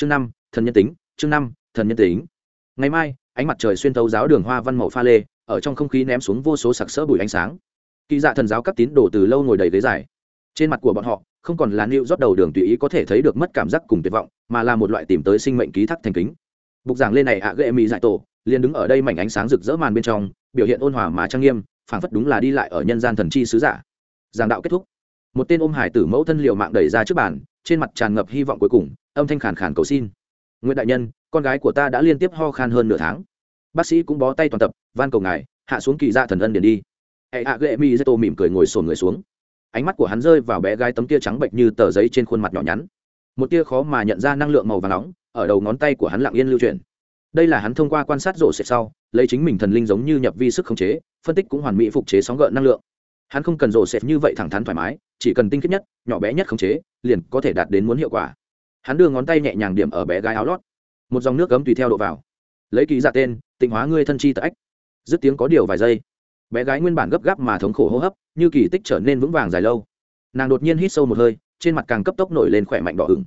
chương năm, thần nhân tính, chương năm, thần nhân tính. Ngày mai, ánh mặt trời xuyên thấu giáo đường hoa văn màu pha lê, ở trong không khí ném xuống vô số sặc sỡ bụi ánh sáng. Kỳ dạ thần giáo các tín đồ từ lâu ngồi đầy ghế dài. Trên mặt của bọn họ, không còn là nịu rót đầu đường tùy ý có thể thấy được mất cảm giác cùng tuyệt vọng, mà là một loại tìm tới sinh mệnh ký thác thành kính. Bục giảng lên này ạ à ghệ mỹ dại tổ, liền đứng ở đây mảnh ánh sáng rực rỡ màn bên trong, biểu hiện ôn hòa mà trang nghiêm, phảng phất đúng là đi lại ở nhân gian thần chi sứ giả. Giảng đạo kết thúc. Một tên ôm hải tử mẫu thân liệu mạng đẩy ra trước bàn, trên mặt tràn ngập hy vọng cuối cùng âm thanh khàn khàn cầu xin. Nguyễn đại nhân, con gái của ta đã liên tiếp ho khan hơn nửa tháng. Bác sĩ cũng bó tay toàn tập, van cầu ngài, hạ xuống kỳ dạ thần ân điền đi. Hệ hạ ghệ mi tô mỉm cười ngồi sồn người xuống. Ánh mắt của hắn rơi vào bé gái tấm tia trắng bệnh như tờ giấy trên khuôn mặt nhỏ nhắn. Một tia khó mà nhận ra năng lượng màu và nóng ở đầu ngón tay của hắn lặng yên lưu truyền đây là hắn thông qua quan sát rổ sệt sau, lấy chính mình thần linh giống như nhập vi sức khống chế, phân tích cũng hoàn mỹ phục chế sóng gợn năng lượng. Hắn không cần rổ sệt như vậy thẳng thắn thoải mái, chỉ cần tinh khiết nhất, nhỏ bé nhất khống chế, liền có thể đạt đến muốn hiệu quả hắn đưa ngón tay nhẹ nhàng điểm ở bé gái áo lót. Một dòng nước cấm tùy theo độ vào. Lấy ký giả dạ tên, tịnh hóa ngươi thân chi tại ách. Dứt tiếng có điều vài giây. Bé gái nguyên bản gấp gáp mà thống khổ hô hấp, như kỳ tích trở nên vững vàng dài lâu. Nàng đột nhiên hít sâu một hơi, trên mặt càng cấp tốc nổi lên khỏe mạnh đỏ ửng.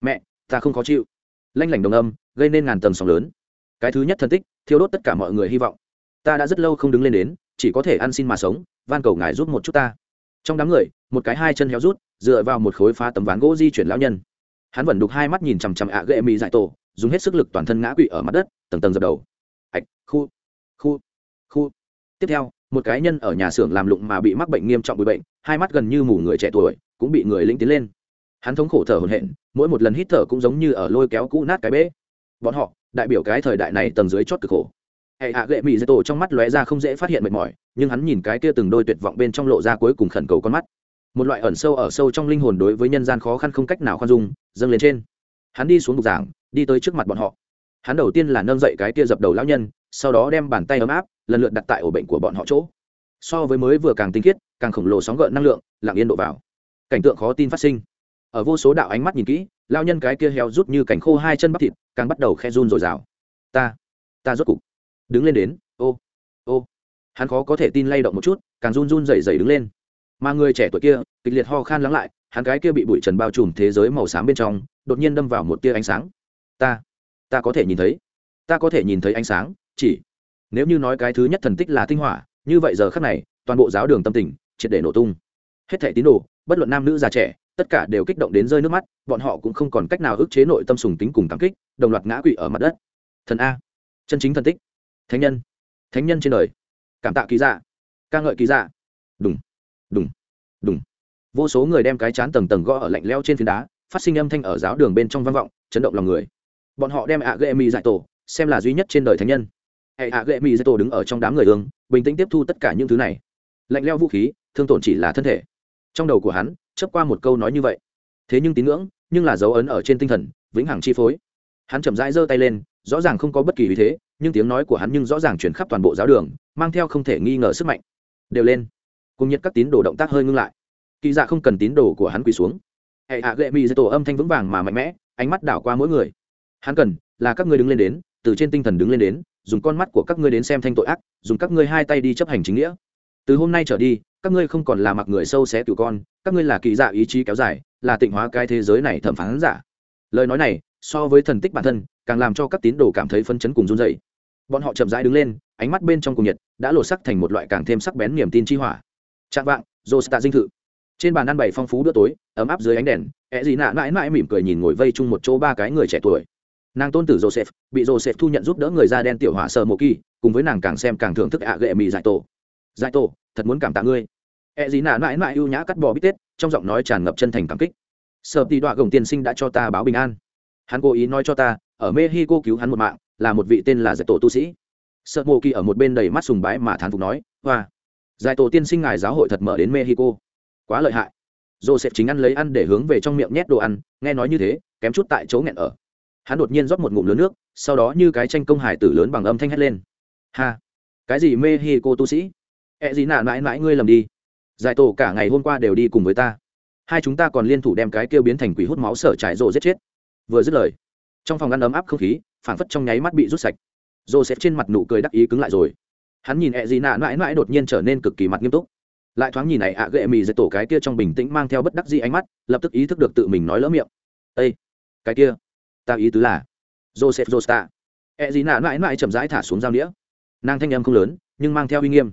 Mẹ, ta không khó chịu. Lanh lảnh đồng âm, gây nên ngàn tầng sóng lớn. Cái thứ nhất thân tích, thiêu đốt tất cả mọi người hy vọng. Ta đã rất lâu không đứng lên đến, chỉ có thể ăn xin mà sống, van cầu ngài giúp một chút ta. Trong đám người, một cái hai chân héo rút, dựa vào một khối phá tấm ván gỗ di chuyển lão nhân hắn vẫn đục hai mắt nhìn chằm chằm ạ ghệ mỹ dại tổ, dùng hết sức lực toàn thân ngã quỵ ở mặt đất, tầng tầng dập đầu. Ạch khu khu khu. Tiếp theo, một cái nhân ở nhà xưởng làm lụng mà bị mắc bệnh nghiêm trọng bụi bệnh, hai mắt gần như mù người trẻ tuổi, cũng bị người lĩnh tiến lên. Hắn thống khổ thở hổn hển, mỗi một lần hít thở cũng giống như ở lôi kéo cũ nát cái bế bọn họ, đại biểu cái thời đại này tầng dưới chót cực khổ. Hệ hạ gệ mỹ dây tổ trong mắt lóe ra không dễ phát hiện mệt mỏi, nhưng hắn nhìn cái kia từng đôi tuyệt vọng bên trong lộ ra cuối cùng khẩn cầu con mắt một loại ẩn sâu ở sâu trong linh hồn đối với nhân gian khó khăn không cách nào khoan dung, dâng lên trên. Hắn đi xuống bục giảng, đi tới trước mặt bọn họ. Hắn đầu tiên là nâng dậy cái kia dập đầu lão nhân, sau đó đem bàn tay ấm áp, lần lượt đặt tại ổ bệnh của bọn họ chỗ. So với mới vừa càng tinh khiết, càng khổng lồ sóng gợn năng lượng, lặng yên độ vào. Cảnh tượng khó tin phát sinh. Ở vô số đạo ánh mắt nhìn kỹ lao nhân cái kia heo rút như cảnh khô hai chân bắp thịt, càng bắt đầu khe run rồi rào ta ta rốt cục đứng lên đến. Ô ô. Hắn khó có thể tin lay động một chút, càng run run dày dày đứng lên mà người trẻ tuổi kia kịch liệt ho khan lắng lại hắn cái kia bị bụi trần bao trùm thế giới màu xám bên trong đột nhiên đâm vào một tia ánh sáng. Ta ta có thể nhìn thấy ta có thể nhìn thấy ánh sáng chỉ nếu như nói cái thứ nhất thần tích là tinh hỏa như vậy giờ khắc này toàn bộ giáo đường tâm tình triệt để nổ tung. Hết thẻ tín đồ bất luận nam nữ già trẻ tất cả đều kích động đến rơi nước mắt bọn họ cũng không còn cách nào ức chế nội tâm sùng tính cùng cảm kích đồng loạt ngã quỵ ở mặt đất. Thần a chân chính thần tích. Thánh nhân thánh nhân trên đời. Cảm tạ ký giả, ca ngợi ký giả. đúng đúng đúng vô số người đem cái chán tầng tầng gõ ở lạnh leo trên phiến đá, phát sinh âm thanh ở giáo đường bên trong vang vọng, chấn động lòng người. Bọn họ đem ạ ghệ mỹ dạy tổ, xem là duy nhất trên đời thánh nhân. Hệ ạ ghệ mỹ dạy tổ đứng ở trong đám người ương bình tĩnh tiếp thu tất cả những thứ này. Lạnh leo vũ khí, thương tổn chỉ là thân thể. Trong đầu của hắn chấp qua một câu nói như vậy. Thế nhưng tín ngưỡng, nhưng là dấu ấn ở trên tinh thần, vĩnh hằng chi phối. Hắn chậm rãi giơ tay lên, rõ ràng không có bất kỳ ý thế, nhưng tiếng nói của hắn nhưng rõ ràng chuyển khắp toàn bộ giáo đường, mang theo không thể nghi ngờ sức mạnh. Đều lên cùng nhiệt các tín đồ động tác hơi ngưng lại. Kỳ dạ không cần tín đồ của hắn quỳ xuống. Hệ hạ gệ mỹ dây tổ âm thanh vững vàng mà mạnh mẽ, ánh mắt đảo qua mỗi người. Hắn cần là các ngươi đứng lên đến, từ trên tinh thần đứng lên đến, dùng con mắt của các ngươi đến xem thanh tội ác, dùng các ngươi hai tay đi chấp hành chính nghĩa. Từ hôm nay trở đi, các ngươi không còn là mặc người sâu xé cựu con, các ngươi là kỳ dạ ý chí kéo dài, là tịnh hóa cái thế giới này thẩm phán giả. Lời nói này, so với thần tích bản thân, càng làm cho các tín đồ cảm thấy phân chấn cùng run dậy bọn họ chậm rãi đứng lên, ánh mắt bên trong cùng nhiệt, đã lột sắc thành một loại càng thêm sắc bén niềm tin chi hỏa chạm vạng dô stạ dinh thự. Trên bàn ăn bày phong phú bữa tối, ấm áp dưới ánh đèn e ẹ gì nạ mãi mãi mỉm cười nhìn ngồi vây chung một chỗ ba cái người trẻ tuổi. Nàng tôn tử joseph, bị joseph thu nhận giúp đỡ người da đen tiểu hỏa sợ mộ kỳ, cùng với nàng càng xem càng thưởng thức ạ ghệ mì giải tổ. Giải tổ, thật muốn cảm tạ ngươi. E ẹ gì nạ mãi mãi ưu nhã cắt bò bít tết, trong giọng nói tràn ngập chân thành cảm kích. Sợ tị đọa gồng tiên sinh đã cho ta báo bình an. Hắn cố ý nói cho ta, ở mexico cứu hắn một mạng, là một vị tên là giải tổ tu sĩ. Sợ mộ kỳ ở một bên đầy mắt sùng bái mà thán phục nói, hoa、wow giải tổ tiên sinh ngài giáo hội thật mở đến mexico. Quá lợi hại. Joseph chính ăn lấy ăn để hướng về trong miệng nhét đồ ăn, nghe nói như thế, kém chút tại chỗ nghẹn ở. Hắn đột nhiên rót một ngụm lớn nước, sau đó như cái tranh công hải tử lớn bằng âm thanh hét lên. Ha! Cái gì Mexico tu sĩ? Ẹ gì nạ mãi mãi ngươi lầm đi. Giải tổ cả ngày hôm qua đều đi cùng với ta. Hai chúng ta còn liên thủ đem cái kêu biến thành quỷ hút máu sở trải rộ giết chết. Vừa dứt lời, trong phòng ăn ấm áp không khí, phảng phất trong nháy mắt bị rút sạch. Rô xếp trên mặt nụ cười đắc ý cứng lại rồi hắn nhìn e ẹ dị nạ mãi mãi đột nhiên trở nên cực kỳ mặt nghiêm túc. Lại thoáng nhìn này ạ à ghệ mì dạy tổ cái kia trong bình tĩnh mang theo bất đắc dĩ ánh mắt, lập tức ý thức được tự mình nói lỡ miệng. Ây cái kia, ta ý tứ là, joseph josta. E dị nạ mãi mãi chậm rãi thả xuống dao đĩa nàng thanh em không lớn, nhưng mang theo uy nghiêm.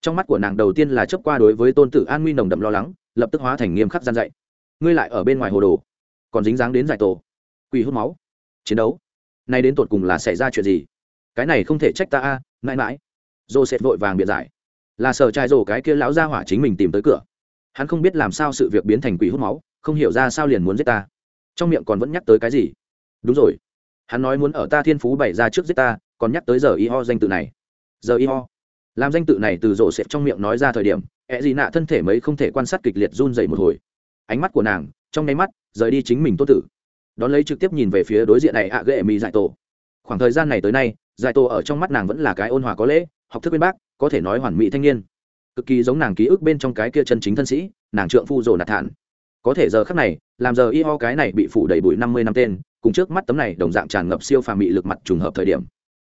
Trong mắt của nàng đầu tiên là chấp qua đối với tôn tử an nguy nồng đậm lo lắng, lập tức hóa thành nghiêm khắc gian dạy. Ngươi lại ở bên ngoài hồ đồ, còn dính dáng đến giải tổ, quỳ hút máu, chiến đấu. Nay đến tột cùng là xảy ra chuyện gì? Cái này không thể trách ta a, mãi mãi joseph vội vàng biện giải. Là sở trai rổ cái kia lão gia hỏa chính mình tìm tới cửa. Hắn không biết làm sao sự việc biến thành quỷ hút máu, không hiểu ra sao liền muốn giết ta. Trong miệng còn vẫn nhắc tới cái gì? Đúng rồi. Hắn nói muốn ở ta thiên phú bày ra trước giết ta, còn nhắc tới giờ y ho danh tự này. Giờ y ho. Làm danh tự này từ rổ xẹp trong miệng nói ra thời điểm e ẹ gì nạ thân thể mấy không thể quan sát kịch liệt run dậy một hồi. Ánh mắt của nàng, trong nháy mắt, rời đi chính mình tốt tử. Đón lấy trực tiếp nhìn về phía đối diện này ạ à ghệ mỹ giải tổ. Khoảng thời gian này tới nay giải tổ ở trong mắt nàng vẫn là cái ôn hòa có lễ, học thức bên bác, có thể nói hoàn mỹ thanh niên. Cực kỳ giống nàng ký ức bên trong cái kia chân chính thân sĩ, nàng trượng phu rồ nạt thản. Có thể giờ khắc này, làm giờ y ho cái này bị phủ đầy bụi năm mươi năm tên, cùng trước mắt tấm này đồng dạng tràn ngập siêu phà mị lực mặt trùng hợp thời điểm.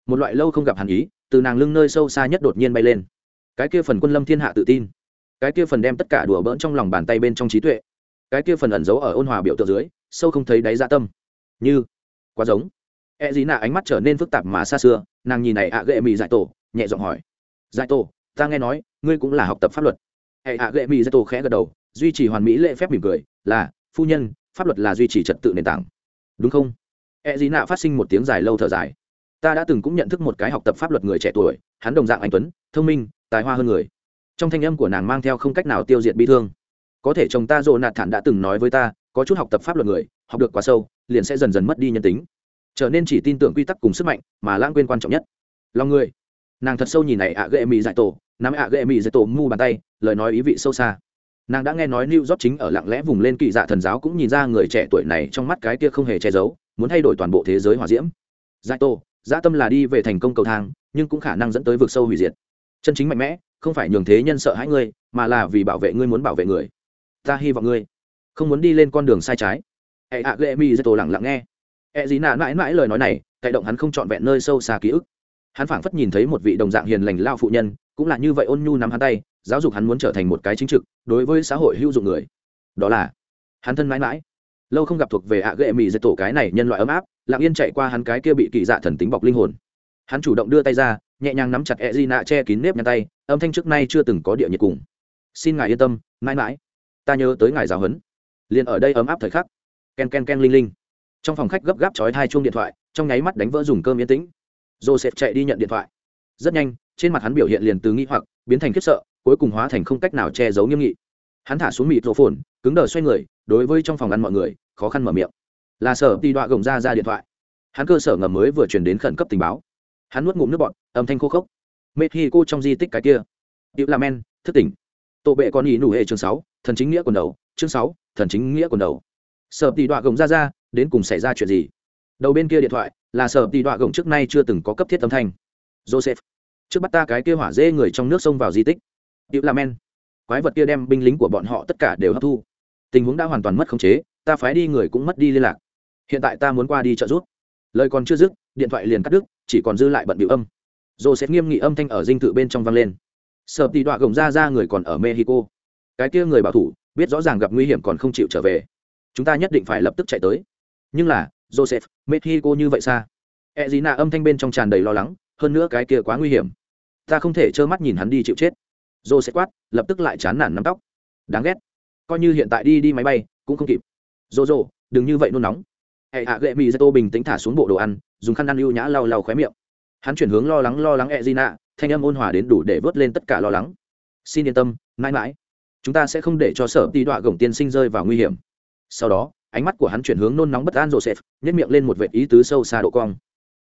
Một loại lâu không gặp hàn ý, từ nàng lưng nơi sâu xa nhất đột nhiên bay lên. Cái kia phần quân lâm thiên hạ tự tin. Cái kia phần đem tất cả đùa bỡn trong lòng bàn tay bên trong trí tuệ. Cái kia phần ẩn giấu ở ôn hòa biểu tượng dưới, sâu không thấy đáy dạ tâm. Như, quá giống e dí nạ ánh mắt trở nên phức tạp mà xa xưa, nàng nhìn này ạ à ghệ mị dại tổ, nhẹ giọng hỏi. Dại tổ, ta nghe nói, ngươi cũng là học tập pháp luật. Hệ ạ à ghệ mị dại tổ khẽ gật đầu, duy trì hoàn mỹ lễ phép mỉm cười, là, phu nhân, pháp luật là duy trì trật tự nền tảng. Đúng không? E dí nạ phát sinh một tiếng dài lâu thở dài. Ta đã từng cũng nhận thức một cái học tập pháp luật người trẻ tuổi, hắn đồng dạng anh tuấn, thông minh, tài hoa hơn người. Trong thanh âm của nàng mang theo không cách nào tiêu diệt bi thương. Có thể chồng ta dồ nạt thản đã từng nói với ta, có chút học tập pháp luật người, học được quá sâu, liền sẽ dần dần mất đi nhân tính trở nên chỉ tin tưởng quy tắc cùng sức mạnh, mà lãng quên quan trọng nhất. Lòng người. Nàng thật sâu nhìn này ạ à ghệ mỹ dạy tổ, nắm ạ à ghệ mỹ dạy tổ mu bàn tay, lời nói ý vị sâu xa. Nàng đã nghe nói new job chính ở lặng lẽ vùng lên kỳ dạ thần giáo cũng nhìn ra người trẻ tuổi này trong mắt cái kia không hề che giấu, muốn thay đổi toàn bộ thế giới hòa diễm. Dạy tổ dã tâm là đi về thành công cầu thang, nhưng cũng khả năng dẫn tới vực sâu hủy diệt. Chân chính mạnh mẽ, không phải nhường thế nhân sợ hãi ngươi, mà là vì bảo vệ ngươi muốn bảo vệ người. Ta hy vọng ngươi không muốn đi lên con đường sai trái. Hệ ạ ghệ mỹ dạy tổ lặng lặng nghe e gì nạ mãi mãi lời nói này cậy động hắn không trọn vẹn nơi sâu xa ký ức. Hắn phảng phất nhìn thấy một vị đồng dạng hiền lành lao phụ nhân, cũng là như vậy ôn nhu nắm hắn tay, giáo dục hắn muốn trở thành một cái chính trực, đối với xã hội hữu dụng người. Đó là, hắn thân mãi mãi. Lâu không gặp thuộc về ạ ghệ mị dệt tổ cái này nhân loại ấm áp, lặng yên chạy qua hắn cái kia bị kỳ dạ thần tính bọc linh hồn. Hắn chủ động đưa tay ra, nhẹ nhàng nắm chặt e di nạ che kín nếp nhăn tay, âm thanh trước nay chưa từng có địa nhiệt cùng. Xin ngài yên tâm, mãi mãi. Ta nhớ tới ngài giáo huấn. Liền ở đây ấm áp thời khắc. Ken ken ken linh linh trong phòng khách gấp gáp chói hai chuông điện thoại, trong nháy mắt đánh vỡ dùng cơm yên tĩnh. Joseph chạy đi nhận điện thoại. Rất nhanh, trên mặt hắn biểu hiện liền từ nghi hoặc, biến thành khiếp sợ, cuối cùng hóa thành không cách nào che giấu nghiêm nghị. Hắn thả xuống mịt rổ phồn cứng đờ xoay người, đối với trong phòng ăn mọi người, khó khăn mở miệng. Là sở đi đọa gồng ra ra điện thoại. Hắn cơ sở ngầm mới vừa chuyển đến khẩn cấp tình báo. Hắn nuốt ngụm nước bọt, âm thanh khô khốc. Mệt hi cô trong di tích cái kia. Điệu la men, thức tỉnh. Tổ bệ con ý nụ hệ chương sáu, thần chính nghĩa quần đầu. Chương sáu, thần chính nghĩa quần đầu. Sở đi đọa gồng ra ra đến cùng xảy ra chuyện gì? Đầu bên kia điện thoại, là sở tị đọa gồng trước nay chưa từng có cấp thiết âm thanh. Joseph, trước bắt ta cái kia hỏa dê người trong nước xông vào di tích. Điệu làm men. Quái vật kia đem binh lính của bọn họ tất cả đều hấp thu. Tình huống đã hoàn toàn mất khống chế, ta phái đi người cũng mất đi liên lạc. Hiện tại ta muốn qua đi trợ giúp. Lời còn chưa dứt, điện thoại liền cắt đứt, chỉ còn dư lại bận biểu âm. Joseph nghiêm nghị âm thanh ở dinh thự bên trong vang lên. Sợ tị đọa gồng ra ra người còn ở mexico. Cái kia người bảo thủ, biết rõ ràng gặp nguy hiểm còn không chịu trở về. Chúng ta nhất định phải lập tức chạy tới nhưng là, joseph, mexico như vậy xa. E gì nạ âm thanh bên trong tràn đầy lo lắng, hơn nữa cái kia quá nguy hiểm. Ta không thể trơ mắt nhìn hắn đi chịu chết. Joseph quát, lập tức lại chán nản nắm tóc. Đáng ghét. Coi như hiện tại đi đi máy bay, cũng không kịp. Rô rô đừng như vậy nôn nóng. Hệ hạ gậy mỹ dê tô bình tĩnh thả xuống bộ đồ ăn, dùng khăn ăn ưu nhã lau lau khóe miệng. Hắn chuyển hướng lo lắng lo lắng e d i n a thanh âm ôn hòa đến đủ để vớt lên tất cả lo lắng. Xin yên tâm, mãi mãi. Chúng ta sẽ không để cho sở ti đọa gồng tiên sinh rơi vào nguy hiểm. Sau đó ánh mắt của hắn chuyển hướng nôn nóng bất an joseph nhét miệng lên một vệ ý tứ sâu xa độ cong.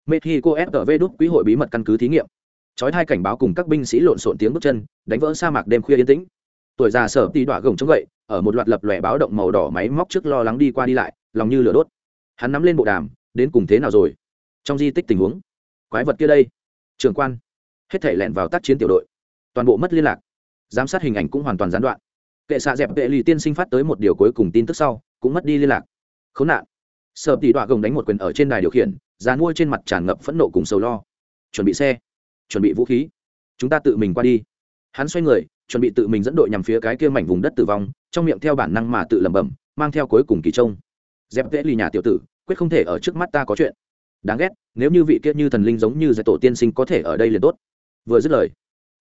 Mexico fv đúc quỹ hội bí mật căn cứ thí nghiệm. Chói hai cảnh báo cùng các binh sĩ lộn xộn tiếng bước chân, đánh vỡ sa mạc đêm khuya yên tĩnh. Tuổi già sở tì đọa gồng chống gậy, ở một loạt lập lòe báo động màu đỏ máy móc trước lo lắng đi qua đi lại, lòng như lửa đốt. Hắn nắm lên bộ đàm, đến cùng thế nào rồi? Trong di tích tình huống, quái vật kia đây. Trường quan, hết thể lẹn vào tác chiến tiểu đội. Toàn bộ mất liên lạc. Giám sát hình ảnh cũng hoàn toàn gián đoạn. Kệ xạ dẹp vệ lì tiên sinh phát tới một điều cuối cùng tin tức sau cũng mất đi liên lạc. Khốn nạn. Sợ tỷ đọa gồng đánh một quyền ở trên đài điều khiển dàn mua trên mặt tràn ngập phẫn nộ cùng sầu lo. Chuẩn bị xe. Chuẩn bị vũ khí. Chúng ta tự mình qua đi. Hắn xoay người, chuẩn bị tự mình dẫn đội nhằm phía cái kia mảnh vùng đất tử vong, trong miệng theo bản năng mà tự lẩm bẩm, mang theo cuối cùng kỳ trông. Dẹp vẽ lì nhà tiểu tử, quyết không thể ở trước mắt ta có chuyện. Đáng ghét, nếu như vị kia như thần linh giống như giải tổ tiên sinh có thể ở đây liền tốt. Vừa dứt lời,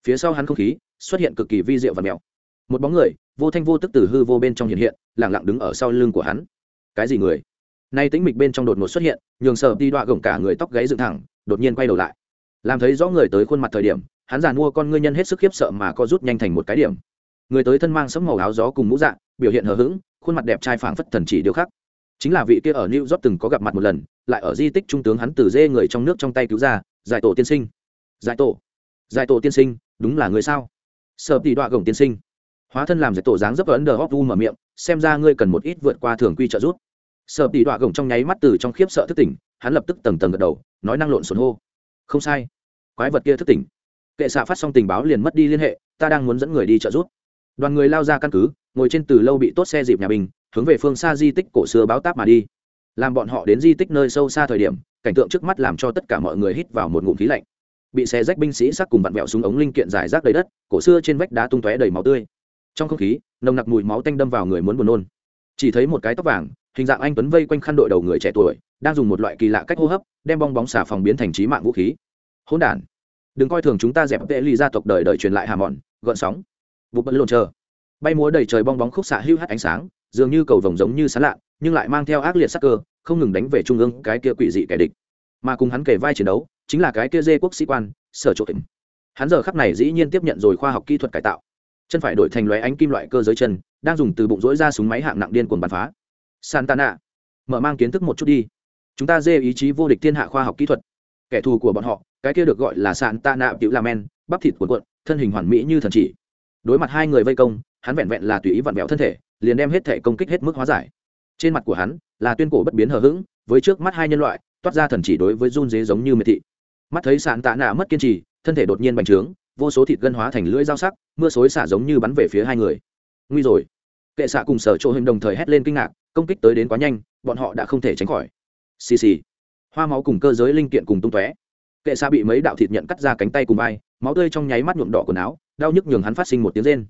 phía sau hắn không khí, xuất hiện cực kỳ vi diệu và mèo. Một bóng người vô thanh vô tức từ hư vô bên trong hiện hiện lẳng lặng đứng ở sau lưng của hắn. Cái gì người? Nay tĩnh mịch bên trong đột ngột xuất hiện, nhường sợ đi đọa gồng cả người tóc gáy dựng thẳng, đột nhiên quay đầu lại. Làm thấy rõ người tới khuôn mặt thời điểm, hắn giàn mua con ngươi nhân hết sức khiếp sợ mà co rút nhanh thành một cái điểm. Người tới thân mang sấm màu áo gió cùng mũ dạ biểu hiện hờ hững, khuôn mặt đẹp trai phảng phất thần chỉ điều khắc. Chính là vị kia ở new york từng có gặp mặt một lần, lại ở di tích trung tướng hắn từ dê người trong nước trong tay cứu ra, giải tổ tiên sinh. Giải tổ. Giải tổ tiên sinh, đúng là người sao? Sợ tỷ đọa gồng tiên sinh hóa thân làm giải tổ dáng dấp ấn đờ hóc vu mở miệng, xem ra ngươi cần một ít vượt qua thường quy trợ giúp. Sợ tỷ đọa gồng trong nháy mắt từ trong khiếp sợ thức tỉnh, hắn lập tức tầng tầng gật đầu, nói năng lộn xộn hô. Không sai. Quái vật kia thức tỉnh. Kệ xạ phát xong tình báo liền mất đi liên hệ, ta đang muốn dẫn người đi trợ giúp. Đoàn người lao ra căn cứ, ngồi trên từ lâu bị tốt xe dịp nhà bình hướng về phương xa di tích cổ xưa báo táp mà đi. Làm bọn họ đến di tích nơi sâu xa thời điểm, cảnh tượng trước mắt làm cho tất cả mọi người hít vào một ngụm khí lạnh. Bị xe rách binh sĩ sắc cùng vặn vẹo súng ống linh kiện dài rác đầy đất, cổ xưa trên vách đá tung tóe đầy máu tươi trong không khí, nồng nặc mùi máu tanh đâm vào người muốn buồn nôn. Chỉ thấy một cái tóc vàng, hình dạng anh tuấn vây quanh khăn đội đầu người trẻ tuổi, đang dùng một loại kỳ lạ cách hô hấp, đem bong bóng xà phòng biến thành trí mạng vũ khí. Hỗn đản! Đừng coi thường chúng ta dẹp vệ ly gia tộc đời đời truyền lại hà mòn gợn sóng. Vụ bận lộn chờ. Bay múa đầy trời bong bóng khúc xạ hưu hắt ánh sáng, dường như cầu vồng giống như sán lạ, nhưng lại mang theo ác liệt sắc cơ, không ngừng đánh về trung ương cái kia quỷ dị kẻ địch. Mà cùng hắn kể vai chiến đấu, chính là cái kia dê quốc sĩ quan, sở trộm hắn giờ khắc này dĩ nhiên tiếp nhận rồi khoa học kỹ thuật cải tạo chân phải đổi thành lóe ánh kim loại cơ giới chân, đang dùng từ bụng rỗi ra súng máy hạng nặng điên cuồng bắn phá. Santana, mở mang kiến thức một chút đi. Chúng ta dê ý chí vô địch thiên hạ khoa học kỹ thuật. Kẻ thù của bọn họ, cái kia được gọi là santana tiểu lamen bắp thịt cuộn cuộn, thân hình hoàn mỹ như thần chỉ. Đối mặt hai người vây công, hắn vẹn vẹn là tùy ý vặn vẹo thân thể, liền đem hết thể công kích hết mức hóa giải. Trên mặt của hắn là tuyên cổ bất biến hờ hững, với trước mắt hai nhân loại, toát ra thần chỉ đối với run dế giống như miệt thị. Mắt thấy sàn tạ nạ mất kiên trì, thân thể đột nhiên bành trướng vô số thịt gân hóa thành lưỡi dao sắc, mưa xối xả giống như bắn về phía hai người. Nguy rồi. Kệ xạ cùng sở chỗ hình đồng thời hét lên kinh ngạc, công kích tới đến quá nhanh, bọn họ đã không thể tránh khỏi. Xì xì. Hoa máu cùng cơ giới linh kiện cùng tung tóe. Kệ xạ bị mấy đạo thịt nhận cắt ra cánh tay cùng vai, máu tươi trong nháy mắt nhuộm đỏ quần áo, đau nhức nhường hắn phát sinh một tiếng rên.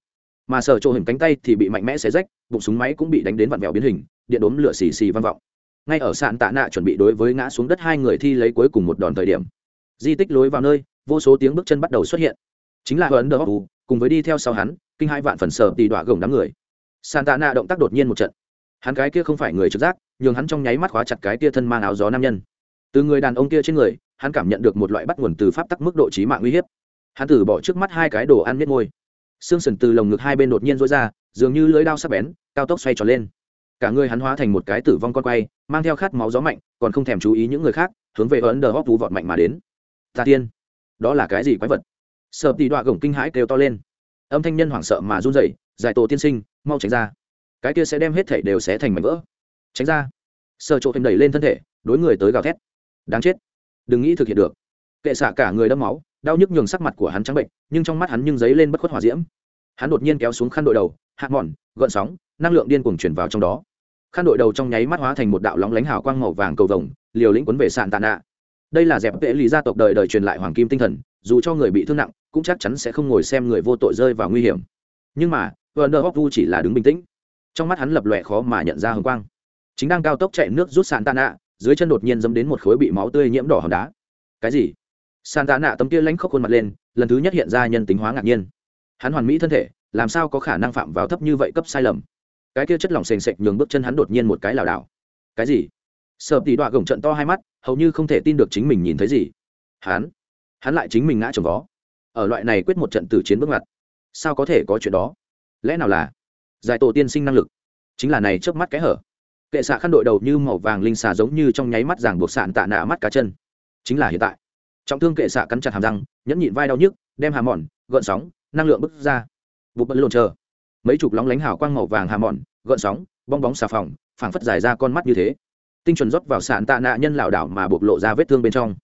Mà sở chỗ hình cánh tay thì bị mạnh mẽ xé rách, bụng súng máy cũng bị đánh đến vặn vẹo biến hình, điện đốm lửa xì xì vang vọng. Ngay ở sạn tạ nạ chuẩn bị đối với ngã xuống đất hai người thi lấy cuối cùng một đòn thời điểm, di tích lối vào nơi, vô số tiếng bước chân bắt đầu xuất hiện chính là ấn đờ hóc cùng với đi theo sau hắn, kinh hai vạn phần sở tì đọa gồng đám người. Santa na nạ động tác đột nhiên một trận. Hắn cái kia không phải người trực giác, nhường hắn trong nháy mắt khóa chặt cái kia thân mang áo gió nam nhân. Từ người đàn ông kia trên người, hắn cảm nhận được một loại bắt nguồn từ pháp tắc mức độ trí mạng uy hiếp. Hắn từ bỏ trước mắt hai cái đồ ăn miết môi. Xương sần từ lồng ngực hai bên đột nhiên rối ra, dường như lưỡi đao sắc bén, cao tốc xoay tròn lên. Cả người hắn hóa thành một cái tử vong con quay, mang theo khát máu gió mạnh, còn không thèm chú ý những người khác, hướng về ấn đờ hóc vú vọt mạnh mà đến. Ta tiên, đó là cái gì quái vật? Sợ tỷ đọa gồng kinh hãi kêu to lên. Âm thanh nhân hoảng sợ mà run rẩy, giải tổ tiên sinh, mau tránh ra. Cái kia sẽ đem hết thảy đều sẽ thành mảnh vỡ. Tránh ra. Sợ chỗ thêm đẩy lên thân thể, đối người tới gào thét. Đáng chết. Đừng nghĩ thực hiện được. Kệ xạ cả người đẫm máu, đau nhức nhường sắc mặt của hắn trắng bệnh, nhưng trong mắt hắn nhưng giấy lên bất khuất hỏa diễm. Hắn đột nhiên kéo xuống khăn đội đầu hạt mòn gợn sóng, năng lượng điên cuồng chuyển vào trong đó. Khăn đội đầu trong nháy mắt hóa thành một đạo lóng lánh hào quang màu vàng cầu vồng, liều lĩnh quấn về sạn tạ nạ. Đây là dẹp vệ lý gia tộc đời đời truyền lại hoàng kim tinh thần, dù cho người bị thương nặng cũng chắc chắn sẽ không ngồi xem người vô tội rơi vào nguy hiểm. Nhưng mà werner hoppu chỉ là đứng bình tĩnh. Trong mắt hắn lập lòe khó mà nhận ra hồng quang. Chính đang cao tốc chạy nước rút sàn tạ nạ dưới chân đột nhiên dẫm đến một khối bị máu tươi nhiễm đỏ hòn đá. Cái gì? Sàn tạ nạ tấm kia lánh khóc khuôn mặt lên, lần thứ nhất hiện ra nhân tính hóa ngạc nhiên. Hắn hoàn mỹ thân thể, làm sao có khả năng phạm vào thấp như vậy cấp sai lầm? Cái kia chất lỏng sền sệt nhường bước chân hắn đột nhiên một cái lảo đảo. Cái gì? Sợ tỷ đọa gồng trận to hai mắt, hầu như không thể tin được chính mình nhìn thấy gì. Hắn? Hắn lại chính mình ngã trồng vó ở loại này quyết một trận tử chiến bước ngoặt. Sao có thể có chuyện đó? Lẽ nào là giải tổ tiên sinh năng lực? Chính là này trước mắt cái hở. Kệ xạ khăn đội đầu như màu vàng linh xà giống như trong nháy mắt ràng buộc sạn tạ nạ mắt cá chân. Chính là hiện tại. Trọng thương kệ xạ cắn chặt hàm răng, nhẫn nhịn vai đau nhức, đem hà mòn, gợn sóng, năng lượng bứt ra. Vụ bận lộn chờ. Mấy chục lóng lánh hào quang màu vàng hà mòn, gợn sóng, bong bóng xà phòng, phảng phất dài ra con mắt như thế. Tinh chuẩn rót vào sạn tạ nạ nhân lảo đảo mà bộc lộ ra vết thương bên trong.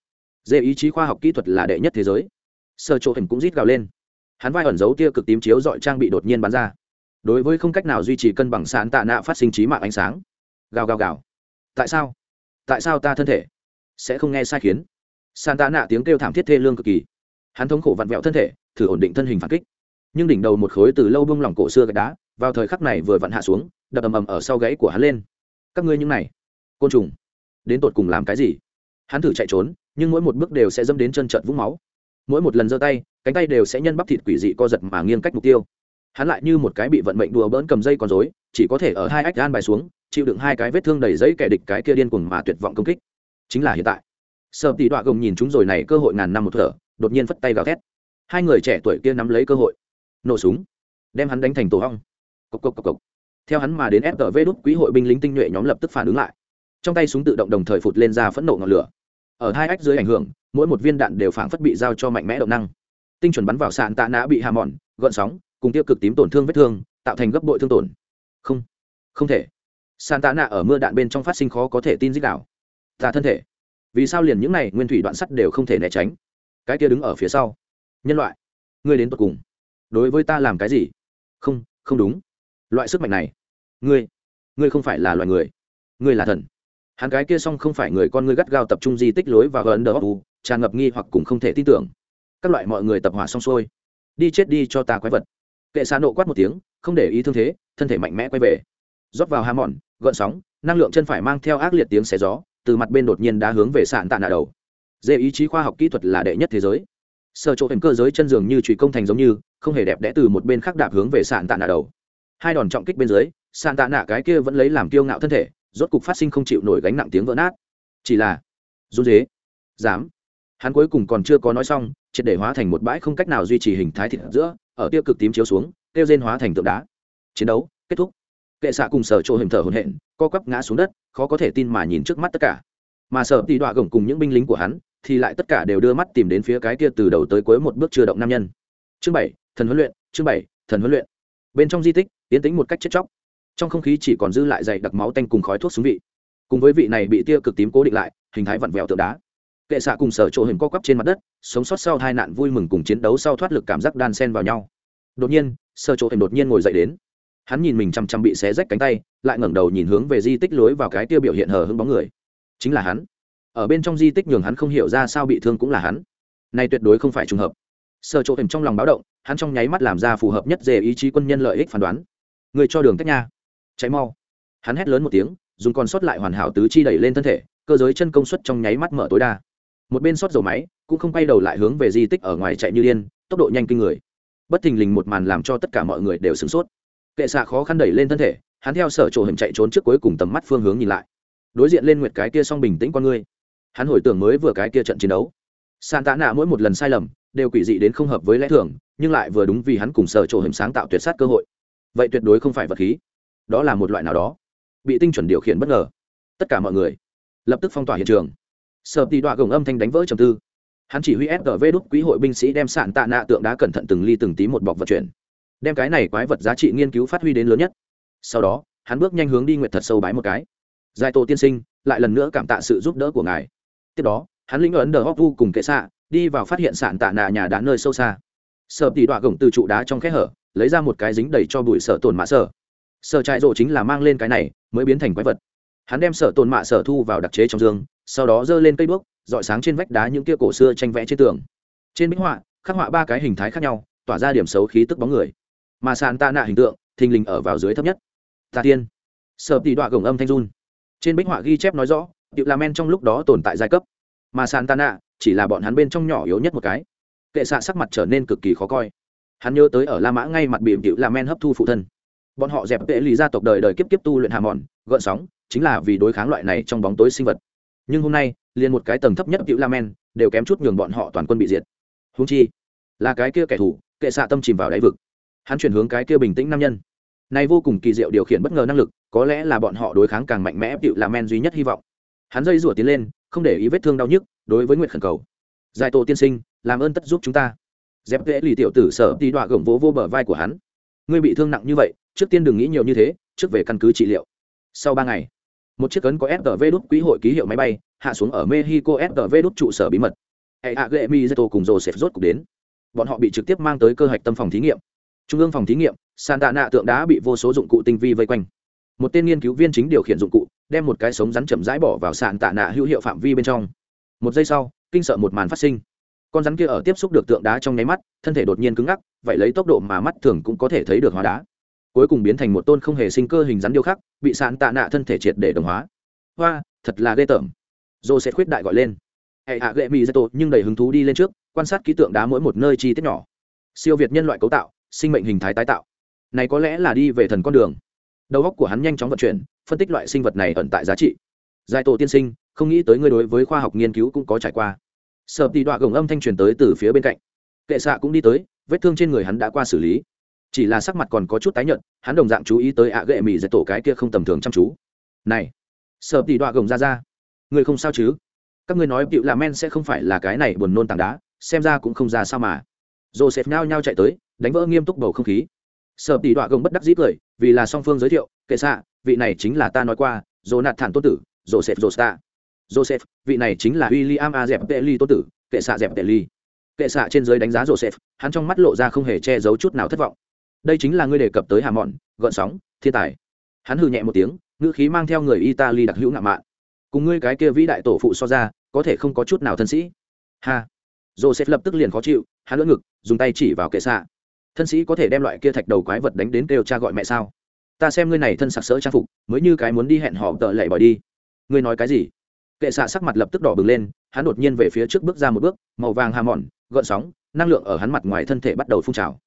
Dê ý chí khoa học kỹ thuật là đệ nhất thế giới sơ chỗ hình cũng rít gào lên. Hắn vai ẩn giấu tia cực tím chiếu dọi trang bị đột nhiên bắn ra. Đối với không cách nào duy trì cân bằng sạn tạ nạ phát sinh trí mạng ánh sáng. Gào gào gào. Tại sao? Tại sao ta thân thể sẽ không nghe sai khiến? Sàn tạ nạ tiếng kêu thảm thiết thê lương cực kỳ. Hắn thống khổ vặn vẹo thân thể, thử ổn định thân hình phản kích. Nhưng đỉnh đầu một khối từ lâu bông lỏng cổ xưa gạch đá, vào thời khắc này vừa vặn hạ xuống, đập ầm ầm ở sau gáy của hắn lên. Các ngươi những này, côn trùng, đến tột cùng làm cái gì? Hắn thử chạy trốn, nhưng mỗi một bước đều sẽ dâm đến chân trận vũng máu mỗi một lần giơ tay, cánh tay đều sẽ nhân bắp thịt quỷ dị co giật mà nghiêng cách mục tiêu. Hắn lại như một cái bị vận mệnh đùa bỡn cầm dây con dối chỉ có thể ở hai ách gan bài xuống, chịu đựng hai cái vết thương đầy giấy kẻ địch cái kia điên cuồng mà tuyệt vọng công kích. Chính là hiện tại. Sợ tỷ đọa gồng nhìn chúng rồi này cơ hội ngàn năm một thở, đột nhiên phất tay gào thét. Hai người trẻ tuổi kia nắm lấy cơ hội. Nổ súng. Đem hắn đánh thành tổ hong. Cộc cộc cộc cộc. Theo hắn mà đến fgv đúc quý hội binh lính tinh nhuệ nhóm lập tức phản ứng lại. Trong tay súng tự động đồng thời phụt lên ra phẫn nộ ngọn lửa ở hai ách dưới ảnh hưởng, mỗi một viên đạn đều phảng phất bị giao cho mạnh mẽ động năng. Tinh chuẩn bắn vào sạn tạ nã bị hà mòn gợn sóng, cùng tiêu cực tím tổn thương vết thương, tạo thành gấp bội thương tổn. Không không thể. Sàn tạ nạ ở mưa đạn bên trong phát sinh khó có thể tin dích đảo ta thân thể. Vì sao liền những này nguyên thủy đoạn sắt đều không thể né tránh? Cái kia đứng ở phía sau. Nhân loại, ngươi đến tột cùng, đối với ta làm cái gì? Không không đúng. Loại sức mạnh này, ngươi ngươi không phải là loài người. Ngươi là thần hắn cái kia xong không phải người con ngươi gắt gao tập trung di tích lối và gần đờ u, tràn ngập nghi hoặc cũng không thể tin tưởng. Các loại mọi người tập hỏa xong xuôi. Đi chết đi cho ta quái vật. Kệ xa nộ quát một tiếng, không để ý thương thế, thân thể mạnh mẽ quay về. Rót vào hà mòn, gợn sóng, năng lượng chân phải mang theo ác liệt tiếng xé gió, từ mặt bên đột nhiên đã hướng về sạn tạ nạ đầu. Dê ý chí khoa học kỹ thuật là đệ nhất thế giới. Sở chỗ hình cơ giới chân dường như trụy công thành giống như, không hề đẹp đẽ từ một bên khác đạp hướng về sạn tạ nạ đầu. Hai đòn trọng kích bên dưới, sạn tạ nạ cái kia vẫn lấy làm kiêu ngạo thân thể rốt cục phát sinh không chịu nổi gánh nặng tiếng vỡ nát. Chỉ là, run dế dám. Hắn cuối cùng còn chưa có nói xong, triệt để hóa thành một bãi không cách nào duy trì hình thái thịt giữa, ở tiêu cực tím chiếu xuống, tiêu rên hóa thành tượng đá. Chiến đấu, kết thúc. Kệ xạ cùng sở chỗ hình thở hồn hện co quắp ngã xuống đất, khó có thể tin mà nhìn trước mắt tất cả. Mà sở đi đọa gồng cùng những binh lính của hắn, thì lại tất cả đều đưa mắt tìm đến phía cái kia từ đầu tới cuối một bước chưa động nam nhân. Chương bảy, thần huấn luyện, chương bảy, thần huấn luyện. Bên trong di tích, tiến tính một cách chết chóc trong không khí chỉ còn dư lại dày đặc máu tanh cùng khói thuốc xuống vị. Cùng với vị này bị tia cực tím cố định lại, hình thái vặn vẹo tượng đá. Kệ xạ cùng sở chỗ hình co quắp trên mặt đất, sống sót sau hai nạn vui mừng cùng chiến đấu sau thoát lực cảm giác đan sen vào nhau. Đột nhiên, sở chỗ hình đột nhiên ngồi dậy đến. Hắn nhìn mình chăm chăm bị xé rách cánh tay, lại ngẩng đầu nhìn hướng về di tích lối vào cái tiêu biểu hiện hờ hững bóng người. Chính là hắn. Ở bên trong di tích nhường hắn không hiểu ra sao bị thương cũng là hắn. Này tuyệt đối không phải trùng hợp. Sở chỗ hình trong lòng báo động, hắn trong nháy mắt làm ra phù hợp nhất về ý chí quân nhân lợi ích phán đoán. Người cho đường cách nha cháy mau. Hắn hét lớn một tiếng, dùng còn sót lại hoàn hảo tứ chi đẩy lên thân thể, cơ giới chân công suất trong nháy mắt mở tối đa. Một bên sót dầu máy cũng không quay đầu lại hướng về di tích ở ngoài chạy như điên, tốc độ nhanh kinh người. Bất thình lình một màn làm cho tất cả mọi người đều sửng sốt. Kệ xạ khó khăn đẩy lên thân thể, hắn theo sở chỗ hình chạy trốn trước cuối cùng tầm mắt phương hướng nhìn lại. Đối diện lên nguyệt cái kia song bình tĩnh con ngươi hắn hồi tưởng mới vừa cái kia trận chiến đấu. Sàn tạ nạ mỗi một lần sai lầm đều quỷ dị đến không hợp với lẽ thường, nhưng lại vừa đúng vì hắn cùng sở chỗ hình sáng tạo tuyệt sát cơ hội. Vậy tuyệt đối không phải vật khí đó là một loại nào đó. Bị tinh chuẩn điều khiển bất ngờ. Tất cả mọi người lập tức phong tỏa hiện trường. Sợ tỷ đọa gồng âm thanh đánh vỡ trầm tư. Hắn chỉ huy sgv đúc quỹ hội binh sĩ đem sạn tạ nạ tượng đá cẩn thận từng ly từng tí một bọc vận chuyển. Đem cái này quái vật giá trị nghiên cứu phát huy đến lớn nhất. Sau đó, hắn bước nhanh hướng đi nguyện thật sâu bái một cái. Giải tổ tiên sinh, lại lần nữa cảm tạ sự giúp đỡ của ngài. Tiếp đó, hắn lĩnh ấn đờ hóc vu cùng kệ xạ, đi vào phát hiện sạn tạ nạ nhà đá nơi sâu xa. Sợ tỷ đọa gồng từ trụ đá trong kẽ hở, lấy ra một cái dính đầy cho bụi sợ tổn mã sở sở trại rộ chính là mang lên cái này, mới biến thành quái vật. Hắn đem sở tồn mạ sở thu vào đặc chế trong giường sau đó giơ lên cây đuốc, dọi sáng trên vách đá những kia cổ xưa tranh vẽ trên tường. Trên bích họa, khắc họa ba cái hình thái khác nhau, tỏa ra điểm xấu khí tức bóng người. Mà sàn ta nạ hình tượng, thình lình ở vào dưới thấp nhất. Ta tiên. Sở tỷ đọa gồng âm thanh run. Trên bích họa ghi chép nói rõ điệu làm men trong lúc đó tồn tại giai cấp. Mà sàn ta nạ, chỉ là bọn hắn bên trong nhỏ yếu nhất một cái. Kệ xạ sắc mặt trở nên cực kỳ khó coi. Hắn nhớ tới ở la mã ngay mặt bị điệu làm men hấp thu phụ thân bọn họ dẹp vệ lý gia tộc đời đời kiếp kiếp tu luyện hà mòn gợn sóng, chính là vì đối kháng loại này trong bóng tối sinh vật. Nhưng hôm nay, liền một cái tầng thấp nhất cựu la men đều kém chút nhường bọn họ toàn quân bị diệt. Húng chi, là cái kia kẻ thù kệ xạ tâm chìm vào đáy vực. Hắn chuyển hướng cái kia bình tĩnh nam nhân. Này vô cùng kỳ diệu điều khiển bất ngờ năng lực, có lẽ là bọn họ đối kháng càng mạnh mẽ cựu la men duy nhất hy vọng. Hắn dây rủa tiến lên, không để ý vết thương đau nhức, đối với nguyện khẩn cầu. Giải tổ tiên sinh, làm ơn tất giúp chúng ta. Dẹp vệ lì tiểu tử sở đi đọa gồng vỗ vô bờ vai của hắn. Ngươi bị thương nặng như vậy trước tiên đừng nghĩ nhiều như thế, trước về căn cứ trị liệu. Sau ba ngày, một chiếc cấn có stv đút quỹ hội ký hiệu máy bay, hạ xuống ở mexico stv đút trụ sở bí mật. Hệ hạ ghệ mizeto cùng joseph rốt cục đến. Bọn họ bị trực tiếp mang tới cơ hạch tâm phòng thí nghiệm. Trung ương phòng thí nghiệm, santa nạ tượng đá bị vô số dụng cụ tinh vi vây quanh. Một tên nghiên cứu viên chính điều khiển dụng cụ, đem một cái sống rắn chậm rãi bỏ vào sàn tạ nạ hữu hiệu phạm vi bên trong. Một giây sau, kinh sợ một màn phát sinh. Con rắn kia ở tiếp xúc được tượng đá trong nháy mắt, thân thể đột nhiên cứng ngắc, vậy lấy tốc độ mà mắt thường cũng có thể thấy được hóa đá cuối cùng biến thành một tôn không hề sinh cơ hình rắn điêu khắc, bị sạn tạ nạ thân thể triệt để đồng hóa. Hoa, thật là ghê tởm. Sẽ khuyết đại gọi lên. Hệ hạ gệ mỹ dây tổ nhưng đầy hứng thú đi lên trước, quan sát ký tượng đá mỗi một nơi chi tiết nhỏ. Siêu việt nhân loại cấu tạo, sinh mệnh hình thái tái tạo. Này có lẽ là đi về thần con đường. Đầu óc của hắn nhanh chóng vận chuyển, phân tích loại sinh vật này ẩn tại giá trị. Giải tổ tiên sinh, không nghĩ tới ngươi đối với khoa học nghiên cứu cũng có trải qua. Sợ tì đọa gồng âm thanh truyền tới từ phía bên cạnh. Kệ xạ cũng đi tới, vết thương trên người hắn đã qua xử lý chỉ là sắc mặt còn có chút tái nhợt, hắn đồng dạng chú ý tới ạ à gệ mì dạy tổ cái kia không tầm thường chăm chú. Này, sợ tỷ đọa gồng ra ra. Người không sao chứ? Các ngươi nói cựu là men sẽ không phải là cái này buồn nôn tảng đá, xem ra cũng không ra sao mà. Joseph nhao nhao chạy tới, đánh vỡ nghiêm túc bầu không khí. Sợ tỷ đọa gồng bất đắc dĩ cười, vì là song phương giới thiệu, kệ xạ, vị này chính là ta nói qua dồ nạt thản tôn tử, joseph josta. Joseph, vị này chính là w i l l i am a. Dẹp tệ ly tôn tử, kệ xạ dẹp tệ ly kệ xạ trên giới đánh giá joseph, hắn trong mắt lộ ra không hề che giấu chút nào thất vọng đây chính là ngươi đề cập tới hà mòn gợn sóng, thiên tài. Hắn hừ nhẹ một tiếng, ngữ khí mang theo người italy đặc hữu ngạo mạn. Cùng ngươi cái kia vĩ đại tổ phụ so ra, có thể không có chút nào thân sĩ. Ha. Joseph lập tức liền khó chịu, hắn lỡ ngực, dùng tay chỉ vào kệ xạ. Thân sĩ có thể đem loại kia thạch đầu quái vật đánh đến kêu cha gọi mẹ sao? Ta xem ngươi này thân sặc sỡ trang phục, mới như cái muốn đi hẹn hò tợ lệ bỏ đi. Ngươi nói cái gì? Kệ xạ sắc mặt lập tức đỏ bừng lên, hắn đột nhiên về phía trước bước ra một bước, màu vàng hà mòn gợn sóng, năng lượng ở hắn mặt ngoài thân thể bắt đầu phun trào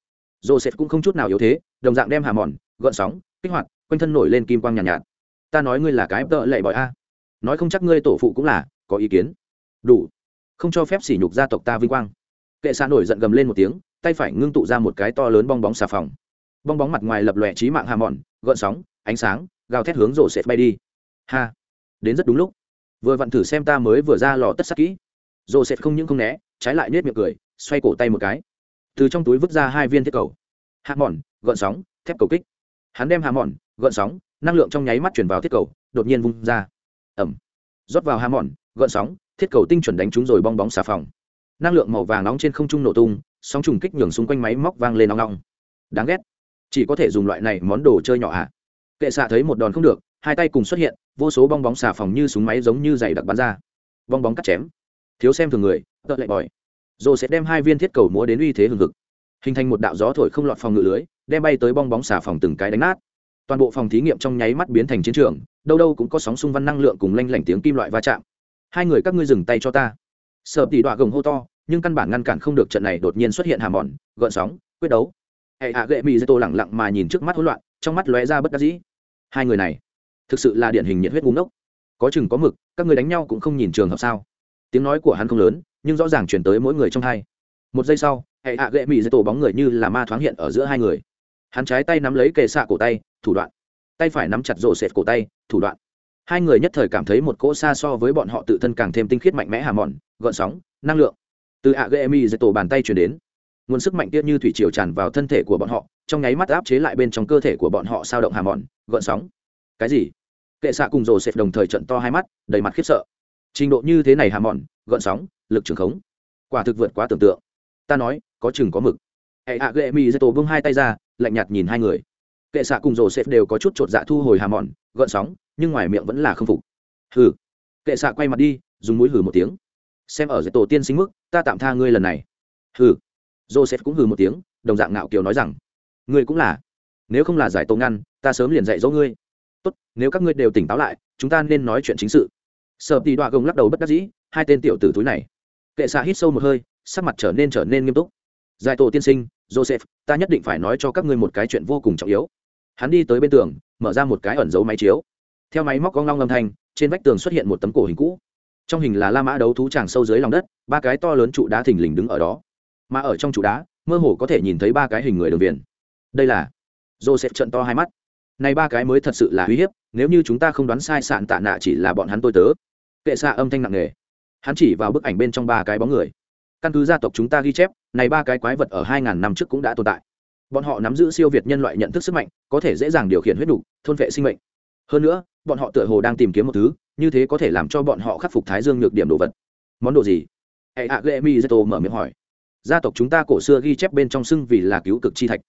joseph cũng không chút nào yếu thế đồng dạng đem hà mòn gợn sóng kích hoạt quanh thân nổi lên kim quang nhàn nhạt, nhạt. Ta nói ngươi là cái tợ lệ bỏi a. Nói không chắc ngươi tổ phụ cũng là có ý kiến. Đủ. Không cho phép sỉ nhục gia tộc ta vinh quang. Kệ xạ nổi giận gầm lên một tiếng tay phải ngưng tụ ra một cái to lớn bong bóng xà phòng. Bong bóng mặt ngoài lập lòe trí mạng hà mòn gợn sóng ánh sáng gào thét hướng rổ sệt bay đi. Ha đến rất đúng lúc. Vừa vặn thử xem ta mới vừa ra lò tất sắc kỹ. Rổ sệt không những không né trái lại nết miệng cười xoay cổ tay một cái từ trong túi vứt ra hai viên thiết cầu. Hạ mòn gợn sóng, thép cầu kích. Hắn đem hạ mòn gợn sóng, năng lượng trong nháy mắt chuyển vào thiết cầu, đột nhiên vung ra. Ẩm rót vào hạ mòn gợn sóng, thiết cầu tinh chuẩn đánh trúng rồi bong bóng xà phòng. Năng lượng màu vàng nóng trên không trung nổ tung, sóng trùng kích nhường xung quanh máy móc vang lên nóng nóng đáng ghét. Chỉ có thể dùng loại này món đồ chơi nhỏ ạ. À. kệ xạ thấy một đòn không được, hai tay cùng xuất hiện, vô số bong bóng xà phòng như súng máy giống như dày đặc bắn ra. Bong bóng cắt chém. Thiếu xem thường người, tợ lại bòi rồi sẽ đem hai viên thiết cầu múa đến uy thế hừng hực. Hình thành một đạo gió thổi không lọt phòng ngự lưới, đem bay tới bong bóng xà phòng từng cái đánh nát. Toàn bộ phòng thí nghiệm trong nháy mắt biến thành chiến trường, đâu đâu cũng có sóng xung văn năng lượng cùng lanh lảnh tiếng kim loại va chạm. Hai người các ngươi dừng tay cho ta. Sợ tỉ đọa gồng hô to, nhưng căn bản ngăn cản không được trận này đột nhiên xuất hiện hàm mòn, gợn sóng, quyết đấu. Hệ hạ gệ mỹ dây tô lẳng lặng mà nhìn trước mắt hỗn loạn, trong mắt lóe ra bất đắc dĩ. Hai người này, thực sự là điển hình nhiệt huyết ngu ngốc. Có chừng có mực, các người đánh nhau cũng không nhìn trường hợp sao. Tiếng nói của hắn không lớn nhưng rõ ràng chuyển tới mỗi người trong hai. Một giây sau, hệ hạ gệ mỹ dây tổ bóng người như là ma thoáng hiện ở giữa hai người. Hắn trái tay nắm lấy kề xạ cổ tay, thủ đoạn. Tay phải nắm chặt rổ sệt cổ tay, thủ đoạn. Hai người nhất thời cảm thấy một cỗ xa so với bọn họ tự thân càng thêm tinh khiết mạnh mẽ hà mòn, gợn sóng, năng lượng. Từ ạ gây mi dây tổ bàn tay chuyển đến, nguồn sức mạnh tiết như thủy triều tràn vào thân thể của bọn họ, trong nháy mắt áp chế lại bên trong cơ thể của bọn họ sao động hà mòn, gợn sóng. Cái gì? Kệ xạ cùng rồ sệt đồng thời trận to hai mắt, đầy mặt khiếp sợ trình độ như thế này hà mòn gợn sóng, lực trường khống. Quả thực vượt quá tưởng tượng. Ta nói, có chừng có mực. Hệ hạ ghệ mi dây tổ bưng hai tay ra, lạnh nhạt nhìn hai người. Kệ xạ cùng rổ xếp đều có chút chột dạ thu hồi hà mòn gợn sóng, nhưng ngoài miệng vẫn là không phục. Hừ. Kệ xạ quay mặt đi, dùng mũi hừ một tiếng. Xem ở dây tổ tiên sinh mức, ta tạm tha ngươi lần này. Hừ. Joseph cũng hừ một tiếng, đồng dạng ngạo kiều nói rằng, ngươi cũng là. Nếu không là giải tổ ngăn, ta sớm liền dạy dỗ ngươi. Tốt, nếu các ngươi đều tỉnh táo lại, chúng ta nên nói chuyện chính sự sợ tì đoạ gồng lắc đầu bất đắc dĩ, hai tên tiểu tử túi này. Kệ xạ hít sâu một hơi, sắc mặt trở nên trở nên nghiêm túc. Giải tổ tiên sinh, joseph, ta nhất định phải nói cho các ngươi một cái chuyện vô cùng trọng yếu. Hắn đi tới bên tường, mở ra một cái ẩn dấu máy chiếu. Theo máy móc con long âm thanh, trên vách tường xuất hiện một tấm cổ hình cũ. Trong hình là la mã đấu thú tràng sâu dưới lòng đất, ba cái to lớn trụ đá thình lình đứng ở đó. Mà ở trong trụ đá, mơ hồ có thể nhìn thấy ba cái hình người đường viền. Đây là joseph trận to hai mắt này ba cái mới thật sự là uy hiếp nếu như chúng ta không đoán sai sạn tạ nạ chỉ là bọn hắn tôi tớ. Kệ xạ âm thanh nặng nề. Hắn chỉ vào bức ảnh bên trong ba cái bóng người. Căn cứ gia tộc chúng ta ghi chép này ba cái quái vật ở hai ngàn năm trước cũng đã tồn tại. Bọn họ nắm giữ siêu việt nhân loại nhận thức sức mạnh có thể dễ dàng điều khiển huyết đủ, thôn vệ sinh mệnh. Hơn nữa bọn họ tựa hồ đang tìm kiếm một thứ như thế có thể làm cho bọn họ khắc phục thái dương nhược điểm đồ vật. Món đồ gì? Hệ hạ ghệ mi zeto mở miệng hỏi. Gia tộc chúng ta cổ xưa ghi chép bên trong xưng vì là cứu cực chi thạch.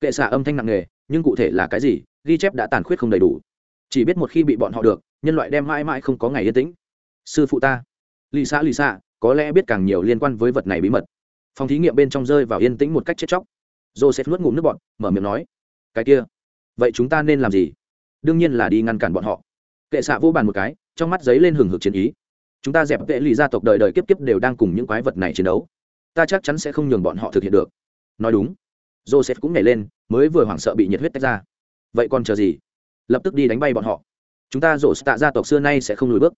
Kệ xạ âm thanh nặng nề nhưng cụ thể là cái gì? Ghi chép đã tàn khuyết không đầy đủ. Chỉ biết một khi bị bọn họ được, nhân loại đem mãi mãi không có ngày yên tĩnh. Sư phụ ta. Lì xã lì xạ có lẽ biết càng nhiều liên quan với vật này bí mật. Phòng thí nghiệm bên trong rơi vào yên tĩnh một cách chết chóc. Joseph nuốt ngụm nước bọn mở miệng nói. Cái kia. Vậy chúng ta nên làm gì? Đương nhiên là đi ngăn cản bọn họ. Kệ xạ vô bàn một cái, trong mắt giấy lên hừng hực chiến ý. Chúng ta dẹp vệ lì gia tộc đời đời kiếp kiếp đều đang cùng những quái vật này chiến đấu. Ta chắc chắn sẽ không nhường bọn họ thực hiện được. Nói đúng. Joseph cũng nhảy lên, mới vừa hoảng sợ bị nhiệt huyết tách ra vậy còn chờ gì? Lập tức đi đánh bay bọn họ. Chúng ta rổ tạ gia tộc xưa nay sẽ không lùi bước.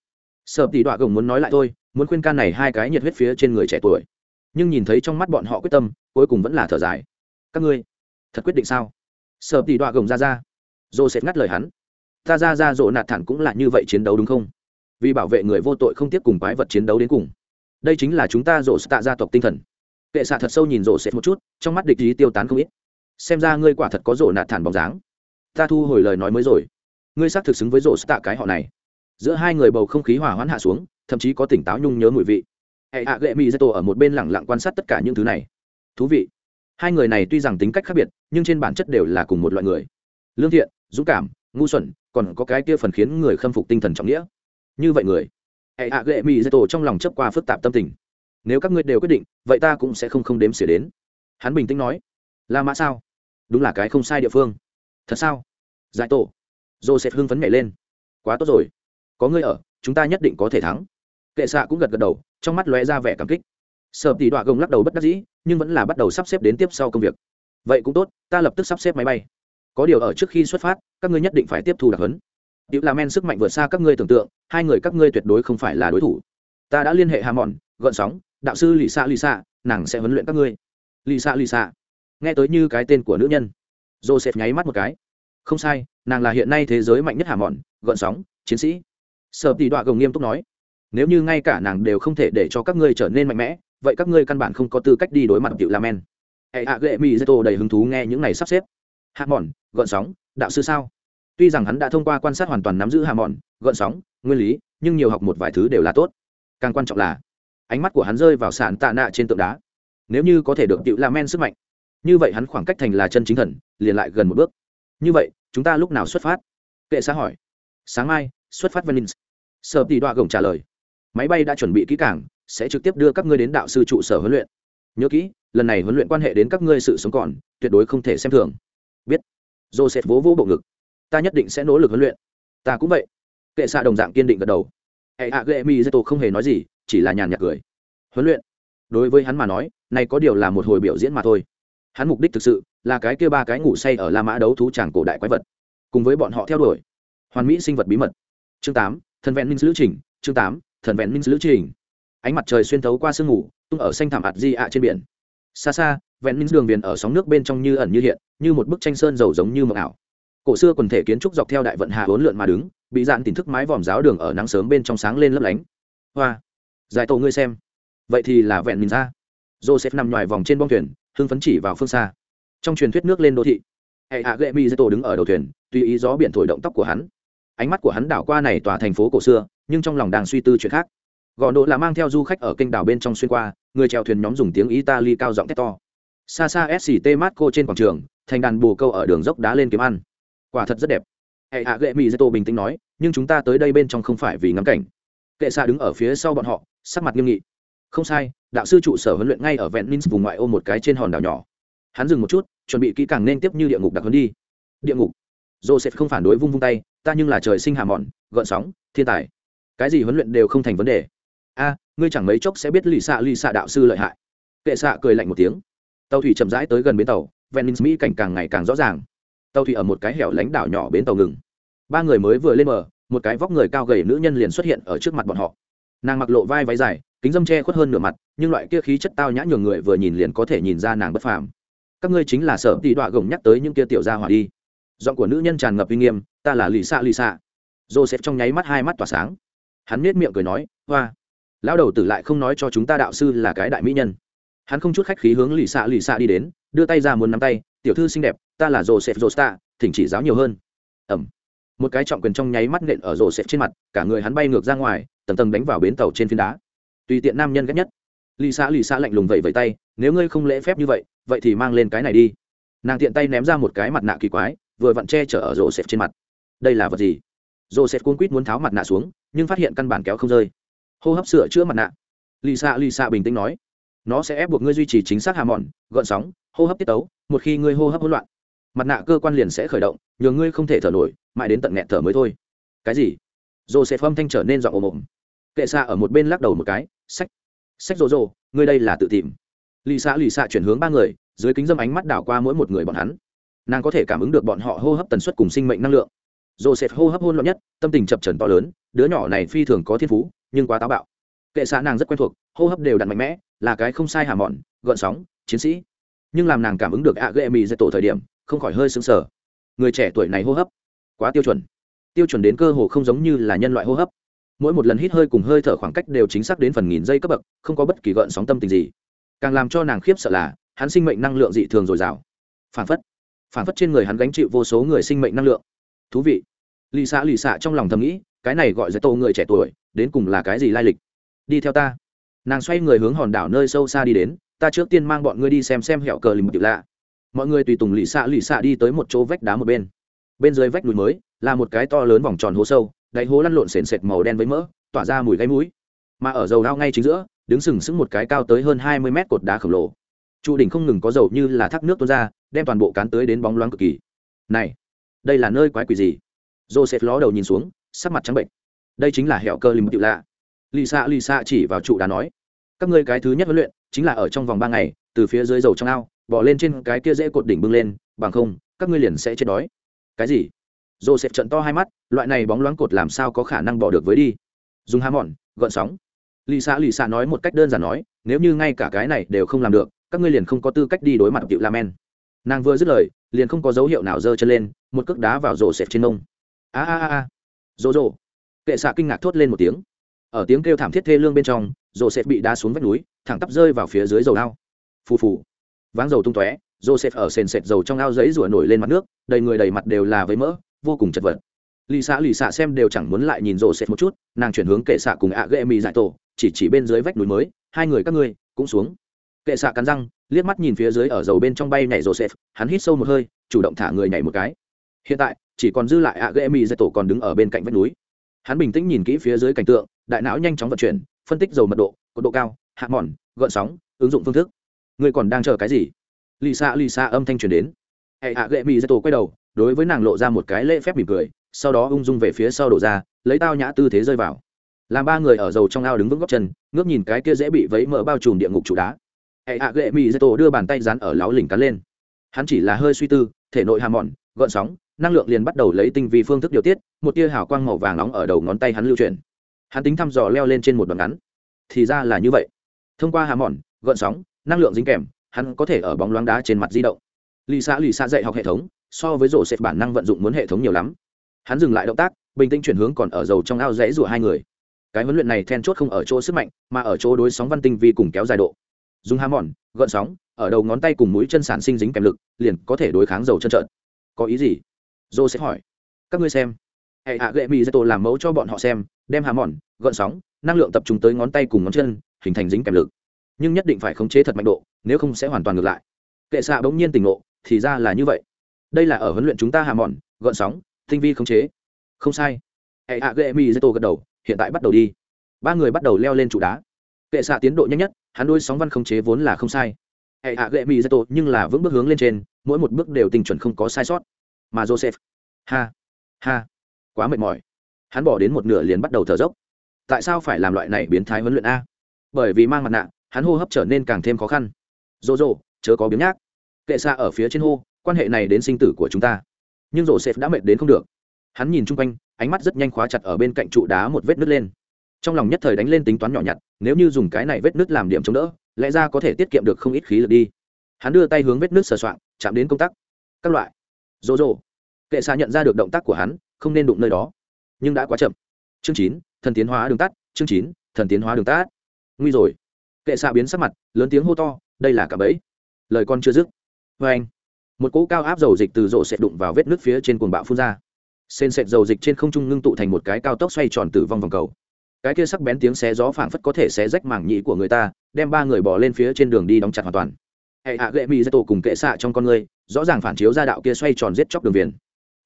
Sợ tỷ đọa gồng muốn nói lại thôi, muốn khuyên can này hai cái nhiệt huyết phía trên người trẻ tuổi. Nhưng nhìn thấy trong mắt bọn họ quyết tâm, cuối cùng vẫn là thở dài. Các ngươi, thật quyết định sao? Sợ tỷ đọa gồng ra ra. Joseph ngắt lời hắn. Ta ra ra rộ nạt thản cũng là như vậy chiến đấu đúng không? Vì bảo vệ người vô tội không tiếp cùng quái vật chiến đấu đến cùng. Đây chính là chúng ta rộ tạ gia tộc tinh thần. Kệ xạ thật sâu nhìn rộ sẽ một chút, trong mắt địch ý tiêu tán không ít. Xem ra ngươi quả thật có rộ nạt thản bóng dáng ta thu hồi lời nói mới rồi. Ngươi xác thực xứng với rổ tạ cái họ này. Giữa hai người bầu không khí hỏa hoãn hạ xuống, thậm chí có tỉnh táo nhung nhớ mùi vị. Hệ hạ gệ mỹ dây tổ ở một bên lẳng lặng quan sát tất cả những thứ này. Thú vị. Hai người này tuy rằng tính cách khác biệt, nhưng trên bản chất đều là cùng một loại người. Lương thiện, dũng cảm, ngu xuẩn, còn có cái kia phần khiến người khâm phục tinh thần trọng nghĩa. Như vậy người. Hệ hạ gệ mỹ dây tổ trong lòng chấp qua phức tạp tâm tình. Nếu các ngươi đều quyết định, vậy ta cũng sẽ không không đếm xỉa đến. Hắn bình tĩnh nói, la mã sao? Đúng là cái không sai địa phương thật sao? Giải tổ. Joseph hưng phấn nhảy lên. Quá tốt rồi. Có ngươi ở, chúng ta nhất định có thể thắng. Kệ xạ cũng gật gật đầu, trong mắt lóe ra vẻ cảm kích. Sợ tỷ đọa gồng lắc đầu bất đắc dĩ, nhưng vẫn là bắt đầu sắp xếp đến tiếp sau công việc. Vậy cũng tốt, ta lập tức sắp xếp máy bay. Có điều ở trước khi xuất phát, các ngươi nhất định phải tiếp thu đặc hấn điệu là men sức mạnh vượt xa các ngươi tưởng tượng, hai người các ngươi tuyệt đối không phải là đối thủ. Ta đã liên hệ hà mòn gợn sóng, đạo sư lì xạ lì xạ nàng sẽ huấn luyện các ngươi. Lì xạ lì xạ nghe tới như cái tên của nữ nhân joseph nháy mắt một cái. Không sai, nàng là hiện nay thế giới mạnh nhất hà mòn gợn sóng, chiến sĩ. Sợ tỷ đọa gồng nghiêm túc nói, nếu như ngay cả nàng đều không thể để cho các ngươi trở nên mạnh mẽ, vậy các ngươi căn bản không có tư cách đi đối mặt cựu la men. Hệ hạ ghệ mỹ dê tô đầy hứng thú nghe những này sắp xếp. Hạ mòn gợn sóng, đạo sư sao? Tuy rằng hắn đã thông qua quan sát hoàn toàn nắm giữ hạ mòn gợn sóng, nguyên lý, nhưng nhiều học một vài thứ đều là tốt. Càng quan trọng là, ánh mắt của hắn rơi vào sàn tạ nạ trên tượng đá. Nếu như có thể được cựu la men sức mạnh như vậy hắn khoảng cách thành là chân chính thần, liền lại gần một bước. Như vậy, chúng ta lúc nào xuất phát? Kệ xã hỏi. Sáng mai, xuất phát venice. Sợ tỷ đoạ gồng trả lời. Máy bay đã chuẩn bị kỹ cảng sẽ trực tiếp đưa các ngươi đến đạo sư trụ sở huấn luyện. Nhớ kỹ, lần này huấn luyện quan hệ đến các ngươi sự sống còn, tuyệt đối không thể xem thường. Biết. Joseph vỗ vỗ bộ ngực. Ta nhất định sẽ nỗ lực huấn luyện. Ta cũng vậy. Kệ xạ đồng dạng kiên định gật đầu. Hệ hạ ghệ mi dê tô không hề nói gì, chỉ là nhàn nhạt cười. Huấn luyện. Đối với hắn mà nói, này có điều là một hồi biểu diễn mà thôi hắn mục đích thực sự là cái kia ba cái ngủ say ở la mã đấu thú tràng cổ đại quái vật, cùng với bọn họ theo đuổi. Hoàn mỹ sinh vật bí mật. Chương tám, thần vẹn minh lữ trình. Chương tám, thần vẹn minh lữ trình. Ánh mặt trời xuyên thấu qua sương ngủ tung ở xanh thảm ạt di ạ trên biển. Xa xa, vẹn minh đường viền ở sóng nước bên trong như ẩn như hiện, như một bức tranh sơn dầu giống như mực ảo. Cổ xưa quần thể kiến trúc dọc theo đại vận hạ hỗn lượn mà đứng, bị dạn tỉnh thức mái vòm giáo đường ở nắng sớm bên trong sáng lên lấp lánh. Hoa, giải tổ ngươi xem. Vậy thì là vẹn minh ra. Joseph nằm ngoài vòng trên bong thuyền hưng phấn chỉ vào phương xa. Trong truyền thuyết nước lên đô thị, hệ hạ gậy mi dây tổ đứng ở đầu thuyền, tùy ý gió biển thổi động tóc của hắn. Ánh mắt của hắn đảo qua này tòa thành phố cổ xưa, nhưng trong lòng đang suy tư chuyện khác. Gò độ là mang theo du khách ở kênh đảo bên trong xuyên qua, người chèo thuyền nhóm dùng tiếng italy cao giọng thét to. Xa xa sct marco trên quảng trường, thành đàn bồ câu ở đường dốc đá lên kiếm ăn. Quả thật rất đẹp. Hệ hạ gậy mỹ dây tô bình tĩnh nói, nhưng chúng ta tới đây bên trong không phải vì ngắm cảnh. Kệ xa đứng ở phía sau bọn họ, sắc mặt nghiêm nghị không sai, đạo sư trụ sở huấn luyện ngay ở vẹn ninh vùng ngoại ô một cái trên hòn đảo nhỏ. Hắn dừng một chút, chuẩn bị kỹ càng nên tiếp như địa ngục đặc huấn đi. Địa ngục? Joseph không phản đối vung vung tay, ta nhưng là trời sinh hà mòn, gợn sóng, thiên tài. Cái gì huấn luyện đều không thành vấn đề. A, ngươi chẳng mấy chốc sẽ biết lì xạ lì xạ đạo sư lợi hại. Kệ xạ cười lạnh một tiếng. Tàu thủy chậm rãi tới gần bến tàu, venice, mỹ cảnh càng ngày càng rõ ràng. Tàu thủy ở một cái hẻo lánh đảo nhỏ bến tàu ngừng. Ba người mới vừa lên bờ, một cái vóc người cao gầy nữ nhân liền xuất hiện ở trước mặt bọn họ. Nàng mặc lộ vai váy dài kính dâm che khuất hơn nửa mặt, nhưng loại kia khí chất tao nhã nhường người vừa nhìn liền có thể nhìn ra nàng bất phàm. Các ngươi chính là sở tỷ đọa gồng nhắc tới những kia tiểu gia hỏa đi. Giọng của nữ nhân tràn ngập uy nghiêm, ta là lì xạ lì xạ joseph trong nháy mắt hai mắt tỏa sáng. Hắn nết miệng cười nói, hoa, lão đầu tử lại không nói cho chúng ta đạo sư là cái đại mỹ nhân. Hắn không chút khách khí hướng lì xạ lì xạ đi đến, đưa tay ra muốn nắm tay, tiểu thư xinh đẹp, ta là joseph josta, thỉnh chỉ giáo nhiều hơn. Ẩm một cái trọng quyền trong nháy mắt nện ở joseph trên mặt, cả người hắn bay ngược ra ngoài, tầng tầng đánh vào bến tàu trên phiến đá tùy tiện nam nhân ghét nhất. Lì xạ lì xạ lạnh lùng vẫy vẫy tay, nếu ngươi không lễ phép như vậy vậy thì mang lên cái này đi. Nàng tiện tay ném ra một cái mặt nạ kỳ quái, vừa vặn che chở ở rổ xẹp trên mặt. Đây là vật gì? Rổ xẹp cuốn quýt muốn tháo mặt nạ xuống, nhưng phát hiện căn bản kéo không rơi. Hô hấp sửa chữa mặt nạ. Lì xạ lì xạ bình tĩnh nói, nó sẽ ép buộc ngươi duy trì chính xác hà mòn gợn sóng, hô hấp tiết tấu, một khi ngươi hô hấp hỗn loạn, mặt nạ cơ quan liền sẽ khởi động, nhờ ngươi không thể thở nổi, mãi đến tận nghẹn thở mới thôi. Cái gì? Rổ xẹp âm thanh trở nên dọn ồm ồm. Kệ xạ ở một bên lắc đầu một cái sách. Sách rồ rồ, ngươi đây là tự tìm. Lì xạ lì xạ chuyển hướng ba người, dưới kính dâm ánh mắt đảo qua mỗi một người bọn hắn. Nàng có thể cảm ứng được bọn họ hô hấp tần suất cùng sinh mệnh năng lượng. Joseph hô hấp hôn loạn nhất, tâm tình chập trần to lớn, đứa nhỏ này phi thường có thiên phú, nhưng quá táo bạo. Kệ xạ nàng rất quen thuộc, hô hấp đều đặn mạnh mẽ, là cái không sai hà mòn gợn sóng, chiến sĩ. Nhưng làm nàng cảm ứng được ạ ghệ mì dạy tổ thời điểm, không khỏi hơi sững sờ. Người trẻ tuổi này hô hấp, quá tiêu chuẩn. Tiêu chuẩn đến cơ hồ không giống như là nhân loại hô hấp mỗi một lần hít hơi cùng hơi thở khoảng cách đều chính xác đến phần nghìn giây cấp bậc, không có bất kỳ gợn sóng tâm tình gì. Càng làm cho nàng khiếp sợ là, hắn sinh mệnh năng lượng dị thường dồi dào. Phản phất phản phất trên người hắn gánh chịu vô số người sinh mệnh năng lượng. Thú vị. Lì xạ lì xạ trong lòng thầm nghĩ, cái này gọi giải tô người trẻ tuổi, đến cùng là cái gì lai lịch? Đi theo ta. Nàng xoay người hướng hòn đảo nơi sâu xa đi đến, ta trước tiên mang bọn ngươi đi xem xem hẹo cờ lìm tự lạ. Mọi người tùy tùng lì xạ lì xạ đi tới một chỗ vách đá một bên. Bên dưới vách núi mới, là một cái to lớn vòng tròn hố sâu đáy hố lăn lộn sền sệt màu đen với mỡ, tỏa ra mùi gáy mũi. Mà ở dầu đao ngay chính giữa, đứng sừng sững một cái cao tới hơn hai mươi mét cột đá khổng lồ. Trụ đỉnh không ngừng có dầu như là thác nước tuôn ra, đem toàn bộ cán tới đến bóng loáng cực kỳ. Này, đây là nơi quái quỷ gì? Joseph ló đầu nhìn xuống, sắc mặt trắng bệnh. Đây chính là hẹo cơ lim tự lạ. Lì xạ lì xạ chỉ vào trụ đá nói, các ngươi cái thứ nhất huấn luyện chính là ở trong vòng ba ngày, từ phía dưới dầu trong ao bỏ lên trên cái kia dễ cột đỉnh bưng lên, bằng không, các ngươi liền sẽ chết đói. Cái gì? Joseph trận to hai mắt, loại này bóng loáng cột làm sao có khả năng bỏ được với đi? Dùng há mòn gợn sóng. Lì xạ lì xạ nói một cách đơn giản nói, nếu như ngay cả cái này đều không làm được, các ngươi liền không có tư cách đi đối mặt cựu Lamen. nàng vừa dứt lời, liền không có dấu hiệu nào giơ chân lên, một cước đá vào rổ xẹp trên nông a a a a. Rổ rổ kệ xạ kinh ngạc thốt lên một tiếng. Ở tiếng kêu thảm thiết thê lương bên trong rổ xẹp bị đá xuống vách núi, thẳng tắp rơi vào phía dưới dầu ao. Phù phù. Váng dầu tung tóe, joseph ở sền sệt dầu trong ao giấy rủa nổi lên mặt nước, đầy người đầy mặt đều là với mỡ vô cùng chật vật. Lì xạ lì xạ xem đều chẳng muốn lại nhìn joseph một chút, nàng chuyển hướng kệ xạ cùng ạ ghệ mì dại tổ, chỉ chỉ bên dưới vách núi mới, hai người các ngươi cũng xuống. Kệ xạ cắn răng, liếc mắt nhìn phía dưới ở dầu bên trong bay nhảy joseph hắn hít sâu một hơi, chủ động thả người nhảy một cái. Hiện tại, chỉ còn dư lại ạ ghệ mì dại tổ còn đứng ở bên cạnh vách núi. Hắn bình tĩnh nhìn kỹ phía dưới cảnh tượng, đại não nhanh chóng vận chuyển, phân tích dầu mật độ, cột độ cao, hạ mòn, gợn sóng, ứng dụng phương thức. Ngươi còn đang chờ cái gì? Lì xạ lì xạ âm thanh truyền đến. Hệ hạ gệ mỹ dạy tổ quay đầu đối với nàng lộ ra một cái lễ phép mỉm cười, sau đó ung dung về phía sau đổ ra, lấy tao nhã tư thế rơi vào. Làm ba người ở dầu trong ao đứng vững góc chân, ngước nhìn cái kia dễ bị vấy mở bao trùm địa ngục trụ đá. Hệ hạ gệ mỹ dây tổ đưa bàn tay dán ở láo lỉnh cắn lên. Hắn chỉ là hơi suy tư, thể nội hàm mòn gợn sóng, năng lượng liền bắt đầu lấy tinh vi phương thức điều tiết, một tia hào quang màu vàng nóng ở đầu ngón tay hắn lưu chuyển. Hắn tính thăm dò leo lên trên một đoạn ngắn. Thì ra là như vậy. Thông qua hàm mòn gợn sóng, năng lượng dính kèm, hắn có thể ở bóng loáng đá trên mặt di động. Lì xạ lì xạ dạy học hệ thống so với rổ xếp bản năng vận dụng muốn hệ thống nhiều lắm. Hắn dừng lại động tác, bình tĩnh chuyển hướng còn ở dầu trong ao rẽ rủa hai người. Cái huấn luyện này then chốt không ở chỗ sức mạnh, mà ở chỗ đối sóng văn tinh vi cùng kéo dài độ. Dùng ham mòn gợn sóng, ở đầu ngón tay cùng mũi chân sản sinh dính kèm lực, liền có thể đối kháng dầu chân trợn. Có ý gì? Dô sẽ hỏi. Các ngươi xem. Hệ hạ gệ mỹ dây tổ làm mẫu cho bọn họ xem, đem hàm mòn gợn sóng, năng lượng tập trung tới ngón tay cùng ngón chân, hình thành dính kèm lực. Nhưng nhất định phải khống chế thật mạnh độ, nếu không sẽ hoàn toàn ngược lại. Kệ xạ bỗng nhiên tỉnh ngộ, thì ra là như vậy đây là ở huấn luyện chúng ta hà mòn, gọn sóng, tinh vi khống chế. Không sai. Hệ hạ ghệ mi dây tô gật đầu, hiện tại bắt đầu đi. Ba người bắt đầu leo lên trụ đá. Kệ xạ tiến độ nhanh nhất, hắn đôi sóng văn khống chế vốn là không sai. Hệ hạ ghệ mi dây tô nhưng là vững bước hướng lên trên, mỗi một bước đều tình chuẩn không có sai sót. Mà joseph, ha ha, quá mệt mỏi. Hắn bỏ đến một nửa liền bắt đầu thở dốc. Tại sao phải làm loại này biến thái huấn luyện a? Bởi vì mang mặt nạ, hắn hô hấp trở nên càng thêm khó khăn. Dô dô chớ có biếng nhác. Kệ xa ở phía trên hô quan hệ này đến sinh tử của chúng ta. Nhưng rổ sệt đã mệt đến không được. Hắn nhìn chung quanh, ánh mắt rất nhanh khóa chặt ở bên cạnh trụ đá một vết nứt lên. Trong lòng nhất thời đánh lên tính toán nhỏ nhặt, nếu như dùng cái này vết nứt làm điểm chống đỡ, lẽ ra có thể tiết kiệm được không ít khí lực đi. Hắn đưa tay hướng vết nứt sờ soạn chạm đến công tắc. Các loại. Rô rô kệ xa nhận ra được động tác của hắn, không nên đụng nơi đó. Nhưng đã quá chậm. Chương chín, thần tiến hóa đường tắt, chương chín, thần tiến hóa đường tắt. Nguy rồi. Kệ xa biến sắc mặt, lớn tiếng hô to, đây là cả bẫy. Lời con chưa dứt. Vê anh một cỗ cao áp dầu dịch từ rộ sệt đụng vào vết nước phía trên cuồng bạo phun ra. Sên sệt dầu dịch trên không trung ngưng tụ thành một cái cao tốc xoay tròn tử vong vòng cầu. Cái kia sắc bén tiếng xé gió phảng phất có thể xé rách mảng nhĩ của người ta, đem ba người bỏ lên phía trên đường đi đóng chặt hoàn toàn. Hệ hạ gệ mỹ dây tổ cùng kệ xạ trong con người, rõ ràng phản chiếu ra đạo kia xoay tròn giết chóc đường viền.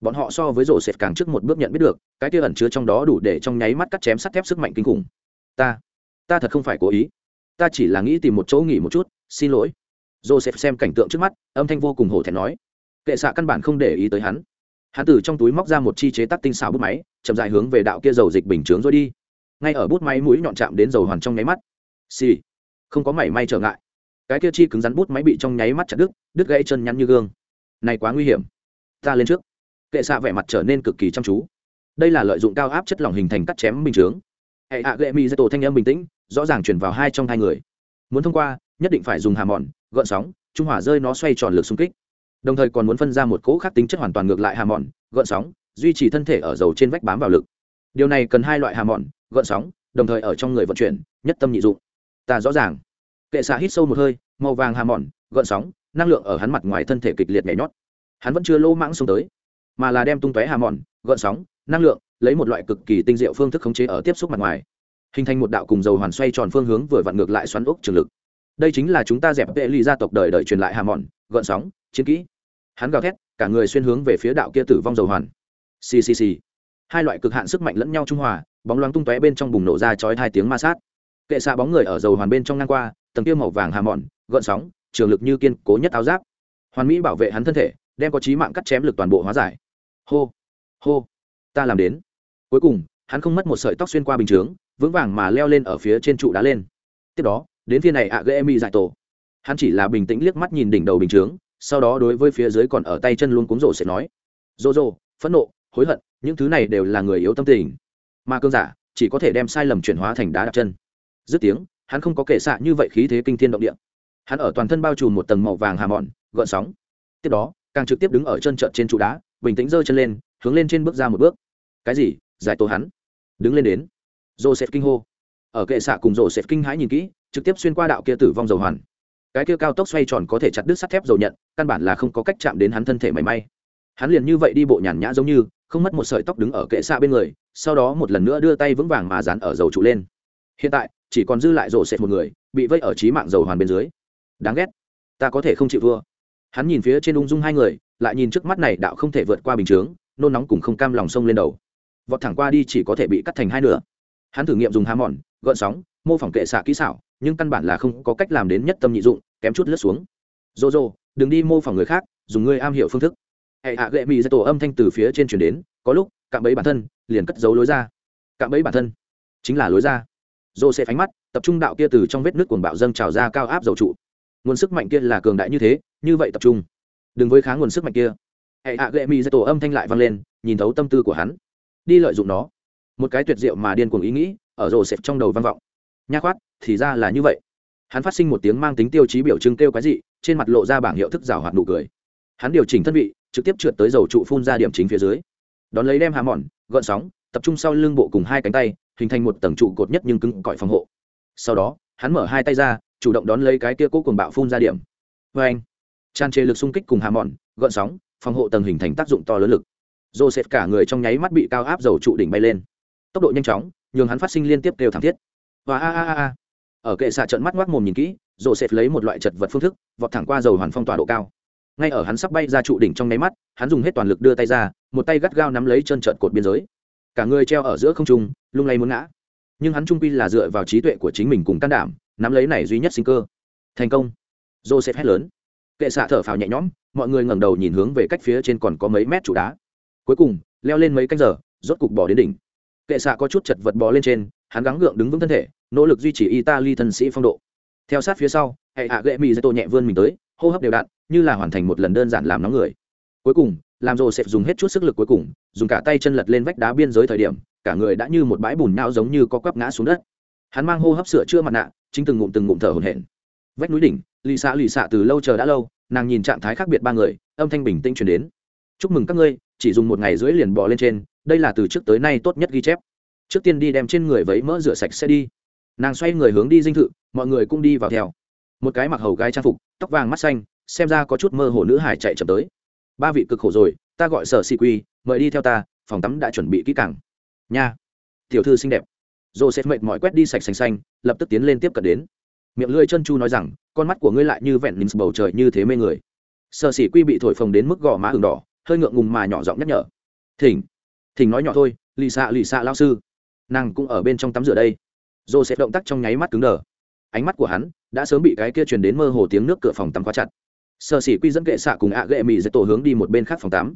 Bọn họ so với rổ sệt càng trước một bước nhận biết được, cái kia ẩn chứa trong đó đủ để trong nháy mắt cắt chém sắt thép sức mạnh kinh khủng. Ta ta thật không phải cố ý. Ta chỉ là nghĩ tìm một chỗ nghỉ một chút, xin lỗi joseph xem cảnh tượng trước mắt, âm thanh vô cùng hổ thẹn nói, kệ xạ căn bản không để ý tới hắn. Hắn từ trong túi móc ra một chi chế tác tinh xảo bút máy, chậm dài hướng về đạo kia dầu dịch bình chướng rồi đi. Ngay ở bút máy mũi nhọn chạm đến dầu hoàn trong nháy mắt, xì、sì. không có mảy may trở ngại. Cái kia chi cứng rắn bút máy bị trong nháy mắt chặt đứt đứt gãy chân nhắn như gương. Này quá nguy hiểm. Ta lên trước. Kệ xạ vẻ mặt trở nên cực kỳ chăm chú. Đây là lợi dụng cao áp chất lỏng hình thành cắt chém bình chướng. Hệ hạ gệ mi dây tổ thanh âm bình tĩnh, rõ ràng chuyển vào hai trong hai người. Muốn thông qua, nhất định phải dùng hà mòn gợn sóng, trung hỏa rơi nó xoay tròn lực xung kích. Đồng thời còn muốn phân ra một cỗ khác tính chất hoàn toàn ngược lại hà mòn, gợn sóng, duy trì thân thể ở dầu trên vách bám vào lực. Điều này cần hai loại hà mòn, gợn sóng, đồng thời ở trong người vận chuyển, nhất tâm nhị dụng. Ta rõ ràng. Kệ xạ hít sâu một hơi, màu vàng hà mòn, gợn sóng, năng lượng ở hắn mặt ngoài thân thể kịch liệt nhảy nhót. Hắn vẫn chưa lỗ mãng xuống tới, mà là đem tung tóe hà mòn, gợn sóng, năng lượng, lấy một loại cực kỳ tinh diệu phương thức khống chế ở tiếp xúc mặt ngoài. Hình thành một đạo cùng dầu hoàn xoay tròn phương hướng vừa vặn ngược lại xoắn ốc trường lực đây chính là chúng ta dẹp vệ ly gia tộc đời đời truyền lại hà mòn gợn sóng, chiến kỹ. Hắn gào thét, cả người xuyên hướng về phía đạo kia tử vong dầu hoàn. Ccc hai loại cực hạn sức mạnh lẫn nhau trung hòa, bóng loáng tung tóe bên trong bùng nổ ra chói hai tiếng ma sát. Kệ xạ bóng người ở dầu hoàn bên trong ngang qua, tầng kia màu vàng hà mòn gợn sóng, trường lực như kiên cố nhất áo giáp. Hoàn mỹ bảo vệ hắn thân thể, đem có trí mạng cắt chém lực toàn bộ hóa giải. Hô hô, ta làm đến. Cuối cùng, hắn không mất một sợi tóc xuyên qua bình chướng, vững vàng mà leo lên ở phía trên trụ đá lên. Tiếp đó đến phía này ạ gây mi dại tổ. Hắn chỉ là bình tĩnh liếc mắt nhìn đỉnh đầu bình chướng, sau đó đối với phía dưới còn ở tay chân luôn cuống rổ sẽ nói, rô rô, phẫn nộ, hối hận, những thứ này đều là người yếu tâm tình. Mà cơn giả, chỉ có thể đem sai lầm chuyển hóa thành đá đặt chân. Dứt tiếng, hắn không có kể xạ như vậy khí thế kinh thiên động địa. Hắn ở toàn thân bao trùm một tầng màu vàng hà mòn, gợn sóng. Tiếp đó, càng trực tiếp đứng ở chân trợn trên trụ đá, bình tĩnh giơ chân lên, hướng lên trên bước ra một bước. Cái gì? Giải tổ hắn. Đứng lên đến. Joseph kinh hô ở kệ xạ cùng rổ sệt kinh hãi nhìn kỹ, trực tiếp xuyên qua đạo kia tử vong dầu hoàn. Cái kia cao tốc xoay tròn có thể chặt đứt sắt thép dầu nhận, căn bản là không có cách chạm đến hắn thân thể mảy may. Hắn liền như vậy đi bộ nhàn nhã giống như, không mất một sợi tóc đứng ở kệ xạ bên người, sau đó một lần nữa đưa tay vững vàng mà dán ở dầu trụ lên. Hiện tại, chỉ còn dư lại rổ sệt một người, bị vây ở trí mạng dầu hoàn bên dưới. Đáng ghét. Ta có thể không chịu vua hắn nhìn phía trên ung dung hai người, lại nhìn trước mắt này đạo không thể vượt qua bình chướng, nôn nóng cùng không cam lòng sông lên đầu. Vọt thẳng qua đi chỉ có thể bị cắt thành hai nửa hắn thử nghiệm dùng há mòn, gợn sóng, mô phỏng kệ xạ kỹ xảo, nhưng căn bản là không có cách làm đến nhất tâm nhị dụng, kém chút lướt xuống. Dô dô đừng đi mô phỏng người khác, dùng ngươi am hiểu phương thức. Hệ hạ gệ mỹ ra tổ âm thanh từ phía trên chuyển đến, có lúc, cạm bẫy bản thân, liền cất giấu lối ra. Cạm bẫy bản thân, chính là lối ra. Dô sẽ phánh mắt, tập trung đạo kia từ trong vết nước cuồng bạo dâng trào ra cao áp dầu trụ. Nguồn sức mạnh kia là cường đại như thế, như vậy tập trung. Đừng với kháng nguồn sức mạnh kia. Hệ hạ gệ mỹ ra tổ âm thanh lại vang lên, nhìn thấu tâm tư của hắn. Đi lợi dụng nó một cái tuyệt diệu mà điên cuồng ý nghĩ, ở rồ sệt trong đầu vang vọng. Nha khoát, thì ra là như vậy. Hắn phát sinh một tiếng mang tính tiêu chí biểu trưng kêu cái gì trên mặt lộ ra bảng hiệu thức rào hoạt nụ cười. Hắn điều chỉnh thân vị, trực tiếp trượt tới dầu trụ phun ra điểm chính phía dưới. Đón lấy đem hà mòn gợn sóng, tập trung sau lưng bộ cùng hai cánh tay, hình thành một tầng trụ cột nhất nhưng cứng cỏi phòng hộ. Sau đó, hắn mở hai tay ra, chủ động đón lấy cái kia cố cùng bạo phun ra điểm. Vê anh, tràn trề lực xung kích cùng hà mòn gợn sóng, phòng hộ tầng hình thành tác dụng to lớn lực. Joseph cả người trong nháy mắt bị cao áp dầu trụ đỉnh bay lên tốc độ nhanh chóng, nhường hắn phát sinh liên tiếp đều thảm thiết. Và a a a ở kệ xạ trận mắt ngoác mồm nhìn kỹ, joseph lấy một loại chật vật phương thức, vọt thẳng qua dầu hoàn phong tỏa độ cao. Ngay ở hắn sắp bay ra trụ đỉnh trong nháy mắt, hắn dùng hết toàn lực đưa tay ra, một tay gắt gao nắm lấy chân trợn cột biên giới. Cả người treo ở giữa không trung, lung lay muốn ngã. Nhưng hắn trung quy là dựa vào trí tuệ của chính mình cùng can đảm, nắm lấy này duy nhất sinh cơ. Thành công. Joseph hét lớn. Kệ xạ thở phào nhẹ nhõm, mọi người ngẩng đầu nhìn hướng về cách phía trên còn có mấy mét trụ đá. Cuối cùng, leo lên mấy canh giờ, rốt cục bỏ đến đỉnh kệ xạ có chút chật vật bò lên trên, hắn gắng gượng đứng vững thân thể, nỗ lực duy trì italy thân sĩ phong độ. Theo sát phía sau, hệ hạ gậy mỹ dây tô nhẹ vươn mình tới, hô hấp đều đặn, như là hoàn thành một lần đơn giản làm nóng người. Cuối cùng, làm rồ sẽ dùng hết chút sức lực cuối cùng, dùng cả tay chân lật lên vách đá biên giới thời điểm, cả người đã như một bãi bùn não giống như có quắp ngã xuống đất. Hắn mang hô hấp sửa chữa mặt nạ, chính từng ngụm từng ngụm thở hổn hển. Vách núi đỉnh, lì xạ lì xạ từ lâu chờ đã lâu, nàng nhìn trạng thái khác biệt ba người, âm thanh bình tĩnh chuyển đến. Chúc mừng các ngươi, chỉ dùng một ngày rưỡi liền bò lên trên đây là từ trước tới nay tốt nhất ghi chép. Trước tiên đi đem trên người vấy mỡ rửa sạch sẽ đi. Nàng xoay người hướng đi dinh thự, mọi người cũng đi vào theo. Một cái mặc hầu gái trang phục, tóc vàng mắt xanh, xem ra có chút mơ hồ nữ hải chạy chậm tới. Ba vị cực khổ rồi, ta gọi sở sĩ quy, mời đi theo ta, phòng tắm đã chuẩn bị kỹ càng. Nha. Tiểu thư xinh đẹp. Joseph mệt mỏi quét đi sạch xanh xanh, lập tức tiến lên tiếp cận đến. Miệng lưỡi chân chu nói rằng, con mắt của ngươi lại như vẹn nín bầu trời như thế mê người. Sở sĩ quy bị thổi phồng đến mức gò má ửng đỏ, hơi ngượng ngùng mà nhỏ giọng nhắc nhở. Thỉnh thỉnh nói nhỏ thôi, lì xạ lì xạ lao sư. Nàng cũng ở bên trong tắm rửa đây. Joseph động tác trong nháy mắt cứng đờ. Ánh mắt của hắn đã sớm bị cái kia truyền đến mơ hồ tiếng nước cửa phòng tắm khóa chặt. Sợ sĩ quy dẫn kệ xạ cùng ạ ghệ mì dạy tổ hướng đi một bên khác phòng tắm.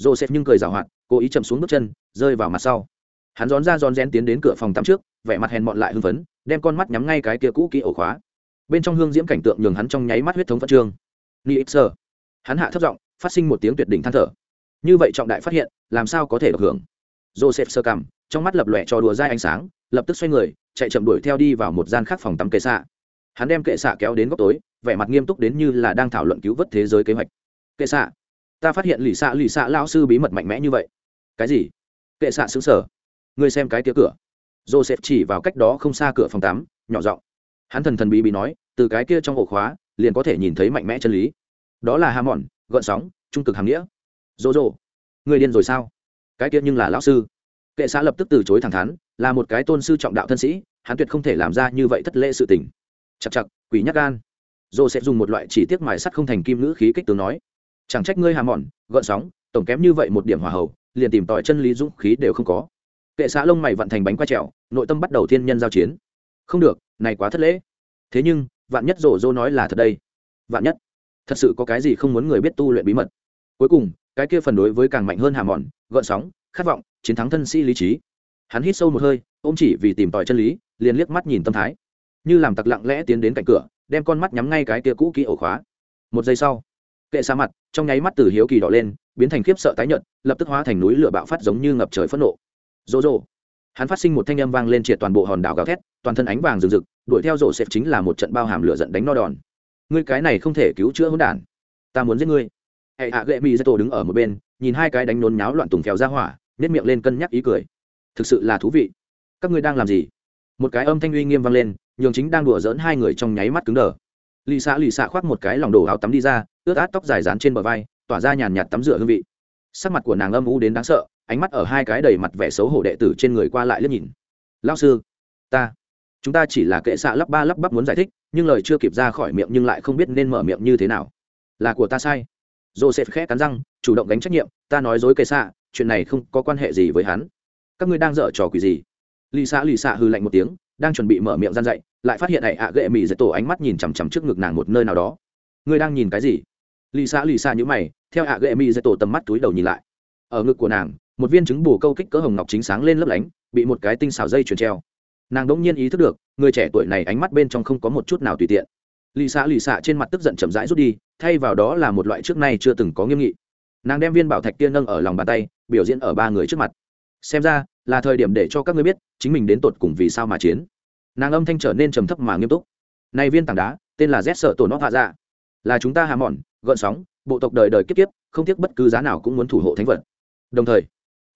Joseph nhưng cười rào hoạt, cố ý chậm xuống bước chân, rơi vào mặt sau. Hắn rón ra rón rén tiến đến cửa phòng tắm trước, vẻ mặt hèn mọn lại hưng phấn, đem con mắt nhắm ngay cái kia cũ kỹ ổ khóa. Bên trong hương diễm cảnh tượng nhường hắn trong nháy mắt huyết thống phát trương. Ni ít sơ hắn hạ thấp giọng, phát sinh một tiếng tuyệt đỉnh than thở như vậy trọng đại phát hiện, làm sao có thể được hưởng? Joseph sơ cằm trong mắt lập lòe cho đùa dai ánh sáng, lập tức xoay người, chạy chậm đuổi theo đi vào một gian khác phòng tắm kệ xạ. Hắn đem kệ xạ kéo đến góc tối, vẻ mặt nghiêm túc đến như là đang thảo luận cứu vớt thế giới kế hoạch. Kệ xạ, ta phát hiện lì xạ lì xạ lao sư bí mật mạnh mẽ như vậy. Cái gì? Kệ xạ xứng sở ngươi xem cái kia cửa. Joseph chỉ vào cách đó không xa cửa phòng tắm, nhỏ giọng. Hắn thần thần bí bí nói, từ cái kia trong ổ khóa, liền có thể nhìn thấy mạnh mẽ chân lý. Đó là ham mòn gợn sóng, trung cực hàm nghĩa dỗ dỗ người điên rồi sao? Cái kia nhưng là lão sư. Kệ xã lập tức từ chối thẳng thắn, là một cái tôn sư trọng đạo thân sĩ, hắn tuyệt không thể làm ra như vậy thất lễ sự tình. Chặt chặt quỷ nhắc gan. Dô sẽ dùng một loại chỉ tiết mài sắt không thành kim ngữ khí kích tướng nói. Chẳng trách ngươi hàm mòn gợn sóng, tổng kém như vậy một điểm hòa hậu, liền tìm tòi chân lý dũng khí đều không có. Kệ xã lông mày vặn thành bánh qua trèo, nội tâm bắt đầu thiên nhân giao chiến. Không được, này quá thất lễ. Thế nhưng, vạn nhất rổ rô nói là thật đây. Vạn nhất. Thật sự có cái gì không muốn người biết tu luyện bí mật. Cuối cùng cái kia phần đối với càng mạnh hơn hàm mòn gợn sóng, khát vọng, chiến thắng thân sĩ lý trí. Hắn hít sâu một hơi, ôm chỉ vì tìm tòi chân lý, liền liếc mắt nhìn tâm thái. Như làm tặc lặng lẽ tiến đến cạnh cửa, đem con mắt nhắm ngay cái kia cũ kỹ ổ khóa. Một giây sau, kệ xa mặt, trong nháy mắt từ hiếu kỳ đỏ lên, biến thành khiếp sợ tái nhợt, lập tức hóa thành núi lửa bạo phát giống như ngập trời phẫn nộ. Rô rô. Hắn phát sinh một thanh âm vang lên triệt toàn bộ hòn đảo gào thét, toàn thân ánh vàng rừng rực, đuổi theo rổ xẹp chính là một trận bao hàm lửa giận đánh no đòn. Ngươi cái này không thể cứu chữa hỗn đản. Ta muốn giết ngươi hệ hạ gệ mỹ dây tổ đứng ở một bên, nhìn hai cái đánh nôn nháo loạn tùng phèo ra hỏa nếp miệng lên cân nhắc ý cười. Thực sự là thú vị. Các ngươi đang làm gì? Một cái âm thanh uy nghiêm vang lên, nhường chính đang đùa dỡn hai người trong nháy mắt cứng đờ. Lì xạ lì xạ khoác một cái lòng đổ áo tắm đi ra, ướt át tóc dài dán trên bờ vai, tỏa ra nhàn nhạt tắm rửa hương vị. Sắc mặt của nàng âm u đến đáng sợ, ánh mắt ở hai cái đầy mặt vẻ xấu hổ đệ tử trên người qua lại liếc nhìn. Lao sư, ta, chúng ta chỉ là kệ xạ lắp ba lắp bắp muốn giải thích, nhưng lời chưa kịp ra khỏi miệng nhưng lại không biết nên mở miệng như thế nào. Là của ta sai joseph khẽ cắn răng, chủ động gánh trách nhiệm, ta nói dối kệ xạ, chuyện này không có quan hệ gì với hắn. Các ngươi đang dở trò quỷ gì? Lì xạ lì xạ hư lạnh một tiếng, đang chuẩn bị mở miệng gian dậy lại phát hiện ạy ạ gệ mị dạy tổ ánh mắt nhìn chằm chằm trước ngực nàng một nơi nào đó. Ngươi đang nhìn cái gì? Lì xạ lì xạ nhữ mày, theo ạ gệ mị dạy tổ tầm mắt túi đầu nhìn lại. Ở ngực của nàng, một viên trứng bù câu kích cỡ hồng ngọc chính sáng lên lấp lánh, bị một cái tinh xào dây chuyền treo. Nàng đỗng nhiên ý thức được, người trẻ tuổi này ánh mắt bên trong không có một chút nào tùy tiện. Lì xạ lì xạ trên mặt tức giận chậm rãi rút đi thay vào đó là một loại trước nay chưa từng có nghiêm nghị. Nàng đem viên bảo thạch kia nâng ở lòng bàn tay, biểu diễn ở ba người trước mặt. Xem ra, là thời điểm để cho các ngươi biết, chính mình đến tột cùng vì sao mà chiến. Nàng âm thanh trở nên trầm thấp mà nghiêm túc. Này viên tảng đá, tên là z sợ tổ nó hạ dạ. Là chúng ta hà mòn gợn sóng, bộ tộc đời đời kiếp kiếp, không tiếc bất cứ giá nào cũng muốn thủ hộ thánh vật. Đồng thời,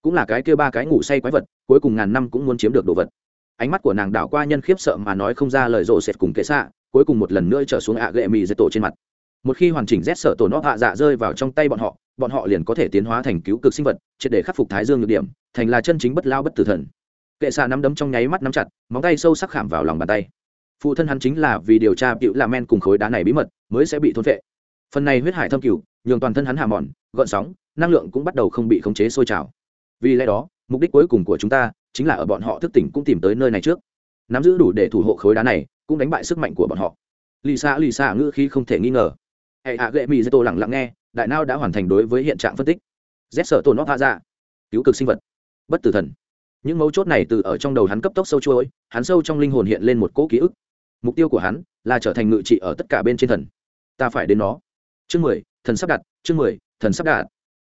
cũng là cái kia ba cái ngủ say quái vật, cuối cùng ngàn năm cũng muốn chiếm được đồ vật. Ánh mắt của nàng đảo qua nhân khiếp sợ mà nói không ra lời rộ sệt cùng kệ xạ, cuối cùng một lần nữa trở xuống ạ ghệ mì dây tổ trên mặt một khi hoàn chỉnh rét sợ tổn nó hạ dạ rơi vào trong tay bọn họ bọn họ liền có thể tiến hóa thành cứu cực sinh vật, triệt để khắc phục thái dương nhược điểm, thành là chân chính bất lao bất tử thần. Kệ xạ nắm đấm trong nháy mắt nắm chặt, móng tay sâu sắc khảm vào lòng bàn tay. Phụ thân hắn chính là vì điều tra cựu là men cùng khối đá này bí mật, mới sẽ bị thôn vệ. Phần này huyết hải thâm cựu nhường toàn thân hắn hàm mòn gợn sóng, năng lượng cũng bắt đầu không bị khống chế sôi trào. Vì lẽ đó, mục đích cuối cùng của chúng ta chính là ở bọn họ thức tỉnh cũng tìm tới nơi này trước. Nắm giữ đủ để thủ hộ khối đá này, cũng đánh bại sức mạnh của bọn họ. Lì xa lì xa ngữ khi không thể nghi ngờ hệ hạ gệ mỹ dây tô lặng lặng nghe đại nao đã hoàn thành đối với hiện trạng phân tích. Z sở tổn nót hạ dạ, cứu cực sinh vật. Bất tử thần. Những mấu chốt này từ ở trong đầu hắn cấp tốc sâu chuỗi hắn sâu trong linh hồn hiện lên một cỗ ký ức. Mục tiêu của hắn là trở thành ngự trị ở tất cả bên trên thần. Ta phải đến nó. Chương mười thần sắp đặt chương mười thần sắp đặt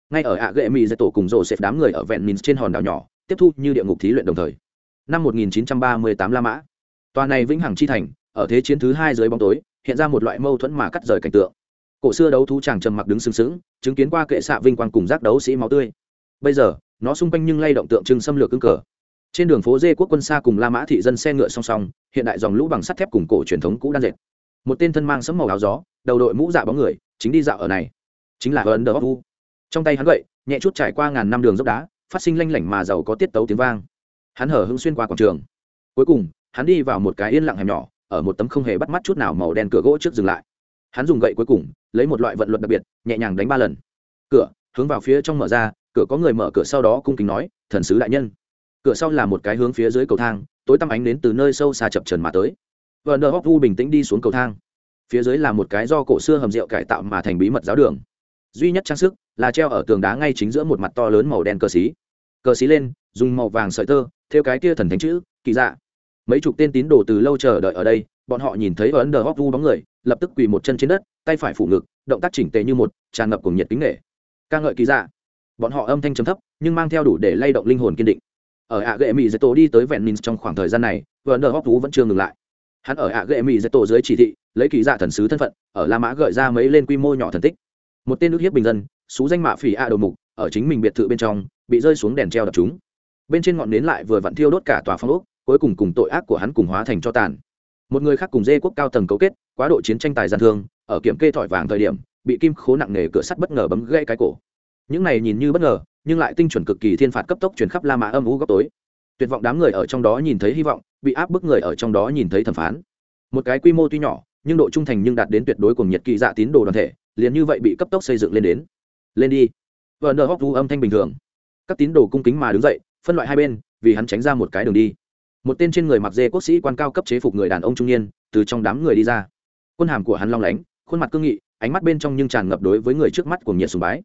ngay ở ạ gệ mỹ dây tổ cùng rổ xếp đám người ở vẹn mìn trên hòn đảo nhỏ tiếp thu như địa ngục thí luyện đồng thời. Năm 1938 la mã. Tòa này vĩnh hằng chi thành ở thế chiến thứ hai dưới bóng tối hiện ra một loại mâu thuẫn mà cắt rời cảnh tượng cổ xưa đấu thú chàng trầm mặc đứng sừng sững, chứng kiến qua kệ xạ vinh quang cùng giác đấu sĩ máu tươi. Bây giờ, nó xung quanh nhưng lay động tượng trưng xâm lược cứng cờ. Trên đường phố dê quốc quân xa cùng la mã thị dân xe ngựa song song, hiện đại dòng lũ bằng sắt thép cùng cổ truyền thống cũ đan dệt. Một tên thân mang sấm màu áo gió, đầu đội mũ dạ bóng người, chính đi dạo ở này. Chính là ấn đờ vu. Trong tay hắn gậy, nhẹ chút trải qua ngàn năm đường dốc đá, phát sinh lanh lảnh mà giàu có tiết tấu tiếng vang. Hắn hở hưng xuyên qua quảng trường. Cuối cùng, hắn đi vào một cái yên lặng hẻm nhỏ, ở một tấm không hề bắt mắt chút nào màu đen cửa gỗ trước dừng lại hắn dùng gậy cuối cùng, lấy một loại vận luật đặc biệt, nhẹ nhàng đánh ba lần. Cửa, hướng vào phía trong mở ra, cửa có người mở cửa sau đó cung kính nói, thần sứ đại nhân. Cửa sau là một cái hướng phía dưới cầu thang, tối tăm ánh đến từ nơi sâu xa chập trần mà tới. Vợ nờ hóc vu bình tĩnh đi xuống cầu thang. Phía dưới là một cái do cổ xưa hầm rượu cải tạo mà thành bí mật giáo đường. Duy nhất trang sức là treo ở tường đá ngay chính giữa một mặt to lớn màu đen cờ xí. Cờ xí lên, dùng màu vàng sợi tơ, theo cái kia thần thánh chữ, kỳ dạ. Mấy chục tên tín đồ từ lâu chờ đợi ở đây bọn họ nhìn thấy ấn đờ hóc vu bóng người, lập tức quỳ một chân trên đất, tay phải phủ ngực, động tác chỉnh tề như một, tràn ngập cùng nhiệt kính nghệ ca ngợi kỳ dạ. Bọn họ âm thanh chấm thấp, nhưng mang theo đủ để lay động linh hồn kiên định. Ở ạ ghệ mỹ dạy tổ đi tới vẹn minh trong khoảng thời gian này ấn đờ hóc vu vẫn chưa ngừng lại. Hắn ở ạ ghệ mỹ dạy tổ dưới chỉ thị, lấy kỳ dạ thần sứ thân phận, ở la mã gợi ra mấy lên quy mô nhỏ thần tích. Một tên nước hiếp bình dân, xú danh mạ phỉ a đầu mục, ở chính mình biệt thự bên trong, bị rơi xuống đèn treo đập chúng. Bên trên ngọn nến lại vừa vặn thiêu đốt cả tòa phong ốc, cuối cùng cùng tội ác của hắn cùng hóa thành cho tàn một người khác cùng dê quốc cao tầng cấu kết, quá độ chiến tranh tài gian thương, ở kiểm kê thỏi vàng thời điểm, bị kim khố nặng nề cửa sắt bất ngờ bấm gãy cái cổ. Những này nhìn như bất ngờ, nhưng lại tinh chuẩn cực kỳ thiên phạt cấp tốc chuyển khắp la mã âm u góc tối. Tuyệt vọng đám người ở trong đó nhìn thấy hy vọng, bị áp bức người ở trong đó nhìn thấy thẩm phán. Một cái quy mô tuy nhỏ, nhưng độ trung thành nhưng đạt đến tuyệt đối cùng nhiệt kỳ dạ tín đồ đoàn thể, liền như vậy bị cấp tốc xây dựng lên đến. Lên đi. Vợ nợ hóc vu âm thanh bình thường. Các tín đồ cung kính mà đứng dậy, phân loại hai bên, vì hắn tránh ra một cái đường đi một tên trên người mặc dê quốc sĩ quan cao cấp chế phục người đàn ông trung niên, từ trong đám người đi ra. Quân hàm của hắn long lánh, khuôn mặt cương nghị, ánh mắt bên trong nhưng tràn ngập đối với người trước mắt của nhiệt sùng bái.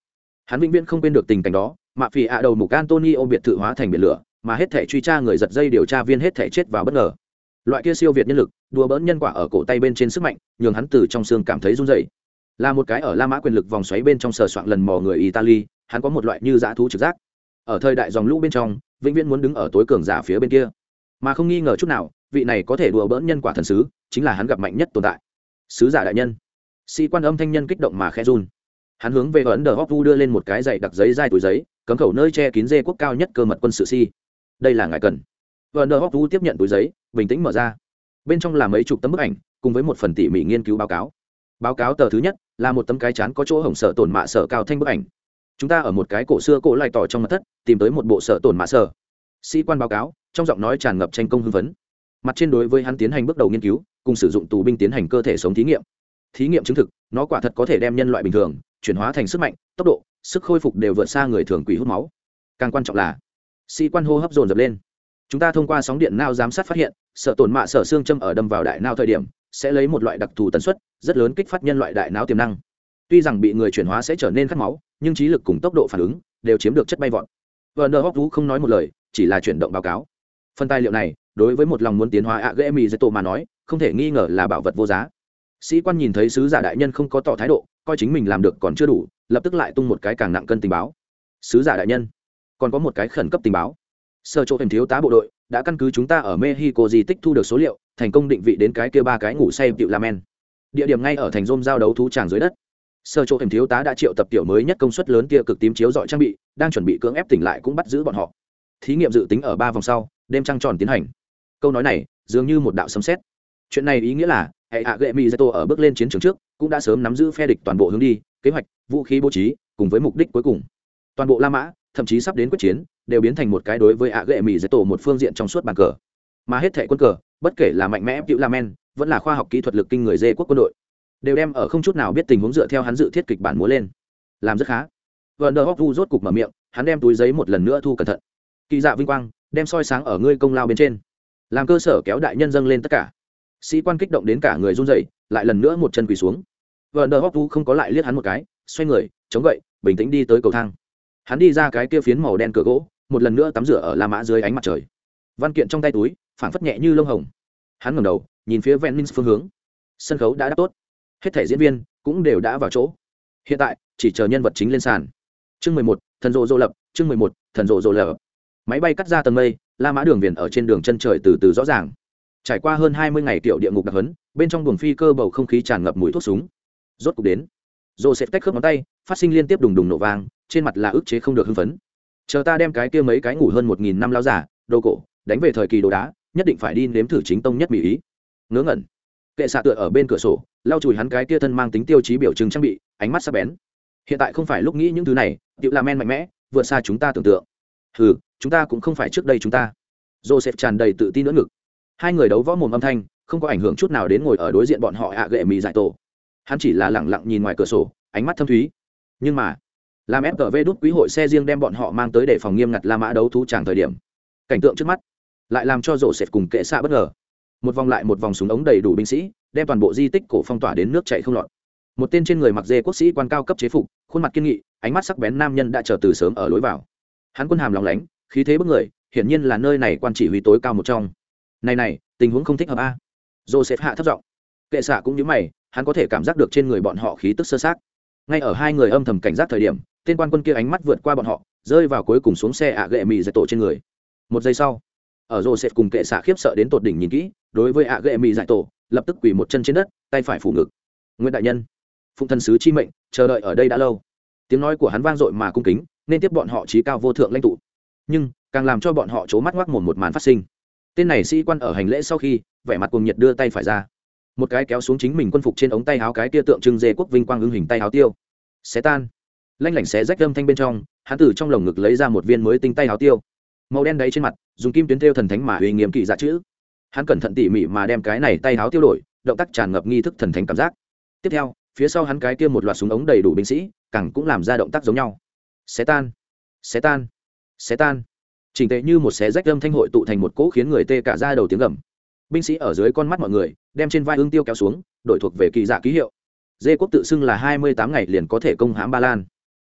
Hắn vĩnh viễn không quên được tình cảnh đó mạ phì ạ đầu mục antonio biệt thự hóa thành biển lửa, mà hết thể truy tra người giật dây điều tra viên hết thể chết vào bất ngờ. Loại kia siêu việt nhân lực, đùa bỡn nhân quả ở cổ tay bên trên sức mạnh, nhường hắn từ trong xương cảm thấy run dậy là một cái ở la mã quyền lực vòng xoáy bên trong sờ soạn lần mò người italy, hắn có một loại như dã thú trực giác. Ở thời đại dòng lũ bên trong, vĩnh viễn muốn đứng ở tối cường giả phía bên kia mà không nghi ngờ chút nào, vị này có thể đùa bỡn nhân quả thần sứ, chính là hắn gặp mạnh nhất tồn tại. Sứ giả đại nhân. Sĩ quan âm thanh nhân kích động mà khe run. Hắn hướng về ấn đờ hóc vu đưa lên một cái dạy đặc giấy dai túi giấy, cấm khẩu nơi che kín dê quốc cao nhất cơ mật quân sự si. Đây là ngài cần. Ấn đờ hóc vu tiếp nhận túi giấy, bình tĩnh mở ra. Bên trong là mấy chục tấm bức ảnh, cùng với một phần tỉ mỉ nghiên cứu báo cáo. Báo cáo tờ thứ nhất, là một tấm cái chán có chỗ hổng sợ tổn mạ sở cao thanh bức ảnh. Chúng ta ở một cái cổ xưa cổ lại tỏ trong mặt thất, tìm tới một bộ sợ tổn mạ sở. Sĩ quan báo cáo trong giọng nói tràn ngập tranh công hưng phấn. Mặt trên đối với hắn tiến hành bước đầu nghiên cứu, cùng sử dụng tù binh tiến hành cơ thể sống thí nghiệm. Thí nghiệm chứng thực, nó quả thật có thể đem nhân loại bình thường, chuyển hóa thành sức mạnh, tốc độ, sức khôi phục đều vượt xa người thường quỷ hút máu. Càng quan trọng là, sĩ quan hô hấp dồn dập lên. Chúng ta thông qua sóng điện nao giám sát phát hiện, sợ tổn mạ sở xương châm ở đâm vào đại nao thời điểm, sẽ lấy một loại đặc thù tần suất, rất lớn kích phát nhân loại đại não tiềm năng. Tuy rằng bị người chuyển hóa sẽ trở nên khát máu, nhưng trí lực cùng tốc độ phản ứng đều chiếm được chất bay vọt. Vợ nờ hóc vũ không nói một lời, chỉ là chuyển động báo cáo phần tài liệu này, đối với một lòng muốn tiến hóa ạ ghê mì dây tổ mà nói, không thể nghi ngờ là bảo vật vô giá. Sĩ quan nhìn thấy sứ giả đại nhân không có tỏ thái độ, coi chính mình làm được còn chưa đủ, lập tức lại tung một cái càng nặng cân tình báo. Sứ giả đại nhân, còn có một cái khẩn cấp tình báo. Sơ chỗ hình thiếu tá bộ đội, đã căn cứ chúng ta ở mexico di tích thu được số liệu, thành công định vị đến cái kia ba cái ngủ say tiệu lamen địa điểm ngay ở thành rôm giao đấu thú tràng dưới đất. Sơ chỗ hình thiếu tá đã triệu tập tiểu mới nhất công suất lớn tia cực tím chiếu dọi trang bị, đang chuẩn bị cưỡng ép tỉnh lại cũng bắt giữ bọn họ. Thí nghiệm dự tính ở ba vòng sau đêm trăng tròn tiến hành. Câu nói này, dường như một đạo sấm xét chuyện này ý nghĩa là, hệ hạ gệ mỹ zeto ở bước lên chiến trường trước, cũng đã sớm nắm giữ phe địch toàn bộ hướng đi, kế hoạch, vũ khí bố trí, cùng với mục đích cuối cùng. Toàn bộ la mã, thậm chí sắp đến quyết chiến, đều biến thành một cái đối với ạ gệ mỹ zeto một phương diện trong suốt bàn cờ. Mà hết thẻ quân cờ, bất kể là mạnh mẽ cựu la men, vẫn là khoa học kỹ thuật lực kinh người dê quốc quân đội, đều đem ở không chút nào biết tình huống dựa theo hắn dự thiết kịch bản múa lên. Làm rất khá. Vợ nờ hóc vu rốt cục mở miệng, hắn đem túi giấy một lần nữa thu cẩn thận. Kỳ dạ vinh quang đem soi sáng ở ngươi công lao bên trên. Làm cơ sở kéo đại nhân dâng lên tất cả. Sĩ quan kích động đến cả người run rẩy, lại lần nữa một chân quỳ xuống. Vợ nờ hóc vu không có lại liếc hắn một cái, xoay người, chống gậy, bình tĩnh đi tới cầu thang. Hắn đi ra cái kia phiến màu đen cửa gỗ, một lần nữa tắm rửa ở la mã dưới ánh mặt trời. Văn kiện trong tay túi phản phất nhẹ như lông hồng. Hắn ngẩng đầu, nhìn phía ven minh phương hướng. Sân khấu đã đáp tốt. Hết thẻ diễn viên cũng đều đã vào chỗ. Hiện tại, chỉ chờ nhân vật chính lên sàn. Chương mười một, thần rộ rộ lập, chương mười một, thần rộ rộ lập máy bay cắt ra tầng mây, la mã đường viền ở trên đường chân trời từ từ rõ ràng. Trải qua hơn hai mươi ngày tiểu địa ngục đặc hấn bên trong buồng phi cơ bầu không khí tràn ngập mùi thuốc súng. Rốt cục đến. Dồ sẽ tách khớp ngón tay, phát sinh liên tiếp đùng đùng nổ vang, trên mặt là ức chế không được hưng phấn. Chờ ta đem cái kia mấy cái ngủ hơn một nghìn năm lao giả, đồ cổ, đánh về thời kỳ đồ đá, nhất định phải đi nếm thử chính tông nhất mỹ ý. Ngớ ngẩn. Kệ xạ tựa ở bên cửa sổ, lau chùi hắn cái kia thân mang tính tiêu chí biểu trưng trang bị, ánh mắt sắp bén. Hiện tại không phải lúc nghĩ những thứ này tự làm men mạnh mẽ, vượt xa chúng ta tưởng tượng. Hừ chúng ta cũng không phải trước đây chúng ta. Joseph tràn đầy tự tin nữa ngực. Hai người đấu võ mồm âm thanh, không có ảnh hưởng chút nào đến ngồi ở đối diện bọn họ ạ gệ mì giải tổ. Hắn chỉ là lẳng lặng nhìn ngoài cửa sổ, ánh mắt thâm thúy. Nhưng mà, làm fgv đút quý hội xe riêng đem bọn họ mang tới để phòng nghiêm ngặt la mã đấu thú tràng thời điểm. Cảnh tượng trước mắt, lại làm cho rổ sệt cùng kệ xạ bất ngờ. Một vòng lại một vòng súng ống đầy đủ binh sĩ, đem toàn bộ di tích cổ phong tỏa đến nước chạy không lọt. Một tên trên người mặc dê quốc sĩ quan cao cấp chế phục, khuôn mặt kiên nghị, ánh mắt sắc bén nam nhân đã chờ từ sớm ở lối vào. Hắn quân hàm lòng lánh khí thế bức người, hiển nhiên là nơi này quan chỉ huy tối cao một trong. Này này, tình huống không thích hợp a. Joseph hạ thấp giọng. Kệ xạ cũng như mày, hắn có thể cảm giác được trên người bọn họ khí tức sơ sát. Ngay ở hai người âm thầm cảnh giác thời điểm, tên quan quân kia ánh mắt vượt qua bọn họ, rơi vào cuối cùng xuống xe ạ gệ mì dạy tổ trên người. Một giây sau, ở joseph cùng kệ xạ khiếp sợ đến tột đỉnh nhìn kỹ, đối với ạ gệ mì dạy tổ, lập tức quỳ một chân trên đất, tay phải phủ ngực. Nguyễn đại nhân, phụng thần sứ chi mệnh, chờ đợi ở đây đã lâu. Tiếng nói của hắn vang dội mà cung kính, nên tiếp bọn họ trí cao vô thượng lãnh tụ nhưng càng làm cho bọn họ c mắt ngoác mồm một màn phát sinh. Tên này sĩ quan ở hành lễ sau khi, vẻ mặt cùng nhiệt đưa tay phải ra. Một cái kéo xuống chính mình quân phục trên ống tay áo cái tia tượng trưng dê quốc vinh quang ưng hình tay áo tiêu. Xé tan. Lanh lảnh xé rách âm thanh bên trong, hắn từ trong lồng ngực lấy ra một viên mới tinh tay áo tiêu. Màu đen đấy trên mặt, dùng kim tuyến theo thần thánh mà uy nghiêm kỳ dạ chữ. Hắn cẩn thận tỉ mỉ mà đem cái này tay áo tiêu đổi, động tác tràn ngập nghi thức thần thánh cảm giác. Tiếp theo, phía sau hắn cái kia một loạt súng ống đầy đủ binh sĩ, càng cũng làm ra động tác giống nhau. Xé tan. Xé tan xé tan. Chỉnh tệ như một xé rách âm thanh hội tụ thành một cỗ khiến người tê cả ra đầu tiếng gầm. Binh sĩ ở dưới con mắt mọi người, đem trên vai ương tiêu kéo xuống, đổi thuộc về kỳ dạ ký hiệu. Dê quốc tự xưng là hai mươi tám ngày liền có thể công hãm ba lan.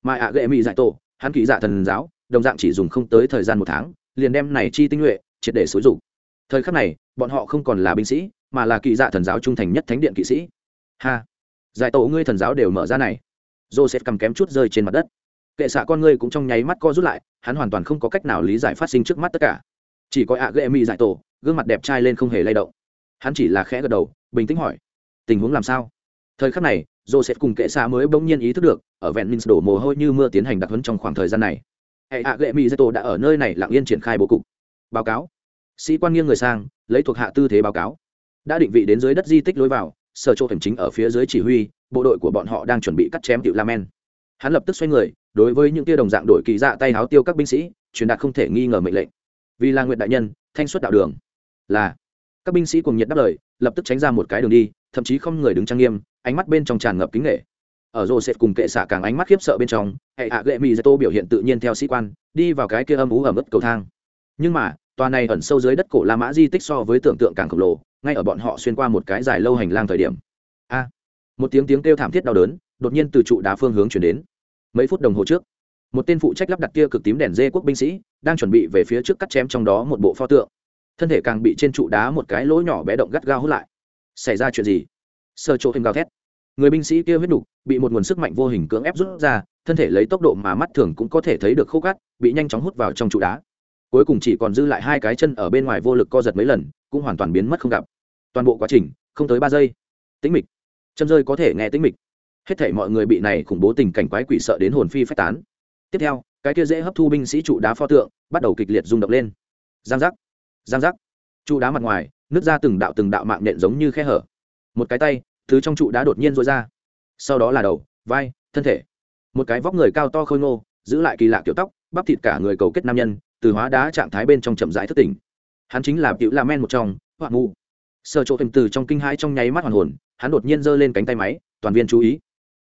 Mà ạ gệ mỹ dạy tổ, hắn kỳ dạ thần giáo, đồng dạng chỉ dùng không tới thời gian một tháng, liền đem này chi tinh nhuệ, triệt để xúi dục. Thời khắc này, bọn họ không còn là binh sĩ, mà là kỳ dạ thần giáo trung thành nhất thánh điện kỵ sĩ. Ha! Giải tổ ngươi thần giáo đều mở ra này. Joseph cầm kém chút rơi trên mặt đất kệ xạ con ngươi cũng trong nháy mắt co rút lại, hắn hoàn toàn không có cách nào lý giải phát sinh trước mắt tất cả. Chỉ có ạ ghệ mỹ giải tổ, gương mặt đẹp trai lên không hề lay động. Hắn chỉ là khẽ gật đầu, bình tĩnh hỏi, tình huống làm sao? Thời khắc này, joseph cùng kệ xạ mới bỗng nhiên ý thức được, ở vẹn minh đổ mồ hôi như mưa tiến hành đặc huấn trong khoảng thời gian này. Hệ ạ ghệ mỹ giải tổ đã ở nơi này lặng yên triển khai bố cục. Báo cáo. Sĩ quan nghiêng người sang, lấy thuộc hạ tư thế báo cáo. Đã định vị đến dưới đất di tích lối vào, sở chỗ thẩm chính ở phía dưới chỉ huy, bộ đội của bọn họ đang chuẩn bị cắt chém tiểu la men. Hắn lập tức xoay người đối với những tia đồng dạng đội kỳ dạ tay háo tiêu các binh sĩ, truyền đạt không thể nghi ngờ mệnh lệnh. Vì là nguyện đại nhân, thanh xuất đạo đường. Là. Các binh sĩ cùng nhiệt đáp lời, lập tức tránh ra một cái đường đi, thậm chí không người đứng trang nghiêm, ánh mắt bên trong tràn ngập kính nghệ ở rô sẽ cùng kệ xả càng ánh mắt khiếp sợ bên trong, hệ hạ gệ mỹ dê tô biểu hiện tự nhiên theo sĩ quan, đi vào cái kia âm ú ẩm ướt cầu thang. Nhưng mà, tòa này ẩn sâu dưới đất cổ la mã di tích so với tưởng tượng càng khổng lồ, ngay ở bọn họ xuyên qua một cái dài lâu hành lang thời điểm. A. Một tiếng tiếng kêu thảm thiết đau đớn, đột nhiên từ trụ đá phương hướng chuyển đến mấy phút đồng hồ trước, một tên phụ trách lắp đặt kia cực tím đèn dê quốc binh sĩ đang chuẩn bị về phía trước cắt chém trong đó một bộ pho tượng. Thân thể càng bị trên trụ đá một cái lỗ nhỏ bé động gắt gao hút lại. Xảy ra chuyện gì? Sơ chỗ thêm gào thét. Người binh sĩ kia huyết đục bị một nguồn sức mạnh vô hình cưỡng ép rút ra, thân thể lấy tốc độ mà mắt thường cũng có thể thấy được khô cắt bị nhanh chóng hút vào trong trụ đá. Cuối cùng chỉ còn dư lại hai cái chân ở bên ngoài vô lực co giật mấy lần, cũng hoàn toàn biến mất không gặp. Toàn bộ quá trình không tới ba giây. Tĩnh mịch. Châm rơi có thể nghe tĩnh mịch hết thể mọi người bị này khủng bố tình cảnh quái quỷ sợ đến hồn phi phách tán. Tiếp theo, cái kia dễ hấp thu binh sĩ trụ đá pho tượng bắt đầu kịch liệt rung động lên. Giang giác giang giác. Trụ đá mặt ngoài, nứt ra từng đạo từng đạo mạng nện giống như khe hở. Một cái tay, thứ trong trụ đá đột nhiên rối ra. Sau đó là đầu, vai, thân thể. Một cái vóc người cao to khôi ngô, giữ lại kỳ lạ kiểu tóc, bắp thịt cả người cầu kết nam nhân, từ hóa đá trạng thái bên trong chậm rãi thất tỉnh. Hắn chính là cựu la men một trong hoạn ngu sợ chỗ từ trong kinh hãi trong nháy mắt hoàn hồn, hắn đột nhiên giơ lên cánh tay máy, toàn viên chú ý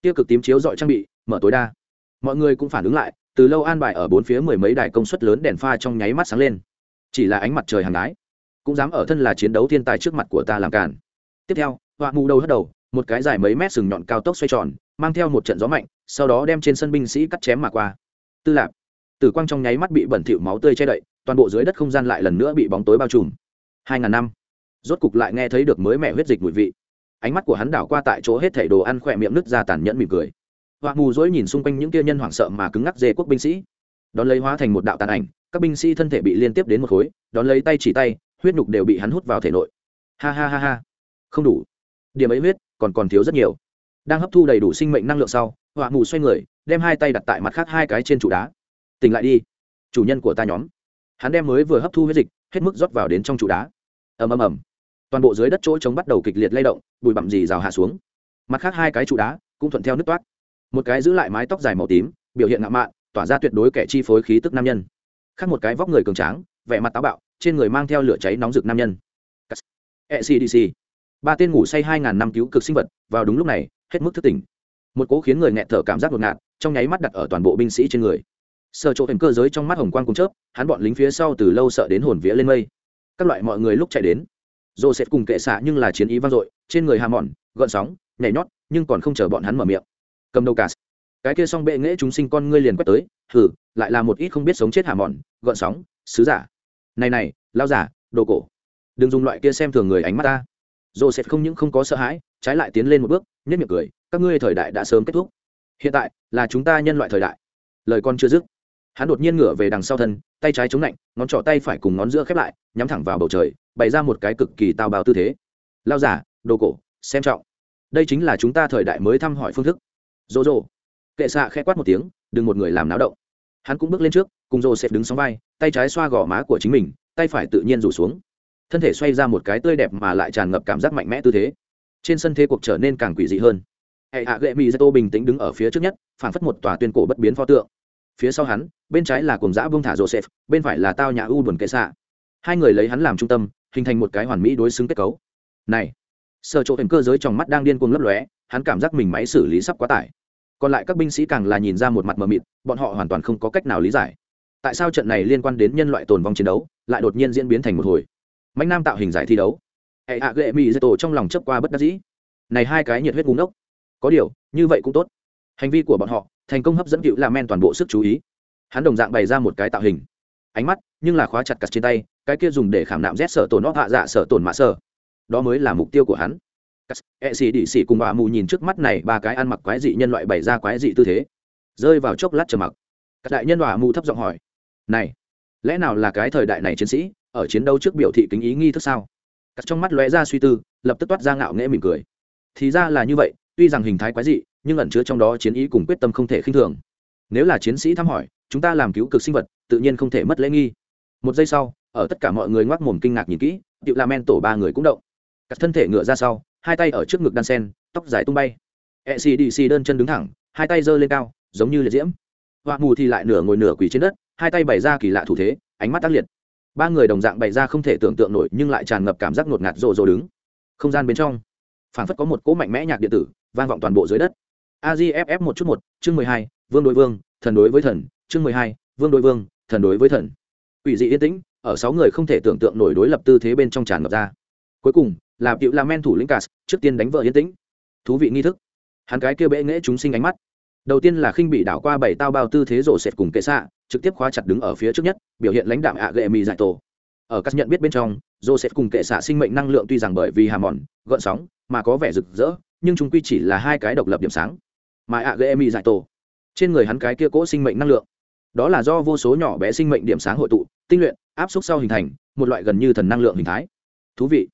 tiêu cực tím chiếu dọi trang bị, mở tối đa. Mọi người cũng phản ứng lại, từ lâu an bài ở bốn phía mười mấy đài công suất lớn đèn pha trong nháy mắt sáng lên. Chỉ là ánh mặt trời hàng đái cũng dám ở thân là chiến đấu thiên tài trước mặt của ta làm cản tiếp theo, họa mù đầu hất đầu, một cái dài mấy mét sừng nhọn cao tốc xoay tròn, mang theo một trận gió mạnh, sau đó đem trên sân binh sĩ cắt chém mà qua. Tư lạc tử quang trong nháy mắt bị bẩn thỉu máu tươi che đậy, toàn bộ dưới đất không gian lại lần nữa bị bóng tối bao trùm. Hai ngàn năm, rốt cục lại nghe thấy được mới mẻ huyết dịch mùi vị ánh mắt của hắn đảo qua tại chỗ hết thảy đồ ăn khỏe miệng nứt ra tàn nhẫn mỉm cười. Hoa mù dối nhìn xung quanh những kia nhân hoảng sợ mà cứng ngắc dê quốc binh sĩ. Đón lấy hóa thành một đạo tàn ảnh, các binh sĩ thân thể bị liên tiếp đến một khối, đón lấy tay chỉ tay, huyết nhục đều bị hắn hút vào thể nội. Ha ha ha ha. Không đủ. Điểm ấy huyết, còn còn thiếu rất nhiều. Đang hấp thu đầy đủ sinh mệnh năng lượng sau, họa mù xoay người, đem hai tay đặt tại mặt khác hai cái trên trụ đá. Tỉnh lại đi. Chủ nhân của ta nhóm. Hắn đem mới vừa hấp thu huyết dịch, hết mức rót vào đến trong trụ đá. Ầm ầm ầm toàn bộ dưới đất chỗ trống bắt đầu kịch liệt lay động, bụi bặm dì rào hạ xuống. Mặt khác hai cái trụ đá cũng thuận theo nước toát một cái giữ lại mái tóc dài màu tím, biểu hiện ngạo mạn, tỏa ra tuyệt đối kẻ chi phối khí tức nam nhân. Khác một cái vóc người cường tráng, vẻ mặt táo bạo, trên người mang theo lửa cháy nóng rực nam nhân. Ecdc ba tên ngủ say hai ngàn năm cứu cực sinh vật, vào đúng lúc này, hết mức thức tỉnh. Một cố khiến người nghẹt thở cảm giác ngột ngạt, trong nháy mắt đặt ở toàn bộ binh sĩ trên người. Sợ chỗ thành cơ giới trong mắt hồng quang cùng chớp, hắn bọn lính phía sau từ lâu sợ đến hồn vía lên mây. Các loại mọi người lúc chạy đến sẽ cùng kệ xạ nhưng là chiến ý vang dội, trên người hà mòn gợn sóng, nhảy nhót, nhưng còn không chờ bọn hắn mở miệng. Cầm đầu cả cái kia xong bệ nghễ chúng sinh con ngươi liền quét tới thử lại là một ít không biết sống chết hà mòn gợn sóng, sứ giả. Này này lao giả, đồ cổ. Đừng dùng loại kia xem thường người ánh mắt ta. Joseph không những không có sợ hãi, trái lại tiến lên một bước nhất miệng cười, các ngươi thời đại đã sớm kết thúc. Hiện tại là chúng ta nhân loại thời đại. Lời con chưa dứt. Hắn đột nhiên ngửa về đằng sau thân tay trái chống lạnh, ngón trỏ tay phải cùng ngón giữa khép lại, nhắm thẳng vào bầu trời, bày ra một cái cực kỳ tào bào tư thế. Lao giả, đồ cổ, xem trọng. Đây chính là chúng ta thời đại mới thăm hỏi phương thức. Dỗ dỗ kệ xạ khẽ quát một tiếng, đừng một người làm náo động. Hắn cũng bước lên trước, cùng dồ xếp đứng sóng vai, tay trái xoa gò má của chính mình, tay phải tự nhiên rủ xuống. Thân thể xoay ra một cái tươi đẹp mà lại tràn ngập cảm giác mạnh mẽ tư thế. Trên sân thế cuộc trở nên càng quỷ dị hơn. Hệ hạ gệ mỹ tô bình tĩnh đứng ở phía trước nhất phản phất một tòa tuyên cổ bất biến pho tượng phía sau hắn, bên trái là cùng giã vương thả joseph, bên phải là tao nhà u buồn kệ xạ. Hai người lấy hắn làm trung tâm, hình thành một cái hoàn mỹ đối xứng kết cấu. Này sợ chỗ hình cơ giới trong mắt đang điên cuồng lấp lóe, hắn cảm giác mình máy xử lý sắp quá tải. Còn lại các binh sĩ càng là nhìn ra một mặt mờ mịt, bọn họ hoàn toàn không có cách nào lý giải. Tại sao trận này liên quan đến nhân loại tồn vong chiến đấu, lại đột nhiên diễn biến thành một hồi? Mạnh nam tạo hình giải thi đấu. Hệ hạ gệ mỹ dây tổ trong lòng chấp qua bất đắc dĩ. Này hai cái nhiệt huyết ngúng ốc có điều, như vậy cũng tốt. Hành vi của bọn họ thành công hấp dẫn cựu là men toàn bộ sức chú ý. Hắn đồng dạng bày ra một cái tạo hình. Ánh mắt, nhưng là khóa chặt cặt trên tay, cái kia dùng để khảm nạm rét sở tổn nó hạ dạ sở tổn mạ sở đó mới là mục tiêu của hắn. E xì đỉ xì cùng bà mù nhìn trước mắt này ba cái ăn mặc quái dị nhân loại bày ra quái dị tư thế. Rơi vào chốc lát trầm mặc. Các đại nhân bà mù thấp giọng hỏi, này, lẽ nào là cái thời đại này chiến sĩ, ở chiến đấu trước biểu thị kính ý nghi thức sao? Cắt trong mắt lóe ra suy tư, lập tức toát ra ngạo nghễ mỉm cười. Thì ra là như vậy, tuy rằng hình thái quái dị nhưng ẩn chứa trong đó chiến ý cùng quyết tâm không thể khinh thường. Nếu là chiến sĩ thăm hỏi, chúng ta làm cứu cực sinh vật, tự nhiên không thể mất lễ nghi. Một giây sau, ở tất cả mọi người ngoác mồm kinh ngạc nhìn kỹ điệu la men tổ ba người cũng động. Cắt thân thể ngựa ra sau, hai tay ở trước ngực đan sen, tóc dài tung bay. Ecdc đơn chân đứng thẳng, hai tay giơ lên cao, giống như liệt diễm. Họa mù thì lại nửa ngồi nửa quỳ trên đất, hai tay bày ra kỳ lạ thủ thế, ánh mắt tác liệt. Ba người đồng dạng bày ra không thể tưởng tượng nổi nhưng lại tràn ngập cảm giác ngột ngạt rộ rộ đứng. Không gian bên trong, phảng phất có một cỗ mạnh mẽ nhạc điện tử, vang vọng toàn bộ dưới đất. AJFF một chút một, chương mười hai, vương đối vương, thần đối với thần, chương mười hai, vương đối vương, thần đối với thần. Quỷ dị yên tĩnh, ở sáu người không thể tưởng tượng nổi đối lập tư thế bên trong tràn ngập ra. Cuối cùng, là cựu Lam men thủ lĩnh cas, trước tiên đánh vợ yên tĩnh. Thú vị nghi thức. Hắn cái kia bệ nghệ chúng sinh ánh mắt. Đầu tiên là khinh bị đảo qua bảy tao bao tư thế rổ sệt cùng kệ xạ, trực tiếp khóa chặt đứng ở phía trước nhất, biểu hiện lãnh đạm ạ gệ mì giải tổ. Ở các nhận biết bên trong joseph cùng kệ xạ sinh mệnh năng lượng tuy rằng bởi vì hàm mòn, gợn sóng, mà có vẻ rực rỡ, nhưng chúng quy chỉ là hai cái độc lập điểm sáng mà ạ gây mi giải tổ. Trên người hắn cái kia cỗ sinh mệnh năng lượng. Đó là do vô số nhỏ bé sinh mệnh điểm sáng hội tụ, tinh luyện, áp suất sau hình thành, một loại gần như thần năng lượng hình thái. Thú vị.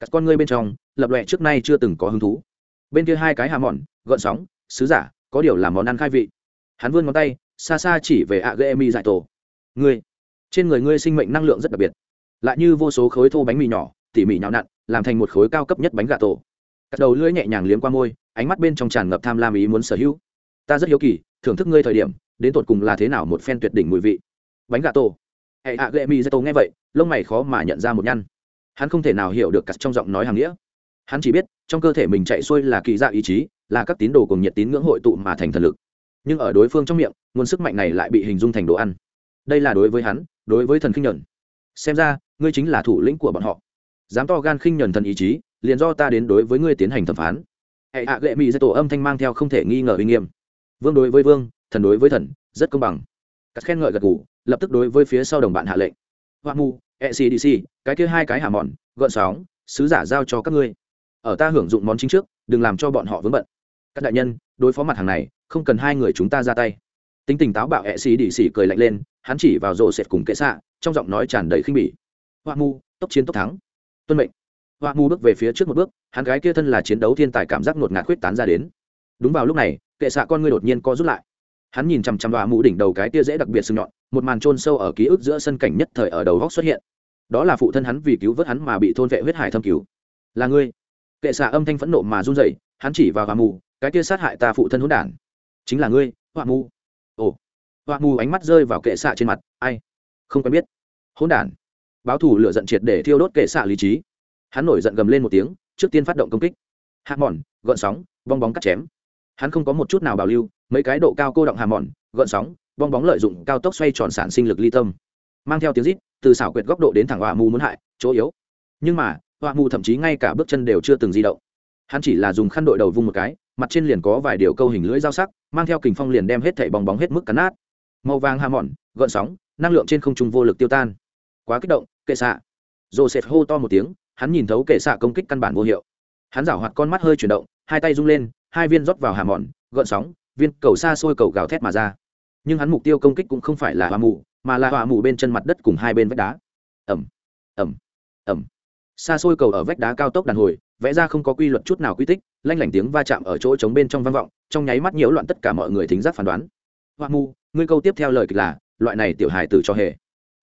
Các con ngươi bên trong, lập lệ trước nay chưa từng có hứng thú. Bên kia hai cái hàm mòn, gợn sóng, sứ giả, có điều làm món ăn khai vị. Hắn vươn ngón tay, xa xa chỉ về ạ gây mi giải tổ. Ngươi, trên người ngươi sinh mệnh năng lượng rất đặc biệt. Lại như vô số khối thô bánh mì nhỏ, tỉ mỉ nhào nặn, làm thành một khối cao cấp nhất bánh gà tổ. Cắt đầu lưỡi nhẹ nhàng liếm qua môi ánh mắt bên trong tràn ngập tham lam ý muốn sở hữu. Ta rất hiếu kỳ, thưởng thức ngươi thời điểm, đến tột cùng là thế nào một phen tuyệt đỉnh mùi vị. Bánh gà tổ. Hệ ạ ghệ mi dạy tổ nghe vậy, lông mày khó mà nhận ra một nhăn. Hắn không thể nào hiểu được cắt trong giọng nói hàng nghĩa. Hắn chỉ biết, trong cơ thể mình chạy xuôi là kỳ dạ ý chí, là các tín đồ cùng nhiệt tín ngưỡng hội tụ mà thành thần lực. Nhưng ở đối phương trong miệng, nguồn sức mạnh này lại bị hình dung thành đồ ăn. Đây là đối với hắn, đối với thần khinh nhuận. Xem ra, ngươi chính là thủ lĩnh của bọn họ. Dám to gan khinh nhẫn thần ý chí, liền do ta đến đối với ngươi tiến hành thẩm phán hệ hạ gệ mỹ dạy tổ âm thanh mang theo không thể nghi ngờ uy nghiêm. Vương đối với vương, thần đối với thần, rất công bằng. Cắt khen ngợi gật ngủ lập tức đối với phía sau đồng bạn hạ lệnh. Hoa mu ecdc cái kia hai cái hạ mòn gợn sóng, sứ giả giao cho các ngươi. Ở ta hưởng dụng món chính trước, đừng làm cho bọn họ vướng bận. Các đại nhân, đối phó mặt hàng này, không cần hai người chúng ta ra tay. Tính tình táo bạo ẹ xì đỉ xì cười lạnh lên, hắn chỉ vào rổ sệt cùng kệ xạ, trong giọng nói tràn đầy khinh bỉ. Hoa mu, tốc chiến tốc thắng. Tuân mệnh hoa Mù bước về phía trước một bước hắn gái kia thân là chiến đấu thiên tài cảm giác ngột ngạt khuyết tán ra đến. Đúng vào lúc này kệ xạ con ngươi đột nhiên co rút lại. Hắn nhìn chằm chằm hoa Mù đỉnh đầu cái tia dễ đặc biệt sừng nhọn một màn trôn sâu ở ký ức giữa sân cảnh nhất thời ở đầu góc xuất hiện. Đó là phụ thân hắn vì cứu vớt hắn mà bị thôn vệ huyết hải thâm cứu. Là ngươi? Kệ xạ âm thanh phẫn nộ mà run rẩy hắn chỉ vào hoa Mù, cái kia sát hại ta phụ thân hỗn đản. Chính là ngươi hoa Mù. ồ. Hoa Mù ánh mắt rơi vào kệ xạ trên mặt ai? Không quen biết. Hỗn đản. Báo thủ lửa giận triệt để thiêu đốt kệ xạ lý trí hắn nổi giận gầm lên một tiếng, trước tiên phát động công kích. Hạt mòn gợn sóng, bong bóng cắt chém. Hắn không có một chút nào bảo lưu, mấy cái độ cao cô động hà mòn gợn sóng, bong bóng lợi dụng cao tốc xoay tròn sản sinh lực ly tâm. Mang theo tiếng rít, từ xảo quyệt góc độ đến thẳng hỏa mù muốn hại, chỗ yếu. Nhưng mà hỏa mù thậm chí ngay cả bước chân đều chưa từng di động. Hắn chỉ là dùng khăn đội đầu vung một cái, mặt trên liền có vài điều câu hình lưỡi dao sắc, mang theo kình phong liền đem hết thảy bong bóng hết mức cắn nát. Màu vàng hà mòn gợn sóng, năng lượng trên không trung vô lực tiêu tan. Quá kích động, kệ xạ. Joseph hô to một tiếng hắn nhìn thấu kệ xạ công kích căn bản vô hiệu. Hắn giảo hoạt con mắt hơi chuyển động, hai tay rung lên, hai viên rót vào hà mòn, gợn sóng, viên cầu xa xôi cầu gào thét mà ra. Nhưng hắn mục tiêu công kích cũng không phải là hoa mù, mà là hoa mù bên chân mặt đất cùng hai bên vách đá. Ẩm ẩm ẩm xa xôi cầu ở vách đá cao tốc đàn hồi, vẽ ra không có quy luật chút nào quy tích, lanh lảnh tiếng va chạm ở chỗ trống bên trong vang vọng, trong nháy mắt nhiễu loạn tất cả mọi người thính giác phán đoán. Hoa mù, ngươi câu tiếp theo lời kịch là, loại này tiểu hài tử cho hề.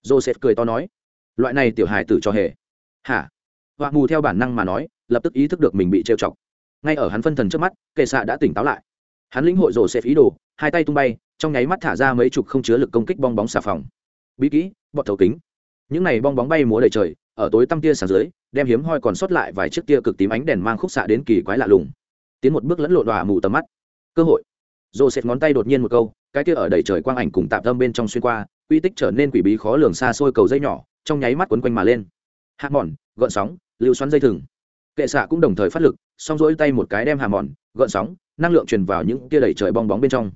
Joseph cười to nói, loại này tiểu hài tử cho hề. Hả? Hoa mù theo bản năng mà nói lập tức ý thức được mình bị trêu chọc. Ngay ở hắn phân thần trước mắt kệ xạ đã tỉnh táo lại. Hắn lĩnh hội rổ xếp ý đồ hai tay tung bay trong nháy mắt thả ra mấy chục không chứa lực công kích bong bóng xà phòng. Bí kỹ bọt thấu kính. Những này bong bóng bay múa đầy trời ở tối tăm tia sáng dưới đem hiếm hoi còn sót lại vài chiếc tia cực tím ánh đèn mang khúc xạ đến kỳ quái lạ lùng. Tiến một bước lẫn lộn đòa mù tầm mắt. Cơ hội. Joseph ngón tay đột nhiên một câu, cái tia ở đầy trời quang ảnh cùng tạm tâm bên trong xuyên qua, uy tích trở nên quỷ bí khó lường xa xôi cầu dây nhỏ, trong nháy mắt quấn quanh mà lên. Hạt mòn, gợn sóng, lưu xoắn dây thừng. Kệ xạ cũng đồng thời phát lực, song rỗi tay một cái đem hà mòn, gợn sóng, năng lượng truyền vào những kia đẩy trời bong bóng bên trong,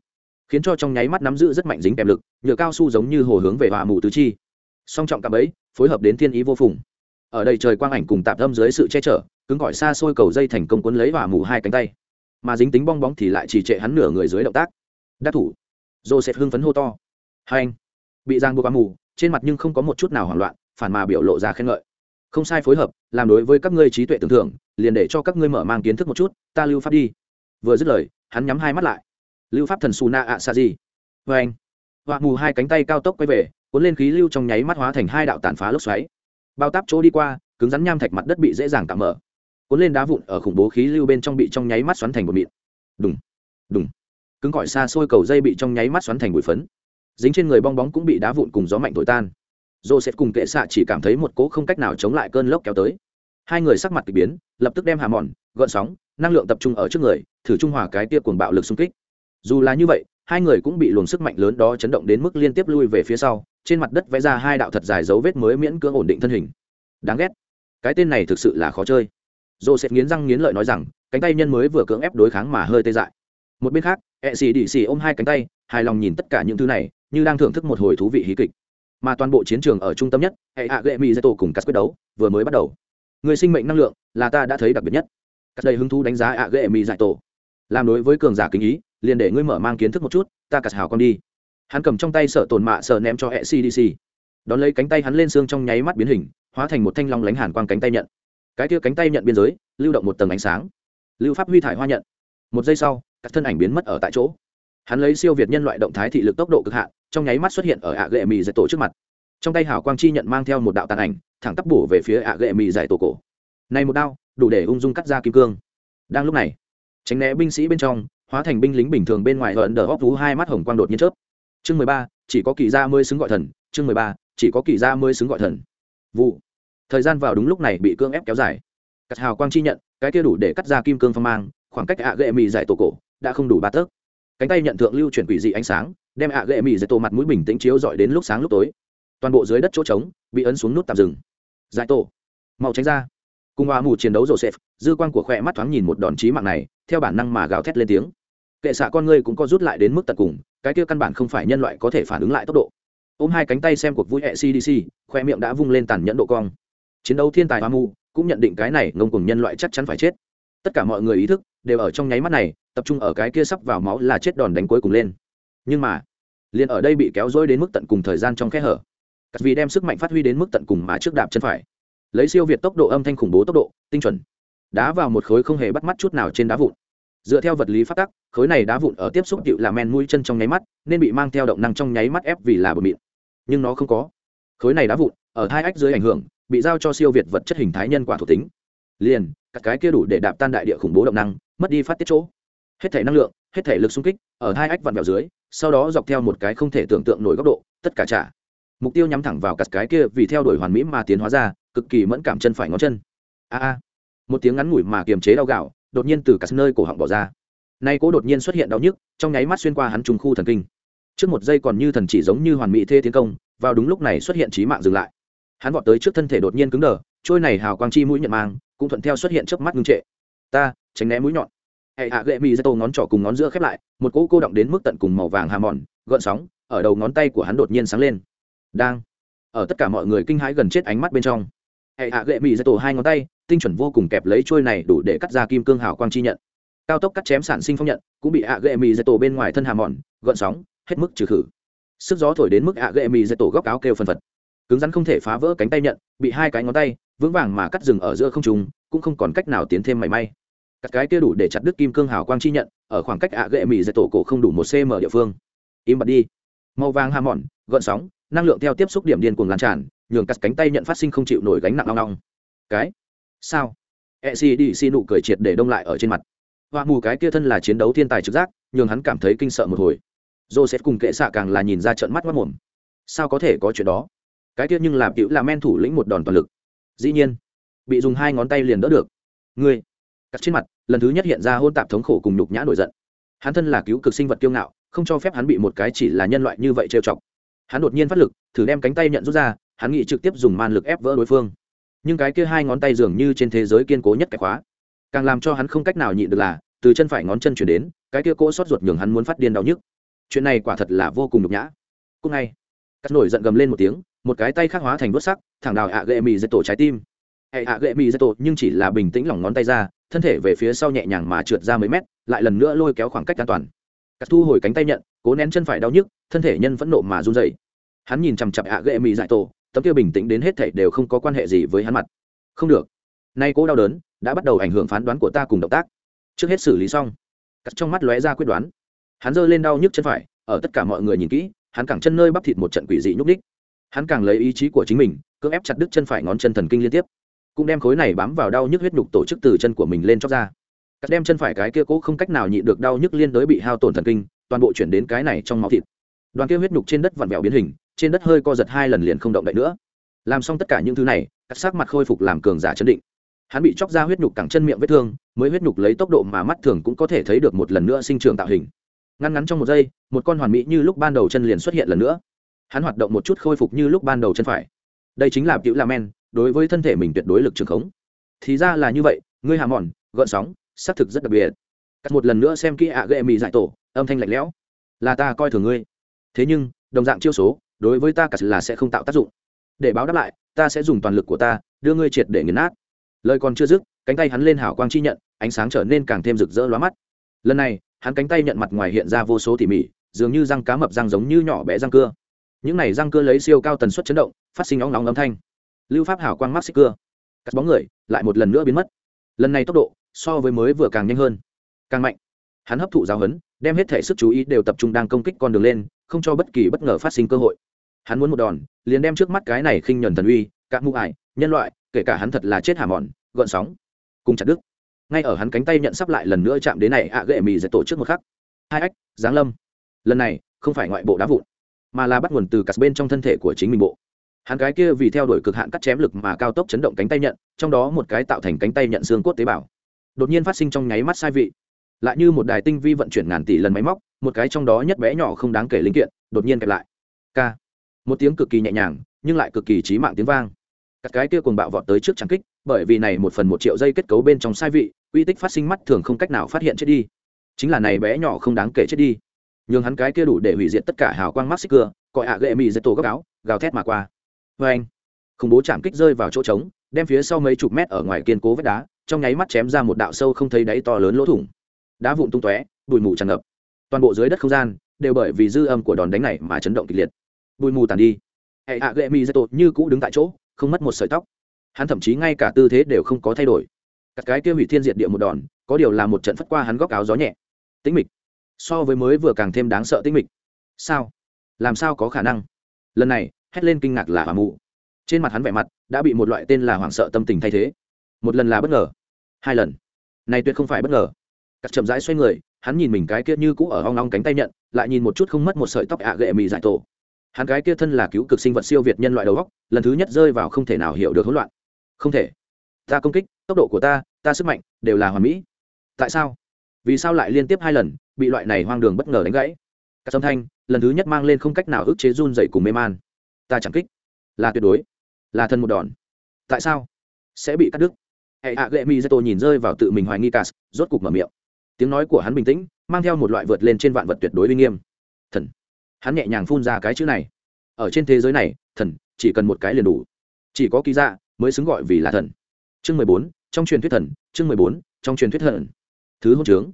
khiến cho trong nháy mắt nắm giữ rất mạnh dính kèm lực, nhựa cao su giống như hồ hướng về hỏa mù tứ chi. Song trọng cạm ấy, phối hợp đến thiên ý vô phùng. Ở đầy trời quang ảnh cùng tạm thâm dưới sự che chở, cứng gọi xa xôi cầu dây thành công cuốn lấy hỏa mù hai cánh tay. Mà dính tính bong bóng thì lại chỉ trệ hắn nửa người dưới động tác. Đắc thủ. Joseph hưng phấn hô to. Hai anh. Bị giang buộc ám mù trên mặt nhưng không có một chút nào hoảng loạn phản mà biểu lộ ra khen ngợi không sai phối hợp, làm đối với các ngươi trí tuệ tưởng thưởng, liền để cho các ngươi mở mang kiến thức một chút, ta lưu pháp đi. Vừa dứt lời, hắn nhắm hai mắt lại. Lưu pháp thần su na ạ sa di. Vê anh, họa mù hai cánh tay cao tốc quay về, cuốn lên khí lưu trong nháy mắt hóa thành hai đạo tàn phá lốc xoáy. Bao táp chỗ đi qua, cứng rắn nham thạch mặt đất bị dễ dàng tạm mở. Cuốn lên đá vụn ở khủng bố khí lưu bên trong bị trong nháy mắt xoắn thành bột mịn. Đùng đùng. Cứng cỏi xa xôi cầu dây bị trong nháy mắt xoắn thành bụi phấn. Dính trên người bong bóng cũng bị đá vụn cùng gió mạnh thổi tan joseph cùng kệ xạ chỉ cảm thấy một cỗ không cách nào chống lại cơn lốc kéo tới. Hai người sắc mặt k ỳ biến lập tức đem hà mòn gợn sóng năng lượng tập trung ở trước người thử trung hòa cái tia cuồng bạo lực xung kích. Dù là như vậy hai người cũng bị luồng sức mạnh lớn đó chấn động đến mức liên tiếp lui về phía sau trên mặt đất vẽ ra hai đạo thật dài dấu vết mới miễn cưỡng ổn định thân hình. Đáng ghét. Cái tên này thực sự là khó chơi. Joseph nghiến răng nghiến lợi nói rằng, cánh tay nhân mới vừa cưỡng ép đối kháng mà hơi tê dại. Một bên khác, E xì đỉ xì ôm hai cánh tay, hài lòng nhìn tất cả những thứ này, như đang thưởng thức một hồi thú vị hí kịch. Mà toàn bộ chiến trường ở trung tâm nhất, hệ hạ gệ mỹ tổ cùng cắt quyết đấu, vừa mới bắt đầu. Người sinh mệnh năng lượng là ta đã thấy đặc biệt nhất. Cắt đầy hứng thú đánh giá hạ gệ mỹ giải tổ. Làm đối với cường giả kính ý, liền để ngươi mở mang kiến thức một chút, ta cắt hào con đi. Hắn cầm trong tay sợ tổn mạ sợ ném cho hệ CDC. Đón lấy cánh tay hắn lên xương trong nháy mắt biến hình, hóa thành một thanh long lánh hàn quang cánh tay nhận cái kia cánh tay nhận biên giới lưu động một tầng ánh sáng lưu pháp huy thải hoa nhận một giây sau các thân ảnh biến mất ở tại chỗ hắn lấy siêu việt nhân loại động thái thị lực tốc độ cực hạn trong nháy mắt xuất hiện ở ạ gệ mì giải tổ trước mặt. Trong tay hảo quang chi nhận mang theo một đạo tàn ảnh, thẳng tắp bổ về phía ạ gệ mì giải tổ cổ. Này một đao, đủ để ung dung cắt ra kim cương. Đang lúc này, tránh né binh sĩ bên trong, hóa thành binh lính bình thường bên ngoài hận đờ hóc vú hai mắt hồng quang đột nhiên chớp. Chương mười ba, chỉ có kỳ gia mới xứng gọi thần. Chương mười ba, chỉ có kỳ gia mới xứng gọi thần. Vụ. Thời gian vào đúng lúc này bị cương ép kéo dài. Cắt hào quang chi nhận, cái kia đủ để cắt ra kim cương phong mang, khoảng cách ạ gệ mì giải tổ cổ đã không đủ ba tấc. Cánh tay nhận thượng lưu chuyển quỷ dị ánh sáng đem ạ gệ mỹ dạy tổ mặt mũi bình tĩnh chiếu dọi đến lúc sáng lúc tối. Toàn bộ dưới đất chỗ trống, bị ấn xuống nút tạm dừng. Giải tổ. Mau tránh ra. Cùng hòa mù chiến đấu joseph dư quan của khỏe mắt thoáng nhìn một đòn chí mạng này, theo bản năng mà gào thét lên tiếng. Kệ xạ con ngươi cũng có rút lại đến mức tận cùng, cái kia căn bản không phải nhân loại có thể phản ứng lại tốc độ. Ôm hai cánh tay xem cuộc vui hệ cdc khoe miệng đã vung lên tàn nhẫn độ cong. Chiến đấu thiên tài hoa mu cũng nhận định cái này ngông cùng nhân loại chắc chắn phải chết. Tất cả mọi người ý thức đều ở trong nháy mắt này, tập trung ở cái kia sắp vào máu là chết đòn đánh cuối cùng lên. Nhưng mà liền ở đây bị kéo dối đến mức tận cùng thời gian trong khe hở. Cắt vì đem sức mạnh phát huy đến mức tận cùng mà trước đạp chân phải. Lấy siêu việt tốc độ âm thanh khủng bố tốc độ, tinh chuẩn. Đá vào một khối không hề bắt mắt chút nào trên đá vụn. Dựa theo vật lý phát tắc, khối này đá vụn ở tiếp xúc cựu là men mũi chân trong nháy mắt, nên bị mang theo động năng trong nháy mắt ép vì là bờ mịn. Nhưng nó không có. Khối này đá vụn, ở hai ách dưới ảnh hưởng, bị giao cho siêu việt vật chất hình thái nhân quả thuộc tính. Liền, các cái kia đủ để đạp tan đại địa khủng bố động năng, mất đi phát tiết chỗ hết thể năng lượng, hết thể lực xung kích, ở hai ách vặn vẹo dưới, sau đó dọc theo một cái không thể tưởng tượng nổi góc độ, tất cả trả. Mục tiêu nhắm thẳng vào cặt cái kia vì theo đuổi hoàn mỹ mà tiến hóa ra, cực kỳ mẫn cảm chân phải ngón chân. A a. Một tiếng ngắn ngủi mà kiềm chế đau gạo, đột nhiên từ cặt nơi cổ họng bỏ ra. Nay cố đột nhiên xuất hiện đau nhức, trong nháy mắt xuyên qua hắn trùng khu thần kinh. Trước một giây còn như thần chỉ giống như hoàn mỹ thê tiến công, vào đúng lúc này xuất hiện trí mạng dừng lại. Hắn vọt tới trước thân thể đột nhiên cứng đờ, trôi này hào quang chi mũi nhận mang, cũng thuận theo xuất hiện trước mắt ngưng trệ. Ta, tránh né mũi nhọn hệ hạ gậy mì dây tô ngón trỏ cùng ngón giữa khép lại, một cỗ cô động đến mức tận cùng màu vàng hà mòn gợn sóng, ở đầu ngón tay của hắn đột nhiên sáng lên. Đang, ở tất cả mọi người kinh hãi gần chết ánh mắt bên trong. Hệ hạ gậy mì dây tô hai ngón tay, tinh chuẩn vô cùng kẹp lấy trôi này đủ để cắt ra kim cương hào quang chi nhận. Cao tốc cắt chém sản sinh phong nhận, cũng bị hạ gậy mì dây tô bên ngoài thân hà mòn gợn sóng, hết mức trừ khử. Sức gió thổi đến mức hạ gậy mì dây tô góc áo kêu phân phật. Cứng rắn không thể phá vỡ cánh tay nhận, bị hai cái ngón tay, vững vàng mà cắt rừng ở giữa không trùng cũng không còn cách nào tiến thêm mảy may cắt cái kia đủ để chặt đứt kim cương hào quang chi nhận, ở khoảng cách ạ gệ mỹ dạy tổ cổ không đủ một cm địa phương. Im bặt đi. Màu vàng ham mòn, gợn sóng, năng lượng theo tiếp xúc điểm điên cuồng lan tràn, nhường cắt cánh tay nhận phát sinh không chịu nổi gánh nặng long long. Cái? Sao? E si đi xi nụ cười triệt để đông lại ở trên mặt. Hoa mù cái kia thân là chiến đấu thiên tài trực giác, nhường hắn cảm thấy kinh sợ một hồi. Joseph cùng kệ xạ càng là nhìn ra trận mắt mất mồm. Sao có thể có chuyện đó? Cái kia nhưng làm cựu là men thủ lĩnh một đòn toàn lực. Dĩ nhiên, bị dùng hai ngón tay liền đỡ được. Ngươi cắt trên mặt, lần thứ nhất hiện ra hôn tạp thống khổ cùng nhục nhã nổi giận. Hắn thân là cứu cực sinh vật kiêu ngạo, không cho phép hắn bị một cái chỉ là nhân loại như vậy trêu chọc. Hắn đột nhiên phát lực, thử đem cánh tay nhận rút ra, hắn nghĩ trực tiếp dùng man lực ép vỡ đối phương. Nhưng cái kia hai ngón tay dường như trên thế giới kiên cố nhất cái khóa. Càng làm cho hắn không cách nào nhịn được là, từ chân phải ngón chân chuyển đến, cái kia cỗ xót ruột nhường hắn muốn phát điên đau nhức. Chuyện này quả thật là vô cùng nhục nhã. Cúc ngay, cắt nổi giận gầm lên một tiếng, một cái tay khắc hóa thành đốt sắc, thẳng đào ạ gệ mì dệt tổ trái tim hệ hạ gệ Mi dây tổ, nhưng chỉ là bình tĩnh lỏng ngón tay ra, thân thể về phía sau nhẹ nhàng mà trượt ra mấy mét, lại lần nữa lôi kéo khoảng cách an toàn. Cắt thu hồi cánh tay nhận, cố nén chân phải đau nhức, thân thể nhân phẫn nộ mà run dậy hắn nhìn chằm chặp hạ gệ mi dạy tổ, tấm kia bình tĩnh đến hết thể đều không có quan hệ gì với hắn mặt. Không được. Nay cố đau đớn đã bắt đầu ảnh hưởng phán đoán của ta cùng động tác. Trước hết xử lý xong. Cắt trong mắt lóe ra quyết đoán. Hắn giơ lên đau nhức chân phải, ở tất cả mọi người nhìn kỹ, hắn cẳng chân nơi bắp thịt một trận quỷ dị nhúc đích hắn càng lấy ý chí của chính mình, cưỡng ép chặt đứt chân phải ngón chân thần kinh liên tiếp cũng đem khối này bám vào đau nhức huyết nhục tổ chức từ chân của mình lên chóc ra. Cắt đem chân phải cái kia cố không cách nào nhịn được đau nhức liên đối bị hao tổn thần kinh, toàn bộ chuyển đến cái này trong máu thịt. Đoàn kia huyết nhục trên đất vặn vẹo biến hình, trên đất hơi co giật hai lần liền không động đậy nữa. Làm xong tất cả những thứ này, cắt sắc mặt khôi phục làm cường giả chấn định. Hắn bị chóc ra huyết nhục cẳng chân miệng vết thương, mới huyết nhục lấy tốc độ mà mắt thường cũng có thể thấy được một lần nữa sinh trưởng tạo hình. Ngăn ngắn trong một giây, một con hoàn mỹ như lúc ban đầu chân liền xuất hiện lần nữa. Hắn hoạt động một chút khôi phục như lúc ban đầu chân phải. Đây chính là cựu la men đối với thân thể mình tuyệt đối lực trường khống. Thì ra là như vậy, ngươi hà mòn, gợn sóng, xác thực rất đặc biệt. Cắt một lần nữa xem kỹ ạ à ghệ mì dại tổ, âm thanh lạnh lẽo. Là ta coi thường ngươi. Thế nhưng, đồng dạng chiêu số, đối với ta cả là sẽ không tạo tác dụng. Để báo đáp lại, ta sẽ dùng toàn lực của ta, đưa ngươi triệt để nghiền nát. Lời còn chưa dứt, cánh tay hắn lên hảo quang chi nhận, ánh sáng trở nên càng thêm rực rỡ lóa mắt. Lần này, hắn cánh tay nhận mặt ngoài hiện ra vô số tỉ mỉ, dường như răng cá mập răng giống như nhỏ bé răng cưa. Những này răng cưa lấy siêu cao tần suất chấn động, phát sinh óng nóng âm thanh lưu pháp hảo quang mắc xích cưa cắt bóng người, lại một lần nữa biến mất. Lần này tốc độ, so với mới vừa càng nhanh hơn. Càng mạnh. Hắn hấp thụ giáo hấn đem hết thể sức chú ý đều tập trung đang công kích con đường lên, không cho bất kỳ bất ngờ phát sinh cơ hội. Hắn muốn một đòn, liền đem trước mắt cái này khinh nhuần thần uy các mụ ải, nhân loại, kể cả hắn thật là chết hà mòn gợn sóng, cùng chặt đứt. Ngay ở hắn cánh tay nhận sắp lại lần nữa chạm đến này, ạ à gệ mì dạy tổ chức một khắc. Hai ách, giáng lâm. Lần này, không phải ngoại bộ đá vụn, mà là bắt nguồn từ cắt bên trong thân thể của chính mình bộ hắn cái kia vì theo đuổi cực hạn cắt chém lực mà cao tốc chấn động cánh tay nhận, trong đó một cái tạo thành cánh tay nhận xương cốt tế bào. Đột nhiên phát sinh trong nháy mắt sai vị. Lại như một đài tinh vi vận chuyển ngàn tỷ lần máy móc, một cái trong đó nhất bé nhỏ không đáng kể linh kiện, đột nhiên kẹp lại. K. Một tiếng cực kỳ nhẹ nhàng, nhưng lại cực kỳ trí mạng tiếng vang. Các cái kia cùng bạo vọt tới trước trắng kích, bởi vì này một phần một triệu dây kết cấu bên trong sai vị, uy tích phát sinh mắt thường không cách nào phát hiện chết đi. Chính là này bé nhỏ không đáng kể chết đi. Nhưng hắn cái kia đủ để hủy diệt tất cả hào quang mắt xích cưa cọi hạ gệ mị dây tổ góc áo, gào thét mà qua vê anh, khủng bố chạm kích rơi vào chỗ trống, đem phía sau mấy chục mét ở ngoài kiên cố vách đá, trong nháy mắt chém ra một đạo sâu không thấy đáy to lớn lỗ thủng. Đá vụn tung tóe, bụi mù tràn ngập. Toàn bộ dưới đất không gian đều bởi vì dư âm của đòn đánh này mà chấn động kịch liệt. Bụi mù tàn đi. Hệ hạ gệ mi dây tột như cũ đứng tại chỗ, không mất một sợi tóc. Hắn thậm chí ngay cả tư thế đều không có thay đổi. Các cái kia hủy thiên diệt địa một đòn, có điều là một trận phất qua hắn góc áo gió nhẹ. Tĩnh mịch. So với mới vừa càng thêm đáng sợ tĩnh mịch. Sao? Làm sao có khả năng? Lần này hét lên kinh ngạc là hòa mụ. Trên mặt hắn vẻ mặt đã bị một loại tên là hoảng sợ tâm tình thay thế. Một lần là bất ngờ, hai lần. Này tuyệt không phải bất ngờ. Cắt chậm rãi xoay người, hắn nhìn mình cái kia như cũ ở hong long cánh tay nhận, lại nhìn một chút không mất một sợi tóc ạ gệ mì giải tổ. Hắn cái kia thân là cứu cực sinh vật siêu việt nhân loại đầu góc lần thứ nhất rơi vào không thể nào hiểu được hỗn loạn. Không thể. Ta công kích, tốc độ của ta ta sức mạnh đều là hoàn mỹ. Tại sao? Vì sao lại liên tiếp hai lần, bị loại này hoang đường bất ngờ đánh gãy? Các âm thanh, lần thứ nhất mang lên không cách nào ức chế run dậy cùng mê man ta chẳng kích. Là tuyệt đối. Là thân một đòn. Tại sao? Sẽ bị cắt đứt. Hệ hạ gậy mi zeto nhìn rơi vào tự mình hoài nghi cas rốt cục mở miệng. Tiếng nói của hắn bình tĩnh, mang theo một loại vượt lên trên vạn vật tuyệt đối uy nghiêm. Thần. Hắn nhẹ nhàng phun ra cái chữ này. Ở trên thế giới này, thần chỉ cần một cái liền đủ. Chỉ có ký dạ mới xứng gọi vì là thần. Chương mười bốn, trong truyền thuyết thần. Chương mười bốn, trong truyền thuyết thần. Thứ hôn trướng.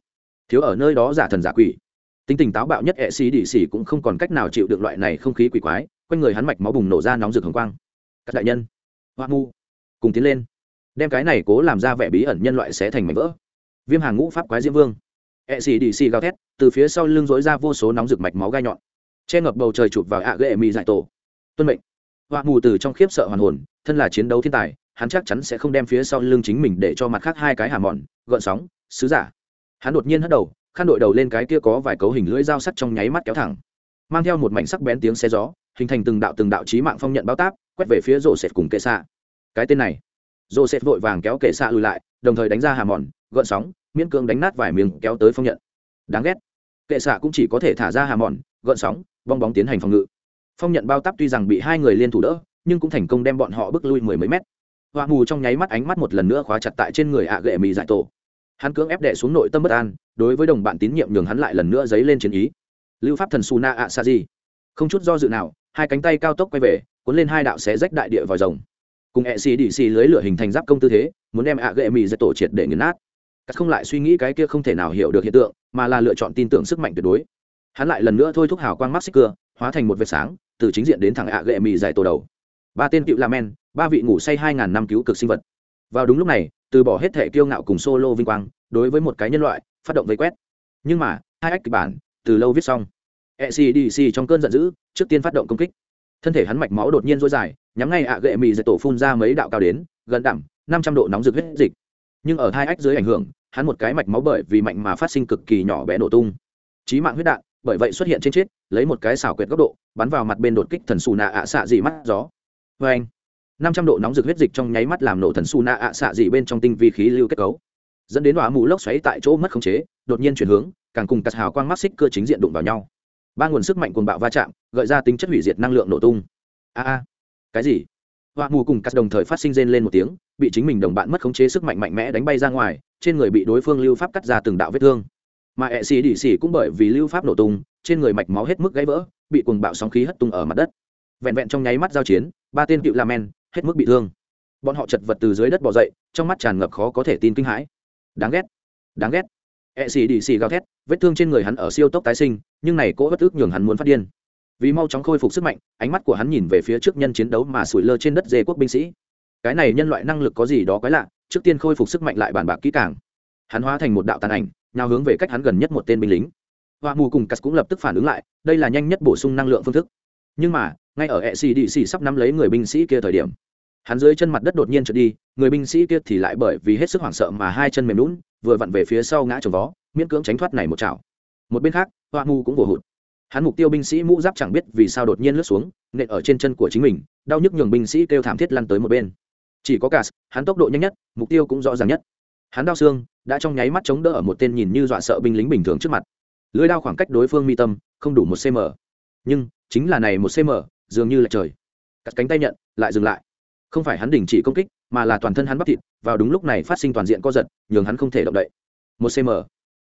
Thiếu ở nơi đó giả thần giả quỷ. Tính tình táo bạo nhất ẹ xì đỉ xì cũng không còn cách nào chịu được loại này không khí quỷ quái quanh người hắn mạch máu bùng nổ ra nóng rực hồng quang. Các đại nhân, hoa mu, cùng tiến lên. Đem cái này cố làm ra vẻ bí ẩn nhân loại sẽ thành mảnh vỡ. Viêm hàng ngũ pháp quái diễm vương. Ẹ xì đi xì gào thét, từ phía sau lưng dối ra vô số nóng rực mạch máu gai nhọn. Che ngập bầu trời chụp vào ạ ghệ mì dại tổ. Tuân mệnh. Hoa mù từ trong khiếp sợ hoàn hồn, thân là chiến đấu thiên tài, hắn chắc chắn sẽ không đem phía sau lưng chính mình để cho mặt khác hai cái hà mòn, gợn sóng, sứ giả. Hắn đột nhiên hất đầu, khăn đội đầu lên cái kia có vài cấu hình lưỡi dao sắt trong nháy mắt kéo thẳng, mang theo một mảnh sắc bén tiếng xe gió hình thành từng đạo từng đạo trí mạng phong nhận bao táp, quét về phía rổ sệt cùng kệ xạ. Cái tên này rổ sệt vội vàng kéo kệ xạ lùi lại, đồng thời đánh ra hà mòn gợn sóng, miễn cưỡng đánh nát vài miếng kéo tới phong nhận. Đáng ghét. Kệ xạ cũng chỉ có thể thả ra hà mòn gợn sóng, bong bóng tiến hành phòng ngự. Phong nhận bao táp tuy rằng bị hai người liên thủ đỡ, nhưng cũng thành công đem bọn họ bước lui mười mấy mét. Hoa mù trong nháy mắt ánh mắt một lần nữa khóa chặt tại trên người ạ gệ mì giải tổ. Hắn cưỡng ép đệ xuống nội tâm bất an, đối với đồng bạn tín nhiệm nhường hắn lại lần nữa dấy lên chiến ý. Lưu pháp thần su na ạ sa di không chút do dự nào hai cánh tay cao tốc quay về, cuốn lên hai đạo xé rách đại địa vòi rồng. Cùng ẹ xì đi xì lưới lửa hình thành giáp công tư thế, muốn đem ạ gệ mì dạy tổ triệt để nghiền nát. Cắt không lại suy nghĩ cái kia không thể nào hiểu được hiện tượng, mà là lựa chọn tin tưởng sức mạnh tuyệt đối. Hắn lại lần nữa thôi thúc hào quang mắt xích cưa hóa thành một vệt sáng, từ chính diện đến thẳng ạ gệ mì dạy tổ đầu. Ba tên cựu la men, ba vị ngủ say hai ngàn năm cứu cực sinh vật. Vào đúng lúc này, từ bỏ hết thể kiêu ngạo cùng solo vinh quang, đối với một cái nhân loại, phát động vây quét. Nhưng mà, hai ách kịch bản, từ lâu viết xong ecdc trong cơn giận dữ, trước tiên phát động công kích. Thân thể hắn mạch máu đột nhiên dối dài, nhắm ngay ạ gệ mì dạy tổ phun ra mấy đạo cao đến, gần đẳng, năm trăm độ nóng rực huyết dịch. Nhưng ở hai ách dưới ảnh hưởng, hắn một cái mạch máu bởi vì mạnh mà phát sinh cực kỳ nhỏ bé nổ tung. Trí mạng huyết đạn, bởi vậy xuất hiện trên chết, lấy một cái xảo quyệt góc độ, bắn vào mặt bên đột kích thần xù nạ ạ xạ dị mắt gió. Vê anh, năm trăm độ nóng rực huyết dịch trong nháy mắt làm nổ thần xù nạ ạ xạ dị bên trong tinh vi khí lưu kết cấu. Dẫn đến hóa mù lốc xoáy tại chỗ mất khống chế, đột nhiên chuyển hướng, càng cùng cắt hào quang mắt xích cơ chính diện đụng vào nhau ba nguồn sức mạnh cuồng bạo va chạm, gợi ra tính chất hủy diệt năng lượng nổ tung. A a. Cái gì? Hoa mù cùng cắt đồng thời phát sinh rên lên một tiếng, bị chính mình đồng bạn mất khống chế sức mạnh mạnh mẽ đánh bay ra ngoài, trên người bị đối phương lưu pháp cắt ra từng đạo vết thương. Mà e ẹ xì đỉ xì cũng bởi vì lưu pháp nổ tung, trên người mạch máu hết mức gãy vỡ, bị cuồng bạo sóng khí hất tung ở mặt đất. Vẹn vẹn trong nháy mắt giao chiến, ba tên cựu la men hết mức bị thương. Bọn họ chật vật từ dưới đất bỏ dậy, trong mắt tràn ngập khó có thể tin kinh hãi. Đáng ghét. Đáng ghét e xì đi xì gào thét, vết thương trên người hắn ở siêu tốc tái sinh, nhưng này cỗ bất ức nhường hắn muốn phát điên. Vì mau chóng khôi phục sức mạnh, ánh mắt của hắn nhìn về phía trước nhân chiến đấu mà sủi lơ trên đất dê quốc binh sĩ. Cái này nhân loại năng lực có gì đó quái lạ, trước tiên khôi phục sức mạnh lại bàn bạc kỹ càng. Hắn hóa thành một đạo tàn ảnh nào hướng về cách hắn gần nhất một tên binh lính. Hoa mù cùng cắt cũng lập tức phản ứng lại, đây là nhanh nhất bổ sung năng lượng phương thức. Nhưng mà, ngay ở e xì đi xì sắp nắm lấy người binh sĩ kia thời điểm hắn dưới chân mặt đất đột nhiên trượt đi, người binh sĩ kia thì lại bởi vì hết sức hoảng sợ mà hai chân mềm lún, vừa vặn về phía sau ngã trồng vó, miễn cưỡng tránh thoát này một chảo. Một bên khác, hoa mu cũng vồ hụt. Hắn mục tiêu binh sĩ mũ giáp chẳng biết vì sao đột nhiên lướt xuống, nện ở trên chân của chính mình, đau nhức nhường binh sĩ kêu thảm thiết lăn tới một bên. Chỉ có cả hắn tốc độ nhanh nhất, mục tiêu cũng rõ ràng nhất. Hắn đau xương, đã trong nháy mắt chống đỡ ở một tên nhìn như dọa sợ binh lính bình thường trước mặt. Lưới đao khoảng cách đối phương mi tâm, không đủ một cm nhưng, chính là này một cm dường như là trời. Cắt cánh tay nhận, lại dừng lại không phải hắn đình chỉ công kích, mà là toàn thân hắn bắp thịt, vào đúng lúc này phát sinh toàn diện co giật, nhường hắn không thể động đậy. Một cm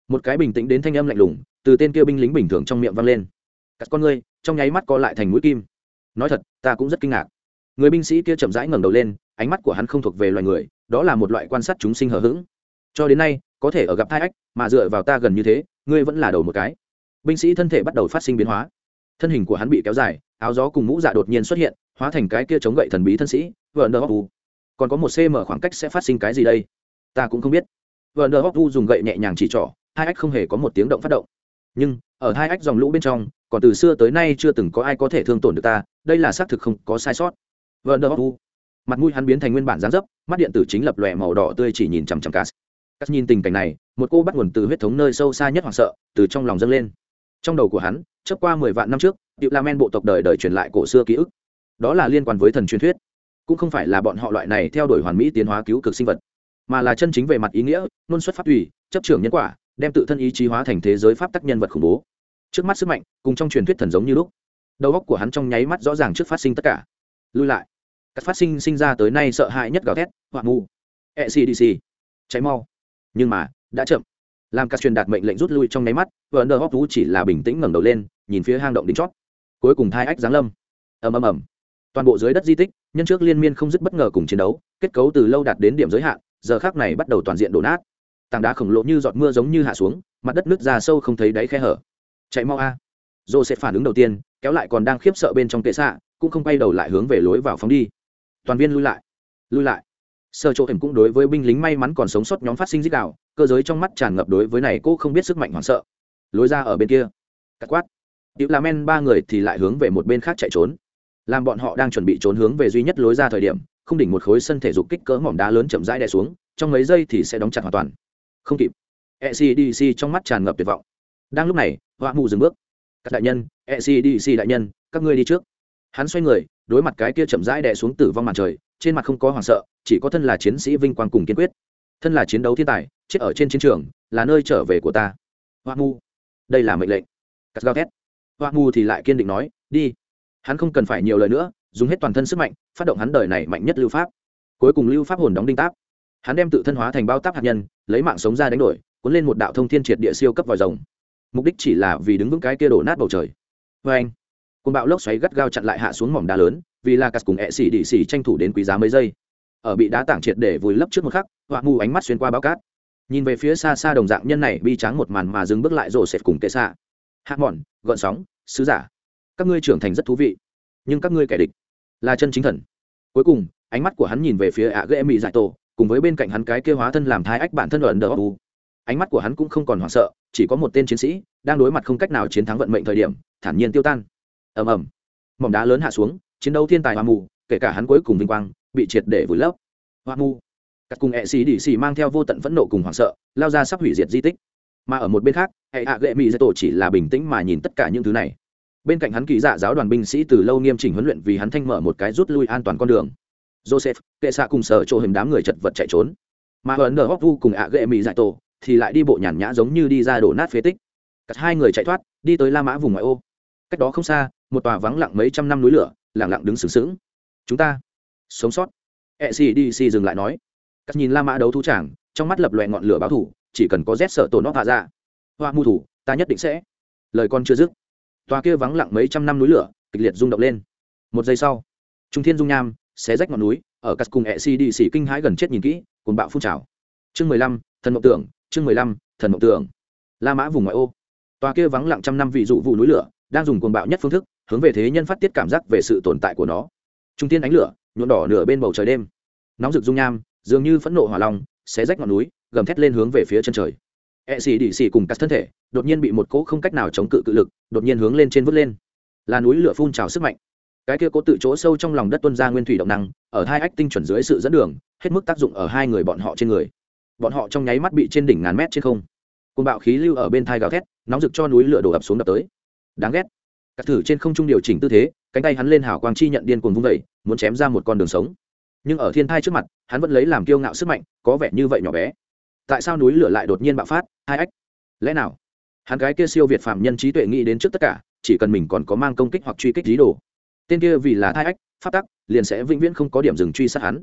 một cái bình tĩnh đến thanh âm lạnh lùng, từ tên kia binh lính bình thường trong miệng vang lên. Cắt con ngươi, trong nháy mắt co lại thành mũi kim. Nói thật, ta cũng rất kinh ngạc. Người binh sĩ kia chậm rãi ngẩng đầu lên, ánh mắt của hắn không thuộc về loài người, đó là một loại quan sát chúng sinh hờ hững. Cho đến nay, có thể ở gặp thai ách, mà dựa vào ta gần như thế, ngươi vẫn là đầu một cái. Binh sĩ thân thể bắt đầu phát sinh biến hóa. Thân hình của hắn bị kéo dài áo gió cùng mũ dạ đột nhiên xuất hiện, hóa thành cái kia chống gậy thần bí thân sĩ vợ nơ hóc u còn có một cm khoảng cách sẽ phát sinh cái gì đây? Ta cũng không biết. Vợ nơ hóc u dùng gậy nhẹ nhàng chỉ trỏ, hai ách không hề có một tiếng động phát động. Nhưng, ở hai ách dòng lũ bên trong, còn từ xưa tới nay chưa từng có ai có thể thương tổn được ta, đây là xác thực không có sai sót. Vợ nơ hóc u mặt mũi hắn biến thành nguyên bản gián dấp, mắt điện tử chính lập lòe màu đỏ tươi chỉ nhìn chằm chằm cát cát nhìn tình cảnh này, một cô bắt nguồn từ huyết thống nơi sâu xa nhất hoảng sợ, từ trong lòng dâng lên trong đầu của hắn, chớp qua mười vạn năm trước điệu la men bộ tộc đời đời truyền lại cổ xưa ký ức. Đó là liên quan với thần truyền thuyết. Cũng không phải là bọn họ loại này theo đuổi hoàn mỹ tiến hóa cứu cực sinh vật, mà là chân chính về mặt ý nghĩa luôn xuất phát tùy, chấp trưởng nhân quả, đem tự thân ý chí hóa thành thế giới pháp tắc nhân vật khủng bố. Trước mắt sức mạnh, cùng trong truyền thuyết thần giống như lúc. Đầu óc của hắn trong nháy mắt rõ ràng trước phát sinh tất cả. Lui lại. Các phát sinh sinh ra tới nay sợ hãi nhất gào thét hoặc mù. Ecdc cháy mau. Nhưng mà, đã chậm làm các truyền đạt mệnh lệnh rút lui trong nháy mắt vợ nơ hóc thú chỉ là bình tĩnh ngẩng đầu lên, nhìn phía hang động đỉnh chót. Cuối cùng thai ách giáng lâm. Ầm ầm ầm. Toàn bộ dưới đất di tích, nhân trước liên miên không dứt bất ngờ cùng chiến đấu, kết cấu từ lâu đạt đến điểm giới hạn, giờ khác này bắt đầu toàn diện đổ nát. Tảng đá khổng lồ như giọt mưa giống như hạ xuống, mặt đất nước ra sâu không thấy đáy khe hở. Chạy mau a. Dô sẽ phản ứng đầu tiên, kéo lại còn đang khiếp sợ bên trong kệ xạ, cũng không quay đầu lại hướng về lối vào phóng đi. Toàn viên lui lại. Lui lại. Sơ chỗ hiểm cũng đối với binh lính may mắn còn sống sót nhóm phát sinh dích đạo cơ giới trong mắt tràn ngập đối với này cô không biết sức mạnh hoảng sợ. Lối ra ở bên kia. Cắt quát. Tiểu làm men ba người thì lại hướng về một bên khác chạy trốn. Làm bọn họ đang chuẩn bị trốn hướng về duy nhất lối ra thời điểm, không đỉnh một khối sân thể dục kích cỡ mỏm đá lớn chậm rãi đè xuống, trong mấy giây thì sẽ đóng chặt hoàn toàn. Không kịp. Ecdc trong mắt tràn ngập tuyệt vọng. Đang lúc này, họa mù dừng bước. Các đại nhân ecdc đại nhân, các ngươi đi trước. Hắn xoay người, đối mặt cái kia chậm rãi đè xuống tử vong màn trời, trên mặt không có hoảng sợ, chỉ có thân là chiến sĩ vinh quang cùng kiên quyết thân là chiến đấu thiên tài, chết ở trên chiến trường, là nơi trở về của ta. Hoa mu, đây là mệnh lệnh. Cắt gao thét. Hoa mu thì lại kiên định nói, đi. Hắn không cần phải nhiều lời nữa, dùng hết toàn thân sức mạnh, phát động hắn đời này mạnh nhất lưu pháp. Cuối cùng lưu pháp hồn đóng đinh táp. Hắn đem tự thân hóa thành bao táp hạt nhân, lấy mạng sống ra đánh đổi, cuốn lên một đạo thông thiên triệt địa siêu cấp vòi rồng. Mục đích chỉ là vì đứng vững cái kia đổ nát bầu trời. Vê anh côn bạo lốc xoáy gắt gao chặn lại hạ xuống mỏm đá lớn, vì là cắt cùng ẹ xỉ đỉ xỉ tranh thủ đến quý giá mấy giây ở bị đá tảng triệt để vùi lấp trước một khắc, họa mù ánh mắt xuyên qua bao cát. Nhìn về phía xa xa đồng dạng nhân này, bi tráng một màn mà dừng bước lại rổ xẹt cùng kệ xạ. Hát mòn gọn sóng, sứ giả. Các ngươi trưởng thành rất thú vị, nhưng các ngươi kẻ địch là chân chính thần. Cuối cùng, ánh mắt của hắn nhìn về phía ạ ghệ mỹ giải tổ, cùng với bên cạnh hắn cái kêu hóa thân làm thai ách bản thân ẩn đờ u. Ánh mắt của hắn cũng không còn hoảng sợ, chỉ có một tên chiến sĩ đang đối mặt không cách nào chiến thắng vận mệnh thời điểm, thản nhiên tiêu tan. Ầm ầm. Mỏm đá lớn hạ xuống, chiến đấu thiên tài hoa mù, kể cả hắn cuối cùng vinh quang bị triệt để vùi lấp. Hoa mu. Các cùng hệ xì đỉ xì mang theo vô tận phẫn nộ cùng hoảng sợ, lao ra sắp hủy diệt di tích. Mà ở một bên khác hệ hạ gệ mỹ dạy tổ chỉ là bình tĩnh mà nhìn tất cả những thứ này. Bên cạnh hắn kỳ dạ giáo đoàn binh sĩ từ lâu nghiêm chỉnh huấn luyện vì hắn thanh mở một cái rút lui an toàn con đường. Joseph, kệ xạ cùng sở chỗ hình đám người chật vật chạy trốn. Mà hờn nở hóc vu cùng ạ gệ mỹ dạy tổ thì lại đi bộ nhàn nhã giống như đi ra đổ nát phế tích. Cắt hai người chạy thoát, đi tới la mã vùng ngoại ô. Cách đó không xa, một tòa vắng lặng mấy trăm năm núi lửa, lặng lặng đứng sừng sững. Chúng ta sống sót. E cdc dừng lại nói. Cắt nhìn la mã đấu thú tràng trong mắt lập loè ngọn lửa báo thủ chỉ cần có rét sợ tổ nó hạ ra hoa mù thủ, ta nhất định sẽ. Lời con chưa dứt, tòa kia vắng lặng mấy trăm năm núi lửa, kịch liệt rung động lên. Một giây sau, trung thiên dung nham xé rách ngọn núi, ở cắt cùng e cdc kinh hãi gần chết nhìn kỹ cùng bạo phun trào. Chương mười lăm, thần mộng tưởng, chương mười lăm, thần mộng tưởng. La mã vùng ngoại ô. Tòa kia vắng lặng trăm năm vị dụ vụ núi lửa, đang dùng cuồng bạo nhất phương thức, hướng về thế nhân phát tiết cảm giác về sự tồn tại của nó. Trung tiên ánh lửa nhuộm đỏ nửa bên bầu trời đêm. Nóng rực dung nham, dường như phẫn nộ hỏa long, xé rách ngọn núi, gầm thét lên hướng về phía chân trời. E xì đỉ xì cùng cắt thân thể, đột nhiên bị một cỗ không cách nào chống cự cự lực, đột nhiên hướng lên trên vứt lên. Là núi lửa phun trào sức mạnh. Cái kia cố tự chỗ sâu trong lòng đất tuân ra nguyên thủy động năng, ở hai ách tinh chuẩn dưới sự dẫn đường, hết mức tác dụng ở hai người bọn họ trên người. Bọn họ trong nháy mắt bị trên đỉnh ngàn mét trên không. Côn bạo khí lưu ở bên thai gào thét, nóng rực cho núi lửa đổ ập xuống đập tới. Đáng ghét cắt thử trên không trung điều chỉnh tư thế, cánh tay hắn lên hào quang chi nhận điên cuồng vung vẩy muốn chém ra một con đường sống. Nhưng ở thiên thai trước mặt, hắn vẫn lấy làm kiêu ngạo sức mạnh, có vẻ như vậy nhỏ bé. Tại sao núi lửa lại đột nhiên bạo phát? Hai ách. Lẽ nào? Hắn gái kia siêu việt phạm nhân trí tuệ nghĩ đến trước tất cả, chỉ cần mình còn có mang công kích hoặc truy kích lý đồ. Tên kia vì là thai ách phát tắc, liền sẽ vĩnh viễn không có điểm dừng truy sát hắn.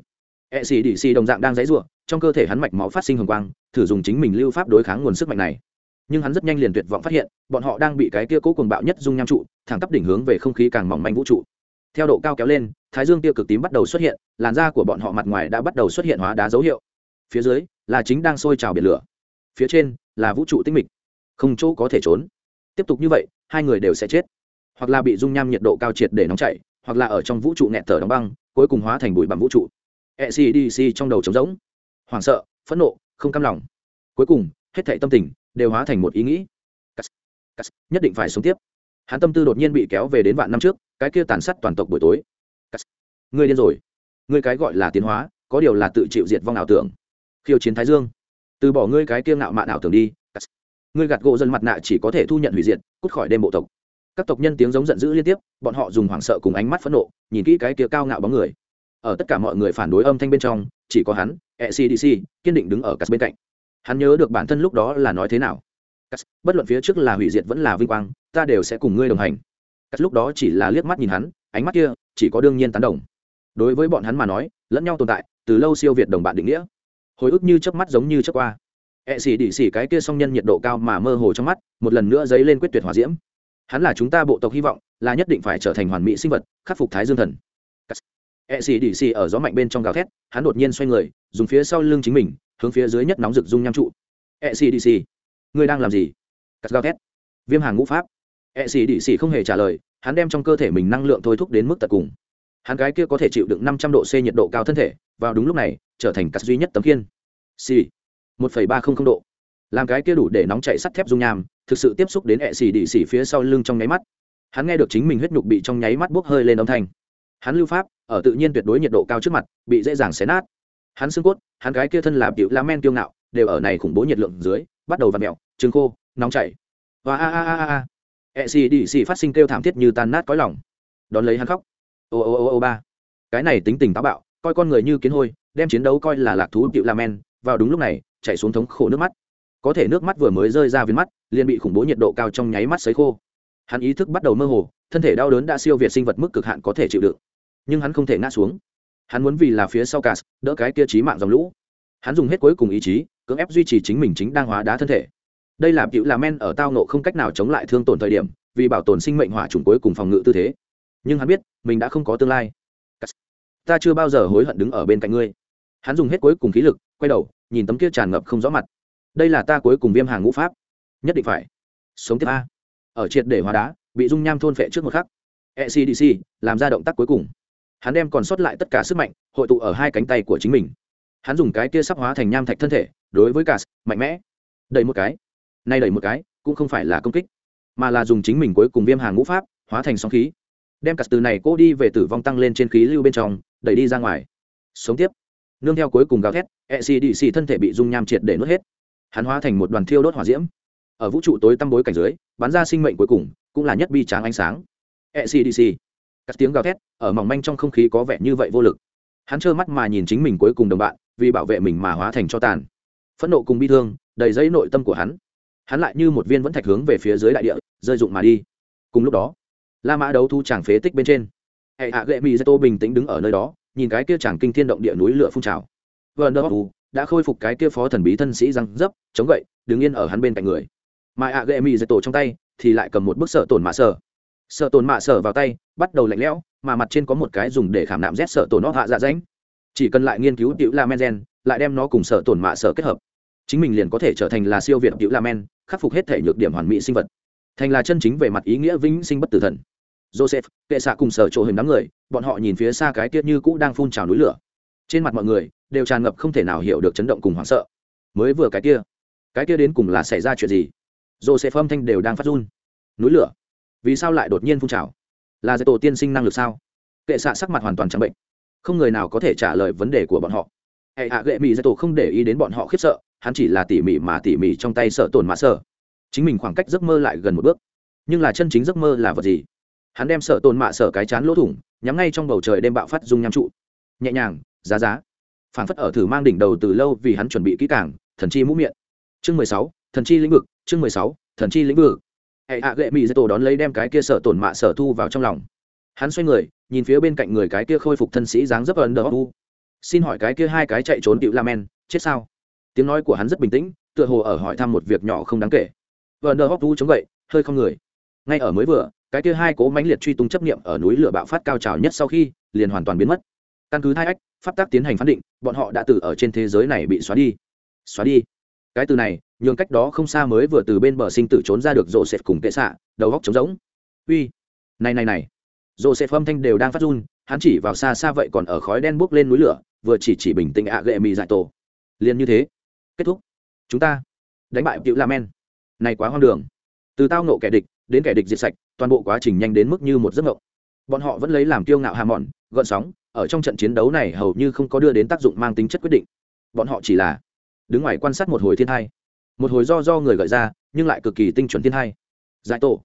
E xì đỉ xì đồng dạng đang dãy r u ộ trong cơ thể hắn mạch máu phát sinh hồng quang, thử dùng chính mình lưu pháp đối kháng nguồn sức mạnh này nhưng hắn rất nhanh liền tuyệt vọng phát hiện, bọn họ đang bị cái kia cố cuồng bạo nhất dung nham trụ, thẳng tắp đỉnh hướng về không khí càng mỏng manh vũ trụ. Theo độ cao kéo lên, thái dương tiêu cực tím bắt đầu xuất hiện, làn da của bọn họ mặt ngoài đã bắt đầu xuất hiện hóa đá dấu hiệu. Phía dưới, là chính đang sôi trào biển lửa. Phía trên, là vũ trụ tinh mịch. Không chỗ có thể trốn. Tiếp tục như vậy, hai người đều sẽ chết. Hoặc là bị dung nham nhiệt độ cao triệt để nóng chảy, hoặc là ở trong vũ trụ nghẹt thở đóng băng, cuối cùng hóa thành bụi bằng vũ trụ. Ecdc trong đầu trống rỗng. Hoảng sợ, phẫn nộ, không cam lòng. Cuối cùng hết thảy tâm tình đều hóa thành một ý nghĩ. Cắt, cắt, nhất định phải sống tiếp. Hắn tâm tư đột nhiên bị kéo về đến vạn năm trước cái kia tàn sát toàn tộc buổi tối. Cắt, ngươi điên rồi. Ngươi cái gọi là tiến hóa có điều là tự chịu diệt vong ảo tưởng. Khiêu chiến thái dương. Từ bỏ ngươi cái kia ngạo mạn ảo tưởng đi. Cắt. ngươi gạt gỗ dân mặt nạ chỉ có thể thu nhận hủy diệt cút khỏi đêm bộ tộc. Các tộc nhân tiếng giống giận dữ liên tiếp bọn họ dùng hoảng sợ cùng ánh mắt phẫn nộ nhìn kỹ cái kia cao ngạo bóng người. Ở tất cả mọi người phản đối âm thanh bên trong chỉ có hắn ecdc kiên định đứng ở cắt bên cạnh hắn nhớ được bản thân lúc đó là nói thế nào. Cắt, bất luận phía trước là hủy diệt vẫn là vinh quang, ta đều sẽ cùng ngươi đồng hành. Cắt lúc đó chỉ là liếc mắt nhìn hắn, ánh mắt kia chỉ có đương nhiên tán đồng. Đối với bọn hắn mà nói, lẫn nhau tồn tại, từ lâu siêu việt đồng bạn định nghĩa. Hồi ức như chớp mắt giống như chớp qua. Ẹ xì đỉ xì cái kia song nhân nhiệt độ cao mà mơ hồ trong mắt, một lần nữa dấy lên quyết tuyệt hòa diễm. Hắn là chúng ta bộ tộc hy vọng, là nhất định phải trở thành hoàn mỹ sinh vật, khắc phục thái dương thần. E xì đỉ xì ở gió mạnh bên trong gào thét, hắn đột nhiên xoay người, dùng phía sau lưng chính mình hướng phía dưới nhất nóng rực dung nham trụ. E đi ngươi đang làm gì? Cắt giao thét. Viêm hàng ngũ pháp. E đi không hề trả lời, hắn đem trong cơ thể mình năng lượng thôi thúc đến mức tận cùng. Hắn cái kia có thể chịu đựng năm trăm độ c nhiệt độ cao thân thể, vào đúng lúc này, trở thành cắt duy nhất tấm kiên c. một phẩy ba không không độ. Làm cái kia đủ để nóng chạy sắt thép dung nham, thực sự tiếp xúc đến ecdc đi phía sau lưng trong nháy mắt. Hắn nghe được chính mình huyết nhục bị trong nháy mắt bốc hơi lên âm thanh. Hắn lưu pháp, ở tự nhiên tuyệt đối nhiệt độ cao trước mặt, bị dễ dàng xé nát. Hắn xương cốt hắn gái kia thân là bịu lá men tiêu ngạo, đều ở này khủng bố nhiệt lượng dưới, bắt đầu v ặ mẹo trứng khô, nóng chảy. Và a a a a ẹ xì đi xì phát sinh kêu thảm thiết như tan nát cõi lòng. Đón lấy hắn khóc. Ô ô ô ô ba. Cái này tính tình táo bạo, coi con người như kiến hôi, đem chiến đấu coi là lạc thú bịu la men, vào đúng lúc này chạy xuống thống khổ nước mắt. Có thể nước mắt vừa mới rơi ra viên mắt, liền bị khủng bố nhiệt độ cao trong nháy mắt sấy khô. Hắn ý thức bắt đầu mơ hồ, thân thể đau đớn đã siêu việt sinh vật mức cực hạn có thể chịu đựng. Nhưng hắn không thể ngã xuống hắn muốn vì là phía sau cà đỡ cái kia trí mạng dòng lũ. Hắn dùng hết cuối cùng ý chí, cưỡng ép duy trì chính mình chính đang hóa đá thân thể. Đây là cựu là men ở tao nộ không cách nào chống lại thương tổn thời điểm, vì bảo tồn sinh mệnh hỏa trùng cuối cùng phòng ngự tư thế. Nhưng hắn biết, mình đã không có tương lai. Ta chưa bao giờ hối hận đứng ở bên cạnh ngươi. Hắn dùng hết cuối cùng khí lực, quay đầu, nhìn tấm kia tràn ngập không rõ mặt. Đây là ta cuối cùng viêm hàng ngũ pháp. Nhất định phải. Sống tiếp a. Ở triệt để hóa đá, bị dung nham thôn phệ trước một khắc. Ecdc làm ra động tác cuối cùng hắn đem còn sót lại tất cả sức mạnh, hội tụ ở hai cánh tay của chính mình. Hắn dùng cái kia sắp hóa thành nham thạch thân thể, đối với cả mạnh mẽ. Đẩy một cái. Nay đẩy một cái, cũng không phải là công kích, mà là dùng chính mình cuối cùng viêm hàng ngũ pháp, hóa thành sóng khí. Đem cả từ này cô đi về tử vong tăng lên trên khí lưu bên trong, đẩy đi ra ngoài. Sống tiếp. Nương theo cuối cùng gào thét ecdc thân thể bị dung nham triệt để nuốt hết. Hắn hóa thành một đoàn thiêu đốt hỏa diễm. Ở vũ trụ tối tăm bối cảnh dưới, bắn ra sinh mệnh cuối cùng, cũng là nhất bi tráng ánh sáng. Ecdc các tiếng gào thét, ở mỏng manh trong không khí có vẻ như vậy vô lực. Hắn trơ mắt mà nhìn chính mình cuối cùng đồng bạn, vì bảo vệ mình mà hóa thành cho tàn. Phẫn nộ cùng bi thương, đầy dây nội tâm của hắn. Hắn lại như một viên vẫn thạch hướng về phía dưới đại địa, rơi dụng mà đi. Cùng lúc đó, la mã đấu thu chàng phế tích bên trên. Hệ hạ gệ mỹ tô bình tĩnh đứng ở nơi đó, nhìn cái kia chàng kinh thiên động địa núi lửa phun trào. Vờ nơ đã khôi phục cái kia phó thần bí thân sĩ răng dấp, chống gậy, đứng yên ở hắn bên cạnh người. Mà ạ gệ mỹ dạy tổ trong tay, thì lại cầm một bức sợ tổn mạ sở sợ tổn mạ sở vào tay, bắt đầu lạnh lẽo, mà mặt trên có một cái dùng để khảm nạm rét sợ tổn nó hạ dạ dánh. chỉ cần lại nghiên cứu tiểu la men gen, lại đem nó cùng sợ tổn mạ sở kết hợp. Chính mình liền có thể trở thành là siêu việt tiểu la men, khắc phục hết thể nhược điểm hoàn mỹ sinh vật. Thành là chân chính về mặt ý nghĩa vĩnh sinh bất tử thần. Joseph, kệ xạ cùng sở chỗ hình đám người, bọn họ nhìn phía xa cái tiết như cũ đang phun trào núi lửa. Trên mặt mọi người, đều tràn ngập không thể nào hiểu được chấn động cùng hoảng sợ. Mới vừa cái kia cái kia đến cùng là xảy ra chuyện gì? Joseph âm thanh đều đang phát run. Núi lửa vì sao lại đột nhiên phun trào? Là giải tổ tiên sinh năng lực sao? Kệ xạ sắc mặt hoàn toàn chẳng bệnh. Không người nào có thể trả lời vấn đề của bọn họ. Hệ hạ gệ mỹ giải tổ không để ý đến bọn họ khiếp sợ, hắn chỉ là tỉ mỉ mà tỉ mỉ trong tay sợ tổn mã sợ. Chính mình khoảng cách giấc mơ lại gần một bước. Nhưng là chân chính giấc mơ là vật gì? Hắn đem sợ tổn mạ sợ cái chán lỗ thủng, nhắm ngay trong bầu trời đêm bạo phát dung nham trụ. Nhẹ nhàng, giá giá. Phản phất ở thử mang đỉnh đầu từ lâu vì hắn chuẩn bị kỹ càng, thần chi mũ miệng. Chương mười sáu, thần chi lĩnh vực, chương mười sáu, thần chi lĩnh vực hệ hạ gệ mỹ dây tổ đón lấy đem cái kia sợ tổn mạ sợ thu vào trong lòng. Hắn xoay người, nhìn phía bên cạnh người cái kia khôi phục thân sĩ dáng dấp ấn đờ u. Xin hỏi cái kia hai cái chạy trốn tiểu la men, chết sao? Tiếng nói của hắn rất bình tĩnh, tựa hồ ở hỏi thăm một việc nhỏ không đáng kể. Ấn đờ u chống gậy, hơi không người. Ngay ở mới vừa, cái kia hai cố mãnh liệt truy tung chấp niệm ở núi lửa bạo phát cao trào nhất sau khi, liền hoàn toàn biến mất. Căn cứ hai ách, pháp tác tiến hành phán định, bọn họ đã từ ở trên thế giới này bị xóa đi. Xóa đi. Cái từ này nhường cách đó không xa mới vừa từ bên bờ sinh tử trốn ra được rộ sệt cùng kệ xạ, đầu góc trống rỗng. Uy, này này này. Rộ sệt âm thanh đều đang phát run, hắn chỉ vào xa xa vậy còn ở khói đen bốc lên núi lửa, vừa chỉ chỉ bình tĩnh ạ gệ mì dại tổ. Liền như thế, kết thúc. Chúng ta đánh bại cựu la men. Này quá hoang đường. Từ tao nộ kẻ địch, đến kẻ địch diệt sạch, toàn bộ quá trình nhanh đến mức như một giấc mộng. Bọn họ vẫn lấy làm kiêu ngạo hà mòn gợn sóng, ở trong trận chiến đấu này hầu như không có đưa đến tác dụng mang tính chất quyết định. Bọn họ chỉ là đứng ngoài quan sát một hồi thiên hai một hồi do do người gợi ra, nhưng lại cực kỳ tinh chuẩn thiên hai. Giải tổ.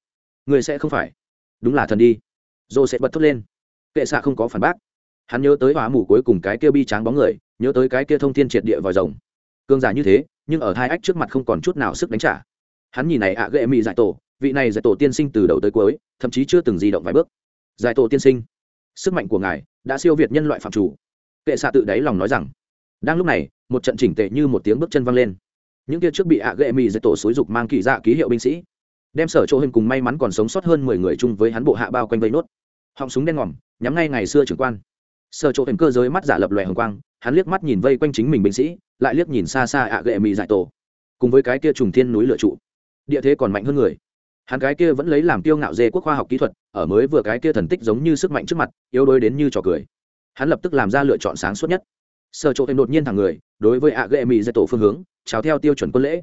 Người sẽ không phải. Đúng là thần đi. Dô sẽ bật thốt lên. Kệ xạ không có phản bác. Hắn nhớ tới hóa mủ cuối cùng cái kia bi tráng bóng người, nhớ tới cái kia thông thiên triệt địa vòi rồng. Cương giả như thế, nhưng ở hai ách trước mặt không còn chút nào sức đánh trả. Hắn nhìn này ạ à ghệ mị giải tổ, vị này giải tổ tiên sinh từ đầu tới cuối, thậm chí chưa từng di động vài bước. Giải tổ tiên sinh, sức mạnh của ngài đã siêu việt nhân loại phạm chủ. Kệ xạ tự đáy lòng nói rằng, đang lúc này, một trận chỉnh tệ như một tiếng bước chân văng lên những kia trước bị ạ ghệ mị dạy tổ xúi dục mang kỳ dạ ký hiệu binh sĩ. Đem sở chỗ hình cùng may mắn còn sống sót hơn mười người chung với hắn bộ hạ bao quanh vây nốt. Họng súng đen ngòm, nhắm ngay ngày xưa trưởng quan. Sở chỗ hình cơ giới mắt giả lập loè hồng quang, hắn liếc mắt nhìn vây quanh chính mình binh sĩ, lại liếc nhìn xa xa ạ ghệ mì dại tổ. Cùng với cái kia trùng thiên núi lựa trụ, địa thế còn mạnh hơn người. Hắn cái kia vẫn lấy làm tiêu ngạo dê quốc khoa học kỹ thuật, ở mới vừa cái kia thần tích giống như sức mạnh trước mặt, yếu đuối đến như trò cười. Hắn lập tức làm ra lựa chọn sáng suốt nhất. Sở chỗ hình đột nhiên thẳng người, đối với ạ ghệ mì dạy tổ phương hướng chào theo tiêu chuẩn quân lễ.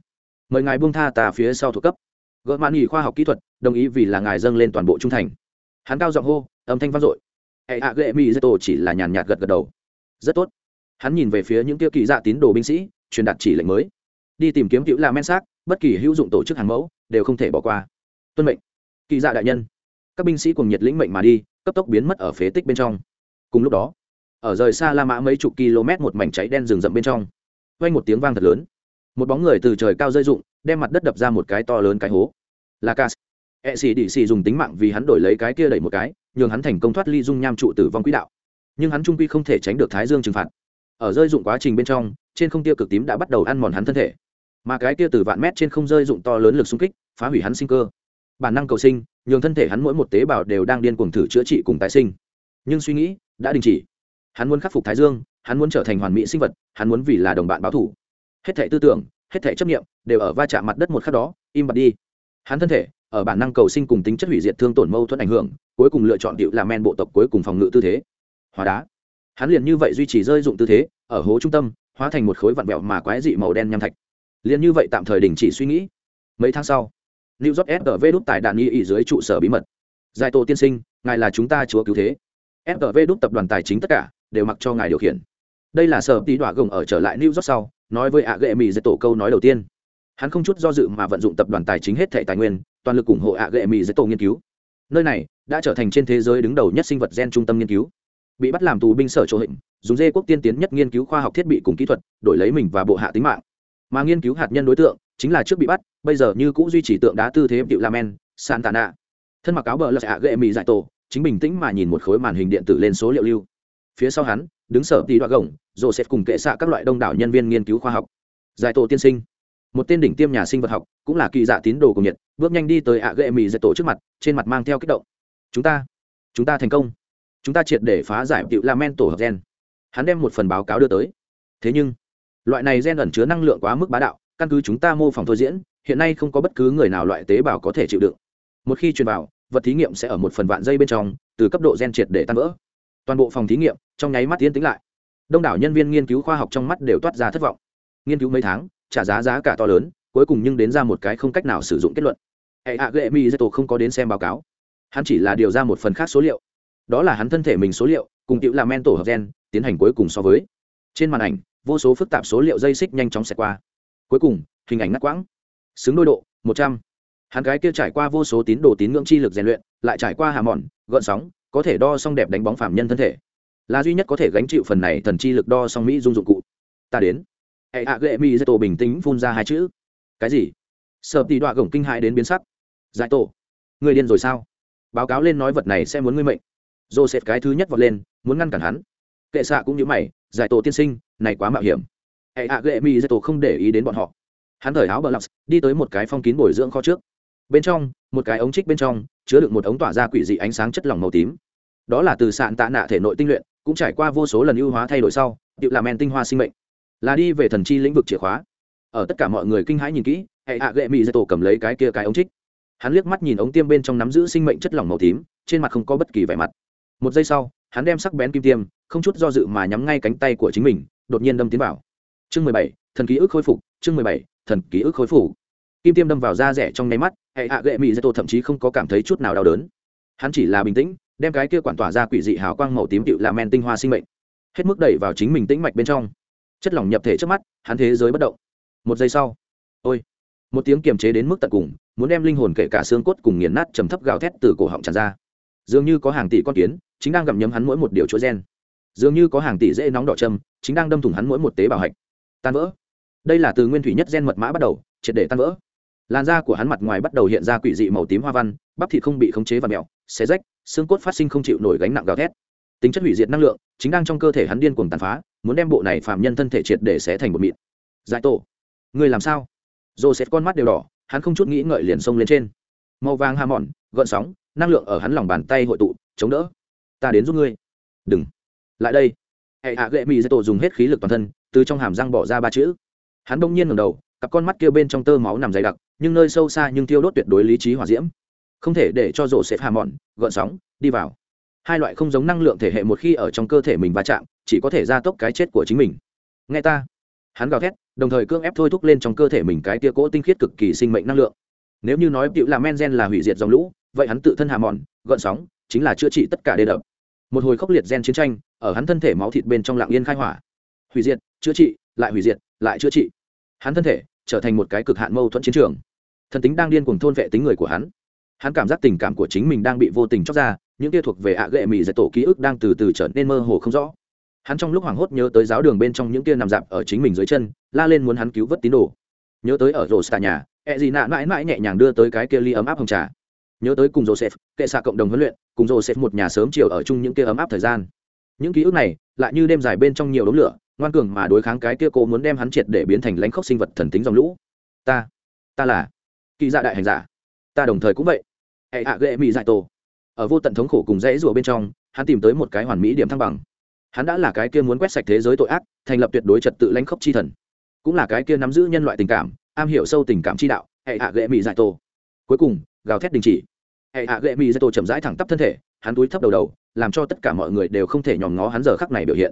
Mời ngài buông tha tà phía sau thuộc cấp. Gỡ mãn nghỉ khoa học kỹ thuật, đồng ý vì là ngài dâng lên toàn bộ trung thành. Hắn cao giọng hô, âm thanh vang dội. Hệ ạ gệ mỹ dây tổ chỉ là nhàn nhạt gật gật đầu. Rất tốt. Hắn nhìn về phía những tiêu kỳ dạ tín đồ binh sĩ, truyền đạt chỉ lệnh mới. Đi tìm kiếm cựu là men xác, bất kỳ hữu dụng tổ chức hàng mẫu, đều không thể bỏ qua. Tuân mệnh. Kỳ dạ đại nhân. Các binh sĩ cùng nhiệt lĩnh mệnh mà đi, cấp tốc biến mất ở phế tích bên trong. Cùng lúc đó, ở rời xa la mã mấy chục km một mảnh cháy đen rừng rậm bên trong, vang một tiếng vang thật lớn một bóng người từ trời cao rơi rụng, đem mặt đất đập ra một cái to lớn cái hố. Là cas. E xì đi xì dùng tính mạng vì hắn đổi lấy cái kia đẩy một cái, nhường hắn thành công thoát ly dung nham trụ tử vong quỹ đạo. Nhưng hắn trung quy không thể tránh được thái dương trừng phạt. Ở rơi dụng quá trình bên trong, trên không tiêu cực tím đã bắt đầu ăn mòn hắn thân thể. Mà cái kia từ vạn mét trên không rơi dụng to lớn lực xung kích, phá hủy hắn sinh cơ. Bản năng cầu sinh, nhường thân thể hắn mỗi một tế bào đều đang điên cuồng thử chữa trị cùng tái sinh. Nhưng suy nghĩ đã đình chỉ. Hắn muốn khắc phục thái dương, hắn muốn trở thành hoàn mỹ sinh vật, hắn muốn vì là đồng bạn báo thủ hết thể tư tưởng hết thể chấp nghiệm đều ở va chạm mặt đất một khắc đó im bặt đi hắn thân thể ở bản năng cầu sinh cùng tính chất hủy diệt thương tổn mâu thuẫn ảnh hưởng cuối cùng lựa chọn điệu là men bộ tộc cuối cùng phòng ngự tư thế hóa đá hắn liền như vậy duy trì rơi dụng tư thế ở hố trung tâm hóa thành một khối vặn vẹo mà quái dị màu đen nham thạch liền như vậy tạm thời đình chỉ suy nghĩ mấy tháng sau New York SRV đúc tại đàn nghi ỉ dưới trụ sở bí mật. Giải tổ tiên sinh, ngài là chúng ta chúa cứu thế. SRV đúc tập đoàn tài chính tất cả đều mặc cho ngài điều khiển. Đây là sở tí đọa gồng ở trở lại New York sau, nói với ạ ghệ mỹ giải tổ câu nói đầu tiên. Hắn không chút do dự mà vận dụng tập đoàn tài chính hết thảy tài nguyên, toàn lực ủng hộ ạ ghệ mỹ giải tổ nghiên cứu. Nơi này đã trở thành trên thế giới đứng đầu nhất sinh vật gen trung tâm nghiên cứu. Bị bắt làm tù binh sở chỗ hình, dùng dê quốc tiên tiến nhất nghiên cứu khoa học thiết bị cùng kỹ thuật, đổi lấy mình và bộ hạ tính mạng. Mà nghiên cứu hạt nhân đối tượng chính là trước bị bắt bây giờ như cũ duy trì tượng đá tư thế điệu lamen santana thân mặc áo bờ là ạ ghệ mỹ dạy tổ chính bình tĩnh mà nhìn một khối màn hình điện tử lên số liệu lưu phía sau hắn, đứng sở tỷ đoạn gồng rồi sẽ cùng kệ xạ các loại đông đảo nhân viên nghiên cứu khoa học. Giải tổ tiên sinh. Một tên đỉnh tiêm nhà sinh vật học, cũng là kỳ dạ tín đồ của nhật, bước nhanh đi tới ạ ghệ mì dạy tổ trước mặt, trên mặt mang theo kích động. Chúng ta chúng ta thành công. Chúng ta triệt để phá giải cựu la men tổ hợp gen. Hắn đem một phần báo cáo đưa tới. Thế nhưng, loại này gen ẩn chứa năng lượng quá mức bá đạo, căn cứ chúng ta mô phỏng thôi diễn, hiện nay không có bất cứ người nào loại tế bào có thể chịu đựng. Một khi truyền vào, vật thí nghiệm sẽ ở một phần vạn giây bên trong, từ cấp độ gen triệt để tan vỡ toàn bộ phòng thí nghiệm, trong nháy mắt tiến tính lại. Đông đảo nhân viên nghiên cứu khoa học trong mắt đều toát ra thất vọng. Nghiên cứu mấy tháng, trả giá giá cả to lớn, cuối cùng nhưng đến ra một cái không cách nào sử dụng kết luận. Hệ hạ ghệ mi dây tổ không có đến xem báo cáo. Hắn chỉ là điều ra một phần khác số liệu. Đó là hắn thân thể mình số liệu, cùng cựu là men tổ hợp gen, tiến hành cuối cùng so với. Trên màn ảnh, vô số phức tạp số liệu dây xích nhanh chóng xẹt qua. Cuối cùng, hình ảnh ngắt quãng. Xứng đôi độ, một trăm. Hắn gái kia trải qua vô số tín đồ tín ngưỡng chi lực rèn luyện, lại trải qua hà mòn, gợn sóng có thể đo xong đẹp đánh bóng phạm nhân thân thể. Là duy nhất có thể gánh chịu phần này thần chi lực đo xong mỹ dung dụng cụ. Ta đến. Hệ hạ ghệ mỹ dạy tổ bình tĩnh phun ra hai chữ. Cái gì? Sợ tì đọa gồng kinh hại đến biến sắc. Giải tổ. Người điên rồi sao? Báo cáo lên nói vật này sẽ muốn ngươi mệnh. Joseph cái thứ nhất vọt lên, muốn ngăn cản hắn. Kệ xạ cũng như mày, giải tổ tiên sinh, này quá mạo hiểm. Hệ hạ ghệ mỹ dạy tổ không để ý đến bọn họ. Hắn thời áo bờ lọc, đi tới một cái phong kín bồi dưỡng kho trước. Bên trong, một cái ống trích bên trong, chứa được một ống tỏa ra quỷ dị ánh sáng chất lỏng màu tím đó là từ sạn tạ nạ thể nội tinh luyện, cũng trải qua vô số lần ưu hóa thay đổi sau, tự làm men tinh hoa sinh mệnh. Là đi về thần chi lĩnh vực chìa khóa. Ở tất cả mọi người kinh hãi nhìn kỹ, hệ hạ gệ mỹ dây tổ cầm lấy cái kia cái ống trích. Hắn liếc mắt nhìn ống tiêm bên trong nắm giữ sinh mệnh chất lỏng màu tím, trên mặt không có bất kỳ vẻ mặt. Một giây sau, hắn đem sắc bén kim tiêm, không chút do dự mà nhắm ngay cánh tay của chính mình, đột nhiên đâm tiến vào. Chương mười bảy, thần ký ức khôi phục, chương mười bảy, thần ký ức khôi phục. Kim tiêm đâm vào da rẻ trong nháy mắt, hệ hạ gệ mỹ dây tổ thậm chí không có cảm thấy chút nào đau đớn. Hắn chỉ là bình tĩnh đem cái kia quản tỏa ra quỷ dị hào quang màu tím tựu là men tinh hoa sinh mệnh, hết mức đẩy vào chính mình tĩnh mạch bên trong. Chất lỏng nhập thể trước mắt, hắn thế giới bất động. Một giây sau, ôi, một tiếng kiềm chế đến mức tận cùng, muốn đem linh hồn kể cả xương cốt cùng nghiền nát trầm thấp gào thét từ cổ họng tràn ra. Dường như có hàng tỷ con kiến, chính đang gặm nhấm hắn mỗi một điều chỗ gen. Dường như có hàng tỷ dễ nóng đỏ châm, chính đang đâm thủng hắn mỗi một tế bào hạch. Tan vỡ. Đây là từ nguyên thủy nhất gen mật mã bắt đầu, triệt để tan vỡ. Làn da của hắn mặt ngoài bắt đầu hiện ra quỷ dị màu tím hoa văn, bắp thịt không bị khống chế và mèo xé rách xương cốt phát sinh không chịu nổi gánh nặng gào thét. Tính chất hủy diệt năng lượng, chính đang trong cơ thể hắn điên cuồng tàn phá, muốn đem bộ này phạm nhân thân thể triệt để xé thành một mịn. Giải tổ, người làm sao? Joseph con mắt đều đỏ, hắn không chút nghĩ ngợi liền xông lên trên. Màu vàng hà mòn, gợn sóng, năng lượng ở hắn lòng bàn tay hội tụ, chống đỡ. Ta đến giúp ngươi. Đừng. Lại đây. Hệ hạ gệ mỹ dạy tổ dùng hết khí lực toàn thân, từ trong hàm răng bỏ ra ba chữ. Hắn đông nhiên ngầm đầu, cặp con mắt kia bên trong tơ máu nằm dày đặc, nhưng nơi sâu xa nhưng tiêu đốt tuyệt đối lý trí hỏa diễm không thể để cho rổ xếp hà mòn gợn sóng, đi vào. Hai loại không giống năng lượng thể hệ một khi ở trong cơ thể mình va chạm, chỉ có thể gia tốc cái chết của chính mình. Nghe ta. Hắn gào thét, đồng thời cưỡng ép thôi thúc lên trong cơ thể mình cái tia cỗ tinh khiết cực kỳ sinh mệnh năng lượng. Nếu như nói bịu là men gen là hủy diệt dòng lũ, vậy hắn tự thân hà mòn gợn sóng, chính là chữa trị tất cả đê đập. Một hồi khốc liệt gen chiến tranh, ở hắn thân thể máu thịt bên trong lạng yên khai hỏa. Hủy diệt, chữa trị, lại hủy diệt, lại chữa trị. Hắn thân thể trở thành một cái cực hạn mâu thuẫn chiến trường. Thần tính đang điên cùng thôn vệ tính người của hắn hắn cảm giác tình cảm của chính mình đang bị vô tình chóc ra, những kia thuộc về ạ gệ mỹ dạy tổ ký ức đang từ từ trở nên mơ hồ không rõ. Hắn trong lúc hoảng hốt nhớ tới giáo đường bên trong những kia nằm dạp ở chính mình dưới chân, la lên muốn hắn cứu vớt tín đồ. Nhớ tới ở rổ xà nhà, ẹ gì nạ mãi mãi nhẹ nhàng đưa tới cái kia ly ấm áp hồng trà. Nhớ tới cùng joseph, kệ xạ cộng đồng huấn luyện, cùng joseph một nhà sớm chiều ở chung những kia ấm áp thời gian. Những ký ức này, lại như đêm dài bên trong nhiều đống lửa, ngoan cường mà đối kháng cái kia cô muốn đem hắn triệt để biến thành lãnh khốc sinh vật thần tính dòng lũ. Ta ta là kỳ dạ đại hành giả. Ta đồng thời cũng vậy hệ hạ ghệ mỹ dại tổ. Ở vô tận thống khổ cùng dãy rùa bên trong, hắn tìm tới một cái hoàn mỹ điểm thăng bằng. Hắn đã là cái kia muốn quét sạch thế giới tội ác, thành lập tuyệt đối trật tự lãnh khốc chi thần. Cũng là cái kia nắm giữ nhân loại tình cảm, am hiểu sâu tình cảm chi đạo. Hệ hạ ghệ mỹ dại tổ. Cuối cùng, gào thét đình chỉ. Hệ hạ ghệ mỹ dại tổ chậm rãi thẳng tắp thân thể, hắn túi thấp đầu đầu, làm cho tất cả mọi người đều không thể nhòm ngó hắn giờ khắc này biểu hiện.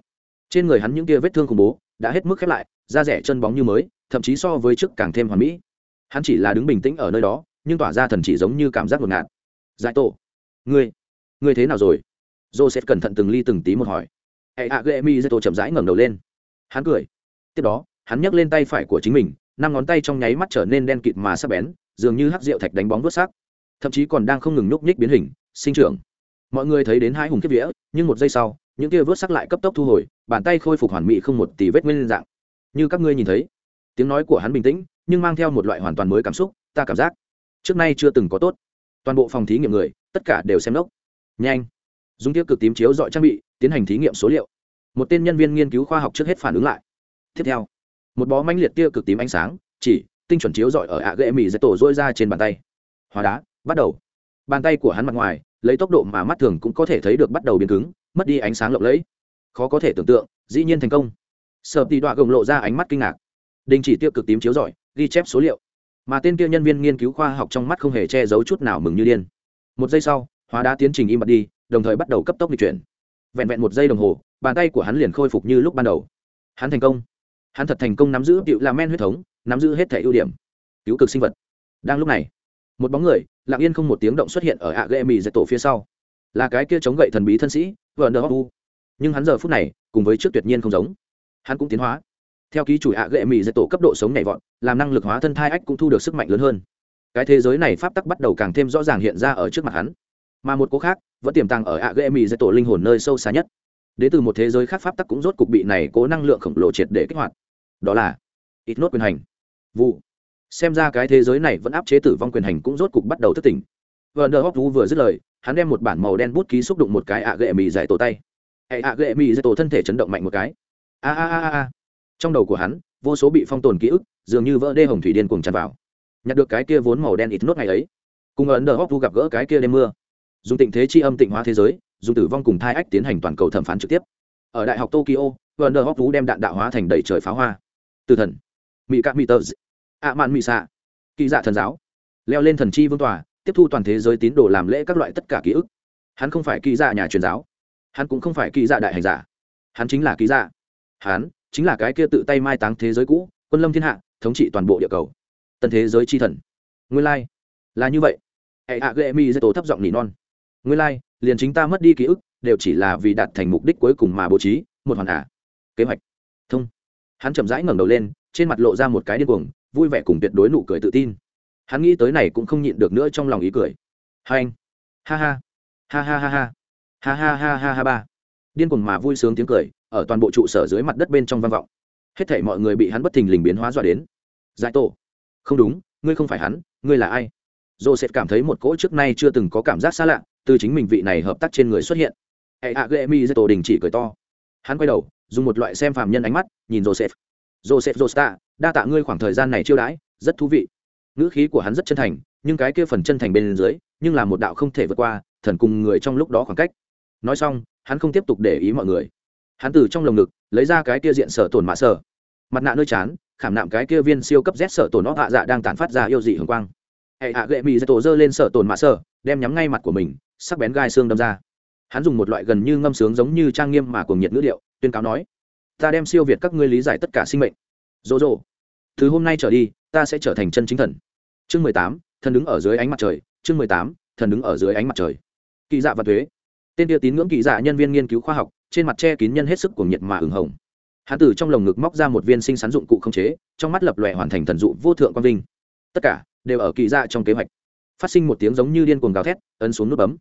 Trên người hắn những kia vết thương khủng bố, đã hết mức khép lại, da rẻ chân bóng như mới, thậm chí so với trước càng thêm hoàn mỹ. Hắn chỉ là đứng bình tĩnh ở nơi đó nhưng tỏa ra thần chỉ giống như cảm giác ngột ngạt. Giải tổ, ngươi ngươi thế nào rồi? Joseph cẩn thận từng ly từng tí một hỏi. Hệ hạ ghệ mi dây tổ chậm rãi ngẩng đầu lên. Hắn cười. Tiếp đó, hắn nhấc lên tay phải của chính mình, năm ngón tay trong nháy mắt trở nên đen kịt mà sắc bén, dường như hắc rượu thạch đánh bóng vớt sắc. Thậm chí còn đang không ngừng nhúc nhích biến hình, sinh trưởng. Mọi người thấy đến hai hùng kiếp vía, nhưng một giây sau, những kia vớt sắc lại cấp tốc thu hồi, bàn tay khôi phục hoàn mỹ không một tỷ vết nguyên dạng. Như các ngươi nhìn thấy, tiếng nói của hắn bình tĩnh, nhưng mang theo một loại hoàn toàn mới cảm xúc, ta cảm giác trước nay chưa từng có tốt. Toàn bộ phòng thí nghiệm người, tất cả đều xem đốc. Nhanh. Dùng tiêu cực tím chiếu dọi trang bị, tiến hành thí nghiệm số liệu. Một tên nhân viên nghiên cứu khoa học trước hết phản ứng lại. Tiếp theo, một bó manh liệt tia cực tím ánh sáng, chỉ, tinh chuẩn chiếu dọi ở ạ ghệ mỹ dạy tổ dôi ra trên bàn tay. Hóa đá, bắt đầu. Bàn tay của hắn mặt ngoài, lấy tốc độ mà mắt thường cũng có thể thấy được bắt đầu biến cứng, mất đi ánh sáng lộng lẫy. Khó có thể tưởng tượng, dĩ nhiên thành công. Sợ tì đọa gồng lộ ra ánh mắt kinh ngạc. Đình chỉ tiêu cực tím chiếu giỏi ghi chép số liệu mà tên kia nhân viên nghiên cứu khoa học trong mắt không hề che giấu chút nào mừng như điên. Một giây sau, hóa đá tiến trình im bặt đi, đồng thời bắt đầu cấp tốc di chuyển. Vẹn vẹn một giây đồng hồ, bàn tay của hắn liền khôi phục như lúc ban đầu. Hắn thành công. Hắn thật thành công nắm giữ cựu là men huyết thống, nắm giữ hết thể ưu điểm. Cứu cực sinh vật. Đang lúc này, một bóng người, lặng yên không một tiếng động xuất hiện ở ạ ghệ mì dạy tổ phía sau. Là cái kia chống gậy thần bí thân sĩ vợ nờ u nhưng hắn giờ phút này, cùng với trước tuyệt nhiên không giống. Hắn cũng tiến hóa theo ký chủ ạ ghệ mỹ dạy tổ cấp độ sống nhảy vọt, làm năng lực hóa thân thai ách cũng thu được sức mạnh lớn hơn. Cái thế giới này pháp tắc bắt đầu càng thêm rõ ràng hiện ra ở trước mặt hắn. Mà một cố khác, vẫn tiềm tàng ở ạ ghệ mỹ dạy tổ linh hồn nơi sâu xa nhất. Đến từ một thế giới khác pháp tắc cũng rốt cục bị này cố năng lượng khổng lồ triệt để kích hoạt. Đó là ít nốt quyền hành. Vụ. Xem ra cái thế giới này vẫn áp chế tử vong quyền hành cũng rốt cục bắt đầu thức tỉnh. Vợ nờ hóc vừa dứt lời, hắn đem một bản màu đen bút ký xúc đụng một cái ạ gệ mì dạy tổ tay. Hệ ạ gệ mì dạy tổ thân thể chấn động mạnh một cái. A a a a trong đầu của hắn, vô số bị phong tồn ký ức, dường như vỡ đê hồng thủy điên cùng tràn vào. Nhặt được cái kia vốn màu đen ít nốt ngày ấy. Cùng ấn đờ hóc gặp gỡ cái kia đêm mưa. Dùng tình thế chi âm tịnh hóa thế giới, dùng tử vong cùng thai ách tiến hành toàn cầu thẩm phán trực tiếp. Ở đại học tokyo vợ đờ hóc đem đạn đạo hóa thành đầy trời pháo hoa. Từ thần. Mỹ cạ mỹ tờ ạ mạn mỹ xạ. Kỳ dạ thần giáo. Leo lên thần chi vương tòa, tiếp thu toàn thế giới tín đồ làm lễ các loại tất cả ký ức. Hắn không phải kỳ dạ nhà truyền giáo. Hắn cũng không phải kỳ dạ đại hành giả. Hắn chính là kỳ dạ. Hắn chính là cái kia tự tay mai táng thế giới cũ quân lâm thiên hạ thống trị toàn bộ địa cầu. Tân thế giới chi thần. Nguyên lai、like. là như vậy. Hệ hạ ghệ mi dây tổ thấp giọng nỉ non. Nguyên lai、like, liền chính ta mất đi ký ức đều chỉ là vì đạt thành mục đích cuối cùng mà bố trí một hoàn ả kế hoạch. Thông. Hắn chậm rãi ngẩng đầu lên trên mặt lộ ra một cái điên cuồng vui vẻ cùng tuyệt đối nụ cười tự tin. Hắn nghĩ tới này cũng không nhịn được nữa trong lòng ý cười. Hai anh. Ha ha. Ha ha ha ha. Ha ha ha ha ha ba. Điên cuồng mà vui sướng tiếng cười ở toàn bộ trụ sở dưới mặt đất bên trong vang vọng. Hết thảy mọi người bị hắn bất thình lình biến hóa dọa đến. Giải tổ. Không đúng, ngươi không phải hắn, ngươi là ai? Joseph cảm thấy một cỗ trước nay chưa từng có cảm giác xa lạ từ chính mình vị này hợp tác trên người xuất hiện. Hệ hạ ghệ mi tổ đình chỉ cười to. Hắn quay đầu, dùng một loại xem phàm nhân ánh mắt, nhìn joseph. Joseph josta, đa tạ ngươi khoảng thời gian này chiêu đãi, rất thú vị. Ngữ khí của hắn rất chân thành, nhưng cái kia phần chân thành bên dưới, nhưng là một đạo không thể vượt qua, thần cùng người trong lúc đó khoảng cách. Nói xong, hắn không tiếp tục để ý mọi người hắn từ trong lồng ngực, lấy ra cái kia diện sở tổn mạ sở. Mặt nạ nơi chán, khảm nạm cái kia viên siêu cấp z sở tổn nó hạ dạ đang tản phát ra yêu dị hồng quang. Hệ hạ gệ mỹ dạy tổ dơ lên sở tổn mạ sở, đem nhắm ngay mặt của mình, sắc bén gai xương đâm ra. Hắn dùng một loại gần như ngâm sướng giống như trang nghiêm mà cuồng nhiệt ngữ điệu, tuyên cáo nói, ta đem siêu việt các ngươi lý giải tất cả sinh mệnh. Dỗ dỗ từ hôm nay trở đi, ta sẽ trở thành chân chính thần. Chương mười tám, thần đứng ở dưới ánh mặt trời. Chương mười tám, thần đứng ở dưới ánh mặt trời. Kỳ dạ và thuế tên tia tín ngưỡng kỳ dạ nhân viên nghiên cứu khoa học, trên mặt che kín nhân hết sức cuồng nhiệt mà ửng hồng. Hắn tử trong lồng ngực móc ra một viên sinh sắn dụng cụ không chế, trong mắt lập lòe hoàn thành thần dụ vô thượng quang vinh. Tất cả đều ở kỳ dạ trong kế hoạch. Phát sinh một tiếng giống như điên cuồng gào thét, ấn xuống nút bấm.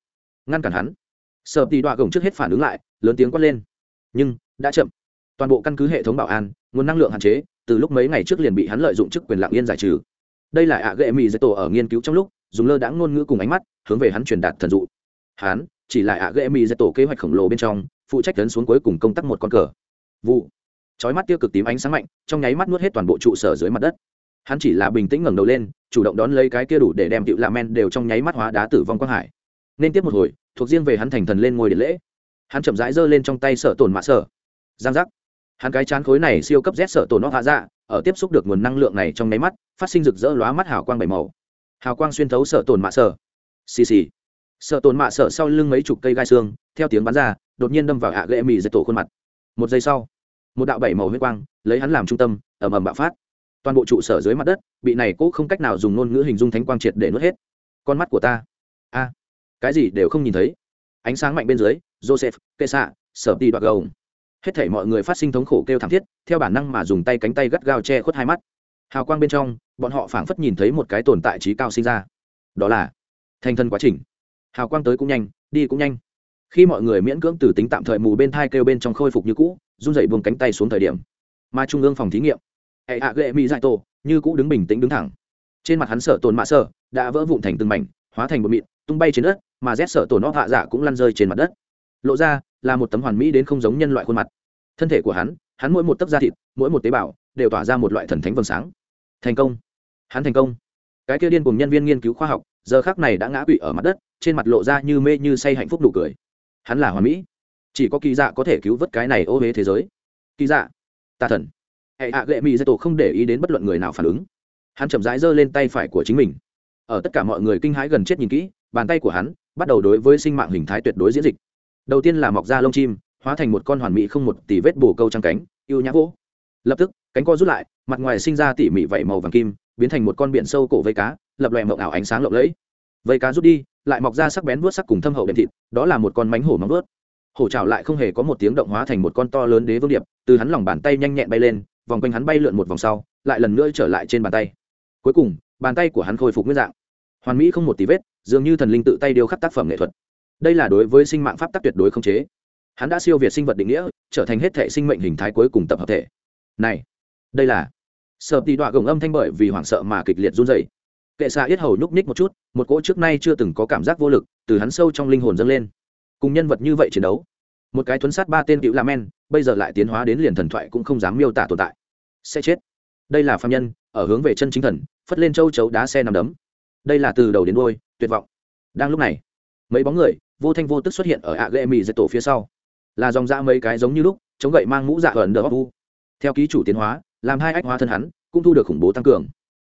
Ngăn cản hắn. Sợ tì đọa gồng trước hết phản ứng lại, lớn tiếng quát lên. Nhưng, đã chậm. Toàn bộ căn cứ hệ thống bảo an, nguồn năng lượng hạn chế, từ lúc mấy ngày trước liền bị hắn lợi dụng chức quyền lạng yên giải trừ. Đây là ạ ghệ mỹ dạy tổ ở nghiên cứu trong lúc, dùng lơ đã ngôn ngữ cùng ánh mắt, hướng về hắn truyền đạt thần dụ. Hắn chỉ là ạ ghệ mỹ dạy tổ kế hoạch khổng lồ bên trong, phụ trách tấn xuống cuối cùng công tác một con cờ. Vụ. Chói mắt tiêu cực tím ánh sáng mạnh, trong nháy mắt nuốt hết toàn bộ trụ sở dưới mặt đất. Hắn chỉ là bình tĩnh ngẩng đầu lên, chủ động đón lấy cái kia đủ để đem cựu lạ men đều trong nháy mắt hóa đá tử vong quang hải. Nên tiếp một hồi, thuộc riêng về hắn thành thần lên ngôi điện lễ. Hắn chậm rãi giơ lên trong tay sở tổn mạ sở giang giác. Hắn cái chán khối này siêu cấp rét sở tổn nó hạ dạ ở tiếp xúc được nguồn năng lượng này trong nháy mắt, phát sinh rực rỡ lóa mắt hào quang bảy màu. Hào quang xuyên thấu sở tổn mạ sở xì xì sợ tồn mạ sợ sau lưng mấy chục cây gai xương, theo tiếng bắn ra, đột nhiên đâm vào hạ ghệ mì dệt tổ khuôn mặt. Một giây sau, một đạo bảy màu huyết quang lấy hắn làm trung tâm, ầm ầm bạo phát. Toàn bộ trụ sở dưới mặt đất, bị này cố không cách nào dùng ngôn ngữ hình dung thánh quang triệt để nuốt hết. Con mắt của ta. A. Cái gì đều không nhìn thấy. Ánh sáng mạnh bên dưới, joseph kệ xạ sở đi đoạt gầu hết thể mọi người phát sinh thống khổ kêu thảm thiết, theo bản năng mà dùng tay cánh tay gắt gao che khuất hai mắt. Hào quang bên trong, bọn họ phảng phất nhìn thấy một cái tồn tại trí cao sinh ra. Đó là thành thân quá trình hào quang tới cũng nhanh, đi cũng nhanh. Khi mọi người miễn cưỡng từ tính tạm thời mù bên thai kêu bên trong khôi phục như cũ, run dậy buông cánh tay xuống thời điểm. Mà trung ương phòng thí nghiệm. Hệ hạ ghệ mỹ dại tổ, như cũ đứng bình tĩnh đứng thẳng. Trên mặt hắn sợ tồn mạ sợ, đã vỡ vụn thành từng mảnh, hóa thành một mịn, tung bay trên đất, mà rét sợ tổn nó hạ dạ cũng lăn rơi trên mặt đất. Lộ ra, là một tấm hoàn mỹ đến không giống nhân loại khuôn mặt. Thân thể của hắn hắn mỗi một tấc da thịt, mỗi một tế bào, đều tỏa ra một loại thần thánh vầng sáng. Thành công. Hắn thành công. Cái kia điên cùng nhân viên nghiên cứu khoa học giờ khác này đã ngã quỵ ở mặt đất, trên mặt lộ ra như mê như say hạnh phúc nụ cười. Hắn là hoàn mỹ. Chỉ có kỳ dạ có thể cứu vớt cái này ô huế thế giới. Kỳ dạ tà thần. Hệ hạ gệ mỹ dạy tổ không để ý đến bất luận người nào phản ứng. Hắn chậm rãi giơ lên tay phải của chính mình. Ở tất cả mọi người kinh hãi gần chết nhìn kỹ, bàn tay của hắn bắt đầu đối với sinh mạng hình thái tuyệt đối diễn dịch. Đầu tiên là mọc ra lông chim, hóa thành một con hoàn mỹ không một tỷ vết bù câu trăng cánh, yêu nhã vỗ lập tức, cánh co rút lại, mặt ngoài sinh ra tỉ mỉ vẫy màu vàng kim, biến thành một con biển sâu cổ vây cá lập lòe mộng ảo ánh sáng lộng lẫy. Vây cá rút đi, lại mọc ra sắc bén vuốt sắc cùng thâm hậu đệm thịt, đó là một con mánh hổ móng vuốt. Hổ trào lại không hề có một tiếng động hóa thành một con to lớn đế vương điệp, từ hắn lòng bàn tay nhanh nhẹn bay lên, vòng quanh hắn bay lượn một vòng sau, lại lần nữa trở lại trên bàn tay. Cuối cùng, bàn tay của hắn khôi phục nguyên dạng. Hoàn mỹ không một tí vết, dường như thần linh tự tay điêu khắc tác phẩm nghệ thuật. Đây là đối với sinh mạng pháp tắc tuyệt đối không chế. Hắn đã siêu việt sinh vật định nghĩa, trở thành hết thể sinh mệnh hình thái cuối cùng tập hợp thể. Này, đây là sợ tì đọa gồng âm thanh bởi vì hoảng sợ mà kịch liệt run dày kệ xạ yết hầu nhúc nhích một chút, một cỗ trước nay chưa từng có cảm giác vô lực từ hắn sâu trong linh hồn dâng lên. Cùng nhân vật như vậy chiến đấu, một cái thuấn sát ba tên cựu la men, bây giờ lại tiến hóa đến liền thần thoại cũng không dám miêu tả tồn tại. Sẽ chết. Đây là phạm nhân, ở hướng về chân chính thần, phất lên châu chấu đá xe nằm đấm. Đây là từ đầu đến đôi tuyệt vọng. Đang lúc này, mấy bóng người, vô thanh vô tức xuất hiện ở ạ ghệ mì dạy tổ phía sau. Là dòng da mấy cái giống như lúc, chống gậy mang mũ dạ ẩn đờ u. Theo ký chủ tiến hóa, làm hai ách hóa thân hắn, cũng thu được khủng bố tăng cường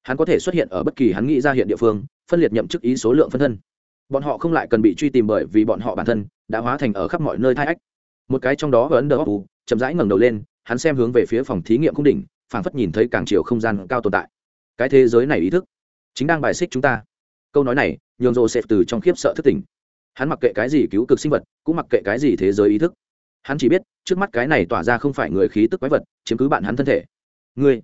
hắn có thể xuất hiện ở bất kỳ hắn nghĩ ra hiện địa phương, phân liệt nhậm chức ý số lượng phân thân. Bọn họ không lại cần bị truy tìm bởi vì bọn họ bản thân đã hóa thành ở khắp mọi nơi thai ách. Một cái trong đó ấn đờ u chậm rãi ngẩng đầu lên, hắn xem hướng về phía phòng thí nghiệm cung đỉnh, phảng phất nhìn thấy càng chiều không gian cao tồn tại. Cái thế giới này ý thức, chính đang bài xích chúng ta. Câu nói này, nhường rồ xẹp từ trong khiếp sợ thức tỉnh. Hắn mặc kệ cái gì cứu cực sinh vật, cũng mặc kệ cái gì thế giới ý thức. Hắn chỉ biết, trước mắt cái này tỏa ra không phải người khí tức quái vật, chiếm cứ bạn hắn thân thể. Ngươi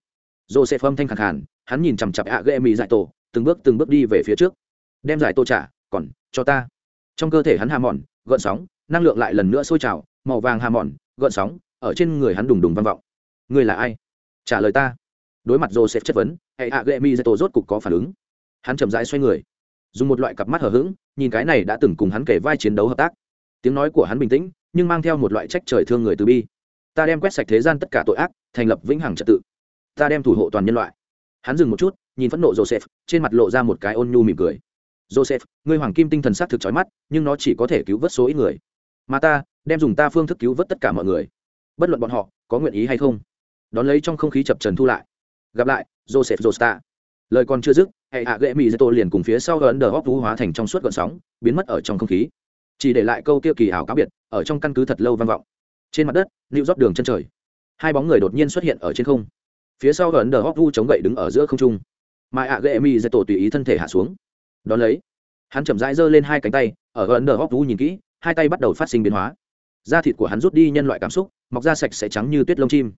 Joseph âm thanh khẳng khàn, hắn nhìn chằm chặp ạ ghệ mì tổ, từng bước từng bước đi về phía trước. Đem giải tô trả, còn, cho ta. Trong cơ thể hắn hà mòn, gợn sóng, năng lượng lại lần nữa sôi trào, màu vàng hà mòn, gợn sóng, ở trên người hắn đùng đùng vang vọng. Ngươi là ai? Trả lời ta. Đối mặt joseph chất vấn, hệ hạ gệ mi dạy tổ rốt cục có phản ứng. Hắn chậm rãi xoay người, dùng một loại cặp mắt hờ hững, nhìn cái này đã từng cùng hắn kể vai chiến đấu hợp tác. Tiếng nói của hắn bình tĩnh, nhưng mang theo một loại trách trời thương người từ bi. Ta đem quét sạch thế gian tất cả tội ác, thành lập vĩnh hằng trật tự ta đem thủ hộ toàn nhân loại. Hắn dừng một chút, nhìn phẫn nộ joseph, trên mặt lộ ra một cái ôn nhu mỉm cười. Joseph, ngươi hoàng kim tinh thần s á c thực trói mắt, nhưng nó chỉ có thể cứu vớt số ít người. Mà ta, đem dùng ta phương thức cứu vớt tất cả mọi người. Bất luận bọn họ có nguyện ý hay không. Đón lấy trong không khí chập trần thu lại. Gặp lại, joseph josta. Lời còn chưa dứt, hệ hạ ghệ mỹ dê tô liền cùng phía sau ấn đờ hóc vũ hóa thành trong suốt gọn sóng, biến mất ở trong không khí. Chỉ để lại câu kia kỳ ảo cá biệt, ở trong căn cứ thật lâu vang vọng. Trên mặt đất lưu rót đường chân trời. Hai bóng người đột nhiên xuất hiện ở trên không phía sau ấn đờ hóc Vu chống gậy đứng ở giữa không trung. Mà ạ ghệ mi dê tổ tùy ý thân thể hạ xuống. Đón lấy, hắn chậm rãi giơ lên hai cánh tay, ở ấn đờ hóc Vu nhìn kỹ, hai tay bắt đầu phát sinh biến hóa. Da thịt của hắn rút đi nhân loại cảm xúc, mọc da sạch sẽ trắng như tuyết lông chim.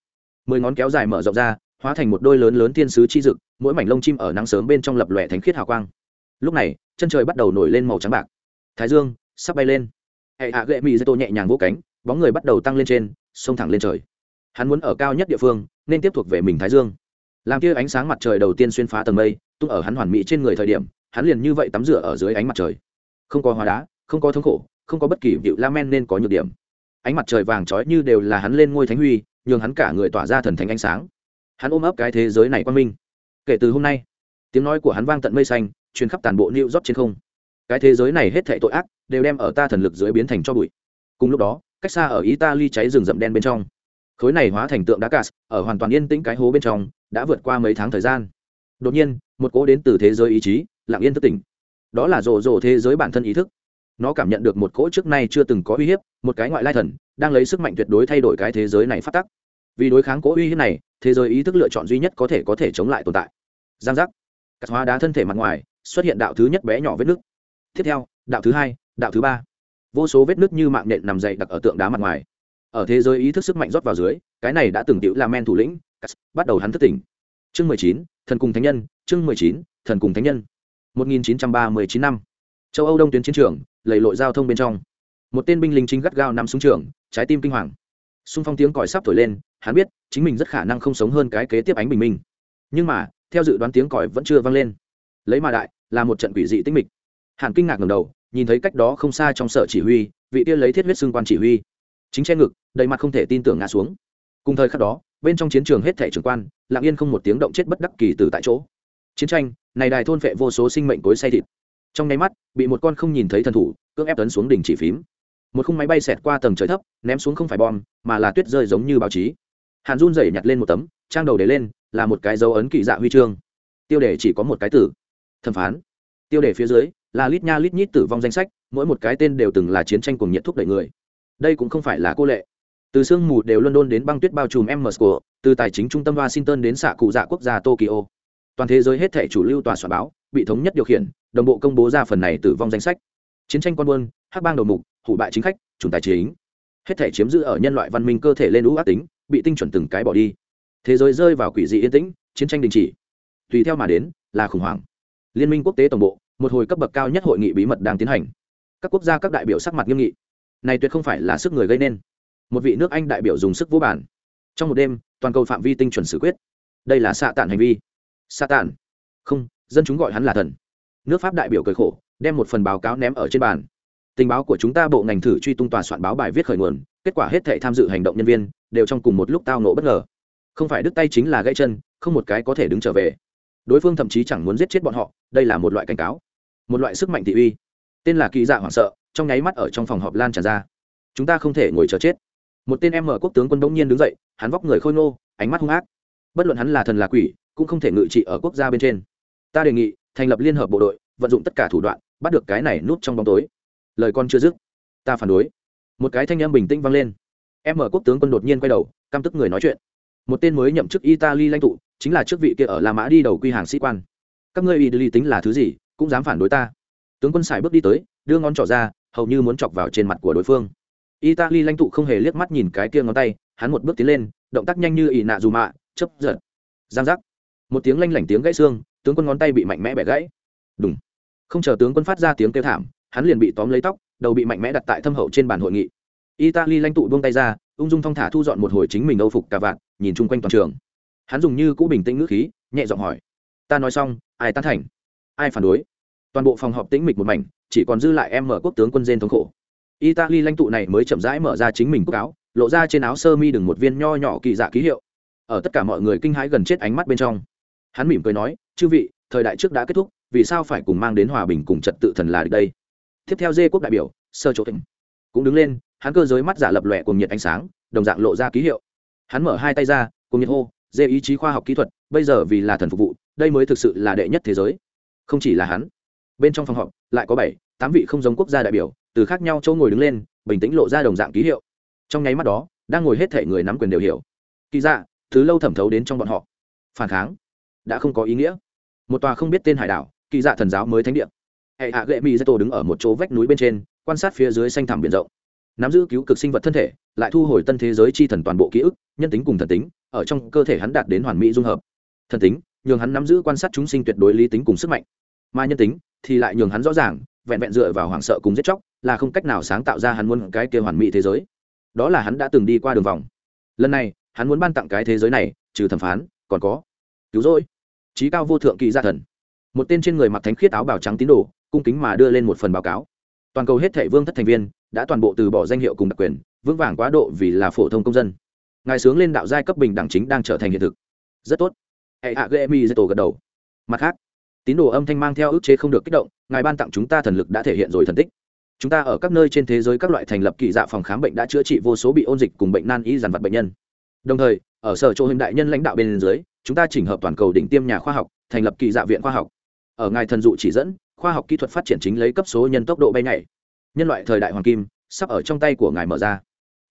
Mười ngón kéo dài mở rộng ra, hóa thành một đôi lớn lớn thiên sứ chi dực, mỗi mảnh lông chim ở nắng sớm bên trong lập lòe thánh khiết hào quang. Lúc này, chân trời bắt đầu nổi lên màu trắng bạc. Thái dương sắp bay lên. Hệ hạ gậy mỹ dây tô nhẹ nhàng vỗ cánh, bóng người bắt đầu tăng lên trên, xông thẳng lên trời hắn muốn ở cao nhất địa phương, nên tiếp thuộc về mình thái dương. Làm kia ánh sáng mặt trời đầu tiên xuyên phá tầng mây, tung ở hắn hoàn mỹ trên người thời điểm, hắn liền như vậy tắm rửa ở dưới ánh mặt trời. Không có hóa đá, không có thống khổ, không có bất kỳ vịu la men nên có nhược điểm. Ánh mặt trời vàng trói như đều là hắn lên ngôi thánh huy, nhường hắn cả người tỏa ra thần thánh ánh sáng. Hắn ôm ấp cái thế giới này quang minh. Kể từ hôm nay, tiếng nói của hắn vang tận mây xanh, truyền khắp toàn bộ new york trên không. Cái thế giới này hết thệ tội ác, đều đem ở ta thần lực dưới biến thành cho bụi. Cùng lúc đó, cách xa ở italy cháy rừng rậm đen bên trong khối này hóa thành tượng đá cát, ở hoàn toàn yên tĩnh cái hố bên trong, đã vượt qua mấy tháng thời gian. Đột nhiên, một cỗ đến từ thế giới ý chí, lặng yên thức tỉnh. Đó là rồ rồ thế giới bản thân ý thức. Nó cảm nhận được một cỗ trước nay chưa từng có uy hiếp, một cái ngoại lai thần, đang lấy sức mạnh tuyệt đối thay đổi cái thế giới này phát tắc. Vì đối kháng cỗ uy hiếp này, thế giới ý thức lựa chọn duy nhất có thể có thể chống lại tồn tại. Giang giác. Cắt hóa đá thân thể mặt ngoài, xuất hiện đạo thứ nhất bé nhỏ vết nước tiếp theo, đạo thứ hai, đạo thứ ba. Vô số vết nước như mạng nện nằm dày đặc ở tượng đá mặt ngoài ở thế giới ý thức sức mạnh rót vào dưới, cái này đã từng tiểu là men thủ lĩnh bắt đầu hắn thức tỉnh. Chương mười chín, thần cùng thánh nhân, chương mười chín, thần cùng thánh nhân. một nghìn chín trăm ba mươi chín năm. Châu âu đông tuyến chiến trường, lầy lội giao thông bên trong. Một tên binh lính chính gắt gao nằm xuống trường, trái tim kinh hoàng. Xung phong tiếng còi sắp thổi lên, hắn biết chính mình rất khả năng không sống hơn cái kế tiếp ánh bình minh. Nhưng mà, theo dự đoán tiếng còi vẫn chưa vang lên. Lấy mà đại, là một trận quỷ dị tinh mịch. Hàn kinh ngạc ngầm đầu, nhìn thấy cách đó không xa trong sở chỉ huy, vị tiên lấy thiết huyết xương quan chỉ huy chính che ngực, đầy mặt không thể tin tưởng ngã xuống. Cùng thời khắc đó, bên trong chiến trường hết thể trưởng quan, lặng yên không một tiếng động chết bất đắc kỳ từ tại chỗ. Chiến tranh, này đài thôn phệ vô số sinh mệnh cối say thịt. Trong nháy mắt, bị một con không nhìn thấy thần thủ, cưỡng ép tấn xuống đỉnh chỉ phím. Một khung máy bay xẹt qua tầng trời thấp, ném xuống không phải bom, mà là tuyết rơi giống như báo chí. Hàn run rẩy nhặt lên một tấm, trang đầu để lên, là một cái dấu ấn kỳ dạ huy chương. Tiêu đề chỉ có một cái tử. Thẩm phán. Tiêu đề phía dưới, là lít nha lít nhít tử vong danh sách, mỗi một cái tên đều từng là chiến tranh cùng nhiệt thúc đẩy người đây cũng không phải là cô lệ. Từ sương mù đều london đến băng tuyết bao trùm em moscow từ tài chính trung tâm washington đến xạ cụ dạ quốc gia tokyo. Toàn thế giới hết thể chủ lưu tòa soạn báo, bị thống nhất điều khiển, đồng bộ công bố ra phần này tử vong danh sách. Chiến tranh con buôn, hắc bang đầu mục, hủ bại chính khách chủng tài chính. Hết thể chiếm giữ ở nhân loại văn minh cơ thể lên lũ ác tính, bị tinh chuẩn từng cái bỏ đi. Thế giới rơi vào quỷ dị yên tĩnh, chiến tranh đình chỉ. Tùy theo mà đến, là khủng hoảng. Liên minh quốc tế tổng bộ, một hồi cấp bậc cao nhất hội nghị bí mật đang tiến hành. Các quốc gia các đại biểu sắc mặt nghiêm nghị này tuyệt không phải là sức người gây nên. Một vị nước anh đại biểu dùng sức vô bản. Trong một đêm, toàn cầu phạm vi tinh chuẩn xử quyết. Đây là xạ tản hành vi. Xạ tản. Không, dân chúng gọi hắn là thần. Nước pháp đại biểu cười khổ, đem một phần báo cáo ném ở trên bàn. Tình báo của chúng ta bộ ngành thử truy tung tòa soạn báo bài viết khởi nguồn, kết quả hết thể tham dự hành động nhân viên đều trong cùng một lúc tao nổ bất ngờ. Không phải đứt tay chính là gãy chân, không một cái có thể đứng trở về. Đối phương thậm chí chẳng muốn giết chết bọn họ, đây là một loại cảnh cáo. Một loại sức mạnh thị uy. Tên là kỳ dạ hoảng sợ trong nháy mắt ở trong phòng họp lan tràn ra. Chúng ta không thể ngồi chờ chết. Một tên em mở quốc tướng quân bỗng nhiên đứng dậy, hắn vóc người khôi ngô, ánh mắt hung ác. Bất luận hắn là thần là quỷ, cũng không thể ngự trị ở quốc gia bên trên. Ta đề nghị, thành lập liên hợp bộ đội, vận dụng tất cả thủ đoạn, bắt được cái này nút trong bóng tối. Lời con chưa dứt, ta phản đối. Một cái thanh âm bình tĩnh vang lên. Em mở quốc tướng quân đột nhiên quay đầu, căm tức người nói chuyện. Một tên mới nhậm chức italy lãnh tụ, chính là chức vị kia ở la mã đi đầu quy hàng sĩ quan. Các ngươi italy tính là thứ gì, cũng dám phản đối ta. Tướng quân xài bước đi tới, đưa ngón trỏ ra hầu như muốn chọc vào trên mặt của đối phương. Italy lãnh tụ không hề liếc mắt nhìn cái kia ngón tay, hắn một bước tiến lên, động tác nhanh như ỷ nạ dù mạ chấp giật. Giang giác. Một tiếng lanh lảnh tiếng gãy xương, tướng quân ngón tay bị mạnh mẽ bẻ gãy. Đúng không chờ tướng quân phát ra tiếng kêu thảm, hắn liền bị tóm lấy tóc, đầu bị mạnh mẽ đặt tại thâm hậu trên bàn hội nghị. Italy lãnh tụ buông tay ra, ung dung thong thả thu dọn một hồi chính mình âu phục cả vạn nhìn chung quanh toàn trường. Hắn dùng như cũ bình tĩnh ngữ khí, nhẹ giọng hỏi. Ta nói xong, ai tán thành? Ai phản đối? Toàn bộ phòng họp tĩnh mịch một mảnh, chỉ còn dư lại em mở quốc tướng quân dên thống khổ. Italy lãnh tụ này mới chậm rãi mở ra chính mình quốc áo, lộ ra trên áo sơ mi đừng một viên nho nhỏ kỳ dạ ký hiệu. Ở tất cả mọi người kinh hãi gần chết ánh mắt bên trong, hắn mỉm cười nói, chư vị, thời đại trước đã kết thúc, vì sao phải cùng mang đến hòa bình cùng trật tự thần là đây? Tiếp theo dê quốc đại biểu, sơ chỗ tỉnh cũng đứng lên, hắn cơ giới mắt giả lập lòe cùng nhiệt ánh sáng, đồng dạng lộ ra ký hiệu. Hắn mở hai tay ra cùng nhiệt hô, dê ý chí khoa học kỹ thuật, bây giờ vì là thần phục vụ, đây mới thực sự là đệ nhất thế giới. Không chỉ là hắn bên trong phòng họp lại có bảy, tám vị không giống quốc gia đại biểu, từ khác nhau châu ngồi đứng lên, bình tĩnh lộ ra đồng dạng ký hiệu. Trong nháy mắt đó, đang ngồi hết thể người nắm quyền đều hiểu. Kỳ dạ thứ lâu thẩm thấu đến trong bọn họ. Phản kháng, đã không có ý nghĩa. Một tòa không biết tên hải đảo, kỳ dạ thần giáo mới thánh địa. Hệ hạ gệ mỹ dây tổ đứng ở một chỗ vách núi bên trên, quan sát phía dưới xanh thẳm biển rộng. Nắm giữ cứu cực sinh vật thân thể, lại thu hồi tân thế giới chi thần toàn bộ ký ức, nhân tính cùng thần tính, ở trong cơ thể hắn đạt đến hoàn mỹ dung hợp. Thần tính, nhường hắn nắm giữ quan sát chúng sinh tuyệt đối lý tính cùng sức mạnh. Mà nhân tính thì lại nhường hắn rõ ràng, vẹn vẹn dựa vào hoảng sợ cùng giết chóc, là không cách nào sáng tạo ra hắn muốn cái kia hoàn mỹ thế giới. Đó là hắn đã từng đi qua đường vòng. Lần này, hắn muốn ban tặng cái thế giới này, trừ thẩm phán, còn có cứu rỗi, trí cao vô thượng kỳ gia thần. Một tên trên người mặc thánh khiết áo bào trắng tín đồ, cung kính mà đưa lên một phần báo cáo. Toàn cầu hết thệ vương thất thành viên, đã toàn bộ từ bỏ danh hiệu cùng đặc quyền, vững vàng quá độ vì là phổ thông công dân. Ngài sướng lên đạo giai cấp bình đẳng chính đang trở thành hiện thực. Rất tốt. Hệ hạ gây mi dây tổ gật đầu. Mặt khác tín đồ âm thanh mang theo ước chế không được kích động, ngài ban tặng chúng ta thần lực đã thể hiện rồi thần tích. Chúng ta ở các nơi trên thế giới các loại thành lập kỳ dạ phòng khám bệnh đã chữa trị vô số bị ôn dịch cùng bệnh nan y dàn vật bệnh nhân. Đồng thời, ở sở chỗ hình đại nhân lãnh đạo bên dưới, chúng ta chỉnh hợp toàn cầu đỉnh tiêm nhà khoa học, thành lập kỳ dạ viện khoa học. Ở ngài thần dụ chỉ dẫn, khoa học kỹ thuật phát triển chính lấy cấp số nhân tốc độ bay nhảy. Nhân loại thời đại hoàng kim, sắp ở trong tay của ngài mở ra.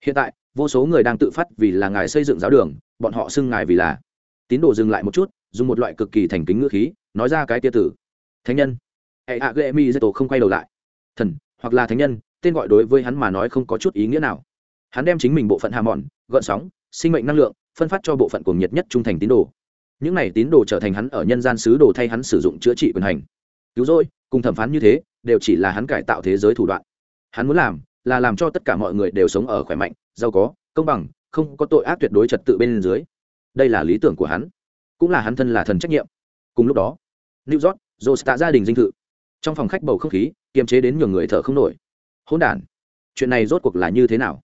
Hiện tại, vô số người đang tự phát vì là ngài xây dựng giáo đường, bọn họ xưng ngài vì là. Tín đồ dừng lại một chút dùng một loại cực kỳ thành kính ngữ khí, nói ra cái tia tử thánh nhân. Hệ hạ ghệ mi dây tổ không quay đầu lại. Thần, hoặc là thánh nhân, tên gọi đối với hắn mà nói không có chút ý nghĩa nào. Hắn đem chính mình bộ phận hà mòn gợn sóng, sinh mệnh năng lượng, phân phát cho bộ phận cuồng nhiệt nhất trung thành tín đồ. Những này tín đồ trở thành hắn ở nhân gian sứ đồ thay hắn sử dụng chữa trị quyền hành. Cứu rỗi, cùng thẩm phán như thế, đều chỉ là hắn cải tạo thế giới thủ đoạn. Hắn muốn làm là làm cho tất cả mọi người đều sống ở khỏe mạnh, giàu có, công bằng, không có tội ác tuyệt đối trật tự bên dưới. Đây là lý tưởng của hắn cũng là hắn thân là thần trách nhiệm. Cùng lúc đó, new york tạ gia đình dinh thự. Trong phòng khách bầu không khí, kiềm chế đến nhường người thở không nổi. Hỗn đản, chuyện này rốt cuộc là như thế nào?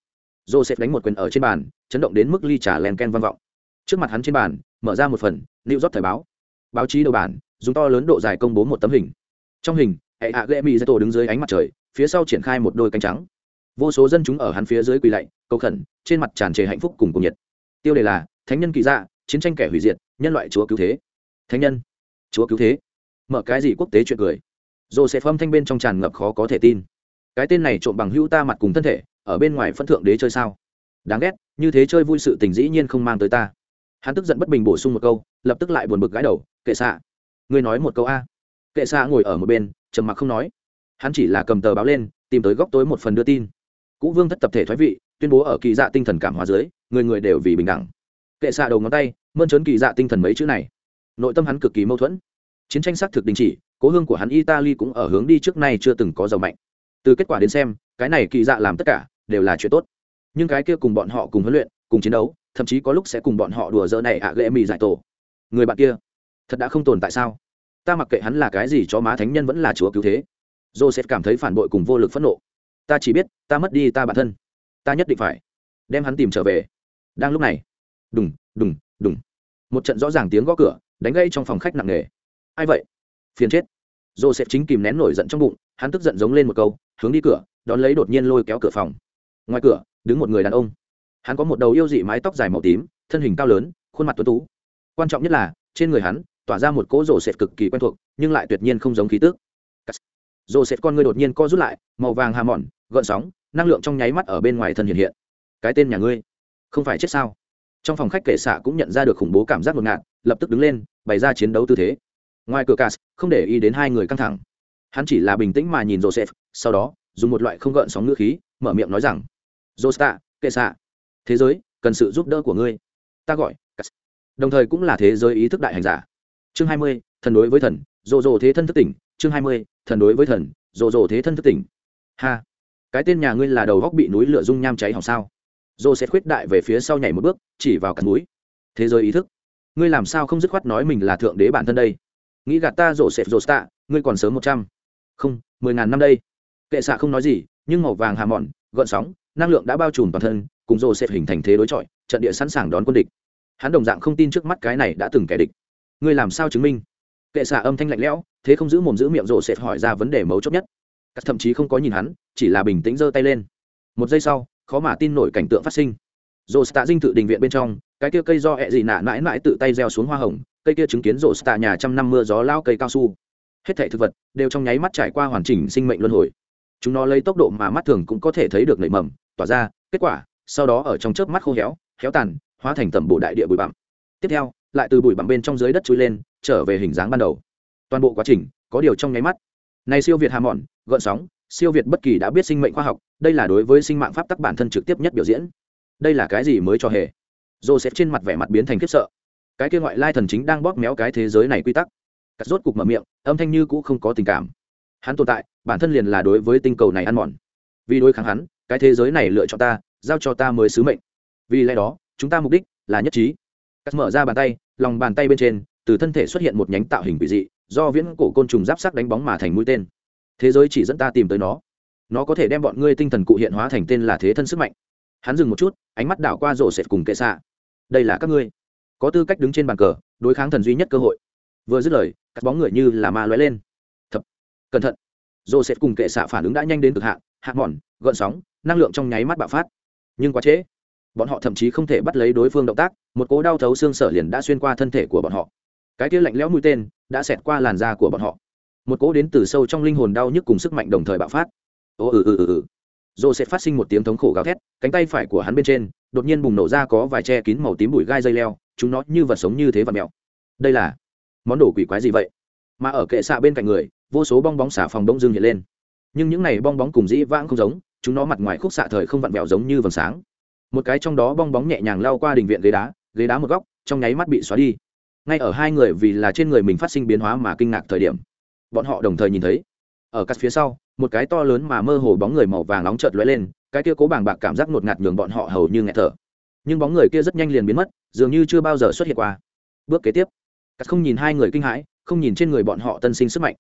Joseph đánh một quyền ở trên bàn, chấn động đến mức ly trà len ken vang vọng. Trước mặt hắn trên bàn, mở ra một phần, new york thời báo. Báo chí đầu bản, dùng to lớn độ dài công bố một tấm hình. Trong hình, hệ hạ ghệ mỹ dây tổ đứng dưới ánh mặt trời, phía sau triển khai một đôi cánh trắng. Vô số dân chúng ở hắn phía dưới quỳ lạy, cầu khẩn, trên mặt tràn trề hạnh phúc cùng cùng nhiệt. Tiêu đề là, thánh nhân kỳ dạ chiến tranh kẻ hủy diệt nhân loại chúa cứu thế. Thánh nhân, chúa cứu thế. Mở cái gì quốc tế chuyện cười. Rồi sẽ phong thanh bên trong tràn ngập khó có thể tin. Cái tên này trộm bằng hữu ta mặt cùng thân thể, ở bên ngoài phân thượng đế chơi sao? Đáng ghét, như thế chơi vui sự tình dĩ nhiên không mang tới ta. Hắn tức giận bất bình bổ sung một câu, lập tức lại buồn bực gãi đầu, kệ xạ, ngươi nói một câu a. Kệ xạ ngồi ở một bên, trầm mặc không nói. Hắn chỉ là cầm tờ báo lên, tìm tới góc tối một phần đưa tin. Cũ vương thất tập thể thoái vị, tuyên bố ở kỳ dạ tinh thần cảm hóa dưới, người người đều vì bình đẳng. Kệ xạ đầu ngón tay mơn trớn kỳ dạ tinh thần mấy chữ này. Nội tâm hắn cực kỳ mâu thuẫn. Chiến tranh xác thực đình chỉ, cố hương của hắn italy cũng ở hướng đi trước nay chưa từng có giàu mạnh. Từ kết quả đến xem, cái này kỳ dạ làm tất cả đều là chuyện tốt. Nhưng cái kia cùng bọn họ cùng huấn luyện, cùng chiến đấu, thậm chí có lúc sẽ cùng bọn họ đùa dỡ này ạ à ghệ mì giải tổ. Người bạn kia, thật đã không tồn tại sao? Ta mặc kệ hắn là cái gì cho má thánh nhân vẫn là chúa cứu thế. Joseph cảm thấy phản bội cùng vô lực phẫn nộ. Ta chỉ biết, ta mất đi ta bản thân. Ta nhất định phải đem hắn tìm trở về. Đang lúc này, đùng đùng đùng. Một trận rõ ràng tiếng gõ cửa, đánh gây trong phòng khách nặng nề. Ai vậy? Phiền chết. Joseph chính kìm nén nổi giận trong bụng, hắn tức giận giống lên một câu, hướng đi cửa, đón lấy đột nhiên lôi kéo cửa phòng. Ngoài cửa, đứng một người đàn ông. Hắn có một đầu yêu dị mái tóc dài màu tím, thân hình cao lớn, khuôn mặt tuấn tú. Quan trọng nhất là, trên người hắn, tỏa ra một cỗ rổ sệt cực kỳ quen thuộc, nhưng lại tuyệt nhiên không giống khí tước rổ sệt con người đột nhiên co rút lại, màu vàng hà mòn, gợn sóng, năng lượng trong nháy mắt ở bên ngoài thân hiện hiện. Cái tên nhà ngươi, không phải chết sao? Trong phòng khách kệ xạ cũng nhận ra được khủng bố cảm giác ngột ngạt, lập tức đứng lên, bày ra chiến đấu tư thế. Ngoài cửa cas không để ý đến hai người căng thẳng. Hắn chỉ là bình tĩnh mà nhìn joseph, sau đó, dùng một loại không gợn sóng ngữ khí, mở miệng nói rằng, josta kệ xạ, thế giới cần sự giúp đỡ của ngươi. Ta gọi đồng thời cũng là thế giới ý thức đại hành giả. Chương hai mươi, thần đối với thần rộ rộ thế thân thức tỉnh. Chương hai mươi, thần đối với thần rộ rộ thế thân thức tỉnh. Ha, cái tên nhà ngươi là đầu góc bị núi lửa dung nham cháy hỏng sao? Rồ sẽ khuyết đại về phía sau nhảy một bước, chỉ vào cắn mũi. thế giới ý thức. Ngươi làm sao không dứt khoát nói mình là thượng đế bản thân đây? Nghĩ gạt ta rồ sẽ rồ ngươi còn sớm một trăm. Không, mười ngàn năm đây. Kệ xạ không nói gì, nhưng màu vàng hà mòn, gợn sóng, năng lượng đã bao trùm toàn thân, cùng rồ sẽ hình thành thế đối chọi, trận địa sẵn sàng đón quân địch. Hắn đồng dạng không tin trước mắt cái này đã từng kẻ địch. Ngươi làm sao chứng minh? Kệ xạ âm thanh lạnh lẽo, thế không giữ mồm giữ miệng rồ sẽ hỏi ra vấn đề mấu chốt nhất. Các thậm chí không có nhìn hắn, chỉ là bình tĩnh giơ tay lên. Một giây sau khó mà tin nổi cảnh tượng phát sinh. Rổ tạ dinh thự đình viện bên trong, cái kia cây do ẹ gì nạ mãi mãi tự tay gieo xuống hoa hồng, cây kia chứng kiến rổ tạ nhà trăm năm mưa gió lao cây cao su. Hết thảy thực vật đều trong nháy mắt trải qua hoàn chỉnh sinh mệnh luân hồi. Chúng nó lấy tốc độ mà mắt thường cũng có thể thấy được nảy mầm, tỏa ra, kết quả, sau đó ở trong chớp mắt khô héo héo tàn, hóa thành tầm bộ đại địa bụi bặm. Tiếp theo, lại từ bụi bặm bên trong dưới đất chui lên, trở về hình dáng ban đầu. Toàn bộ quá trình, có điều trong nháy mắt. Này siêu việt hà mòn gợn sóng siêu việt bất kỳ đã biết sinh mệnh khoa học, đây là đối với sinh mạng pháp tắc bản thân trực tiếp nhất biểu diễn. Đây là cái gì mới cho hề? Sẽ trên mặt vẻ mặt biến thành khiếp sợ. Cái kia ngoại lai thần chính đang bóp méo cái thế giới này quy tắc. Cắt rốt cục mở miệng, âm thanh như cũ không có tình cảm. Hắn tồn tại, bản thân liền là đối với tinh cầu này ăn mòn. Vì đối kháng hắn, cái thế giới này lựa chọn ta, giao cho ta mới sứ mệnh. Vì lẽ đó, chúng ta mục đích là nhất trí. Cắt mở ra bàn tay, lòng bàn tay bên trên, từ thân thể xuất hiện một nhánh tạo hình quỷ dị, do viễn cổ côn trùng giáp sắc đánh bóng mà thành mũi tên thế giới chỉ dẫn ta tìm tới nó. Nó có thể đem bọn ngươi tinh thần cụ hiện hóa thành tên là thế thân sức mạnh. Hắn dừng một chút, ánh mắt đảo qua rổ sệt cùng kệ xạ. Đây là các ngươi. Có tư cách đứng trên bàn cờ, đối kháng thần duy nhất cơ hội. Vừa dứt lời cắt bóng người như là ma lóe lên. Thật cẩn thận. Rổ sệt cùng kệ xạ phản ứng đã nhanh đến cực hạn, hạ mòn, gợn sóng, năng lượng trong nháy mắt bạo phát. Nhưng quá trễ. Bọn họ thậm chí không thể bắt lấy đối phương động tác, một cố đau thấu xương sở liền đã xuyên qua thân thể của bọn họ. Cái kia lạnh lẽo mũi tên đã xẹt qua làn da của bọn họ một cỗ đến từ sâu trong linh hồn đau nhức cùng sức mạnh đồng thời bạo phát. Ô ừ ừ ừ ừ. Dồ sẽ phát sinh một tiếng thống khổ gào thét, cánh tay phải của hắn bên trên, đột nhiên bùng nổ ra có vài che kín màu tím bụi gai dây leo, chúng nó như vật sống như thế và mèo. Đây là món đồ quỷ quái gì vậy? Mà ở kệ xạ bên cạnh người, vô số bong bóng xả phòng đông dương hiện lên. Nhưng những này bong bóng cùng dĩ vãng không giống, chúng nó mặt ngoài khúc xạ thời không vặn vẹo giống như vầng sáng. Một cái trong đó bong bóng nhẹ nhàng lao qua đình viện ghế đá ghế đá một góc, trong nháy mắt bị xóa đi. Ngay ở hai người vì là trên người mình phát sinh biến hóa mà kinh ngạc thời điểm bọn họ đồng thời nhìn thấy. Ở cắt phía sau, một cái to lớn mà mơ hồ bóng người màu vàng nóng chợt lóe lên, cái kia cố bàng bạc cảm giác ngột ngạt nhường bọn họ hầu như nghẹt thở. Nhưng bóng người kia rất nhanh liền biến mất, dường như chưa bao giờ xuất hiện qua. Bước kế tiếp, cắt không nhìn hai người kinh hãi, không nhìn trên người bọn họ tân sinh sức mạnh.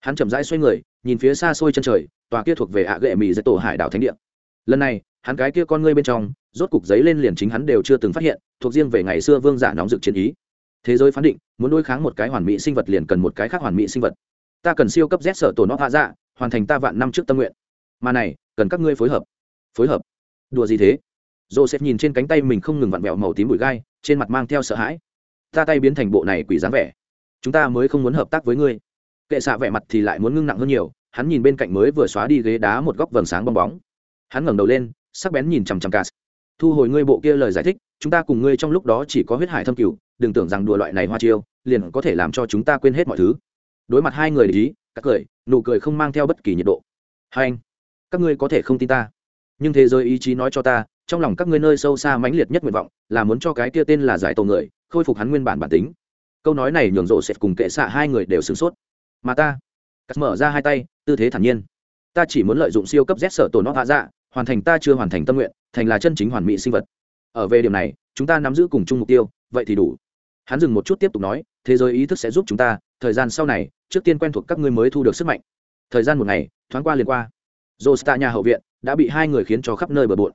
Hắn chậm rãi xoay người, nhìn phía xa xôi chân trời, tòa kia thuộc về ạ gệ mỹ dạy tổ hải đảo thánh địa. Lần này, hắn cái kia con ngươi bên trong, rốt cục giấy lên liền chính hắn đều chưa từng phát hiện, thuộc riêng về ngày xưa vương giả nóng rực chiến ý. Thế giới phán định, muốn đối kháng một cái hoàn mỹ sinh vật liền cần một cái khác hoàn mỹ sinh vật ta cần siêu cấp z sở tổ nó hạ dạ hoàn thành ta vạn năm trước tâm nguyện. Mà này, cần các ngươi phối hợp. Phối hợp? Đùa gì thế? Joseph nhìn trên cánh tay mình không ngừng vặn vẹo màu tím bụi gai, trên mặt mang theo sợ hãi. Ta tay biến thành bộ này quỷ dáng vẻ. Chúng ta mới không muốn hợp tác với ngươi. Kệ xạ vẻ mặt thì lại muốn ngưng nặng hơn nhiều, hắn nhìn bên cạnh mới vừa xóa đi ghế đá một góc vầng sáng bong bóng. Hắn ngẩng đầu lên, sắc bén nhìn chằm chằm cà thu hồi ngươi bộ kia lời giải thích, chúng ta cùng ngươi trong lúc đó chỉ có huyết hải thâm cửu, đừng tưởng rằng đùa loại này hoa chiêu, liền có thể làm cho chúng ta quên hết mọi thứ đối mặt hai người để ý, các cười, nụ cười không mang theo bất kỳ nhiệt độ. Hai anh, các ngươi có thể không tin ta. Nhưng thế giới ý chí nói cho ta, trong lòng các ngươi nơi sâu xa mãnh liệt nhất nguyện vọng, là muốn cho cái kia tên là giải tổ người, khôi phục hắn nguyên bản bản tính. Câu nói này nhường rộ sẽ cùng kệ xạ hai người đều sửng sốt. Mà ta cắt mở ra hai tay, tư thế thản nhiên. Ta chỉ muốn lợi dụng siêu cấp z sở tổ nó hạ dạ hoàn thành ta chưa hoàn thành tâm nguyện, thành là chân chính hoàn mỹ sinh vật. Ở về điểm này, chúng ta nắm giữ cùng chung mục tiêu, vậy thì đủ. Hắn dừng một chút tiếp tục nói, thế giới ý thức sẽ giúp chúng ta thời gian sau này, trước tiên quen thuộc các ngươi mới thu được sức mạnh. Thời gian một ngày, thoáng qua liền qua. Josta nhà hậu viện đã bị hai người khiến cho khắp nơi bờ bộn.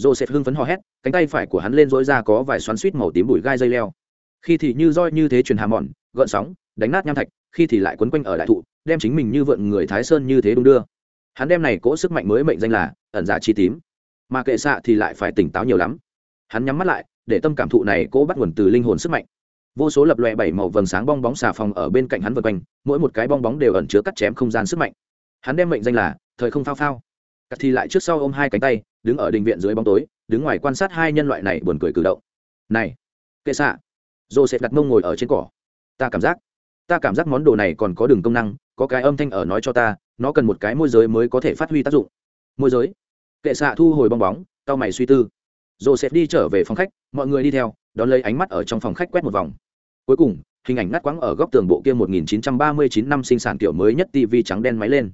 Joseph hưng phấn hò hét, cánh tay phải của hắn lên dối ra có vài xoắn suýt màu tím bụi gai dây leo. Khi thì như roi như thế truyền hà mòn, gợn sóng, đánh nát nham thạch, khi thì lại quấn quanh ở đại thụ, đem chính mình như vượn người thái sơn như thế đung đưa. Hắn đem này cỗ sức mạnh mới mệnh danh là ẩn giả chi tím. Mà kệ xạ thì lại phải tỉnh táo nhiều lắm. Hắn nhắm mắt lại, để tâm cảm thụ này cỗ bắt nguồn từ linh hồn sức mạnh vô số lập lòe bảy màu vầng sáng bong bóng xà phòng ở bên cạnh hắn vân quanh, mỗi một cái bong bóng đều ẩn chứa cắt chém không gian sức mạnh. Hắn đem mệnh danh là thời không phao phao. Cắt thì lại trước sau ôm hai cánh tay, đứng ở đình viện dưới bóng tối, đứng ngoài quan sát hai nhân loại này buồn cười cử động. Này, kệ xạ. Joseph đặt mông ngồi ở trên cỏ. Ta cảm giác, ta cảm giác món đồ này còn có đường công năng, có cái âm thanh ở nói cho ta, nó cần một cái môi giới mới có thể phát huy tác dụng. Môi giới? Kệ xạ thu hồi bong bóng, tao mày suy tư. Joseph đi trở về phòng khách, mọi người đi theo đón lấy ánh mắt ở trong phòng khách quét một vòng. Cuối cùng, hình ảnh ngắt quãng ở góc tường bộ kia 1939 năm sinh sản kiểu mới nhất tv trắng đen máy lên.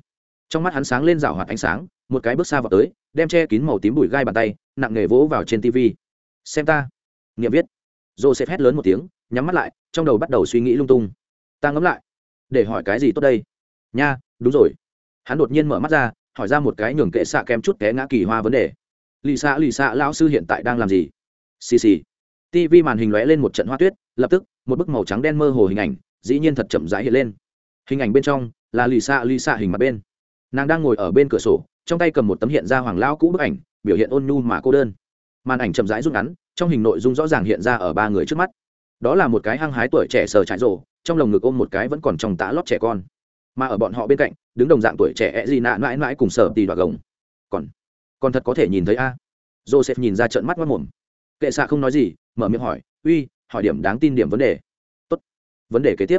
Trong mắt hắn sáng lên rào hoạt ánh sáng, một cái bước xa vào tới, đem che kín màu tím bụi gai bàn tay, nặng nghề vỗ vào trên tv xem ta. Nghiệm viết. Joseph hét lớn một tiếng, nhắm mắt lại, trong đầu bắt đầu suy nghĩ lung tung. Ta ngẫm lại, để hỏi cái gì tốt đây? Nha, đúng rồi. Hắn đột nhiên mở mắt ra, hỏi ra một cái nhường kệ xạ kém chút té ngã kỳ hoa vấn đề. Lì xạ lì xạ lão sư hiện tại đang làm gì? Xì xì tv màn hình lóe lên một trận hoa tuyết lập tức một bức màu trắng đen mơ hồ hình ảnh dĩ nhiên thật chậm rãi hiện lên. Hình ảnh bên trong là lì xạ lì xạ hình mặt bên. Nàng đang ngồi ở bên cửa sổ trong tay cầm một tấm hiện ra hoàng lao cũ bức ảnh biểu hiện ôn nhu mà cô đơn. Màn ảnh chậm rãi rút ngắn trong hình nội dung rõ ràng hiện ra ở ba người trước mắt. Đó là một cái hăng hái tuổi trẻ sờ trải rổ, trong lồng ngực ôm một cái vẫn còn trong tã lót trẻ con. Mà ở bọn họ bên cạnh đứng đồng dạng tuổi trẻ e gì nạ mãi mãi cùng sở tì đoạt gồng. Còn còn thật có thể nhìn thấy a. Joseph nhìn ra trận mắt mất mồm. Kệ xạ không nói gì mở miệng hỏi, uy, hỏi điểm đáng tin điểm vấn đề. Tốt, vấn đề kế tiếp.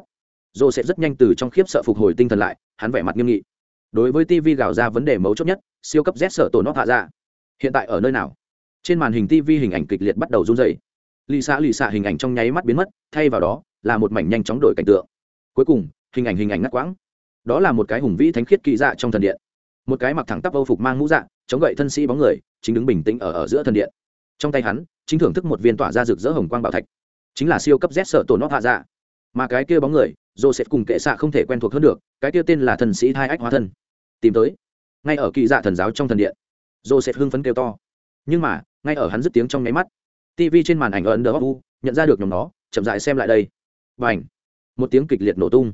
Joseph rất nhanh từ trong khiếp sợ phục hồi tinh thần lại, hắn vẻ mặt nghiêm nghị. Đối với tv gào ra vấn đề mấu chốt nhất, siêu cấp z sở tổ nó hạ ra hiện tại ở nơi nào? Trên màn hình tv hình ảnh kịch liệt bắt đầu run dày lì xạ lì xạ hình ảnh trong nháy mắt biến mất, thay vào đó, là một mảnh nhanh chóng đổi cảnh tượng. Cuối cùng, hình ảnh hình ảnh ngắt quãng. Đó là một cái hùng vĩ thánh khiết kỳ dạ trong thần điện. Một cái mặc thẳng tắp âu phục mang mũ dạ chống gậy thân sĩ bóng người, chính đứng bình tĩnh ở ở giữa thần điện. Trong tay hắn chính thưởng thức một viên tỏa ra rực rỡ hồng quang bảo thạch. Chính là siêu cấp z sợ tổ nó hạ dạ. Mà cái kia bóng người, joseph cùng kệ xạ không thể quen thuộc hơn được, cái kia tên là thần sĩ hai ách hóa thân. Tìm tới. Ngay ở kỳ dạ thần giáo trong thần điện, joseph hưng phấn kêu to. Nhưng mà, ngay ở hắn dứt tiếng trong nháy mắt tv trên màn ảnh ấn đờ u nhận ra được nhóm nó, chậm dại xem lại đây. Và ảnh một tiếng kịch liệt nổ tung.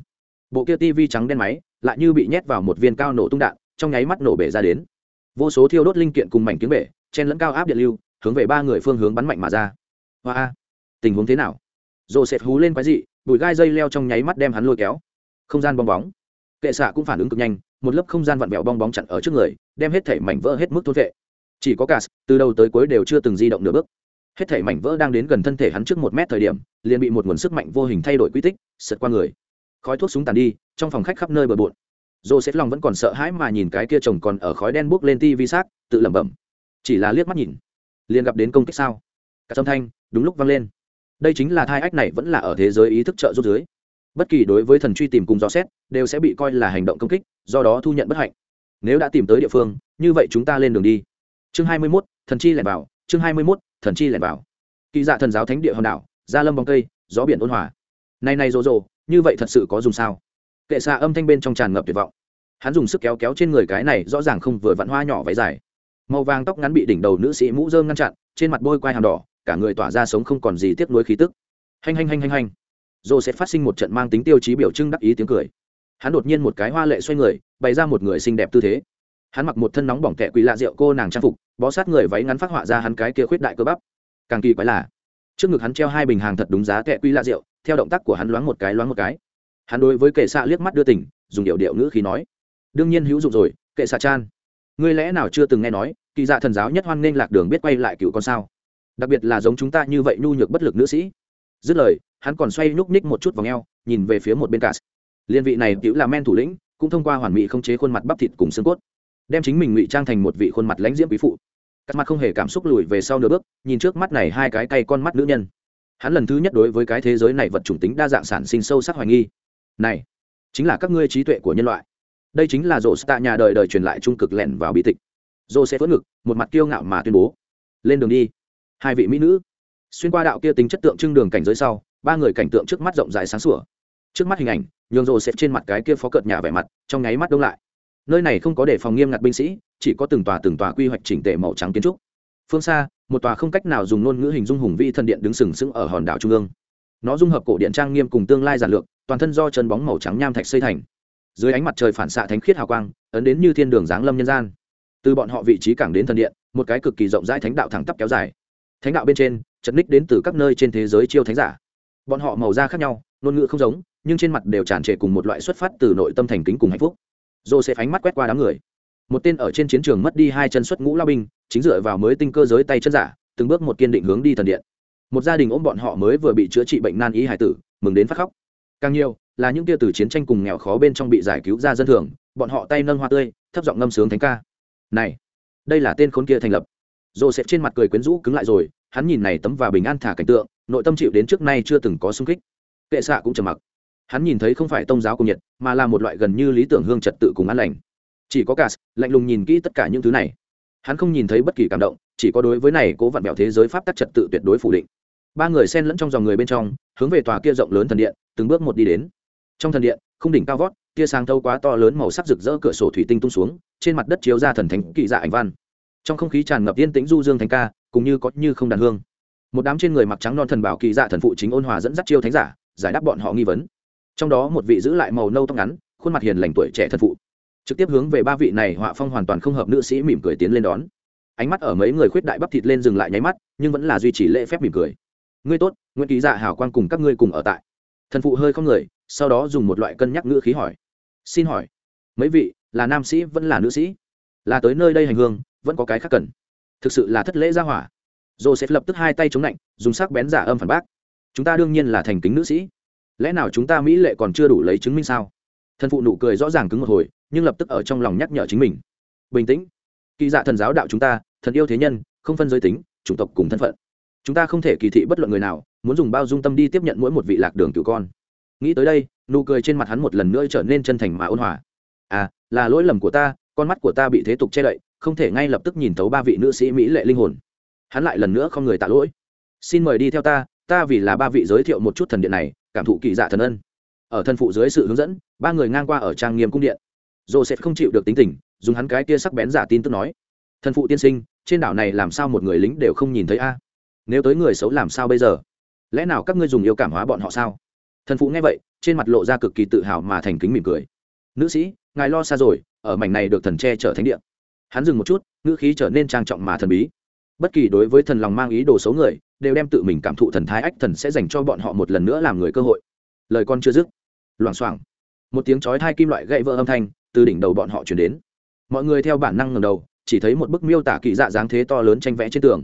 Bộ kia tv trắng đen máy lại như bị nhét vào một viên cao nổ tung đạn, trong nháy mắt nổ bể ra đến. Vô số thiêu đốt linh kiện cùng mảnh tiếng bể, chen lẫn cao áp điện lưu hướng về ba người phương hướng bắn mạnh mà ra. Hoa! Tình huống thế nào? Joseph hú lên quái dị bụi gai dây leo trong nháy mắt đem hắn lôi kéo. Không gian bong bóng. Kệ xạ cũng phản ứng cực nhanh một lớp không gian vặn vẹo bong bóng chặn ở trước người đem hết thể mảnh vỡ hết mức thôn vệ. Chỉ có cả từ đầu tới cuối đều chưa từng di động nửa bước. Hết thể mảnh vỡ đang đến gần thân thể hắn trước một mét thời điểm liền bị một nguồn sức mạnh vô hình thay đổi quy tích sượt qua người. Khói thuốc súng tàn đi trong phòng khách khắp nơi bờ bộn. Joseph lòng vẫn còn sợ hãi mà nhìn cái kia chồng còn ở khói đen buốc lên tivi xác, tự lẩm bẩm. Chỉ là liếc mắt nhìn, liền gặp đến công kích sao? Cả âm thanh đúng lúc vang lên. Đây chính là thai ách này vẫn là ở thế giới ý thức trợ giúp dưới. Bất kỳ đối với thần truy tìm cùng dò xét, đều sẽ bị coi là hành động công kích, do đó thu nhận bất hạnh. Nếu đã tìm tới địa phương, như vậy chúng ta lên đường đi. Chương 21, thần chi lẻn vào, chương 21, thần chi lẻn vào. Kỳ dạ thần giáo thánh địa hòn đảo, gia lâm bóng cây, gió biển ôn hòa. Này này rồ rồ, như vậy thật sự có dùng sao? kệ xạ âm thanh bên trong tràn ngập tuyệt vọng hắn dùng sức kéo kéo trên người cái này rõ ràng không vừa vặn hoa nhỏ váy dài màu vàng tóc ngắn bị đỉnh đầu nữ sĩ mũ dơm ngăn chặn, trên mặt bôi quai hàm đỏ, cả người tỏa ra sống không còn gì tiếc nuối khí tức. Hành hành hành hành hành rồi sẽ phát sinh một trận mang tính tiêu chí biểu trưng đắc ý tiếng cười. Hắn đột nhiên một cái hoa lệ xoay người, bày ra một người xinh đẹp tư thế. Hắn mặc một thân nóng bỏng kẹ quỳ lạ rượu cô nàng trang phục, bó sát người váy ngắn phát họa ra hắn cái kia khuyết đại cơ bắp. Càng kỳ quái là, trước ngực hắn treo hai bình hàng thật đúng giá kẹ quỳ lạ rượu, theo động tác của hắn loáng một cái loáng một cái. Hắn đối với kệ xạ liếc mắt đưa tỉnh, dùng điệu điệu ngữ khí nói, đương nhiên hữu dụng rồi, kệ xạ chan ngươi lẽ nào chưa từng nghe nói, kỳ dạ thần giáo nhất hoan nên lạc đường biết quay lại cựu con sao? Đặc biệt là giống chúng ta như vậy nhu nhược bất lực nữ sĩ. Dứt lời, hắn còn xoay nhúc ních một chút vào ngheo nhìn về phía một bên cả. Liên vị này cựu là men thủ lĩnh, cũng thông qua hoàn mỹ không chế khuôn mặt bắp thịt cùng xương cốt, đem chính mình ngụy trang thành một vị khuôn mặt lãnh diễm quý phụ. Cắt mặt không hề cảm xúc lùi về sau nửa bước, nhìn trước mắt này hai cái cay con mắt nữ nhân. Hắn lần thứ nhất đối với cái thế giới này vật chủng tính đa dạng sản sinh sâu sắc hoài nghi. Này, chính là các ngươi trí tuệ của nhân loại đây chính là rổ tạ nhà đời đời truyền lại trung cực lẻn vào bí tịch. Rổ sẽ phớt ngực, một mặt kiêu ngạo mà tuyên bố. Lên đường đi. Hai vị mỹ nữ. Xuyên qua đạo kia tính chất tượng trưng đường cảnh giới sau, ba người cảnh tượng trước mắt rộng rãi sáng sủa. Trước mắt hình ảnh, nhường rổ sẽ trên mặt cái kia phó cợt nhà vẻ mặt, trong nháy mắt đông lại. Nơi này không có để phòng nghiêm ngặt binh sĩ, chỉ có từng tòa từng tòa quy hoạch chỉnh tề màu trắng kiến trúc. Phương xa, một tòa không cách nào dùng ngôn ngữ hình dung hùng vĩ thần điện đứng sừng sững ở hòn đảo trung ương. Nó dung hợp cổ điện trang nghiêm cùng tương lai giản lược, toàn thân do chân bóng màu trắng nham thạch xây thành dưới ánh mặt trời phản xạ thánh khiết hào quang, ấn đến như thiên đường giáng lâm nhân gian. Từ bọn họ vị trí cảng đến thần điện, một cái cực kỳ rộng rãi thánh đạo thẳng tắp kéo dài. Thánh đạo bên trên, chật ních đến từ các nơi trên thế giới chiêu thánh giả. Bọn họ màu da khác nhau, ngôn ngữ không giống, nhưng trên mặt đều tràn trề cùng một loại xuất phát từ nội tâm thành kính cùng hạnh phúc. Dô sẽ phánh mắt quét qua đám người. Một tên ở trên chiến trường mất đi hai chân xuất ngũ lao binh, chính dựa vào mới tinh cơ giới tay chân giả, từng bước một kiên định hướng đi thần điện. Một gia đình ôm bọn họ mới vừa bị chữa trị bệnh nan y hải tử, mừng đến phát khóc. Càng nhiều là những kia từ chiến tranh cùng nghèo khó bên trong bị giải cứu ra dân thường, bọn họ tay nâng hoa tươi, thấp giọng ngâm sướng thánh ca. Này, đây là tên khốn kia thành lập. Joseph trên mặt cười quyến rũ cứng lại rồi, hắn nhìn này tấm và bình an thả cảnh tượng, nội tâm chịu đến trước nay chưa từng có sung kích. Kệ xạ cũng trầm mặc. Hắn nhìn thấy không phải tôn giáo cùng nhiệt, mà là một loại gần như lý tưởng hương trật tự cùng an lành. Chỉ có cả lạnh lùng nhìn kỹ tất cả những thứ này. Hắn không nhìn thấy bất kỳ cảm động, chỉ có đối với này cố vặn bẹo thế giới pháp tắc trật tự tuyệt đối phủ định. Ba người xen lẫn trong dòng người bên trong, hướng về tòa kia rộng lớn thần điện, từng bước một đi đến trong thần điện không đỉnh cao vót, tia sáng thâu quá to lớn màu sắc rực rỡ cửa sổ thủy tinh tung xuống, trên mặt đất chiếu ra thần thánh kỳ dạ ảnh văn. Trong không khí tràn ngập yên tĩnh du dương thánh ca, cũng như có như không đàn hương. Một đám trên người mặc trắng non thần bảo kỳ dạ thần phụ chính ôn hòa dẫn dắt chiêu thánh giả, giải đáp bọn họ nghi vấn. Trong đó một vị giữ lại màu nâu tóc ngắn, khuôn mặt hiền lành tuổi trẻ thần phụ. Trực tiếp hướng về ba vị này họa phong hoàn toàn không hợp nữ sĩ mỉm cười tiến lên đón. Ánh mắt ở mấy người khuyết đại bắp thịt lên dừng lại nháy mắt, nhưng vẫn là duy trì lễ phép mỉm cười. Ngươi tốt nguyễn ký dạ hảo quan cùng các ngươi cùng ở tại thần phụ hơi không người, sau đó dùng một loại cân nhắc ngữ khí hỏi. Xin hỏi, mấy vị, là nam sĩ vẫn là nữ sĩ? Là tới nơi đây hành hương, vẫn có cái khác cần. Thực sự là thất lễ ra hỏa. Joseph lập tức hai tay chống lạnh dùng sắc bén giả âm phản bác. Chúng ta đương nhiên là thành kính nữ sĩ. Lẽ nào chúng ta mỹ lệ còn chưa đủ lấy chứng minh sao? Thần phụ nụ cười rõ ràng cứng một hồi, nhưng lập tức ở trong lòng nhắc nhở chính mình. Bình tĩnh. Kỳ dạ thần giáo đạo chúng ta, thần yêu thế nhân, không phân giới tính, chủng tộc cùng thân phận chúng ta không thể kỳ thị bất luận người nào, muốn dùng bao dung tâm đi tiếp nhận mỗi một vị lạc đường cựu con. Nghĩ tới đây, nụ cười trên mặt hắn một lần nữa trở nên chân thành mà ôn hòa. À là lỗi lầm của ta, con mắt của ta bị thế tục che đậy, không thể ngay lập tức nhìn thấu ba vị nữ sĩ mỹ lệ linh hồn. Hắn lại lần nữa không người tạ lỗi. Xin mời đi theo ta ta vì là ba vị giới thiệu một chút thần điện này, cảm thụ kỳ dạ thần ân. Ở thân phụ dưới sự hướng dẫn, ba người ngang qua ở trang nghiêm cung điện. Joseph không chịu được tính tình, dùng hắn cái kia sắc bén giả tin tức nói. Thân phụ tiên sinh, trên đảo này làm sao một người lính đều không nhìn thấy a? Nếu tới người xấu làm sao bây giờ? Lẽ nào các ngươi dùng yêu cảm hóa bọn họ sao? Thần phụ nghe vậy, trên mặt lộ ra cực kỳ tự hào mà thành kính mỉm cười. Nữ sĩ, ngài lo xa rồi, ở mảnh này được thần che chở thánh địa. Hắn dừng một chút, ngữ khí trở nên trang trọng mà thần bí. Bất kỳ đối với thần lòng mang ý đồ xấu người, đều đem tự mình cảm thụ thần thái ách thần sẽ dành cho bọn họ một lần nữa làm người cơ hội. Lời con chưa dứt, loảng xoảng, một tiếng chói thai kim loại gãy vỡ âm thanh từ đỉnh đầu bọn họ chuyển đến. Mọi người theo bản năng ngầm đầu, chỉ thấy một bức miêu tả kỳ dạ dáng thế to lớn tranh vẽ trên tường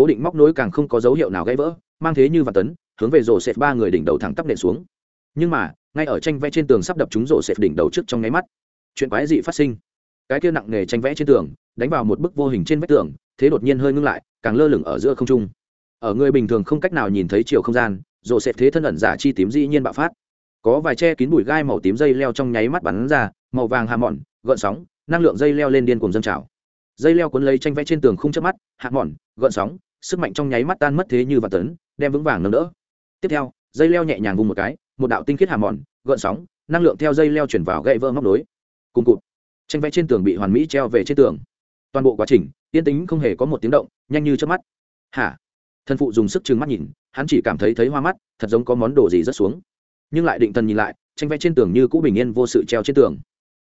cố định móc nối càng không có dấu hiệu nào gãy vỡ, mang thế như và tấn, hướng về rổ xẹt ba người đỉnh đầu thẳng tắp nện xuống. Nhưng mà, ngay ở tranh vẽ trên tường sắp đập chúng rổ xẹt đỉnh đầu trước trong nháy mắt, chuyện quái dị phát sinh. Cái kia nặng nề tranh vẽ trên tường, đánh vào một bức vô hình trên vách tường, thế đột nhiên hơi ngưng lại, càng lơ lửng ở giữa không trung. Ở người bình thường không cách nào nhìn thấy chiều không gian, rổ xẹt thế thân ẩn giả chi tím dĩ nhiên bạo phát. Có vài che kín bụi gai màu tím dây leo trong nháy mắt bắn ra, màu vàng hạ mòn, gợn sóng, năng lượng dây leo lên điên cùng dân trào. Dây leo cuốn lấy tranh vẽ trên tường không chớp mắt, hạ mòn, gợn sóng sức mạnh trong nháy mắt tan mất thế như vạn tấn, đem vững vàng nâng đỡ. Tiếp theo, dây leo nhẹ nhàng vùng một cái, một đạo tinh khiết hàm mòn, gợn sóng, năng lượng theo dây leo chuyển vào gậy vỡ móc nối. Cùng cụt. Tranh vẽ trên tường bị hoàn mỹ treo về trên tường. Toàn bộ quá trình, yên tính không hề có một tiếng động, nhanh như chớp mắt. Hả? Thân phụ dùng sức trừng mắt nhìn, hắn chỉ cảm thấy thấy hoa mắt, thật giống có món đồ gì rớt xuống. Nhưng lại định thần nhìn lại, tranh vẽ trên tường như cũ bình yên vô sự treo trên tường.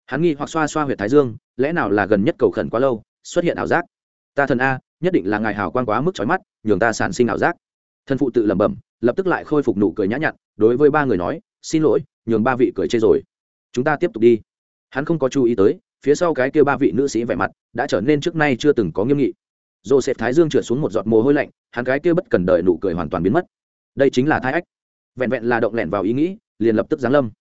Hắn nghi hoặc xoa xoa huyệt thái dương, lẽ nào là gần nhất cầu khẩn quá lâu, xuất hiện ảo giác. Ta thần a nhất định là ngài hào quan quá mức trói mắt, nhường ta sản sinh ảo giác. Thân phụ tự lẩm bẩm, lập tức lại khôi phục nụ cười nhã nhặn, đối với ba người nói, xin lỗi, nhường ba vị cười chê rồi. Chúng ta tiếp tục đi. Hắn không có chú ý tới, phía sau cái kia ba vị nữ sĩ vẻ mặt đã trở nên trước nay chưa từng có nghiêm nghị. Joseph thái dương trượt xuống một giọt mồ hôi lạnh, hắn cái kia bất cần đợi nụ cười hoàn toàn biến mất. Đây chính là thai ách. Vẹn vẹn là động lẻn vào ý nghĩ, liền lập tức giáng lâm.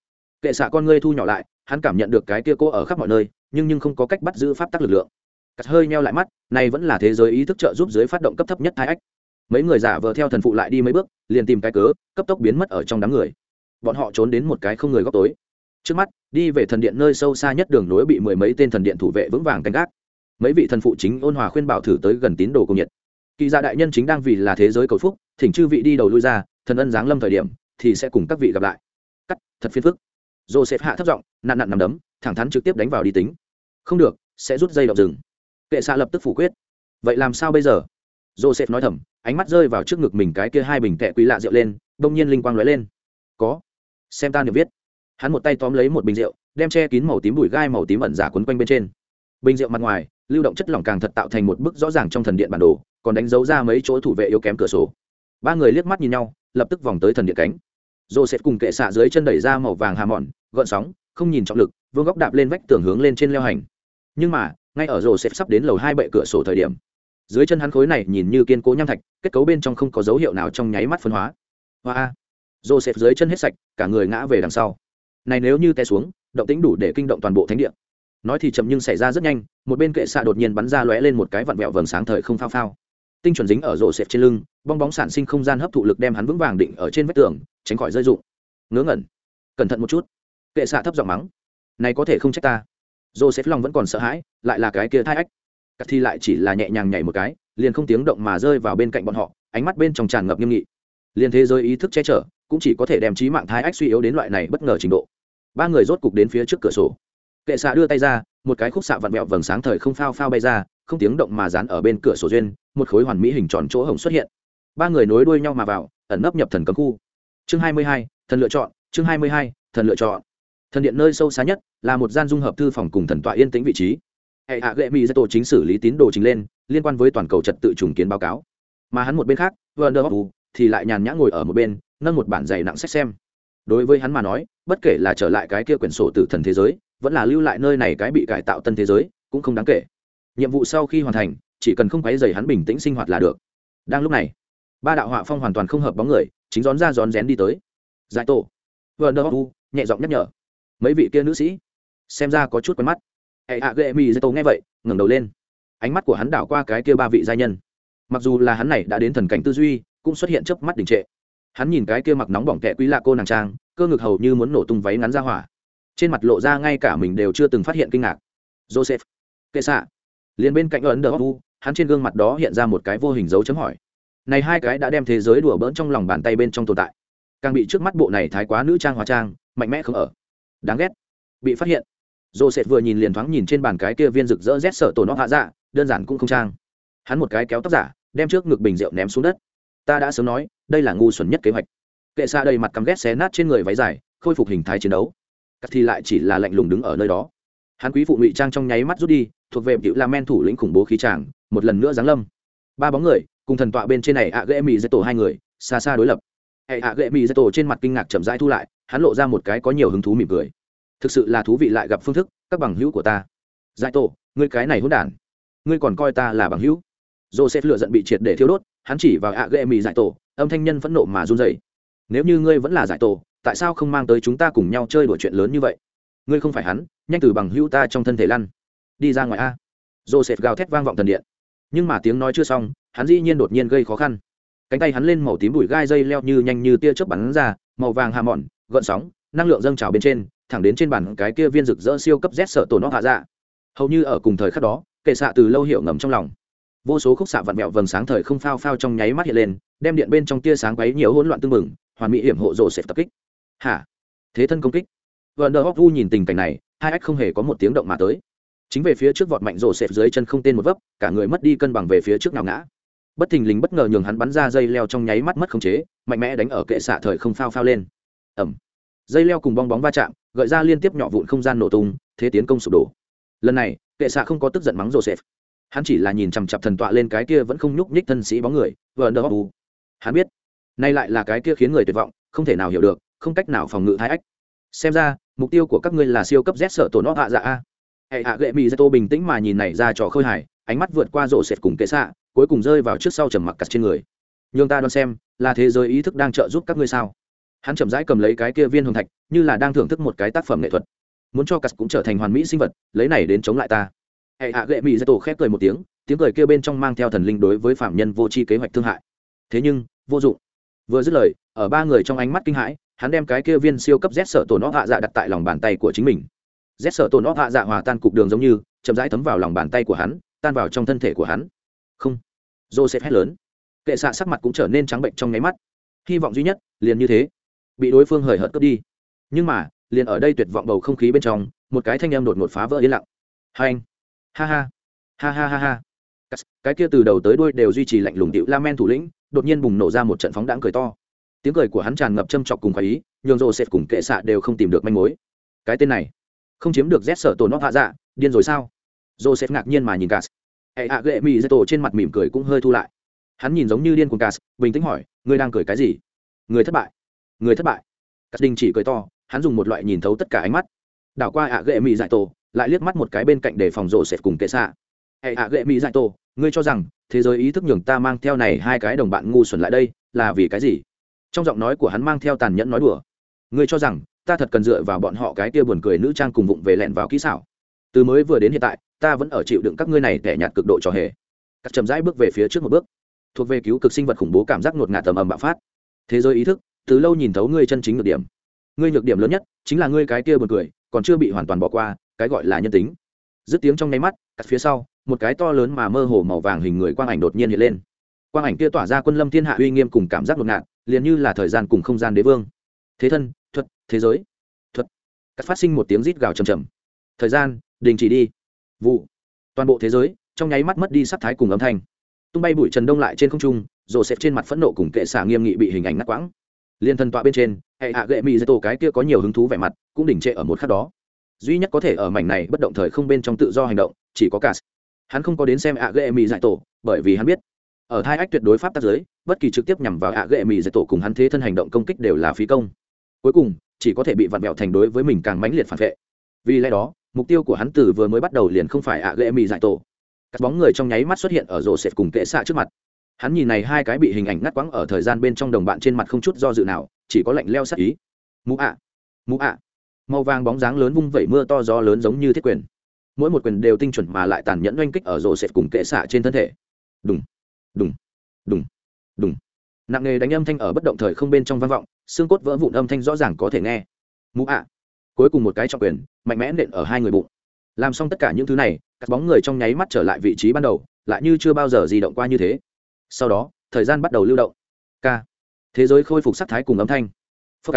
Kệ xạ con ngươi thu nhỏ lại, hắn cảm nhận được cái kia cô ở khắp mọi nơi, nhưng nhưng không có cách bắt giữ pháp tắc lực lượng cắt hơi meo lại mắt này vẫn là thế giới ý thức trợ giúp dưới phát động cấp thấp nhất thai ách. Mấy người giả vờ theo thần phụ lại đi mấy bước, liền tìm cái cớ, cấp tốc biến mất ở trong đám người. Bọn họ trốn đến một cái không người góc tối. Trước mắt, đi về thần điện nơi sâu xa nhất đường nối bị mười mấy tên thần điện thủ vệ vững vàng canh gác. Mấy vị thần phụ chính ôn hòa khuyên bảo thử tới gần tín đồ công nhiệt. Kỳ gia đại nhân chính đang vì là thế giới cầu phúc, thỉnh chư vị đi đầu lui ra, thần ân giáng lâm thời điểm, thì sẽ cùng các vị gặp lại. Cắt, thật phiền phức. Joseph hạ thấp giọng nạn nặn nằm đấm, thẳng thắn trực tiếp đánh vào đi tính. Không được, sẽ rút dây động rừng kệ xạ lập tức phủ quyết. Vậy làm sao bây giờ? Joseph nói thầm, ánh mắt rơi vào trước ngực mình cái kia hai bình tệ quý lạ rượu lên đông nhiên linh quang lóe lên. Có. Xem ta niệm viết. Hắn một tay tóm lấy một bình rượu, đem che kín màu tím bụi gai màu tím ẩn giả quấn quanh bên trên. Bình rượu mặt ngoài, lưu động chất lỏng càng thật tạo thành một bức rõ ràng trong thần điện bản đồ, còn đánh dấu ra mấy chỗ thủ vệ yếu kém cửa sổ. Ba người liếc mắt nhìn nhau, lập tức vòng tới thần điện cánh. Sẽ cùng kệ xạ dưới chân đẩy ra màu vàng hà mòn gợn sóng, không nhìn trọng lực, vương góc đạp lên vách tường hướng lên trên leo hành nhưng mà, ngay ở joseph sắp đến lầu hai bệ cửa sổ thời điểm, dưới chân hắn khối này nhìn như kiên cố nham thạch, kết cấu bên trong không có dấu hiệu nào trong nháy mắt phân hóa. Hoa xếp dưới chân hết sạch, cả người ngã về đằng sau. Này nếu như té xuống, động tĩnh đủ để kinh động toàn bộ thánh địa. Nói thì chậm nhưng xảy ra rất nhanh, một bên kệ xạ đột nhiên bắn ra lóe lên một cái vặn vẹo vầng sáng thời không phao phao. Tinh chuẩn dính ở rổ xẹp trên lưng, bong bóng sản sinh không gian hấp thụ lực đem hắn vững vàng định ở trên vách tường, tránh khỏi rơi rụng. Ngớ ngẩn. Cẩn thận một chút. Kệ xạ thấp giọng mắng. Này có thể không trách ta joseph long vẫn còn sợ hãi, lại là cái kia thai ách. Cắt thi lại chỉ là nhẹ nhàng nhảy một cái, liền không tiếng động mà rơi vào bên cạnh bọn họ, ánh mắt bên trong tràn ngập nghiêm nghị. Liền thế giới ý thức che chở, cũng chỉ có thể đem trí mạng thái ách suy yếu đến loại này bất ngờ trình độ. Ba người rốt cục đến phía trước cửa sổ. Kệ xạ đưa tay ra, một cái khúc xạ vặn vẹo vầng sáng thời không phao phao bay ra, không tiếng động mà dán ở bên cửa sổ duyên, một khối hoàn mỹ hình tròn chỗ hồng xuất hiện. Ba người nối đuôi nhau mà vào, ẩn nấp nhập thần cấm khu. Chương hai mươi hai, thần lựa chọn, chương hai mươi hai, thần lựa chọn thần điện nơi sâu xa nhất là một gian dung hợp thư phòng cùng thần tọa yên tĩnh vị trí. Hệ hạ gệ mỹ ra tổ chính xử lý tín đồ chính lên, liên quan với toàn cầu trật tự trùng kiến báo cáo. Mà hắn một bên khác Werner Hoppu thì lại nhàn nhã ngồi ở một bên, nâng một bản dày nặng sách xem. Đối với hắn mà nói, bất kể là trở lại cái kia quyển sổ tử thần thế giới, vẫn là lưu lại nơi này cái bị cải tạo tân thế giới, cũng không đáng kể. Nhiệm vụ sau khi hoàn thành, chỉ cần không quấy dày hắn bình tĩnh sinh hoạt là được. Đang lúc này, ba đạo họa phong hoàn toàn không hợp bóng người, chính rón ra rón rén đi tới. Giải tổ. Werner Hoppu nhẹ giọng nhắc nhở mấy vị kia nữ sĩ. Xem ra có chút quen mắt. Hệ hạ ghệ mỹ dây tô nghe vậy, ngẩng đầu lên. Ánh mắt của hắn đảo qua cái kia ba vị gia nhân. Mặc dù là hắn này đã đến thần cảnh tư duy, cũng xuất hiện chớp mắt đình trệ. Hắn nhìn cái kia mặc nóng bỏng kẹ quý lạ cô nàng trang, cơ ngực hầu như muốn nổ tung váy ngắn ra hỏa. Trên mặt lộ ra ngay cả mình đều chưa từng phát hiện kinh ngạc. Joseph, kệ xạ. Liền bên cạnh ấn đờ u hắn trên gương mặt đó hiện ra một cái vô hình dấu chấm hỏi. Này hai cái đã đem thế giới đùa bỡn trong lòng bàn tay bên trong tồn tại. Càng bị trước mắt bộ này thái quá nữ trang hóa trang, mạnh mẽ không ở đáng ghét. Bị phát hiện. Joseph vừa nhìn liền thoáng nhìn trên bàn cái kia viên rực rỡ rét sở tổ nó hạ dạ đơn giản cũng không trang. Hắn một cái kéo tóc giả, đem trước ngực bình rượu ném xuống đất. Ta đã sớm nói, đây là ngu xuẩn nhất kế hoạch. Kệ xa đầy mặt cắm ghét xé nát trên người váy dài, khôi phục hình thái chiến đấu. Cắt thì lại chỉ là lạnh lùng đứng ở nơi đó. Hắn quý phụ ngụy trang trong nháy mắt rút đi, thuộc về cựu la men thủ lĩnh khủng bố khí tràng, một lần nữa giáng lâm. Ba bóng người, cùng thần tọa bên trên này ạ à ghệ mỹ dây tổ hai người, xa xa đối lập. Hệ ạ ghệ mỹ dây tổ trên mặt kinh ngạc chậm rãi thu lại hắn lộ ra một cái có nhiều hứng thú mỉm cười. Thực sự là thú vị lại gặp phương thức, các bằng hữu của ta. Giải tổ, ngươi cái này hỗn đản. Ngươi còn coi ta là bằng hữu. Joseph lựa giận bị triệt để thiêu đốt, hắn chỉ vào ạ ghệ mì giải tổ, âm thanh nhân phẫn nộ mà run rẩy. Nếu như ngươi vẫn là giải tổ, tại sao không mang tới chúng ta cùng nhau chơi đùa chuyện lớn như vậy? Ngươi không phải hắn, nhanh từ bằng hữu ta trong thân thể lăn. Đi ra ngoài a. Joseph gào thét vang vọng thần điện. Nhưng mà tiếng nói chưa xong, hắn dĩ nhiên đột nhiên gây khó khăn. Cánh tay hắn lên màu tím bụi gai dây leo như nhanh như tia chớp bắn ra, màu vàng hà mòn gợn sóng, năng lượng dâng trào bên trên, thẳng đến trên bàn cái kia viên rực rỡ siêu cấp z sợ tổ nó hạ dạ. Hầu như ở cùng thời khắc đó, kệ xạ từ lâu hiệu ngầm trong lòng. Vô số khúc xạ vặn vẹo vầng sáng thời không phao phao trong nháy mắt hiện lên, đem điện bên trong tia sáng quấy nhiều hỗn loạn tương mừng hoàn mỹ hiểm hộ rộ sẽ tập kích. Hả? Thế thân công kích. Vợ nờ hóc vu nhìn tình cảnh này, hai ách không hề có một tiếng động mà tới. Chính về phía trước vọt mạnh rổ xẹp dưới chân không tên một vấp, cả người mất đi cân bằng về phía trước nào ngã. Bất thình lình bất ngờ nhường hắn bắn ra dây leo trong nháy mắt mất khống chế, mạnh mẽ đánh ở kệ xạ thời không phao phao lên ẩm. Dây leo cùng bong bóng va chạm, gợi ra liên tiếp nhỏ vụn không gian nổ tung, thế tiến công sụp đổ. Lần này, kệ xạ không có tức giận mắng joseph. Hắn chỉ là nhìn chằm chặp thần tọa lên cái kia vẫn không nhúc nhích thân sĩ bóng người vờ nơ bù. Hắn biết, nay lại là cái kia khiến người tuyệt vọng, không thể nào hiểu được, không cách nào phòng ngự thái ách. Xem ra, mục tiêu của các ngươi là siêu cấp z sợ tổ nó hạ dạ a. Hệ hạ gệ mỹ tô bình tĩnh mà nhìn này ra trò khơi hải ánh mắt vượt qua rộ sệt cùng kệ xạ, cuối cùng rơi vào trước sau trầm mặc cặt trên người. Nhường ta đoán xem, là thế giới ý thức đang trợ giúp các ngươi sao? Hắn chậm rãi cầm lấy cái kia viên hồng thạch, như là đang thưởng thức một cái tác phẩm nghệ thuật. Muốn cho cắt cũng trở thành hoàn mỹ sinh vật, lấy này đến chống lại ta. Hệ hạ gệ mỹ dây tổ khép cười một tiếng tiếng cười kia bên trong mang theo thần linh đối với phạm nhân vô tri kế hoạch thương hại. Thế nhưng, vô dụng. Vừa dứt lời, ở ba người trong ánh mắt kinh hãi, hắn đem cái kia viên siêu cấp z sở tổ nó hạ dạ đặt tại lòng bàn tay của chính mình. Z sở tổ nó hạ dạ hòa tan cục đường giống như, chậm rãi thấm vào lòng bàn tay của hắn, tan vào trong thân thể của hắn. Không. Joseph hét lớn. Kệ xạ sắc mặt cũng trở nên trắng bệnh trong nháy mắt. Hy vọng duy nhất, liền như thế bị đối phương hời hợt cướp đi. Nhưng mà, liền ở đây tuyệt vọng bầu không khí bên trong, một cái thanh em đột ngột phá vỡ yên lặng. Hai anh. Ha ha. Ha ha ha ha. Cái kia từ đầu tới đuôi đều duy trì lạnh lùng điệu la men thủ lĩnh, đột nhiên bùng nổ ra một trận phóng đãng cười to. Tiếng cười của hắn tràn ngập châm chọc cùng khoái ý, nhường rộ sệt cùng kệ xạ đều không tìm được manh mối. Cái tên này, không chiếm được rét sở tổ nó hạ dạ điên rồi sao? Joseph ngạc nhiên mà nhìn cas hệ hạ gệ mỹ dây tổ trên mặt mỉm cười cũng hơi thu lại. Hắn nhìn giống như điên cuồng cas bình tĩnh hỏi, ngươi đang cười cái gì? Người thất bại người thất bại. Cắt đinh chỉ cười to, hắn dùng một loại nhìn thấu tất cả ánh mắt. Đảo qua ạ ghệ mỹ dại tổ, lại liếc mắt một cái bên cạnh để phòng rổ sệt cùng kệ xạ. Hệ ạ ghệ mỹ dại tổ, ngươi cho rằng thế giới ý thức nhường ta mang theo này hai cái đồng bạn ngu xuẩn lại đây là vì cái gì? Trong giọng nói của hắn mang theo tàn nhẫn nói đùa. Ngươi cho rằng ta thật cần dựa vào bọn họ cái kia buồn cười nữ trang cùng vụng về lẹn vào kỹ xảo. Từ mới vừa đến hiện tại, ta vẫn ở chịu đựng các ngươi này tẻ nhạt cực độ trò hề. Cắt chậm rãi bước về phía trước một bước. Thuộc về cứu cực sinh vật khủng bố cảm giác ngột ngạt tầm ầm bạo phát. Thế giới ý thức từ lâu nhìn thấu ngươi chân chính nhược điểm. Ngươi nhược điểm lớn nhất chính là ngươi cái kia buồn cười, còn chưa bị hoàn toàn bỏ qua, cái gọi là nhân tính. Dứt tiếng trong nháy mắt, cắt phía sau, một cái to lớn mà mơ hồ màu vàng hình người quang ảnh đột nhiên hiện lên. Quang ảnh kia tỏa ra quân lâm thiên hạ uy nghiêm cùng cảm giác ngột ngạt, liền như là thời gian cùng không gian đế vương. Thế thân, thuật, thế giới. Thuật. Cắt phát sinh một tiếng rít gào trầm trầm thời gian, đình chỉ đi. Vụ. Toàn bộ thế giới, trong nháy mắt mất đi sắc thái cùng âm thanh. Tung bay bụi trần đông lại trên không trung, rồ xếp trên mặt phẫn nộ cùng kệ xả nghiêm nghị bị hình ảnh ngắt quãng liên thân tọa bên trên, hệ hạ gệ mỹ dây tổ cái kia có nhiều hứng thú vẻ mặt, cũng đỉnh trệ ở một khắc đó. Duy nhất có thể ở mảnh này bất động thời không bên trong tự do hành động, chỉ có cả hắn không có đến xem ạ ghệ mỹ dạy tổ, bởi vì hắn biết, ở hai ách tuyệt đối pháp tác giới, bất kỳ trực tiếp nhằm vào ạ ghệ mỹ dạy tổ cùng hắn thế thân hành động công kích đều là phí công. Cuối cùng, chỉ có thể bị vặn vẹo thành đối với mình càng mãnh liệt phản vệ. Vì lẽ đó, mục tiêu của hắn từ vừa mới bắt đầu liền không phải ạ ghệ mỹ dạy tổ. Các bóng người trong nháy mắt xuất hiện ở rổ sệt cùng kệ xạ trước mặt hắn nhìn này hai cái bị hình ảnh ngắt quãng ở thời gian bên trong đồng bạn trên mặt không chút do dự nào, chỉ có lạnh leo sắc ý. Mũ ạ mũ ạ. Màu vàng bóng dáng lớn vung vẩy mưa to gió lớn giống như thiết quyền. Mỗi một quyền đều tinh chuẩn mà lại tàn nhẫn oanh kích ở rổ sệt cùng kệ xạ trên thân thể. Đùng đùng đùng đùng. Nặng nề đánh âm thanh ở bất động thời không bên trong vang vọng, xương cốt vỡ vụn âm thanh rõ ràng có thể nghe. Mũ ạ. Cuối cùng một cái trọng quyền, mạnh mẽ nện ở hai người bụng. Làm xong tất cả những thứ này, các bóng người trong nháy mắt trở lại vị trí ban đầu, lại như chưa bao giờ di động qua như thế sau đó, thời gian bắt đầu lưu động. K. Thế giới khôi phục sắc thái cùng âm thanh. Phơ k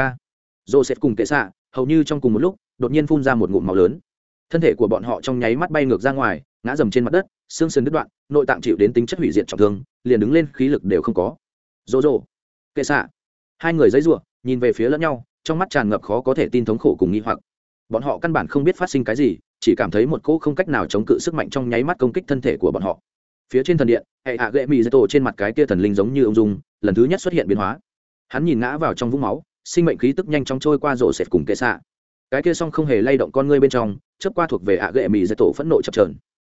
joseph cùng kệ xạ, hầu như trong cùng một lúc, đột nhiên phun ra một ngụm màu lớn. Thân thể của bọn họ trong nháy mắt bay ngược ra ngoài, ngã dầm trên mặt đất, xương sườn đứt đoạn, nội tạng chịu đến tính chất hủy diệt trọng thương, liền đứng lên, khí lực đều không có. Rô rô kệ xạ. Hai người dãy ruộng nhìn về phía lẫn nhau, trong mắt tràn ngập khó có thể tin thống khổ cùng nghi hoặc. Bọn họ căn bản không biết phát sinh cái gì, chỉ cảm thấy một cỗ không cách nào chống cự sức mạnh trong nháy mắt công kích thân thể của bọn họ phía trên thần điện, hệ hạ gậy mỹ dây tổ trên mặt cái kia thần linh giống như ông dung, lần thứ nhất xuất hiện biến hóa. Hắn nhìn ngã vào trong vũng máu, sinh mệnh khí tức nhanh chóng trôi qua rổ sệt cùng kệ xạ. Cái kia xong không hề lay động con ngươi bên trong, chớp qua thuộc về hạ gậy mỹ dây tổ phẫn nộ chập trờn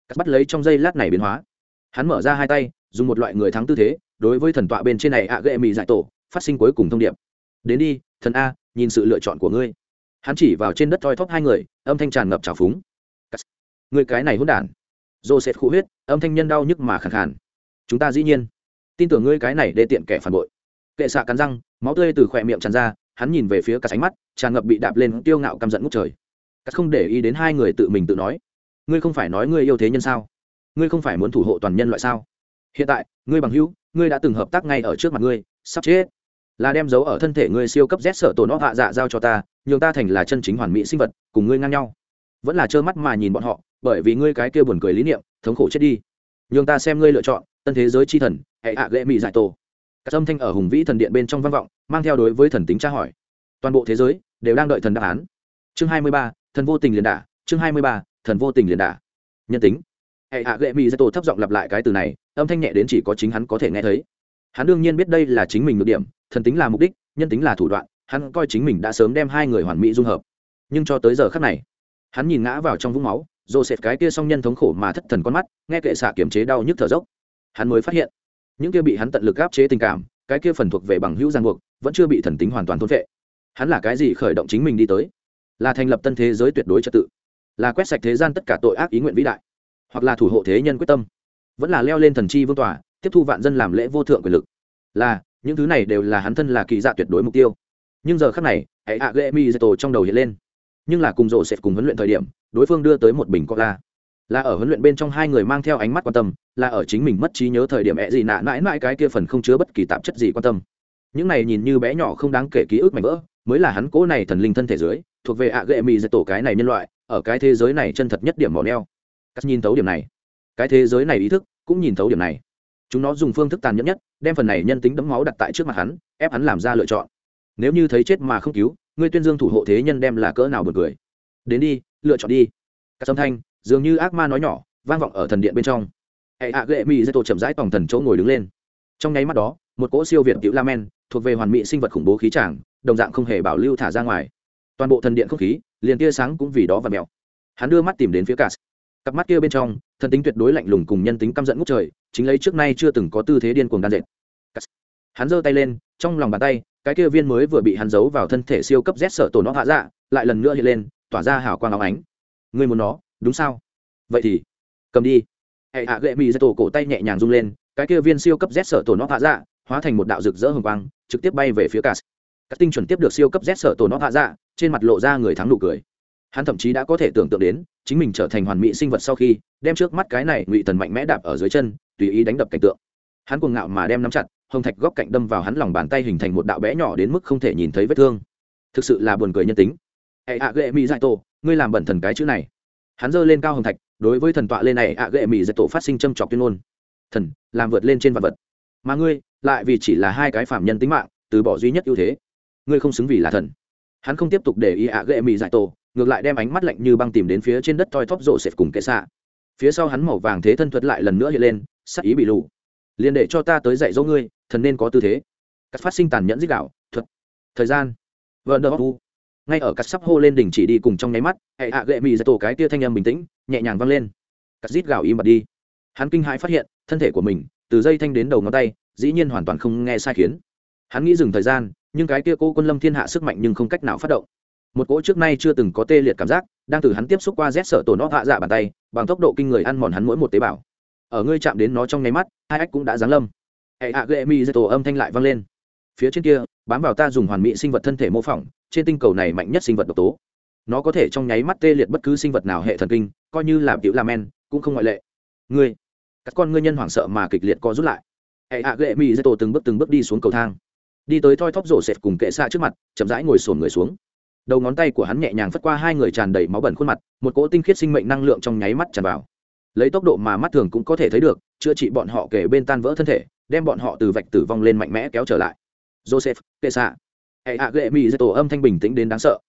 cắt bắt lấy trong giây lát này biến hóa. Hắn mở ra hai tay, dùng một loại người thắng tư thế, đối với thần tọa bên trên này hạ gậy mỹ dạy tổ, phát sinh cuối cùng thông điệp. Đến đi, thần a, nhìn sự lựa chọn của ngươi. Hắn chỉ vào trên đất thoi thóp hai người, âm thanh tràn ngập trào phúng. Người cái này hôn đản joseph khu huyết, âm thanh nhân đau nhức mà khẳng khàn. Chúng ta dĩ nhiên. Tin tưởng ngươi cái này để tiện kẻ phản bội. Kệ xạ cắn răng, máu tươi từ khỏe miệng tràn ra, hắn nhìn về phía cả sánh mắt, tràn ngập bị đạp lên tiêu ngạo căm giận ngút trời. Cắt không để ý đến hai người tự mình tự nói. Ngươi không phải nói ngươi yêu thế nhân sao? Ngươi không phải muốn thủ hộ toàn nhân loại sao? Hiện tại, ngươi bằng hữu, ngươi đã từng hợp tác ngay ở trước mặt ngươi, sắp chết. Là đem dấu ở thân thể ngươi siêu cấp rét sợ tổn nó hạ dạ giao cho ta, nhường ta thành là chân chính hoàn mỹ sinh vật, cùng ngươi ngang nhau vẫn là trơ mắt mà nhìn bọn họ, bởi vì ngươi cái kia buồn cười lý niệm, thống khổ chết đi. Nhường ta xem ngươi lựa chọn, tân thế giới chi thần, hệ hạ lệ mỹ giải tổ. Các âm thanh ở hùng vĩ thần điện bên trong văn vọng, mang theo đối với thần tính tra hỏi. Toàn bộ thế giới đều đang đợi thần đáp án. Chương hai mươi ba, thần vô tình liền đả, chương hai mươi ba, thần vô tình liền đả. Nhân tính. Hệ hạ lệ mỹ giải tổ thấp giọng lặp lại cái từ này, âm thanh nhẹ đến chỉ có chính hắn có thể nghe thấy. Hắn đương nhiên biết đây là chính mình ngược điểm, thần tính là mục đích, nhân tính là thủ đoạn, hắn coi chính mình đã sớm đem hai người hoàn mỹ dung hợp. Nhưng cho tới giờ khắc này hắn nhìn ngã vào trong vũng máu Joseph cái kia song nhân thống khổ mà thất thần con mắt, nghe kệ xạ kiểm chế đau nhức thở dốc. Hắn mới phát hiện, những kia bị hắn tận lực áp chế tình cảm, cái kia phần thuộc về bằng hữu giang buộc, vẫn chưa bị thần tính hoàn toàn thôn phệ. Hắn là cái gì khởi động chính mình đi tới? Là thành lập tân thế giới tuyệt đối trật tự, là quét sạch thế gian tất cả tội ác ý nguyện vĩ đại, hoặc là thủ hộ thế nhân quyết tâm, vẫn là leo lên thần chi vương tòa, tiếp thu vạn dân làm lễ vô thượng quyền lực. Là, những thứ này đều là hắn thân là kỳ dạ tuyệt đối mục tiêu. Nhưng giờ khắc này, hệ ạ di tổ trong đầu hiện lên nhưng là cùng rộ sẽ cùng huấn luyện thời điểm, đối phương đưa tới một bình cola. Là ở huấn luyện bên trong hai người mang theo ánh mắt quan tâm, là ở chính mình mất trí nhớ thời điểm ẹ gì nạ mãi mãi cái kia phần không chứa bất kỳ tạp chất gì quan tâm. Những này nhìn như bé nhỏ không đáng kể ký ức mảnh vỡ, mới là hắn cố này thần linh thân thể dưới, thuộc về ạ ghệ mì dạy tổ cái này nhân loại, ở cái thế giới này chân thật nhất điểm mỏ neo. Cắt nhìn thấu điểm này. Cái thế giới này ý thức cũng nhìn thấu điểm này. Chúng nó dùng phương thức tàn nhẫn nhất, đem phần này nhân tính đấm máu đặt tại trước mặt hắn, ép hắn làm ra lựa chọn. Nếu như thấy chết mà không cứu ngươi tuyên dương thủ hộ thế nhân đem là cỡ nào bật cười. Đến đi, lựa chọn đi. Các âm thanh, dường như ác ma nói nhỏ, vang vọng ở thần điện bên trong. Hệ hạ ghệ mỹ dây tổ chậm rãi tổng thần chỗ ngồi đứng lên. Trong nháy mắt đó, một cỗ siêu việt tiểu la men, thuộc về hoàn mỹ sinh vật khủng bố khí tràng, đồng dạng không hề bảo lưu thả ra ngoài. Toàn bộ thần điện không khí, liền tia sáng cũng vì đó và mèo. Hắn đưa mắt tìm đến phía cả cặp mắt kia bên trong, thần tính tuyệt đối lạnh lùng cùng nhân tính căm giận ngút trời, chính lấy trước nay chưa từng có tư thế điên cuồng đan dệt. Hắn giơ tay lên, trong lòng bàn tay cái kia viên mới vừa bị hắn giấu vào thân thể siêu cấp rét sở tổ nó hạ dạ lại lần nữa hiện lên, tỏa ra hào quang áo ánh. Ngươi muốn nó, đúng sao? Vậy thì, cầm đi. Hệ hạ gậy mỹ ra tổ cổ tay nhẹ nhàng rung lên, cái kia viên siêu cấp rét sở tổ nó hạ dạ hóa thành một đạo rực rỡ hồng quang, trực tiếp bay về phía cả các tinh chuẩn tiếp được siêu cấp rét sở tổ nó hạ dạ trên mặt lộ ra người thắng nụ cười. Hắn thậm chí đã có thể tưởng tượng đến, chính mình trở thành hoàn mỹ sinh vật sau khi, đem trước mắt cái này ngụy thần mạnh mẽ đạp ở dưới chân, tùy ý đánh đập cảnh tượng. Hắn cuồng ngạo mà đem nắm chặt hồng thạch góc cạnh đâm vào hắn lòng bàn tay hình thành một đạo bé nhỏ đến mức không thể nhìn thấy vết thương. Thực sự là buồn cười nhân tính. Hệ ạ ghệ mỹ dạy tổ, ngươi làm bẩn thần cái chữ này. Hắn giơ lên cao hồng thạch, đối với thần tọa lên này ạ ghệ mỹ dạy tổ phát sinh châm trọc tuyên ngôn. Thần, làm vượt lên trên vật vật. Mà ngươi, lại vì chỉ là hai cái phạm nhân tính mạng, từ bỏ duy nhất ưu thế. Ngươi không xứng vì là thần. Hắn không tiếp tục để ý ạ ghệ mỹ dạy tổ ngược lại đem ánh mắt lạnh như băng tìm đến phía trên đất toi thóp rộ xẹp cùng kệ xạ. Phía sau hắn màu vàng thế thân thuật lại lần nữa hiện lên, sắc ý bị lù. Liền để cho ta tới dạy dỗ ngươi thần nên có tư thế. Cắt phát sinh tàn nhẫn dích đạo thuật, thời gian. Vợ đỡ u ngay ở cắt sắp hô lên đỉnh chỉ đi cùng trong nháy mắt, hệ hạ gệ mị ra tổ cái tia thanh âm bình tĩnh, nhẹ nhàng vang lên. Cắt rít gạo im mặt đi. Hắn kinh hãi phát hiện, thân thể của mình, từ dây thanh đến đầu ngón tay, dĩ nhiên hoàn toàn không nghe sai khiến. Hắn nghĩ dừng thời gian, nhưng cái kia cô quân lâm thiên hạ sức mạnh nhưng không cách nào phát động. Một cỗ trước nay chưa từng có tê liệt cảm giác, đang từ hắn tiếp xúc qua rét sợ tổ nó hạ dạ bàn tay, bằng tốc độ kinh người ăn mòn hắn mỗi một tế bào. Ở ngươi chạm đến nó trong nháy mắt, hai ách cũng đã giáng lâm hệ hạ ghệ mi dây tổ âm thanh lại vang lên. Phía trên kia, bám vào ta dùng hoàn mỹ sinh vật thân thể mô phỏng, trên tinh cầu này mạnh nhất sinh vật độc tố. Nó có thể trong nháy mắt tê liệt bất cứ sinh vật nào hệ thần kinh, coi như là tiểu la men, cũng không ngoại lệ. Ngươi, các con ngươi nhân hoảng sợ mà kịch liệt co rút lại. Hệ hạ ghệ mi dây tổ từng bước từng bước đi xuống cầu thang. Đi tới thoi thóp rổ sệt cùng kệ xa trước mặt, chậm rãi ngồi sồn người xuống. Đầu ngón tay của hắn nhẹ nhàng phất qua hai người tràn đầy máu bẩn khuôn mặt, một cỗ tinh khiết sinh mệnh năng lượng trong nháy mắt tràn vào. Lấy tốc độ mà mắt thường cũng có thể thấy được, chữa trị bọn họ kể bên tan vỡ thân thể đem bọn họ từ vạch tử vong lên mạnh mẽ kéo trở lại. Joseph, kệ xạ. Hệ hạ gệ mỹ dây tổ âm thanh bình tĩnh đến đáng sợ.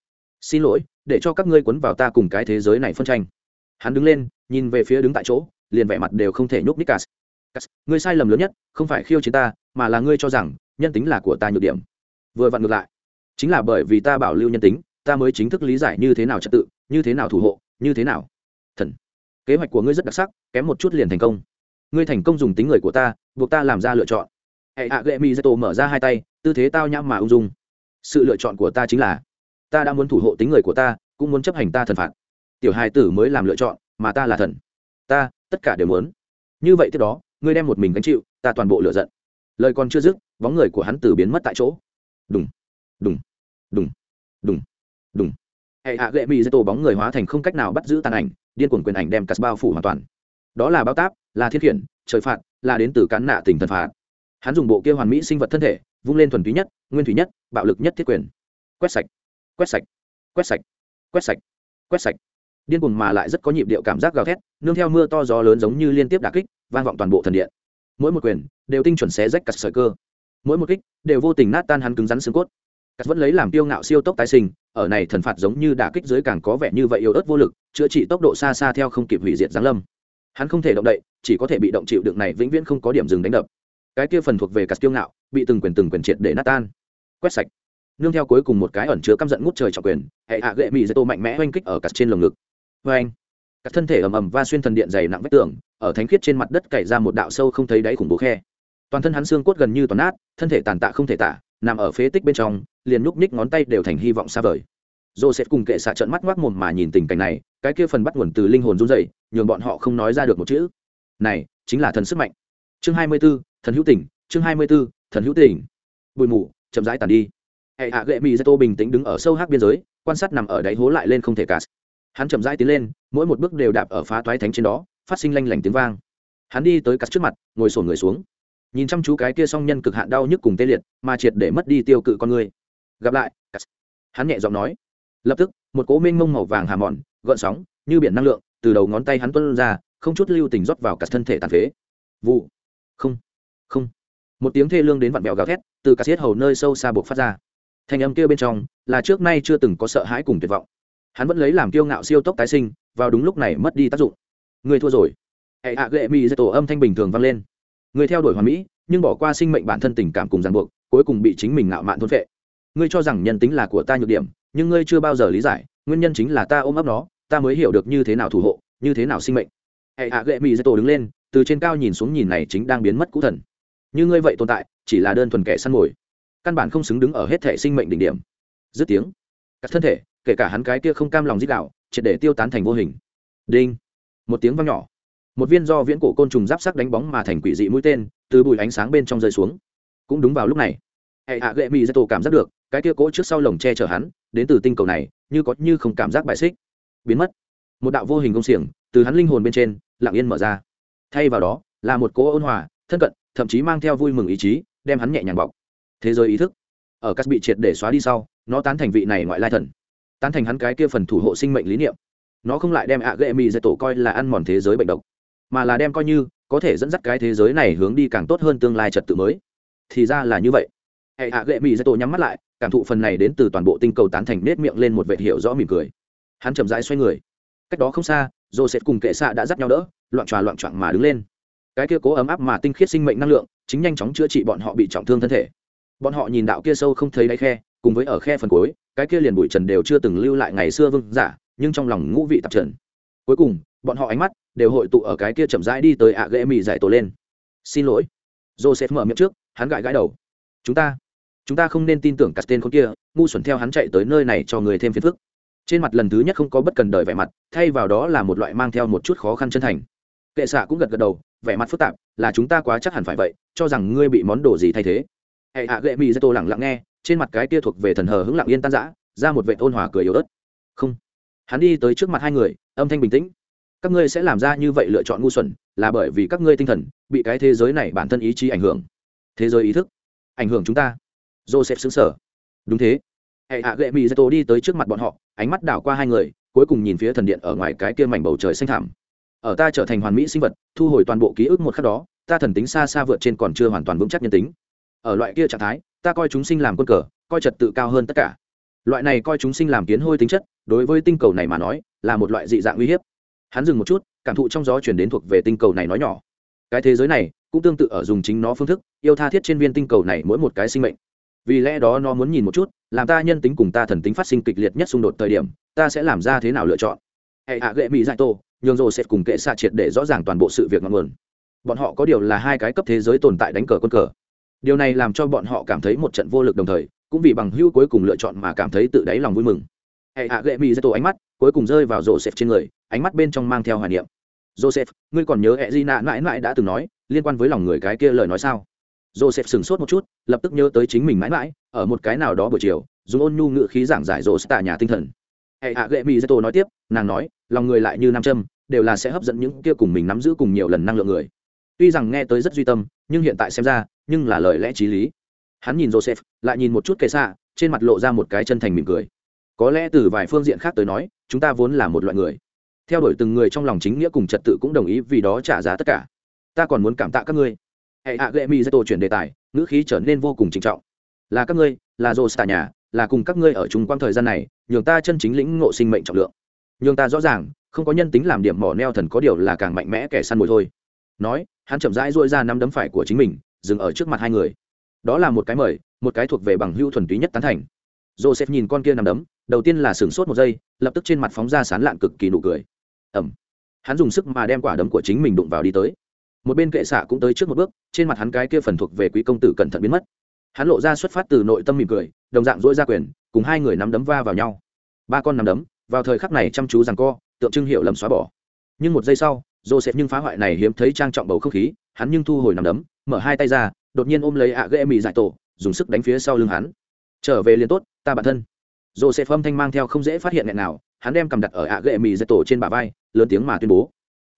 Xin lỗi, để cho các ngươi quấn vào ta cùng cái thế giới này phân tranh. Hắn đứng lên, nhìn về phía đứng tại chỗ, liền vẻ mặt đều không thể nhúc ních cả. Ngươi sai lầm lớn nhất, không phải khiêu chiến ta, mà là ngươi cho rằng, nhân tính là của ta nhược điểm. Vừa vặn ngược lại, chính là bởi vì ta bảo lưu nhân tính, ta mới chính thức lý giải như thế nào trật tự, như thế nào thủ hộ, như thế nào thần. Kế hoạch của ngươi rất đặc sắc, kém một chút liền thành công ngươi thành công dùng tính người của ta, buộc ta làm ra lựa chọn. Hệ hạ ghệ mi tổ mở ra hai tay, tư thế tao nhãm mà ung dung. Sự lựa chọn của ta chính là, ta đã muốn thủ hộ tính người của ta, cũng muốn chấp hành ta thần phạt. Tiểu hai tử mới làm lựa chọn, mà ta là thần. Ta, tất cả đều muốn. Như vậy tiếp đó, ngươi đem một mình gánh chịu, ta toàn bộ lựa giận. Lời còn chưa dứt, bóng người của hắn từ biến mất tại chỗ. Đùng đùng đùng đùng đùng. Hệ hạ gậy mỹ dây tổ bóng người hóa thành không cách nào bắt giữ tàn ảnh, điên cuồng quyền ảnh đem cắt bao phủ hoàn toàn đó là bao táp, là thiết khiển, trời phạt, là đến từ cán nạ tỉnh thần phạt. Hắn dùng bộ kia hoàn mỹ sinh vật thân thể, vung lên thuần túy nhất, nguyên thủy nhất, bạo lực nhất thiết quyền. Quét sạch quét sạch quét sạch quét sạch quét sạch. Điên cuồng mà lại rất có nhịp điệu cảm giác gào thét, nương theo mưa to gió lớn giống như liên tiếp đà kích, vang vọng toàn bộ thần điện. Mỗi một quyền, đều tinh chuẩn xé rách cắt sợi cơ. Mỗi một kích, đều vô tình nát tan hắn cứng rắn xương cốt. Cắt vẫn lấy làm tiêu ngạo siêu tốc tái sinh, ở này thần phạt giống như đả kích dưới càng có vẻ như vậy yếu ớt vô lực, chữa trị tốc độ xa xa theo không kịp hủy diệt giáng lâm hắn không thể động đậy, chỉ có thể bị động chịu đựng này vĩnh viễn không có điểm dừng đánh đập. Cái kia phần thuộc về cắt tiêu ngạo, bị từng quyền từng quyền triệt để nát tan. Quét sạch. Nương theo cuối cùng một cái ẩn chứa căm giận ngút trời trọng quyền, hệ hạ gệ mỹ dây tô mạnh mẽ oanh kích ở cắt trên lồng ngực. Vê anh các thân thể ầm ầm va xuyên thần điện dày nặng vách tường, ở thánh khiết trên mặt đất cày ra một đạo sâu không thấy đáy khủng bố khe. Toàn thân hắn xương cốt gần như toàn nát, thân thể tàn tạ không thể tả, nằm ở phế tích bên trong, liền nhúc ních ngón tay đều thành hy vọng xa vời. Joseph cùng kệ xạ trận mắt ngoác mồm mà nhìn tình cảnh này, cái kia phần bắt nguồn từ linh hồn run rẩy nhường bọn họ không nói ra được một chữ. Này chính là thần sức mạnh. Chương hai mươi 24, thần hữu tình chương hai mươi 24, thần hữu tình. Bụi mù chậm rãi tàn đi. Hệ hạ gệ mỹ tô bình tĩnh đứng ở sâu hát biên giới quan sát nằm ở đáy hố lại lên không thể cast hắn chậm rãi tiến lên mỗi một bước đều đạp ở phá toái thánh trên đó phát sinh lanh lảnh tiếng vang. Hắn đi tới cắt trước mặt ngồi sổn người xuống. Nhìn chăm chú cái kia song nhân cực hạn đau nhức cùng tê liệt mà triệt để mất đi tiêu cự con người. Gặp lại cắt. hắn nhẹ giọng nói. Lập tức một cố mênh mông màu vàng hà mòn gợn sóng như biển năng lượng từ đầu ngón tay hắn tuân ra, không chút lưu tình rót vào cả thân thể tàn phế. Vụ. Không. Không. Một tiếng thê lương đến vặn vẹo gào thét, từ cả xiết hầu nơi sâu xa buộc phát ra. Thanh âm kia bên trong, là trước nay chưa từng có sợ hãi cùng tuyệt vọng. Hắn vẫn lấy làm kiêu ngạo siêu tốc tái sinh, vào đúng lúc này mất đi tác dụng. Người thua rồi. Hệ hạ gệ mỹ dây tổ âm thanh bình thường vang lên. Người theo đuổi hoàn mỹ, nhưng bỏ qua sinh mệnh bản thân tình cảm cùng ràng buộc, cuối cùng bị chính mình ngạo mạn thôn vệ ngươi cho rằng nhân tính là của ta nhược điểm, nhưng ngươi chưa bao giờ lý giải, nguyên nhân chính là ta ôm ấp nó ta mới hiểu được như thế nào thủ hộ, như thế nào sinh mệnh. Hệ hạ gệ mỹ dây tổ đứng lên, từ trên cao nhìn xuống nhìn này chính đang biến mất cũ thần. Như ngươi vậy tồn tại, chỉ là đơn thuần kẻ săn mồi. Căn bản không xứng đứng ở hết thể sinh mệnh đỉnh điểm. Dứt tiếng, các thân thể, kể cả hắn cái kia không cam lòng dít đạo, triệt để tiêu tán thành vô hình. Đinh. Một tiếng vang nhỏ. Một viên do viễn cổ côn trùng giáp sắc đánh bóng mà thành quỷ dị mũi tên, từ bụi ánh sáng bên trong rơi xuống. Cũng đúng vào lúc này, hệ hạ gệ mỹ dây tổ cảm giác được, cái kia cỗ trước sau lồng che chở hắn, đến từ tinh cầu này, như có như không cảm giác bại xích biến mất. Một đạo vô hình công xiềng từ hắn linh hồn bên trên, lặng yên mở ra. Thay vào đó, là một cỗ ôn hòa, thân cận, thậm chí mang theo vui mừng ý chí, đem hắn nhẹ nhàng bọc. Thế giới ý thức ở các bị triệt để xóa đi sau, nó tán thành vị này ngoại lai thần, tán thành hắn cái kia phần thủ hộ sinh mệnh lý niệm. Nó không lại đem ạ ghệ mì dạy tổ coi là ăn mòn thế giới bệnh độc, mà là đem coi như có thể dẫn dắt cái thế giới này hướng đi càng tốt hơn tương lai trật tự mới. Thì ra là như vậy. Hệ ạ ghệ mì dạy tổ nhắm mắt lại, cảm thụ phần này đến từ toàn bộ tinh cầu tán thành nết miệng lên một vệ hiệu rõ mỉm cười hắn chậm rãi xoay người. Cách đó không xa joseph cùng kệ xạ đã dắt nhau đỡ, loạn tròa loạn trọn mà đứng lên. Cái kia cố ấm áp mà tinh khiết sinh mệnh năng lượng, chính nhanh chóng chữa trị bọn họ bị trọng thương thân thể. Bọn họ nhìn đạo kia sâu không thấy đáy khe, cùng với ở khe phần cuối, cái kia liền bụi trần đều chưa từng lưu lại ngày xưa vương giả, nhưng trong lòng ngũ vị tạp trần. Cuối cùng, bọn họ ánh mắt đều hội tụ ở cái kia chậm rãi đi tới ạ ghệ mì giải tổ lên. Xin lỗi. Joseph mở miệng trước, hắn gãi gãi đầu. Chúng ta chúng ta không nên tin tưởng cả tên con kia, ngu xuẩn theo hắn chạy tới nơi này cho người thêm phiền phức trên mặt lần thứ nhất không có bất cần đời vẻ mặt, thay vào đó là một loại mang theo một chút khó khăn chân thành. Kệ xạ cũng gật gật đầu, vẻ mặt phức tạp, là chúng ta quá chắc hẳn phải vậy, cho rằng ngươi bị món đồ gì thay thế. Hệ hạ gệ mỹ dây tô lẳng lặng nghe, trên mặt cái kia thuộc về thần hờ hững lặng yên tan rã, ra một vệ ôn hòa cười yếu ớt. Không. Hắn đi tới trước mặt hai người, âm thanh bình tĩnh. Các ngươi sẽ làm ra như vậy lựa chọn ngu xuẩn, là bởi vì các ngươi tinh thần, bị cái thế giới này bản thân ý chí ảnh hưởng. Thế giới ý thức, ảnh hưởng chúng ta. Joseph xứng sở đúng thế. Hệ hạ gệ mỹ dây tô đi tới trước mặt bọn họ ánh mắt đảo qua hai người, cuối cùng nhìn phía thần điện ở ngoài cái kia mảnh bầu trời xanh thảm ở ta trở thành hoàn mỹ sinh vật, thu hồi toàn bộ ký ức một khắc đó, ta thần tính xa xa vượt trên còn chưa hoàn toàn vững chắc nhân tính. Ở loại kia trạng thái, ta coi chúng sinh làm quân cờ, coi trật tự cao hơn tất cả. Loại này coi chúng sinh làm kiến hôi tính chất, đối với tinh cầu này mà nói, là một loại dị dạng uy hiếp. Hắn dừng một chút, cảm thụ trong gió chuyển đến thuộc về tinh cầu này nói nhỏ. Cái thế giới này, cũng tương tự ở dùng chính nó phương thức, yêu tha thiết trên viên tinh cầu này mỗi một cái sinh mệnh vì lẽ đó nó muốn nhìn một chút, làm ta nhân tính cùng ta thần tính phát sinh kịch liệt nhất xung đột thời điểm, ta sẽ làm ra thế nào lựa chọn. Hệ hạ gệ mỹ dạy tô nhường rồ sẽ cùng kệ xạ triệt để rõ ràng toàn bộ sự việc ngọn nguồn. Bọn họ có điều là hai cái cấp thế giới tồn tại đánh cờ quân cờ. Điều này làm cho bọn họ cảm thấy một trận vô lực đồng thời, cũng vì bằng hữu cuối cùng lựa chọn mà cảm thấy tự đáy lòng vui mừng. Hệ hạ gệ mỹ dạy tổ ánh mắt cuối cùng rơi vào rồ sẽ trên người, ánh mắt bên trong mang theo hoài niệm. Joseph ngươi còn nhớ hệ di nạ mãi mãi đã từng nói, liên quan với lòng người cái kia lời nói sao? Joseph sửng sốt một chút, lập tức nhớ tới chính mình mãi mãi, ở một cái nào đó buổi chiều, dùng ôn nhu ngự khí giảng giải rộ tại nhà tinh thần. Hệ hạ gệ mỹ dê nói tiếp, nàng nói, lòng người lại như nam châm, đều là sẽ hấp dẫn những kia cùng mình nắm giữ cùng nhiều lần năng lượng người. Tuy rằng nghe tới rất duy tâm, nhưng hiện tại xem ra, nhưng là lời lẽ t r í lý. Hắn nhìn joseph, lại nhìn một chút kệ xạ, trên mặt lộ ra một cái chân thành mỉm cười. Có lẽ từ vài phương diện khác tới nói, chúng ta vốn là một loại người. Theo đuổi từng người trong lòng chính nghĩa cùng trật tự cũng đồng ý vì đó trả giá tất cả. Ta còn muốn cảm tạ các ngươi hệ hạ gệ mỹ dê tổ chuyển đề tài, ngữ khí trở nên vô cùng trinh trọng. Là các ngươi, là dô xà nhà, là cùng các ngươi ở chung quanh thời gian này, nhường ta chân chính lĩnh ngộ sinh mệnh trọng lượng. Nhường ta rõ ràng, không có nhân tính làm điểm mỏ neo thần có điều là càng mạnh mẽ kẻ săn mồi thôi. Nói, hắn chậm rãi dội ra năm đấm phải của chính mình, dừng ở trước mặt hai người. Đó là một cái mời, một cái thuộc về bằng hưu thuần túy nhất tán thành. Joseph nhìn con kia nằm đấm, đầu tiên là sửng sốt một giây, lập tức trên mặt phóng ra sán lạn cực kỳ nụ cười. Ẩm hắn dùng sức mà đem quả đấm của chính mình đụng vào đi tới một bên kệ xạ cũng tới trước một bước, trên mặt hắn cái kia phần thuộc về quý công tử cẩn thận biến mất. Hắn lộ ra xuất phát từ nội tâm mỉm cười, đồng dạng dỗi ra quyền, cùng hai người nắm đấm va vào nhau. Ba con nắm đấm, vào thời khắc này chăm chú rằng co, tượng trưng hiệu lầm xóa bỏ. Nhưng một giây sau, joseph nhưng phá hoại này hiếm thấy trang trọng bầu không khí, hắn nhưng thu hồi nắm đấm, mở hai tay ra, đột nhiên ôm lấy ạ ghê mị dại tổ, dùng sức đánh phía sau lưng hắn. Trở về liền tốt, ta bản thân. Joseph âm thanh mang theo không dễ phát hiện nghẹn nào, hắn đem cầm đặt ở ạ ghệ mị dại tổ trên bả vai, lớn tiếng mà tuyên bố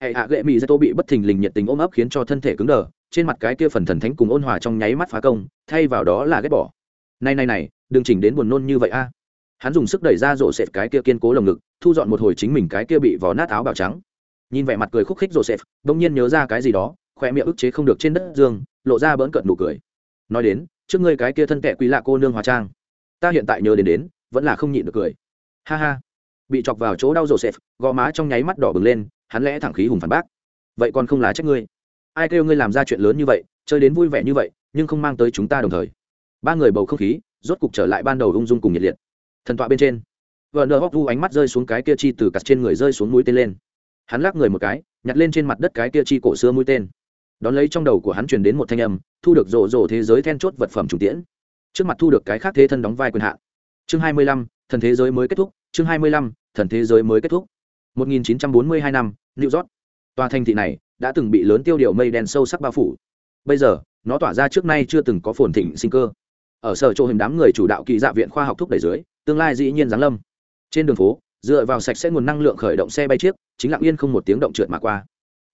hệ hạ gệ mỹ dây tô bị bất thình lình nhiệt tình ôm ấp khiến cho thân thể cứng đờ, trên mặt cái kia phần thần thánh cùng ôn hòa trong nháy mắt phá công, thay vào đó là ghét bỏ. Này này này, đừng chỉnh đến buồn nôn như vậy a. Hắn dùng sức đẩy ra rổ sệt cái kia kiên cố lồng ngực, thu dọn một hồi chính mình cái kia bị vò nát áo bào trắng. Nhìn vẻ mặt cười khúc khích rổ sệt bỗng nhiên nhớ ra cái gì đó khỏe miệng ức chế không được trên đất dương, lộ ra bỡn cợt nụ cười. Nói đến, trước ngươi cái kia thân kệ quý lạ cô nương hóa trang, ta hiện tại nhớ đến đến, vẫn là không nhịn được cười. Ha ha. Bị chọc vào chỗ đau rổ sệt gò má trong nháy mắt đỏ bừng lên hắn lẽ thẳng khí hùng phản bác. Vậy còn không là trách ngươi? Ai kêu ngươi làm ra chuyện lớn như vậy, chơi đến vui vẻ như vậy, nhưng không mang tới chúng ta đồng thời. Ba người bầu không khí, rốt cục trở lại ban đầu ung dung cùng nhiệt liệt. Thần tọa bên trên vợ nờ hóc vu ánh mắt rơi xuống cái kia chi từ cặt trên người rơi xuống mũi tên lên. Hắn lắc người một cái, nhặt lên trên mặt đất cái kia chi cổ xưa mũi tên. Đón lấy trong đầu của hắn truyền đến một thanh âm, thu được rộ rộ thế giới then chốt vật phẩm trùng tiễn. Trước mặt thu được cái khác thế thân đóng vai quyền hạn chương hai mươi lăm, thần thế giới mới kết thúc, chương hai mươi lăm, thần thế giới mới kết thúc một nghìn chín trăm bốn mươi hai năm, new york. Tòa thành thị này đã từng bị lớn tiêu điều mây đen sâu sắc bao phủ. Bây giờ, nó tỏa ra trước nay chưa từng có phồn thịnh sinh cơ. Ở sở chỗ hình đám người chủ đạo kỳ dạ viện khoa học thúc đẩy dưới, tương lai dĩ nhiên giáng lâm. Trên đường phố, dựa vào sạch sẽ nguồn năng lượng khởi động xe bay chiếc, chính lặng yên không một tiếng động trượt mà qua.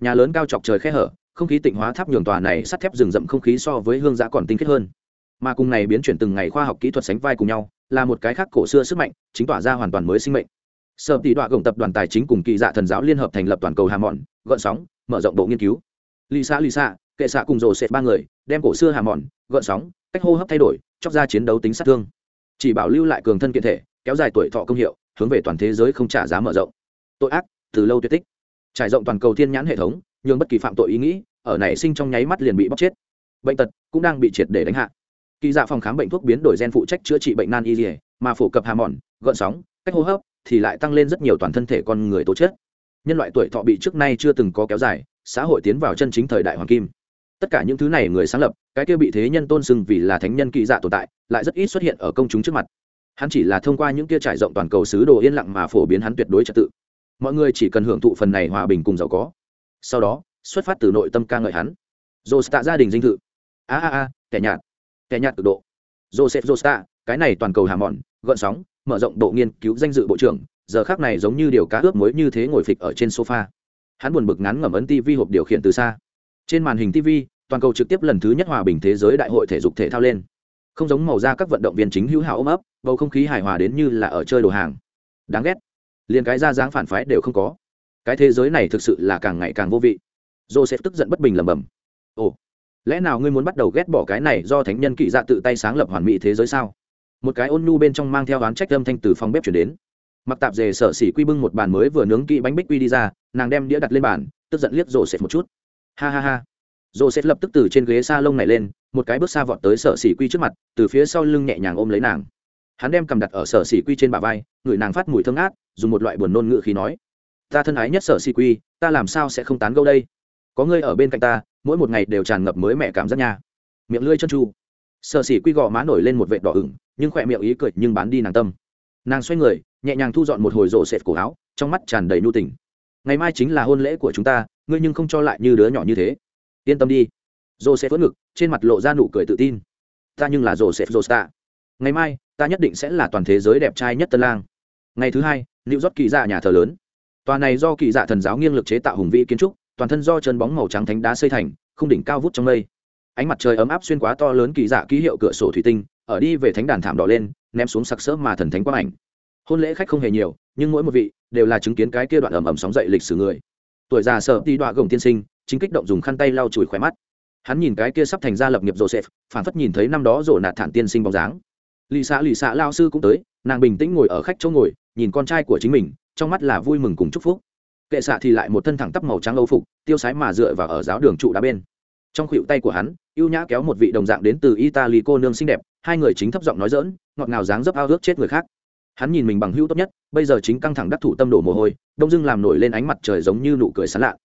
Nhà lớn cao chọc trời khe hở, không khí tịnh hóa tháp nhường tòa này sắt thép rừng rậm không khí so với hương giã còn tinh khiết hơn. Mà cùng này biến chuyển từng ngày khoa học kỹ thuật sánh vai cùng nhau, là một cái khác cổ xưa sức mạnh, chính tỏa ra hoàn toàn mới sinh mệnh sở tỷ đoạ gồng tập đoàn tài chính cùng kỳ dạ thần giáo liên hợp thành lập toàn cầu hà mòn gợn sóng, mở rộng bộ nghiên cứu. Lisa lisa, kệ xạ cùng rồ sệt ba người, đem cổ xưa hà mòn gợn sóng, cách hô hấp thay đổi, chóc ra chiến đấu tính sát thương. Chỉ bảo lưu lại cường thân kiện thể, kéo dài tuổi thọ công hiệu, hướng về toàn thế giới không trả giá mở rộng. Tội ác, từ lâu tuyệt tích. Trải rộng toàn cầu thiên nhãn hệ thống, nhường bất kỳ phạm tội ý nghĩ, ở nảy sinh trong nháy mắt liền bị bóc chết. Bệnh tật cũng đang bị triệt để đánh hạ. Kỳ dạ phòng khám bệnh thuốc biến đổi gen phụ trách chữa trị bệnh nan y dỉa mà phổ cập hà mòn gợn sóng, cách hô hấp thì lại tăng lên rất nhiều toàn thân thể con người tố chất. Nhân loại tuổi thọ bị trước nay chưa từng có kéo dài, xã hội tiến vào chân chính thời đại hoàng kim. Tất cả những thứ này người sáng lập, cái kia bị thế nhân tôn sưng vì là thánh nhân kỳ dạ tồn tại, lại rất ít xuất hiện ở công chúng trước mặt. Hắn chỉ là thông qua những kia trải rộng toàn cầu sứ đồ yên lặng mà phổ biến hắn tuyệt đối trật tự. Mọi người chỉ cần hưởng thụ phần này hòa bình cùng giàu có. Sau đó, xuất phát từ nội tâm ca ngợi hắn. Dồ tạ gia đình dinh thự. A a a, kẻ nhạt. Kẻ nhạt cực độ. Joseph josta, cái này toàn cầu hà mòn, gợn sóng mở rộng độ nghiên cứu danh dự bộ trưởng, giờ khác này giống như điều cá ướp mới như thế ngồi phịch ở trên sofa. Hắn buồn bực ngắn ngẩm ấn tv hộp điều khiển từ xa. Trên màn hình tv toàn cầu trực tiếp lần thứ nhất hòa bình thế giới đại hội thể dục thể thao lên. Không giống màu da các vận động viên chính hữu hảo ôm ấp, bầu không khí hài hòa đến như là ở chơi đồ hàng. Đáng ghét. Liền cái ra dáng phản phái đều không có. Cái thế giới này thực sự là càng ngày càng vô vị. Sẽ tức giận bất bình lầm bầm ồ, lẽ nào ngươi muốn bắt đầu ghét bỏ cái này do thánh nhân kỵ dạ tự tay sáng lập hoàn mỹ thế giới sao? Một cái ôn nhu bên trong mang theo oán trách âm thanh từ phòng bếp chuyển đến. Mặc tạp dề sợ xỉ quy bưng một bàn mới vừa nướng kỹ bánh bích quy đi ra, nàng đem đĩa đặt lên bàn, tức giận liếc rổ xẹt một chút. Ha ha ha. Rổ xẹt lập tức từ trên ghế s a lông này lên, một cái bước xa vọt tới sợ xỉ quy trước mặt, từ phía sau lưng nhẹ nhàng ôm lấy nàng. Hắn đem cầm đặt ở sở xỉ quy trên bả vai ngửi nàng phát mùi thương át dùng một loại buồn nôn ngự khí nói, ta thân ái nhất sở xỉ quy, ta làm sao sẽ không tán gâu đây? Có ngươi ở bên cạnh ta, mỗi một ngày đều tràn ngập mới mẹ cảm giác nha. Miệng lưỡi chân tru. Sở xỉ quy gò má nổi lên một vệt đỏ ửng nhưng khỏe miệng ý cười nhưng bán đi nàng tâm. Nàng xoay người, nhẹ nhàng thu dọn một hồi rổ sệt cổ áo, trong mắt tràn đầy nhu tình. Ngày mai chính là hôn lễ của chúng ta, ngươi nhưng không cho lại như đứa nhỏ như thế. Yên tâm đi. Rổ sệt vỡ ngực, trên mặt lộ ra nụ cười tự tin. Ta nhưng là rổ sệt rổ ta ngày mai, ta nhất định sẽ là toàn thế giới đẹp trai nhất tân lang. Ngày thứ hai liệu rót kỳ dạ nhà thờ lớn. Tòa này do kỳ dạ thần giáo nghiêng lực chế tạo hùng vĩ kiến trúc, toàn thân do chân bóng màu trắng thánh đá xây thành, không đỉnh cao vút trong mây. Ánh mặt trời ấm áp xuyên quá to lớn kỳ dạ ký hiệu cửa sổ thủy tinh ở đi về thánh đàn thảm đỏ lên, ném xuống sặc sỡ mà thần thánh quang ảnh. Hôn lễ khách không hề nhiều, nhưng mỗi một vị đều là chứng kiến cái kia đoạn ẩm ẩm sóng dậy lịch sử người. Tuổi già sợ đi đoạn gồng tiên sinh, chính kích động dùng khăn tay lau chùi khỏe mắt. Hắn nhìn cái kia sắp thành ra lập nghiệp joseph phản phất nhìn thấy năm đó rổ nạt thản tiên sinh bóng dáng. Lì xạ lì xạ lao sư cũng tới, nàng bình tĩnh ngồi ở khách chỗ ngồi, nhìn con trai của chính mình, trong mắt là vui mừng cùng chúc phúc. Kệ xạ thì lại một thân thẳng tắp màu trắng âu phục, tiêu sái mà dựa vào ở giáo đường trụ đá bên. Trong khuỷu tay của hắn, ưu nhã kéo một vị đồng dạng đến từ italy cô nương xinh đẹp hai người chính thấp giọng nói dỡn, ngọt ngào dáng dấp ao ước chết người khác. Hắn nhìn mình bằng hữu tốt nhất, bây giờ chính căng thẳng đắc thủ tâm đổ mồ hôi, đông dưng làm nổi lên ánh mặt trời giống như nụ cười sán lạ.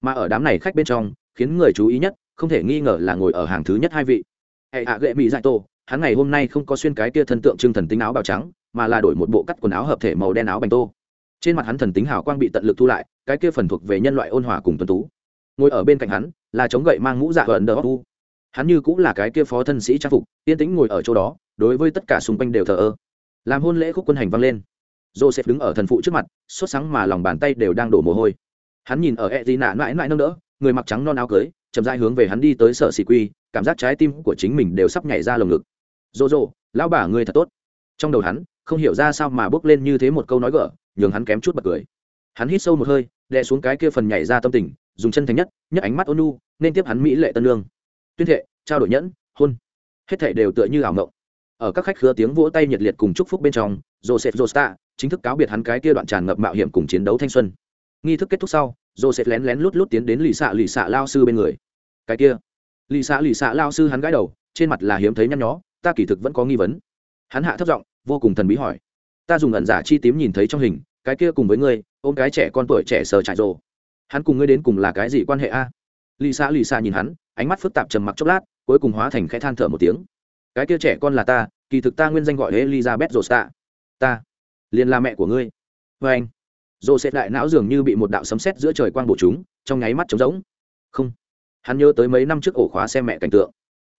Mà ở đám này khách bên trong, khiến người chú ý nhất, không thể nghi ngờ là ngồi ở hàng thứ nhất hai vị. Hệ hạ gệ mỹ dại tô hắn ngày hôm nay không có xuyên cái kia thân tượng trưng thần tính áo bào trắng, mà là đổi một bộ cắt quần áo hợp thể màu đen áo bành tô. Trên mặt hắn thần tính hào quang bị tận lực thu lại, cái kia phần thuộc về nhân loại ôn hòa cùng tuần tú. Ngồi ở bên cạnh hắn, là chống gậy mang mũ dạ vợn đờ u hắn như cũng là cái kia phó thân sĩ trang phục yên tĩnh ngồi ở chỗ đó đối với tất cả xung quanh đều thờ ơ. Làm hôn lễ khúc quân hành vang lên. Joseph đứng ở thần phụ trước mặt sốt sáng mà lòng bàn tay đều đang đổ mồ hôi. Hắn nhìn ở e d nạ mãi mãi nâng đỡ người mặc trắng non áo cưới chậm dai hướng về hắn đi tới sợ xì quy cảm giác trái tim của chính mình đều sắp nhảy ra lồng ngực. Dô Dô, lão bà ngươi thật tốt. Trong đầu hắn không hiểu ra sao mà bước lên như thế một câu nói gở nhường hắn kém chút bật cười. Hắn hít sâu một hơi đè xuống cái kia phần nhảy ra tâm tình dùng chân thành nhất nhất ánh mắt ôn nu nên tiếp hắn mỹ lệ tân lương tuyên thệ, trao đổi nhẫn, hôn. Hết thảy đều tựa như ảo mộng. Ở các khách khứa tiếng vỗ tay nhiệt liệt cùng chúc phúc bên trong, joseph josta chính thức cáo biệt hắn cái kia đoạn tràn ngập mạo hiểm cùng chiến đấu thanh xuân. Nghi thức kết thúc sau, joseph lén lén lút lút tiến đến lì xạ lì xạ lao sư bên người. Cái kia, lì xạ lì xạ lao sư hắn gãi đầu, trên mặt là hiếm thấy nhăn nhó, ta kỳ thực vẫn có nghi vấn. Hắn hạ thấp giọng, vô cùng thần bí hỏi. Ta dùng ẩn giả chi tím nhìn thấy trong hình, cái kia cùng với ngươi, ôm cái trẻ con tuổi trẻ sờ trải rồ. Hắn cùng ngươi đến cùng là cái gì quan hệ a? Lì xạ lì xạ nhìn hắn ánh mắt phức tạp trầm mặc chốc lát cuối cùng hóa thành khẽ than thở một tiếng. Cái kia trẻ con là ta kỳ thực ta nguyên danh gọi elizabeth Rosta, ta liền là mẹ của ngươi. Vê anh joseph đại não dường như bị một đạo sấm sét giữa trời quang bổ chúng trong nháy mắt trống rỗng. Không hắn nhớ tới mấy năm trước ổ khóa xem mẹ cảnh tượng.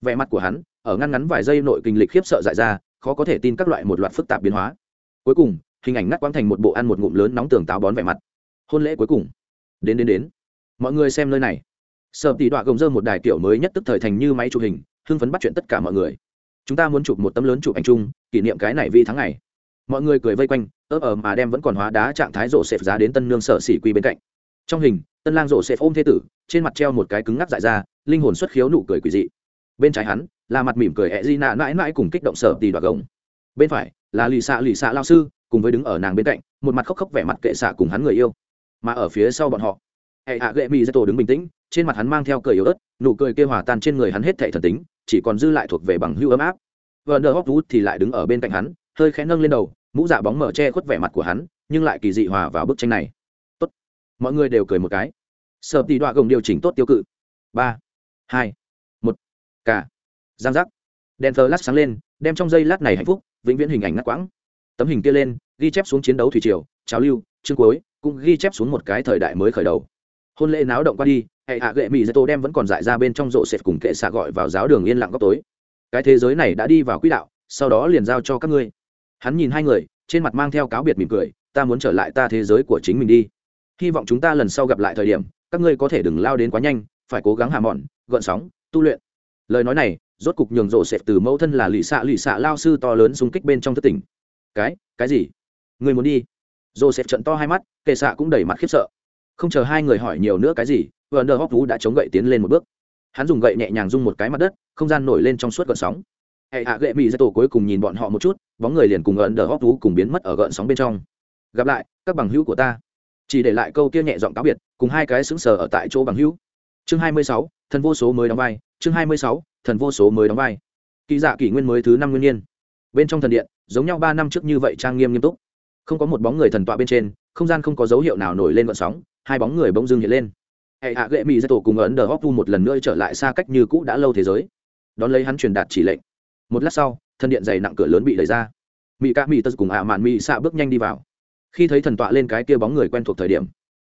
Vẻ mặt của hắn ở ngăn ngắn vài giây nội kinh lịch khiếp sợ dại ra khó có thể tin các loại một loạt phức tạp biến hóa. Cuối cùng hình ảnh ngắt quãng thành một bộ ăn một ngụm lớn nóng tường táo bón vẻ mặt. Hôn lễ cuối cùng. Đến đến đến. Mọi người xem nơi này sợ tỷ đọa gồng dơ một đài kiểu mới nhất tức thời thành như máy chụp hình, hưng phấn bắt chuyện tất cả mọi người. Chúng ta muốn chụp một tấm lớn chụp ảnh chung, kỷ niệm cái này vi tháng ngày. Mọi người cười vây quanh ớp ở mà đem vẫn còn hóa đá trạng thái rổ xẹp giá đến tân nương sở xỉ quy bên cạnh. Trong hình, tân lang rổ xẹp ôm thế tử, trên mặt treo một cái cứng ngắc dại ra linh hồn xuất khiếu nụ cười quỷ dị. Bên trái hắn, là mặt mỉm cười ẹ di nạ mãi mãi cùng kích động sở tỷ đoạt gồng. Bên phải, là lì xạ lì xạ lao sư, cùng với đứng ở nàng bên cạnh, một mặt khóc khóc vẻ mặt kệ xạ cùng hắn người yêu. Mà ở phía sau bọn họ, hệ hạ gệ mỹ dạy tổ đứng bình tĩnh trên mặt hắn mang theo cười yếu ớt, nụ cười kêu hòa tan trên người hắn hết thệ thần tính, chỉ còn dư lại thuộc về bằng hưu ấm áp. Vợ nợ hóc vút thì lại đứng ở bên cạnh hắn, hơi khẽ nâng lên đầu, mũ dạ bóng mở che khuất vẻ mặt của hắn, nhưng lại kỳ dị hòa vào bức tranh này. Tốt. Mọi người đều cười một cái. Sợ tỷ đoạ gồng điều chỉnh tốt tiêu cự. Ba, hai, một. Cả. Giang giác. Đèn thờ lát sáng lên, đem trong giây lát này hạnh phúc, vĩnh viễn hình ảnh ngắt quãng. Tấm hình kia lên, ghi chép xuống chiến đấu thủy triều, trào lưu, chương cuối, cũng ghi chép xuống một cái thời đại mới khởi đầu. Hôn lễ náo động qua đi hệ hạ gệ mỹ dạy tô đem vẫn còn dại ra bên trong rộ sệt cùng kệ xạ gọi vào giáo đường yên lặng góc tối. Cái thế giới này đã đi vào quỹ đạo, sau đó liền giao cho các ngươi. Hắn nhìn hai người, trên mặt mang theo cáo biệt mỉm cười, ta muốn trở lại ta thế giới của chính mình đi. Hy vọng chúng ta lần sau gặp lại thời điểm, các ngươi có thể đừng lao đến quá nhanh, phải cố gắng hà mòn gợn sóng, tu luyện. Lời nói này, rốt cục nhường rộ sệt từ mẫu thân là lì xạ lì xạ lao sư to lớn xung kích bên trong thất tỉnh. Cái cái gì? Người muốn đi? Rộ sệt trận to hai mắt, kệ xạ cũng đẩy mặt khiếp sợ. Không chờ hai người hỏi nhiều nữa cái gì vợ nờ hóc thú đã chống gậy tiến lên một bước. Hắn dùng gậy nhẹ nhàng rung một cái mặt đất, không gian nổi lên trong suốt gợn sóng. Hệ hạ gậy mỹ dây tổ cuối cùng nhìn bọn họ một chút, bóng người liền cùng ẩn đờ hóc thú cùng biến mất ở gợn sóng bên trong. Gặp lại, các bằng hữu của ta. Chỉ để lại câu kia nhẹ giọng cáo biệt, cùng hai cái xứng sờ ở tại chỗ bằng hữu. Chương hai mươi sáu, thần vô số mới đóng vai. Chương hai mươi sáu, thần vô số mới đóng vai. Kỳ dạ kỷ nguyên mới thứ năm nguyên nhiên bên trong thần điện, giống nhau ba năm trước như vậy trang nghiêm nghiêm túc. Không có một bóng người thần tọa bên trên, không gian không có dấu hiệu nào nổi lên vận sóng, hai bóng người bỗng dưng hiện lên hệ hạ gệ mỹ ra tổ cùng ấn đờ hóc tu một lần nữa trở lại xa cách như cũ đã lâu thế giới. Đón lấy hắn truyền đạt chỉ lệnh. Một lát sau, thân điện dày nặng cửa lớn bị đẩy ra. Mỹ ca mỹ tật cùng ạ mạn mỹ xạ bước nhanh đi vào. Khi thấy thần tọa lên cái kia bóng người quen thuộc thời điểm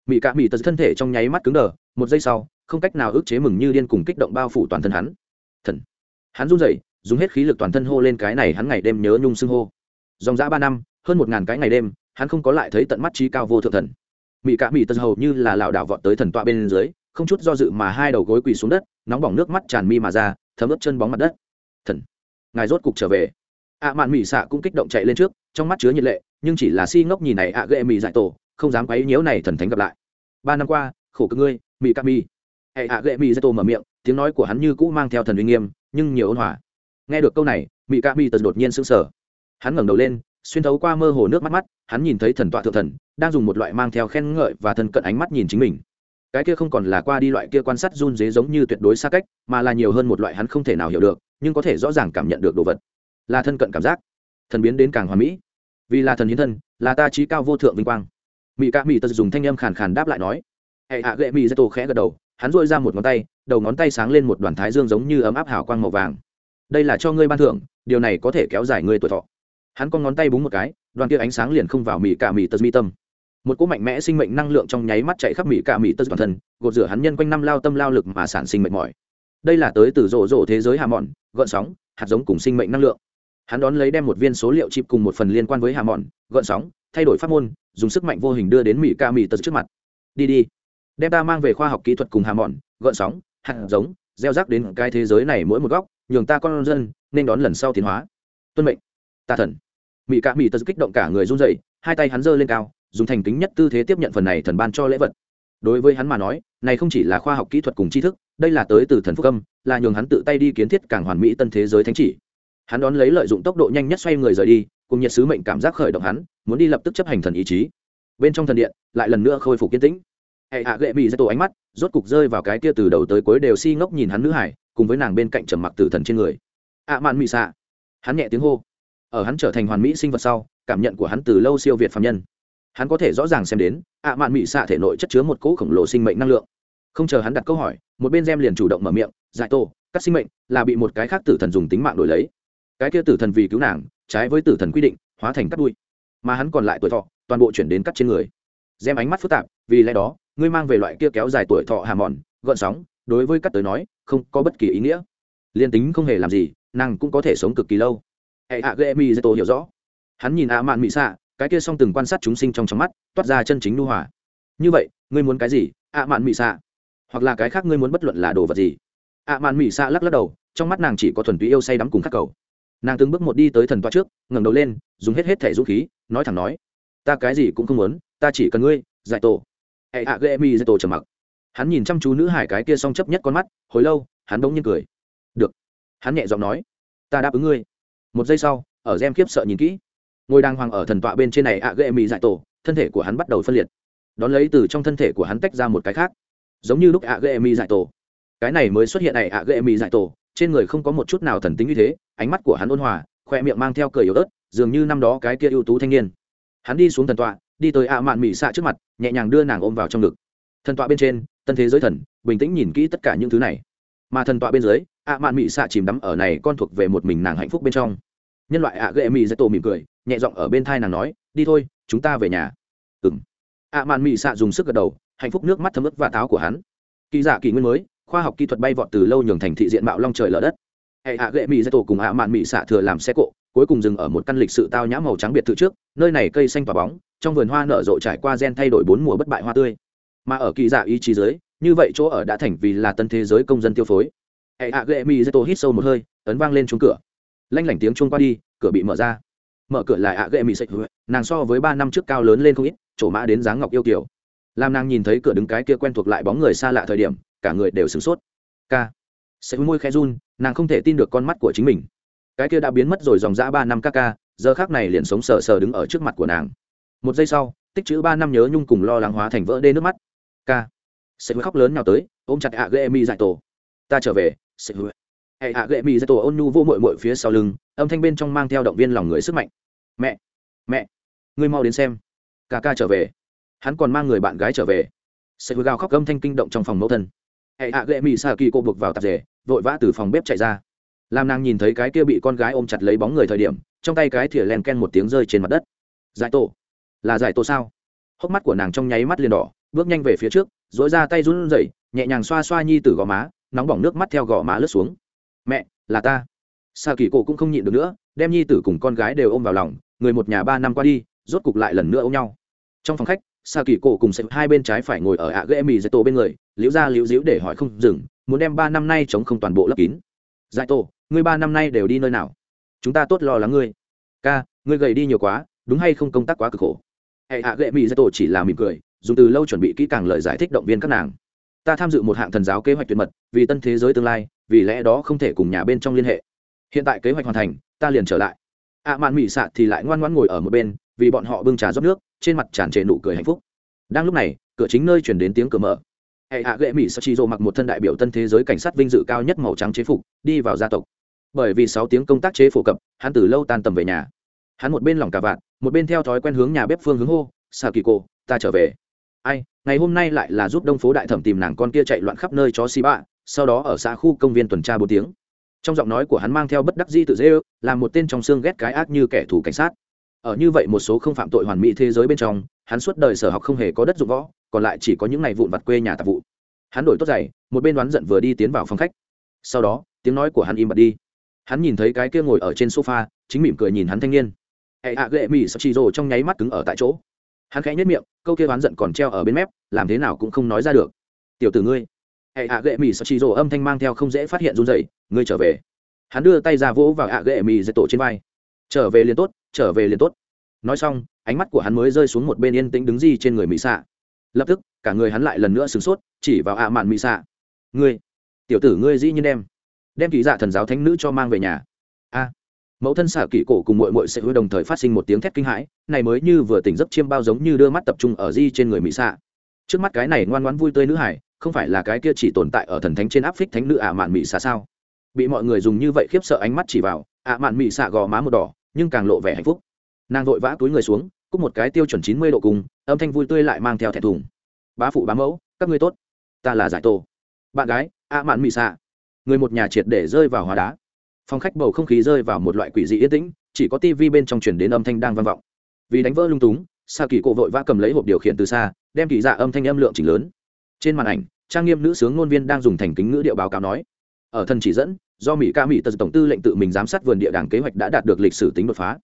mỹ ca mỹ tật thân thể trong nháy mắt cứng đờ, một giây sau, không cách nào ức chế mừng như điên cùng kích động bao phủ toàn thân hắn. Thần. Hắn run rẩy, dùng hết khí lực toàn thân hô lên cái này hắn ngày đêm nhớ nhung xưng hô. Dòng dã ba năm, hơn một ngàn cái ngày đêm, hắn không có lại thấy tận mắt trí cao vô thượng thần mỹ cả mỹ tật hầu như là lảo đảo vọt tới thần tọa bên dưới, không chút do dự mà hai đầu gối quỳ xuống đất, nóng bỏng nước mắt tràn mi mà ra, thấm ướt chân bóng mặt đất. Thần, ngài rốt cục trở về. Ạ mạn mỹ xạ cũng kích động chạy lên trước, trong mắt chứa nhiệt lệ, nhưng chỉ là si ngốc nhìn này ạ à ghệ mỹ dại tổ, không dám quấy nhiễu này thần thánh gặp lại. Ba năm qua, khổ cực ngươi mỹ ca mi hệ ạ ghệ mỹ dại tổ mở miệng, tiếng nói của hắn như cũ mang theo thần uy nghiêm, nhưng nhiều ôn hòa. Nghe được câu này mỹ ca mi tật đột nhiên sững sờ. Hắn ngẩng đầu lên xuyên thấu qua mơ hồ nước mắt mắt, hắn nhìn thấy thần tọa thượng thần, đang dùng một loại mang theo khen ngợi và thân cận ánh mắt nhìn chính mình. Cái kia không còn là qua đi loại kia quan sát run dế giống như tuyệt đối xa cách, mà là nhiều hơn một loại hắn không thể nào hiểu được, nhưng có thể rõ ràng cảm nhận được đồ vật. Là thân cận cảm giác. Thần biến đến càng hoàn mỹ. Vì là thần hiến thân, là ta trí cao vô thượng vinh quang. Mỹ ca mỹ tật dùng thanh âm khàn khàn đáp lại nói. Hệ hạ gệ mỹ dây tổ khẽ gật đầu, hắn dội ra một ngón tay, đầu ngón tay sáng lên một đoàn thái dương giống như ấm áp hào quang màu vàng. Đây là cho ngươi ban thưởng, điều này có thể kéo dài ngươi tuổi thọ hắn con ngón tay búng một cái, đoàn kia ánh sáng liền không vào mỹ cả mỹ tật mi tâm. Một cỗ mạnh mẽ sinh mệnh năng lượng trong nháy mắt chạy khắp mỹ cả mỹ tật toàn thân, gột rửa hắn nhân quanh năm lao tâm lao lực mà sản sinh mệt mỏi. Đây là tới từ rộ rộ thế giới hà mòn gợn sóng, hạt giống cùng sinh mệnh năng lượng. Hắn đón lấy đem một viên số liệu chip cùng một phần liên quan với hà mòn gợn sóng, thay đổi pháp môn, dùng sức mạnh vô hình đưa đến mỹ ca mỹ tật trước mặt. Đi đi. Đem ta mang về khoa học kỹ thuật cùng hà mòn gợn sóng, hạt giống, gieo rắc đến cái thế giới này mỗi một góc, nhường ta con dân nên đón lần sau tiến hóa. Tuân mệnh ta thần. Mỹ cạ mỹ tật kích động cả người run dậy hai tay hắn giơ lên cao, dùng thành kính nhất tư thế tiếp nhận phần này thần ban cho lễ vật. Đối với hắn mà nói, này không chỉ là khoa học kỹ thuật cùng tri thức, đây là tới từ thần phúc âm, là nhường hắn tự tay đi kiến thiết càng hoàn mỹ tân thế giới thánh chỉ. Hắn đón lấy lợi dụng tốc độ nhanh nhất xoay người rời đi, cùng nhiệt sứ mệnh cảm giác khởi động hắn, muốn đi lập tức chấp hành thần ý chí. Bên trong thần điện, lại lần nữa khôi phục kiên tĩnh. Hệ hạ gệ bị ra tổ ánh mắt, rốt cục rơi vào cái kia từ đầu tới cuối đều si ngốc nhìn hắn nữ hải, cùng với nàng bên cạnh trầm mặc tử thần trên người. Ạ mạn mị xạ. Hắn nhẹ tiếng hô ở hắn trở thành hoàn mỹ sinh vật sau, cảm nhận của hắn từ lâu siêu việt phạm nhân. Hắn có thể rõ ràng xem đến, ạ mạn mỹ xạ thể nội chất chứa một cỗ khổng lồ sinh mệnh năng lượng. Không chờ hắn đặt câu hỏi, một bên gem liền chủ động mở miệng, giải tô, cắt sinh mệnh là bị một cái khác tử thần dùng tính mạng đổi lấy. Cái kia tử thần vì cứu nàng, trái với tử thần quy định, hóa thành cắt đuôi. Mà hắn còn lại tuổi thọ, toàn bộ chuyển đến cắt trên người. Gem ánh mắt phức tạp, vì lẽ đó, ngươi mang về loại kia kéo dài tuổi thọ hà mòn gợn sóng, đối với cắt tới nói, không có bất kỳ ý nghĩa. Liên tính không hề làm gì, nàng cũng có thể sống cực kỳ lâu hệ hạ ghê mi dê tô hiểu rõ. Hắn nhìn ạ mạn mị xạ, cái kia song từng quan sát chúng sinh trong trong mắt, toát ra chân chính nu hòa. Như vậy, ngươi muốn cái gì ạ mạn mị xạ? Hoặc là cái khác ngươi muốn bất luận là đồ vật gì? Ạ mạn mị xạ lắc lắc đầu, trong mắt nàng chỉ có thuần túy yêu say đắm cùng khắc cầu. Nàng từng bước một đi tới thần toa trước, ngẩng đầu lên, dùng hết hết thẻ dũng khí, nói thẳng nói, ta cái gì cũng không muốn, ta chỉ cần ngươi, giải tổ. Hệ hạ ghê mi giải tổ trầm mặc. Hắn nhìn chăm chú nữ hải cái kia song chấp nhất con mắt, hồi lâu, hắn bỗng nhiên cười. Được. Hắn nhẹ giọng nói, ta đáp ứng ngươi một giây sau, ở gem khiếp sợ nhìn kỹ. Ngồi đàng hoàng ở thần tọa bên trên này ạ ghệ mỹ dại tổ, thân thể của hắn bắt đầu phân liệt. Đón lấy từ trong thân thể của hắn tách ra một cái khác. Giống như lúc ạ ghệ mi dại tổ. Cái này mới xuất hiện này ạ ghệ mi dại tổ, trên người không có một chút nào thần tính như thế, ánh mắt của hắn ôn hòa, khoe miệng mang theo cười yếu ớt, dường như năm đó cái kia ưu tú thanh niên. Hắn đi xuống thần tọa, đi tới ạ mạn mỹ xạ trước mặt, nhẹ nhàng đưa nàng ôm vào trong ngực. Thần tọa bên trên, tân thế giới thần, bình tĩnh nhìn kỹ tất cả những thứ này. Mà thần tọa bên dưới ạ mạn Mị xạ chìm đắm ở này con thuộc về một mình nàng hạnh phúc bên trong. Nhân loại ạ ghệ mị dạy tổ mỉm cười, nhẹ giọng ở bên thai nàng nói, đi thôi, chúng ta về nhà. Ừng ạ mạn Mị xạ dùng sức gật đầu, hạnh phúc nước mắt thấm ướt và táo của hắn. Kỳ giả kỳ nguyên mới, khoa học kỹ thuật bay vọt từ lâu nhường thành thị diện mạo long trời lở đất. Hệ ạ ghệ mị dạy tổ cùng ạ mạn Mị xạ thừa làm xe cộ, cuối cùng dừng ở một căn lịch sự tao nhã màu trắng biệt thự trước, nơi này cây xanh và bóng, trong vườn hoa nở rộ trải qua gen thay đổi bốn mùa bất bại hoa tươi. Mà ở kỳ giả ý chí giới, như vậy chỗ ở đã thành vì là tân thế giới công dân tiêu phối hệ hạ ghệ mỹ dây tô hít sâu một hơi, ấn vang lên chuông cửa. Lanh lảnh tiếng chuông qua đi, cửa bị mở ra. Mở cửa lại ạ, ghệ mỹ sạch nàng so với ba năm trước cao lớn lên không ít trổ mã đến dáng ngọc yêu kiểu làm nàng nhìn thấy cửa đứng cái kia quen thuộc lại bóng người xa lạ thời điểm, cả người đều sửng sốt. K sẽ môi khe run, nàng không thể tin được con mắt của chính mình. Cái kia đã biến mất rồi dòng dã ba năm ca ca, giờ khác này liền sống sờ sờ đứng ở trước mặt của nàng. Một giây sau, tích chữ ba năm nhớ nhung cùng lo lắng hóa thành vỡ đê nước mắt. Ca. Sẽ khóc lớn nào tới, ôm chặt ạ, ghệ mi dại tổ. Ta trở về sẽ hứa. Hệ hạ gậy mỹ ra tổ ôn nhu vô mội mội phía sau lưng, âm thanh bên trong mang theo động viên lòng người sức mạnh. Mẹ mẹ, ngươi mau đến xem. Ca ca trở về. Hắn còn mang người bạn gái trở về. Sẽ hứa gào khóc âm thanh kinh động trong phòng mẫu thân. Hệ hạ gậy mỹ sa kỳ cô buộc vào tạp rể vội vã từ phòng bếp chạy ra. Làm nàng nhìn thấy cái kia bị con gái ôm chặt lấy bóng người thời điểm, trong tay cái thìa len ken một tiếng rơi trên mặt đất. Giải tổ. Là giải tổ sao? Hốc mắt của nàng trong nháy mắt liền đỏ, bước nhanh về phía trước dối ra tay run rẩy, nhẹ nhàng xoa xoa nhi tử gò má nóng bỏng nước mắt theo gò má lướt xuống. Mẹ, là ta. Sa kỳ cổ cũng không nhịn được nữa, đem nhi tử cùng con gái đều ôm vào lòng, người một nhà ba năm qua đi, rốt cục lại lần nữa ôm nhau. Trong phòng khách, sa kỳ cổ cùng sẽ hai bên trái phải ngồi ở ạ ghệ mì dạy tổ bên người, liễu ra liễu diễu để hỏi không dừng, muốn đem ba năm nay chống không toàn bộ lấp kín. Dạy tổ, ngươi ba năm nay đều đi nơi nào? Chúng ta tốt lo lắng ngươi. Ca, ngươi gầy đi nhiều quá, đúng hay không công tác quá cực khổ? Hệ hạ ghệ mỹ dạy tổ chỉ là mỉm cười, dùng từ lâu chuẩn bị kỹ càng lời giải thích động viên các nàng ta tham dự một hạng thần giáo kế hoạch tuyệt mật, vì tân thế giới tương lai, vì lẽ đó không thể cùng nhà bên trong liên hệ. Hiện tại kế hoạch hoàn thành, ta liền trở lại. Ạ mạn mỹ xạ thì lại ngoan ngoãn ngồi ở một bên, vì bọn họ bưng trà rót nước, trên mặt tràn trề nụ cười hạnh phúc. Đang lúc này, cửa chính nơi chuyển đến tiếng cửa mở. Hệ hạ ghệ mỹ sa chi mặc một thân đại biểu tân thế giới cảnh sát vinh dự cao nhất màu trắng chế phục, đi vào gia tộc. Bởi vì sáu tiếng công tác chế phổ cập, hắn từ lâu tan tầm về nhà. Hắn một bên lòng cả vạn một bên theo thói quen hướng nhà bếp phương hướng hô sa kỳ cô, ta trở về ai, ngày hôm nay lại là giúp đông phố đại thẩm tìm nàng con kia chạy loạn khắp nơi chó xi bạ, sau đó ở xã khu công viên tuần tra bốn tiếng. Trong giọng nói của hắn mang theo bất đắc di tự dễ ư là một tên trong xương ghét cái ác như kẻ thù cảnh sát. Ở như vậy một số không phạm tội hoàn mỹ thế giới bên trong, hắn suốt đời sở học không hề có đất dụng võ, còn lại chỉ có những ngày vụn vặt quê nhà tạp vụ. Hắn đổi tốt giày, một bên đoán giận vừa đi tiến vào phòng khách. Sau đó, tiếng nói của hắn im bặt đi. Hắn nhìn thấy cái kia ngồi ở trên sofa, chính mỉm cười nhìn hắn thanh niên. Hệ hạ ghệ mỹ sắp chi rồ trong nháy mắt cứng ở tại chỗ hắn khẽ nhất miệng, câu kia oán giận còn treo ở bên mép, làm thế nào cũng không nói ra được. Tiểu tử ngươi. Hệ hạ gệ mì sợ chi rồ âm thanh mang theo không dễ phát hiện run dậy ngươi trở về. Hắn đưa tay ra vỗ vào hạ gệ mì dạy tổ trên vai. Trở về liền tốt, trở về liền tốt. Nói xong, ánh mắt của hắn mới rơi xuống một bên yên tĩnh đứng di trên người mỹ xạ. Lập tức, cả người hắn lại lần nữa sửng sốt, chỉ vào ạ mạn mỹ xạ. Ngươi, tiểu tử ngươi dĩ nhiên đem đem kỳ dạ thần giáo thánh nữ cho mang về nhà. A mẫu thân xạ kỷ cổ cùng mội mội sẽ hứa đồng thời phát sinh một tiếng thét kinh hãi, này mới như vừa tỉnh giấc chiêm bao giống như đưa mắt tập trung ở di trên người mỹ xạ. Trước mắt cái này ngoan ngoãn vui tươi nữ hải, không phải là cái kia chỉ tồn tại ở thần thánh trên áp phích thánh nữ ả mạn mỹ xạ sao? Bị mọi người dùng như vậy khiếp sợ ánh mắt chỉ vào ả mạn mỹ xạ gò má một đỏ, nhưng càng lộ vẻ hạnh phúc. Nàng vội vã túi người xuống cúc một cái tiêu chuẩn chín mươi độ cùng, âm thanh vui tươi lại mang theo thẹn thùng. Bá phụ, bá mẫu, các ngươi tốt. Ta là giải tô bạn gái, ạ mạn mỹ xạ. Người một nhà triệt để rơi vào hóa đá phòng khách bầu không khí rơi vào một loại quỷ dị yên tĩnh, chỉ có tivi bên trong chuyển đến âm thanh đang vang vọng. Vì đánh vỡ lung túng, sa kỳ cổ vội vã cầm lấy hộp điều khiển từ xa, đem kỳ dạ âm thanh âm lượng chỉnh lớn. Trên màn ảnh, trang nghiêm nữ sướng ngôn viên đang dùng thành kính ngữ điệu báo cáo nói, ở thân chỉ dẫn, do mỹ ca mỹ tật tổng tư lệnh tự mình giám sát vườn địa đảng kế hoạch đã đạt được lịch sử tính đột phá.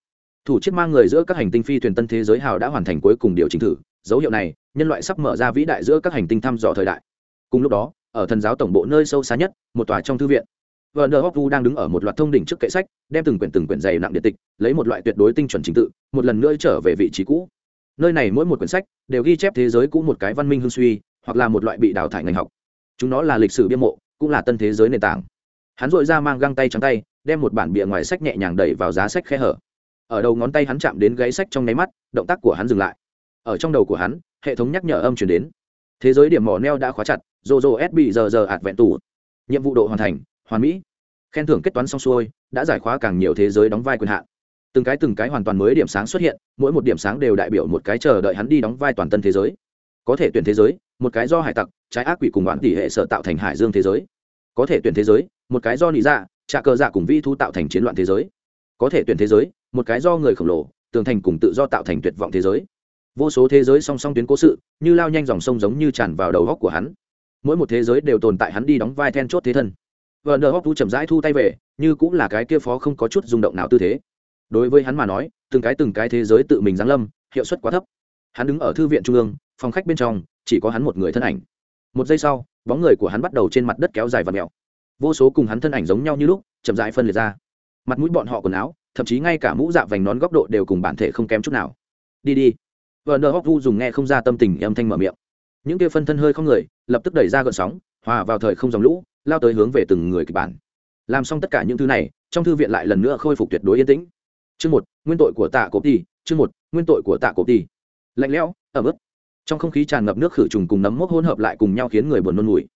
Thủ chiếc mang người giữa các hành tinh phi thuyền tân thế giới hào đã hoàn thành cuối cùng điều chỉnh thử, dấu hiệu này, nhân loại sắp mở ra vĩ đại giữa các hành tinh thăm dò thời đại. Cùng lúc đó, ở thần giáo tổng bộ nơi sâu xa nhất, một tòa trong thư viện vợ nờ hóc đang đứng ở một loạt thông đỉnh trước kệ sách, đem từng quyển từng quyển dày nặng điện tịch, lấy một loại tuyệt đối tinh chuẩn trình tự, một lần nữa trở về vị trí cũ. Nơi này mỗi một quyển sách đều ghi chép thế giới cũ một cái văn minh hương suy, hoặc là một loại bị đào thải ngành học. Chúng nó là lịch sử biên mộ, cũng là tân thế giới nền tảng. Hắn dội ra mang găng tay trắng tay, đem một bản bìa ngoài sách nhẹ nhàng đẩy vào giá sách khe hở. Ở đầu ngón tay hắn chạm đến gáy sách trong nháy mắt, động tác của hắn dừng lại. Ở trong đầu của hắn, hệ thống nhắc nhở âm chuyển đến. Thế giới điểm mỏ neo đã khóa chặt rô rô s bị giờ giờ ạt vẹn tủ nhiệm vụ độ hoàn thành hoàn mỹ. Khen thưởng kết toán xong xuôi, đã giải khóa càng nhiều thế giới đóng vai quyền hạn. Từng cái từng cái hoàn toàn mới điểm sáng xuất hiện, mỗi một điểm sáng đều đại biểu một cái chờ đợi hắn đi đóng vai toàn tân thế giới. Có thể tuyển thế giới, một cái do hải tặc, trái ác quỷ cùng đoạn tỷ hệ sở tạo thành hải dương thế giới. Có thể tuyển thế giới, một cái do nị dạ trà cờ dạ cùng vi thu tạo thành chiến loạn thế giới. Có thể tuyển thế giới, một cái do người khổng lồ, tường thành cùng tự do tạo thành tuyệt vọng thế giới. Vô số thế giới song song tuyến cố sự, như lao nhanh dòng sông giống như tràn vào đầu góc của hắn. Mỗi một thế giới đều tồn tại hắn đi đóng vai then chốt thế thân vợ nờ hóc thu chậm rãi thu tay về, như cũng là cái kia phó không có chút rung động nào tư thế. Đối với hắn mà nói, từng cái từng cái thế giới tự mình giáng lâm, hiệu suất quá thấp. Hắn đứng ở thư viện trung ương, phòng khách bên trong, chỉ có hắn một người thân ảnh. Một giây sau, bóng người của hắn bắt đầu trên mặt đất kéo dài và mẹo vô số cùng hắn thân ảnh giống nhau như lúc, chậm rãi phân liệt ra. Mặt mũi bọn họ quần áo, thậm chí ngay cả mũ dạ vành nón góc độ đều cùng bản thể không kém chút nào. Đi đi. Vợ nờ hóc vu dùng nghe không ra tâm tình âm thanh mở miệng. Những kia phân thân hơi không người, lập tức đẩy ra gợn sóng, hòa vào thời không dòng lũ lao tới hướng về từng người kịch bản. Làm xong tất cả những thứ này, trong thư viện lại lần nữa khôi phục tuyệt đối yên tĩnh. Chương một, nguyên tội của tạ cổ ti chương một, nguyên tội của tạ cổ ti lạnh lẽo, ẩm ướt. Trong không khí tràn ngập nước khử trùng cùng nấm mốc hỗn hợp lại cùng nhau khiến người buồn nôn mùi.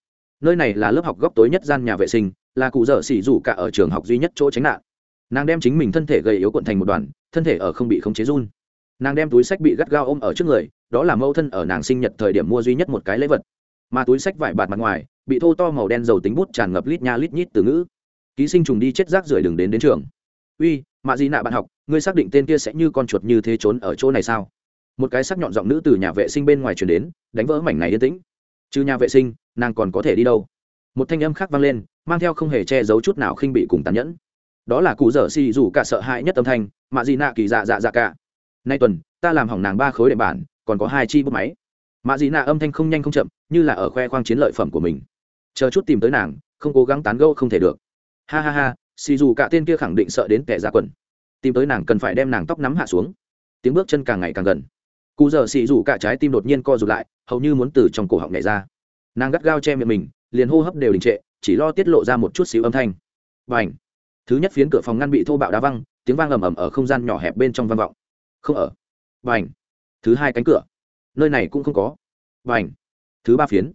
Nơi này là lớp học góc tối nhất gian nhà vệ sinh, là cụ dở xỉ rủ cả ở trường học duy nhất chỗ tránh nạn. Nàng đem chính mình thân thể gầy yếu cuộn thành một đoàn, thân thể ở không bị khống chế run. Nàng đem túi sách bị gắt gao ôm ở trước người, đó là mẫu thân ở nàng sinh nhật thời điểm mua duy nhất một cái lễ vật. Mà túi sách vải bạt mặt ngoài bị thô to màu đen dầu tính bút tràn ngập lít nha lít nhít từ ngữ. Ký sinh trùng đi chết rác rưởi đường đến đến trường. Uy, mạ gì nạ bạn học, ngươi xác định tên kia sẽ như con chuột như thế trốn ở chỗ này sao? Một cái sắc nhọn giọng nữ từ nhà vệ sinh bên ngoài truyền đến, đánh vỡ mảnh này yên tĩnh. Trừ nhà vệ sinh, nàng còn có thể đi đâu? Một thanh âm khác vang lên, mang theo không hề che giấu chút nào khinh bị cùng tàn nhẫn. Đó là cụ dở xì dù cả sợ hãi nhất âm thanh, mạ gì nạ kỳ dạ dạ dạ cả. Nay tuần, ta làm hỏng nàng ba khối đệm bản, còn có hai chi bút máy. Mạ dị nạ âm thanh không nhanh không chậm, như là ở khoe khoang chiến lợi phẩm của mình chờ chút tìm tới nàng, không cố gắng tán gẫu không thể được. Ha ha ha, xì dù cả tên kia khẳng định sợ đến kẻ ra quần. Tìm tới nàng cần phải đem nàng tóc nắm hạ xuống. Tiếng bước chân càng ngày càng gần. Cụ giờ xì dù cả trái tim đột nhiên co rụt lại, hầu như muốn từ trong cổ họng nhảy ra. Nàng gắt gao che miệng mình, liền hô hấp đều đình trệ, chỉ lo tiết lộ ra một chút xíu âm thanh. Và ảnh thứ nhất phiến cửa phòng ngăn bị thô bạo đá văng, tiếng vang ầm ầm ở không gian nhỏ hẹp bên trong vang vọng. Không ở. Và ảnh thứ hai cánh cửa. Nơi này cũng không có. Và ảnh thứ ba phiến.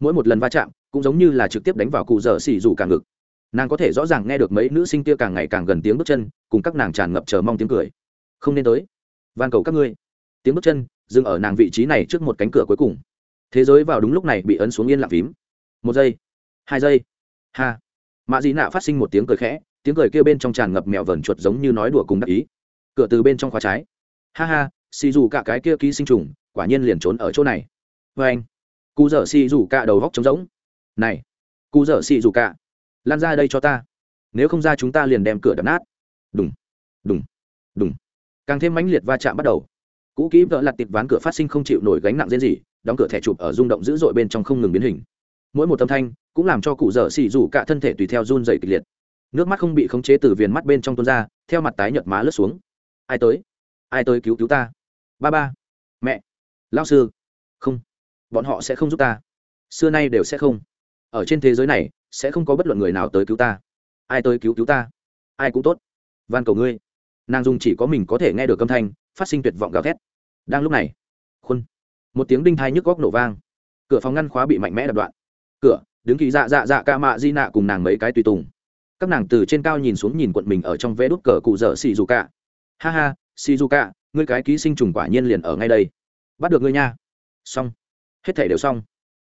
Mỗi một lần va chạm cũng giống như là trực tiếp đánh vào cụ dở xỉ rủ càng ngực. Nàng có thể rõ ràng nghe được mấy nữ sinh kia càng ngày càng gần tiếng bước chân, cùng các nàng tràn ngập chờ mong tiếng cười. Không nên tới. Van cầu các ngươi. Tiếng bước chân, dừng ở nàng vị trí này trước một cánh cửa cuối cùng. Thế giới vào đúng lúc này bị ấn xuống yên lặng phím. Một giây, hai giây, ha. Mạ dị nạ phát sinh một tiếng cười khẽ, tiếng cười kêu bên trong tràn ngập mèo vờn chuột giống như nói đùa cùng đắc ý. Cửa từ bên trong khóa trái. Ha ha, xì dù cả cái kia ký sinh trùng, quả nhiên liền trốn ở chỗ này. Vê anh cụ dở xì dù cả đầu góc trống rỗng này, cụ dở xì dù cả, lan ra đây cho ta. Nếu không ra chúng ta liền đem cửa đập nát. Đúng đúng đúng càng thêm mãnh liệt va chạm bắt đầu. Cũ kỹ vợ lặt tiệp ván cửa phát sinh không chịu nổi gánh nặng diễn gì đóng cửa thẻ chụp ở rung động dữ dội bên trong không ngừng biến hình. Mỗi một âm thanh cũng làm cho cụ dở xì dù cả thân thể tùy theo run dày kịch liệt. Nước mắt không bị khống chế từ viền mắt bên trong tuôn ra, theo mặt tái nhợt má lướt xuống. Ai tới? Ai tới cứu cứu ta? Ba ba. Mẹ. Lao sư. Không. Bọn họ sẽ không giúp ta. Xưa nay đều sẽ không ở trên thế giới này, sẽ không có bất luận người nào tới cứu ta. Ai tới cứu cứu ta? Ai cũng tốt. Van cầu ngươi. Nàng dùng chỉ có mình có thể nghe được âm thanh, phát sinh tuyệt vọng gào thét. Đang lúc này, khuôn, một tiếng đinh thai nhức góc nổ vang. Cửa phòng ngăn khóa bị mạnh mẽ đập đoạn. Cửa, đứng kỳ dạ dạ dạ ca mạ di nạ cùng nàng mấy cái tùy tùng. Các nàng từ trên cao nhìn xuống nhìn quận mình ở trong vé đốt cờ cụ dở xì dù cả ha ha xì dù cả ngươi cái ký sinh trùng quả nhiên liền ở ngay đây. Bắt được ngươi nha. Xong. Hết thể đều xong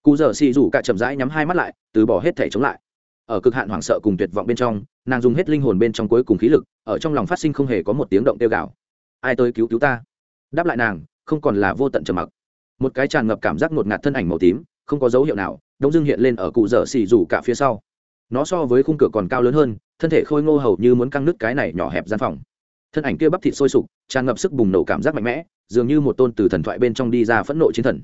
cụ dở xì rủ cả chậm rãi nhắm hai mắt lại, từ bỏ hết thể chống lại. Ở cực hạn hoảng sợ cùng tuyệt vọng bên trong, nàng dùng hết linh hồn bên trong cuối cùng khí lực, ở trong lòng phát sinh không hề có một tiếng động tiêu gạo ai tới cứu cứu ta? Đáp lại nàng, không còn là vô tận trầm mặc. Một cái tràn ngập cảm giác ngột ngạt thân ảnh màu tím, không có dấu hiệu nào, đông dưng hiện lên ở cụ dở xì rủ cả phía sau. Nó so với khung cửa còn cao lớn hơn, thân thể khôi ngô hầu như muốn căng nứt cái này nhỏ hẹp gian phòng. Thân ảnh kia bắp thịt sôi sục, tràn ngập sức bùng nổ cảm giác mạnh mẽ, dường như một tôn từ thần thoại bên trong đi ra phẫn nộ chiến thần.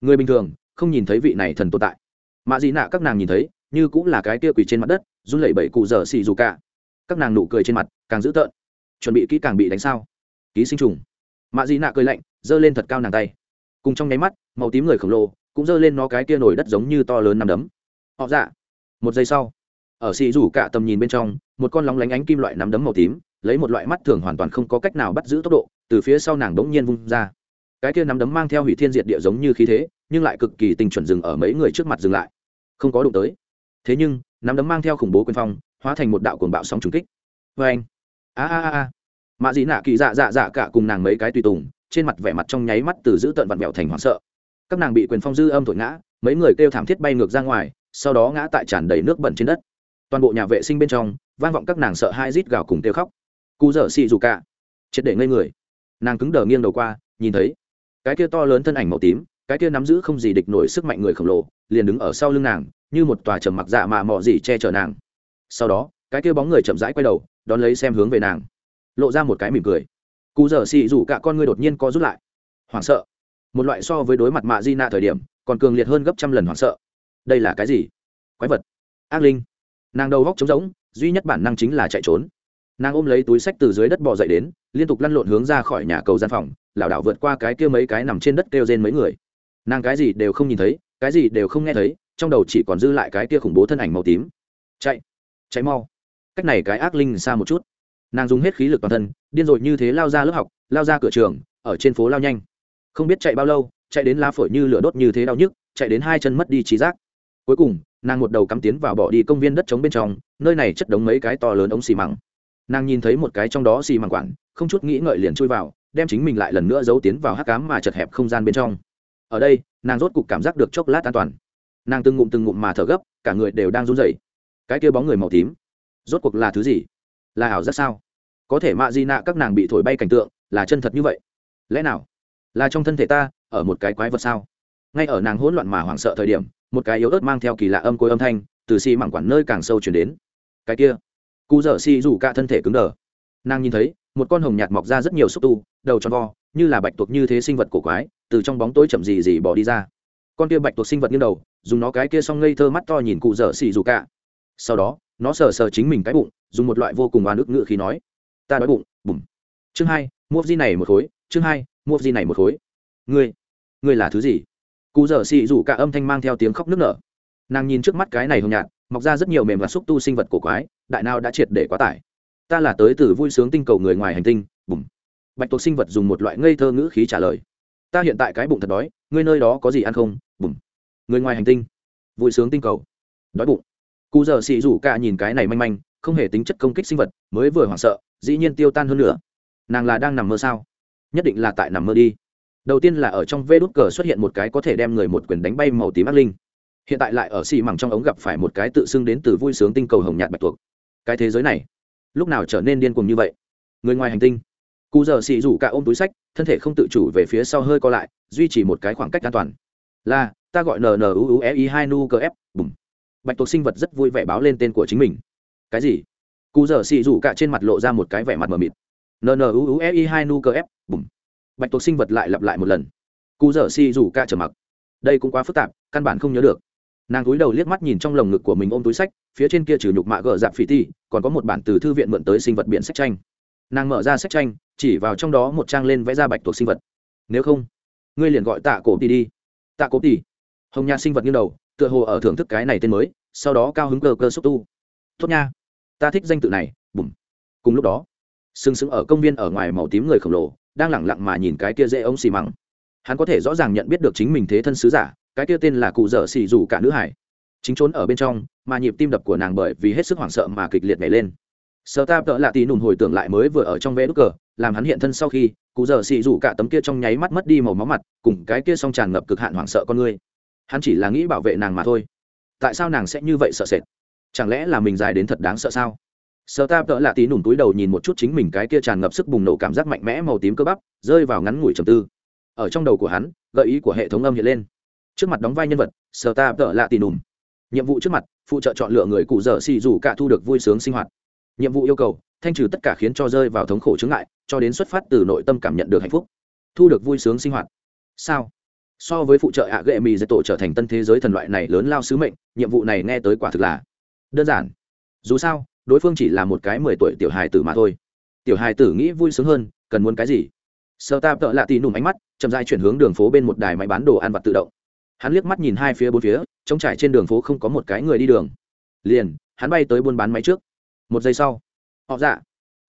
Người bình thường không nhìn thấy vị này thần tồn tại. Mạ dị nạ các nàng nhìn thấy, như cũng là cái kia quỳ trên mặt đất, run lẩy bẩy cụ dở xì dù cả. Các nàng nụ cười trên mặt càng dữ tợn. Chuẩn bị kỹ càng bị đánh sao? Ký sinh trùng. Mạ dị nạ cười lạnh, giơ lên thật cao nàng tay. Cùng trong nháy mắt, màu tím người khổng lồ cũng giơ lên nó cái kia nổi đất giống như to lớn nằm đấm. Họ dạ. Một giây sau, ở xì rủ cả tầm nhìn bên trong, một con lóng lánh ánh kim loại nắm đấm màu tím, lấy một loại mắt thường hoàn toàn không có cách nào bắt giữ tốc độ, từ phía sau nàng đống nhiên vung ra. Cái kia nắm đấm mang theo hủy thiên diệt địa giống như khí thế nhưng lại cực kỳ tình chuẩn dừng ở mấy người trước mặt dừng lại. Không có đụng tới. Thế nhưng, nắm đấm mang theo khủng bố quyền phong, hóa thành một đạo cuồng bạo sóng trùng kích. Vê anh. A a a mạ dị nạ kỳ dạ dạ dạ cả cùng nàng mấy cái tùy tùng, trên mặt vẻ mặt trong nháy mắt từ giữ tận vặn vẹo thành hoảng sợ. Các nàng bị quyền phong dư âm thổi ngã, mấy người kêu thảm thiết bay ngược ra ngoài, sau đó ngã tại tràn đầy nước bẩn trên đất. Toàn bộ nhà vệ sinh bên trong, vang vọng các nàng sợ hai rít gào cùng kêu khóc. Cụ dở xị dù cả. Triệt để ngây người. Nàng cứng đờ nghiêng đầu qua, nhìn thấy cái kia to lớn thân ảnh màu tím cái kia nắm giữ không gì địch nổi sức mạnh người khổng lồ, liền đứng ở sau lưng nàng, như một tòa trầm mặc dạ mà mò gì che chở nàng. Sau đó, cái kia bóng người chậm rãi quay đầu, đón lấy xem hướng về nàng. Lộ ra một cái mỉm cười. Cụ dở xị rủ cả con người đột nhiên co rút lại. Hoảng sợ. Một loại so với đối mặt mạ di nạ thời điểm, còn cường liệt hơn gấp trăm lần hoảng sợ. Đây là cái gì? Quái vật. Ác linh. Nàng đầu góc trống rỗng, duy nhất bản năng chính là chạy trốn. Nàng ôm lấy túi sách từ dưới đất bò dậy đến, liên tục lăn lộn hướng ra khỏi nhà cầu gian phòng, lảo đảo vượt qua cái kia mấy cái nằm trên đất kêu rên mấy người nàng cái gì đều không nhìn thấy, cái gì đều không nghe thấy, trong đầu chỉ còn dư lại cái kia khủng bố thân ảnh màu tím. Chạy chạy mau. Cách này cái ác linh xa một chút. Nàng dùng hết khí lực toàn thân, điên rồi như thế lao ra lớp học, lao ra cửa trường, ở trên phố lao nhanh. Không biết chạy bao lâu, chạy đến lá phổi như lửa đốt như thế đau nhức, chạy đến hai chân mất đi trí giác. Cuối cùng, nàng một đầu cắm tiến vào bỏ đi công viên đất trống bên trong, nơi này chất đống mấy cái to lớn ống xì măng. Nàng nhìn thấy một cái trong đó xì măng quản, không chút nghĩ ngợi liền chui vào, đem chính mình lại lần nữa giấu tiến vào hắc cám mà chật hẹp không gian bên trong ở đây, nàng rốt cục cảm giác được chốc lát an toàn. Nàng từng ngụm từng ngụm mà thở gấp, cả người đều đang run rẩy. Cái kia bóng người màu tím, rốt cuộc là thứ gì? Là ảo giác sao? Có thể mạ di nạ các nàng bị thổi bay cảnh tượng, là chân thật như vậy. Lẽ nào? Là trong thân thể ta, ở một cái quái vật sao? Ngay ở nàng hỗn loạn mà hoảng sợ thời điểm, một cái yếu ớt mang theo kỳ lạ âm côi âm thanh, từ xi mảng quản nơi càng sâu chuyển đến. Cái kia, cụ dở xi rủ cả thân thể cứng đờ. Nàng nhìn thấy, một con hồng nhạt mọc ra rất nhiều xúc tu, đầu tròn vo, như là bạch tuộc như thế sinh vật cổ quái từ trong bóng tối chậm gì gì bỏ đi ra. Con kia bạch tuộc sinh vật như đầu, dùng nó cái kia xong ngây thơ mắt to nhìn cụ dở xì dù cả. Sau đó, nó sờ sờ chính mình cái bụng, dùng một loại vô cùng oan ức ngự khi nói, ta đói bụng bùm chương hai, mua di này một khối, chương hai, mua di này một khối. Ngươi ngươi là thứ gì? Cụ dở xì dù cả âm thanh mang theo tiếng khóc nức nở. Nàng nhìn trước mắt cái này hồng nhạt, mọc ra rất nhiều mềm và xúc tu sinh vật cổ quái, đại nào đã triệt để quá tải. Ta là tới từ vui sướng tinh cầu người ngoài hành tinh bùm bạch tuộc sinh vật dùng một loại ngây thơ ngữ khí trả lời ta hiện tại cái bụng thật đói, ngươi nơi đó có gì ăn không? Bùm. Người ngoài hành tinh. Vui sướng tinh cầu. Đói bụng. Cụ giờ xì rủ cả nhìn cái này manh manh, không hề tính chất công kích sinh vật, mới vừa hoảng sợ, dĩ nhiên tiêu tan hơn nữa. Nàng là đang nằm mơ sao? Nhất định là tại nằm mơ đi. Đầu tiên là ở trong vê đốt cờ xuất hiện một cái có thể đem người một quyền đánh bay màu tím ác linh. Hiện tại lại ở xì mẳng trong ống gặp phải một cái tự xưng đến từ vui sướng tinh cầu hồng nhạt bạch tuộc. Cái thế giới này, lúc nào trở nên điên cuồng như vậy? Người ngoài hành tinh. Cụ giờ xì rủ cả ôm túi sách thân thể không tự chủ về phía sau hơi co lại, duy trì một cái khoảng cách an toàn. Là, ta gọi nnu e i hai nu cf bùm. Bạch tuộc sinh vật rất vui vẻ báo lên tên của chính mình. Cái gì? Cụ dở xì rủ cả trên mặt lộ ra một cái vẻ mặt mờ mịt. Nnu e i hai nu cf bùm. Bạch tuộc sinh vật lại lặp lại một lần. Cụ dở xì rủ cả trở mặc. Đây cũng quá phức tạp, căn bản không nhớ được. Nàng cúi đầu liếc mắt nhìn trong lồng ngực của mình ôm túi sách, phía trên kia trừ nhục mạ gờ dạp phỉ ti, còn có một bản từ thư viện mượn tới sinh vật biển sách tranh nàng mở ra sách tranh, chỉ vào trong đó một trang lên vẽ ra bạch tuộc sinh vật. Nếu không, ngươi liền gọi tạ cổ tỷ đi. Tạ cổ tỷ. Hồng nha sinh vật như đầu, tựa hồ ở thưởng thức cái này tên mới, sau đó cao hứng cơ cơ xúc tu. Tốt nha, ta thích danh tự này, bùm. Cùng lúc đó, sừng sững ở công viên ở ngoài màu tím người khổng lồ, đang lẳng lặng mà nhìn cái kia dễ ống xì măng. Hắn có thể rõ ràng nhận biết được chính mình thế thân sứ giả, cái kia tên là cụ dở xì rủ cả nữ hải. Chính trốn ở bên trong, mà nhịp tim đập của nàng bởi vì hết sức hoảng sợ mà kịch liệt nhảy lên sơ ta tợ lạ tì Nùn hồi tưởng lại mới vừa ở trong vé đúc cờ, làm hắn hiện thân sau khi, cụ dở xì rủ cả tấm kia trong nháy mắt mất đi màu máu mặt, cùng cái kia song tràn ngập cực hạn hoảng sợ con người. Hắn chỉ là nghĩ bảo vệ nàng mà thôi. Tại sao nàng sẽ như vậy sợ sệt? Chẳng lẽ là mình dài đến thật đáng sợ sao? Sơ ta tợ lạ tí Nùn túi đầu nhìn một chút chính mình cái kia tràn ngập sức bùng nổ cảm giác mạnh mẽ màu tím cơ bắp, rơi vào ngắn ngủi trầm tư. Ở trong đầu của hắn, gợi ý của hệ thống âm hiện lên. Trước mặt đóng vai nhân vật sơ ta tợ lạ tí Nùn. nhiệm vụ trước mặt, phụ trợ chọn lựa người cụ dở xì dù cả thu được vui sướng sinh hoạt nhiệm vụ yêu cầu, thanh trừ tất cả khiến cho rơi vào thống khổ chướng lại cho đến xuất phát từ nội tâm cảm nhận được hạnh phúc. Thu được vui sướng sinh hoạt. Sao? So với phụ trợ ạ gệ mì dạy tổ trở thành tân thế giới thần loại này lớn lao sứ mệnh, nhiệm vụ này nghe tới quả thực là đơn giản. Dù sao, đối phương chỉ là một cái mười tuổi tiểu hài tử mà thôi. Tiểu hài tử nghĩ vui sướng hơn, cần muốn cái gì? Sơ ta tợ lạ tì nùm ánh mắt, chậm dai chuyển hướng đường phố bên một đài máy bán đồ ăn vặt tự động. Hắn liếc mắt nhìn hai phía bốn phía, trông trải trên đường phố không có một cái người đi đường. Liền, hắn bay tới buôn bán máy trước một giây sau, họ dạ.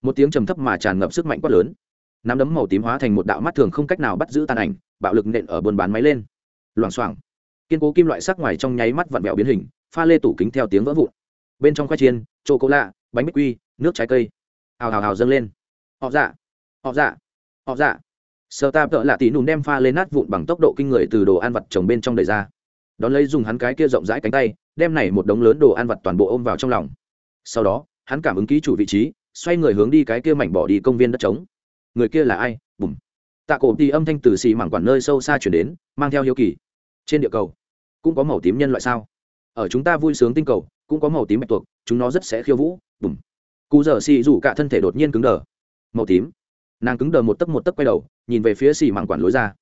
Một tiếng trầm thấp mà tràn ngập sức mạnh quát lớn. Nắm đấm màu tím hóa thành một đạo mắt thường không cách nào bắt giữ tàn ảnh, bạo lực nện ở buôn bán máy lên. Loảng xoảng. Kiên cố kim loại sắc ngoài trong nháy mắt vặn vẹo biến hình, pha lê tủ kính theo tiếng vỡ vụn. Bên trong khoai chiên chô cố lạ bánh bích quy, nước trái cây. Hào hào hào dâng lên. Họ dạ. Họ dạ. Họ dạ. Sơ ta vợ lạ tí nùm đem pha lên nát vụn bằng tốc độ kinh người từ đồ ăn vặt trồng bên trong đầy ra. Đón lấy dùng hắn cái kia rộng rãi cánh tay, đem này một đống lớn đồ ăn vặt toàn bộ ôm vào trong lòng. Sau đó hắn cảm ứng ký chủ vị trí, xoay người hướng đi cái kia mảnh bỏ đi công viên đất trống. Người kia là ai? Bùm. Tạ cổ thì âm thanh từ xì mảng quản nơi sâu xa chuyển đến, mang theo hiếu kỳ. Trên địa cầu, cũng có màu tím nhân loại sao? Ở chúng ta vui sướng tinh cầu, cũng có màu tím bạch tuộc, chúng nó rất sẽ khiêu vũ. Bùm. Cụ dở xì rủ cả thân thể đột nhiên cứng đờ. Màu tím. Nàng cứng đờ một tấc một tấc quay đầu, nhìn về phía xì mảng quản lối ra.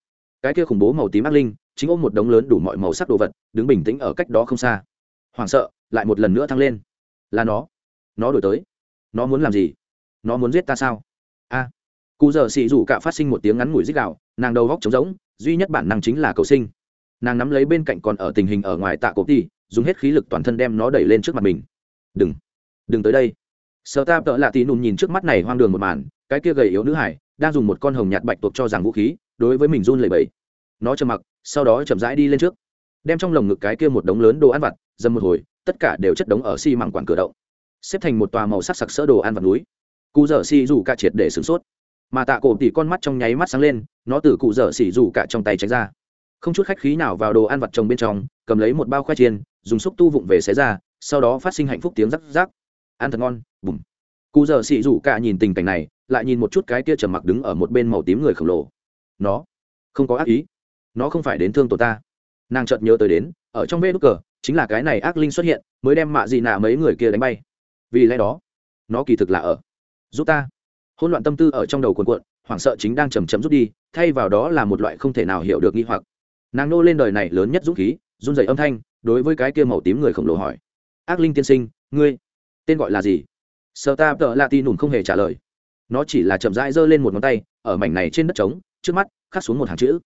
Cái kia khủng bố màu tím ác linh, chính ôm một đống lớn đủ mọi màu sắc đồ vật, đứng bình tĩnh ở cách đó không xa. Hoảng sợ, lại một lần nữa thăng lên. Là nó nó đổi tới. Nó muốn làm gì? Nó muốn giết ta sao? A. Cụ giờ xì rủ cả phát sinh một tiếng ngắn ngủi dích đạo nàng đầu góc trống rỗng, duy nhất bản năng chính là cầu sinh. Nàng nắm lấy bên cạnh còn ở tình hình ở ngoài tạ cổ ti dùng hết khí lực toàn thân đem nó đẩy lên trước mặt mình. Đừng. Đừng tới đây. Sợ ta tợ lạ tí nùn nhìn trước mắt này hoang đường một màn, cái kia gầy yếu nữ hải, đang dùng một con hồng nhạt bạch tuộc cho rằng vũ khí, đối với mình run lẩy bẩy. Nó trầm mặc, sau đó chậm rãi đi lên trước. Đem trong lồng ngực cái kia một đống lớn đồ ăn vặt, dầm một hồi, tất cả đều chất đống ở xi măng quản cửa động xếp thành một tòa màu sắc sặc sỡ đồ ăn vặt núi. Cụ dở xì rủ cả triệt để sửng sốt. Mà tạ cổ tỉ con mắt trong nháy mắt sáng lên, nó từ cụ dở xì rủ cả trong tay tránh ra. Không chút khách khí nào vào đồ ăn vặt trồng bên trong, cầm lấy một bao khoai chiên, dùng xúc tu vụng về xé ra, sau đó phát sinh hạnh phúc tiếng rắc rắc. Ăn thật ngon, bùm. Cụ dở xì rủ cả nhìn tình cảnh này, lại nhìn một chút cái kia trầm mặc đứng ở một bên màu tím người khổng lồ. Nó không có ác ý. Nó không phải đến thương tổ ta. Nàng chợt nhớ tới đến, ở trong vê đ cờ, chính là cái này ác linh xuất hiện, mới đem mạ gì nạ mấy người kia đánh bay vì lẽ đó, nó kỳ thực là ở giúp ta. Hỗn loạn tâm tư ở trong đầu cuồn cuộn, hoảng sợ chính đang chầm chấm rút đi, thay vào đó là một loại không thể nào hiểu được nghi hoặc. Nàng nô lên đời này lớn nhất dũng khí, run rẩy âm thanh, đối với cái kia màu tím người khổng lồ hỏi. Ác linh tiên sinh, ngươi tên gọi là gì? Sợ ta tợ lạ ti nùm không hề trả lời. Nó chỉ là chậm rãi giơ lên một ngón tay, ở mảnh này trên đất trống, trước mắt, khắc xuống một hàng chữ.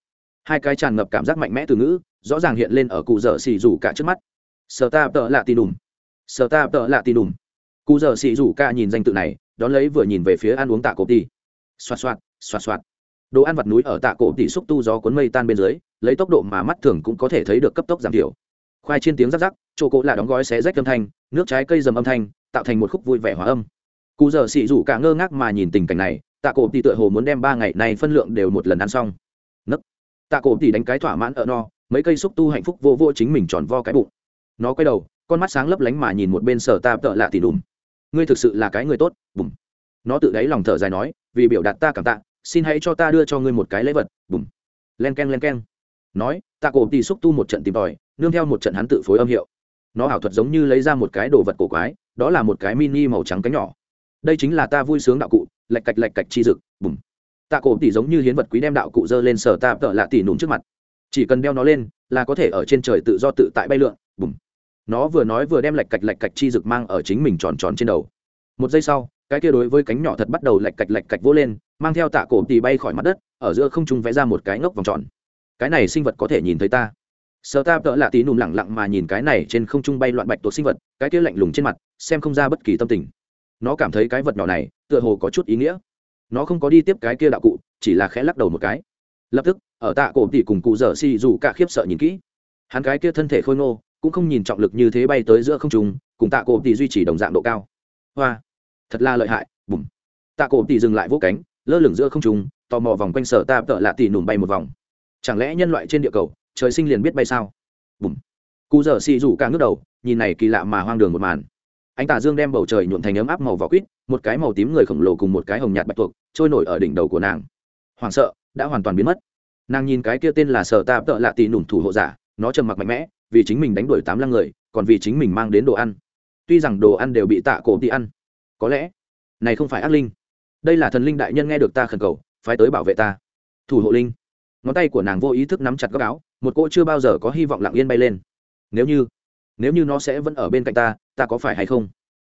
Hai cái tràn ngập cảm giác mạnh mẽ từ ngữ, rõ ràng hiện lên ở cụ dở xì rủ cả trước mắt. Sợ ta tợ lạ ti đùm sợ ta tợ lạ ti đùm cụ giờ xì rủ ca nhìn danh tự này, đón lấy vừa nhìn về phía ăn uống tạ cổ tỷ xoạt xoạt xoạt xoạt. Đồ ăn vặt núi ở tạ cổ tỷ xúc tu gió cuốn mây tan bên dưới, lấy tốc độ mà mắt thường cũng có thể thấy được cấp tốc giảm thiểu. Khoai trên tiếng rắc rắc chỗ cỗ là đóng gói xé rách âm thanh, nước trái cây dầm âm thanh, tạo thành một khúc vui vẻ hòa âm. Cụ giờ xị rủ cả ngơ ngác mà nhìn tình cảnh này, tạ cổ tỷ tựa hồ muốn đem ba ngày này phân lượng đều một lần ăn xong. Nấc. Tạ cổ tỷ đánh cái thỏa mãn ở no, mấy cây xúc tu hạnh phúc vô vô chính mình tròn vo cái bụng. Nó quay đầu, con mắt sáng lấp lánh mà nhìn một bên sở ta tợ lạ tỷ đùm ngươi thực sự là cái người tốt, bùm. Nó tự đáy lòng thở dài nói, vì biểu đạt ta cảm tạ, xin hãy cho ta đưa cho ngươi một cái lễ vật, bùm. Len k e n len k e n nói, ta cổ tì xúc tu một trận tìm tòi, nương theo một trận hắn tự phối âm hiệu. Nó ảo thuật giống như lấy ra một cái đồ vật cổ quái, đó là một cái mini màu trắng cánh nhỏ. Đây chính là ta vui sướng đạo cụ, lạch cạch lạch cạch chi rực bùm. Tạ cổ tì giống như hiến vật quý đem đạo cụ dơ lên sở ta tợ lạ tỷ nùm trước mặt. Chỉ cần đeo nó lên, là có thể ở trên trời tự do tự tại bay lượn, bùm nó vừa nói vừa đem lạch cạch lạch cạch chi rực mang ở chính mình tròn tròn trên đầu. Một giây sau, cái kia đối với cánh nhỏ thật bắt đầu lạch cạch lạch cạch vỗ lên, mang theo tạ cổ tì bay khỏi mặt đất, ở giữa không trung vẽ ra một cái ngốc vòng tròn. Cái này sinh vật có thể nhìn thấy ta. Sợ ta tợ lạ tí nùm lẳng lặng mà nhìn cái này trên không trung bay loạn bạch tuộc sinh vật, cái kia lạnh lùng trên mặt, xem không ra bất kỳ tâm tình. Nó cảm thấy cái vật nhỏ này, tựa hồ có chút ý nghĩa. Nó không có đi tiếp cái kia đạo cụ, chỉ là khẽ lắc đầu một cái. Lập tức, ở tạ cổ tì cùng cụ dở xì dù cả khiếp sợ nhìn kỹ. Hắn cái kia thân thể khôi ngô cũng không nhìn trọng lực như thế bay tới giữa không trung, cùng tạ cổ tỷ duy trì đồng dạng độ cao. Hoa, thật là lợi hại, bùm. Tạ cổ tỷ dừng lại vỗ cánh, lơ lửng giữa không trung, tò mò vòng quanh sở ta, tợ lạ tỷ nùm bay một vòng. Chẳng lẽ nhân loại trên địa cầu, trời sinh liền biết bay sao? Bùm. Cụ dở xì rủ càng ngước đầu, nhìn này kỳ lạ mà hoang đường một màn. Anh tà dương đem bầu trời nhuộm thành ấm áp màu vỏ quýt, một cái màu tím người khổng lồ cùng một cái hồng nhạt bạch tuộc, trôi nổi ở đỉnh đầu của nàng. Hoảng sợ, đã hoàn toàn biến mất. Nàng nhìn cái kia tên là sở ta, tợ lạ tỷ nùm thủ hộ giả, nó trầm mặc mạnh mẽ vì chính mình đánh đuổi tám lăng người, còn vì chính mình mang đến đồ ăn. Tuy rằng đồ ăn đều bị tạ cổ đi ăn, có lẽ này không phải ác linh. Đây là thần linh đại nhân nghe được ta khẩn cầu, phái tới bảo vệ ta. Thủ hộ linh. Ngón tay của nàng vô ý thức nắm chặt góc áo, một cỗ chưa bao giờ có hy vọng lặng yên bay lên. Nếu như nếu như nó sẽ vẫn ở bên cạnh ta ta có phải hay không?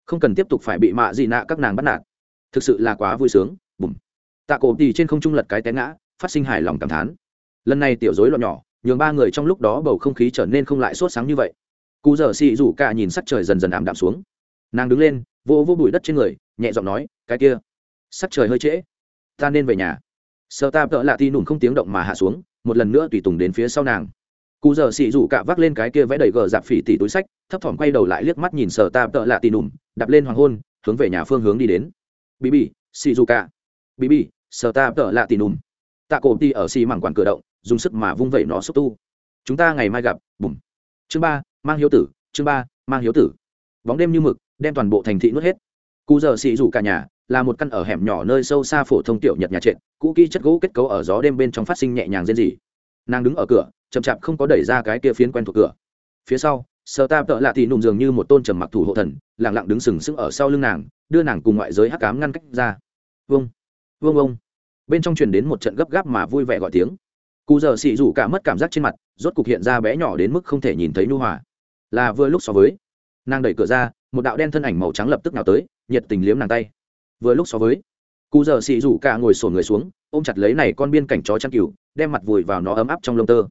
Không cần tiếp tục phải bị mạ gì nạ các nàng bắt nạt. Thực sự là quá vui sướng, bùm. Tạ cổ tì trên không trung lật cái té ngã, phát sinh hài lòng cảm thán. Lần này tiểu dối loạn nhỏ nhường ba người trong lúc đó bầu không khí trở nên không lại sốt sáng như vậy. Cụ dở xị rủ cả nhìn sắc trời dần dần ảm đạm xuống. Nàng đứng lên vô vô bụi đất trên người, nhẹ giọng nói, cái kia, sắc trời hơi trễ. Ta nên về nhà. Sợ ta tợ lạ ti nùm không tiếng động mà hạ xuống, một lần nữa tùy tùng đến phía sau nàng. Cụ giờ xì rủ cạ vác lên cái kia vẽ đầy gờ dạp phỉ tỉ túi sách, thấp thỏm quay đầu lại liếc mắt nhìn sợ ta tợ lạ ti nùm đập lên hoàng hôn, hướng về nhà phương hướng đi đến. Bí bí xì rủ cạ bí bí sợ ta tợ lạ ti nùm tạ cổ ti ở xì mảng quản cửa động dùng sức mà vung vẩy nó xúc tu. Chúng ta ngày mai gặp, bùm. Chương ba, mang hiếu tử, chương ba, mang hiếu tử. Bóng đêm như mực, đem toàn bộ thành thị nuốt hết. Cụ giờ xì rủ cả nhà, là một căn ở hẻm nhỏ nơi sâu xa phổ thông tiểu nhật nhà trệt, cũ kỹ chất gỗ kết cấu ở gió đêm bên trong phát sinh nhẹ nhàng rên rỉ. Nàng đứng ở cửa, chậm chạp không có đẩy ra cái kia phiến quen thuộc cửa. Phía sau sợ ta tợ lạ thì nụm dường như một tôn trầm mặc thủ hộ thần lẳng lặng đứng sừng sững ở sau lưng nàng, đưa nàng cùng ngoại giới hắc cám ngăn cách ra. Vâng vâng ông bên trong truyền đến một trận gấp gáp mà vui vẻ gọi tiếng cụ giờ xị rủ cả mất cảm giác trên mặt, rốt cục hiện ra bé nhỏ đến mức không thể nhìn thấy nu hòa. Là vừa lúc so với. Nàng đẩy cửa ra, một đạo đen thân ảnh màu trắng lập tức nào tới, nhiệt tình liếm nàng tay. Vừa lúc so với. Cụ giờ xị rủ cả ngồi sổn người xuống, ôm chặt lấy này con biên cảnh chó chăn cừu, đem mặt vùi vào nó ấm áp trong lông tơ.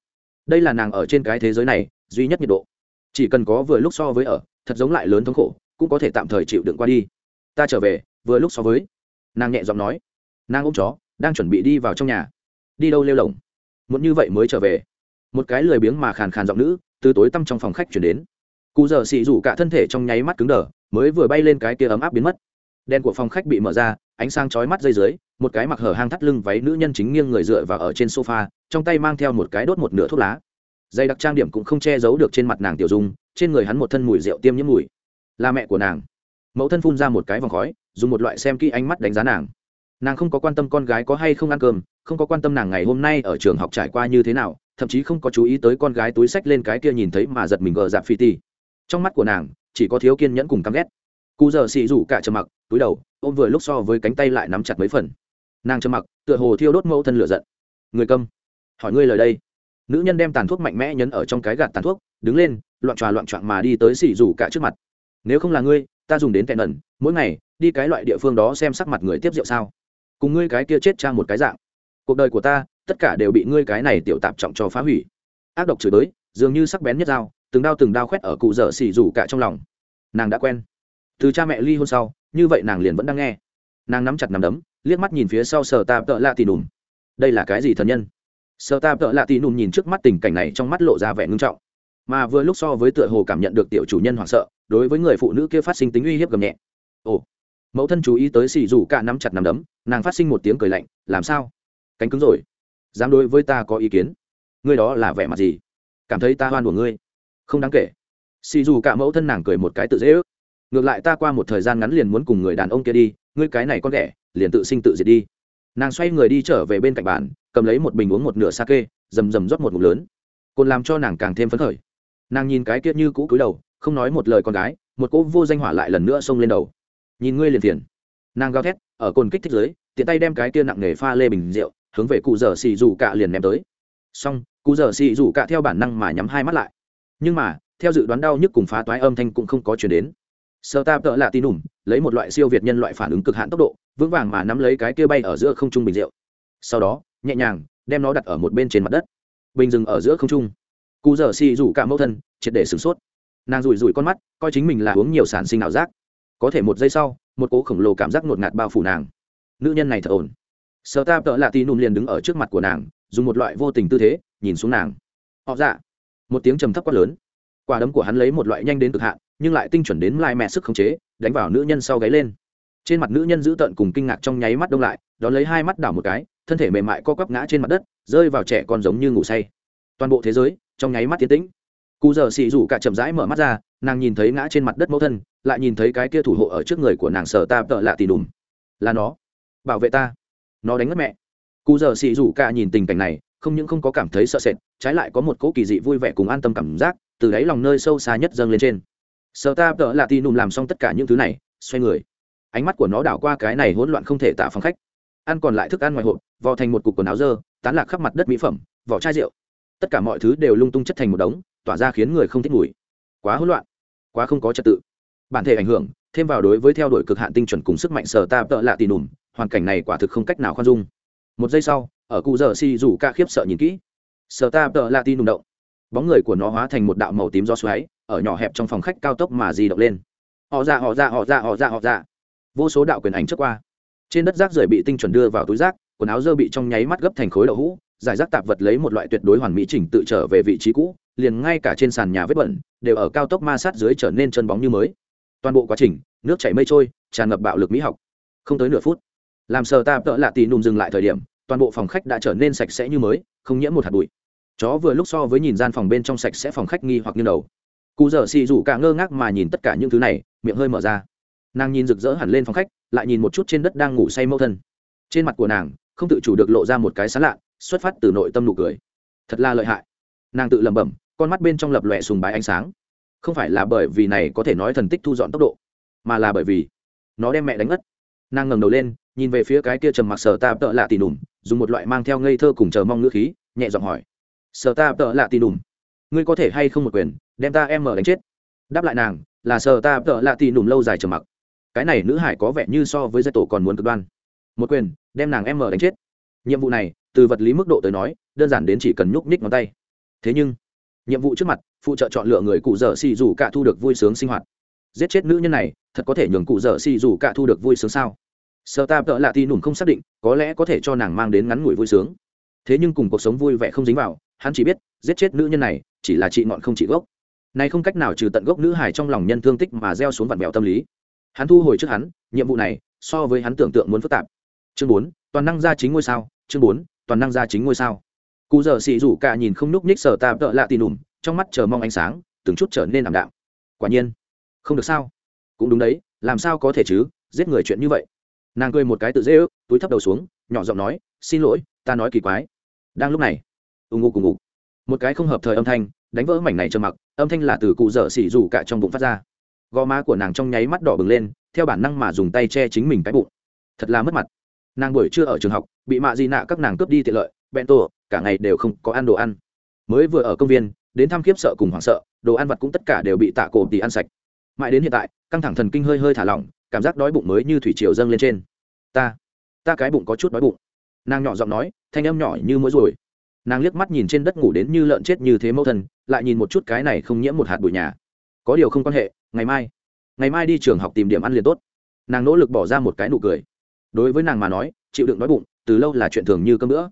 Đây là nàng ở trên cái thế giới này, duy nhất nhiệt độ. Chỉ cần có vừa lúc so với ở, thật giống lại lớn thống khổ, cũng có thể tạm thời chịu đựng qua đi. Ta trở về, vừa lúc so với. Nàng nhẹ giọng nói. Nàng ôm chó, đang chuẩn bị đi vào trong nhà. Đi đâu lêu lồng muốn như vậy mới trở về. Một cái lười biếng mà khàn khàn giọng nữ từ tối tăm trong phòng khách chuyển đến. Cụ giờ xị rủ cả thân thể trong nháy mắt cứng đờ, mới vừa bay lên cái kia ấm áp biến mất. Đèn của phòng khách bị mở ra, ánh sáng chói mắt dây dưới, một cái mặc hở hang thắt lưng váy nữ nhân chính nghiêng người dựa vào ở trên sofa, trong tay mang theo một cái đốt một nửa thuốc lá. Dây đặc trang điểm cũng không che giấu được trên mặt nàng tiểu dung, trên người hắn một thân mùi rượu tiêm nhiễm mùi. Là mẹ của nàng. Mẫu thân phun ra một cái vòng khói, dùng một loại xem kỹ ánh mắt đánh giá nàng nàng không có quan tâm con gái có hay không ăn cơm, không có quan tâm nàng ngày hôm nay ở trường học trải qua như thế nào, thậm chí không có chú ý tới con gái túi sách lên cái kia nhìn thấy mà giật mình gờ dạp phi ti trong mắt của nàng, chỉ có thiếu kiên nhẫn cùng căm ghét. Cụ giờ xị rủ cả trầm mặc, túi đầu, ôm vừa lúc so với cánh tay lại nắm chặt mấy phần. Nàng trầm mặc, tựa hồ thiêu đốt mẫu thân lửa giận. Người câm, hỏi ngươi lời đây. Nữ nhân đem tàn thuốc mạnh mẽ nhấn ở trong cái gạt tàn thuốc, đứng lên, loạn tròa loạn trọn mà đi tới xị rủ cả trước mặt. Nếu không là ngươi, ta dùng đến tẹn ẩn, mỗi ngày, đi cái loại địa phương đó xem sắc mặt người tiếp rượu sao cùng ngươi cái kia chết trang một cái dạng. Cuộc đời của ta tất cả đều bị ngươi cái này tiểu tạp trọng cho phá hủy. Ác độc chửi bới, dường như sắc bén nhất dao từng đao từng đao khoét ở cụ dở xì rủ cả trong lòng. Nàng đã quen. Từ cha mẹ ly hôn sau như vậy nàng liền vẫn đang nghe. Nàng nắm chặt nắm đấm liếc mắt nhìn phía sau sờ tạp tợ lạ tì nùm. Đây là cái gì thần nhân? Sờ tạp tợ lạ tì nùm nhìn trước mắt tình cảnh này trong mắt lộ ra vẻ ngưng trọng. Mà vừa lúc so với tựa hồ cảm nhận được tiểu chủ nhân hoảng sợ đối với người phụ nữ kia phát sinh tính uy hiếp gầm nhẹ. Ồ mẫu thân chú ý tới xì rủ cả nắm chặt nắm đấm, nàng phát sinh một tiếng cười lạnh, làm sao? Cánh cứng rồi. Dám đối với ta có ý kiến? Ngươi đó là vẻ mặt gì? Cảm thấy ta hoan của ngươi? Không đáng kể. Xì dù cả mẫu thân nàng cười một cái tự dễ ước. Ngược lại ta qua một thời gian ngắn liền muốn cùng người đàn ông kia đi, ngươi cái này con ghẻ, liền tự sinh tự diệt đi. Nàng xoay người đi trở về bên cạnh bàn, cầm lấy một bình uống một nửa sake, rầm rầm rót một ngụm lớn. Còn làm cho nàng càng thêm phấn khởi. Nàng nhìn cái kia như cũ cúi đầu, không nói một lời con gái, một cỗ vô danh hỏa lại lần nữa xông lên đầu nhìn ngươi liền tiền nàng gào thét, ở cồn kích thích dưới tiện tay đem cái kia nặng nề pha lê bình rượu, hướng về cụ dở xì dù cạ liền ném tới. Xong, cụ dở xì dù cạ theo bản năng mà nhắm hai mắt lại. Nhưng mà, theo dự đoán đau nhức cùng phá toái âm thanh cũng không có chuyển đến. Sơ ta tợ lạ tin ủng lấy một loại siêu việt nhân loại phản ứng cực hạn tốc độ, vững vàng mà nắm lấy cái kia bay ở giữa không trung bình rượu. Sau đó, nhẹ nhàng, đem nó đặt ở một bên trên mặt đất. Bình dừng ở giữa không trung. Cụ dở xì rủ cả mẫu thân, triệt để sửng sốt. Nàng rủi rủi con mắt, coi chính mình là uống nhiều sản sinh ảo giác có thể một giây sau, một cố khổng lồ cảm giác ngột ngạt bao phủ nàng. Nữ nhân này thật ổn. Sợ ta tợ lạ tì nùm liền đứng ở trước mặt của nàng, dùng một loại vô tình tư thế, nhìn xuống nàng. Họ dạ. Một tiếng trầm thấp quát lớn. Quả đấm của hắn lấy một loại nhanh đến cực hạn, nhưng lại tinh chuẩn đến lai mẹ sức khống chế, đánh vào nữ nhân sau gáy lên. Trên mặt nữ nhân giữ tợn cùng kinh ngạc trong nháy mắt đông lại, đón lấy hai mắt đảo một cái, thân thể mềm mại co quắp ngã trên mặt đất, rơi vào trẻ con giống như ngủ say. Toàn bộ thế giới, trong nháy mắt tiến tĩnh cụ giờ xì rủ cả chậm rãi mở mắt ra, nàng nhìn thấy ngã trên mặt đất mẫu thân, lại nhìn thấy cái kia thủ hộ ở trước người của nàng sở ta tợ lạ tì đùm. Là nó. Bảo vệ ta. Nó đánh mất mẹ. Cụ giờ xì rủ cả nhìn tình cảnh này, không những không có cảm thấy sợ sệt, trái lại có một cỗ kỳ dị vui vẻ cùng an tâm cảm giác, từ đáy lòng nơi sâu xa nhất dâng lên trên. Sở ta tợ lạ tì đùm làm xong tất cả những thứ này, xoay người. Ánh mắt của nó đảo qua cái này hỗn loạn không thể tả phòng khách. Ăn còn lại thức ăn ngoài hộp, vò thành một cục quần áo dơ, tán lạc khắp mặt đất mỹ phẩm, vỏ chai rượu. Tất cả mọi thứ đều lung tung chất thành một đống tỏa ra khiến người không thích mùi quá hỗn loạn, quá không có trật tự. Bản thể ảnh hưởng, thêm vào đối với theo đuổi cực hạn tinh chuẩn cùng sức mạnh sở ta tợ lạ tì nùm, hoàn cảnh này quả thực không cách nào khoan dung. Một giây sau, ở cụ giờ si rủ ca khiếp sợ nhìn kỹ. Sở ta tợ lạ tì nùm động. Bóng người của nó hóa thành một đạo màu tím do xoáy, ở nhỏ hẹp trong phòng khách cao tốc mà di động lên. Họ ra họ ra họ ra họ ra họ ra vô số đạo quyền ảnh trước qua. Trên đất rác rưởi bị tinh chuẩn đưa vào túi rác, quần áo dơ bị trong nháy mắt gấp thành khối đậu hũ, giải rác tạp vật lấy một loại tuyệt đối hoàn mỹ chỉnh tự trở về vị trí cũ liền ngay cả trên sàn nhà vết bẩn, đều ở cao tốc ma sát dưới trở nên chân bóng như mới. Toàn bộ quá trình, nước chảy mây trôi, tràn ngập bạo lực mỹ học. Không tới nửa phút, làm sờ ta tợ lạ tì nùm dừng lại thời điểm, toàn bộ phòng khách đã trở nên sạch sẽ như mới, không nhiễm một hạt bụi. Chó vừa lúc so với nhìn gian phòng bên trong sạch sẽ phòng khách nghi hoặc như đầu. Cụ dở xì rủ cả ngơ ngác mà nhìn tất cả những thứ này, miệng hơi mở ra. Nàng nhìn rực rỡ hẳn lên phòng khách, lại nhìn một chút trên đất đang ngủ say mâu thân. Trên mặt của nàng, không tự chủ được lộ ra một cái sán lạ, xuất phát từ nội tâm nụ cười. Thật là lợi hại. Nàng tự lẩm bẩm con mắt bên trong lập lòe sùng bái ánh sáng. Không phải là bởi vì này có thể nói thần tích thu dọn tốc độ, mà là bởi vì nó đem mẹ đánh ngất. Nàng ngẩng đầu lên, nhìn về phía cái kia trầm mặc sờ ta tợ lạ tì đùm dùng một loại mang theo ngây thơ cùng chờ mong ngữ khí, nhẹ giọng hỏi. Sờ ta tợ lạ tì đùm ngươi có thể hay không một quyền, đem ta em mở đánh chết? Đáp lại nàng, là sờ ta tợ lạ tì đùm lâu dài trầm mặc. Cái này nữ hải có vẻ như so với giai tổ còn muốn cực đoan. Một quyền, đem nàng em mở đánh chết. Nhiệm vụ này, từ vật lý mức độ tới nói, đơn giản đến chỉ cần nhúc nhích ngón tay. Thế nhưng nhiệm vụ trước mặt, phụ trợ chọn lựa người cụ dở xì dù cả thu được vui sướng sinh hoạt. Giết chết nữ nhân này, thật có thể nhường cụ dở xì dù cả thu được vui sướng sao? Sợ ta tợ lạ thì nùm không xác định, có lẽ có thể cho nàng mang đến ngắn ngủi vui sướng. Thế nhưng cùng cuộc sống vui vẻ không dính vào, hắn chỉ biết, giết chết nữ nhân này, chỉ là trị ngọn không trị gốc. Này không cách nào trừ tận gốc nữ hài trong lòng nhân thương tích mà gieo xuống vạn mèo tâm lý. Hắn thu hồi trước hắn, nhiệm vụ này, so với hắn tưởng tượng muốn phức tạp. Chương bốn, toàn năng gia chính ngôi sao, chương bốn, toàn năng gia chính ngôi sao cụ giờ xì rủ cả nhìn không núc ních sở tạm tợ lạ tì nùm, trong mắt chờ mong ánh sáng, từng chút trở nên ảm đạm. Quả nhiên, không được sao? Cũng đúng đấy, làm sao có thể chứ? Giết người chuyện như vậy. Nàng cười một cái tự dễ ước, túi thấp đầu xuống, nhỏ giọng nói, xin lỗi, ta nói kỳ quái. Đang lúc này ùng ngụ cùng ngụ một cái không hợp thời âm thanh, đánh vỡ mảnh này trơ mặc, âm thanh là từ cụ dở xỉ rủ cả trong bụng phát ra. Gò má của nàng trong nháy mắt đỏ bừng lên, theo bản năng mà dùng tay che chính mình cái bụng. Thật là mất mặt. Nàng buổi trưa ở trường học, bị mạ di nạ các nàng cướp đi tiện lợi bẹn tổ cả ngày đều không có ăn đồ ăn. Mới vừa ở công viên, đến thăm khiếp sợ cùng hoảng sợ, đồ ăn vặt cũng tất cả đều bị tạ cổ tỉ ăn sạch. Mãi đến hiện tại, căng thẳng thần kinh hơi hơi thả lỏng, cảm giác đói bụng mới như thủy triều dâng lên trên. Ta ta cái bụng có chút đói bụng. Nàng nhỏ giọng nói, thanh âm nhỏ như mũi rồi. Nàng liếc mắt nhìn trên đất ngủ đến như lợn chết như thế mẫu thần lại nhìn một chút cái này không nhiễm một hạt bụi nhà. Có điều không quan hệ, ngày mai ngày mai đi trường học tìm điểm ăn liền tốt. Nàng nỗ lực bỏ ra một cái nụ cười. Đối với nàng mà nói, chịu đựng đói bụng, từ lâu là chuyện thường như cơm nữa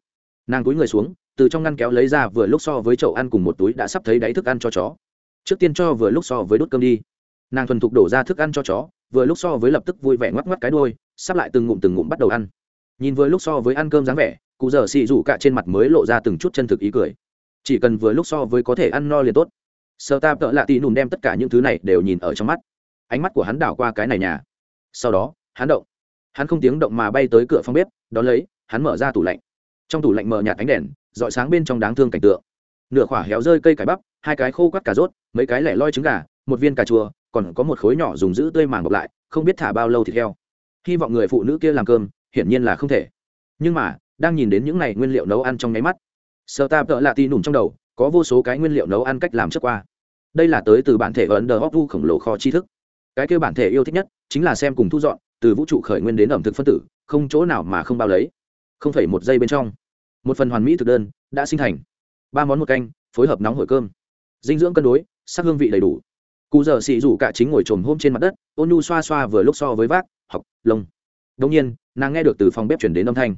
nàng túi người xuống, từ trong ngăn kéo lấy ra vừa lúc so với chậu ăn cùng một túi đã sắp thấy đáy thức ăn cho chó. Trước tiên cho vừa lúc so với đốt cơm đi. Nàng thuần thục đổ ra thức ăn cho chó, vừa lúc so với lập tức vui vẻ ngoắc ngoắc cái đôi sắp lại từng ngụm từng ngụm bắt đầu ăn. Nhìn vừa lúc so với ăn cơm dáng vẻ, cụ dở xị rủ cả trên mặt mới lộ ra từng chút chân thực ý cười. Chỉ cần vừa lúc so với có thể ăn no liền tốt. Sơ ta tợ lạ tì nùm đem tất cả những thứ này đều nhìn ở trong mắt. Ánh mắt của hắn đảo qua cái này nhà. Sau đó, hắn động. Hắn không tiếng động mà bay tới cửa phòng bếp, đón lấy, hắn mở ra tủ lạnh trong tủ lạnh mở nhạt ánh đèn dọi sáng bên trong đáng thương cảnh tượng. Nửa khỏa héo rơi cây cải bắp, hai cái khô quắt cà rốt, mấy cái lẻ loi trứng gà, một viên cà chua, còn có một khối nhỏ dùng giữ tươi màng bọc lại, không biết thả bao lâu thịt heo. Hy vọng người phụ nữ kia làm cơm, hiển nhiên là không thể. Nhưng mà, đang nhìn đến những này nguyên liệu nấu ăn trong nháy mắt sơ ta tợ lạ ti nùng trong đầu, có vô số cái nguyên liệu nấu ăn cách làm trước qua. Đây là tới từ bản thể ấn đờ hóc vu khổng lồ kho tri thức. Cái kêu bản thể yêu thích nhất, chính là xem cùng thu dọn, từ vũ trụ khởi nguyên đến ẩm thực phân tử, không chỗ nào mà không bao lấy không phải một giây bên trong. Một phần hoàn mỹ thực đơn đã sinh thành. Ba món một canh, phối hợp nóng hổi cơm. Dinh dưỡng cân đối, sắc hương vị đầy đủ. Cụ giờ xì rủ cả chính ngồi trồm hôm trên mặt đất, ôn nhu xoa xoa vừa lúc so với vác, học, lông. Đông nhiên, nàng nghe được từ phòng bếp chuyển đến âm thanh.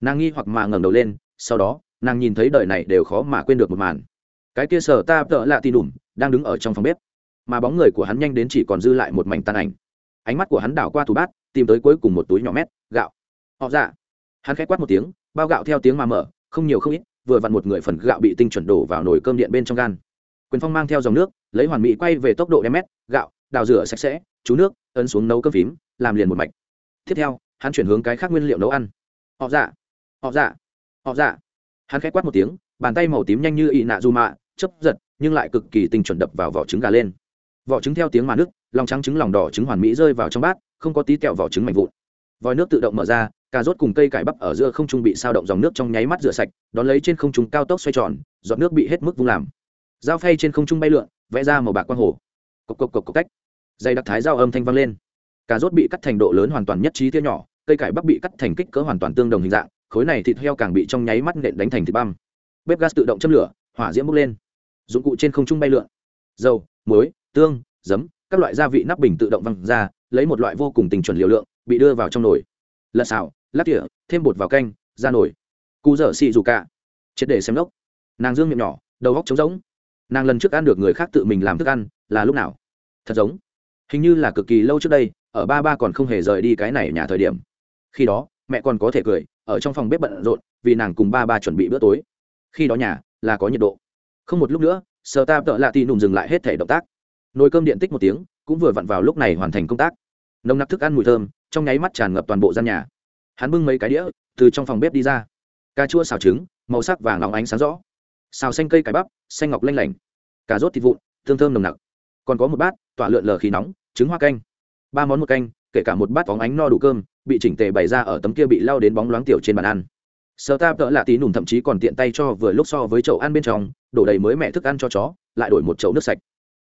Nàng nghi hoặc mà ngẩng đầu lên, sau đó, nàng nhìn thấy đời này đều khó mà quên được một màn. Cái kia sở ta tợ lạ tì đủm đang đứng ở trong phòng bếp. Mà bóng người của hắn nhanh đến chỉ còn dư lại một mảnh tan ảnh. Ánh mắt của hắn đảo qua tủ bát, tìm tới cuối cùng một túi nhỏ mét, gạo. Họ dạ hắn khẽ quát một tiếng, bao gạo theo tiếng mà mở, không nhiều không ít, vừa vặn một người phần gạo bị tinh chuẩn đổ vào nồi cơm điện bên trong gan. Quyền phong mang theo dòng nước, lấy hoàn mỹ quay về tốc độ đem mét, gạo, đào rửa sạch sẽ, chú nước, ấn xuống nấu cơm phím, làm liền một mạch. Tiếp theo, hắn chuyển hướng cái khác nguyên liệu nấu ăn. Họ dạ họ dạ họ dạ. Hắn khẽ quát một tiếng, bàn tay màu tím nhanh như ị nạ du mạ chấp giật, nhưng lại cực kỳ tinh chuẩn đập vào vỏ trứng gà lên. Vỏ trứng theo tiếng mà nước lòng trắng trứng, lòng đỏ trứng hoàn mỹ rơi vào trong bát, không có tí kẹo vỏ trứng mạnh vụn vòi nước tự động mở ra, cà rốt cùng cây cải bắp ở giữa không trung bị sao động dòng nước trong nháy mắt rửa sạch, đón lấy trên không trung cao tốc xoay tròn, giọt nước bị hết mức vung làm. Dao phay trên không trung bay lượn, vẽ ra màu bạc quang hồ. Cộc cộc cộc cộc, cách. Dây đặc thái dao âm thanh vang lên. Cà rốt bị cắt thành độ lớn hoàn toàn nhất trí tiêu nhỏ, cây cải bắp bị cắt thành kích cỡ hoàn toàn tương đồng hình dạng, khối này thịt heo càng bị trong nháy mắt nện đánh thành thịt băm. Bếp gas tự động châm lửa, hỏa diễm bốc lên. Dụng cụ trên không trung bay lượn. Dầu, muối, tương, giấm, các loại gia vị nắp bình tự động văng ra, lấy một loại vô cùng tình chuẩn liều lượng bị đưa vào trong nồi. Lật xào lát tỉa thêm bột vào canh ra nồi, cụ dở xì dù cả. Triệt để xem lốc nàng dương miệng nhỏ đầu góc trống rỗng. Nàng lần trước ăn được người khác tự mình làm thức ăn là lúc nào? Thật giống. Hình như là cực kỳ lâu trước đây ở ba ba còn không hề rời đi cái này nhà thời điểm. Khi đó mẹ còn có thể cười ở trong phòng bếp bận rộn vì nàng cùng ba ba chuẩn bị bữa tối. Khi đó nhà là có nhiệt độ. Không một lúc nữa sờ ta tợ lạ tì nùm dừng lại hết thể động tác. Nồi cơm điện tích một tiếng cũng vừa vặn vào lúc này hoàn thành công tác. Nồng nặc thức ăn mùi thơm trong nháy mắt tràn ngập toàn bộ gian nhà. Hắn bưng mấy cái đĩa, từ trong phòng bếp đi ra. Cà chua xào trứng, màu sắc vàng óng ánh sáng rõ. Xào xanh cây cải bắp, xanh ngọc lanh lảnh. Cà rốt thịt vụn thơm thơm nồng nặc. Còn có một bát, tỏa lượn lờ khí nóng, trứng hoa canh. Ba món một canh, kể cả một bát vóng ánh no đủ cơm, bị chỉnh tề bày ra ở tấm kia bị lao đến bóng loáng tiểu trên bàn ăn. Sơ ta tợ lạ tí nùm thậm chí còn tiện tay cho vừa lúc so với chậu ăn bên trong, đổ đầy mới mẹ thức ăn cho chó, lại đổi một chậu nước sạch.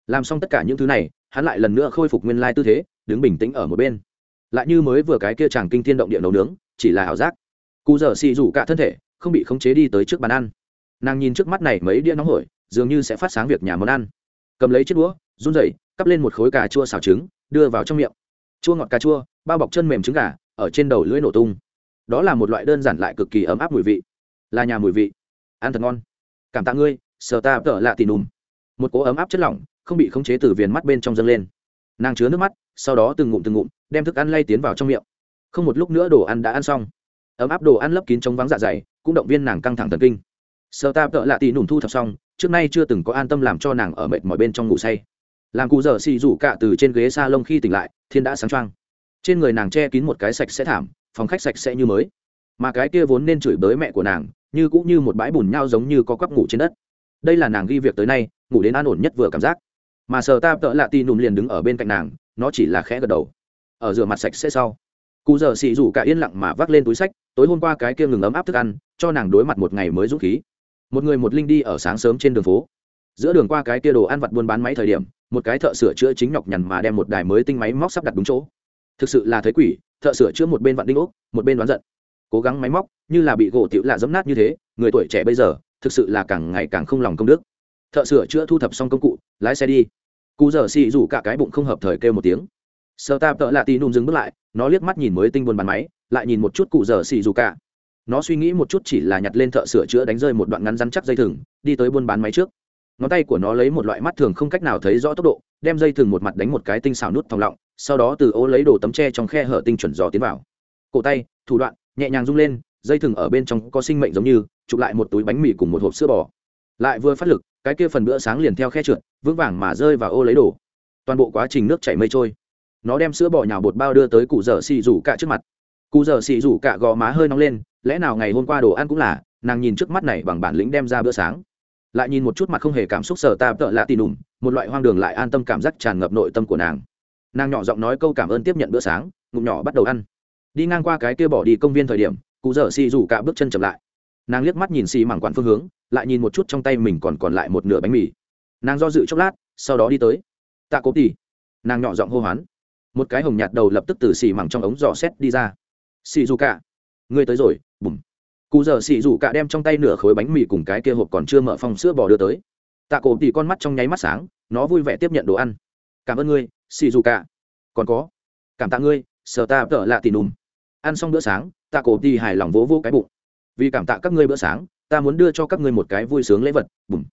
Làm xong tất cả những thứ này, hắn lại lần nữa khôi phục nguyên lai tư thế, đứng bình tĩnh ở một bên lại như mới vừa cái kia chàng kinh thiên động địa nấu nướng, chỉ là ảo giác. Cụ dở xì rủ cả thân thể, không bị khống chế đi tới trước bàn ăn. Nàng nhìn trước mắt này mấy đĩa nóng hổi, dường như sẽ phát sáng việc nhà món ăn. Cầm lấy chiếc đũa, run rẩy, cắp lên một khối cà chua xào trứng, đưa vào trong miệng. Chua ngọt cà chua, bao bọc chân mềm trứng gà, ở trên đầu lưỡi nổ tung. Đó là một loại đơn giản lại cực kỳ ấm áp mùi vị. Là nhà mùi vị. Ăn thật ngon. Cảm tạ ngươi, sờ ta tở lạ tì nùm. Một cỗ ấm áp chất lỏng, không bị khống chế từ viền mắt bên trong dâng lên. Nàng chứa nước mắt, sau đó từng ngụm từng ngụm đem thức ăn lay tiến vào trong miệng. Không một lúc nữa đồ ăn đã ăn xong. Ấm áp đồ ăn lấp kín chống vắng dạ dày, cũng động viên nàng căng thẳng thần kinh. Sợ ta tợ lạ tì nùm thu thập xong, trước nay chưa từng có an tâm làm cho nàng ở mệt mỏi bên trong ngủ say. Làm cụ dở xì rủ cạ từ trên ghế s a lông khi tỉnh lại, thiên đã sáng trăng trên người nàng che kín một cái sạch sẽ thảm, phòng khách sạch sẽ như mới. Mà cái kia vốn nên chửi bới mẹ của nàng, như cũng như một bãi bùn nhau giống như có quắp ngủ trên đất. Đây là nàng ghi việc tới nay, ngủ đến an ổn nhất vừa cảm giác. Mà sờ ta tợ lạ tì nùm liền đứng ở bên cạnh nàng, nó chỉ là khẽ gật đầu ở rửa mặt sạch sẽ sau. Cụ giờ xì rủ cả yên lặng mà vác lên túi sách, tối hôm qua cái kia ngừng ấm áp thức ăn, cho nàng đối mặt một ngày mới dũng khí. Một người một linh đi ở sáng sớm trên đường phố. Giữa đường qua cái kia đồ ăn vặt buôn bán máy thời điểm, một cái thợ sửa chữa chính nhọc nhằn mà đem một đài mới tinh máy móc sắp đặt đúng chỗ. Thực sự là thấy quỷ, thợ sửa chữa một bên vặn đinh ốc, một bên đoán giận. Cố gắng máy móc, như là bị gỗ tiểu lạ dẫm nát như thế, người tuổi trẻ bây giờ, thực sự là càng ngày càng không lòng công đức. Thợ sửa chữa thu thập xong công cụ, lái xe đi. Cụ giờ xì rủ cả cái bụng không hợp thời kêu một tiếng sơ tạp tợ lạ tì nùm dừng bước lại, nó liếc mắt nhìn mới tinh buôn bàn máy, lại nhìn một chút cụ giờ xì dù cả. Nó suy nghĩ một chút chỉ là nhặt lên thợ sửa chữa đánh rơi một đoạn ngắn rắn chắc dây thừng, đi tới buôn bán máy trước. Ngón tay của nó lấy một loại mắt thường không cách nào thấy rõ tốc độ, đem dây thừng một mặt đánh một cái tinh xào nút thòng lọng, sau đó từ ô lấy đồ tấm tre trong khe hở tinh chuẩn gió tiến vào. Cổ tay, thủ đoạn, nhẹ nhàng rung lên, dây thừng ở bên trong có sinh mệnh giống như, chụp lại một túi bánh mì cùng một hộp sữa bò. Lại vừa phát lực, cái kia phần bữa sáng liền theo khe trượt, vững vàng mà rơi vào ô lấy đồ. Toàn bộ quá trình nước chảy mây trôi nó đem sữa bò nhào bột bao đưa tới cụ dở xì rủ cả trước mặt. Cụ dở xì rủ cả gò má hơi nóng lên, lẽ nào ngày hôm qua đồ ăn cũng là, nàng nhìn trước mắt này bằng bản lĩnh đem ra bữa sáng. Lại nhìn một chút mặt không hề cảm xúc sờ ta tợ lạ tì nùm, một loại hoang đường lại an tâm cảm giác tràn ngập nội tâm của nàng. Nàng nhỏ giọng nói câu cảm ơn tiếp nhận bữa sáng, ngụm nhỏ bắt đầu ăn. Đi ngang qua cái kia bỏ đi công viên thời điểm, cụ dở xì rủ cả bước chân chậm lại. Nàng liếc mắt nhìn xì mảng quản phương hướng, lại nhìn một chút trong tay mình còn còn lại một nửa bánh mì. Nàng do dự chốc lát, sau đó đi tới. Tạ cố tỉ nàng nhỏ giọng hô hoán một cái hồng nhạt đầu lập tức từ xì mảng trong ống dò xét đi ra. Xì dù cả. Ngươi tới rồi, bùm. Cụ giờ xì dù cả đem trong tay nửa khối bánh mì cùng cái kia hộp còn chưa mở phong sữa bò đưa tới. Tạ cổ tỉ con mắt trong nháy mắt sáng, nó vui vẻ tiếp nhận đồ ăn. Cảm ơn ngươi, xì dù cả. Còn có. Cảm tạ ngươi, sờ ta tở lạ tì nùm. Ăn xong bữa sáng, tạ cổ tỉ hài lòng vỗ vỗ cái bụng. Vì cảm tạ các ngươi bữa sáng, ta muốn đưa cho các ngươi một cái vui sướng lễ vật, bùm.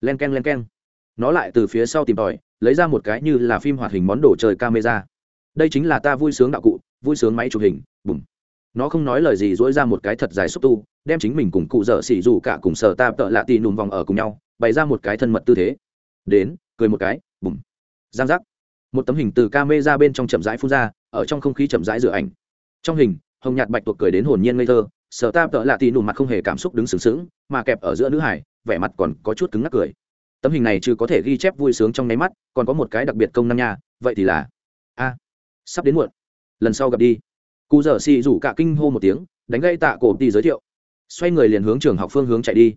Len k e n len k e n nó lại từ phía sau tìm tòi, lấy ra một cái như là phim hoạt hình món đồ chơi camera đây chính là ta vui sướng đạo cụ, vui sướng máy chụp hình, bùm. Nó không nói lời gì dỗi ra một cái thật dài xúc tu, đem chính mình cùng cụ dở xỉ dù cả cùng sở ta tợ lạ tì nùm vòng ở cùng nhau, bày ra một cái thân mật tư thế. Đến, cười một cái, bùm. Giang giác. Một tấm hình từ ca mê ra bên trong chậm rãi phun ra, ở trong không khí chậm rãi rửa ảnh. Trong hình, hồng nhạt bạch tuộc cười đến hồn nhiên ngây thơ, sở ta tợ lạ tì nùm mặt không hề cảm xúc đứng sướng sướng mà kẹp ở giữa nữ hải, vẻ mặt còn có chút cứng ngắc cười. Tấm hình này chứ có thể ghi chép vui sướng trong nháy mắt, còn có một cái đặc biệt công năng nha, vậy thì là, a sắp đến muộn. Lần sau gặp đi. Cụ dở xì rủ cả kinh hô một tiếng, đánh gây tạ cổ ti giới thiệu. Xoay người liền hướng trường học phương hướng chạy đi.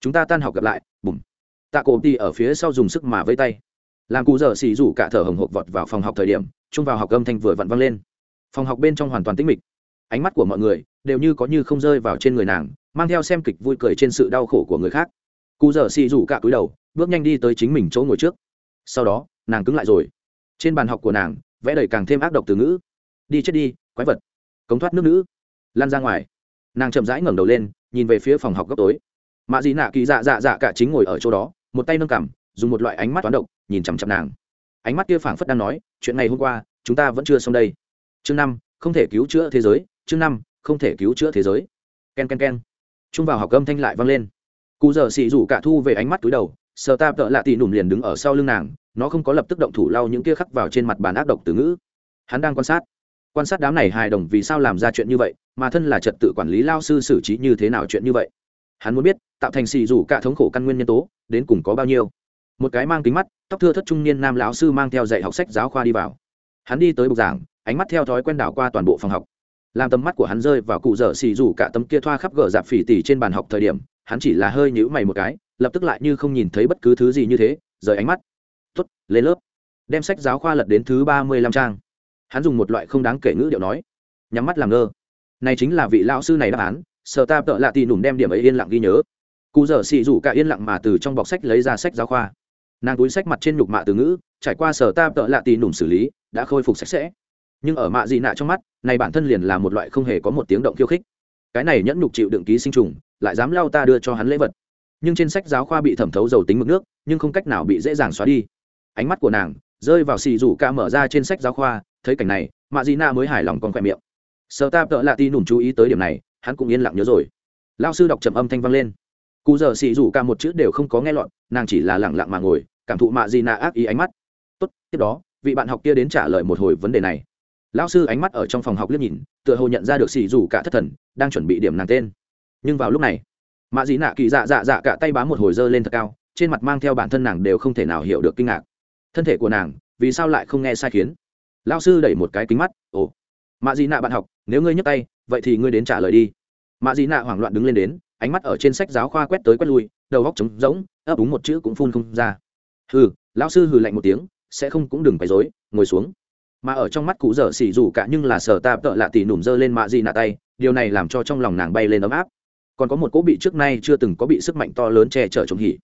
Chúng ta tan học gặp lại, bùm. Tạ cổ ti ở phía sau dùng sức mà vây tay. Làm cụ dở xì rủ cả thở hồng hộc vọt vào phòng học thời điểm, chung vào học âm thanh vừa vặn văng lên. Phòng học bên trong hoàn toàn tĩnh mịch. Ánh mắt của mọi người đều như có như không rơi vào trên người nàng, mang theo xem kịch vui cười trên sự đau khổ của người khác. Cụ dở xì rủ cả cúi đầu, bước nhanh đi tới chính mình chỗ ngồi trước. Sau đó, nàng cứng lại rồi. Trên bàn học của nàng vẽ đầy càng thêm ác độc từ ngữ. Đi chết đi, quái vật. Cống thoát nước nữ. Lan ra ngoài. Nàng chậm rãi ngẩng đầu lên, nhìn về phía phòng học góc tối. Mạ dị nạ kỳ dạ dạ dạ cả chính ngồi ở chỗ đó, một tay nâng cằm, dùng một loại ánh mắt toán độc, nhìn chằm chằm nàng. Ánh mắt kia phảng phất đang nói, chuyện ngày hôm qua, chúng ta vẫn chưa xong đây. Chương năm, không thể cứu chữa thế giới. Chương năm, không thể cứu chữa thế giới. K e n k e n k e n trung vào học âm thanh lại vang lên. Cụ giờ xị rủ cả thu về ánh mắt túi đầu, sờ ta tợ lạ tị nùm liền đứng ở sau lưng nàng nó không có lập tức động thủ lau những kia khắc vào trên mặt bàn ác độc từ ngữ. Hắn đang quan sát. Quan sát đám này hài đồng vì sao làm ra chuyện như vậy, mà thân là trật tự quản lý lao sư xử trí như thế nào chuyện như vậy. Hắn muốn biết, tạo thành xì rủ cả thống khổ căn nguyên nhân tố, đến cùng có bao nhiêu. Một cái mang kính mắt, tóc thưa thất trung niên nam lão sư mang theo dạy học sách giáo khoa đi vào. Hắn đi tới bục giảng, ánh mắt theo thói quen đảo qua toàn bộ phòng học. Làm tầm mắt của hắn rơi vào cụ dở xì rủ cả tấm kia thoa khắp gờ dạp phỉ tỉ trên bàn học thời điểm, hắn chỉ là hơi nhữ mày một cái, lập tức lại như không nhìn thấy bất cứ thứ gì như thế, rời ánh mắt tuất lên lớp. Đem sách giáo khoa lật đến thứ ba mươi lăm trang. Hắn dùng một loại không đáng kể ngữ điệu nói. Nhắm mắt làm ngơ. Này chính là vị lão sư này đáp án sở ta tợ lạ tì nùm đem điểm ấy yên lặng ghi nhớ. Cụ dở xì rủ cả yên lặng mà từ trong bọc sách lấy ra sách giáo khoa. Nàng túi sách mặt trên nhục mạ từ ngữ, trải qua sở ta tợ lạ tì nùm xử lý, đã khôi phục sạch sẽ. Nhưng ở mạ dị nạ trong mắt, này bản thân liền là một loại không hề có một tiếng động khiêu khích. Cái này nhẫn nhục chịu đựng ký sinh trùng, lại dám lao ta đưa cho hắn lễ vật. Nhưng trên sách giáo khoa bị thẩm thấu dầu tính mực nước, nhưng không cách nào bị dễ dàng xóa đi ánh mắt của nàng rơi vào xì rủ ca mở ra trên sách giáo khoa, thấy cảnh này, mạ dị nạ mới hài lòng con khoe miệng. Sợ ta tợ lạ ti nùm chú ý tới điểm này, hắn cũng yên lặng nhớ rồi. Lao sư đọc trầm âm thanh vang lên. Cụ giờ xì rủ ca một chữ đều không có nghe lọt, nàng chỉ là lẳng lặng mà ngồi, cảm thụ mạ dị nạ ác ý ánh mắt. Tốt, tiếp đó, vị bạn học kia đến trả lời một hồi vấn đề này. Lão sư ánh mắt ở trong phòng học liếc nhìn, tựa hồ nhận ra được xì rủ cả thất thần, đang chuẩn bị điểm nàng tên. Nhưng vào lúc này, mạ dị nạ kỳ dạ dạ dạ cả tay bám một hồi dơ lên thật cao, trên mặt mang theo bản thân nàng đều không thể nào hiểu được kinh ngạc thân thể của nàng, vì sao lại không nghe sai khiến? Lao sư đẩy một cái kính mắt, ồ, mạ dị nạ bạn học, nếu ngươi nhấc tay, vậy thì ngươi đến trả lời đi. Mạ dị nạ hoảng loạn đứng lên đến, ánh mắt ở trên sách giáo khoa quét tới quét lui, đầu góc trống rỗng, ấp úng một chữ cũng phun không ra. Hừ, lão sư hừ lạnh một tiếng, sẽ không cũng đừng phải dối ngồi xuống. Mà ở trong mắt cụ dở xỉ rủ cả nhưng là sở ta tợ lạ tỉ nủm dơ lên mạ dị nạ tay, điều này làm cho trong lòng nàng bay lên ấm áp. Còn có một cỗ bị trước nay chưa từng có bị sức mạnh to lớn che chở chống hỉ.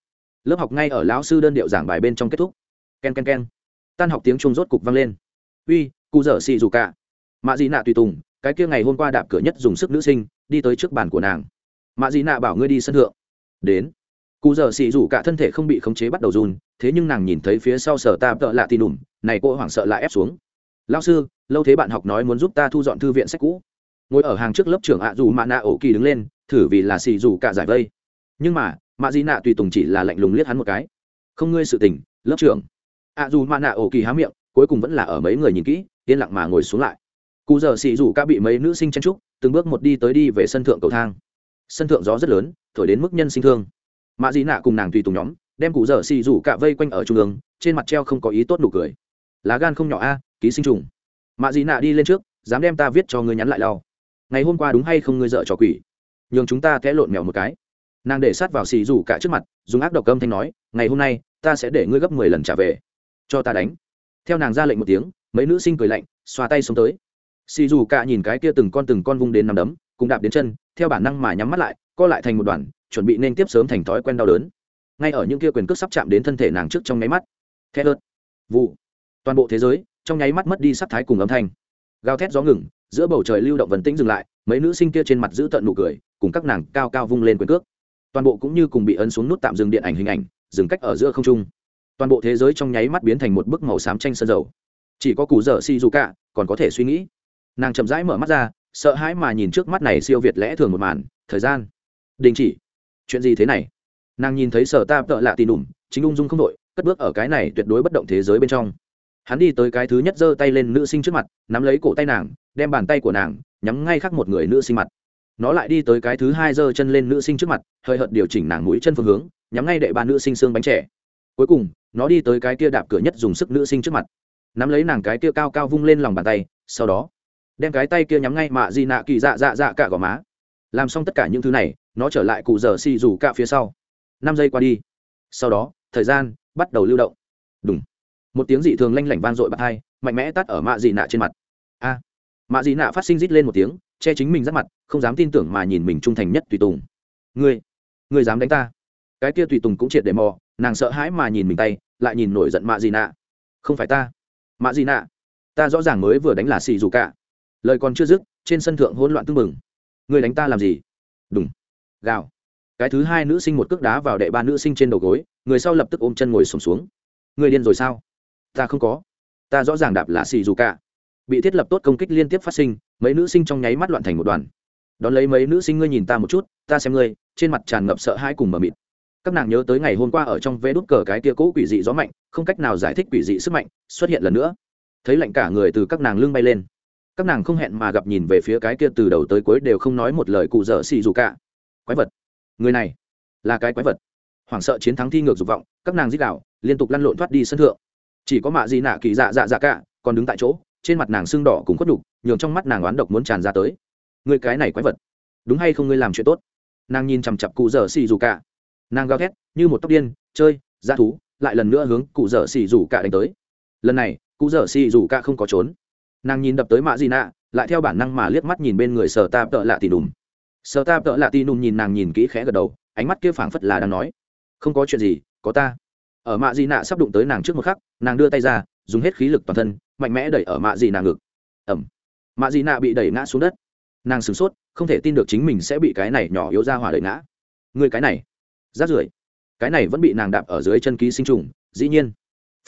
Lớp học ngay ở lão sư đơn điệu giảng bài bên trong kết thúc k e n k e n k e n tan học tiếng chuông rốt cục vang lên. Uy, cụ dở xì dù cả. Mạ dị nạ tùy tùng, cái kia ngày hôm qua đạp cửa nhất dùng sức nữ sinh, đi tới trước bàn của nàng. Mạ dị nạ bảo ngươi đi sân thượng. Đến. Cụ dở xì dù cả thân thể không bị khống chế bắt đầu run, thế nhưng nàng nhìn thấy phía sau sở ta tợ lạ tì đùm này cô hoảng sợ lại ép xuống. Lao sư, lâu thế bạn học nói muốn giúp ta thu dọn thư viện sách cũ. Ngồi ở hàng trước lớp trưởng ạ dù mạ nạ ổ kỳ đứng lên, thử vì là xì dù cả giải vây. Nhưng mà, mạ dị nạ tùy tùng chỉ là lạnh lùng liếc hắn một cái. Không ngươi sự tình, lớp trưởng ạ dù mạ nạ ổ kỳ há miệng, cuối cùng vẫn là ở mấy người nhìn kỹ, yên lặng mà ngồi xuống lại. Cụ giờ xì dù ca bị mấy nữ sinh chen trúc từng bước một đi tới đi về sân thượng cầu thang. Sân thượng gió rất lớn, thổi đến mức nhân sinh thương. Mạ dị nạ cùng nàng tùy tùng nhóm, đem cụ dở xì rủ cả vây quanh ở trung ương, trên mặt treo không có ý tốt nụ cười. Lá gan không nhỏ a, ký sinh trùng. Mạ dị nạ đi lên trước, dám đem ta viết cho ngươi nhắn lại lau. Ngày hôm qua đúng hay không ngươi dợ trò quỷ? Nhường chúng ta té lộn mèo một cái. Nàng để sát vào xì rủ cả trước mặt, dùng ác độc âm thanh nói, ngày hôm nay, ta sẽ để ngươi gấp mười lần trả về cho ta đánh. Theo nàng ra lệnh một tiếng, mấy nữ sinh cười lạnh, xoa tay xuống tới. Xì dù cả nhìn cái kia từng con từng con vung đến nằm đấm, cùng đạp đến chân, theo bản năng mà nhắm mắt lại, co lại thành một đoàn, chuẩn bị nên tiếp sớm thành thói quen đau đớn. Ngay ở những kia quyền cước sắp chạm đến thân thể nàng trước trong nháy mắt. Thét ớt vụ. Toàn bộ thế giới, trong nháy mắt mất đi sắc thái cùng âm thanh. Gào thét gió ngừng, giữa bầu trời lưu động vần tĩnh dừng lại, mấy nữ sinh kia trên mặt giữ tận nụ cười, cùng các nàng cao cao vung lên quyền cước. Toàn bộ cũng như cùng bị ấn xuống nút tạm dừng điện ảnh hình ảnh, dừng cách ở giữa không trung toàn bộ thế giới trong nháy mắt biến thành một bức màu xám tranh sơn dầu. Chỉ có cụ dở si dù cả còn có thể suy nghĩ. Nàng chậm rãi mở mắt ra, sợ hãi mà nhìn trước mắt này siêu việt lẽ thường một màn, thời gian. Đình chỉ. Chuyện gì thế này? Nàng nhìn thấy sở ta tợ lạ tì đùm chính ung dung không đội cất bước ở cái này tuyệt đối bất động thế giới bên trong. Hắn đi tới cái thứ nhất giơ tay lên nữ sinh trước mặt, nắm lấy cổ tay nàng, đem bàn tay của nàng, nhắm ngay khắc một người nữ sinh mặt. Nó lại đi tới cái thứ hai giơ chân lên nữ sinh trước mặt, hơi hợt điều chỉnh nàng mũi chân phương hướng, nhắm ngay đệ ba nữ sinh xương bánh trẻ cuối cùng nó đi tới cái kia đạp cửa nhất dùng sức nữ sinh trước mặt. Nắm lấy nàng cái kia cao cao vung lên lòng bàn tay sau đó đem cái tay kia nhắm ngay mạ di nạ kỳ dạ dạ dạ cả gò má. Làm xong tất cả những thứ này nó trở lại cụ giờ xì rủ cả phía sau. Năm giây qua đi. Sau đó thời gian bắt đầu lưu động. Đúng một tiếng dị thường lanh lảnh vang dội bạt hai mạnh mẽ tắt ở mạ dị nạ trên mặt. A. À, mạ dị nạ phát sinh rít lên một tiếng che chính mình ra mặt không dám tin tưởng mà nhìn mình trung thành nhất tùy tùng. Ngươi ngươi dám đánh ta? Cái kia tùy tùng cũng triệt để mò, nàng sợ hãi mà nhìn mình tay, lại nhìn nổi giận mạ gì nạ. Không phải ta. Mạ gì nạ. Ta rõ ràng mới vừa đánh là xì dù cả. Lời còn chưa dứt, trên sân thượng hỗn loạn tưng bừng. Người đánh ta làm gì? Đúng gào. Cái thứ hai nữ sinh một cước đá vào đệ ba nữ sinh trên đầu gối, người sau lập tức ôm chân ngồi sổm xuống. Người điên rồi sao? Ta không có. Ta rõ ràng đạp là xì dù cả. Bị thiết lập tốt công kích liên tiếp phát sinh, mấy nữ sinh trong nháy mắt loạn thành một đoàn. Đón lấy mấy nữ sinh ngươi nhìn ta một chút, ta xem ngươi, trên mặt tràn ngập sợ hãi cùng mờ mịt các nàng nhớ tới ngày hôm qua ở trong vé đút cờ cái tia cũ quỷ dị gió mạnh, không cách nào giải thích quỷ dị sức mạnh xuất hiện lần nữa. Thấy lạnh cả người từ các nàng lưng bay lên. Các nàng không hẹn mà gặp nhìn về phía cái kia từ đầu tới cuối đều không nói một lời cụ dở xì dù cả. Quái vật. Người này là cái quái vật. Hoảng sợ chiến thắng thi ngược dục vọng, các nàng dít đảo liên tục lăn lộn thoát đi sân thượng. Chỉ có mạ gì nạ kỳ dạ dạ dạ cả, còn đứng tại chỗ, trên mặt nàng sưng đỏ cùng khuất đục nhường trong mắt nàng oán độc muốn tràn ra tới. Người cái này quái vật. Đúng hay không ngươi làm chuyện tốt? Nàng nhìn chằm chặp cụ dở xì dù cả nàng gào thét, như một tóc điên, chơi, dã thú, lại lần nữa hướng cụ dở xì rủ cả đánh tới. Lần này, cụ dở xì rủ cả không có trốn. Nàng nhìn đập tới mạ gì nạ lại theo bản năng mà liếc mắt nhìn bên người sở ta tợ lạ tì đùm sở ta tợ lạ tì đùm nhìn nàng nhìn kỹ khẽ gật đầu, ánh mắt kia phảng phất là đang nói, không có chuyện gì, có ta. Ở mạ gì nạ sắp đụng tới nàng trước một khắc, nàng đưa tay ra, dùng hết khí lực toàn thân, mạnh mẽ đẩy ở mạ gì nạ ngực. Ẩm mạ gì nạ bị đẩy ngã xuống đất. Nàng sửng sốt, không thể tin được chính mình sẽ bị cái này nhỏ yếu ra hỏa đẩy ngã. Người cái này rát rưởi. Cái này vẫn bị nàng đạp ở dưới chân ký sinh trùng, dĩ nhiên.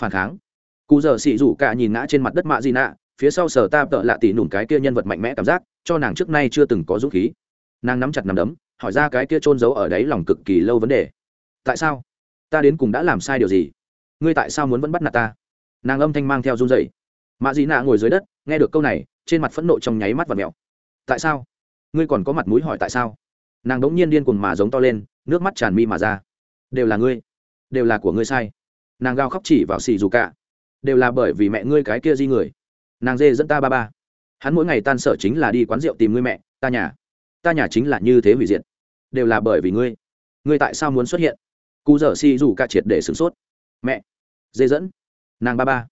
Phản kháng. Cụ giờ xị rủ cả nhìn ngã trên mặt đất mạ di nạ, phía sau sở ta tợ lạ tỉ nủm cái kia nhân vật mạnh mẽ cảm giác, cho nàng trước nay chưa từng có dũng khí. Nàng nắm chặt nằm đấm, hỏi ra cái kia trôn giấu ở đấy lòng cực kỳ lâu vấn đề. Tại sao? Ta đến cùng đã làm sai điều gì? Ngươi tại sao muốn vẫn bắt nạt ta? Nàng âm thanh mang theo run dậy mạ dị nạ ngồi dưới đất, nghe được câu này, trên mặt phẫn nộ trong nháy mắt và mẹo tại sao? Ngươi còn có mặt mũi hỏi tại sao? Nàng đống nhiên điên cuồng mà giống to lên nước mắt tràn mi mà ra. Đều là ngươi, đều là của ngươi sai. Nàng gao khóc chỉ vào xì dù cả. Đều là bởi vì mẹ ngươi cái kia di người. Nàng dê dẫn ta ba ba. Hắn mỗi ngày tan sở chính là đi quán rượu tìm ngươi mẹ, ta nhà. Ta nhà chính là như thế hủy diệt. Đều là bởi vì ngươi. Ngươi tại sao muốn xuất hiện? Cụ dở xì dù cả triệt để sửng sốt. Mẹ, dê dẫn. Nàng ba ba.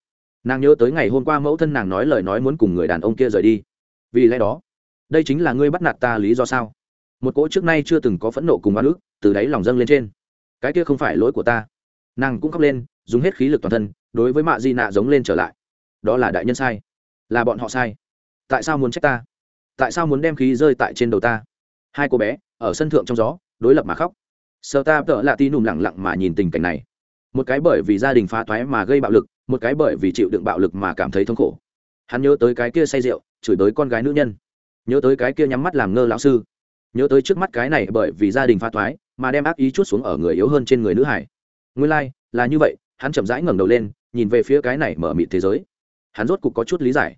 Nàng nhớ tới ngày hôm qua mẫu thân nàng nói lời nói muốn cùng người đàn ông kia rời đi. Vì lẽ đó, đây chính là ngươi bắt nạt ta lý do sao? Một cỗ trước nay chưa từng có phẫn nộ cùng oan ức từ đáy lòng dâng lên trên. Cái kia không phải lỗi của ta. Nàng cũng khóc lên, dùng hết khí lực toàn thân, đối với mạ di nạ giống lên trở lại. Đó là đại nhân sai. Là bọn họ sai. Tại sao muốn trách ta? Tại sao muốn đem khí rơi tại trên đầu ta? Hai cô bé, ở sân thượng trong gió, đối lập mà khóc. Sợ ta tợ lạ ti nùm lẳng lặng mà nhìn tình cảnh này. Một cái bởi vì gia đình phá thoái mà gây bạo lực, một cái bởi vì chịu đựng bạo lực mà cảm thấy thống khổ. Hắn nhớ tới cái kia say rượu, chửi tới con gái nữ nhân. Nhớ tới cái kia nhắm mắt làm ngơ lão sư nhớ tới trước mắt cái này bởi vì gia đình pha toái mà đem ác ý chút xuống ở người yếu hơn trên người nữ hải. Nguyên lai、like, là như vậy hắn chậm rãi ngẩng đầu lên nhìn về phía cái này mở mịt thế giới. Hắn rốt cục có chút lý giải.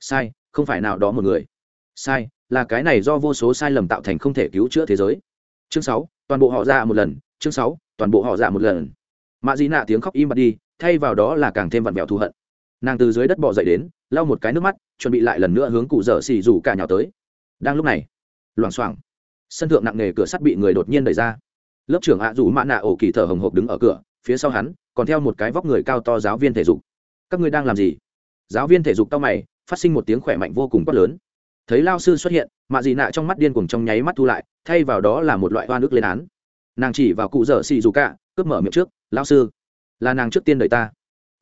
Sai không phải nào đó một người. Sai là cái này do vô số sai lầm tạo thành không thể cứu chữa thế giới. Chương sáu toàn bộ họ ra một lần chương sáu toàn bộ họ ra một lần. Mạ dị nạ tiếng khóc im bặt đi thay vào đó là càng thêm vặn vẹo thù hận. Nàng từ dưới đất bỏ dậy đến lau một cái nước mắt chuẩn bị lại lần nữa hướng cụ dở xì rủ cả nhào tới. Đang lúc này loảng xoảng sân thượng nặng nề cửa sắt bị người đột nhiên đẩy ra. Lớp trưởng ạ rủ mã nạ ổ kỳ thở hồng hộc đứng ở cửa, phía sau hắn, còn theo một cái vóc người cao to giáo viên thể dục. Các ngươi đang làm gì? Giáo viên thể dục tao mày, phát sinh một tiếng khỏe mạnh vô cùng quát lớn. Thấy lao sư xuất hiện, mạ dị nạ trong mắt điên cuồng trong nháy mắt thu lại, thay vào đó là một loại hoa nước lên án. Nàng chỉ vào cụ dở xì dù cả, cướp mở miệng trước lao sư, là nàng trước tiên đợi ta.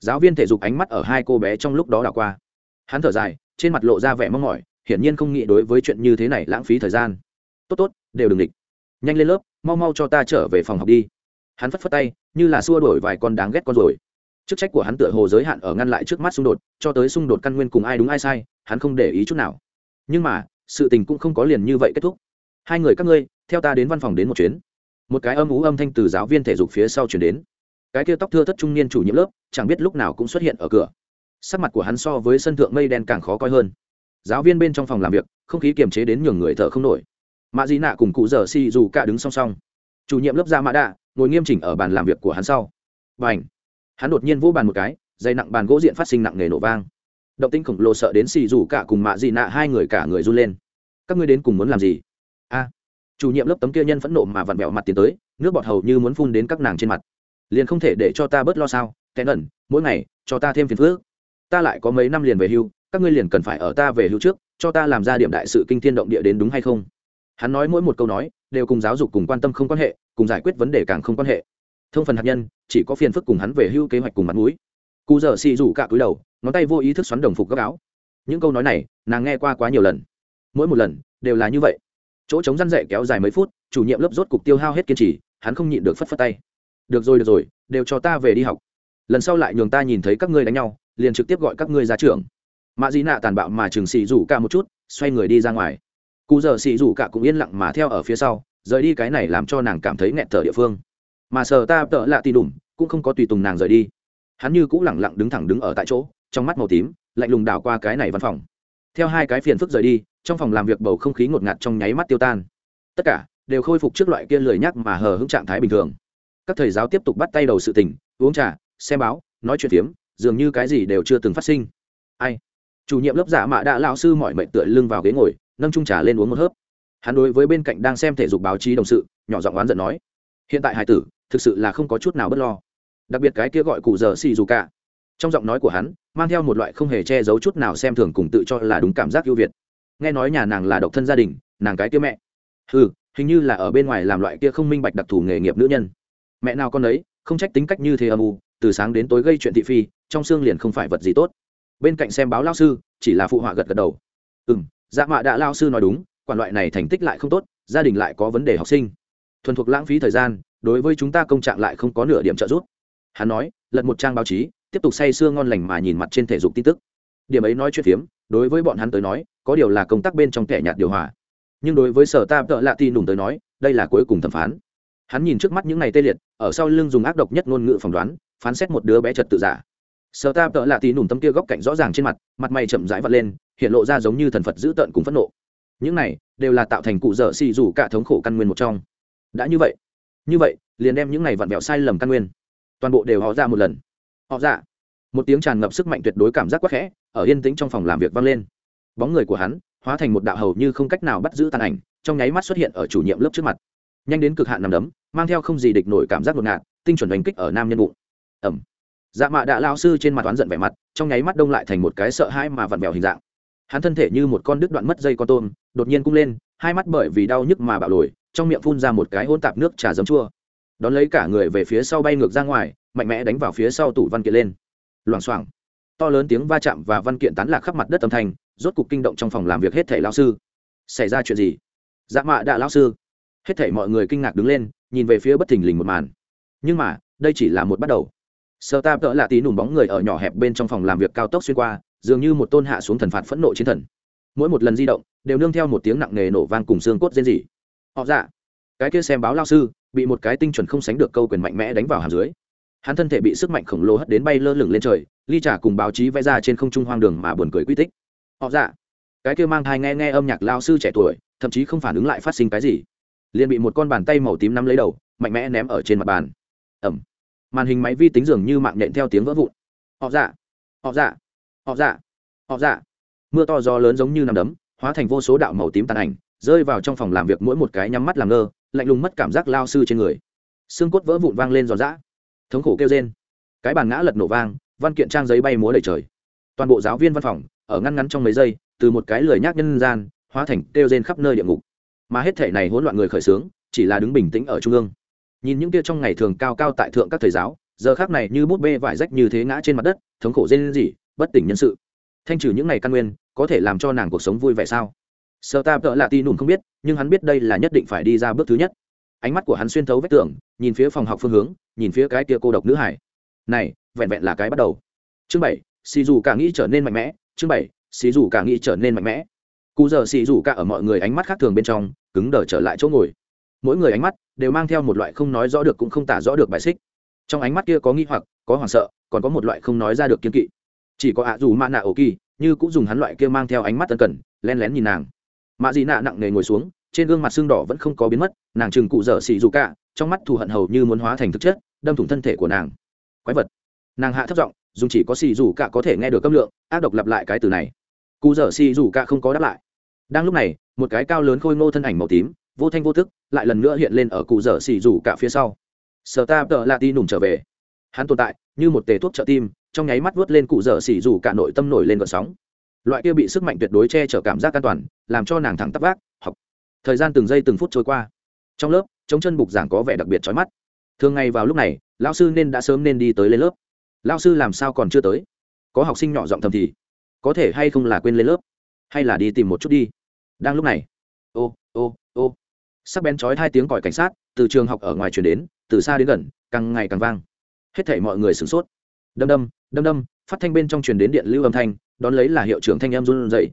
Giáo viên thể dục ánh mắt ở hai cô bé trong lúc đó đảo qua. Hắn thở dài, trên mặt lộ ra vẻ mong mỏi, hiển nhiên không nghĩ đối với chuyện như thế này lãng phí thời gian tốt tốt, đều đừng địch nhanh lên lớp, mau mau cho ta trở về phòng học đi. Hắn phất phất tay, như là xua đổi vài con đáng ghét con rồi. Chức trách của hắn tựa hồ giới hạn ở ngăn lại trước mắt xung đột, cho tới xung đột căn nguyên cùng ai đúng ai sai, hắn không để ý chút nào. Nhưng mà, sự tình cũng không có liền như vậy kết thúc. Hai người các ngươi, theo ta đến văn phòng đến một chuyến. Một cái âm ú âm thanh từ giáo viên thể dục phía sau chuyển đến. Cái kia tóc thưa thất trung niên chủ nhiệm lớp, chẳng biết lúc nào cũng xuất hiện ở cửa. Sắc mặt của hắn so với sân thượng mây đen càng khó coi hơn. Giáo viên bên trong phòng làm việc, không khí kiềm chế đến nhường người thở không nổi mạ di nạ cùng cụ giờ si dù cả đứng song song. Chủ nhiệm lớp ra mã đạ ngồi nghiêm chỉnh ở bàn làm việc của hắn sau. B à n h hắn đột nhiên vỗ bàn một cái, dây nặng bàn gỗ diện phát sinh nặng nề nổ vang. Động tinh khổng lồ sợ đến xì dù cả cùng mạ dị nạ hai người cả người run lên. Các ngươi đến cùng muốn làm gì? A! Chủ nhiệm lớp tấm kia nhân phẫn nộ mà vặn vẹo mặt tiến tới, nước bọt hầu như muốn phun đến các nàng trên mặt. Liền không thể để cho ta bớt lo sao? Kén ẩn mỗi ngày, cho ta thêm phiền phước ta lại có mấy năm liền về hưu, các ngươi liền cần phải ở ta về hưu trước, cho ta làm ra điểm đại sự kinh thiên động địa đến đúng hay không? Hắn nói mỗi một câu nói đều cùng giáo dục cùng quan tâm không quan hệ, cùng giải quyết vấn đề càng không quan hệ. Thông phần hạt nhân, chỉ có phiền phức cùng hắn về hưu kế hoạch cùng mặt mũi. Cụ dở xì rủ cả cúi đầu, ngón tay vô ý thức xoắn đồng phục gấp áo. Những câu nói này, nàng nghe qua quá nhiều lần. Mỗi một lần, đều là như vậy. Chỗ trống răn dậy kéo dài mấy phút, chủ nhiệm lớp rốt cục tiêu hao hết kiên trì, hắn không nhịn được phất phất tay. Được rồi được rồi, đều cho ta về đi học. Lần sau lại nhường ta nhìn thấy các ngươi đánh nhau, liền trực tiếp gọi các ngươi ra trường. Mạ dị nạ tàn bạo mà trường xì rủ cả một chút, xoay người đi ra ngoài cụ giờ xì rủ cả cũng yên lặng mà theo ở phía sau, rời đi cái này làm cho nàng cảm thấy nghẹn thở địa phương. Mà sờ ta tợ lạ tì đủng cũng không có tùy tùng nàng rời đi. Hắn như cũng lẳng lặng đứng thẳng đứng ở tại chỗ, trong mắt màu tím, lạnh lùng đảo qua cái này văn phòng. Theo hai cái phiền phức rời đi, trong phòng làm việc bầu không khí ngột ngạt trong nháy mắt tiêu tan. Tất cả đều khôi phục trước loại kia lười nhắc mà hờ hững trạng thái bình thường. Các thầy giáo tiếp tục bắt tay đầu sự tình, uống trà, xem báo, nói chuyện phiếm, dường như cái gì đều chưa từng phát sinh. Ai? Chủ nhiệm lớp giả mạ đã lao sư mọi mệnh tựa lưng vào ghế ngồi nâng trung trà lên uống một hớp. Hắn đối với bên cạnh đang xem thể dục báo chí đồng sự, nhỏ giọng oán giận nói, hiện tại hải tử, thực sự là không có chút nào bất lo. Đặc biệt cái kia gọi cụ giờ xì dù cả. Trong giọng nói của hắn, mang theo một loại không hề che giấu chút nào xem thường cùng tự cho là đúng cảm giác ưu việt. Nghe nói nhà nàng là độc thân gia đình, nàng cái kia mẹ. Ừ hình như là ở bên ngoài làm loại kia không minh bạch đặc thù nghề nghiệp nữ nhân. Mẹ nào con ấy không trách tính cách như thế âm u, từ sáng đến tối gây chuyện thị phi, trong xương liền không phải vật gì tốt. Bên cạnh xem báo lao sư, chỉ là phụ họa gật gật đầu. Ừ m dạ mạ đã lao sư nói đúng, quản loại này thành tích lại không tốt, gia đình lại có vấn đề học sinh. Thuần thuộc lãng phí thời gian, đối với chúng ta công trạng lại không có nửa điểm trợ giúp. Hắn nói, lật một trang báo chí, tiếp tục say sưa ngon lành mà nhìn mặt trên thể dục tin tức. Điểm ấy nói chuyện phiếm, đối với bọn hắn tới nói, có điều là công tác bên trong kẻ nhạt điều hòa. Nhưng đối với sở ta tợ lạ tin đùng tới nói, đây là cuối cùng thẩm phán. Hắn nhìn trước mắt những ngày tê liệt, ở sau lưng dùng ác độc nhất ngôn ngữ phỏng đoán, phán xét một đứa bé trật tự giả sở ta tợ lạ tì nùm tâm kia góc cạnh rõ ràng trên mặt mặt mày chậm rãi vật lên, hiện lộ ra giống như thần phật dữ tợn cùng phẫn nộ. Những này đều là tạo thành cụ dở xì dù cả thống khổ căn nguyên một trong. Đã như vậy như vậy, liền đem những này vặn vẹo sai lầm căn nguyên, toàn bộ đều họ ra một lần. Họ ra, một tiếng tràn ngập sức mạnh tuyệt đối cảm giác quắc khẽ, ở yên tĩnh trong phòng làm việc vang lên. Bóng người của hắn hóa thành một đạo hầu như không cách nào bắt giữ tàn ảnh, trong nháy mắt xuất hiện ở chủ nhiệm lớp trước mặt. Nhanh đến cực hạn nằm đấm, mang theo không gì địch nổi cảm giác ngột ngạt, tinh chuẩn đánh kích ở nam nhân bụng. Ẩm dạ mạ đạ lao sư trên mặt oán giận vẻ mặt, trong nháy mắt đông lại thành một cái sợ hãi mà vặn vẹo hình dạng. Hắn thân thể như một con đứt đoạn mất dây con tôm, đột nhiên cung lên, hai mắt bởi vì đau nhức mà bạo lồi, trong miệng phun ra một cái hôn tạp nước trà giấm chua. Đón lấy cả người về phía sau bay ngược ra ngoài, mạnh mẽ đánh vào phía sau tủ văn kiện lên. Loảng xoảng, to lớn tiếng va chạm và văn kiện tán lạc khắp mặt đất âm thanh, rốt cục kinh động trong phòng làm việc hết thể lao sư. Xảy ra chuyện gì? Dạ mạ đạ lao sư. Hết thể mọi người kinh ngạc đứng lên, nhìn về phía bất thình lình một màn. Nhưng mà, đây chỉ là một bắt đầu sơ ta tợ là tí nùm bóng người ở nhỏ hẹp bên trong phòng làm việc cao tốc xuyên qua, dường như một tôn hạ xuống thần phạt phẫn nộ chiến thần. Mỗi một lần di động, đều nương theo một tiếng nặng nề nổ vang cùng xương cốt rên rỉ. Họ dạ cái kia xem báo lao sư, bị một cái tinh chuẩn không sánh được câu quyền mạnh mẽ đánh vào hàm dưới. Hắn thân thể bị sức mạnh khổng lồ hất đến bay lơ lửng lên trời, ly trả cùng báo chí vẽ ra trên không trung hoang đường mà buồn cười quy tích. Họ dạ cái kia mang thai nghe nghe âm nhạc lao sư trẻ tuổi, thậm chí không phản ứng lại phát sinh cái gì. Liền bị một con bàn tay màu tím nắm lấy đầu, mạnh mẽ ném ở trên mặt bàn. Ẩm màn hình máy vi tính dường như mạng nhện theo tiếng vỡ vụn. Họ dạ họ dạ họ dạ họ dạ. Mưa to gió lớn giống như nằm đấm, hóa thành vô số đạo màu tím tàn ảnh, rơi vào trong phòng làm việc mỗi một cái nhắm mắt làm ngơ, lạnh lùng mất cảm giác lao sư trên người. Xương cốt vỡ vụn vang lên giòn giã. Thống khổ kêu rên. Cái bàn ngã lật nổ vang, văn kiện trang giấy bay múa đầy trời. Toàn bộ giáo viên văn phòng, ở ngăn ngắn trong mấy giây, từ một cái lười nhác nhân gian, hóa thành kêu rên khắp nơi địa ngục. Mà hết thể này hỗn loạn người khởi xướng, chỉ là đứng bình tĩnh ở trung ương nhìn những kia trong ngày thường cao cao tại thượng các thầy giáo, giờ khác này như bút bê vải rách như thế ngã trên mặt đất, thống khổ dê lên gì bất tỉnh nhân sự. Thanh trừ những ngày căn nguyên, có thể làm cho nàng cuộc sống vui vẻ sao? Sợ ta vợ lạ ti nùm không biết, nhưng hắn biết đây là nhất định phải đi ra bước thứ nhất. Ánh mắt của hắn xuyên thấu vách tường, nhìn phía phòng học phương hướng, nhìn phía cái kia cô độc nữ hải. Này, vẹn vẹn là cái bắt đầu. Chương bảy, xì dù cả nghĩ trở nên mạnh mẽ. Chương bảy, xì dù cả nghĩ trở nên mạnh mẽ. Cụ giờ xì dù cả ở mọi người ánh mắt khác thường bên trong, cứng đờ trở lại chỗ ngồi mỗi người ánh mắt đều mang theo một loại không nói rõ được cũng không tả rõ được bài xích. Trong ánh mắt kia có nghi hoặc, có hoảng sợ, còn có một loại không nói ra được kiên kỵ. Chỉ có ạ dù mạ nạ ổ kỳ, như cũng dùng hắn loại kia mang theo ánh mắt tân cần len lén nhìn nàng. Mạ dị nạ nặng nề ngồi xuống, trên gương mặt xương đỏ vẫn không có biến mất, nàng chừng cụ dở xì dù cả, trong mắt thù hận hầu như muốn hóa thành thực chất, đâm thủng thân thể của nàng. Quái vật. Nàng hạ thấp giọng, dùng chỉ có xì dù cả có thể nghe được âm lượng, ác độc lặp lại cái từ này. Cụ dở xì dù cả không có đáp lại. Đang lúc này, một cái cao lớn khôi ngô thân ảnh màu tím vô thanh vô tức, lại lần nữa hiện lên ở cụ dở xì rủ cả phía sau. Sở ta tợ lạ ti nùng trở về. Hắn tồn tại, như một tề thuốc trợ tim, trong nháy mắt vớt lên cụ dở xì rủ cả nội tâm nổi lên gợn sóng. Loại kia bị sức mạnh tuyệt đối che chở cảm giác an toàn, làm cho nàng thẳng tắp vác, học. Thời gian từng giây từng phút trôi qua. Trong lớp chống chân bục giảng có vẻ đặc biệt trói mắt. Thường ngày vào lúc này lao sư nên đã sớm nên đi tới lên lớp. Lao sư làm sao còn chưa tới? Có học sinh nhỏ giọng thầm thì. Có thể hay không là quên lên lớp? Hay là đi tìm một chút đi? Đang lúc này. Ô ô sắc bén chói hai tiếng còi cảnh sát, từ trường học ở ngoài truyền đến, từ xa đến gần, càng ngày càng vang. Hết thảy mọi người sửng sốt. Đâm đâm đâm đâm, phát thanh bên trong truyền đến điện lưu âm thanh, đón lấy là hiệu trưởng thanh em run rẩy.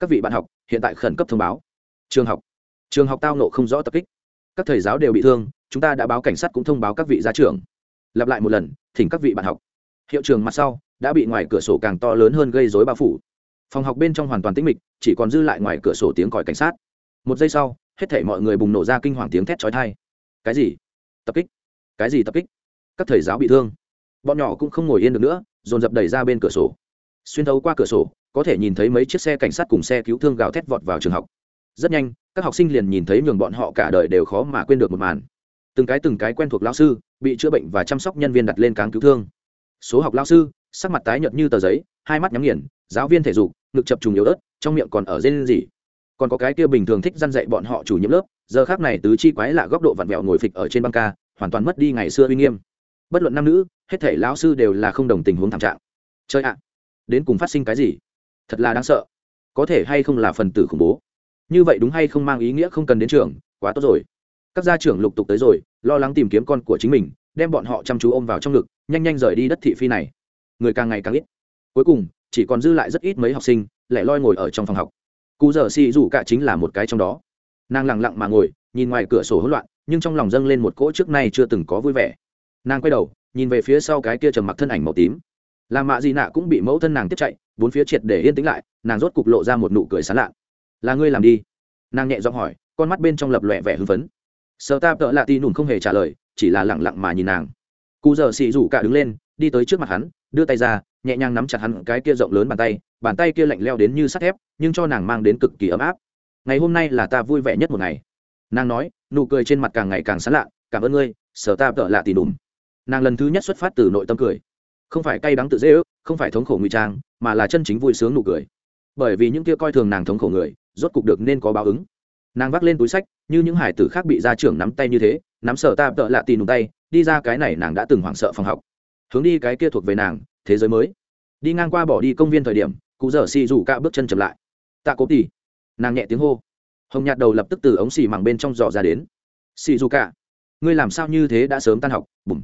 Các vị bạn học, hiện tại khẩn cấp thông báo. Trường học. Trường học tao nộ không rõ tập kích. Các thầy giáo đều bị thương, chúng ta đã báo cảnh sát cũng thông báo các vị gia trưởng. Lặp lại một lần, thỉnh các vị bạn học. Hiệu trường mặt sau, đã bị ngoài cửa sổ càng to lớn hơn gây dối bao phủ. Phòng học bên trong hoàn toàn tĩnh mịch, chỉ còn dư lại ngoài cửa sổ tiếng còi cảnh sát. Một giây sau hết thảy mọi người bùng nổ ra kinh hoàng tiếng thét chói tai. Cái gì? Tập kích? Cái gì tập kích? Các thầy giáo bị thương. Bọn nhỏ cũng không ngồi yên được nữa, dồn dập đẩy ra bên cửa sổ. Xuyên thấu qua cửa sổ, có thể nhìn thấy mấy chiếc xe cảnh sát cùng xe cứu thương gào thét vọt vào trường học. Rất nhanh, các học sinh liền nhìn thấy nhường bọn họ cả đời đều khó mà quên được một màn. Từng cái từng cái quen thuộc lão sư, bị chữa bệnh và chăm sóc nhân viên đặt lên cáng cứu thương. Số học lão sư, sắc mặt tái nhợt như tờ giấy, hai mắt nhắm nghiền, giáo viên thể dục, ngực chập trùng yếu ớt, trong miệng còn ở rên gì còn có cái kia bình thường thích dăn dạy bọn họ chủ nhiệm lớp, giờ khác này tứ chi quái lạ góc độ vặn vẹo ngồi phịch ở trên băng ca, hoàn toàn mất đi ngày xưa uy nghiêm. Bất luận nam nữ, hết thể lão sư đều là không đồng tình huống thảm trạng. Chơi ạ, đến cùng phát sinh cái gì? Thật là đáng sợ. Có thể hay không là phần tử khủng bố? Như vậy đúng hay không mang ý nghĩa không cần đến trường, quá tốt rồi. Các gia trưởng lục tục tới rồi, lo lắng tìm kiếm con của chính mình, đem bọn họ chăm chú ôm vào trong ngực, nhanh nhanh rời đi đất thị phi này. Người càng ngày càng ít. Cuối cùng, chỉ còn dư lại rất ít mấy học sinh, lẻ loi ngồi ở trong phòng học cụ giờ xì rủ cả chính là một cái trong đó. Nàng lẳng lặng mà ngồi, nhìn ngoài cửa sổ hỗn loạn, nhưng trong lòng dâng lên một cỗ trước nay chưa từng có vui vẻ. Nàng quay đầu, nhìn về phía sau cái kia trầm mặc thân ảnh màu tím. Là mạ gì nạ cũng bị mẫu thân nàng tiếp chạy, bốn phía triệt để yên tĩnh lại, nàng rốt cục lộ ra một nụ cười sán lạ. Là ngươi làm đi. Nàng nhẹ giọng hỏi, con mắt bên trong lập lòe vẻ hưng phấn. Sợ ta tợ lạ ti nùn không hề trả lời, chỉ là lẳng lặng mà nhìn nàng. Cụ giờ xì rủ cả đứng lên, đi tới trước mặt hắn, đưa tay ra nhẹ nhàng nắm chặt hắn cái kia rộng lớn bàn tay bàn tay kia lạnh leo đến như sắt thép, nhưng cho nàng mang đến cực kỳ ấm áp. Ngày hôm nay là ta vui vẻ nhất một ngày. Nàng nói, nụ cười trên mặt càng ngày càng sán lạ, cảm ơn ngươi, sở ta tợ lạ tì đùm nàng lần thứ nhất xuất phát từ nội tâm cười. Không phải cay đắng tự dễ ước, không phải thống khổ ngụy trang, mà là chân chính vui sướng nụ cười. Bởi vì những kia coi thường nàng thống khổ người, rốt cục được nên có báo ứng. Nàng vác lên túi sách, như những hải tử khác bị gia trưởng nắm tay như thế, nắm sở ta tợ lạ tì đùm tay, đi ra cái này nàng đã từng hoảng sợ phòng học. Hướng đi cái kia thuộc về nàng thế giới mới. Đi ngang qua bỏ đi công viên thời điểm, cụ dở xì rủ cả bước chân chậm lại. Tạ cố tỉ nàng nhẹ tiếng hô. Hồng nhạt đầu lập tức từ ống xì mẳng bên trong giỏ ra đến. Xì rủ cả ngươi làm sao như thế đã sớm tan học? Bùm.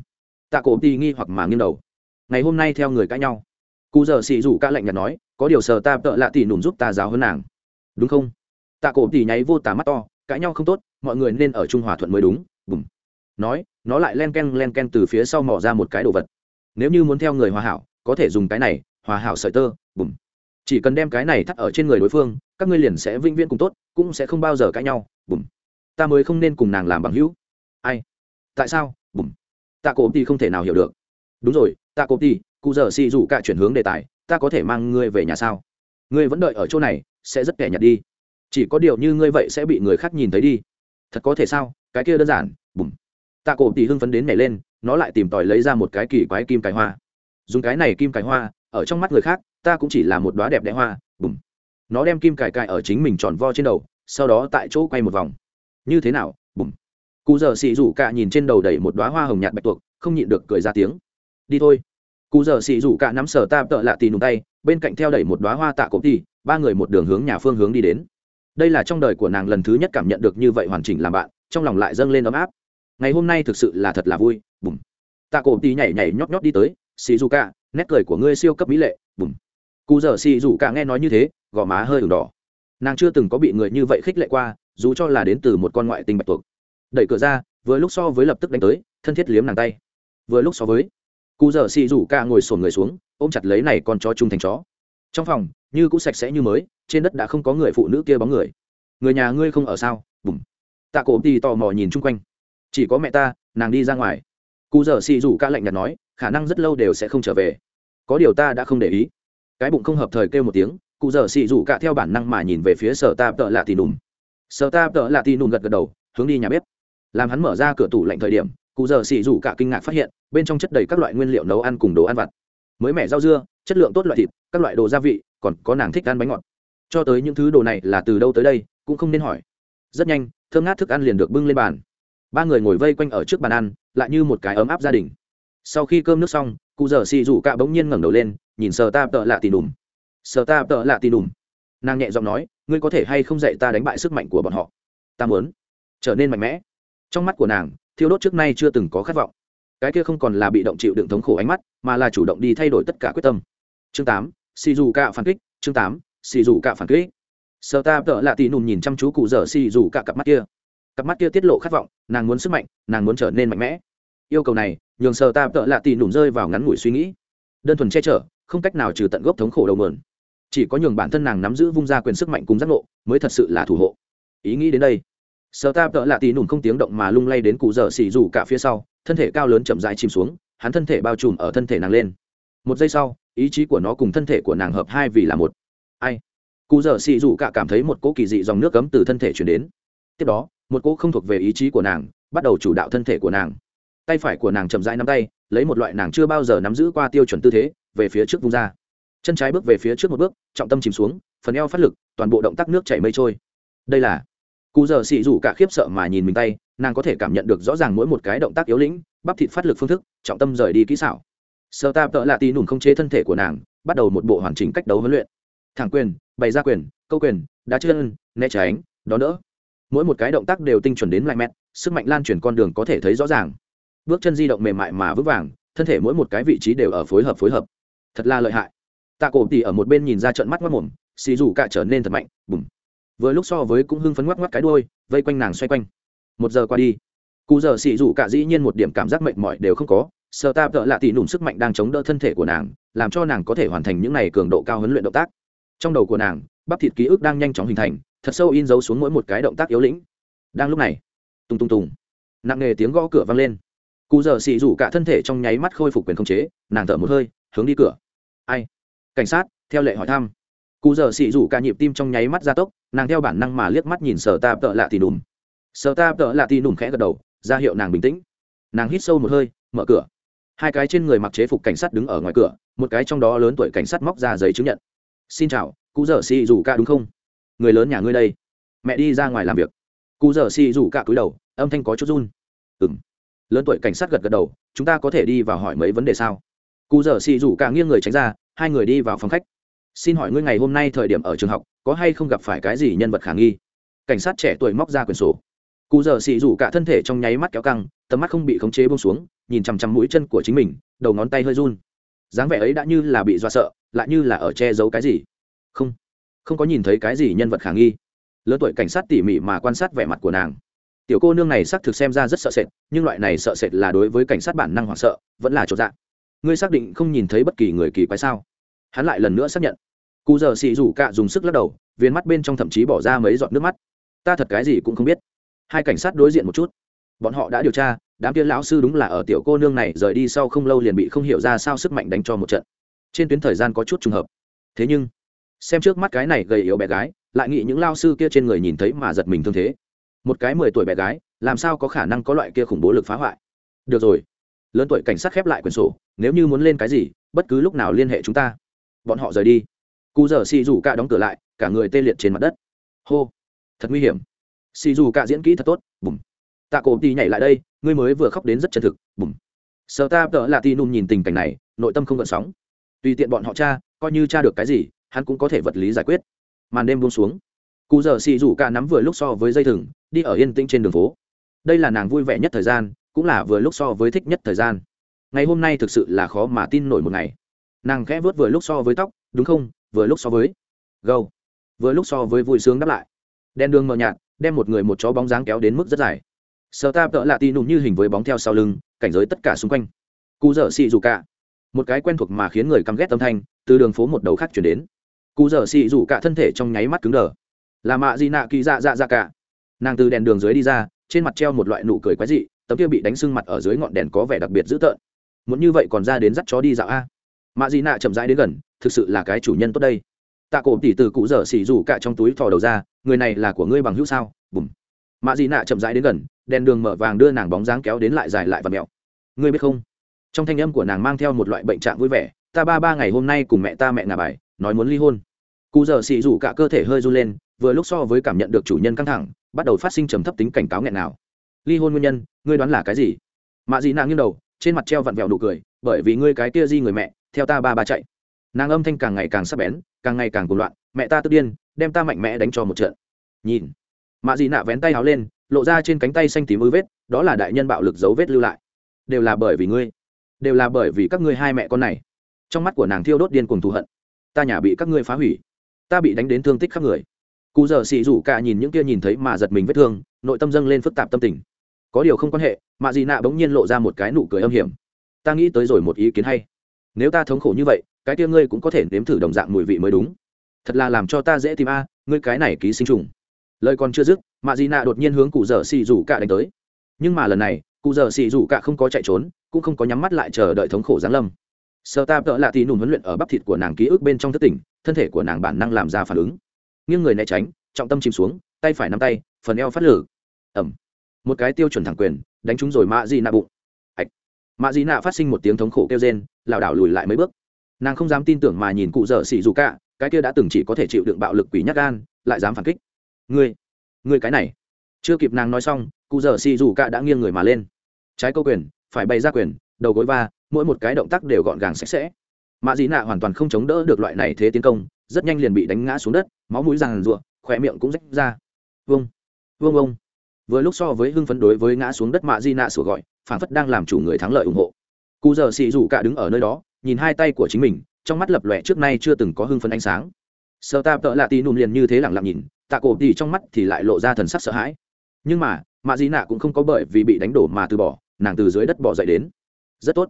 Tạ cố tỉ nghi hoặc mà nghiêng đầu. Ngày hôm nay theo người cãi nhau. Cụ dở xì rủ cả lạnh nhạt nói, có điều sờ ta tợ lạ tỉ nùm giúp ta giáo hơn nàng. Đúng không? Tạ cổ tỉ nháy vô tả mắt to, cãi nhau không tốt, mọi người nên ở trung hòa thuận mới đúng. Bùm. Nói, nó lại len ken len ken từ phía sau mỏ ra một cái đồ vật. Nếu như muốn theo người hòa hảo có thể dùng cái này, hòa hảo sợi tơ, bùm. Chỉ cần đem cái này thắt ở trên người đối phương, các ngươi liền sẽ vĩnh viễn cùng tốt, cũng sẽ không bao giờ cãi nhau, bùm. Ta mới không nên cùng nàng làm bằng hữu. Ai? Tại sao? Bùm. Tạ cổ thì không thể nào hiểu được. Đúng rồi, tạ cổ thì cụ giờ xì rủ cả chuyển hướng đề tài, ta có thể mang ngươi về nhà sao? Ngươi vẫn đợi ở chỗ này, sẽ rất kẻ nhặt đi. Chỉ có điều như ngươi vậy sẽ bị người khác nhìn thấy đi. Thật có thể sao? Cái kia đơn giản, bùm. Tạ cổ tỷ hưng phấn đến nhảy lên, nó lại tìm tòi lấy ra một cái kỳ quái kim cài hoa dùng cái này kim cài hoa, ở trong mắt người khác, ta cũng chỉ là một đoá đẹp đẽ hoa, bùm. Nó đem kim cài cài ở chính mình tròn vo trên đầu, sau đó tại chỗ quay một vòng. Như thế nào, bùm. Cụ giờ xì rủ cả nhìn trên đầu đầy một đoá hoa hồng nhạt bạch tuộc, không nhịn được cười ra tiếng. Đi thôi. Cụ giờ xì rủ cả nắm sở ta tợ lạ tì nùng tay, bên cạnh theo đẩy một đoá hoa tạ cổ tì, ba người một đường hướng nhà phương hướng đi đến. Đây là trong đời của nàng lần thứ nhất cảm nhận được như vậy hoàn chỉnh làm bạn, trong lòng lại dâng lên ấm áp. Ngày hôm nay thực sự là thật là vui, bùm. Tạ cổ tì nhảy nhảy nhót nhót đi tới xì dù cả nét cười của ngươi siêu cấp mỹ lệ, bùm. Cụ dở xì dù cả nghe nói như thế, gò má hơi ửng đỏ. Nàng chưa từng có bị người như vậy khích lệ qua, dù cho là đến từ một con ngoại tình bạch tuộc. Đẩy cửa ra, vừa lúc so với lập tức đánh tới, thân thiết liếm nàng tay. Vừa lúc so với, cụ dở xì rủ cả ngồi sồn người xuống, ôm chặt lấy này con chó chung thành chó. Trong phòng, như cũng sạch sẽ như mới, trên đất đã không có người phụ nữ kia bóng người. Người nhà ngươi không ở sao? Bùm. Tạ cổ thì tò mò nhìn chung quanh. Chỉ có mẹ ta, nàng đi ra ngoài. Cụ dở xì rủ cả lạnh nhạt nói khả năng rất lâu đều sẽ không trở về. Có điều ta đã không để ý. Cái bụng không hợp thời kêu một tiếng, cụ dở xì rủ cả theo bản năng mà nhìn về phía sở ta tợ lạ tì nùm. Sở ta tợ lạ tì nùm gật gật đầu, hướng đi nhà bếp. Làm hắn mở ra cửa tủ lạnh thời điểm, cụ dở xì rủ cả kinh ngạc phát hiện, bên trong chất đầy các loại nguyên liệu nấu ăn cùng đồ ăn vặt. Mới mẻ rau dưa, chất lượng tốt loại thịt, các loại đồ gia vị, còn có nàng thích ăn bánh ngọt. Cho tới những thứ đồ này là từ đâu tới đây, cũng không nên hỏi. Rất nhanh, thơm ngát thức ăn liền được bưng lên bàn. Ba người ngồi vây quanh ở trước bàn ăn, lại như một cái ấm áp gia đình sau khi cơm nước xong, cụ dở xì rủ cạ bỗng nhiên ngẩng đầu lên, nhìn sờ ta tợ lạ tì đùm sờ ta tợ lạ tì đùm nàng nhẹ giọng nói, ngươi có thể hay không dạy ta đánh bại sức mạnh của bọn họ? Ta muốn trở nên mạnh mẽ. Trong mắt của nàng, thiêu đốt trước nay chưa từng có khát vọng. Cái kia không còn là bị động chịu đựng thống khổ ánh mắt, mà là chủ động đi thay đổi tất cả quyết tâm. Chương tám, xì dù cạ phản kích, chương tám, xì dù cạ phản kích. Sợ ta tợ lạ tì nùm nhìn chăm chú cụ dở xì dù cạ cặp mắt kia. Cặp mắt kia tiết lộ khát vọng, nàng muốn sức mạnh, nàng muốn trở nên mạnh mẽ yêu cầu này, nhường sờ ta tợ lạ tì nùm rơi vào ngắn ngủi suy nghĩ. Đơn thuần che chở, không cách nào trừ tận gốc thống khổ đầu mượn chỉ có nhường bản thân nàng nắm giữ vung ra quyền sức mạnh cùng giác ngộ, mới thật sự là thủ hộ. Ý nghĩ đến đây. Sờ ta tợ lạ tì nùm không tiếng động mà lung lay đến cụ dở xì dù cả phía sau, thân thể cao lớn chậm rãi chìm xuống, hắn thân thể bao trùm ở thân thể nàng lên. Một giây sau, ý chí của nó cùng thân thể của nàng hợp hai vì là một. Ai? Cụ dở xì dù cả cảm thấy một cỗ kỳ dị dòng nước cấm từ thân thể chuyển đến. Tiếp đó, một cỗ không thuộc về ý chí của nàng bắt đầu chủ đạo thân thể của nàng tay phải của nàng chậm rãi nắm tay, lấy một loại nàng chưa bao giờ nắm giữ qua tiêu chuẩn tư thế, về phía trước vung ra. Chân trái bước về phía trước một bước, trọng tâm chìm xuống, phần eo phát lực, toàn bộ động tác nước chảy mây trôi. Đây là cụ giờ xì rủ cả khiếp sợ mà nhìn mình tay, nàng có thể cảm nhận được rõ ràng mỗi một cái động tác yếu lĩnh, bắp thịt phát lực phương thức, trọng tâm rời đi kỹ xảo. Sơ ta tợ lạ tì nùm không chế thân thể của nàng, bắt đầu một bộ hoàn chỉnh cách đấu huấn luyện. Thẳng quyền, bày ra quyền, câu quyền, đá chân, né tránh đó đỡ. Mỗi một cái động tác đều tinh chuẩn đến lại mét sức mạnh lan truyền con đường có thể thấy rõ ràng bước chân di động mềm mại mà vững vàng, thân thể mỗi một cái vị trí đều ở phối hợp phối hợp. Thật là lợi hại. Tạ cổ tỉ ở một bên nhìn ra trận mắt mất mồm, xì rủ cả trở nên thật mạnh, bùm. Vừa lúc so với cũng hưng phấn ngoắc ngoắc cái đôi vây quanh nàng xoay quanh. Một giờ qua đi. Cụ giờ xì rủ cả dĩ nhiên một điểm cảm giác mệt mỏi đều không có, sợ ta vợ lạ tỉ nụm sức mạnh đang chống đỡ thân thể của nàng, làm cho nàng có thể hoàn thành những này cường độ cao huấn luyện động tác. Trong đầu của nàng, bắp thịt ký ức đang nhanh chóng hình thành, thật sâu in dấu xuống mỗi một cái động tác yếu lĩnh. Đang lúc này, tùng tùng tùng. Nặng nề tiếng gõ cửa vang lên cụ giờ xì rủ cả thân thể trong nháy mắt khôi phục quyền khống chế, nàng thở một hơi, hướng đi cửa. Ai? Cảnh sát, theo lệ hỏi thăm. Cụ giờ xì rủ cả nhịp tim trong nháy mắt gia tốc, nàng theo bản năng mà liếc mắt nhìn sở ta tợ lạ thì nùm. Sở ta tợ lạ thì nùm khẽ gật đầu, ra hiệu nàng bình tĩnh. Nàng hít sâu một hơi, mở cửa. Hai cái trên người mặc chế phục cảnh sát đứng ở ngoài cửa, một cái trong đó lớn tuổi cảnh sát móc ra giấy chứng nhận. Xin chào cụ giờ xì rủ cả đúng không? Người lớn nhà ngươi đây. Mẹ đi ra ngoài làm việc. Cụ giờ xì rủ cả cúi đầu, âm thanh có chút run. Ừng lớn tuổi cảnh sát gật gật đầu, chúng ta có thể đi vào hỏi mấy vấn đề sao? Cụ dở xì rủ cả nghiêng người tránh ra, hai người đi vào phòng khách. Xin hỏi ngươi ngày hôm nay thời điểm ở trường học, có hay không gặp phải cái gì nhân vật khả nghi? Cảnh sát trẻ tuổi móc ra quyển sổ. Cụ dở xì rủ cả thân thể trong nháy mắt kéo căng, tầm mắt không bị khống chế bông xuống, nhìn chằm chằm mũi chân của chính mình, đầu ngón tay hơi run. Dáng vẻ ấy đã như là bị dọa sợ, lại như là ở che giấu cái gì? Không. Không có nhìn thấy cái gì nhân vật khả nghi. Lớn tuổi cảnh sát tỉ mỉ mà quan sát vẻ mặt của nàng tiểu cô nương này xác thực xem ra rất sợ sệt, nhưng loại này sợ sệt là đối với cảnh sát bản năng hoảng sợ, vẫn là chỗ dạng ngươi xác định không nhìn thấy bất kỳ người kỳ quái sao? Hắn lại lần nữa xác nhận. Cụ giờ xì rủ cạ dùng sức lắc đầu, viên mắt bên trong thậm chí bỏ ra mấy giọt nước mắt. Ta thật cái gì cũng không biết. Hai cảnh sát đối diện một chút. Bọn họ đã điều tra, đám kia lão sư đúng là ở tiểu cô nương này rời đi sau không lâu liền bị không hiểu ra sao sức mạnh đánh cho một trận. Trên tuyến thời gian có chút trùng hợp. Thế nhưng, xem trước mắt cái này gầy yếu bé gái, lại nghĩ những lao sư kia trên người nhìn thấy mà giật mình thương thế một cái mười tuổi bé gái, làm sao có khả năng có loại kia khủng bố lực phá hoại? Được rồi, lớn tuổi cảnh sát khép lại quyển sổ, nếu như muốn lên cái gì, bất cứ lúc nào liên hệ chúng ta. Bọn họ rời đi. Cụ giờ xì dù cả đóng cửa lại, cả người tê liệt trên mặt đất. Hô, thật nguy hiểm. Xì dù cả diễn kỹ thật tốt, bùm. Tạ cổ đi nhảy lại đây, ngươi mới vừa khóc đến rất chân thực, bùm. Sợ ta tợ là tì nùm nhìn tình cảnh này, nội tâm không gợn sóng. Tùy tiện bọn họ cha coi như cha được cái gì, hắn cũng có thể vật lý giải quyết. Màn đêm buông xuống. Cụ giờ xì rủ cả nắm vừa lúc so với dây thừng đi ở yên tĩnh trên đường phố. Đây là nàng vui vẻ nhất thời gian, cũng là vừa lúc so với thích nhất thời gian. Ngày hôm nay thực sự là khó mà tin nổi một ngày. Nàng khẽ vớt vừa lúc so với tóc, đúng không? Vừa lúc so với. Gâu. Vừa lúc so với vui sướng đáp lại. Đen đường mờ nhạt, đem một người một chó bóng dáng kéo đến mức rất dài. Sờ ta tợ lạ tì nụm như hình với bóng theo sau lưng, cảnh giới tất cả xung quanh. Cụ dở xì dù cả. Một cái quen thuộc mà khiến người căm ghét âm thanh, từ đường phố một đầu khác chuyển đến. Cụ dở xì dù cả thân thể trong nháy mắt cứng đờ. Là mạ gì nạ kỳ dạ dạ dạ cả nàng từ đèn đường dưới đi ra, trên mặt treo một loại nụ cười quái dị, tấm kia bị đánh sưng mặt ở dưới ngọn đèn có vẻ đặc biệt dữ tợn. Muốn như vậy còn ra đến dắt chó đi dạo a? Mạ dị nạ chậm rãi đến gần, thực sự là cái chủ nhân tốt đây. Tạ cổ tỉ từ cụ dở xỉ rủ cả trong túi thò đầu ra, người này là của ngươi bằng hữu sao? Bùm. Mạ dị nạ chậm rãi đến gần, đèn đường mở vàng đưa nàng bóng dáng kéo đến lại dài lại và mẹo ngươi biết không? Trong thanh âm của nàng mang theo một loại bệnh trạng vui vẻ, ta ba ba ngày hôm nay cùng mẹ ta mẹ ngà bài, nói muốn ly hôn. Cụ dở xỉ rủ cả cơ thể hơi run lên, vừa lúc so với cảm nhận được chủ nhân căng thẳng bắt đầu phát sinh trầm thấp tính cảnh cáo nghẹn nào. Ly hôn nguyên nhân, ngươi đoán là cái gì? Mạ dị nàng nghiêng đầu, trên mặt treo vặn vẹo nụ cười, bởi vì ngươi cái kia di người mẹ, theo ta ba ba chạy. Nàng âm thanh càng ngày càng sắc bén, càng ngày càng cuồng loạn, mẹ ta tức điên, đem ta mạnh mẽ đánh cho một trận. Nhìn, mạ dị nạ vén tay áo lên, lộ ra trên cánh tay xanh tím ư vết, đó là đại nhân bạo lực dấu vết lưu lại. Đều là bởi vì ngươi, đều là bởi vì các ngươi hai mẹ con này. Trong mắt của nàng thiêu đốt điên cùng thù hận. Ta nhà bị các ngươi phá hủy, ta bị đánh đến thương tích khắp người cụ dở xì rủ cả nhìn những kia nhìn thấy mà giật mình vết thương, nội tâm dâng lên phức tạp tâm tình. Có điều không quan hệ mạ dị nạ bỗng nhiên lộ ra một cái nụ cười âm hiểm. Ta nghĩ tới rồi một ý kiến hay. Nếu ta thống khổ như vậy, cái kia ngươi cũng có thể nếm thử đồng dạng mùi vị mới đúng. Thật là làm cho ta dễ tìm a, ngươi cái này ký sinh trùng. Lời còn chưa dứt mạ dị nạ đột nhiên hướng cụ dở xì rủ cả đánh tới. Nhưng mà lần này, cụ dở xì rủ cả không có chạy trốn, cũng không có nhắm mắt lại chờ đợi thống khổ giáng lâm. Sơ ta vợ lạ thì nùn huấn luyện ở bắp thịt của nàng ký ức bên trong thất tỉnh, thân thể của nàng bản năng làm ra phản ứng nghiêng người né tránh, trọng tâm chìm xuống, tay phải nắm tay, phần eo phát lử. Ẩm một cái tiêu chuẩn thẳng quyền, đánh trúng rồi mạ dị nạ bụng. Ạch. Mạ dị nạ phát sinh một tiếng thống khổ kêu rên, lảo đảo lùi lại mấy bước. Nàng không dám tin tưởng mà nhìn cụ dở xì dù cả, cái kia đã từng chỉ có thể chịu đựng bạo lực quỷ nhắc gan, lại dám phản kích. Ngươi ngươi cái này. Chưa kịp nàng nói xong, cụ dở xì dù cả đã nghiêng người mà lên. Trái câu quyền, phải bày ra quyền, đầu gối va, mỗi một cái động tác đều gọn gàng sạch sẽ mạ dị nạ hoàn toàn không chống đỡ được loại này thế tiến công, rất nhanh liền bị đánh ngã xuống đất, máu mũi ràng rụa khỏe miệng cũng rách ra. Vâng vâng ông vừa lúc so với hưng phấn đối với ngã xuống đất mạ di nạ sủa gọi, phản phất đang làm chủ người thắng lợi ủng hộ. Cụ giờ xì rủ cả đứng ở nơi đó, nhìn hai tay của chính mình, trong mắt lập lòe trước nay chưa từng có hưng phấn ánh sáng. Sợ ta tợ lạ tì nùm liền như thế lẳng lặng nhìn, tạ cổ tì trong mắt thì lại lộ ra thần sắc sợ hãi. Nhưng mà mạ di nạ cũng không có bởi vì bị đánh đổ mà từ bỏ, nàng từ dưới đất bỏ dậy đến. Rất tốt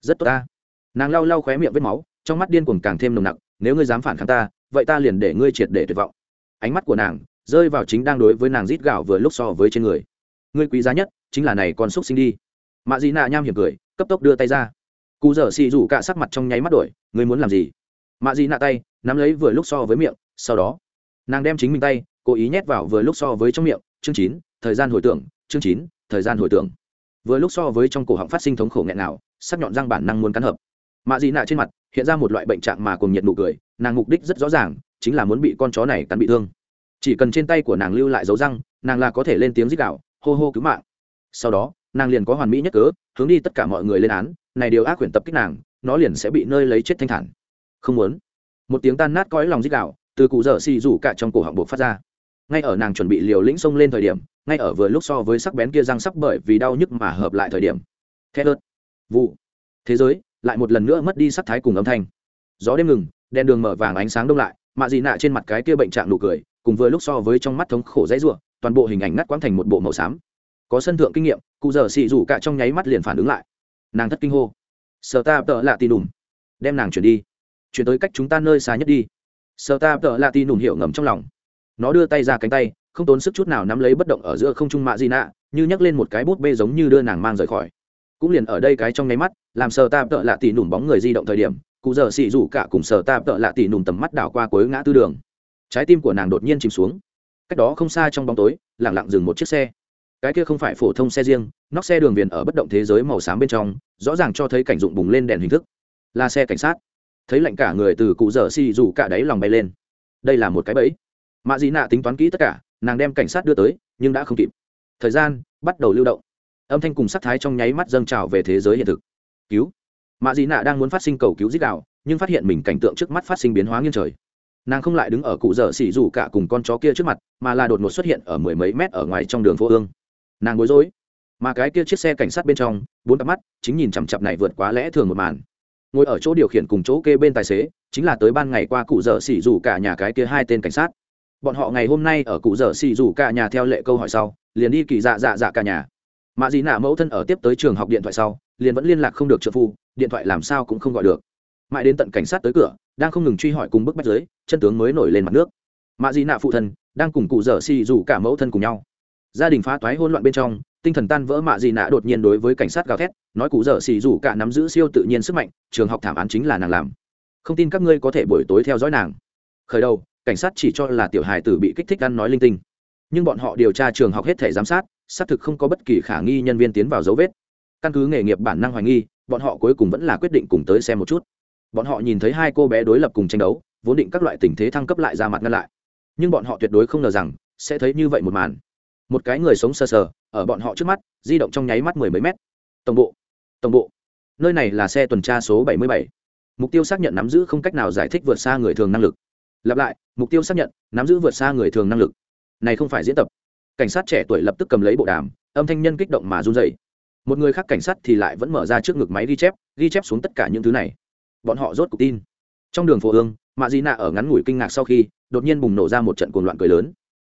rất tốt ta nàng lau lau khóe miệng vết máu, trong mắt điên cuồng càng thêm nồng nặc, nếu ngươi dám phản kháng ta, vậy ta liền để ngươi triệt để tuyệt vọng. Ánh mắt của nàng rơi vào chính đang đối với nàng rít gạo vừa lúc so với trên người. Ngươi quý giá nhất chính là này con xúc sinh đi. Mạ dị nạ nham hiểm cười, cấp tốc đưa tay ra. Cụ dở xì rủ cả sắc mặt trong nháy mắt đổi, ngươi muốn làm gì? Mạ dị nạ tay nắm lấy vừa lúc so với miệng, sau đó, nàng đem chính mình tay cố ý nhét vào vừa lúc so với trong miệng, chương chín, thời gian hồi tưởng, chương chín, thời gian hồi tưởng. Vừa lúc so với trong cổ họng phát sinh thống khổ nghẹn nào sắc nhọn răng bản năng muốn cắn hợp mạ dị nạ trên mặt hiện ra một loại bệnh trạng mà cùng nhiệt nụ cười, nàng mục đích rất rõ ràng, chính là muốn bị con chó này cắn bị thương. Chỉ cần trên tay của nàng lưu lại dấu răng, nàng là có thể lên tiếng dích đạo hô hô cứu mạng. Sau đó, nàng liền có hoàn mỹ nhất cớ, hướng đi tất cả mọi người lên án, này điều ác quyển tập kích nàng, nó liền sẽ bị nơi lấy chết thanh thản. Không muốn. Một tiếng tan nát cõi lòng dích đạo từ cụ dở xì rủ cả trong cổ họng buộc phát ra. Ngay ở nàng chuẩn bị liều lĩnh xông lên thời điểm, ngay ở vừa lúc so với sắc bén kia răng sắc bởi vì đau nhức mà hợp lại thời điểm. Thét ớt. Vụ. Thế giới lại một lần nữa mất đi sắc thái cùng âm thanh. Gió đêm ngừng, đèn đường mở vàng ánh sáng đông lại, mạ dị nạ trên mặt cái kia bệnh trạng nụ cười, cùng với lúc so với trong mắt thống khổ dãy ruộng toàn bộ hình ảnh ngắt quãng thành một bộ màu xám. Có sân thượng kinh nghiệm, cụ giờ xị rủ cả trong nháy mắt liền phản ứng lại. Nàng thất kinh hô. Sợ ta tợ lạ tì đùm đem nàng chuyển đi. Chuyển tới cách chúng ta nơi xa nhất đi. Sợ ta tợ lạ tì đùm hiểu ngầm trong lòng. Nó đưa tay ra cánh tay, không tốn sức chút nào nắm lấy bất động ở giữa không trung mạ dị nạ, như nhấc lên một cái bút bê giống như đưa nàng mang rời khỏi cũng liền ở đây cái trong nháy mắt, làm sờ ta tợ lạ tỉ nùm bóng người di động thời điểm, cụ giờ xị rủ cả cùng sờ ta tợ lạ tỉ nùm tầm mắt đảo qua cuối ngã tư đường. Trái tim của nàng đột nhiên chìm xuống. Cách đó không xa trong bóng tối lẳng lặng dừng một chiếc xe. Cái kia không phải phổ thông xe riêng, nóc xe đường viền ở bất động thế giới màu xám bên trong, rõ ràng cho thấy cảnh dụng bùng lên đèn hình thức. Là xe cảnh sát. Thấy lạnh cả người từ cụ dở xì dù cả đáy lòng bay lên. Đây là một cái bẫy. Mạ dị nạ tính toán kỹ tất cả, nàng đem cảnh sát đưa tới, nhưng đã không kịp. Thời gian bắt đầu lưu động âm thanh cùng sắc thái trong nháy mắt dâng trào về thế giới hiện thực. Cứu. Mạ dị nạ đang muốn phát sinh cầu cứu dích đạo nhưng phát hiện mình cảnh tượng trước mắt phát sinh biến hóa nghiêng trời. Nàng không lại đứng ở cụ dở xỉ rủ cả cùng con chó kia trước mặt, mà là đột ngột xuất hiện ở mười mấy mét ở ngoài trong đường phố ương. Nàng bối rối. Mà cái kia chiếc xe cảnh sát bên trong, bốn cặp mắt, chính nhìn chằm chặp này vượt quá lẽ thường một màn. Ngồi ở chỗ điều khiển cùng chỗ kê bên tài xế, chính là tới ban ngày qua cụ dở xỉ rủ cả nhà cái kia hai tên cảnh sát. Bọn họ ngày hôm nay ở cụ dở xỉ rủ cả nhà theo lệ câu hỏi sau, liền đi kỳ dạ dạ dạ cả nhà mạ dị nạ mẫu thân ở tiếp tới trường học điện thoại sau, liền vẫn liên lạc không được trợ phu, điện thoại làm sao cũng không gọi được. Mãi đến tận cảnh sát tới cửa, đang không ngừng truy hỏi cùng bức bách giới, chân tướng mới nổi lên mặt nước. Mạ dị nạ phụ thân, đang cùng cụ dở xì rủ cả mẫu thân cùng nhau. Gia đình phá toái hỗn loạn bên trong, tinh thần tan vỡ mạ dị nạ đột nhiên đối với cảnh sát gào thét, nói cụ dở xì rủ cả nắm giữ siêu tự nhiên sức mạnh, trường học thảm án chính là nàng làm. Không tin các ngươi có thể buổi tối theo dõi nàng. Khởi đầu, cảnh sát chỉ cho là tiểu hài tử bị kích thích ăn nói linh tinh. Nhưng bọn họ điều tra trường học hết thể giám sát xác thực không có bất kỳ khả nghi nhân viên tiến vào dấu vết. Căn cứ nghề nghiệp bản năng hoài nghi, bọn họ cuối cùng vẫn là quyết định cùng tới xem một chút. Bọn họ nhìn thấy hai cô bé đối lập cùng tranh đấu, vốn định các loại tình thế thăng cấp lại ra mặt ngăn lại. Nhưng bọn họ tuyệt đối không ngờ rằng, sẽ thấy như vậy một màn. Một cái người sống sờ sờ, ở bọn họ trước mắt, di động trong nháy mắt mười mấy mét. Tổng bộ tổng bộ. Nơi này là xe tuần tra số bảy mươi bảy. Mục tiêu xác nhận nắm giữ không cách nào giải thích vượt xa người thường năng lực. Lặp lại, mục tiêu xác nhận, nắm giữ vượt xa người thường năng lực. Này không phải diễn tập cảnh sát trẻ tuổi lập tức cầm lấy bộ đàm, âm thanh nhân kích động mà run dậy một người khác cảnh sát thì lại vẫn mở ra trước ngực máy ghi chép ghi chép xuống tất cả những thứ này. Bọn họ rốt cuộc tin. Trong đường phố ương, mạ di nạ ở ngắn ngủi kinh ngạc sau khi, đột nhiên bùng nổ ra một trận cuồng loạn cười lớn.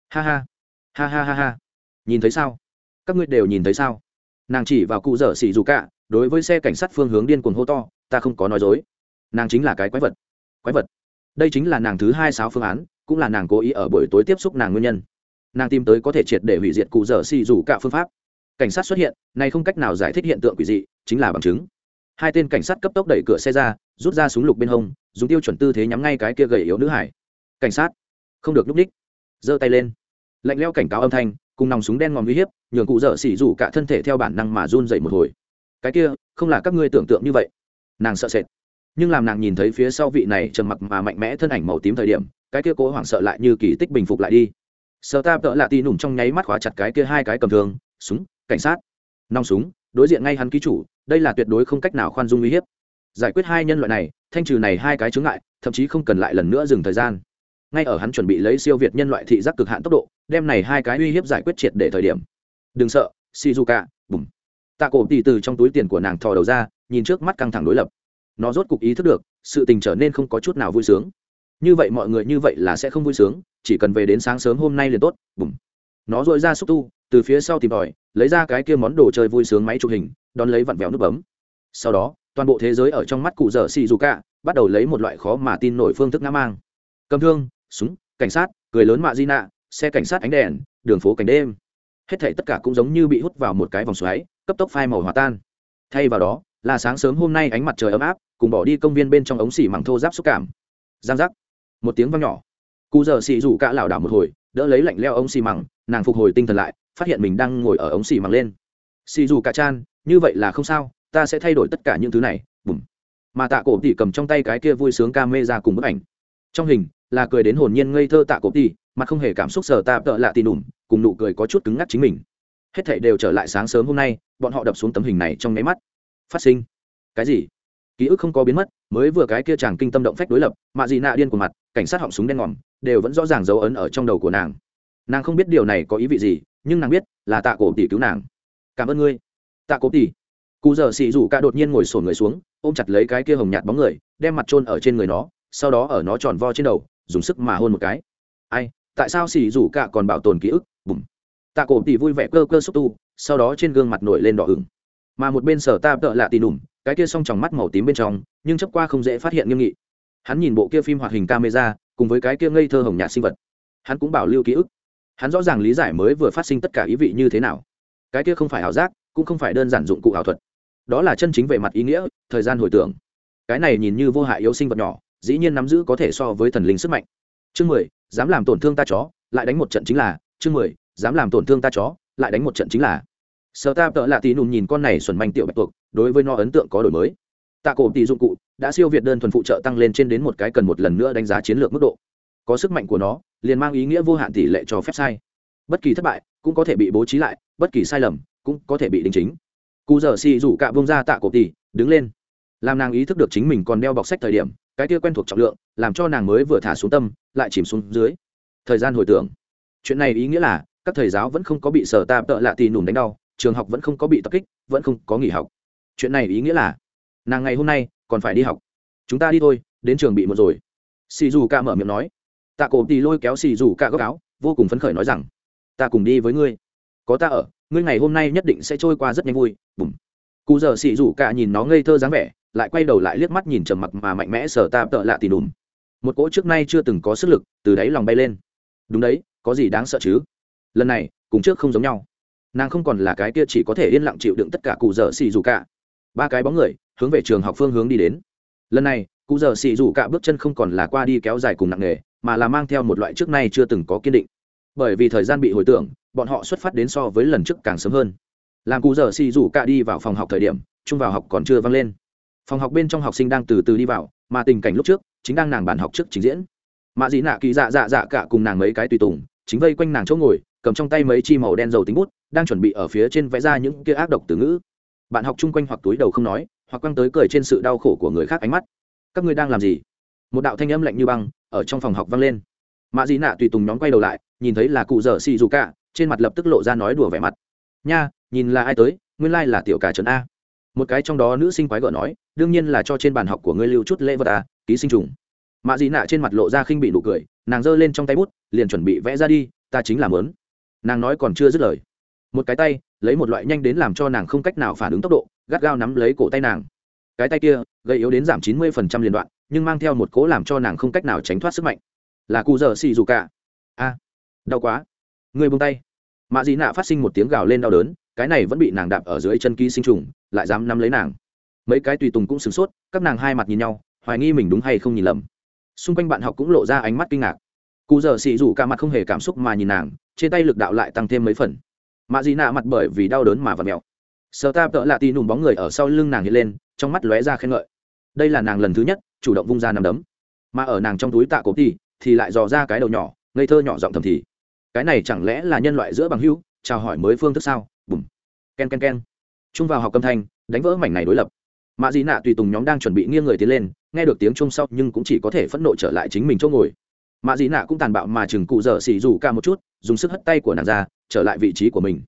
Ha ha ha ha ha ha. Nhìn thấy sao? Các ngươi đều nhìn thấy sao? Nàng chỉ vào cụ dở xỉ dù cả, đối với xe cảnh sát phương hướng điên cuồng hô to, ta không có nói dối. Nàng chính là cái quái vật. Quái vật. Đây chính là nàng thứ hai sáu phương án, cũng là nàng cố ý ở buổi tối tiếp xúc nàng nguyên nhân nàng tìm tới có thể triệt để hủy diệt cụ dở xì rủ cả phương pháp. Cảnh sát xuất hiện, này không cách nào giải thích hiện tượng quỷ dị, chính là bằng chứng. Hai tên cảnh sát cấp tốc đẩy cửa xe ra, rút ra súng lục bên hông, dùng tiêu chuẩn tư thế nhắm ngay cái kia gầy yếu nữ hải. Cảnh sát, không được núp ních. Giơ tay lên. Lạnh leo cảnh cáo âm thanh, cùng nòng súng đen ngòm uy hiếp, nhường cụ dở xỉ rủ cả thân thể theo bản năng mà run dậy một hồi. Cái kia, không là các ngươi tưởng tượng như vậy. Nàng sợ sệt. Nhưng làm nàng nhìn thấy phía sau vị này trầm mặc mà mạnh mẽ thân ảnh màu tím thời điểm, cái kia cố hoảng sợ lại như kỳ tích bình phục lại đi sợ ta tợ lạ tì nùm trong nháy mắt khóa chặt cái kia hai cái cầm thường súng, cảnh sát. Nòng súng, đối diện ngay hắn ký chủ, đây là tuyệt đối không cách nào khoan dung uy hiếp. Giải quyết hai nhân loại này, thanh trừ này hai cái chướng ngại, thậm chí không cần lại lần nữa dừng thời gian. Ngay ở hắn chuẩn bị lấy siêu việt nhân loại thị giác cực hạn tốc độ, đem này hai cái uy hiếp giải quyết triệt để thời điểm. Đừng sợ, shizuka, bùm. Tạ cổ tì từ trong túi tiền của nàng thò đầu ra, nhìn trước mắt căng thẳng đối lập. Nó rốt cục ý thức được, sự tình trở nên không có chút nào vui sướng. Như vậy mọi người như vậy là sẽ không vui sướng chỉ cần về đến sáng sớm hôm nay liền tốt, bùm. Nó dội ra xúc tu, từ phía sau tìm tòi, lấy ra cái kia món đồ chơi vui sướng máy chụp hình, đón lấy vặn vẹo nút bấm. Sau đó, toàn bộ thế giới ở trong mắt cụ dở xì dù cả, bắt đầu lấy một loại khó mà tin nổi phương thức ngã mang. Cầm thương, súng, cảnh sát, cười lớn mạ di nạ, xe cảnh sát ánh đèn, đường phố cảnh đêm. Hết thảy tất cả cũng giống như bị hút vào một cái vòng xoáy, cấp tốc phai màu hòa tan. Thay vào đó, là sáng sớm hôm nay ánh mặt trời ấm áp, cùng bỏ đi công viên bên trong ống xỉ mảng thô giáp xúc cảm. Giang giác. Một tiếng vang nhỏ cụ giờ xì rủ cả lảo đảo một hồi, đỡ lấy lạnh leo ống xì măng nàng phục hồi tinh thần lại, phát hiện mình đang ngồi ở ống xì măng lên. Xì dù cả chan, như vậy là không sao, ta sẽ thay đổi tất cả những thứ này, bùm. Mà tạ cổ tỉ cầm trong tay cái kia vui sướng ca mê ra cùng bức ảnh. Trong hình, là cười đến hồn nhiên ngây thơ tạ cổ tỉ, mà không hề cảm xúc sờ tạ tợ lạ tì đùm cùng nụ cười có chút cứng ngắc chính mình. Hết thảy đều trở lại sáng sớm hôm nay, bọn họ đập xuống tấm hình này trong nháy mắt. Phát sinh. Cái gì? Ký ức không có biến mất, mới vừa cái kia chàng kinh tâm động phách đối lập, mạ dị nạ điên của mặt, cảnh sát họng súng đen ngòm, đều vẫn rõ ràng dấu ấn ở trong đầu của nàng. Nàng không biết điều này có ý vị gì, nhưng nàng biết là tạ cổ tỷ cứu nàng. Cảm ơn ngươi. Tạ cổ tỷ. Cụ giờ xì rủ ca đột nhiên ngồi sổn người xuống, ôm chặt lấy cái kia hồng nhạt bóng người, đem mặt trôn ở trên người nó, sau đó ở nó tròn vo trên đầu, dùng sức mà hôn một cái. Ai, tại sao xì rủ ca còn bảo tồn ký ức? Bùm. Tạ cổ tỷ vui vẻ cơ cơ xúc tu, sau đó trên gương mặt nổi lên đỏ ửng. Mà một bên sở ta tợ lạ tì đùm cái kia song tròng mắt màu tím bên trong, nhưng chấp qua không dễ phát hiện nghiêm nghị. Hắn nhìn bộ kia phim hoạt hình camera, cùng với cái kia ngây thơ hồng nhạt sinh vật. Hắn cũng bảo lưu ký ức. Hắn rõ ràng lý giải mới vừa phát sinh tất cả ý vị như thế nào. Cái kia không phải ảo giác, cũng không phải đơn giản dụng cụ ảo thuật. Đó là chân chính về mặt ý nghĩa, thời gian hồi tưởng. Cái này nhìn như vô hại yếu sinh vật nhỏ, dĩ nhiên nắm giữ có thể so với thần linh sức mạnh. Chương mười, dám làm tổn thương ta chó, lại đánh một trận chính là, chương mười, dám làm tổn thương ta chó, lại đánh một trận chính là sợ ta tợ lạ tí nùn nhìn con này xuẩn manh tiểu bạch tuộc, đối với nó ấn tượng có đổi mới. Tạ cổ tỷ dụng cụ đã siêu việt đơn thuần phụ trợ tăng lên trên đến một cái cần một lần nữa đánh giá chiến lược mức độ. Có sức mạnh của nó, liền mang ý nghĩa vô hạn tỷ lệ cho phép sai. Bất kỳ thất bại cũng có thể bị bố trí lại, bất kỳ sai lầm cũng có thể bị đính chính. Cụ dở xì rủ cạ bông ra tạ cổ tỷ đứng lên. Làm nàng ý thức được chính mình còn đeo bọc sách thời điểm, cái kia quen thuộc trọng lượng, làm cho nàng mới vừa thả xuống tâm, lại chìm xuống dưới. Thời gian hồi tưởng. Chuyện này ý nghĩa là, các thầy giáo vẫn không có bị sở ta tợ lạ tì nùm đánh đau trường học vẫn không có bị tập kích, vẫn không có nghỉ học. Chuyện này ý nghĩa là, nàng ngày hôm nay còn phải đi học. Chúng ta đi thôi, đến trường bị một rồi. Xì dù ca mở miệng nói. Tạ cổ tì lôi kéo xì dù ca góc áo, vô cùng phấn khởi nói rằng, ta cùng đi với ngươi. Có ta ở, ngươi ngày hôm nay nhất định sẽ trôi qua rất nhanh vui. Bùm. Cụ giờ xì dù ca nhìn nó ngây thơ dáng vẻ, lại quay đầu lại liếc mắt nhìn trầm mặc mà mạnh mẽ sờ ta tợ lạ tì đùm một cỗ trước nay chưa từng có sức lực từ đáy lòng bay lên. Đúng đấy, có gì đáng sợ chứ? Lần này, cùng trước không giống nhau nàng không còn là cái kia chỉ có thể yên lặng chịu đựng tất cả cụ dở xì dù cả. Ba cái bóng người, hướng về trường học phương hướng đi đến. Lần này, cụ dở xì dù cả bước chân không còn là qua đi kéo dài cùng nặng nghề mà là mang theo một loại trước nay chưa từng có kiên định. Bởi vì thời gian bị hồi tưởng, bọn họ xuất phát đến so với lần trước càng sớm hơn. Làm cụ dở xì dù cả đi vào phòng học thời điểm, trung vào học còn chưa vang lên. Phòng học bên trong học sinh đang từ từ đi vào, mà tình cảnh lúc trước, chính đang nàng bàn học trước trình diễn. Mạ dị nạ kỳ dạ dạ dạ cả cùng nàng mấy cái tùy tùng, chính vây quanh nàng chỗ ngồi, cầm trong tay mấy chi màu đen dầu tính bút đang chuẩn bị ở phía trên vẽ ra những kia ác độc từ ngữ. Bạn học chung quanh hoặc túi đầu không nói, hoặc quăng tới cười trên sự đau khổ của người khác ánh mắt. Các ngươi đang làm gì? Một đạo thanh âm lạnh như băng, ở trong phòng học vang lên. Mạ dị nạ tùy tùng nhóm quay đầu lại, nhìn thấy là cụ dở xì dù cả, trên mặt lập tức lộ ra nói đùa vẻ mặt. Nha, nhìn là ai tới? Nguyên lai là tiểu cả trần a. Một cái trong đó nữ sinh quái gở nói, đương nhiên là cho trên bàn học của ngươi lưu chút lễ vật à ký sinh trùng. Mạ dị nạ trên mặt lộ ra khinh bị nụ cười, nàng giơ lên trong tay bút, liền chuẩn bị vẽ ra đi, ta chính là mớn nàng nói còn chưa dứt lời một cái tay, lấy một loại nhanh đến làm cho nàng không cách nào phản ứng tốc độ, gắt gao nắm lấy cổ tay nàng. Cái tay kia, gây yếu đến giảm chín mươi phần trăm liên đoạn, nhưng mang theo một cố làm cho nàng không cách nào tránh thoát sức mạnh. Là cụ dở xì dù cả. A, đau quá. Người buông tay. Mạ dị nạ phát sinh một tiếng gào lên đau đớn, cái này vẫn bị nàng đạp ở dưới chân ký sinh trùng, lại dám nắm lấy nàng. Mấy cái tùy tùng cũng sửng sốt, các nàng hai mặt nhìn nhau, hoài nghi mình đúng hay không nhìn lầm. Xung quanh bạn học cũng lộ ra ánh mắt kinh ngạc. Cụ dở xì dù cả mặt không hề cảm xúc mà nhìn nàng, trên tay lực đạo lại tăng thêm mấy phần mạ dị nạ mặt bởi vì đau đớn mà vật mèo. Sợ ta tợ lạ tì nùm bóng người ở sau lưng nàng hiện lên, trong mắt lóe ra khen ngợi. Đây là nàng lần thứ nhất, chủ động vung ra nằm đấm. Mà ở nàng trong túi tạ cổ tì, thì lại dò ra cái đầu nhỏ, ngây thơ nhỏ giọng thầm thì. Cái này chẳng lẽ là nhân loại giữa bằng hữu? Chào hỏi mới phương thức sao? Bùm. Ken ken ken. Chung vào học âm thanh, đánh vỡ mảnh này đối lập. Mạ dị nạ tùy tùng nhóm đang chuẩn bị nghiêng người tiến lên, nghe được tiếng chung sau nhưng cũng chỉ có thể phẫn nộ trở lại chính mình chỗ ngồi mạ dị nạ cũng tàn bạo mà chừng cụ dở xỉ dù ca một chút, dùng sức hất tay của nàng ra, trở lại vị trí của mình.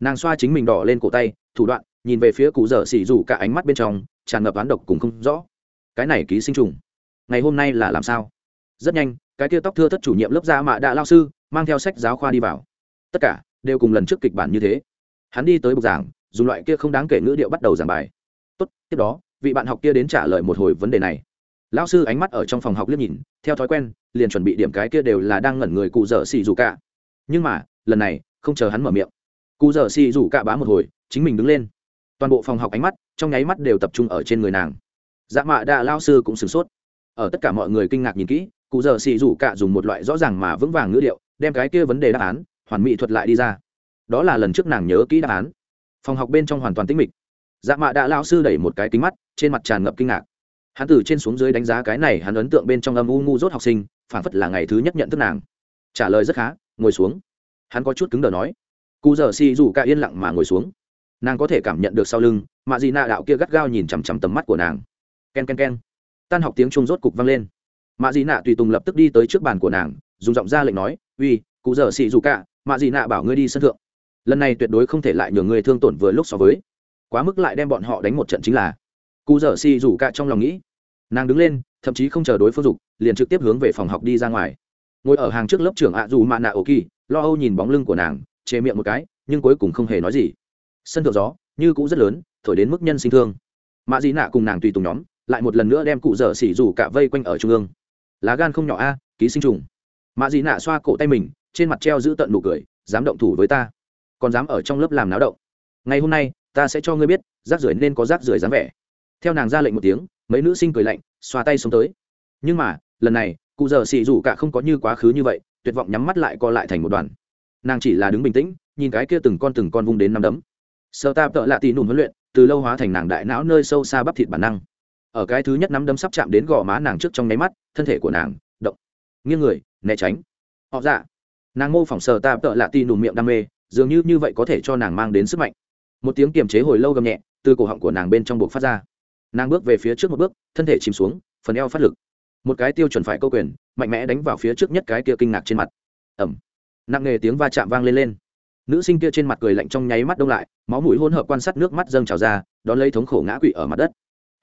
Nàng xoa chính mình đỏ lên cổ tay, thủ đoạn, nhìn về phía cụ dở xỉ dù cả ánh mắt bên trong, tràn ngập án độc cùng không rõ. Cái này ký sinh trùng, ngày hôm nay là làm sao? Rất nhanh, cái kia tóc thưa thất chủ nhiệm lớp gia mạ đã lao sư, mang theo sách giáo khoa đi vào. Tất cả, đều cùng lần trước kịch bản như thế. Hắn đi tới bục giảng, dùng loại kia không đáng kể ngữ điệu bắt đầu giảng bài. Tốt, tiếp đó, vị bạn học kia đến trả lời một hồi vấn đề này lão sư ánh mắt ở trong phòng học liếc nhìn, theo thói quen, liền chuẩn bị điểm cái kia đều là đang ngẩn người cụ dở xì dù cả. Nhưng mà, lần này, không chờ hắn mở miệng. Cụ dở xì dù cả bá một hồi, chính mình đứng lên. Toàn bộ phòng học ánh mắt, trong nháy mắt đều tập trung ở trên người nàng. Dạ mạ đạ lao sư cũng sửng sốt. Ở tất cả mọi người kinh ngạc nhìn kỹ, cụ dở xì dù cả dùng một loại rõ ràng mà vững vàng ngữ điệu, đem cái kia vấn đề đáp án, hoàn mỹ thuật lại đi ra. Đó là lần trước nàng nhớ kỹ đáp án. Phòng học bên trong hoàn toàn tĩnh mịch. Dạ mạ đạ lao sư đẩy một cái kính mắt, trên mặt tràn ngập kinh ngạc hắn từ trên xuống dưới đánh giá cái này, hắn ấn tượng bên trong âm u ngu dốt học sinh phản phất là ngày thứ nhất nhận thức nàng. Trả lời rất khá, ngồi xuống. Hắn có chút cứng đờ nói. Cụ giờ xì dù cả yên lặng mà ngồi xuống. Nàng có thể cảm nhận được sau lưng mạ dị nạ đạo kia gắt gao nhìn chằm chằm tầm mắt của nàng. K e n k e n k e n tan học tiếng trung rốt cục vang lên. Mạ dị nạ tùy tùng lập tức đi tới trước bàn của nàng, dùng giọng ra lệnh nói, uy, cụ giờ xì dù cả mạ dị nạ bảo ngươi đi sân thượng. Lần này tuyệt đối không thể lại nhường người thương tổn vừa lúc so với. Quá mức lại đem bọn họ đánh một trận chính là cụ dở xì rủ cả trong lòng nghĩ. Nàng đứng lên, thậm chí không chờ đối phương dục, liền trực tiếp hướng về phòng học đi ra ngoài. Ngồi ở hàng trước lớp trưởng ạ dù mạ nạ ổ kỳ, lo âu nhìn bóng lưng của nàng, chê miệng một cái, nhưng cuối cùng không hề nói gì. Sân thượng gió, như cũ rất lớn, thổi đến mức nhân sinh thương. Mạ dị nạ cùng nàng tùy tùng nhóm, lại một lần nữa đem cụ dở xỉ rủ cả vây quanh ở trung ương. Lá gan không nhỏ a, ký sinh trùng. Mạ dị nạ xoa cổ tay mình, trên mặt treo giữ tận nụ cười, dám động thủ với ta, còn dám ở trong lớp làm náo động. Ngày hôm nay, ta sẽ cho ngươi biết, rác rưởi nên có rác rưởi dám vẻ theo nàng ra lệnh một tiếng, mấy nữ sinh cười lạnh, xoa tay xuống tới. Nhưng mà, lần này, cụ giờ xì rủ cả không có như quá khứ như vậy, tuyệt vọng nhắm mắt lại co lại thành một đoàn. Nàng chỉ là đứng bình tĩnh, nhìn cái kia từng con từng con vung đến năm đấm. Sợ ta tợ lạ tì nùm huấn luyện, từ lâu hóa thành nàng đại não nơi sâu xa bắp thịt bản năng. Ở cái thứ nhất năm đấm sắp chạm đến gò má nàng trước trong nháy mắt, thân thể của nàng, động. Nghiêng người, né tránh. Họ dạ. Nàng mô phỏng sờ ta tợ lạ tì nùm miệng đam mê, dường như như vậy có thể cho nàng mang đến sức mạnh. Một tiếng kiềm chế hồi lâu gầm nhẹ, từ cổ họng của nàng bên trong buộc phát ra nàng bước về phía trước một bước, thân thể chìm xuống, phần eo phát lực. Một cái tiêu chuẩn phải câu quyền, mạnh mẽ đánh vào phía trước nhất cái kia kinh ngạc trên mặt. Ẩm nặng nề tiếng va chạm vang lên lên. Nữ sinh kia trên mặt cười lạnh trong nháy mắt đông lại, máu mũi hỗn hợp quan sát nước mắt dâng trào ra, đón lấy thống khổ ngã quỵ ở mặt đất.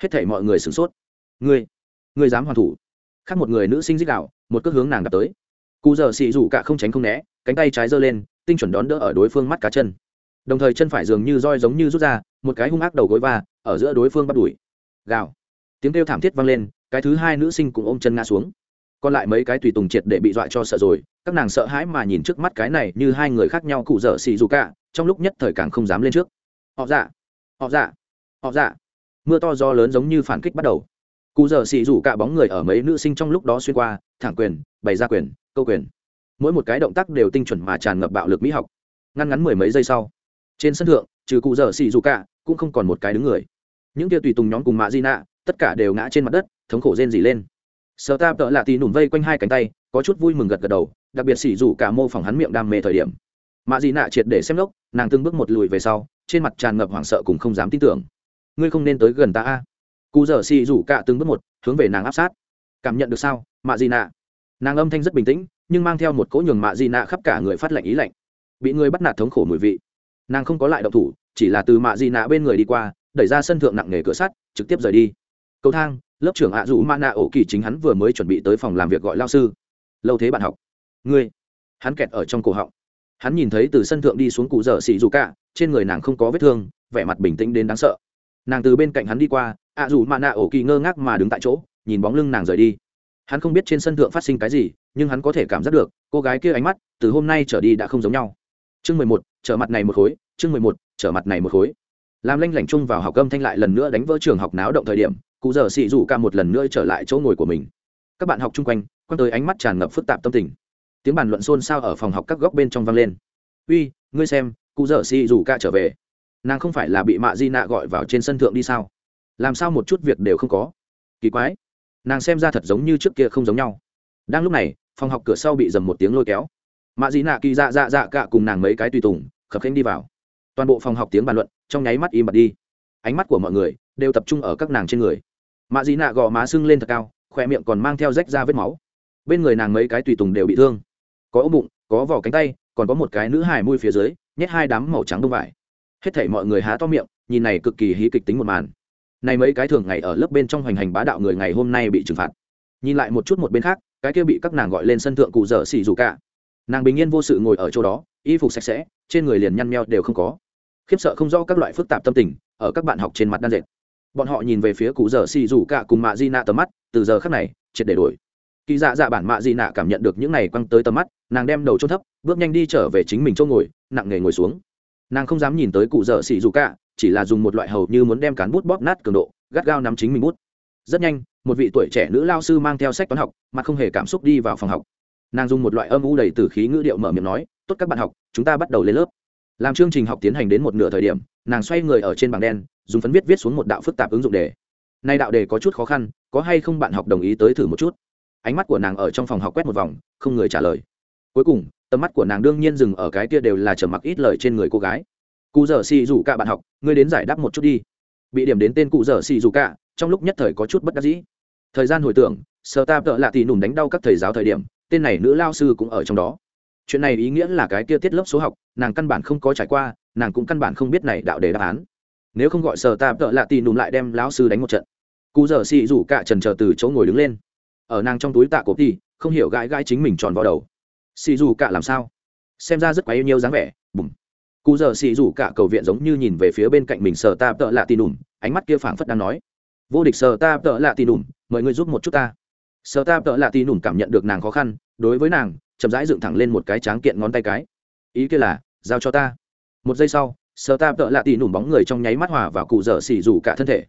Hết thảy mọi người sửng sốt. Ngươi ngươi dám hoàn thủ? Khác một người nữ sinh dích đạo một cước hướng nàng đập tới. Cụ giờ xị rủ cả không tránh không né, cánh tay trái giơ lên, tinh chuẩn đón đỡ ở đối phương mắt cá chân. Đồng thời chân phải dường như roi giống như rút ra, một cái hung ác đầu gối va, ở giữa đối phương bắt đuổi gào. Tiếng kêu thảm thiết vang lên, cái thứ hai nữ sinh cũng ôm chân ngã xuống. Còn lại mấy cái tùy tùng triệt để bị dọa cho sợ rồi, các nàng sợ hãi mà nhìn trước mắt cái này như hai người khác nhau cụ dở xì dù cả, trong lúc nhất thời càng không dám lên trước. Họ dạ họ dạ họ dạ. Mưa to gió lớn giống như phản kích bắt đầu. Cụ dở xì dù cả bóng người ở mấy nữ sinh trong lúc đó xuyên qua, thẳng quyền, bày ra quyền, câu quyền. Mỗi một cái động tác đều tinh chuẩn mà tràn ngập bạo lực mỹ học. Ngăn ngắn mười mấy giây sau, trên sân thượng, trừ cụ dở xì dù cả, cũng không còn một cái đứng người những kia tùy tùng nhóm cùng mạ di nạ, tất cả đều ngã trên mặt đất, thống khổ rên dỉ lên. Sợ ta tợ lạ tì nùm vây quanh hai cánh tay, có chút vui mừng gật gật đầu, đặc biệt xỉ rủ cả mô phỏng hắn miệng đam mê thời điểm. Mạ di nạ triệt để xem lốc, nàng từng bước một lùi về sau, trên mặt tràn ngập hoảng sợ cùng không dám tin tưởng. Ngươi không nên tới gần ta a. Cụ dở xỉ rủ cả từng bước một, hướng về nàng áp sát. Cảm nhận được sao, mạ di nạ? Nàng âm thanh rất bình tĩnh, nhưng mang theo một cỗ nhường mạ di nạ khắp cả người phát lệnh ý lạnh. Bị người bắt nạt thống khổ mùi vị. Nàng không có lại động thủ, chỉ là từ mạ di nạ bên người đi qua đẩy ra sân thượng nặng nghề cửa sắt, trực tiếp rời đi. Cầu thang, lớp trưởng ạ dù ma nạ ổ kỳ chính hắn vừa mới chuẩn bị tới phòng làm việc gọi lao sư. Lâu thế bạn học. Ngươi. Hắn kẹt ở trong cổ họng. Hắn nhìn thấy từ sân thượng đi xuống cụ dở xì dù cả, trên người nàng không có vết thương, vẻ mặt bình tĩnh đến đáng sợ. Nàng từ bên cạnh hắn đi qua, ạ dù ma nạ ổ kỳ ngơ ngác mà đứng tại chỗ, nhìn bóng lưng nàng rời đi. Hắn không biết trên sân thượng phát sinh cái gì, nhưng hắn có thể cảm giác được, cô gái kia ánh mắt, từ hôm nay trở đi đã không giống nhau. Chương mười một, trở mặt này một khối, chương mười một, trở mặt này một khối làm lanh lảnh chung vào học âm thanh lại lần nữa đánh vỡ trường học náo động thời điểm, cụ giờ xị rủ ca một lần nữa trở lại chỗ ngồi của mình. Các bạn học chung quanh quăng tới ánh mắt tràn ngập phức tạp tâm tình. Tiếng bàn luận xôn xao ở phòng học các góc bên trong vang lên. Uy, ngươi xem, cụ giờ xị rủ ca trở về. Nàng không phải là bị mạ di nạ gọi vào trên sân thượng đi sao? Làm sao một chút việc đều không có? Kỳ quái. Nàng xem ra thật giống như trước kia không giống nhau. Đang lúc này, phòng học cửa sau bị dầm một tiếng lôi kéo. Mạ Di nạ kỳ dạ dạ dạ cả cùng nàng mấy cái tùy tùng, khập khanh đi vào toàn bộ phòng học tiếng bàn luận trong nháy mắt im bặt đi. Ánh mắt của mọi người đều tập trung ở các nàng trên người. Mạ dị nạ gò má sưng lên thật cao khỏe miệng còn mang theo rách ra vết máu. Bên người nàng mấy cái tùy tùng đều bị thương. Có ống bụng, có vỏ cánh tay, còn có một cái nữ hài mui phía dưới, nhét hai đám màu trắng đông vải. Hết thảy mọi người há to miệng, nhìn này cực kỳ hí kịch tính một màn. Này mấy cái thường ngày ở lớp bên trong hoành hành bá đạo người ngày hôm nay bị trừng phạt. Nhìn lại một chút một bên khác, cái kia bị các nàng gọi lên sân thượng cụ dở xỉ dù cả nàng bình yên vô sự ngồi ở chỗ đó, y phục sạch sẽ, trên người liền nhăn meo đều không có. Khiếp sợ không rõ các loại phức tạp tâm tình ở các bạn học trên mặt đan dệt. Bọn họ nhìn về phía cụ dở xì rủ cả cùng mạ di nạ tầm mắt, từ giờ khắc này, triệt để đổi. Kỳ dạ dạ bản mạ di nạ cảm nhận được những này quăng tới tầm mắt, nàng đem đầu trôn thấp, bước nhanh đi trở về chính mình chỗ ngồi, nặng nghề ngồi xuống. Nàng không dám nhìn tới cụ dở xì rủ cả, chỉ là dùng một loại hầu như muốn đem cán bút bóp nát cường độ, gắt gao nắm chính mình bút. Rất nhanh, một vị tuổi trẻ nữ lao sư mang theo sách toán học mà không hề cảm xúc đi vào phòng học nàng dùng một loại âm u đầy từ khí ngữ điệu mở miệng nói, tốt các bạn học, chúng ta bắt đầu lên lớp. Làm chương trình học tiến hành đến một nửa thời điểm, nàng xoay người ở trên bảng đen, dùng phấn viết viết xuống một đạo phức tạp ứng dụng đề. Nay đạo đề có chút khó khăn, có hay không bạn học đồng ý tới thử một chút? Ánh mắt của nàng ở trong phòng học quét một vòng, không người trả lời. Cuối cùng, tầm mắt của nàng đương nhiên dừng ở cái kia đều là trở mặc ít lời trên người cô gái. Cụ dở xì rủ cả bạn học, ngươi đến giải đáp một chút đi. Bị điểm đến tên cụ dở xì rủ cả, trong lúc nhất thời có chút bất đắc dĩ. Thời gian hồi tưởng, sơ ta tợ lạ thì nùm đánh đau các thầy giáo thời điểm tên này nữ lao sư cũng ở trong đó. Chuyện này ý nghĩa là cái kia tiết lớp số học, nàng căn bản không có trải qua, nàng cũng căn bản không biết này đạo đề đáp án. Nếu không gọi sở ta tợ lạ tì nùm lại đem lão sư đánh một trận. Cụ dở xì rủ cả trần chờ từ chỗ ngồi đứng lên. Ở nàng trong túi tạ cổ ti không hiểu gãi gãi chính mình tròn vào đầu. Xì rủ cả làm sao? Xem ra rất quá yêu nhiều dáng vẻ, bùm. Cụ giờ xì rủ cả cầu viện giống như nhìn về phía bên cạnh mình sở ta tợ lạ tì nùm, ánh mắt kia phảng phất đang nói. Vô địch sở ta tợ lạ tì nùm, mời ngươi giúp một chút ta sợ ta tợ lạ tì nùn cảm nhận được nàng khó khăn, đối với nàng, chậm rãi dựng thẳng lên một cái tráng kiện ngón tay cái. Ý kia là, giao cho ta. Một giây sau sợ ta tợ lạ tì nùn bóng người trong nháy mắt hòa vào cụ giờ xì rủ cả thân thể.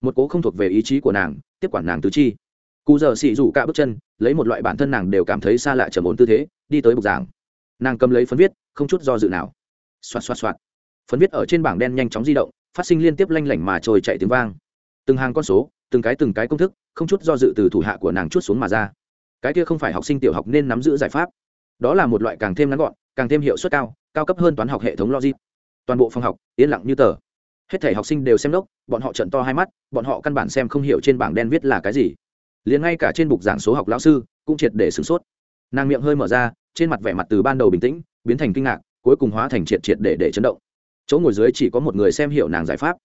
Một cố không thuộc về ý chí của nàng, tiếp quản nàng tứ chi. Cụ giờ xì rủ cả bước chân, lấy một loại bản thân nàng đều cảm thấy xa lạ trầm ổn tư thế, đi tới bục giảng. Nàng cầm lấy phấn viết, không chút do dự nào. Xoạt xoạt xoạt. Phấn viết ở trên bảng đen nhanh chóng di động, phát sinh liên tiếp lanh lảnh mà trồi chạy tiếng vang. Từng hàng con số từng cái từng cái công thức, không chút do dự từ thủ hạ của nàng chút xuống mà ra. Cái kia không phải học sinh tiểu học nên nắm giữ giải pháp. Đó là một loại càng thêm ngắn gọn, càng thêm hiệu suất cao cao cấp hơn toán học hệ thống logic. Toàn bộ phòng học, yên lặng như tờ. Hết thể học sinh đều xem đốc, bọn họ trận to hai mắt, bọn họ căn bản xem không hiểu trên bảng đen viết là cái gì. Liền ngay cả trên bục giảng số học lão sư, cũng triệt để sửng sốt. Nàng miệng hơi mở ra, trên mặt vẻ mặt từ ban đầu bình tĩnh, biến thành kinh ngạc, cuối cùng hóa thành triệt triệt để để chấn động. Chỗ ngồi dưới chỉ có một người xem hiểu nàng giải pháp.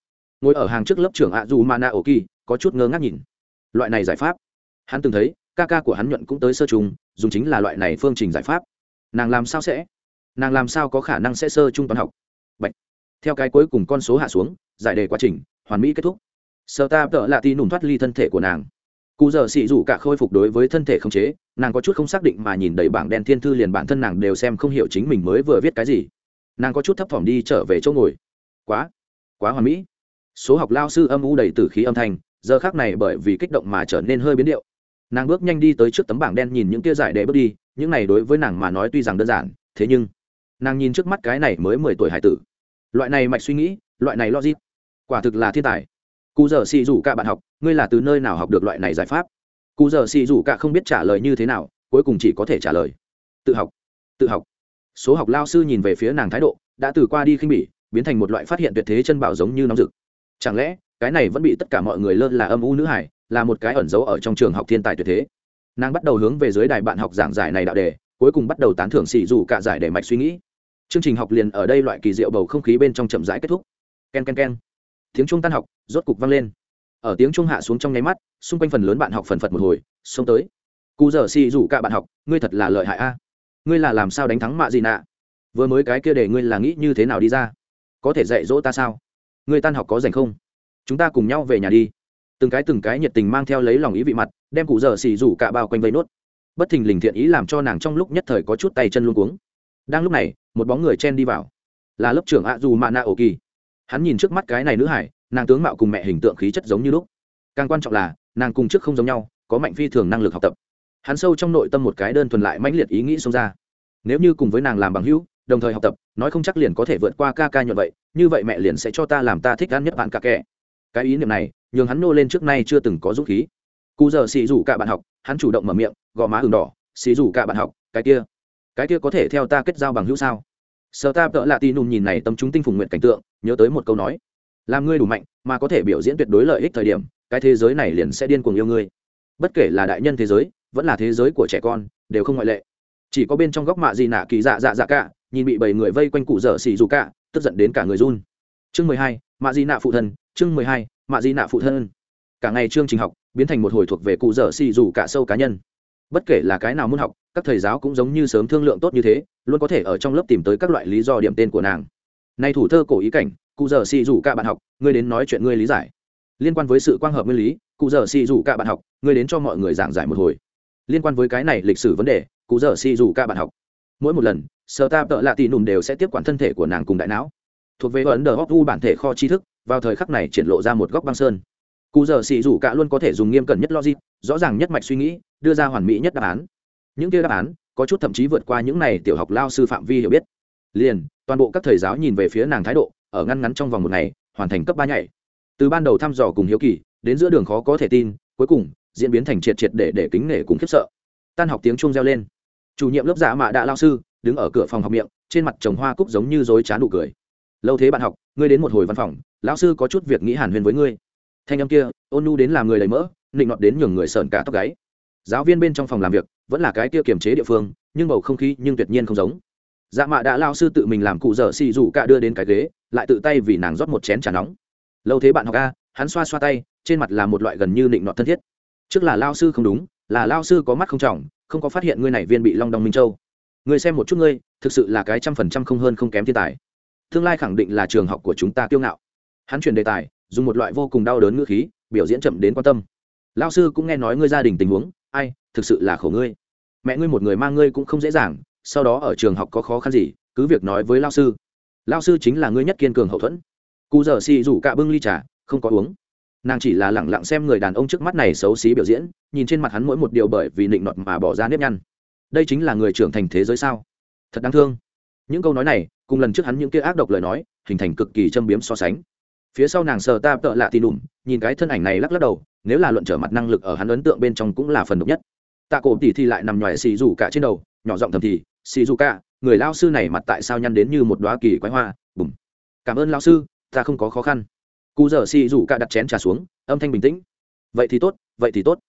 Ngồi ở hàng trước lớp trưởng ạ dù mana oki có chút ngơ ngác nhìn. Loại này giải pháp, hắn từng thấy, ca ca của hắn nhuận cũng tới sơ trùng, dùng chính là loại này phương trình giải pháp. Nàng làm sao sẽ? Nàng làm sao có khả năng sẽ sơ trung toán học? Bạch. theo cái cuối cùng con số hạ xuống, giải đề quá trình, hoàn mỹ kết thúc. Sơ ta tợ lạ ti nùm thoát ly thân thể của nàng. Cụ giờ xị rủ cả khôi phục đối với thân thể không chế, nàng có chút không xác định mà nhìn đầy bảng đen thiên thư liền bản thân nàng đều xem không hiểu chính mình mới vừa viết cái gì. Nàng có chút thấp thỏm đi trở về chỗ ngồi. Quá quá hoàn mỹ. Số học lao sư âm u đầy t khí âm thanh giờ khác này bởi vì kích động mà trở nên hơi biến điệu. Nàng bước nhanh đi tới trước tấm bảng đen nhìn những tia giải để bước đi, những này đối với nàng mà nói tuy rằng đơn giản, thế nhưng nàng nhìn trước mắt cái này mới mười tuổi hải tử. Loại này mạch suy nghĩ, loại này logic, quả thực là thiên tài. Cụ giờ xì rủ cả bạn học, ngươi là từ nơi nào học được loại này giải pháp? Cụ giờ xì rủ cả không biết trả lời như thế nào, cuối cùng chỉ có thể trả lời. Tự học tự học. Số học lao sư nhìn về phía nàng thái độ, đã từ qua đi khinh bỉ, biến thành một loại phát hiện tuyệt thế chân bảo giống như nóng rực. Chẳng lẽ cái này vẫn bị tất cả mọi người lơ là âm u nữ hải, là một cái ẩn giấu ở trong trường học thiên tài tuyệt thế. Nàng bắt đầu hướng về dưới đài bạn học giảng giải này đạo đề, cuối cùng bắt đầu tán thưởng xì dù cả giải để mạch suy nghĩ. Chương trình học liền ở đây loại kỳ diệu bầu không khí bên trong chậm rãi kết thúc. K e n k e n k e n tiếng trung tan học, rốt cục vang lên. Ở tiếng trung hạ xuống trong nháy mắt, xung quanh phần lớn bạn học phần phật một hồi, xông tới. Cụ giờ xì rủ cả bạn học, ngươi thật là lợi hại a. Ngươi là làm sao đánh thắng mạ gì nạ? Vừa mới cái kia để ngươi là nghĩ như thế nào đi ra? Có thể dạy dỗ ta sao? Ngươi tan học có dành không? Chúng ta cùng nhau về nhà đi. Từng cái từng cái nhiệt tình mang theo lấy lòng ý vị mặt, đem cụ dở xì rủ cả bao quanh vây nốt. Bất thình lình thiện ý làm cho nàng trong lúc nhất thời có chút tay chân luôn cuống. Đang lúc này, một bóng người chen đi vào. Là lớp trưởng ạ dù mạ nạ ổ kỳ hắn nhìn trước mắt cái này nữ hải, nàng tướng mạo cùng mẹ hình tượng khí chất giống như lúc. Càng quan trọng là, nàng cùng trước không giống nhau, có mạnh phi thường năng lực học tập. Hắn sâu trong nội tâm một cái đơn thuần lại mãnh liệt ý nghĩ xông ra. Nếu như cùng với nàng làm bằng hữu, đồng thời học tập, nói không chắc liền có thể vượt qua ca ca nhuận vậy, như vậy mẹ liền sẽ cho ta làm ta thích ăn nhất bạn ca kẻ cái ý niệm này, nhường hắn nô lên trước nay chưa từng có dũng khí. Cụ giờ xì rủ cả bạn học, hắn chủ động mở miệng gò má ừng đỏ, xì rủ cả bạn học, cái kia cái kia có thể theo ta kết giao bằng hữu sao? Sợ ta tợ lạ tì nùm nhìn này tâm chúng tinh phùng nguyện cảnh tượng, nhớ tới một câu nói, làm ngươi đủ mạnh, mà có thể biểu diễn tuyệt đối lợi ích thời điểm, cái thế giới này liền sẽ điên cuồng yêu ngươi. Bất kể là đại nhân thế giới, vẫn là thế giới của trẻ con, đều không ngoại lệ. Chỉ có bên trong góc mạ gì nạ kỳ dạ dạ dạ cả, nhìn bị bảy người vây quanh cụ dở xì dù cả, tức giận đến cả người run. Chương mười hai mạ di nạ phụ thân, chương mười hai, mạ di nạ phụ thân. Cả ngày chương trình học, biến thành một hồi thuộc về cụ dở xì dù cả sâu cá nhân. Bất kể là cái nào muốn học, các thầy giáo cũng giống như sớm thương lượng tốt như thế, luôn có thể ở trong lớp tìm tới các loại lý do điểm tên của nàng. Nay thủ thơ cổ ý cảnh, cụ dở xì rủ cả bạn học, ngươi đến nói chuyện ngươi lý giải. Liên quan với sự quang hợp nguyên lý, cụ dở xì rủ cả bạn học, ngươi đến cho mọi người giảng giải một hồi. Liên quan với cái này lịch sử vấn đề, cụ dở xì rủ cả bạn học. Mỗi một lần sở ta tợ lạ tì nùm đều sẽ tiếp quản thân thể của nàng cùng đại não thuộc về ấn đờ hóc u bản thể kho tri thức, vào thời khắc này triển lộ ra một góc băng sơn. Cụ giờ xì rủ cả luôn có thể dùng nghiêm cẩn nhất logic, rõ ràng nhất mạch suy nghĩ, đưa ra hoàn mỹ nhất đáp án. Những kia đáp án, có chút thậm chí vượt qua những này tiểu học lao sư phạm vi hiểu biết. Liền, toàn bộ các thầy giáo nhìn về phía nàng thái độ, ở ngăn ngắn trong vòng một ngày, hoàn thành cấp ba nhảy. Từ ban đầu thăm dò cùng hiếu kỳ, đến giữa đường khó có thể tin, cuối cùng, diễn biến thành triệt triệt để để kính nể cùng khiếp sợ. Tan học tiếng chuông reo lên. Chủ nhiệm lớp giả mạ đã lao sư, đứng ở cửa phòng học miệng, trên mặt trồng hoa cúc giống như dối trá nụ cười lâu thế bạn học, ngươi đến một hồi văn phòng, lão sư có chút việc nghĩ hàn huyền với ngươi. Thanh âm kia, ôn nu đến làm người đầy mỡ, nịnh nọt đến nhường người sờn cả tóc gáy. Giáo viên bên trong phòng làm việc, vẫn là cái kia kiềm chế địa phương, nhưng bầu không khí nhưng tuyệt nhiên không giống. Dạ mạ đã lao sư tự mình làm cụ dở xì rủ cả đưa đến cái ghế, lại tự tay vì nàng rót một chén trà nóng. Lâu thế bạn học a, hắn xoa xoa tay, trên mặt là một loại gần như nịnh nọt thân thiết. Trước là lao sư không đúng, là lao sư có mắt không trọng, không có phát hiện ngươi này viên bị long đong minh châu. Ngươi xem một chút ngươi, thực sự là cái trăm phần trăm không hơn không kém thiên tài tương lai khẳng định là trường học của chúng ta kiêu ngạo. Hắn chuyển đề tài, dùng một loại vô cùng đau đớn ngữ khí, biểu diễn chậm đến quan tâm. Lao sư cũng nghe nói ngươi gia đình tình huống, ai, thực sự là khổ ngươi. Mẹ ngươi một người mang ngươi cũng không dễ dàng, sau đó ở trường học có khó khăn gì, cứ việc nói với lao sư. Lao sư chính là ngươi nhất kiên cường hậu thuẫn. Cụ dở xì rủ cả bưng ly trà, không có uống. Nàng chỉ là lẳng lặng xem người đàn ông trước mắt này xấu xí biểu diễn, nhìn trên mặt hắn mỗi một điều bởi vì nịnh nọt mà bỏ ra nếp nhăn. Đây chính là người trưởng thành thế giới sao? Thật đáng thương. Những câu nói này cùng lần trước hắn những kia ác độc lời nói, hình thành cực kỳ châm biếm so sánh. Phía sau nàng sờ ta tợ lạ tì đùm nhìn cái thân ảnh này lắc lắc đầu, nếu là luận trở mặt năng lực ở hắn ấn tượng bên trong cũng là phần độc nhất. Tạ cổ tỉ thì lại nằm ngoài xì rủ cả trên đầu, nhỏ giọng thầm thì, xì rủ cả, người lao sư này mặt tại sao nhăn đến như một đoá kỳ quái hoa? Bùm. Cảm ơn lao sư, ta không có khó khăn. Cụ dở xì rủ cả đặt chén trà xuống, âm thanh bình tĩnh. Vậy thì tốt, vậy thì tốt.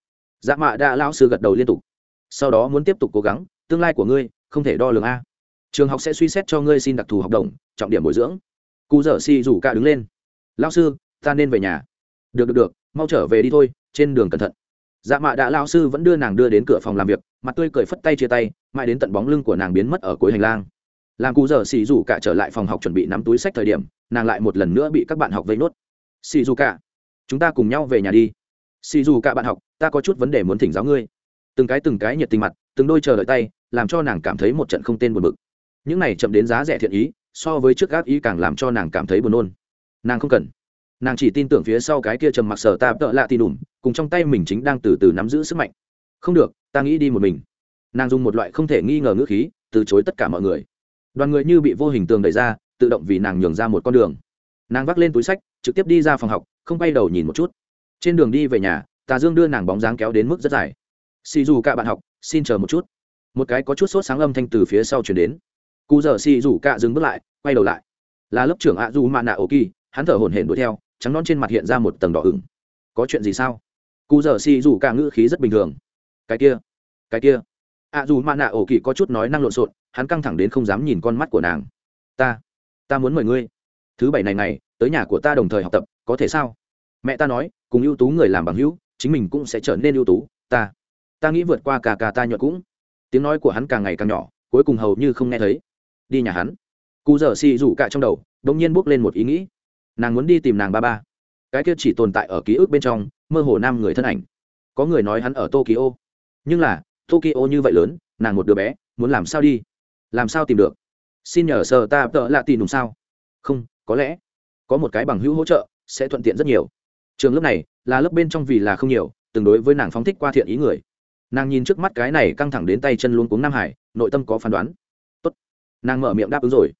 Dạ mạ đã lao sư gật đầu liên tục. Sau đó muốn tiếp tục cố gắng, tương lai của ngươi không thể đo lường a trường học sẽ suy xét cho ngươi xin đặc thù học đồng, trọng điểm bồi dưỡng. Cụ dở xì rủ cả đứng lên. Lao sư, ta nên về nhà. Được được được, mau trở về đi thôi, trên đường cẩn thận. Dạ mạ đã lao sư vẫn đưa nàng đưa đến cửa phòng làm việc, mặt tươi cười phất tay chia tay, mãi đến tận bóng lưng của nàng biến mất ở cuối hành lang. Làm cụ dở xì dù cả trở lại phòng học chuẩn bị nắm túi sách thời điểm, nàng lại một lần nữa bị các bạn học vây nốt. Xì dù cả, chúng ta cùng nhau về nhà đi. Xì dù cả bạn học, ta có chút vấn đề muốn thỉnh giáo ngươi. Từng cái từng cái nhiệt tình mặt, từng đôi chờ đợi tay, làm cho nàng cảm thấy một trận không tên buồn bực những này chậm đến giá rẻ thiện ý, so với trước gác ý càng làm cho nàng cảm thấy buồn nôn. Nàng không cần. Nàng chỉ tin tưởng phía sau cái kia trầm mặc sở ta tợ lạ tì đùm, cùng trong tay mình chính đang từ từ nắm giữ sức mạnh. Không được, ta nghĩ đi một mình. Nàng dùng một loại không thể nghi ngờ ngữ khí, từ chối tất cả mọi người. Đoàn người như bị vô hình tường đẩy ra, tự động vì nàng nhường ra một con đường. Nàng vác lên túi sách, trực tiếp đi ra phòng học, không bay đầu nhìn một chút. Trên đường đi về nhà, tà dương đưa nàng bóng dáng kéo đến mức rất dài. Xì dù cả bạn học, xin chờ một chút. Một cái có chút sốt sáng âm thanh từ phía sau chuyển đến cụ giờ xì rủ cả dừng bước lại quay đầu lại. Là lớp trưởng ạ dù mạ nạ ổ kỳ hắn thở hổn hển đuổi theo trắng non trên mặt hiện ra một tầng đỏ ửng. Có chuyện gì sao? Cụ giờ xì rủ cả ngữ khí rất bình thường. Cái kia cái kia. Ạ dù mạ nạ ổ kỳ có chút nói năng lộn xộn hắn căng thẳng đến không dám nhìn con mắt của nàng. Ta ta muốn mời ngươi. Thứ bảy này này, tới nhà của ta đồng thời học tập có thể sao? Mẹ ta nói cùng ưu tú người làm bằng hữu chính mình cũng sẽ trở nên ưu tú. Ta ta nghĩ vượt qua cả cả ta nhuận cũng. Tiếng nói của hắn càng ngày càng nhỏ cuối cùng hầu như không nghe thấy đi nhà hắn. Cụ dở xì rủ cả trong đầu đ ỗ n g nhiên bước lên một ý nghĩ. Nàng muốn đi tìm nàng ba ba. Cái kia chỉ tồn tại ở ký ức bên trong, mơ hồ nam người thân ảnh. Có người nói hắn ở tokyo. Nhưng là, tokyo như vậy lớn, nàng một đứa bé, muốn làm sao đi? Làm sao tìm được? Xin nhờ sờ ta tợ lạ tìm đúng sao? Không, có lẽ có một cái bằng hữu hỗ trợ, sẽ thuận tiện rất nhiều. Trường lớp này, là lớp bên trong vì là không nhiều, tương đối với nàng phóng thích qua thiện ý người. Nàng nhìn trước mắt cái này căng thẳng đến tay chân luôn cuống nam hải, nội tâm có phán đoán nàng mở miệng đáp ứng rồi.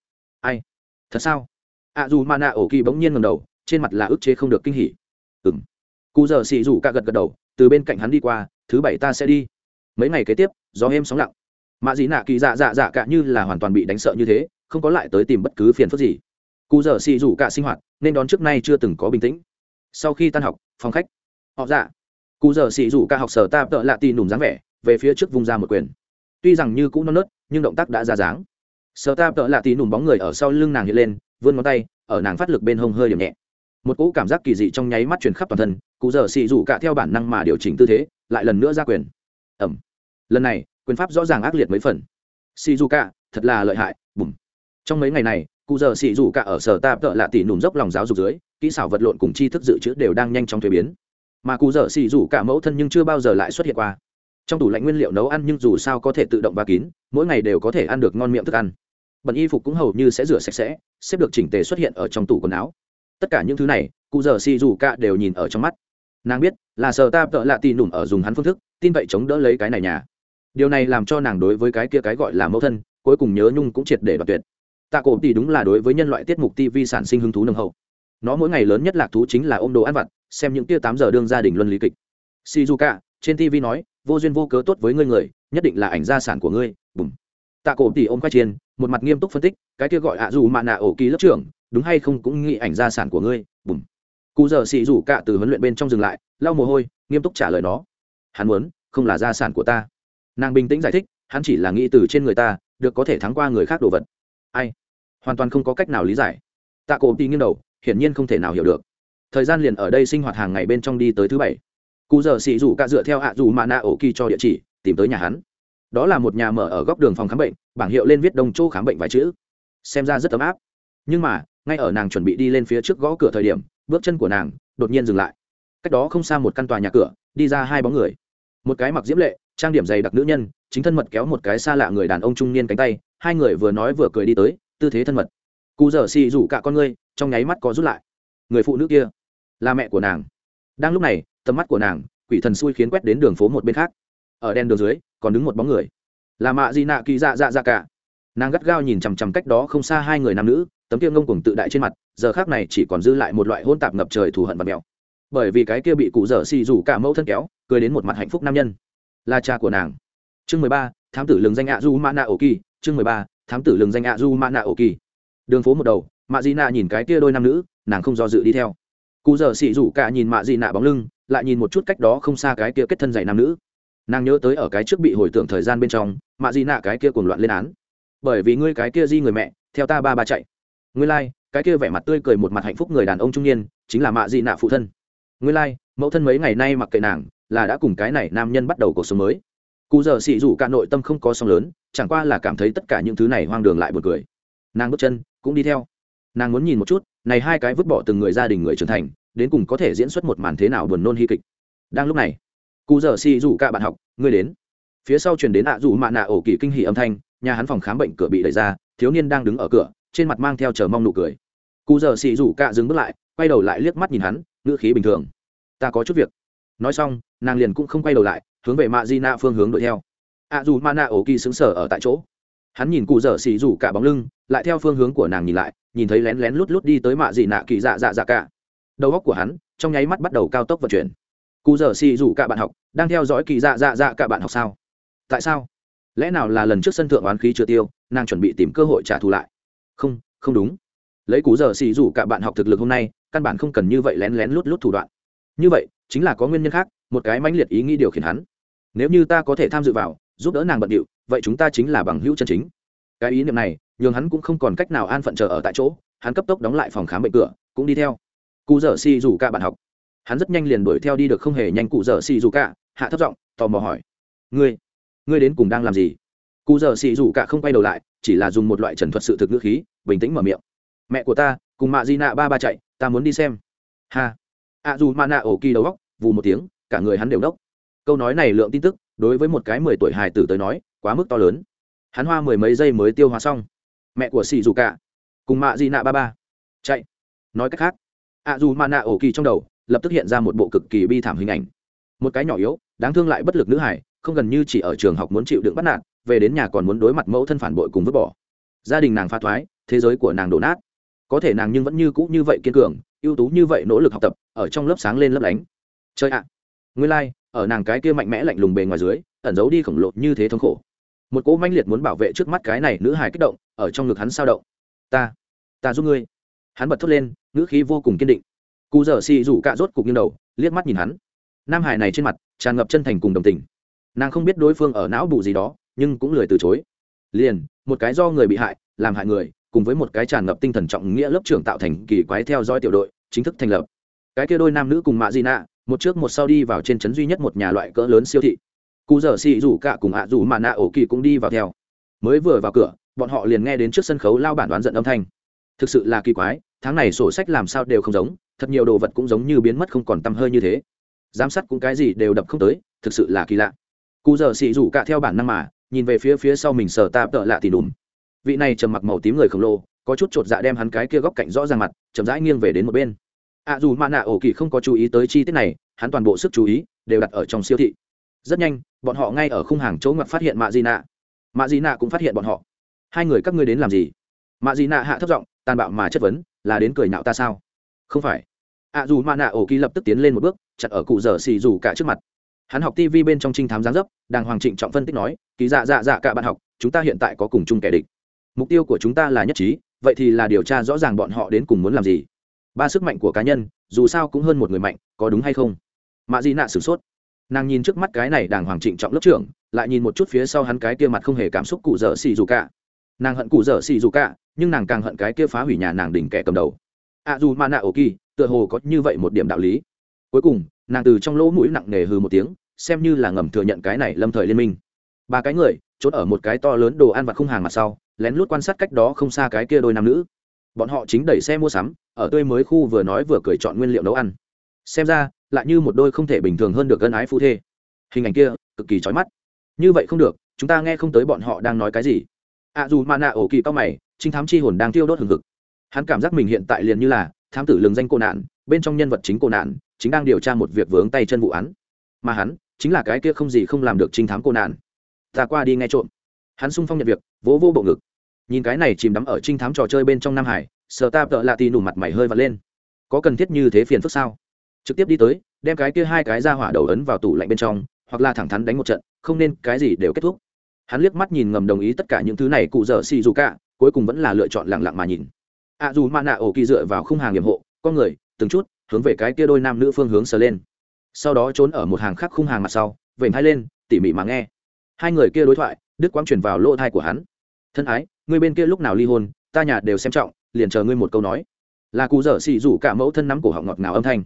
Ai? Thật sao? Ạ à, dù mà nạ ổ kỳ bỗng nhiên ngầm đầu trên mặt là ức chế không được kinh hỉ. Ừng cụ giờ xì rủ cả gật gật đầu từ bên cạnh hắn đi qua thứ bảy ta sẽ đi. Mấy ngày kế tiếp gió êm sóng lặng. Mạ dị nạ kỳ dạ dạ dạ cả như là hoàn toàn bị đánh sợ như thế không có lại tới tìm bất cứ phiền phức gì. Cụ giờ xì rủ cả sinh hoạt nên đón trước nay chưa từng có bình tĩnh. Sau khi tan học phòng khách. Họ dạ. Cụ giờ xì rủ cả học sở ta tợ lạ tì nùm dáng vẻ về phía trước vung ra một quyền. Tuy rằng như cũ non nớt nhưng động tác đã ra dáng sở ta tợ lạ tí nùm bóng người ở sau lưng nàng hiện lên, vươn ngón tay, ở nàng phát lực bên hông hơi điểm nhẹ. Một cỗ cảm giác kỳ dị trong nháy mắt truyền khắp toàn thân, cụ giờ xị rủ cả theo bản năng mà điều chỉnh tư thế, lại lần nữa ra quyền. Ẩm lần này, quyền pháp rõ ràng ác liệt mấy phần. Xị rủ cả, thật là lợi hại, bùm. Trong mấy ngày này, cụ giờ xị rủ cả ở sở ta tợ lạ tỉ nùm dốc lòng giáo dục dưới, kỹ xảo vật lộn cùng tri thức dự trữ đều đang nhanh chóng thuế biến. Mà cụ dở xị rủ cả mẫu thân nhưng chưa bao giờ lại xuất hiện qua. Trong tủ lạnh nguyên liệu nấu ăn nhưng dù sao có thể tự động và kín, mỗi ngày đều có thể ăn được ngon miệng thức ăn bẩn y phục cũng hầu như sẽ rửa sạch sẽ, xếp được chỉnh tề xuất hiện ở trong tủ quần áo. Tất cả những thứ này, cụ giờ si dù cả đều nhìn ở trong mắt. Nàng biết, là sờ ta tợ lạ tì đủng ở dùng hắn phương thức, tin vậy chống đỡ lấy cái này nhà. Điều này làm cho nàng đối với cái kia cái gọi là mẫu thân, cuối cùng nhớ nhung cũng triệt để đoạt tuyệt. Tạ cổ tỷ đúng là đối với nhân loại tiết mục tv sản sinh hứng thú nâng hậu. Nó mỗi ngày lớn nhất lạc thú chính là ôm đồ ăn vặt, xem những tia tám giờ đương gia đình luân lý kịch. Shizuka, trên tv nói, vô duyên vô cớ tốt với ngươi người, nhất định là ảnh gia sản của ngươi. Bùm tạ cổ tỉ ôm khoai chiên, một mặt nghiêm túc phân tích, cái kia gọi ạ dù mạ nạ ổ kỳ lớp trưởng, đúng hay không cũng nghĩ ảnh gia sản của ngươi, bùm. Cụ giờ xì rủ cả từ huấn luyện bên trong dừng lại, lau mồ hôi, nghiêm túc trả lời nó. Hắn muốn, không là gia sản của ta. Nàng bình tĩnh giải thích, hắn chỉ là nghĩ từ trên người ta, được có thể thắng qua người khác đồ vật. Ai? Hoàn toàn không có cách nào lý giải. Tạ cổ tỉ nghiêng đầu, hiển nhiên không thể nào hiểu được. Thời gian liền ở đây sinh hoạt hàng ngày bên trong đi tới thứ bảy. Cụ giờ xì rủ cả dựa theo hạ dù mạ nạ ổ kỳ cho địa chỉ, tìm tới nhà hắn đó là một nhà mở ở góc đường phòng khám bệnh, bảng hiệu lên viết đông chỗ khám bệnh vài chữ. Xem ra rất ấm áp. Nhưng mà, ngay ở nàng chuẩn bị đi lên phía trước gõ cửa thời điểm, bước chân của nàng đột nhiên dừng lại. Cách đó không xa một căn tòa nhà cửa, đi ra hai bóng người. Một cái mặc diễm lệ, trang điểm dày đặc nữ nhân, chính thân mật kéo một cái xa lạ người đàn ông trung niên cánh tay, hai người vừa nói vừa cười đi tới, tư thế thân mật. Cụ dở xì rủ cả con ngươi, trong nháy mắt có rút lại. Người phụ nữ kia là mẹ của nàng. Đang lúc này, tầm mắt của nàng quỷ thần xui khiến quét đến đường phố một bên khác. Ở đèn đường dưới còn đứng một bóng người. Là mạ di nạ kỳ dạ dạ dạ cả. Nàng gắt gao nhìn chằm chằm cách đó không xa hai người nam nữ, tấm kia ngông cuồng tự đại trên mặt, giờ khác này chỉ còn dư lại một loại hôn tạp ngập trời thù hận và mèo bởi vì cái kia bị cụ dở xì rủ cả mẫu thân kéo, cười đến một mặt hạnh phúc nam nhân. Là cha của nàng. Chương mười ba, thám tử lường danh ạ du mana ổ kỳ. Chương mười ba, thám tử lường danh ạ du mana ổ kỳ. Đường phố một đầu, mạ di nạ nhìn cái kia đôi nam nữ, nàng không do dự đi theo. Cụ dở xì rủ cả nhìn mạ di nạ bóng lưng, lại nhìn một chút cách đó không xa cái kia kết thân dạy nam nữ nàng nhớ tới ở cái trước bị hồi tưởng thời gian bên trong mạ di nạ cái kia cuồng loạn lên án. Bởi vì ngươi cái kia di người mẹ theo ta ba ba chạy. Ngươi lai、like, cái kia vẻ mặt tươi cười một mặt hạnh phúc người đàn ông trung niên chính là mạ di nạ phụ thân. Ngươi lai、like, mẫu thân mấy ngày nay mặc kệ nàng là đã cùng cái này nam nhân bắt đầu cuộc sống mới. Cụ giờ xị rủ cả nội tâm không có song lớn chẳng qua là cảm thấy tất cả những thứ này hoang đường lại một cười. Nàng bước chân cũng đi theo. Nàng muốn nhìn một chút này hai cái vứt bỏ từng người gia đình người trưởng thành đến cùng có thể diễn xuất một màn thế nào buồn nôn hy kịch. Đang lúc này cụ dở xì rủ cả bạn học, ngươi đến. Phía sau truyền đến ạ à rủ mạ nạ ổ kỳ kinh hỉ âm thanh, nhà hắn phòng khám bệnh cửa bị đẩy ra, thiếu niên đang đứng ở cửa, trên mặt mang theo chờ mong nụ cười. Cụ dở xì rủ cả dừng bước lại, quay đầu lại liếc mắt nhìn hắn, ngữ khí bình thường. Ta có chút việc. Nói xong, nàng liền cũng không quay đầu lại, hướng về mạ di nạ phương hướng đuổi theo. Ạ à dù mạ nạ ổ kỳ xứng sở ở tại chỗ. Hắn nhìn cụ dở xì rủ cả bóng lưng, lại theo phương hướng của nàng nhìn lại, nhìn thấy lén lén lút lút đi tới mạ dị nạ kỳ dạ dạ dạ cả. Đầu góc của hắn, trong nháy mắt bắt đầu cao tốc vận chuyển cụ dở xì rủ cả bạn học, đang theo dõi kỳ dạ dạ dạ cả bạn học sao? Tại sao? Lẽ nào là lần trước sân thượng oán khí chưa tiêu, nàng chuẩn bị tìm cơ hội trả thù lại? Không không đúng. Lấy cụ dở xì rủ cả bạn học thực lực hôm nay, căn bản không cần như vậy lén lén lút lút thủ đoạn. Như vậy, chính là có nguyên nhân khác, một cái mãnh liệt ý nghĩ điều khiển hắn. Nếu như ta có thể tham dự vào, giúp đỡ nàng bận điệu, vậy chúng ta chính là bằng hữu chân chính. Cái ý niệm này, nhường hắn cũng không còn cách nào an phận chờ ở tại chỗ, hắn cấp tốc đóng lại phòng khám bệnh cửa, cũng đi theo. Cụ dở xì rủ cả bạn học hắn rất nhanh liền đuổi theo đi được không hề nhanh cụ dở xì dù cả. Hạ thấp giọng, tò mò hỏi. Ngươi ngươi đến cùng đang làm gì? Cụ dở xì dù cả không quay đầu lại, chỉ là dùng một loại trần thuật sự thực ngữ khí, bình tĩnh mở miệng. Mẹ của ta, cùng mạ di nạ ba ba chạy, ta muốn đi xem. Ha. A dù mạ nạ ổ kỳ đầu góc, vù một tiếng, cả người hắn đều đốc. Câu nói này lượng tin tức, đối với một cái mười tuổi hài tử tới nói, quá mức to lớn. Hắn hoa mười mấy giây mới tiêu hóa xong. Mẹ của xì dù cả, cùng mạ di nạ ba ba, chạy. Nói cách khác, a dù mạ nạ ổ kỳ trong đầu lập tức hiện ra một bộ cực kỳ bi thảm hình ảnh. Một cái nhỏ yếu đáng thương lại bất lực nữ hải không gần như chỉ ở trường học muốn chịu đựng bắt nạt về đến nhà còn muốn đối mặt mẫu thân phản bội cùng vứt bỏ. Gia đình nàng pha thoái thế giới của nàng đổ nát. Có thể nàng nhưng vẫn như cũ như vậy kiên cường ưu tú như vậy nỗ lực học tập ở trong lớp sáng lên lấp lánh. Chơi ạ! À, nguyên lai、like, ở nàng cái kia mạnh mẽ lạnh lùng bề ngoài dưới ẩn giấu đi khổng lồ như thế thống khổ. Một cỗ manh liệt muốn bảo vệ trước mắt cái này nữ hài kích động ở trong ngực hắn sao động. Ta ta giúp ngươi. Hắn bật thốt lên ngữ khí vô cùng kiên định cụ dở xì rủ cạ rốt cục như đầu, liếc mắt nhìn hắn. Nam hải này trên mặt, tràn ngập chân thành cùng đồng tình. Nàng không biết đối phương ở não bù gì đó, nhưng cũng lười từ chối. Liền, một cái do người bị hại, làm hại người, cùng với một cái tràn ngập tinh thần trọng nghĩa lớp trưởng tạo thành kỳ quái theo dõi tiểu đội, chính thức thành lập. Cái kia đôi nam nữ cùng mạ di nạ, một trước một sau đi vào trên trấn duy nhất một nhà loại cỡ lớn siêu thị. Cụ dở xì rủ cả cùng ạ rủ mạ nạ ổ kỳ cũng đi vào theo. Mới vừa vào cửa, bọn họ liền nghe đến trước sân khấu lao bản đoán giận âm thanh. Thực sự là kỳ quái, tháng này sổ sách làm sao đều không giống thật nhiều đồ vật cũng giống như biến mất không còn tăm hơi như thế. Giám sát cũng cái gì đều đập không tới thực sự là kỳ lạ. Cụ giờ xì rủ cả theo bản năng mà nhìn về phía phía sau mình sờ ta tợ lạ thì đùm. Vị này trầm mặc màu tím người khổng lồ có chút chột dạ đem hắn cái kia góc cạnh rõ ràng mặt chậm rãi nghiêng về đến một bên. Ạ à, dù mạ nạ ổ kỳ không có chú ý tới chi tiết này hắn toàn bộ sức chú ý đều đặt ở trong siêu thị. Rất nhanh bọn họ ngay ở khung hàng chỗ ngặt phát hiện mạ di nạ. Mạ di nạ cũng phát hiện bọn họ. Hai người các ngươi đến làm gì? Mạ di nạ hạ thấp giọng tàn bạo mà chất vấn là đến cười nạo ta sao? Không phải. Ạ à, dù mạ nạ ổ kỳ lập tức tiến lên một bước chặt ở cụ dở xì dù cả trước mặt. Hắn học tv bên trong trinh thám giáng dấp đàng hoàng trịnh trọng phân tích nói kỳ dạ dạ dạ cả bạn học chúng ta hiện tại có cùng chung kẻ địch. Mục tiêu của chúng ta là nhất trí vậy thì là điều tra rõ ràng bọn họ đến cùng muốn làm gì. Ba sức mạnh của cá nhân dù sao cũng hơn một người mạnh có đúng hay không? Mạ di nạ sửng sốt. Nàng nhìn trước mắt cái này đàng hoàng trịnh trọng lớp trưởng lại nhìn một chút phía sau hắn cái kia mặt không hề cảm xúc cụ dở xì dù cả. Nàng hận cụ dở xì dù cả nhưng nàng càng hận cái kia phá hủy nhà nàng đỉnh kẻ cầm đầu a dù ma nạ ổ kỳ, tựa hồ có như vậy một điểm đạo lý. Cuối cùng, nàng từ trong lỗ mũi nặng nề hư một tiếng, xem như là ngầm thừa nhận cái này lâm thời liên minh. Ba cái người, trốn ở một cái to lớn đồ ăn vặt khung hàng mặt sau, lén lút quan sát cách đó không xa cái kia đôi nam nữ. Bọn họ chính đẩy xe mua sắm, ở tươi mới khu vừa nói vừa cười chọn nguyên liệu nấu ăn. Xem ra, lại như một đôi không thể bình thường hơn được gân ái phu thê. Hình ảnh kia, cực kỳ trói mắt. Như vậy không được, chúng ta nghe không tới bọn họ đang nói cái gì. À dù mà nạ ổ kỳ cao mày, trinh thám chi hồn đang tiêu đốt hừng hực hắn cảm giác mình hiện tại liền như là thám tử lường danh cô nạn, bên trong nhân vật chính cô nạn, chính đang điều tra một việc vướng tay chân vụ án. Mà hắn, chính là cái kia không gì không làm được trinh thám cô nạn. Ta qua đi nghe trộm. Hắn sung phong nhận việc, vỗ vô bộ ngực. Nhìn cái này chìm đắm ở trinh thám trò chơi bên trong nam hải, sợ ta tợ lạ tì nủ mặt mày hơi vật lên. Có cần thiết như thế phiền phức sao? Trực tiếp đi tới, đem cái kia hai cái ra hỏa đầu ấn vào tủ lạnh bên trong, hoặc là thẳng thắn đánh một trận, không nên cái gì đều kết thúc. Hắn liếc mắt nhìn ngầm đồng ý tất cả những thứ này cụ dở xì dù cả, cuối cùng vẫn là lựa chọn lặng lặng mà nhìn ạ dù mạ nạ ổ kỳ dựa vào khung hàng nhiệm hộ con người, từng chút, hướng về cái kia đôi nam nữ phương hướng sờ lên. Sau đó trốn ở một hàng khác khung hàng mặt sau, vểnh hai lên, tỉ mỉ mà nghe. Hai người kia đối thoại đức quang truyền vào lỗ thai của hắn. Thân ái, người bên kia lúc nào ly hôn, ta nhà đều xem trọng, liền chờ ngươi một câu nói. Là cụ dở xì rủ cả mẫu thân nắm cổ họng ngọt ngào âm thanh.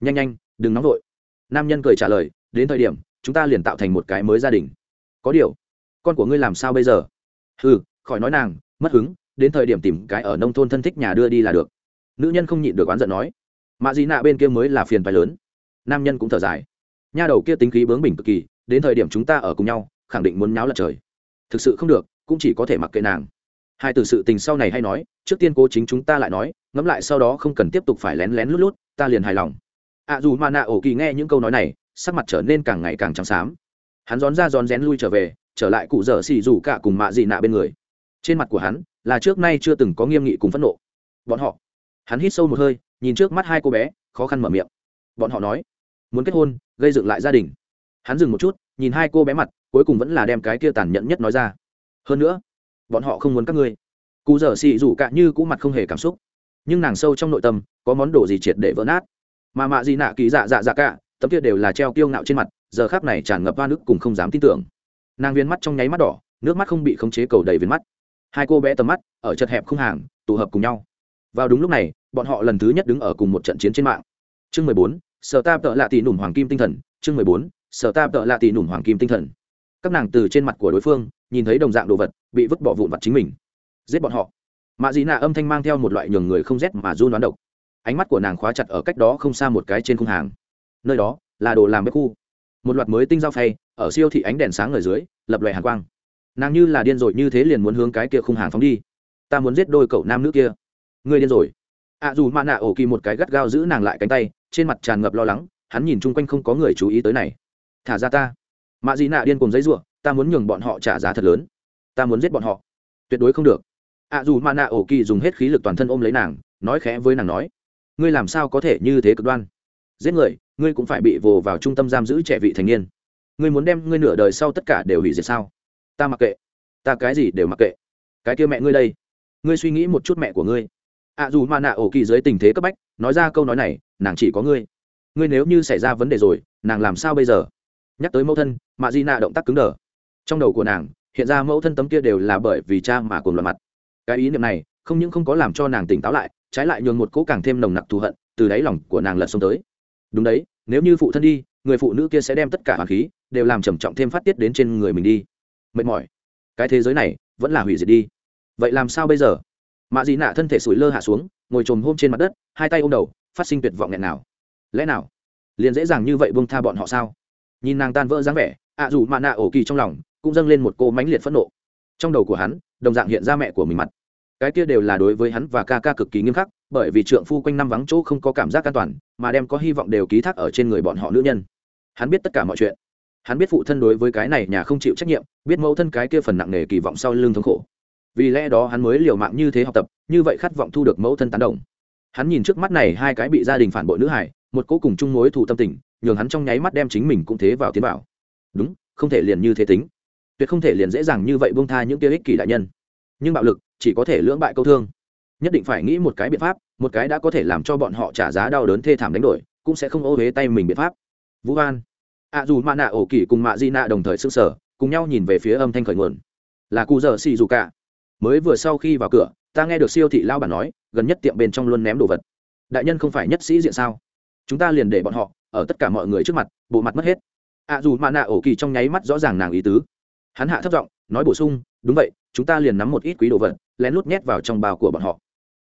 Nhanh nhanh, đừng nóng vội. Nam nhân cười trả lời, đến thời điểm, chúng ta liền tạo thành một cái mới gia đình. Có điều, con của ngươi làm sao bây giờ? Ừ khỏi nói nàng, mất hứng đến thời điểm tìm cái ở nông thôn thân thích nhà đưa đi là được. Nữ nhân không nhịn được oán giận nói mạ dị nạ bên kia mới là phiền phái lớn. Nam nhân cũng thở dài nha đầu kia tính khí bướng bỉnh cực kỳ đến thời điểm chúng ta ở cùng nhau khẳng định muốn nháo lật trời. Thực sự không được cũng chỉ có thể mặc kệ nàng. Hai từ sự tình sau này hay nói trước tiên cố chính chúng ta lại nói ngẫm lại sau đó không cần tiếp tục phải lén lén lút lút ta liền hài lòng. Ạ à, dù mà nạ ổ kỳ nghe những câu nói này sắc mặt trở nên càng ngày càng trắng xám. Hắn rón ra rón rén lui trở về trở lại cụ dở xì rủ cả cùng mạ dị nạ bên người. Trên mặt của hắn là trước nay chưa từng có nghiêm nghị cùng phẫn nộ. Bọn họ, hắn hít sâu một hơi, nhìn trước mắt hai cô bé, khó khăn mở miệng. Bọn họ nói, muốn kết hôn, gây dựng lại gia đình. Hắn dừng một chút, nhìn hai cô bé mặt, cuối cùng vẫn là đem cái kia tàn nhẫn nhất nói ra. Hơn nữa, bọn họ không muốn các ngươi. Cụ dở xì rủ cả như cũ mặt không hề cảm xúc. Nhưng nàng sâu trong nội tâm, có món đồ gì triệt để vỡ nát. Mà mạ gì nạ kỳ dạ dạ dạ cả, tấm kia đều là treo kiêu ngạo trên mặt, giờ khác này tràn ngập hoa nước cùng không dám tin tưởng. Nàng viên mắt trong nháy mắt đỏ, nước mắt không bị khống chế cầu đầy viên mắt hai cô bé tầm mắt, ở chật hẹp không hàng, tụ hợp cùng nhau. Vào đúng lúc này, bọn họ lần thứ nhất đứng ở cùng một trận chiến trên mạng. Chương mười bốn, sở ta tợ lạ tỷ nủng hoàng kim tinh thần. Chương mười bốn, sở ta tợ lạ tỷ nủng hoàng kim tinh thần. Các nàng từ trên mặt của đối phương, nhìn thấy đồng dạng đồ vật, bị vứt bỏ vụn vặt chính mình. Giết bọn họ. Mạ dị nạ âm thanh mang theo một loại nhường người không rét mà run đoán độc. Ánh mắt của nàng khóa chặt ở cách đó không xa một cái trên khung hàng. Nơi đó là đồ làm bếp khu. Một loạt mới tinh dao phay, ở siêu thị ánh đèn sáng ở dưới, lập loè hàn quang nàng như là điên rồi như thế liền muốn hướng cái kia khung hàng phóng đi. Ta muốn giết đôi cậu nam nữ kia. Ngươi điên rồi. Ạ dù mạ nạ ổ kỳ một cái gắt gao giữ nàng lại cánh tay, trên mặt tràn ngập lo lắng, hắn nhìn chung quanh không có người chú ý tới này. Thả ra ta. Mạ dị nạ điên cùng giấy ruộng ta muốn nhường bọn họ trả giá thật lớn. Ta muốn giết bọn họ. Tuyệt đối không được. Ạ dù mạ nạ ổ kỳ dùng hết khí lực toàn thân ôm lấy nàng, nói khẽ với nàng nói, ngươi làm sao có thể như thế cực đoan? Giết người, ngươi cũng phải bị vồ vào trung tâm giam giữ trẻ vị thành niên. Ngươi muốn đem ngươi nửa đời sau tất cả đều hủy diệt sao? Ta mặc kệ. Ta cái gì đều mặc kệ. Cái kia mẹ ngươi đây, ngươi suy nghĩ một chút mẹ của ngươi. Ạ dù mà nạ ổ kỳ dưới tình thế cấp bách, nói ra câu nói này, nàng chỉ có ngươi. Ngươi nếu như xảy ra vấn đề rồi, nàng làm sao bây giờ? Nhắc tới mẫu thân mạ di nạ động tác cứng đờ. Trong đầu của nàng, hiện ra mẫu thân tấm kia đều là bởi vì cha mà cùng loạt mặt. Cái ý niệm này, không những không có làm cho nàng tỉnh táo lại, trái lại nhường một cỗ càng thêm nồng nặc thù hận, từ đáy lòng của nàng lật xuống tới. Đúng đấy, nếu như phụ thân đi, người phụ nữ kia sẽ đem tất cả hoàng khí, đều làm trầm trọng thêm phát tiết đến trên người mình đi mệt mỏi. Cái thế giới này vẫn là hủy diệt đi. Vậy làm sao bây giờ? Mạ dị nạ thân thể sủi lơ hạ xuống, ngồi trồm hôm trên mặt đất, hai tay ôm đầu, phát sinh tuyệt vọng nghẹn nào. Lẽ nào? Liền dễ dàng như vậy buông tha bọn họ sao? Nhìn nàng tan vỡ dáng vẻ, ạ dù mạ nạ ổ kỳ trong lòng cũng dâng lên một cô mãnh liệt phẫn nộ. Trong đầu của hắn, đồng dạng hiện ra mẹ của mình mặt. Cái kia đều là đối với hắn và ca ca cực kỳ nghiêm khắc, bởi vì trượng phu quanh năm vắng chỗ không có cảm giác an toàn, mà đem có hy vọng đều ký thác ở trên người bọn họ nữ nhân. Hắn biết tất cả mọi chuyện hắn biết phụ thân đối với cái này nhà không chịu trách nhiệm, biết mẫu thân cái kia phần nặng nề kỳ vọng sau lưng thống khổ. Vì lẽ đó hắn mới liều mạng như thế học tập, như vậy khát vọng thu được mẫu thân tán đồng. Hắn nhìn trước mắt này hai cái bị gia đình phản bội nữ hải một cố cùng chung mối thù tâm tình, nhường hắn trong nháy mắt đem chính mình cũng thế vào tiến vào. Đúng, không thể liền như thế tính. Tuyệt không thể liền dễ dàng như vậy buông tha những kia ích kỷ đại nhân. Nhưng bạo lực chỉ có thể lưỡng bại câu thương. Nhất định phải nghĩ một cái biện pháp, một cái đã có thể làm cho bọn họ trả giá đau đớn thê thảm đánh đổi, cũng sẽ không ô huế tay mình biện pháp. Vũ an ạ dù mạ nạ ổ kỳ cùng mạ di nạ đồng thời s ư n g sở cùng nhau nhìn về phía âm thanh khởi nguồn. Là cụ dở xì dù cả. Mới vừa sau khi vào cửa, ta nghe được siêu thị lao bản nói, gần nhất tiệm bên trong luôn ném đồ vật. Đại nhân không phải nhất sĩ diện sao? Chúng ta liền để bọn họ, ở tất cả mọi người trước mặt, bộ mặt mất hết. Ạ dù mạ nạ ổ kỳ trong nháy mắt rõ ràng nàng ý tứ. Hắn hạ thấp giọng, nói bổ sung, đúng vậy, chúng ta liền nắm một ít quý đồ vật, lén lút nhét vào trong bao của bọn họ.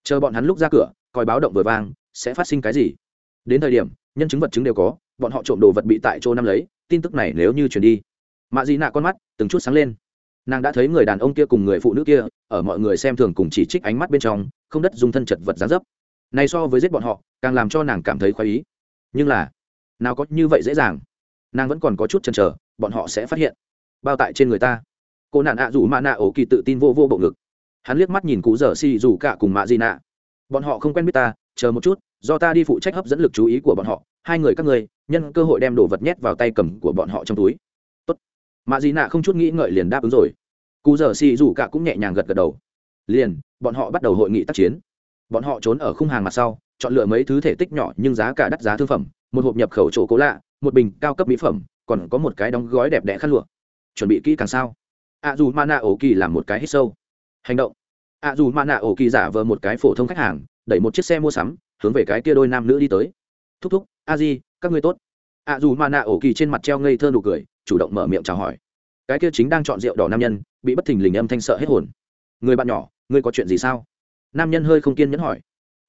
Chờ bọn hắn lúc ra cửa, coi báo động vừa vang, sẽ phát sinh cái gì? Đến thời điểm, nhân chứng vật chứng đều có bọn họ trộm đồ vật bị tại chỗ năm lấy, tin tức này nếu như chuyển đi. Mạ dị nạ con mắt từng chút sáng lên. Nàng đã thấy người đàn ông kia cùng người phụ nữ kia, ở mọi người xem thường cùng chỉ trích ánh mắt bên trong, không đất dùng thân chật vật giá dấp. Này so với giết bọn họ, càng làm cho nàng cảm thấy khoái ý. Nhưng là, nào có như vậy dễ dàng. Nàng vẫn còn có chút chần chờ, bọn họ sẽ phát hiện. Bao tại trên người ta. Cô nạn ạ à mạ nạ ổ kỳ tự tin vô vô bộ ngực. Hắn liếc mắt nhìn cụ dở xì rủ cả cùng mạ di nạ. Bọn họ không quen biết ta, chờ một chút, do ta đi phụ trách hấp dẫn lực chú ý của bọn họ. Hai người các người nhân cơ hội đem đồ vật nhét vào tay cầm của bọn họ trong túi. Tốt. mạ dị nạ không chút nghĩ ngợi liền đáp ứng rồi. Cụ dở xì rủ cả cũng nhẹ nhàng gật gật đầu. Liền, bọn họ bắt đầu hội nghị tác chiến. Bọn họ trốn ở khung hàng mặt sau, chọn lựa mấy thứ thể tích nhỏ nhưng giá cả đắt giá thương phẩm, một hộp nhập khẩu chỗ cố lạ, một bình cao cấp mỹ phẩm, còn có một cái đóng gói đẹp đẽ khăn lụa. Chuẩn bị kỹ càng sao? A dù mana ổ kỳ làm một cái hít sâu hành động. A dù mana ổ kỳ giả vờ một cái phổ thông khách hàng, đẩy một chiếc xe mua sắm, hướng về cái kia đôi nam nữ đi tới. Thúc thúc, a di các ngươi tốt. Ạ dù mana ổ kỳ trên mặt treo ngây thơ nụ cười, chủ động mở miệng chào hỏi. Cái kia chính đang chọn rượu đỏ nam nhân, bị bất thình lình âm thanh sợ hết hồn. Người bạn nhỏ, ngươi có chuyện gì sao? Nam nhân hơi không kiên nhẫn hỏi.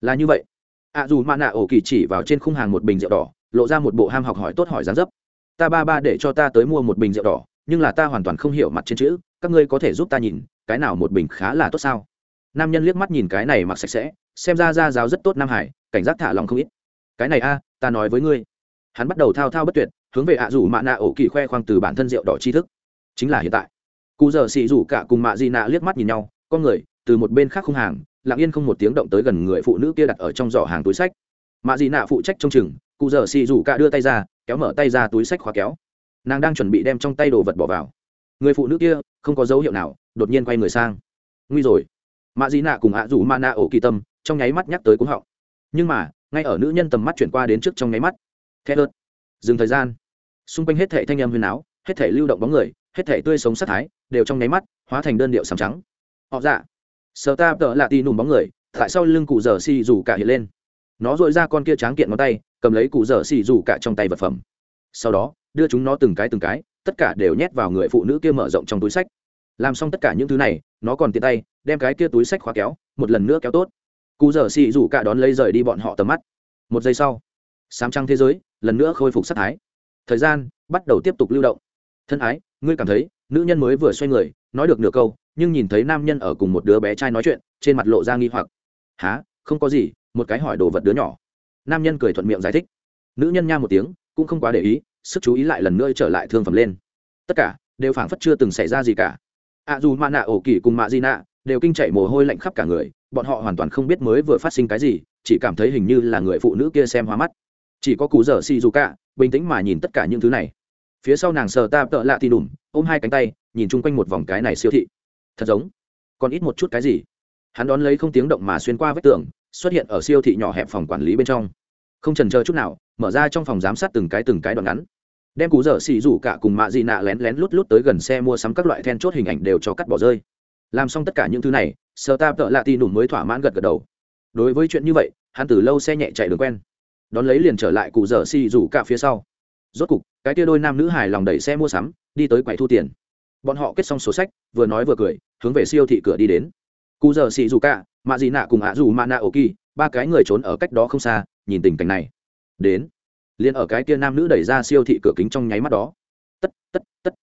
Là như vậy. Ạ dù mana ổ kỳ chỉ vào trên khung hàng một bình rượu đỏ, lộ ra một bộ ham học hỏi tốt hỏi dán dấp. Ta ba ba để cho ta tới mua một bình rượu đỏ, nhưng là ta hoàn toàn không hiểu mặt trên chữ, các ngươi có thể giúp ta nhìn, cái nào một bình khá là tốt sao? Nam nhân liếc mắt nhìn cái này mặc sạch sẽ, xem ra ra giáo rất tốt nam hải, cảnh giác thả lòng không ít. Cái này a, ta nói với ngươi hắn bắt đầu thao thao bất tuyệt, hướng về ạ rủ mạ nạ ổ kỳ khoe khoang từ bản thân rượu đỏ tri thức. Chính là hiện tại. Cụ giờ xị rủ cả cùng mạ di nạ liếc mắt nhìn nhau, con người, từ một bên khác không hàng, lặng yên không một tiếng động tới gần người phụ nữ kia đặt ở trong giỏ hàng túi sách. Mạ di nạ phụ trách trong chừng, cụ giờ xị rủ cả đưa tay ra, kéo mở tay ra túi sách khóa kéo. Nàng đang chuẩn bị đem trong tay đồ vật bỏ vào. Người phụ nữ kia, không có dấu hiệu nào, đột nhiên quay người sang. Nguy rồi. Mạ Di nạ cùng ạ rủ mạ nạ ổ kỳ tâm, trong nháy mắt nhắc tới cúng họng. Nhưng mà, ngay ở nữ nhân tầm mắt chuyển qua đến trước trong nháy mắt thét ớt dừng thời gian. Xung quanh hết thể thanh âm huyền áo, hết thể lưu động bóng người, hết thể tươi sống sát thái, đều trong nháy mắt hóa thành đơn điệu sàm trắng. Họ dạ. Sờ ta tợ lạ tì nùm bóng người, tại sau lưng cụ dở xì rủ cả hiện lên. Nó dội ra con kia tráng kiện ngón tay, cầm lấy cụ dở xì rủ cả trong tay vật phẩm. Sau đó, đưa chúng nó từng cái từng cái, tất cả đều nhét vào người phụ nữ kia mở rộng trong túi sách. Làm xong tất cả những thứ này, nó còn tiện tay, đem cái kia túi sách khóa kéo, một lần nữa kéo tốt. Cụ dở xì rủ cả đón lấy rời đi bọn họ tầm mắt. Một giây sau, sám trăng thế giới lần nữa khôi phục sắc thái. Thời gian bắt đầu tiếp tục lưu động. Thân ái, ngươi cảm thấy nữ nhân mới vừa xoay người, nói được nửa câu, nhưng nhìn thấy nam nhân ở cùng một đứa bé trai nói chuyện, trên mặt lộ ra nghi hoặc. Há không có gì, một cái hỏi đồ vật đứa nhỏ. Nam nhân cười thuận miệng giải thích. Nữ nhân nha một tiếng, cũng không quá để ý, sức chú ý lại lần nữa trở lại thương phẩm lên. Tất cả đều phảng phất chưa từng xảy ra gì cả. Ạ dù mạ nạ, ổ kỳ cùng mạ di nạ đều kinh chạy mồ hôi lạnh khắp cả người, bọn họ hoàn toàn không biết mới vừa phát sinh cái gì, chỉ cảm thấy hình như là người phụ nữ kia xem hoa mắt chỉ có cú dở xì dù cả, bình tĩnh mà nhìn tất cả những thứ này. Phía sau nàng sờ ta tợ lạ thì đùm, ôm hai cánh tay, nhìn chung quanh một vòng cái này siêu thị. Thật giống, còn ít một chút cái gì. Hắn đón lấy không tiếng động mà xuyên qua vách tường, xuất hiện ở siêu thị nhỏ hẹp phòng quản lý bên trong. Không trần chờ chút nào, mở ra trong phòng giám sát từng cái từng cái đoạn ngắn. Đem cú dở xì rủ cả cùng mạ dị nạ lén lén lút lút tới gần xe mua sắm các loại then chốt hình ảnh đều cho cắt bỏ rơi. Làm xong tất cả những thứ này sơ ta tợ lạ tì đùm mới thỏa mãn gật gật đầu. Đối với chuyện như vậy, hắn từ lâu xe nhẹ chạy đường quen đón lấy liền trở lại cụ dở xì rủ cả phía sau. Rốt cục, cái tia đôi nam nữ hài lòng đẩy xe mua sắm, đi tới quầy thu tiền. Bọn họ kết xong số sách, vừa nói vừa cười, hướng về siêu thị cửa đi đến. Cụ dở xì rủ cả, mạ dị nạ cùng ạ dù mạ nạ ổ kỳ, ba cái người trốn ở cách đó không xa, nhìn tình cảnh này. Đến, liền ở cái kia nam nữ đẩy ra siêu thị cửa kính trong nháy mắt đó. Tất tất tất.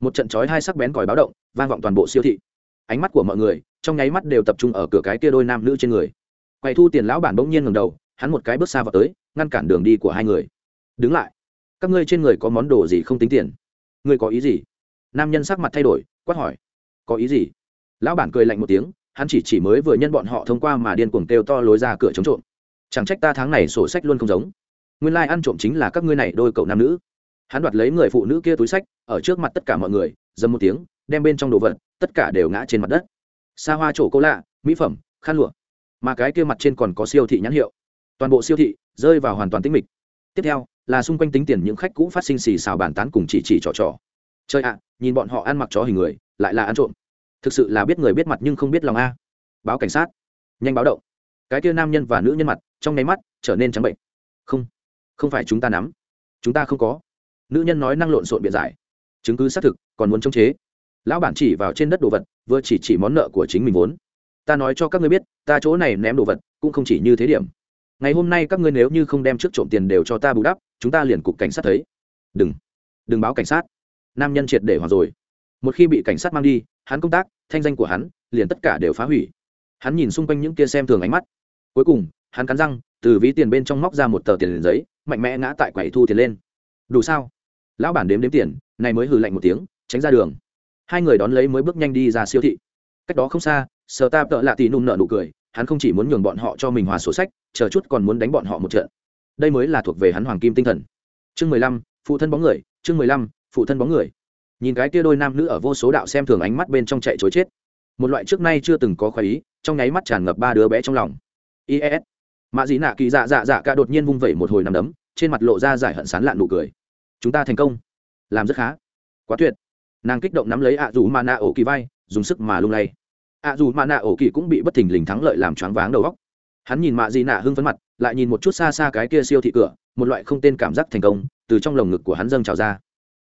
Một trận chói hai sắc bén còi báo động, vang vọng toàn bộ siêu thị. Ánh mắt của mọi người, trong nháy mắt đều tập trung ở cửa cái kia đôi nam nữ trên người. Quầy thu tiền lão bản bỗng nhiên ngầm đầu, hắn một cái bước xa vào tới ngăn cản đường đi của hai người. Đứng lại. Các ngươi trên người có món đồ gì không tính tiền? Ngươi có ý gì? Nam nhân sắc mặt thay đổi, quát hỏi. Có ý gì? Lão bản cười lạnh một tiếng, hắn chỉ chỉ mới vừa nhân bọn họ thông qua mà điên cuồng kêu to lối ra cửa chống trộm. Chẳng trách ta tháng này sổ sách luôn không giống. Nguyên lai、like、ăn trộm chính là các ngươi này đôi cậu nam nữ. Hắn đoạt lấy người phụ nữ kia túi sách, ở trước mặt tất cả mọi người, dầm một tiếng, đem bên trong đồ vật, tất cả đều ngã trên mặt đất. Xa hoa chỗ cô lạ, mỹ phẩm, khăn lụa. Mà cái kia mặt trên còn có siêu thị nhãn hiệu toàn bộ siêu thị rơi vào hoàn toàn tĩnh mịch. Tiếp theo, là xung quanh tính tiền những khách cũ phát sinh xì xào bàn tán cùng chỉ chỉ trò trò. Chơi ạ, nhìn bọn họ ăn mặc chó hình người, lại là ăn trộm. Thực sự là biết người biết mặt nhưng không biết lòng a. Báo cảnh sát. Nhanh báo động. Cái kia nam nhân và nữ nhân mặt, trong nháy mắt, trở nên trắng bệnh. Không không phải chúng ta nắm. Chúng ta không có. Nữ nhân nói năng lộn xộn biện giải. Chứng cứ xác thực, còn muốn chống chế. Lão bản chỉ vào trên đất đồ vật, vừa chỉ chỉ món nợ của chính mình vốn. Ta nói cho các ngươi biết, ta chỗ này ném đồ vật, cũng không chỉ như thế điểm ngày hôm nay các ngươi nếu như không đem trước trộm tiền đều cho ta bù đắp, chúng ta liền cục cảnh sát thấy. Đừng. Đừng báo cảnh sát. Nam nhân triệt để hoặc rồi. Một khi bị cảnh sát mang đi, hắn công tác, thanh danh của hắn, liền tất cả đều phá hủy. Hắn nhìn xung quanh những kia xem thường ánh mắt. Cuối cùng, hắn cắn răng, từ ví tiền bên trong móc ra một tờ tiền giấy, mạnh mẽ ngã tại quầy thu tiền lên. Đủ sao? Lão bản đếm đếm tiền, này mới hừ lạnh một tiếng, tránh ra đường. Hai người đón lấy mới bước nhanh đi ra siêu thị. Cách đó không xa sờ ta tợ lạ tì nung nợ nụ cười hắn không chỉ muốn nhường bọn họ cho mình hòa sổ sách chờ chút còn muốn đánh bọn họ một trận. Đây mới là thuộc về hắn hoàng kim tinh thần. Chương mười lăm phụ thân bóng người chương mười lăm phụ thân bóng người. Nhìn cái tia đôi nam nữ ở vô số đạo xem thường ánh mắt bên trong chạy chối chết. Một loại trước nay chưa từng có khoái ý trong nháy mắt tràn ngập ba đứa bé trong lòng. Is, mạ dị nạ kỳ dạ dạ dạ cả đột nhiên vung vẩy một hồi nằm đấm trên mặt lộ ra giải hận sán lạn nụ cười. Chúng ta thành công. Làm rất khá. Quá tuyệt. Nàng kích động nắm lấy ạ dù mà nạ ổ kỳ vai dùng sức mà lung lay ạ dù mạ nạ ổ kỳ cũng bị bất thình lình thắng lợi làm choáng váng đầu góc. Hắn nhìn mạ dị nạ hưng phấn mặt lại nhìn một chút xa xa cái kia siêu thị cửa một loại không tên cảm giác thành công từ trong lồng ngực của hắn dâng trào ra.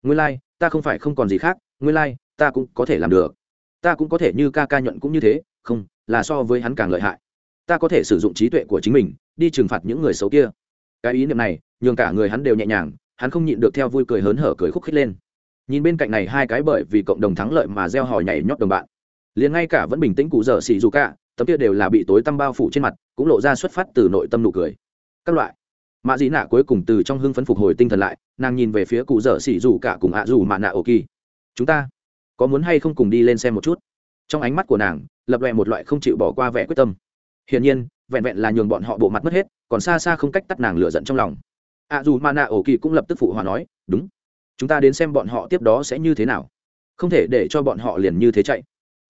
Nguyên lai、like, ta không phải không còn gì khác nguyên lai、like, ta cũng có thể làm được. Ta cũng có thể như ca ca nhuận cũng như thế không là so với hắn càng lợi hại. Ta có thể sử dụng trí tuệ của chính mình đi trừng phạt những người xấu kia. Cái ý niệm này nhường cả người hắn đều nhẹ nhàng hắn không nhịn được theo vui cười hớn hở cười khúc khích lên. Nhìn bên cạnh này hai cái bởi vì cộng đồng thắng lợi mà gieo hò nhảy nhót đồng bạn liền ngay cả vẫn bình tĩnh cụ dở xì dù cả, tấm kia đều là bị tối tăm bao phủ trên mặt, cũng lộ ra xuất phát từ nội tâm nụ cười. Các loại. Mạ dị nạ cuối cùng từ trong hưng phấn phục hồi tinh thần lại, nàng nhìn về phía cụ dở xì dù cả cùng ạ dù mạ nạ ổ kỳ chúng ta, có muốn hay không cùng đi lên xem một chút? Trong ánh mắt của nàng, lập lòe một loại không chịu bỏ qua vẻ quyết tâm. Hiển nhiên, vẹn vẹn là nhường bọn họ bộ mặt mất hết, còn xa xa không cách tắt nàng lựa giận trong lòng. Ạ dù mạ nạ ổ kỳ cũng lập tức phụ hòa nói, đúng. Chúng ta đến xem bọn họ tiếp đó sẽ như thế nào. Không thể để cho bọn họ liền như thế chạy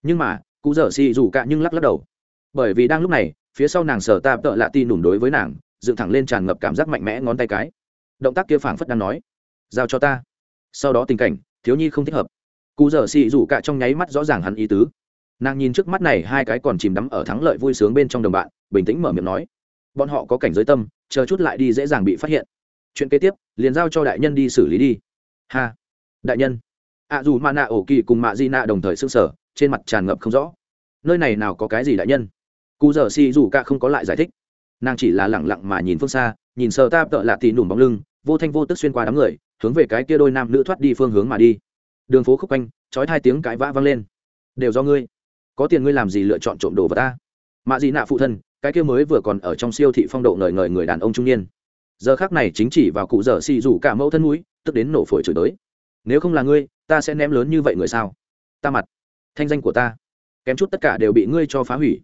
nhưng mà, cụ dở xì dù cạ nhưng lắc lắc đầu. Bởi vì đang lúc này, phía sau nàng sở ta tợ lạ tin đủng đối với nàng, dựng thẳng lên tràn ngập cảm giác mạnh mẽ ngón tay cái. Động tác kia phảng phất đang nói, giao cho ta. Sau đó tình cảnh, thiếu nhi không thích hợp. Cụ dở xì dù cạ trong nháy mắt rõ ràng hắn ý tứ. Nàng nhìn trước mắt này hai cái còn chìm đắm ở thắng lợi vui sướng bên trong đồng bạn, bình tĩnh mở miệng nói, bọn họ có cảnh giới tâm, chờ chút lại đi dễ dàng bị phát hiện. Chuyện kế tiếp, liền giao cho đại nhân đi xử lý đi. Ha, đại nhân ạ dù mạ nạ ổ kỳ cùng mạ di nạ đồng thời s ư n g sở, trên mặt tràn ngập không rõ. Nơi này nào có cái gì đại nhân? Cụ dở xì dù ca không có lại giải thích. Nàng chỉ là lẳng lặng mà nhìn phương xa, nhìn sờ ta tợ lạ tì nùm bóng lưng, vô thanh vô tức xuyên qua đám người, hướng về cái kia đôi nam nữ thoát đi phương hướng mà đi. Đường phố khúc quanh trói hai tiếng cãi vã vang lên. Đều do ngươi. Có tiền ngươi làm gì lựa chọn trộm đồ vào ta? Mạ dị nạ phụ thân, cái kia mới vừa còn ở trong siêu thị phong độ ngời ngời người đàn ông trung niên. Giờ khác này chính chỉ vào cụ dở xì rủ cả mẫu thân núi, tức đến nổ phổi chửi tới nếu không là ngươi, ta sẽ ném lớn như vậy người sao? Ta mặt, thanh danh của ta, kém chút tất cả đều bị ngươi cho phá hủy.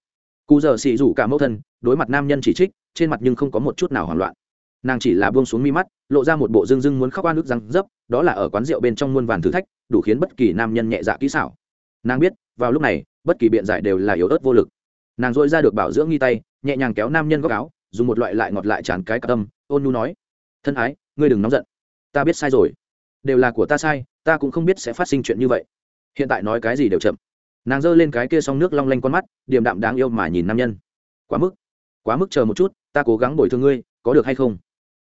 Cụ dở xì rủ cả mẫu thân, đối mặt nam nhân chỉ trích, trên mặt nhưng không có một chút nào hoảng loạn. Nàng chỉ là buông xuống mi mắt, lộ ra một bộ dưng dưng muốn khóc oan nước răng dấp, đó là ở quán rượu bên trong muôn vàn thử thách, đủ khiến bất kỳ nam nhân nhẹ dạ kỹ xảo. Nàng biết, vào lúc này, bất kỳ biện giải đều là yếu ớt vô lực. Nàng dội ra được bảo dưỡng nghi tay, nhẹ nhàng kéo nam nhân góc áo, dùng một loại lại ngọt lại chán cái cả tâm, ôn nu nói, thân ái, ngươi đừng nóng giận. Ta biết sai rồi đều là của ta sai, ta cũng không biết sẽ phát sinh chuyện như vậy. Hiện tại nói cái gì đều chậm. Nàng giơ lên cái kia xong nước long lanh con mắt, điềm đạm đáng yêu mà nhìn nam nhân. Quá mức quá mức chờ một chút, ta cố gắng bồi thường ngươi, có được hay không?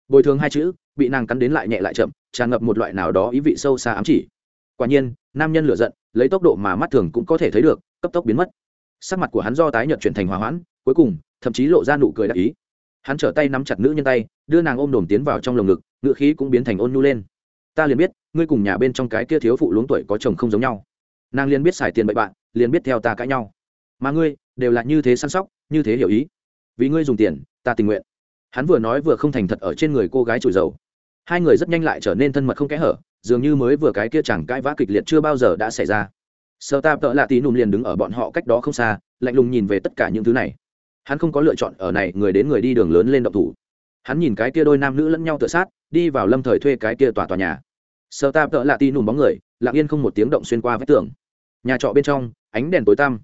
Bồi thường hai chữ, bị nàng cắn đến lại nhẹ lại chậm, tràn ngập một loại nào đó ý vị sâu xa ám chỉ. Quả nhiên, nam nhân lửa giận, lấy tốc độ mà mắt thường cũng có thể thấy được, cấp tốc biến mất. Sắc mặt của hắn do tái nhợt chuyển thành hòa hoãn, cuối cùng, thậm chí lộ ra nụ cười đắc ý. Hắn trở tay nắm chặt nữ nhân tay, đưa nàng ôm đồm tiến vào trong lồng ngực, ngựa khí cũng biến thành ôn nhu lên ta liền biết, ngươi cùng nhà bên trong cái kia thiếu phụ luống tuổi có chồng không giống nhau. Nàng liền biết xài tiền bậy bạn, liền biết theo ta cãi nhau. Mà ngươi, đều là như thế săn sóc, như thế hiểu ý. Vì ngươi dùng tiền, ta tình nguyện. Hắn vừa nói vừa không thành thật ở trên người cô gái trồi dầu hai người rất nhanh lại trở nên thân mật không kẽ hở, dường như mới vừa cái kia chẳng cãi vã kịch liệt chưa bao giờ đã xảy ra. Sơ ta tợ lạ tí nùm liền đứng ở bọn họ cách đó không xa, lạnh lùng nhìn về tất cả những thứ này. Hắn không có lựa chọn ở này, người đến người đi đường lớn lên động thủ. Hắn nhìn cái kia đôi nam nữ lẫn nhau tự sát, đi vào lâm thời thuê cái kia tòa tòa nhà sơ ta tợ lạ tí nùm bóng người, lặng yên không một tiếng động xuyên qua vách tường. Nhà trọ bên trong, ánh đèn tối tăm.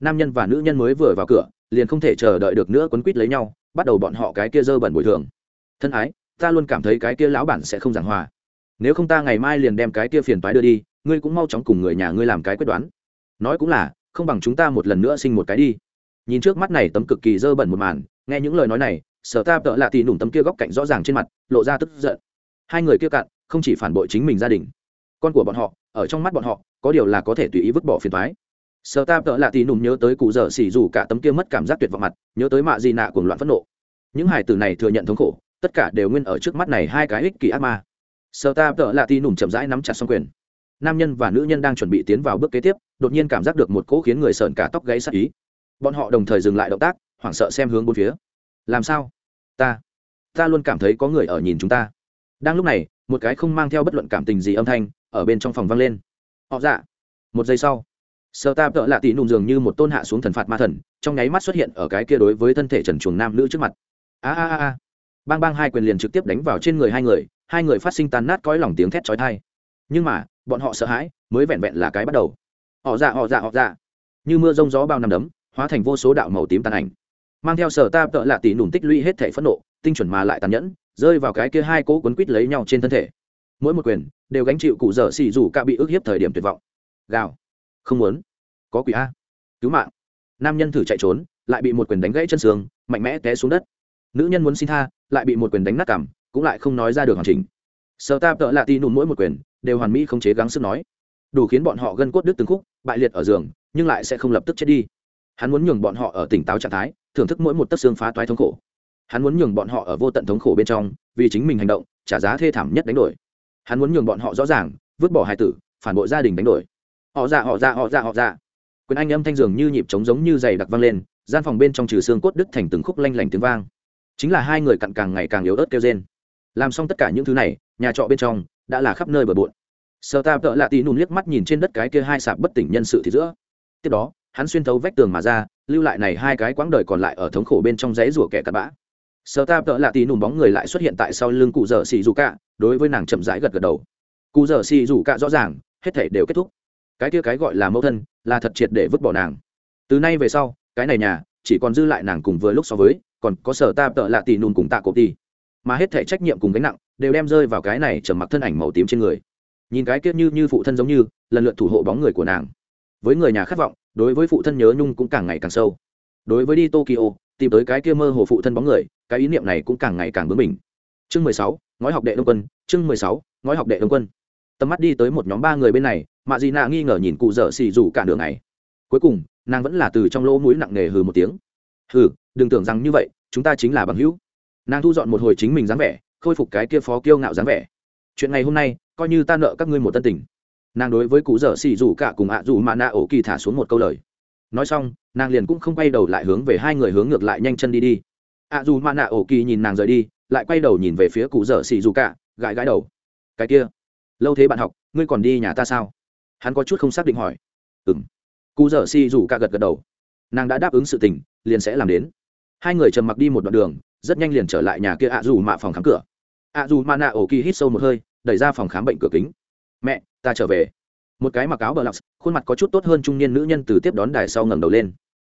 Nam nhân và nữ nhân mới vừa vào cửa, liền không thể chờ đợi được nữa quấn quýt lấy nhau, bắt đầu bọn họ cái kia dơ bẩn bồi thường. Thân ái, ta luôn cảm thấy cái kia lão bản sẽ không giảng hòa. Nếu không ta ngày mai liền đem cái kia phiền toái đưa đi, ngươi cũng mau chóng cùng người nhà ngươi làm cái quyết đoán. Nói cũng là, không bằng chúng ta một lần nữa sinh một cái đi. Nhìn trước mắt này tấm cực kỳ dơ bẩn một màn, nghe những lời nói này sở ta tợ lạ tì nủng tấm kia góc cạnh rõ ràng trên mặt, lộ ra tức giận. Hai người kia cạn không chỉ phản bội chính mình gia đình, con của bọn họ, ở trong mắt bọn họ, có điều là có thể tùy ý vứt bỏ phiền thoái sơ ta tợ lạ tì nùng nhớ tới cụ dở xỉ dù cả tấm kia mất cảm giác tuyệt vọng mặt, nhớ tới mạ di nạ cuồng loạn phẫn nộ. Những hải tử này thừa nhận thống khổ, tất cả đều nguyên ở trước mắt này hai cái ích kỷ ác ma. Sơ ta tợ lạ tì nùng chậm rãi nắm chặt xong quyền. Nam nhân và nữ nhân đang chuẩn bị tiến vào bước kế tiếp, đột nhiên cảm giác được một cỗ khiến người sợn cả tóc gáy sắc ý. Bọn họ đồng thời dừng lại động tác, hoảng sợ xem hướng bốn phía. Làm sao? Ta ta luôn cảm thấy có người ở nhìn chúng ta. Đang lúc này một cái không mang theo bất luận cảm tình gì âm thanh ở bên trong phòng vang lên. Họ dạ một giây sau sơ ta vợ lạ tỷ nùm dường như một tôn hạ xuống thần phạt ma thần, trong nháy mắt xuất hiện ở cái kia đối với thân thể trần chuồng nam nữ trước mặt. A a a bang bang hai quyền liền trực tiếp đánh vào trên người hai người hai người phát sinh tan nát cõi lòng tiếng thét chói tai. Nhưng mà, bọn họ sợ hãi, mới vẹn vẹn là cái bắt đầu. Họ dạ họ dạ họ dạ. Như mưa rông gió bao năm đấm, hóa thành vô số đạo màu tím tàn ảnh. Mang theo sở ta tợ lạ tỷ nùm tích lũy hết thể phẫn nộ, tinh chuẩn mà lại tàn nhẫn rơi vào cái kia hai cỗ quấn quít lấy nhau trên thân thể. Mỗi một quyền đều gánh chịu cụ dở xì rủ cả bị ức hiếp thời điểm tuyệt vọng. Gào. Không muốn. Có quỷ a. Cứu mạng. Nam nhân thử chạy trốn, lại bị một quyền đánh gãy chân xương, mạnh mẽ té xuống đất. Nữ nhân muốn xin tha, lại bị một quyền đánh nát cảm cũng lại không nói ra được hoàn chỉnh. Sờ ta tợ lạ ti nùm mỗi một quyền đều hoàn mỹ không chế gắng sức nói. Đủ khiến bọn họ gân cốt đứt từng khúc, bại liệt ở giường, nhưng lại sẽ không lập tức chết đi. Hắn muốn nhường bọn họ ở tỉnh táo trạng thái, thưởng thức mỗi một tấc xương phá toái thống khổ hắn muốn nhường bọn họ ở vô tận thống khổ bên trong, vì chính mình hành động, trả giá thê thảm nhất đánh đổi. Hắn muốn nhường bọn họ rõ ràng, vứt bỏ hai tử, phản bội gia đình đánh đổi. Họ ra họ ra họ ra họ ra quyền anh âm thanh dường như nhịp trống giống như giày đặc vang lên, gian phòng bên trong trừ xương cốt đứt thành từng khúc lanh lảnh tiếng vang. Chính là hai người cặn càng ngày càng yếu ớt kêu trên làm xong tất cả những thứ này, nhà trọ bên trong đã là khắp nơi bờ bộn. Sơ ta vợ lạ tì nùn liếc mắt nhìn trên đất cái kia hai sạp bất tỉnh nhân sự thì giữa. Tiếp đó, hắn xuyên thấu vách tường mà ra, lưu lại này hai cái quãng đời còn lại ở thống khổ bên trong giấy rủa kẻ cặn bã sơ ta tợ lạ tì nùm bóng người lại xuất hiện tại sau lưng cụ dở xì dù cạ, đối với nàng chậm rãi gật gật đầu. Cụ dở xì dù cạ rõ ràng, hết thể đều kết thúc. Cái kia cái gọi là mẫu thân, là thật triệt để vứt bỏ nàng. Từ nay về sau, cái này nhà, chỉ còn dư lại nàng cùng vừa lúc so với, còn có sở ta tợ lạ tì nùm cùng tạ cổ tì. Mà hết thể trách nhiệm cùng gánh nặng, đều đem rơi vào cái này trở mặc thân ảnh màu tím trên người. Nhìn cái kia như như phụ thân giống như, lần lượt thủ hộ bóng người của nàng. Với người nhà khát vọng, đối với phụ thân nhớ nhung cũng càng ngày càng sâu. Đối với đi tokyo, tìm tới cái kia mơ hồ phụ thân bóng người cái ý niệm này cũng càng ngày càng bướng mình chương mười sáu, ngói học đệ đông quân, chương mười sáu, ngói học đệ đông quân. Tầm mắt đi tới một nhóm ba người bên này, mạ dị nạ nghi ngờ nhìn cụ dở xì rủ cả đường này. Cuối cùng, nàng vẫn là từ trong lỗ mũi nặng nề hừ một tiếng. Hừ, đừng tưởng rằng như vậy, chúng ta chính là bằng hữu. Nàng thu dọn một hồi chính mình dáng vẻ, khôi phục cái kia phó kiêu ngạo dáng vẻ. Chuyện ngày hôm nay, coi như ta nợ các ngươi một tân tình. Nàng đối với cụ dở xì rủ cả cùng ạ dù mạ nạ ổ kỳ thả xuống một câu lời. Nói xong, nàng liền cũng không quay đầu lại hướng về hai người hướng ngược lại nhanh chân đi đi ạ dù mạ nạ ổ kỳ nhìn nàng rời đi, lại quay đầu nhìn về phía cụ dở xì Dù cả, gãi gãi đầu. Cái kia, lâu thế bạn học, ngươi còn đi nhà ta sao? Hắn có chút không xác định hỏi. Ừ m cụ dở xì Dù cả gật gật đầu. Nàng đã đáp ứng sự tình, liền sẽ làm đến. Hai người trầm mặc đi một đoạn đường, rất nhanh liền trở lại nhà kia ạ dù mạ phòng khám cửa. Ạ dù mạ nạ ổ kỳ hít sâu một hơi, đẩy ra phòng khám bệnh cửa kính. Mẹ, ta trở về. Một cái mặc áo bờ lọc, khuôn mặt có chút tốt hơn trung niên nữ nhân từ tiếp đón đài sau ngẩng đầu lên.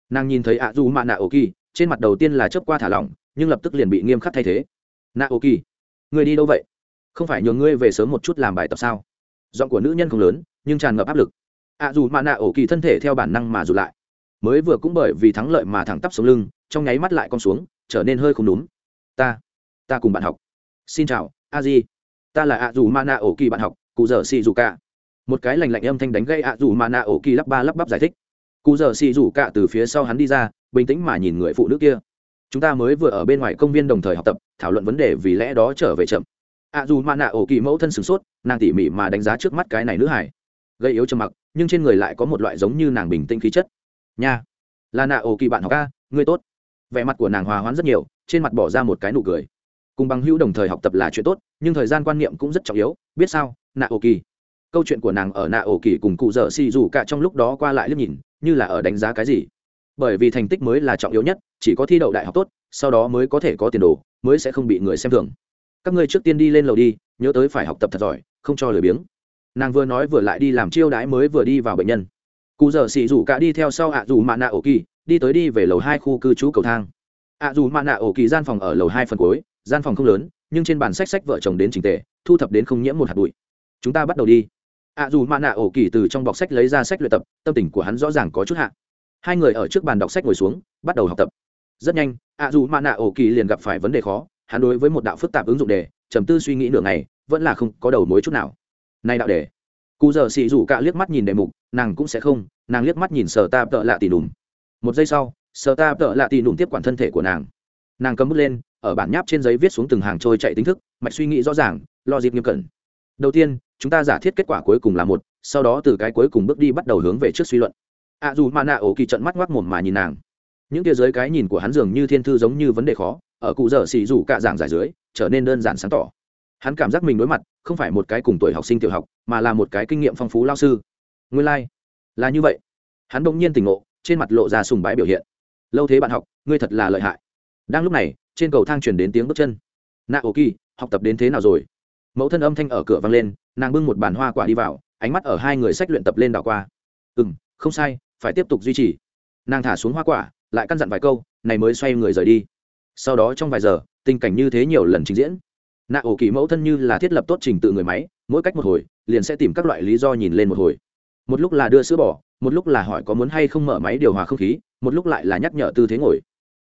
Nàng nhìn thấy ạ dù mạ nạ ổ kỳ trên mặt đầu tiên là chớp qua thả lỏng, nhưng lập tức liền bị nghiêm khắc thay thế. Na ổ kỳ người đi đâu vậy? Không phải nhường ngươi về sớm một chút làm bài tập sao? Giọng của nữ nhân không lớn, nhưng tràn ngập áp lực. Ạ dù mà nạ ổ kỳ thân thể theo bản năng mà rụt lại. Mới vừa cũng bởi vì thắng lợi mà thẳng tắp xuống lưng, trong nháy mắt lại con xuống, trở nên hơi không đúng. Ta ta cùng bạn học. Xin chào, a di ta là ạ dù ma na ổ kỳ bạn học, cụ dở xì dù cả một cái lành lạnh âm thanh đánh gây ạ dù ma na ổ kỳ lắp ba lắp bắp giải thích cụ dở xì rủ cạ từ phía sau hắn đi ra, bình tĩnh mà nhìn người phụ nữ kia. Chúng ta mới vừa ở bên ngoài công viên đồng thời học tập, thảo luận vấn đề vì lẽ đó trở về chậm. Ạ dù mạ nạ ổ kỳ mẫu thân sửng sốt, nàng tỉ mỉ mà đánh giá trước mắt cái này nữ hải gây yếu trầm mặc, nhưng trên người lại có một loại giống như nàng bình tĩnh khí chất. Nha, là nạ ổ kỳ bạn học ca ngươi tốt. Vẻ mặt của nàng hòa hoãn rất nhiều, trên mặt bỏ ra một cái nụ cười. Cùng bằng hữu đồng thời học tập là chuyện tốt, nhưng thời gian quan niệm cũng rất trọng yếu, biết sao, nạ ổ kỳ. Câu chuyện của nàng ở nạ ổ kỳ cùng cụ dở xì dù cả trong lúc đó qua lại liếc nhìn như là ở đánh giá cái gì. Bởi vì thành tích mới là trọng yếu nhất, chỉ có thi đậu đại học tốt, sau đó mới có thể có tiền đồ, mới sẽ không bị người xem thường. Các ngươi trước tiên đi lên lầu đi, nhớ tới phải học tập thật giỏi, không cho lười biếng. Nàng vừa nói vừa lại đi làm chiêu đãi mới vừa đi vào bệnh nhân. Cụ giờ xì rủ cả đi theo sau ạ dù mạ nạ ổ kỳ, đi tới đi về lầu hai khu cư trú cầu thang. Ạ dù mạ nạ ổ kỳ gian phòng ở lầu hai phần cuối, gian phòng không lớn, nhưng trên bàn sách sách vợ chồng đến trình tề, thu thập đến không nhiễm một hạt bụi. Chúng ta bắt đầu đi ạ dù mạ nạ ổ kỳ từ trong bọc sách lấy ra sách luyện tập, tâm tình của hắn rõ ràng có chút hạ. Hai người ở trước bàn đọc sách ngồi xuống, bắt đầu học tập. Rất nhanh, ạ dù mạ nạ ổ kỳ liền gặp phải vấn đề khó, hắn đối với một đạo phức tạp ứng dụng đề, trầm tư suy nghĩ nửa ngày, vẫn là không có đầu mối chút nào. Nay đạo đề. Cụ giờ xì rủ cạ liếc mắt nhìn đề mục, nàng cũng sẽ không, nàng liếc mắt nhìn sờ ta tợ lạ tì đùm một giây sau sờ ta tợ lạ tì đùm tiếp quản thân thể của nàng. Nàng cầm bút lên, ở bản nháp trên giấy viết xuống từng hàng trôi chạy tính thức, mạch suy nghĩ rõ ràng lo dịp nghiêm cẩn đầu tiên, chúng ta giả thiết kết quả cuối cùng là một, sau đó từ cái cuối cùng bước đi bắt đầu hướng về trước suy luận. A dù mà nạ ổ kỳ trận mắt ngoác mồm mà nhìn nàng. Những kia giới cái nhìn của hắn dường như thiên thư giống như vấn đề khó, ở cụ dở xì dù cả giảng giải dưới, trở nên đơn giản sáng tỏ. Hắn cảm giác mình đối mặt, không phải một cái cùng tuổi học sinh tiểu học, mà là một cái kinh nghiệm phong phú lao sư. Nguyên lai、like. là như vậy. Hắn bỗng nhiên tỉnh ngộ, trên mặt lộ ra sùng bái biểu hiện. Lâu thế bạn học, ngươi thật là lợi hại. Đang lúc này, trên cầu thang chuyển đến tiếng bước chân. Nạ ổ kỳ, học tập đến thế nào rồi? Mẫu thân âm thanh ở cửa vang lên, nàng bưng một bàn hoa quả đi vào, ánh mắt ở hai người sách luyện tập lên đảo qua. Ừ m không sai, phải tiếp tục duy trì. Nàng thả xuống hoa quả, lại căn dặn vài câu, này mới xoay người rời đi. Sau đó trong vài giờ, tình cảnh như thế nhiều lần trình diễn. Nạ ổ kỳ mẫu thân như là thiết lập tốt trình tự người máy, mỗi cách một hồi, liền sẽ tìm các loại lý do nhìn lên một hồi. Một lúc là đưa sữa bỏ một lúc là hỏi có muốn hay không mở máy điều hòa không khí, một lúc lại là nhắc nhở tư thế ngồi.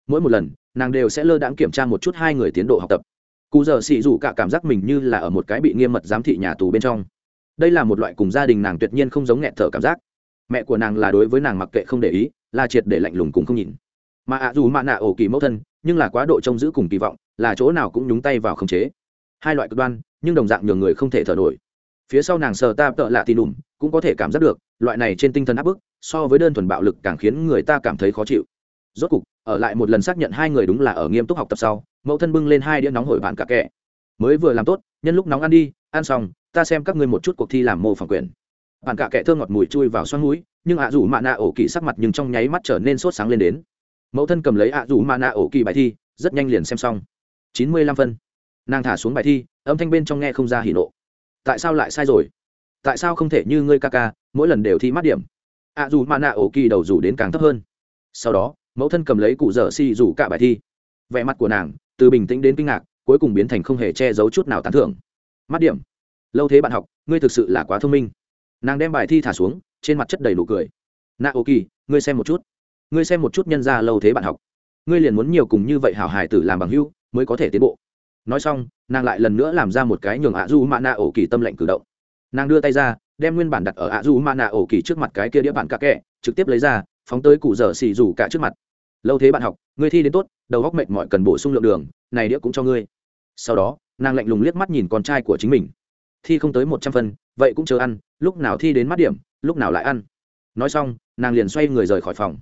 Mỗi một lần, nàng đều sẽ lơ đãng kiểm tra một chút hai người tiến độ học tập cụ giờ xị dù cả cảm giác mình như là ở một cái bị nghiêm mật giám thị nhà tù bên trong. Đây là một loại cùng gia đình nàng tuyệt nhiên không giống nghẹn thở cảm giác. Mẹ của nàng là đối với nàng mặc kệ không để ý, là triệt để lạnh lùng cùng không nhìn. Mà ạ dù mạ nạ ổ kỳ mẫu thân, nhưng là quá độ trông giữ cùng kỳ vọng, là chỗ nào cũng nhúng tay vào khống chế. Hai loại cực đoan, nhưng đồng dạng nhường người không thể thở nổi. Phía sau nàng sờ ta tợ lạ thì đùm cũng có thể cảm giác được, loại này trên tinh thần áp bức, so với đơn thuần bạo lực càng khiến người ta cảm thấy khó chịu rốt cục, ở lại một lần xác nhận hai người đúng là ở nghiêm túc học tập sau, mẫu thân bưng lên hai đĩa nóng hổi bạn cả kẹ. Mới vừa làm tốt, nhân lúc nóng ăn đi, ăn xong, ta xem các ngươi một chút cuộc thi làm mô phỏng quyền bạn cả kẹ thơ ngọt mùi chui vào xoắn mũi, nhưng ạ à rủ mạ nạ ổ kỳ sắc mặt nhưng trong nháy mắt trở nên sốt sáng lên đến. Mẫu thân cầm lấy ạ à rủ mạ nạ ổ kỳ bài thi, rất nhanh liền xem xong. Chín mươi lăm phân. Nàng thả xuống bài thi, âm thanh bên trong nghe không ra hỉ nộ. Tại sao lại sai rồi? Tại sao không thể như ngươi ca ca, mỗi lần đều thi mát điểm? Ạ à dù mạ nạ ổ kỳ đầu rủ đến càng thấp hơn. Sau đó mẫu thân cầm lấy cụ dở xì rủ cả bài thi. Vẻ mặt của nàng, từ bình tĩnh đến kinh ngạc, cuối cùng biến thành không hề che giấu chút nào tán thưởng. Mắt điểm. Lâu thế bạn học, ngươi thực sự là quá thông minh. Nàng đem bài thi thả xuống, trên mặt chất đầy nụ cười. Nạ ô kỳ ngươi xem một chút. Ngươi xem một chút nhân ra lâu thế bạn học. Ngươi liền muốn nhiều cùng như vậy hảo hài tử làm bằng hưu mới có thể tiến bộ. Nói xong, nàng lại lần nữa làm ra một cái nhường ạ du mạ nạ ổ kỳ tâm lệnh cử động. Nàng đưa tay ra, đem nguyên bản đặt ở ạ du mạ nạ ổ kỳ trước mặt cái kia đĩa bản cà kẹ, trực tiếp lấy ra, phóng tới cụ dở xì rủ cả trước mặt lâu thế bạn học, ngươi thi đến tốt, đầu góc mệt mỏi cần bổ sung lượng đường, này đĩa cũng cho ngươi. Sau đó, nàng lạnh lùng liếc mắt nhìn con trai của chính mình. Thi không tới một trăm phân, vậy cũng chờ ăn, lúc nào thi đến mắt điểm, lúc nào lại ăn. Nói xong, nàng liền xoay người rời khỏi phòng.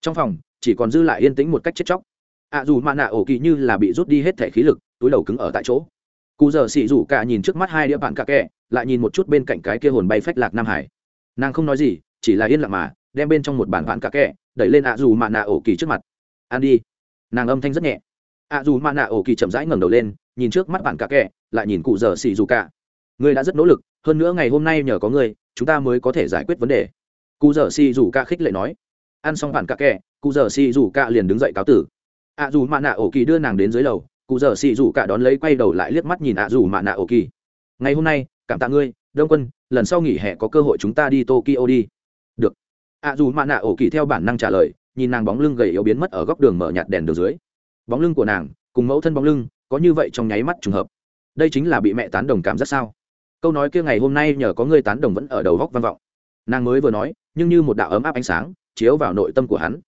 Trong phòng, chỉ còn dư lại yên tĩnh một cách chết chóc. Ạ dù mạ nạ ổ kỳ như là bị rút đi hết thể khí lực, túi đầu cứng ở tại chỗ. Cụ giờ xị rủ cả nhìn trước mắt hai đĩa bạn cà kẹ lại nhìn một chút bên cạnh cái kia hồn bay phách lạc nam hải. Nàng không nói gì, chỉ là yên lặng mà, đem bên trong một bản bạn cà kẹ đẩy lên ạ dù mạ nạ ổ kỳ trước mặt. Ăn đi. Nàng âm thanh rất nhẹ. ạ dù mạ nạ ổ kỳ chậm rãi ngẩng đầu lên, nhìn trước mắt bạn cà kẹ lại nhìn cụ giờ xì dù cả. Ngươi đã rất nỗ lực, hơn nữa ngày hôm nay nhờ có ngươi, chúng ta mới có thể giải quyết vấn đề. Cụ giờ xì dù cả khích lệ nói. Ăn xong bạn cà kẹ cụ giờ xì dù cả liền đứng dậy cáo tử. ạ dù mạ nạ ổ kỳ đưa nàng đến dưới lầu, cụ giờ xì dù cả đón lấy quay đầu lại liếc mắt nhìn ạ dù mạ nạ ổ kỳ. Ngày hôm nay, cảm tạ ngươi, đông quân, lần sau nghỉ hè có cơ hội chúng ta đi tokyo đi. Được ạ dù mạ nạ ổ kỳ theo bản năng trả lời, nhìn nàng bóng lưng gầy yếu biến mất ở góc đường mở nhạt đèn đường dưới. Bóng lưng của nàng, cùng mẫu thân bóng lưng, có như vậy trong nháy mắt trùng hợp. Đây chính là bị mẹ tán đồng cảm giác sao? Câu nói kia ngày hôm nay nhờ có ngươi tán đồng vẫn ở đầu góc văn vọng. Nàng mới vừa nói, nhưng như một đạo ấm áp ánh sáng, chiếu vào nội tâm của hắn.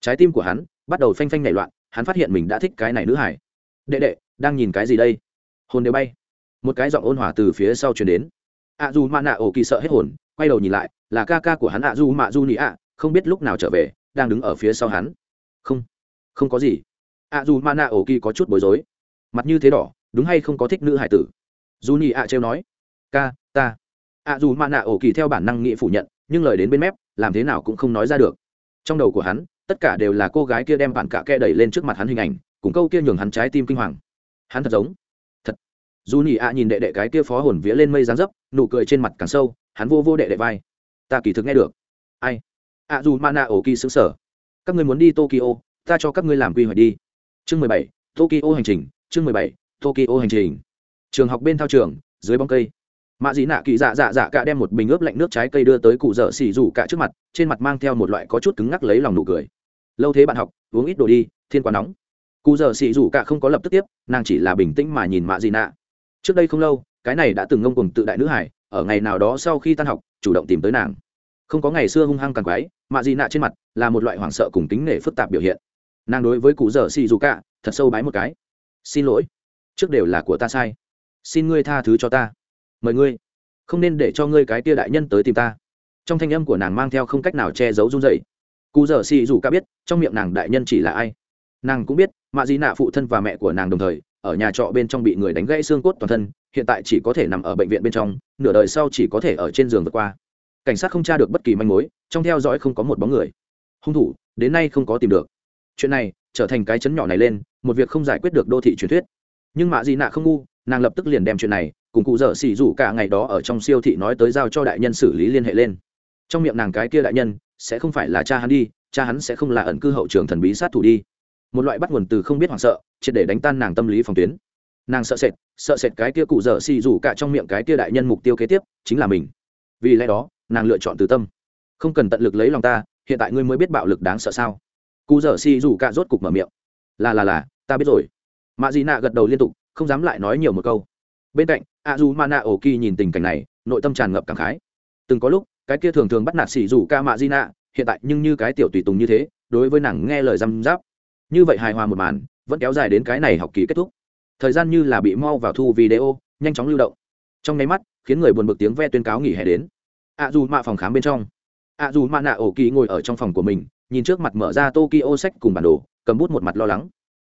Trái tim của hắn bắt đầu phanh phanh nảy loạn, hắn phát hiện mình đã thích cái này nữ hải đệ đệ, đang nhìn cái gì đây? Hồn đều bay. Một cái giọng ôn hòa từ phía sau chuyển đến. a dù mạ nạ ổ kỳ sợ hết hồn quay đầu nhìn lại, là ca ca của hắn a du mạ du nị ạ, không biết lúc nào trở về, đang đứng ở phía sau hắn. Không không có gì. Ạ du mạ nạ ổ kỳ có chút bối rối. Mặt như thế đỏ, đúng hay không có thích nữ hải tử? Du nị ạ trêu nói. Ca, ta. Ạ du mạ nạ ổ kỳ theo bản năng nghĩ phủ nhận, nhưng lời đến bên mép, làm thế nào cũng không nói ra được. Trong đầu của hắn, tất cả đều là cô gái kia đem bản cạ kẽ đẩy lên trước mặt hắn hình ảnh, cùng câu kia nhường hắn trái tim kinh hoàng. Hắn thật giống. Thật. Dù nhị ạ nhìn đệ đệ cái kia phó hồn vía lên mây dáng dấp, nụ cười trên mặt càng sâu hắn vô vô đệ đệ vai. Ta kỳ thực nghe được. Ai? A dù mana ổ kỳ xứng sở. Các người muốn đi tokyo, ta cho các ngươi làm quy hoạch đi. Chương mười bảy, tokyo hành trình. Chương mười bảy, tokyo hành trình. Trường học bên thao trường, dưới bóng cây. Mạ dị nạ kỳ dạ dạ dạ cả đem một bình ướp lạnh nước trái cây đưa tới cụ dở xỉ rủ cả trước mặt, trên mặt mang theo một loại có chút cứng ngắc lấy lòng nụ cười. Lâu thế bạn học, uống ít đồ đi, thiên quá nóng. Cụ dở xỉ rủ cả không có lập tức tiếp, nàng chỉ là bình tĩnh mà nhìn mạ dị nạ. Trước đây không lâu, cái này đã từng ngông cùng tự đại nữ hải ở ngày nào đó sau khi tan học, chủ động tìm tới nàng. Không có ngày xưa hung hăng càng quái, mạ dị nạ trên mặt là một loại hoảng sợ cùng tính nể phức tạp biểu hiện. Nàng đối với cụ dở xì dù cả, thật sâu bái một cái. Xin lỗi, trước đều là của ta sai. Xin ngươi tha thứ cho ta. Mời ngươi, không nên để cho ngươi cái tia đại nhân tới tìm ta. Trong thanh âm của nàng mang theo không cách nào che giấu run dậy cụ dở xì dù ca biết, trong miệng nàng đại nhân chỉ là ai. Nàng cũng biết, mạ dị nạ phụ thân và mẹ của nàng đồng thời ở nhà trọ bên trong bị người đánh gãy xương cốt toàn thân, hiện tại chỉ có thể nằm ở bệnh viện bên trong, nửa đời sau chỉ có thể ở trên giường vượt qua. Cảnh sát không tra được bất kỳ manh mối, trong theo dõi không có một bóng người. Hung thủ, đến nay không có tìm được. Chuyện này, trở thành cái chấn nhỏ này lên, một việc không giải quyết được đô thị truyền thuyết. Nhưng mạ di nạ không ngu, nàng lập tức liền đem chuyện này, cùng cụ dở xỉ rủ cả ngày đó ở trong siêu thị nói tới giao cho đại nhân xử lý liên hệ lên. Trong miệng nàng cái kia đại nhân, sẽ không phải là cha hắn đi, cha hắn sẽ không là ẩn cư hậu trường thần bí sát thủ đi một loại bắt nguồn từ không biết hoảng sợ, triệt để đánh tan nàng tâm lý phòng tuyến. Nàng sợ sệt sợ sệt cái kia cụ dở xì rủ cả trong miệng cái kia đại nhân mục tiêu kế tiếp, chính là mình. Vì lẽ đó, nàng lựa chọn từ tâm. Không cần tận lực lấy lòng ta, hiện tại ngươi mới biết bạo lực đáng sợ sao. Cụ dở xì rủ cả rốt cục mở miệng. Là là là, ta biết rồi. Mạ dị nạ gật đầu liên tục, không dám lại nói nhiều một câu. Bên cạnh, a du mana ổ kỳ nhìn tình cảnh này, nội tâm tràn ngập cảm khái. Từng có lúc, cái kia thường thường bắt nạt xỉ rủ ca mạ di nạ, hiện tại nhưng như cái tiểu tùy tùng như thế, đối với nàng nghe lời răm giáp như vậy hài hòa một màn, vẫn kéo dài đến cái này học kỳ kết thúc. Thời gian như là bị mau vào thu video, nhanh chóng lưu động. Trong nháy mắt, khiến người buồn bực tiếng ve tuyên cáo nghỉ hè đến. A dù mạ phòng khám bên trong. A dù mạ nạ ổ kỳ ngồi ở trong phòng của mình, nhìn trước mặt mở ra tokyo sách cùng bản đồ, cầm bút một mặt lo lắng.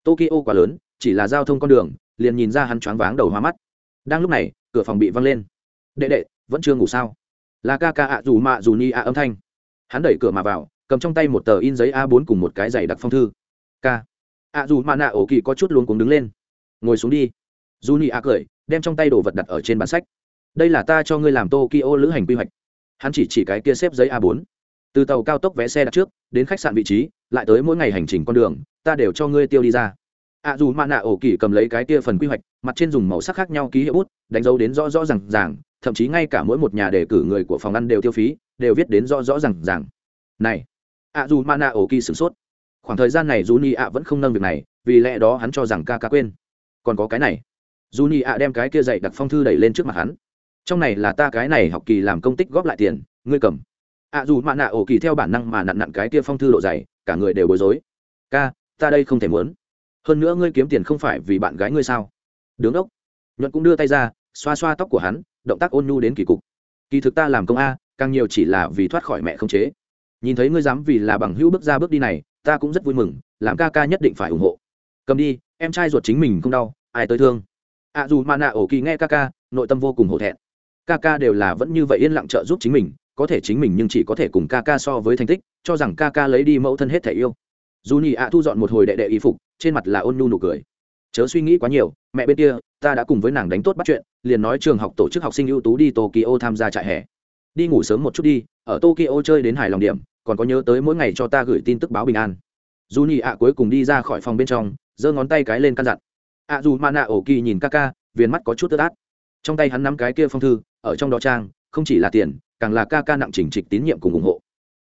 Tokyo quá lớn, chỉ là giao thông con đường, liền nhìn ra hắn choáng váng đầu hoa mắt. Đang lúc này, cửa phòng bị văng lên. Đệ đệ, vẫn chưa ngủ sao? Là ca ca ạ dù mạ dù ni ạ âm thanh. Hắn đẩy cửa mà vào, cầm trong tay một tờ in giấy a 4 cùng một cái giày đặc phong thư ca. Ạ dù mạ nạ ổ kỳ có chút luống cuống đứng lên. Ngồi xuống đi. Dù ni ạ cười, đem trong tay đồ vật đặt ở trên bản sách. Đây là ta cho ngươi làm tokyo lữ hành quy hoạch. Hắn chỉ chỉ cái kia xếp giấy a 4 từ tàu cao tốc vé xe đặt trước, đến khách sạn vị trí, lại tới mỗi ngày hành trình con đường, ta đều cho ngươi tiêu đi ra. Ạ dù mạ nạ ổ kỳ cầm lấy cái kia phần quy hoạch, mặt trên dùng màu sắc khác nhau ký hiệu bút, đánh dấu đến rõ rõ r à n g ràng, thậm chí ngay cả mỗi một nhà đề cử người của phòng ăn đều tiêu phí, đều viết đến rõ rõ r à n g ràng. Này. Ạ dù mana ổ kỳ sửng sốt khoảng thời gian này dù i ạ vẫn không nâng việc này, vì lẽ đó hắn cho rằng ca ca quên. Còn có cái này. Dù i ạ đem cái kia dạy đặc phong thư đẩy lên trước mặt hắn. Trong này là ta cái này học kỳ làm công tích góp lại tiền, ngươi cầm. Ạ dù mạ nạ ổ kỳ theo bản năng mà nặn nặn cái kia phong thư độ dày, cả người đều bối rối. Ca, ta đây không thể muốn. Hơn nữa ngươi kiếm tiền không phải vì bạn gái ngươi sao? Đứng đốc. Nhuận cũng đưa tay ra, xoa xoa tóc của hắn, động tác ôn nhu đến kỳ cục. Kỳ thực ta làm công a, càng nhiều chỉ là vì thoát khỏi mẹ không chế. Nhìn thấy ngươi dám vì là bằng hữu bước ra bước đi này ta cũng rất vui mừng, làm ca ca nhất định phải ủng hộ. Cầm đi, em trai ruột chính mình không đau, ai tới thương. Ạ dù mà nạ ổ kỳ nghe ca ca, nội tâm vô cùng hổ thẹn. Ca ca đều là vẫn như vậy yên lặng trợ giúp chính mình, có thể chính mình nhưng chỉ có thể cùng ca ca so với thành tích, cho rằng ca ca lấy đi mẫu thân hết thể yêu. Dù nhị ạ thu dọn một hồi đệ đệ y phục, trên mặt là ôn nhu nụ cười. Chớ suy nghĩ quá nhiều, mẹ bên kia, ta đã cùng với nàng đánh tốt bắt chuyện, liền nói trường học tổ chức học sinh ưu tú đi tokyo tham gia trại hè. Đi ngủ sớm một chút đi, ở tokyo chơi đến hài lòng điểm còn có nhớ tới mỗi ngày cho ta gửi tin tức báo bình an. Dù nhị ạ cuối cùng đi ra khỏi phòng bên trong, giơ ngón tay cái lên căn dặn. Ạ dù mà nạ ổ kỳ nhìn ca ca, viền mắt có chút tơ át trong tay hắn nắm cái kia phong thư, ở trong đó trang, không chỉ là tiền, càng là ca ca nặng chỉnh trịch tín nhiệm cùng ủng hộ.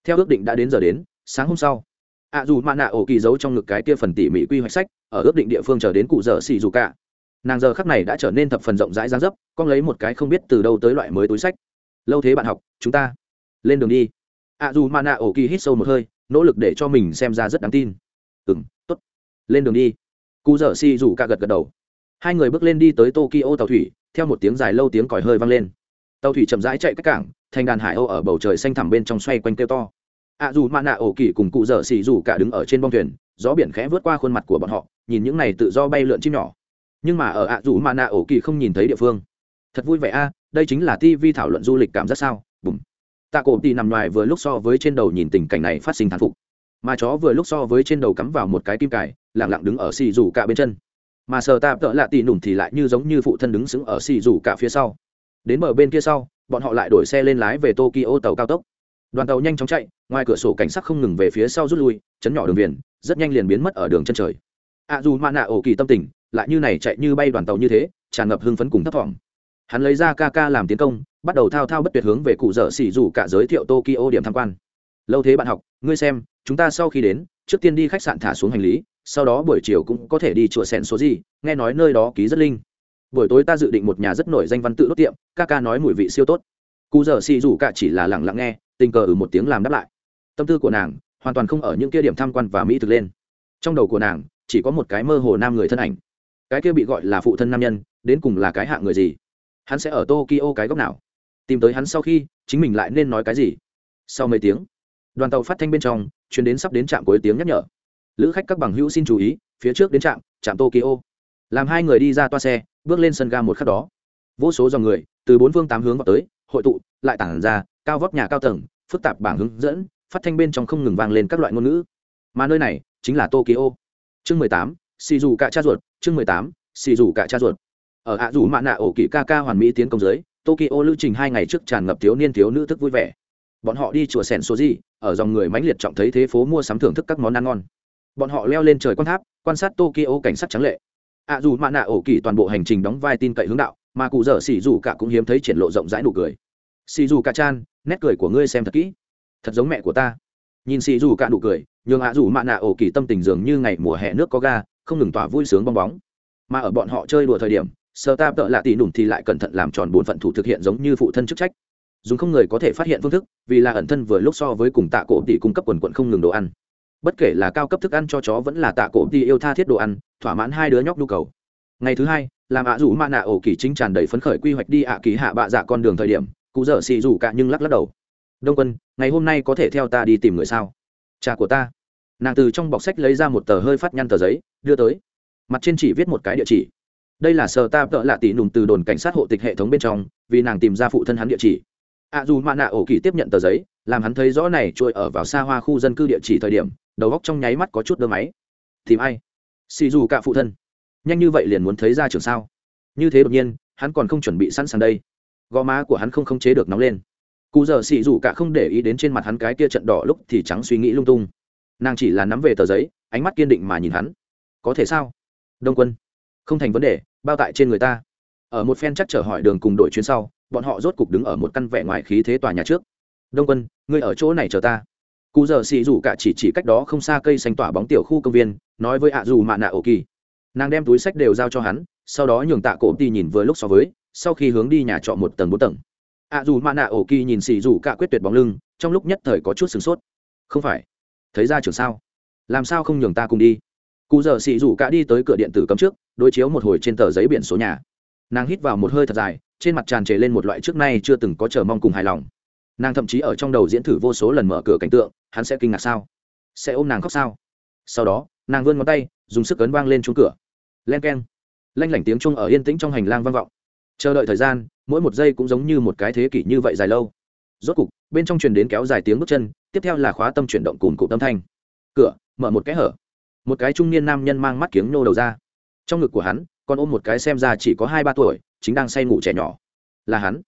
Theo ước định đã đến giờ đến, sáng hôm sau, ạ dù mạ nạ ổ kỳ giấu trong ngực cái kia phần tỉ mỉ quy hoạch sách, ở ước định địa phương chờ đến cụ giờ xì dù cả. Nàng giờ khắc này đã trở nên thập phần rộng rãi gián dấp, con lấy một cái không biết từ đâu tới loại mới túi sách. Lâu thế bạn học, chúng ta, lên đường đi ạ dù mà nạ ổ kỳ hít sâu một hơi, nỗ lực để cho mình xem ra rất đáng tin. Ừ m t ố t lên đường đi. Cụ dở xì rủ cả gật gật đầu. Hai người bước lên đi tới tokyo tàu thủy, theo một tiếng dài lâu tiếng còi hơi vang lên. Tàu thủy chậm rãi chạy cách cảng, thành đàn hải âu ở bầu trời xanh thẳm bên trong xoay quanh kêu to. Ạ dù mạ nạ ổ kỳ cùng cụ dở xì rủ cả đứng ở trên bông thuyền, gió biển khẽ vớt qua khuôn mặt của bọn họ, nhìn những này tự do bay lượn chim nhỏ. Nhưng mà ở ạ dù mạ nạ ổ kỳ không nhìn thấy địa phương. Thật vui vẻ a, đây chính là ti vi thảo luận du lịch cảm giác sao? Tạ cổ tì nằm ngoài vừa lúc so với trên đầu nhìn tình cảnh này phát sinh thán phục. Mà chó vừa lúc so với trên đầu cắm vào một cái kim cài lẳng lặng đứng ở xì rủ cả bên chân. Mà sờ tạp tợ lạ tì nùm thì lại như giống như phụ thân đứng sững ở xì rủ cả phía sau. Đến bờ bên kia sau, bọn họ lại đổi xe lên lái về tokyo tàu cao tốc. Đoàn tàu nhanh chóng chạy, ngoài cửa sổ cảnh sắc không ngừng về phía sau rút lui, chấn nhỏ đường viền rất nhanh liền biến mất ở đường chân trời. A dù mạ nạ ổ kỳ tâm tình, lại như này chạy như bay đoàn tàu như thế, tràn ngập hưng phấn cùng thấp thỏm hắn lấy ra ca ca làm tiến công, bắt đầu thao thao bất tuyệt hướng về cụ dở xỉ dù cả giới thiệu tokyo điểm tham quan. Lâu thế bạn học, ngươi xem, chúng ta sau khi đến, trước tiên đi khách sạn thả xuống hành lý, sau đó buổi chiều cũng có thể đi chùa sẹn số gì nghe nói nơi đó ký rất linh. Buổi tối ta dự định một nhà rất nổi danh văn tự đốt tiệm, ca ca nói mùi vị siêu tốt. Cụ dở xỉ dù cả chỉ là lẳng lặng nghe, tình cờ ở ừ một tiếng làm đáp lại. Tâm tư của nàng hoàn toàn không ở những kia điểm tham quan và mỹ thực lên. Trong đầu của nàng, chỉ có một cái mơ hồ nam người thân ảnh. Cái kia bị gọi là phụ thân nam nhân, đến cùng là cái hạng người gì? Hắn sẽ ở tokyo cái góc nào? Tìm tới hắn sau khi, chính mình lại nên nói cái gì? Sau mấy tiếng, đoàn tàu phát thanh bên trong, chuyến đến sắp đến trạm cuối tiếng nhắc nhở. Lữ khách các bằng hữu xin chú ý, phía trước đến trạm trạm tokyo. Làm hai người đi ra toa xe, bước lên sân ga một khắc đó. Vô số dòng người, từ bốn phương tám hướng vào tới, hội tụ, lại tản ra, cao vóc nhà cao tầng, phức tạp bảng hướng dẫn, phát thanh bên trong không ngừng vang lên các loại ngôn ngữ. Mà nơi này chính là tokyo. Chương mười tám xì dù cả cha ruột, chương mười tám xì dù cả cha ruột ở ạ dù mạ nạ ổ kỷ ca ca hoàn mỹ tiến công giới tokyo lưu trình hai ngày trước tràn ngập thiếu niên thiếu nữ thức vui vẻ. Bọn họ đi chùa sẻn số gì ở dòng người mãnh liệt trọng thấy thế phố mua sắm thưởng thức các món ăn ngon. Bọn họ leo lên trời quan tháp, quan sát tokyo cảnh sát trắng lệ. Ạ dù mạ nạ ổ kỳ toàn bộ hành trình đóng vai tin cậy hướng đạo, mà cụ dở xì dù cả cũng hiếm thấy triển lộ rộng rãi nụ cười. Xì dù cả chan, nét cười của ngươi xem thật kỹ. Thật giống mẹ của ta. Nhìn xì dù cả nụ cười, nhường ạ dù mạ nạ ổ kỳ tâm tình dường như ngày mùa hè nước có ga, không ngừng tỏa vui sướng bong bóng. Mà ở bọn họ chơi đùa thời điểm sơ ta tợ lạ tỉ nủm thì lại cẩn thận làm tròn bổn phận thủ thực hiện giống như phụ thân chức trách. Dùng không người có thể phát hiện phương thức, vì là ẩn thân vừa lúc so với cùng tạ cổ tỷ cung cấp quần quận không ngừng đồ ăn. Bất kể là cao cấp thức ăn cho chó vẫn là tạ cổ tỷ yêu tha thiết đồ ăn, thỏa mãn hai đứa nhóc nhu cầu. Ngày thứ hai, làm ạ rủ mạ nạ ổ kỳ chính tràn đầy phấn khởi quy hoạch đi ạ kỳ hạ bạ dạ con đường thời điểm, cụ dở xì rủ cả nhưng lắc lắc đầu. Đông quân, ngày hôm nay có thể theo ta đi tìm người sao? Cha của ta. Nàng từ trong bọc sách lấy ra một tờ hơi phát nhăn tờ giấy, đưa tới. Mặt trên chỉ viết một cái địa chỉ đây là sở ta tợ lạ tỷ nùng từ đồn cảnh sát hộ tịch hệ thống bên trong, vì nàng tìm ra phụ thân hắn địa chỉ. Ạ dù mạ nạ ổ kỳ tiếp nhận tờ giấy, làm hắn thấy rõ này trôi ở vào xa hoa khu dân cư địa chỉ thời điểm, đầu góc trong nháy mắt có chút đơ máy. Tìm ai? Xì dù cả phụ thân. Nhanh như vậy liền muốn thấy ra trường sao? Như thế đột nhiên, hắn còn không chuẩn bị sẵn sàng đây. Gò má của hắn không khống chế được nóng lên. Cụ giờ xì dù cả không để ý đến trên mặt hắn cái kia trận đỏ lúc thì trắng suy nghĩ lung tung. Nàng chỉ là nắm về tờ giấy, ánh mắt kiên định mà nhìn hắn. Có thể sao? Đông quân. Không thành vấn đề bao tại trên người ta. Ở một phen chắc chở hỏi đường cùng đội chuyến sau, bọn họ rốt cục đứng ở một căn vẻ ngoài khí thế tòa nhà trước. Đông quân, ngươi ở chỗ này chờ ta. Cụ dở xì rủ cả chỉ chỉ cách đó không xa cây xanh tỏa bóng tiểu khu công viên, nói với ạ dù mạ nạ ổ kỳ. Nàng đem túi sách đều giao cho hắn, sau đó nhường tạ cổ đi nhìn vừa lúc so với, sau khi hướng đi nhà trọ một tầng bốn tầng. ạ dù mạ nạ ổ kỳ nhìn xì rủ cả quyết tuyệt bóng lưng, trong lúc nhất thời có chút sửng sốt. Không phải, thấy ra trường sao? Làm sao không nhường ta cùng đi? Cụ dở xì rủ cả đi tới cửa điện tử cấm trước, đối chiếu một hồi trên tờ giấy biển số nhà. Nàng hít vào một hơi thật dài, trên mặt tràn trề lên một loại trước nay chưa từng có chờ mong cùng hài lòng. Nàng thậm chí ở trong đầu diễn thử vô số lần mở cửa cảnh tượng, hắn sẽ kinh ngạc sao? Sẽ ôm nàng khóc sao? Sau đó, nàng vươn ngón tay, dùng sức ấn vang lên chung cửa. Len k e n lanh lảnh tiếng chung ở yên tĩnh trong hành lang vang vọng. Chờ đợi thời gian, mỗi một giây cũng giống như một cái thế kỷ như vậy dài lâu. Rốt cục, bên trong truyền đến kéo dài tiếng bước chân, tiếp theo là khóa tâm chuyển động cùng cụ tâm thanh. Cửa, mở một cái hở một cái trung niên nam nhân mang mắt kiếng nhô đầu ra. Trong ngực của hắn, còn ôm một cái xem ra chỉ có hai ba tuổi, chính đang say ngủ trẻ nhỏ. Là hắn.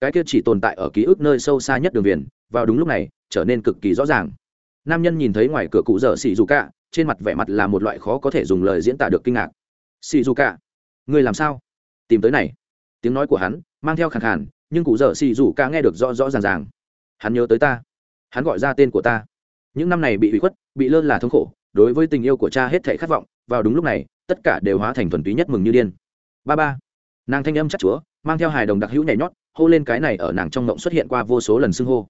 Cái kia chỉ tồn tại ở ký ức nơi sâu xa nhất đường viền, vào đúng lúc này, trở nên cực kỳ rõ ràng. Nam nhân nhìn thấy ngoài cửa cụ dở xì dù cả trên mặt vẻ mặt là một loại khó có thể dùng lời diễn tả được kinh ngạc. Xì dù cả người làm sao? Tìm tới này. Tiếng nói của hắn, mang theo khẳng khàn, nhưng cụ dở xì dù cả nghe được rõ rõ ràng ràng. Hắn nhớ tới ta. Hắn gọi ra tên của ta. Những năm này bị hủy khuất, bị lơ là thống khổ đối với tình yêu của cha hết thể khát vọng, vào đúng lúc này, tất cả đều hóa thành thuần túy nhất mừng như điên. Ba ba, nàng thanh âm chắc chúa, mang theo hài đồng đặc hữu nhảy nhót, hô lên cái này ở nàng trong ngộng xuất hiện qua vô số lần xưng hô.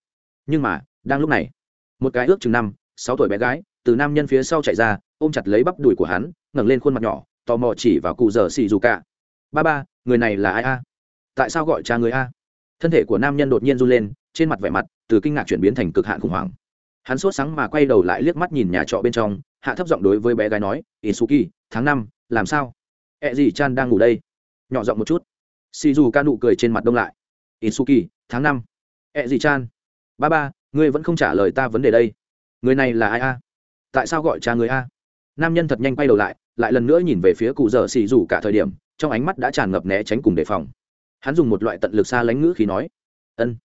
Nhưng mà, đang lúc này, một cái ước chừng năm, sáu tuổi bé gái, từ nam nhân phía sau chạy ra, ôm chặt lấy bắp đùi của hắn, ngẩng lên khuôn mặt nhỏ, tò mò chỉ vào cụ giờ xì dù cả. Ba ba, người này là ai a? Tại sao gọi cha người a? Thân thể của nam nhân đột nhiên run lên, trên mặt vẻ mặt từ kinh ngạc chuyển biến thành cực hạn khủng hoảng hắn sốt sáng mà quay đầu lại liếc mắt nhìn nhà trọ bên trong, hạ thấp giọng đối với bé gái nói, isuki, tháng năm, làm sao? E Ẹ gì chan đang ngủ đây. Nhỏ giọng một chút. Si dù ca nụ cười trên mặt đông lại. Isuki, tháng năm. E Ẹ gì chan. Ba ba, ngươi vẫn không trả lời ta vấn đề đây. Người này là ai a? Tại sao gọi cha người a? Nam nhân thật nhanh quay đầu lại lại lần nữa nhìn về phía cụ dở xì dù cả thời điểm, trong ánh mắt đã tràn ngập né tránh cùng đề phòng. Hắn dùng một loại tận lực xa lánh ngữ khi nói, ân,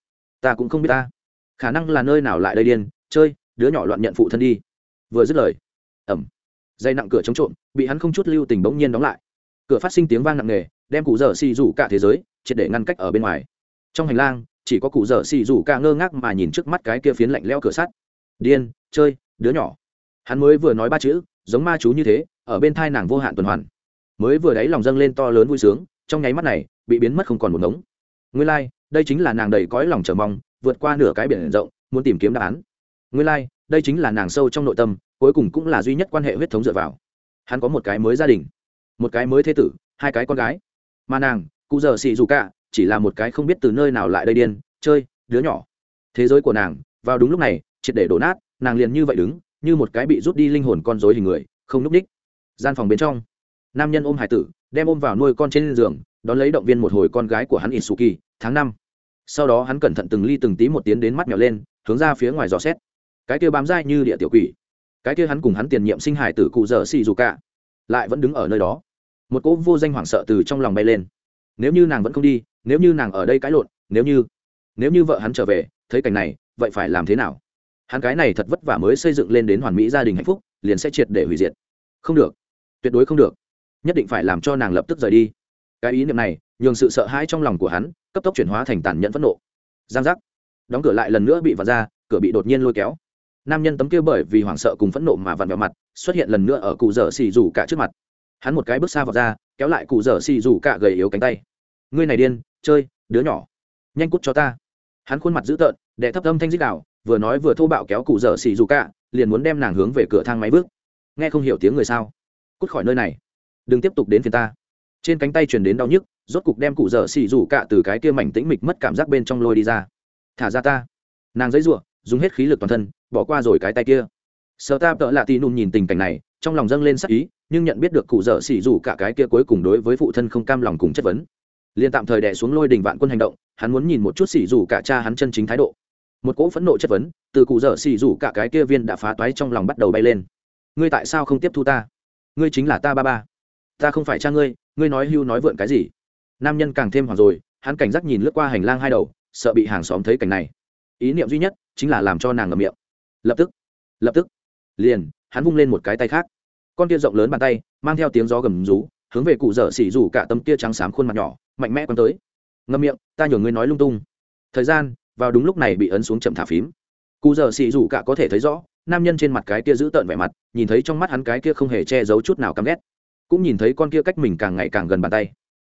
ta cũng không biết ta. Khả năng là nơi nào lại đây điên chơi đứa nhỏ loạn nhận phụ thân đi. Vừa dứt lời ẩm dây nặng cửa chống trộm bị hắn không chút lưu tình bỗng nhiên đóng lại. Cửa phát sinh tiếng vang nặng nề đem cụ dở xì rủ cả thế giới triệt để ngăn cách ở bên ngoài. Trong hành lang chỉ có cụ dở xì rủ cả ngơ ngác mà nhìn trước mắt cái kia phiến lạnh leo cửa sắt. Điên chơi đứa nhỏ. Hắn mới vừa nói ba chữ giống ma chú như thế ở bên thai nàng vô hạn tuần hoàn. Mới vừa đáy lòng dâng lên to lớn vui sướng trong nháy mắt này bị biến mất không còn một ngống. Nguyên lai、like, đây chính là nàng đầy cõi lòng chờ mong vượt qua nửa cái biển rộng muốn tìm kiếm đáp án nguyên lai、like, đây chính là nàng sâu trong nội tâm cuối cùng cũng là duy nhất quan hệ huyết thống dựa vào. Hắn có một cái mới gia đình một cái mới thế tử hai cái con gái. Mà nàng cụ giờ xì dù cả chỉ là một cái không biết từ nơi nào lại đây điên chơi đứa nhỏ. Thế giới của nàng vào đúng lúc này triệt để đổ nát nàng liền như vậy đứng như một cái bị rút đi linh hồn con dối hình người không núp ních gian phòng bên trong nam nhân ôm hải tử đem ôm vào nuôi con trên giường đón lấy động viên một hồi con gái của hắn isuki tháng năm. Sau đó hắn cẩn thận từng ly từng tí một tiến đến mắt nhỏ lên hướng ra phía ngoài dò xét cái kia bám dai như địa tiểu quỷ, cái kia hắn cùng hắn tiền nhiệm sinh hải tử cụ dở xì dù cả, lại vẫn đứng ở nơi đó. Một cỗ vô danh hoảng sợ từ trong lòng bay lên. Nếu như nàng vẫn không đi, nếu như nàng ở đây cãi lộn, nếu như nếu như vợ hắn trở về, thấy cảnh này, vậy phải làm thế nào? Hắn cái này thật vất vả mới xây dựng lên đến hoàn mỹ gia đình hạnh phúc, liền sẽ triệt để hủy diệt. Không được. Tuyệt đối không được. Nhất định phải làm cho nàng lập tức rời đi. Cái ý niệm này, nhường sự sợ hãi trong lòng của hắn cấp tốc chuyển hóa thành tàn nhẫn phẫn nộ. Giang giác. Đóng cửa lại lần nữa bị vặt ra, cửa bị đột nhiên lôi kéo nam nhân tấm kia bởi vì hoảng sợ cùng phẫn nộ mà vặn vẹo mặt, xuất hiện lần nữa ở cụ dở xì rủ cả trước mặt. Hắn một cái bước xa vào ra, kéo lại cụ dở xì rủ cả gầy yếu cánh tay. Ngươi này điên, chơi, đứa nhỏ, nhanh cút cho ta. Hắn khuôn mặt dữ tợn đệ thấp âm thanh dích đạo vừa nói vừa thô bạo kéo cụ dở xì rủ cả, liền muốn đem nàng hướng về cửa thang máy bước. Nghe không hiểu tiếng người sao? Cút khỏi nơi này, đừng tiếp tục đến phía ta. Trên cánh tay truyền đến đau nhức, rốt cục đem cụ dở xì rủ cả từ cái kia mảnh tĩnh mịch mất cảm giác bên trong lôi đi ra. Thả ra ta. Nàng giấy rủa dùng hết khí lực toàn thân, bỏ qua rồi cái tay kia. Sợ ta tợ lạ tì nùm nhìn tình cảnh này, trong lòng dâng lên sắc ý, nhưng nhận biết được cụ dở xỉ dù cả cái kia cuối cùng đối với phụ thân không cam lòng cùng chất vấn. Liền tạm thời đẻ xuống lôi đình vạn quân hành động, hắn muốn nhìn một chút xỉ dù cả cha hắn chân chính thái độ. Một cỗ phẫn nộ chất vấn, từ cụ dở xỉ dù cả cái kia viên đã phá toái trong lòng bắt đầu bay lên. Ngươi tại sao không tiếp thu ta? Ngươi chính là ta ba ba. Ta không phải cha ngươi ngươi nói hưu nói vượn cái gì? Nam nhân càng thêm hoảng rồi, hắn cảnh giác nhìn lướt qua hành lang hai đầu, sợ bị hàng xóm thấy cảnh này ý niệm duy nhất chính là làm cho nàng ngậm miệng. Lập tức lập tức, liền, hắn vung lên một cái tay khác. Con kia rộng lớn bàn tay, mang theo tiếng gió gầm rú, hướng về cụ dở xỉ rủ cả tấm kia trắng xám khuôn mặt nhỏ, mạnh mẽ quăng tới. Ngâm miệng, ta nhường ngươi nói lung tung. Thời gian, vào đúng lúc này bị ấn xuống chậm thả phím. Cụ dở xì rủ cả có thể thấy rõ, nam nhân trên mặt cái kia giữ tợn vẻ mặt, nhìn thấy trong mắt hắn cái kia không hề che giấu chút nào căm ghét. Cũng nhìn thấy con kia cách mình càng ngày càng gần bàn tay.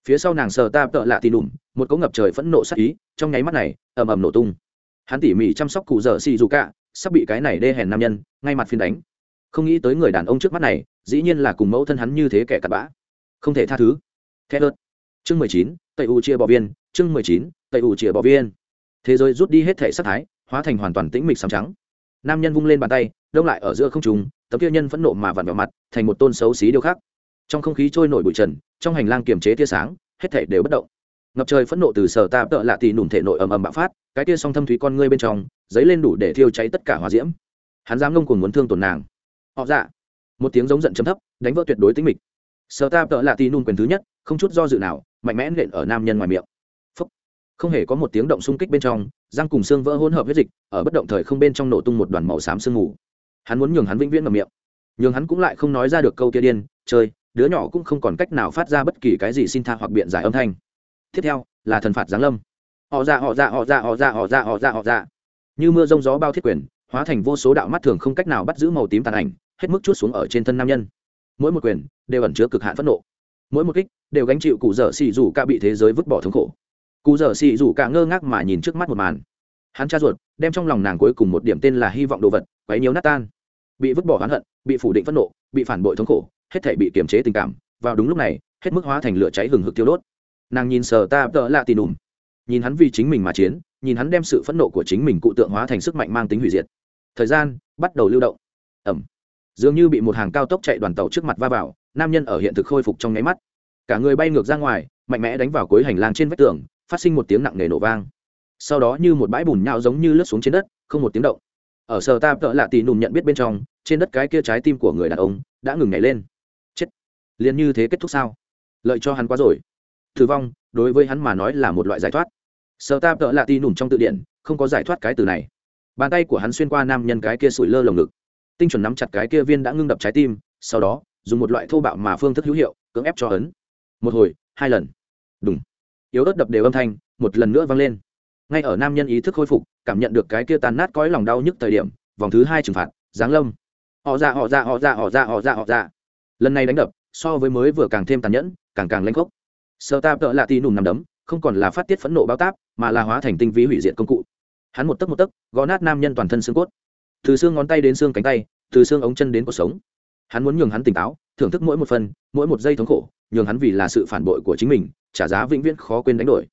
Phía sau nàng sờ ta tợ lạ tì đùm một cỗ ngập trời phẫn nộ sắc ý, trong nháy mắt này, ầm ầm nổ tung hắn tỉ mỉ chăm sóc cụ dở xì dù cả, sắp bị cái này đê hèn nam nhân, ngay mặt phiên đánh. Không nghĩ tới người đàn ông trước mắt này, dĩ nhiên là cùng mẫu thân hắn như thế kẻ cặn bã. Không thể tha thứ. Thét ớt chương mười chín, tây u chia bò viên, chương mười chín, tây u chia bò viên. Thế giới rút đi hết thể sắc thái, hóa thành hoàn toàn tĩnh mịch sầm trắng. Nam nhân vung lên bàn tay, đông lại ở giữa không trùng tấm kia nhân phẫn nộ mà vặn vào mặt, thành một tôn xấu xí điêu khắc. Trong không khí trôi nổi bụi trần, trong hành lang kiềm chế tia sáng, hết thể đều bất động. Ngập trời phẫn nộ từ sở ta tợ lạ tì nùn thể nội ầm ầm bạo phát cái tia song thâm thúy con ngươi bên trong, dấy lên đủ để thiêu cháy tất cả hòa diễm. Hắn dám ngông cuồng muốn thương tổn nàng. Họ dạ. Một tiếng giống giận chấm thấp, đánh vỡ tuyệt đối tính mịch. Sở ta tợ lạ tì nùn quyền thứ nhất, không chút do dự nào, mạnh mẽ nện ở nam nhân ngoài miệng. Phúc. không hề có một tiếng động xung kích bên trong, răng cùng xương vỡ hỗn hợp huyết dịch, ở bất động thời không bên trong nổ tung một đoàn màu xám sương mù. Hắn muốn nhường hắn vĩnh viễn vào miệng. Nhường hắn cũng lại không nói ra được câu kia điên chơi đứa nhỏ cũng không còn cách nào phát ra bất kỳ cái gì xin tha hoặc biện giải âm thanh. Tiếp theo, là thần phạt giáng lâm họ ra họ ra họ ra họ ra họ ra họ ra họ ra như mưa rông gió bao thiết quyền, hóa thành vô số đạo mắt thường không cách nào bắt giữ màu tím tàn ảnh, hết mức chút xuống ở trên thân nam nhân. Mỗi một quyền đều ẩn chứa cực hạn phẫn nộ. Mỗi một kích đều gánh chịu cụ dở xì rủ ca bị thế giới vứt bỏ thống khổ. Cụ dở xì rủ ca ngơ ngác mà nhìn trước mắt một màn. Hắn cha ruột đem trong lòng nàng cuối cùng một điểm tên là hy vọng đồ vật quấy nhiều nát tan. Bị vứt bỏ oán hận, bị phủ định phẫn nộ, bị phản bội thống khổ, hết thể bị kiềm chế tình cảm. Vào đúng lúc này, hết mức hóa thành lửa cháy hừng hực tiêu đốt. Nàng nhìn sờ ta tợ lạ tì nùm nhìn hắn vì chính mình mà chiến, nhìn hắn đem sự phẫn nộ của chính mình cụ tượng hóa thành sức mạnh mang tính hủy diệt. Thời gian bắt đầu lưu động. Ẩm. Dường như bị một hàng cao tốc chạy đoàn tàu trước mặt va vào, nam nhân ở hiện thực khôi phục trong nháy mắt. Cả người bay ngược ra ngoài, mạnh mẽ đánh vào cuối hành lang trên vách tường, phát sinh một tiếng nặng nề nổ vang. Sau đó như một bãi bùn nhão giống như lướt xuống trên đất, không một tiếng động. Ở sờ ta tợ lạ tì nùm nhận biết bên trong, trên đất cái kia trái tim của người đàn ông đã ngừng nhảy lên. Chết. Liền như thế kết thúc sao? Lợi cho hắn quá rồi thử vong, đối với hắn mà nói là một loại giải thoát. Sờ ta tợ lạ tì nùm trong tự điển không có giải thoát cái từ này. Bàn tay của hắn xuyên qua nam nhân cái kia sủi lơ lồng ngực. Tinh chuẩn nắm chặt cái kia viên đã ngưng đập trái tim, sau đó, dùng một loại thô bạo mà phương thức hữu hiệu, cưỡng ép cho ấn. Một hồi, hai lần. Đúng yếu ớt đập đều âm thanh, một lần nữa vang lên. Ngay ở nam nhân ý thức khôi phục, cảm nhận được cái kia tàn nát cõi lòng đau nhức thời điểm, vòng thứ hai trừng phạt, giáng lâm. Họ ra họ ra họ ra họ ra họ ra họ ra lần này đánh đập, so với mới vừa càng thêm tàn nhẫn, càng càng lanh khốc sơ tạp tợ lạ tì nùm nằm đấm, không còn là phát tiết phẫn nộ bao táp, mà là hóa thành tinh vi hủy diệt công cụ. Hắn một tấc một tấc, gõ nát nam nhân toàn thân xương cốt. Từ xương ngón tay đến xương cánh tay, từ xương ống chân đến cuộc sống. Hắn muốn nhường hắn tỉnh táo, thưởng thức mỗi một phần, mỗi một giây thống khổ, nhường hắn vì là sự phản bội của chính mình, trả giá vĩnh viễn khó quên đánh đổi.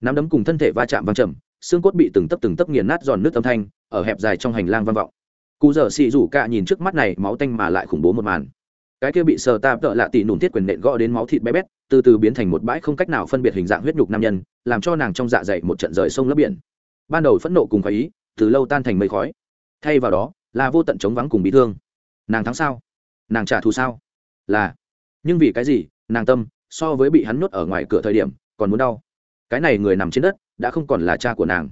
Nắm đấm cùng thân thể va chạm văng trầm, xương cốt bị từng tấc từng tấc nghiền nát giòn nước âm thanh, ở hẹp dài trong hành lang vang vọng. Cụ dở xì rủ cạ nhìn trước mắt này, máu tanh mà lại khủng bố một màn cái kia bị sờ tạp tợ lạ tỉ nùn thiết quyền nện gõ đến máu thịt bé bét, từ từ biến thành một bãi không cách nào phân biệt hình dạng huyết nhục nam nhân, làm cho nàng trong dạ dày một trận rời sông lấp biển. Ban đầu phẫn nộ cùng khoái ý, từ lâu tan thành mây khói. Thay vào đó, là vô tận chống vắng cùng bị thương. Nàng thắng sao? Nàng trả thù sao? Là. Nhưng vì cái gì? Nàng tâm, so với bị hắn nhốt ở ngoài cửa thời điểm, còn muốn đau. Cái này người nằm trên đất, đã không còn là cha của nàng.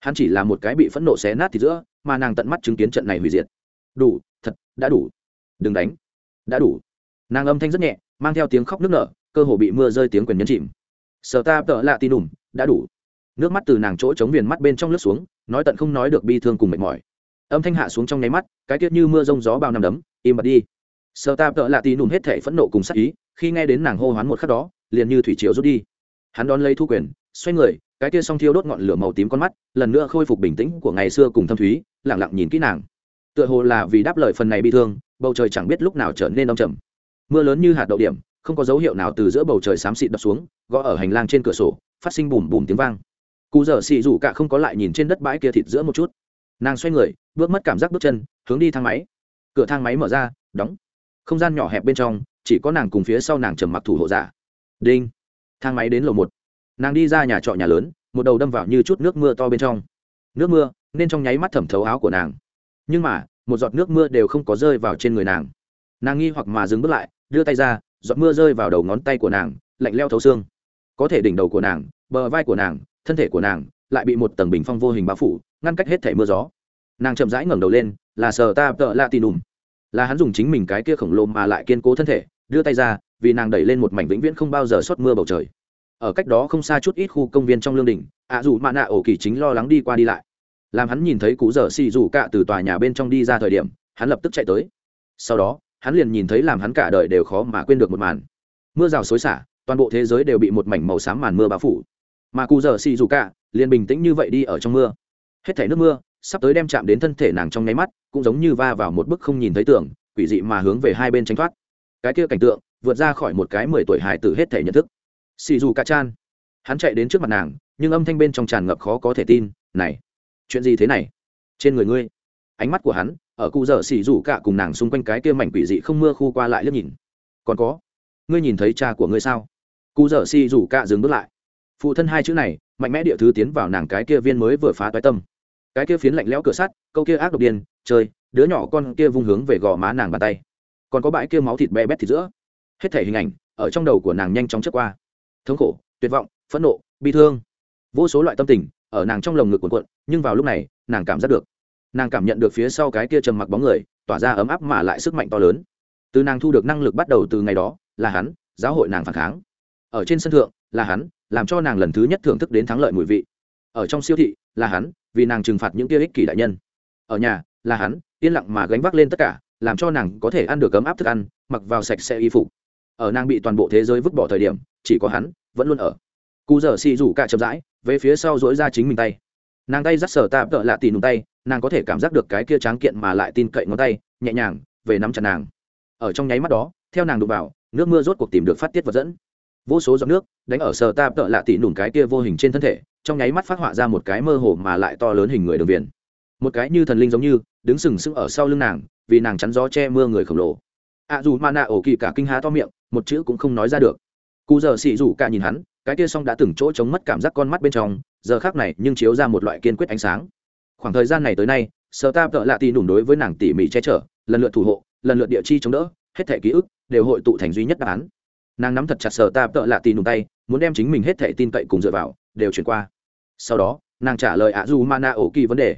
Hắn chỉ là một cái bị phẫn nộ xé nát thì giữa, mà nàng tận mắt chứng kiến trận này hủy diệt. Đủ, thật, đã đủ. Đừng đánh đã đủ. Nàng âm thanh rất nhẹ, mang theo tiếng khóc nức nở, cơ hồ bị mưa rơi tiếng quyền nhấn chìm. Sợ ta tợ lạ tin đùm, đã đủ. Nước mắt từ nàng chỗ chống viền mắt bên trong lướt xuống, nói tận không nói được bi thương cùng mệt mỏi. Âm thanh hạ xuống trong nháy mắt, cái tiết như mưa rông gió bao năm đấm, im bật đi. Sợ ta tợ lạ tì nùm hết thể phẫn nộ cùng sắc ý, khi nghe đến nàng hô hoán một khắc đó, liền như thủy triều rút đi. Hắn đón lấy thu quyền, xoay người, cái tia song thiêu đốt ngọn lửa màu tím con mắt, lần nữa khôi phục bình tĩnh của ngày xưa cùng thâm thúy lẳng lặng nhìn kỹ nàng. Tựa hồ là vì đáp lời phần này bị thương bầu trời chẳng biết lúc nào trở nên đông trầm. Mưa lớn như hạt đậu điểm, không có dấu hiệu nào từ giữa bầu trời xám xịt đập xuống, gõ ở hành lang trên cửa sổ, phát sinh bùm bùm tiếng vang. Cụ dở xị rủ cả không có lại nhìn trên đất bãi kia thịt giữa một chút. Nàng xoay người, bước mất cảm giác bước chân, hướng đi thang máy. Cửa thang máy mở ra, đóng. Không gian nhỏ hẹp bên trong, chỉ có nàng cùng phía sau nàng trầm mặc thủ hộ giả. Đinh. Thang máy đến lầu một. Nàng đi ra nhà trọ nhà lớn, một đầu đâm vào như chút nước mưa to bên trong. Nước mưa, nên trong nháy mắt thẩm thấu áo của nàng. Nhưng mà một giọt nước mưa đều không có rơi vào trên người nàng. Nàng nghi hoặc mà dừng bước lại, đưa tay ra, giọt mưa rơi vào đầu ngón tay của nàng, lạnh leo thấu xương. Có thể đỉnh đầu của nàng, bờ vai của nàng, thân thể của nàng, lại bị một tầng bình phong vô hình bao phủ, ngăn cách hết thể mưa gió. Nàng chậm rãi ngẩng đầu lên, là sờ ta tợ la tì nùm. Là hắn dùng chính mình cái kia khổng lồ mà lại kiên cố thân thể, đưa tay ra, vì nàng đẩy lên một mảnh vĩnh viễn không bao giờ xót mưa bầu trời. Ở cách đó không xa chút ít khu công viên trong lương đình, ạ dù mạ nạ ổ kỳ chính lo lắng đi qua đi lại làm hắn nhìn thấy cụ dở xì rủ cạ từ tòa nhà bên trong đi ra thời điểm, hắn lập tức chạy tới. Sau đó, hắn liền nhìn thấy làm hắn cả đời đều khó mà quên được một màn. Mưa rào xối xả, toàn bộ thế giới đều bị một mảnh màu xám màn mưa bao phủ. Mà cụ dở xì rủ cạ liền bình tĩnh như vậy đi ở trong mưa. Hết thảy nước mưa sắp tới đem chạm đến thân thể nàng trong nháy mắt, cũng giống như va vào một bức không nhìn thấy tưởng quỷ dị mà hướng về hai bên tránh thoát. Cái kia cảnh tượng vượt ra khỏi một cái mười tuổi hài tử hết thể nhận thức. Xì dù cả chan. Hắn chạy đến trước mặt nàng, nhưng âm thanh bên trong tràn ngập khó có thể tin, này chuyện gì thế này? Trên người ngươi. Ánh mắt của hắn, ở cụ dở xỉ rủ cả cùng nàng xung quanh cái kia mảnh quỷ dị không mưa khu qua lại liếc nhìn. Còn có, ngươi nhìn thấy cha của ngươi sao? Cụ dở xỉ rủ cả dừng bước lại. Phụ thân hai chữ này, mạnh mẽ địa thứ tiến vào nàng cái kia viên mới vừa phá toái tâm. Cái kia phiến lạnh lẽo cửa sắt, câu kia ác độc điên chơi đứa nhỏ con kia vung hướng về gò má nàng bàn tay. Còn có bãi kia máu thịt bé bét thịt giữa. Hết thể hình ảnh, ở trong đầu của nàng nhanh chóng chất qua. Thống khổ, tuyệt vọng, phẫn nộ, bi thương vô số loại tâm tình, ở nàng trong lồng ngực cuộn cuộn, nhưng vào lúc này, nàng cảm giác được. Nàng cảm nhận được phía sau cái kia trầm mặc bóng người, tỏa ra ấm áp mà lại sức mạnh to lớn. Từ nàng thu được năng lực bắt đầu từ ngày đó, là hắn, giáo hội nàng phản kháng. Ở trên sân thượng, là hắn, làm cho nàng lần thứ nhất thưởng thức đến thắng lợi mùi vị. Ở trong siêu thị, là hắn, vì nàng trừng phạt những kia ích kỷ đại nhân. Ở nhà, là hắn, yên lặng mà gánh vác lên tất cả, làm cho nàng có thể ăn được ấm áp thức ăn, mặc vào sạch sẽ y phục. Ở nàng bị toàn bộ thế giới vứt bỏ thời điểm, chỉ có hắn vẫn luôn ở cụ dở xì rủ cả chậm rãi, về phía sau dỗi ra chính mình tay. Nàng tay dắt sở tạp tợ lạ tì nùng tay, nàng có thể cảm giác được cái kia tráng kiện mà lại tin cậy ngón tay, nhẹ nhàng, về nắm chặt nàng. Ở trong nháy mắt đó, theo nàng đụng vào, nước mưa rốt cuộc tìm được phát tiết vật dẫn. Vô số giọt nước, đánh ở sở tạp tợ lạ tì nùng cái kia vô hình trên thân thể, trong nháy mắt phát họa ra một cái mơ hồ mà lại to lớn hình người đường viền. Một cái như thần linh giống như, đứng sừng sững ở sau lưng nàng, vì nàng chắn gió che mưa người khổng lồ. Ạ dù mana nạ ổ kỳ cả kinh há to miệng, một chữ cũng không nói ra được. Cụ giờ xị rủ cả nhìn hắn cái kia xong đã từng chỗ chống mất cảm giác con mắt bên trong, giờ khác này nhưng chiếu ra một loại kiên quyết ánh sáng. Khoảng thời gian này tới nay, sở ta tợ lạ tì nủng đối với nàng tỉ mỉ che chở, lần lượt thủ hộ, lần lượt địa chi chống đỡ, hết thẻ ký ức đều hội tụ thành duy nhất đáp án. Nàng nắm thật chặt sở ta tợ lạ tì nủng tay, muốn đem chính mình hết thẻ tin cậy cùng dựa vào, đều chuyển qua. Sau đó, nàng trả lời ạ du mana ổ kỳ vấn đề.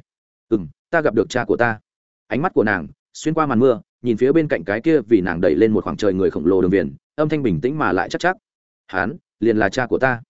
Ừ m ta gặp được cha của ta. Ánh mắt của nàng xuyên qua màn mưa, nhìn phía bên cạnh cái kia vì nàng đẩy lên một khoảng trời người khổng lồ đường viền, âm thanh bình tĩnh mà lại chắc chắc. Hán liền là cha của ta.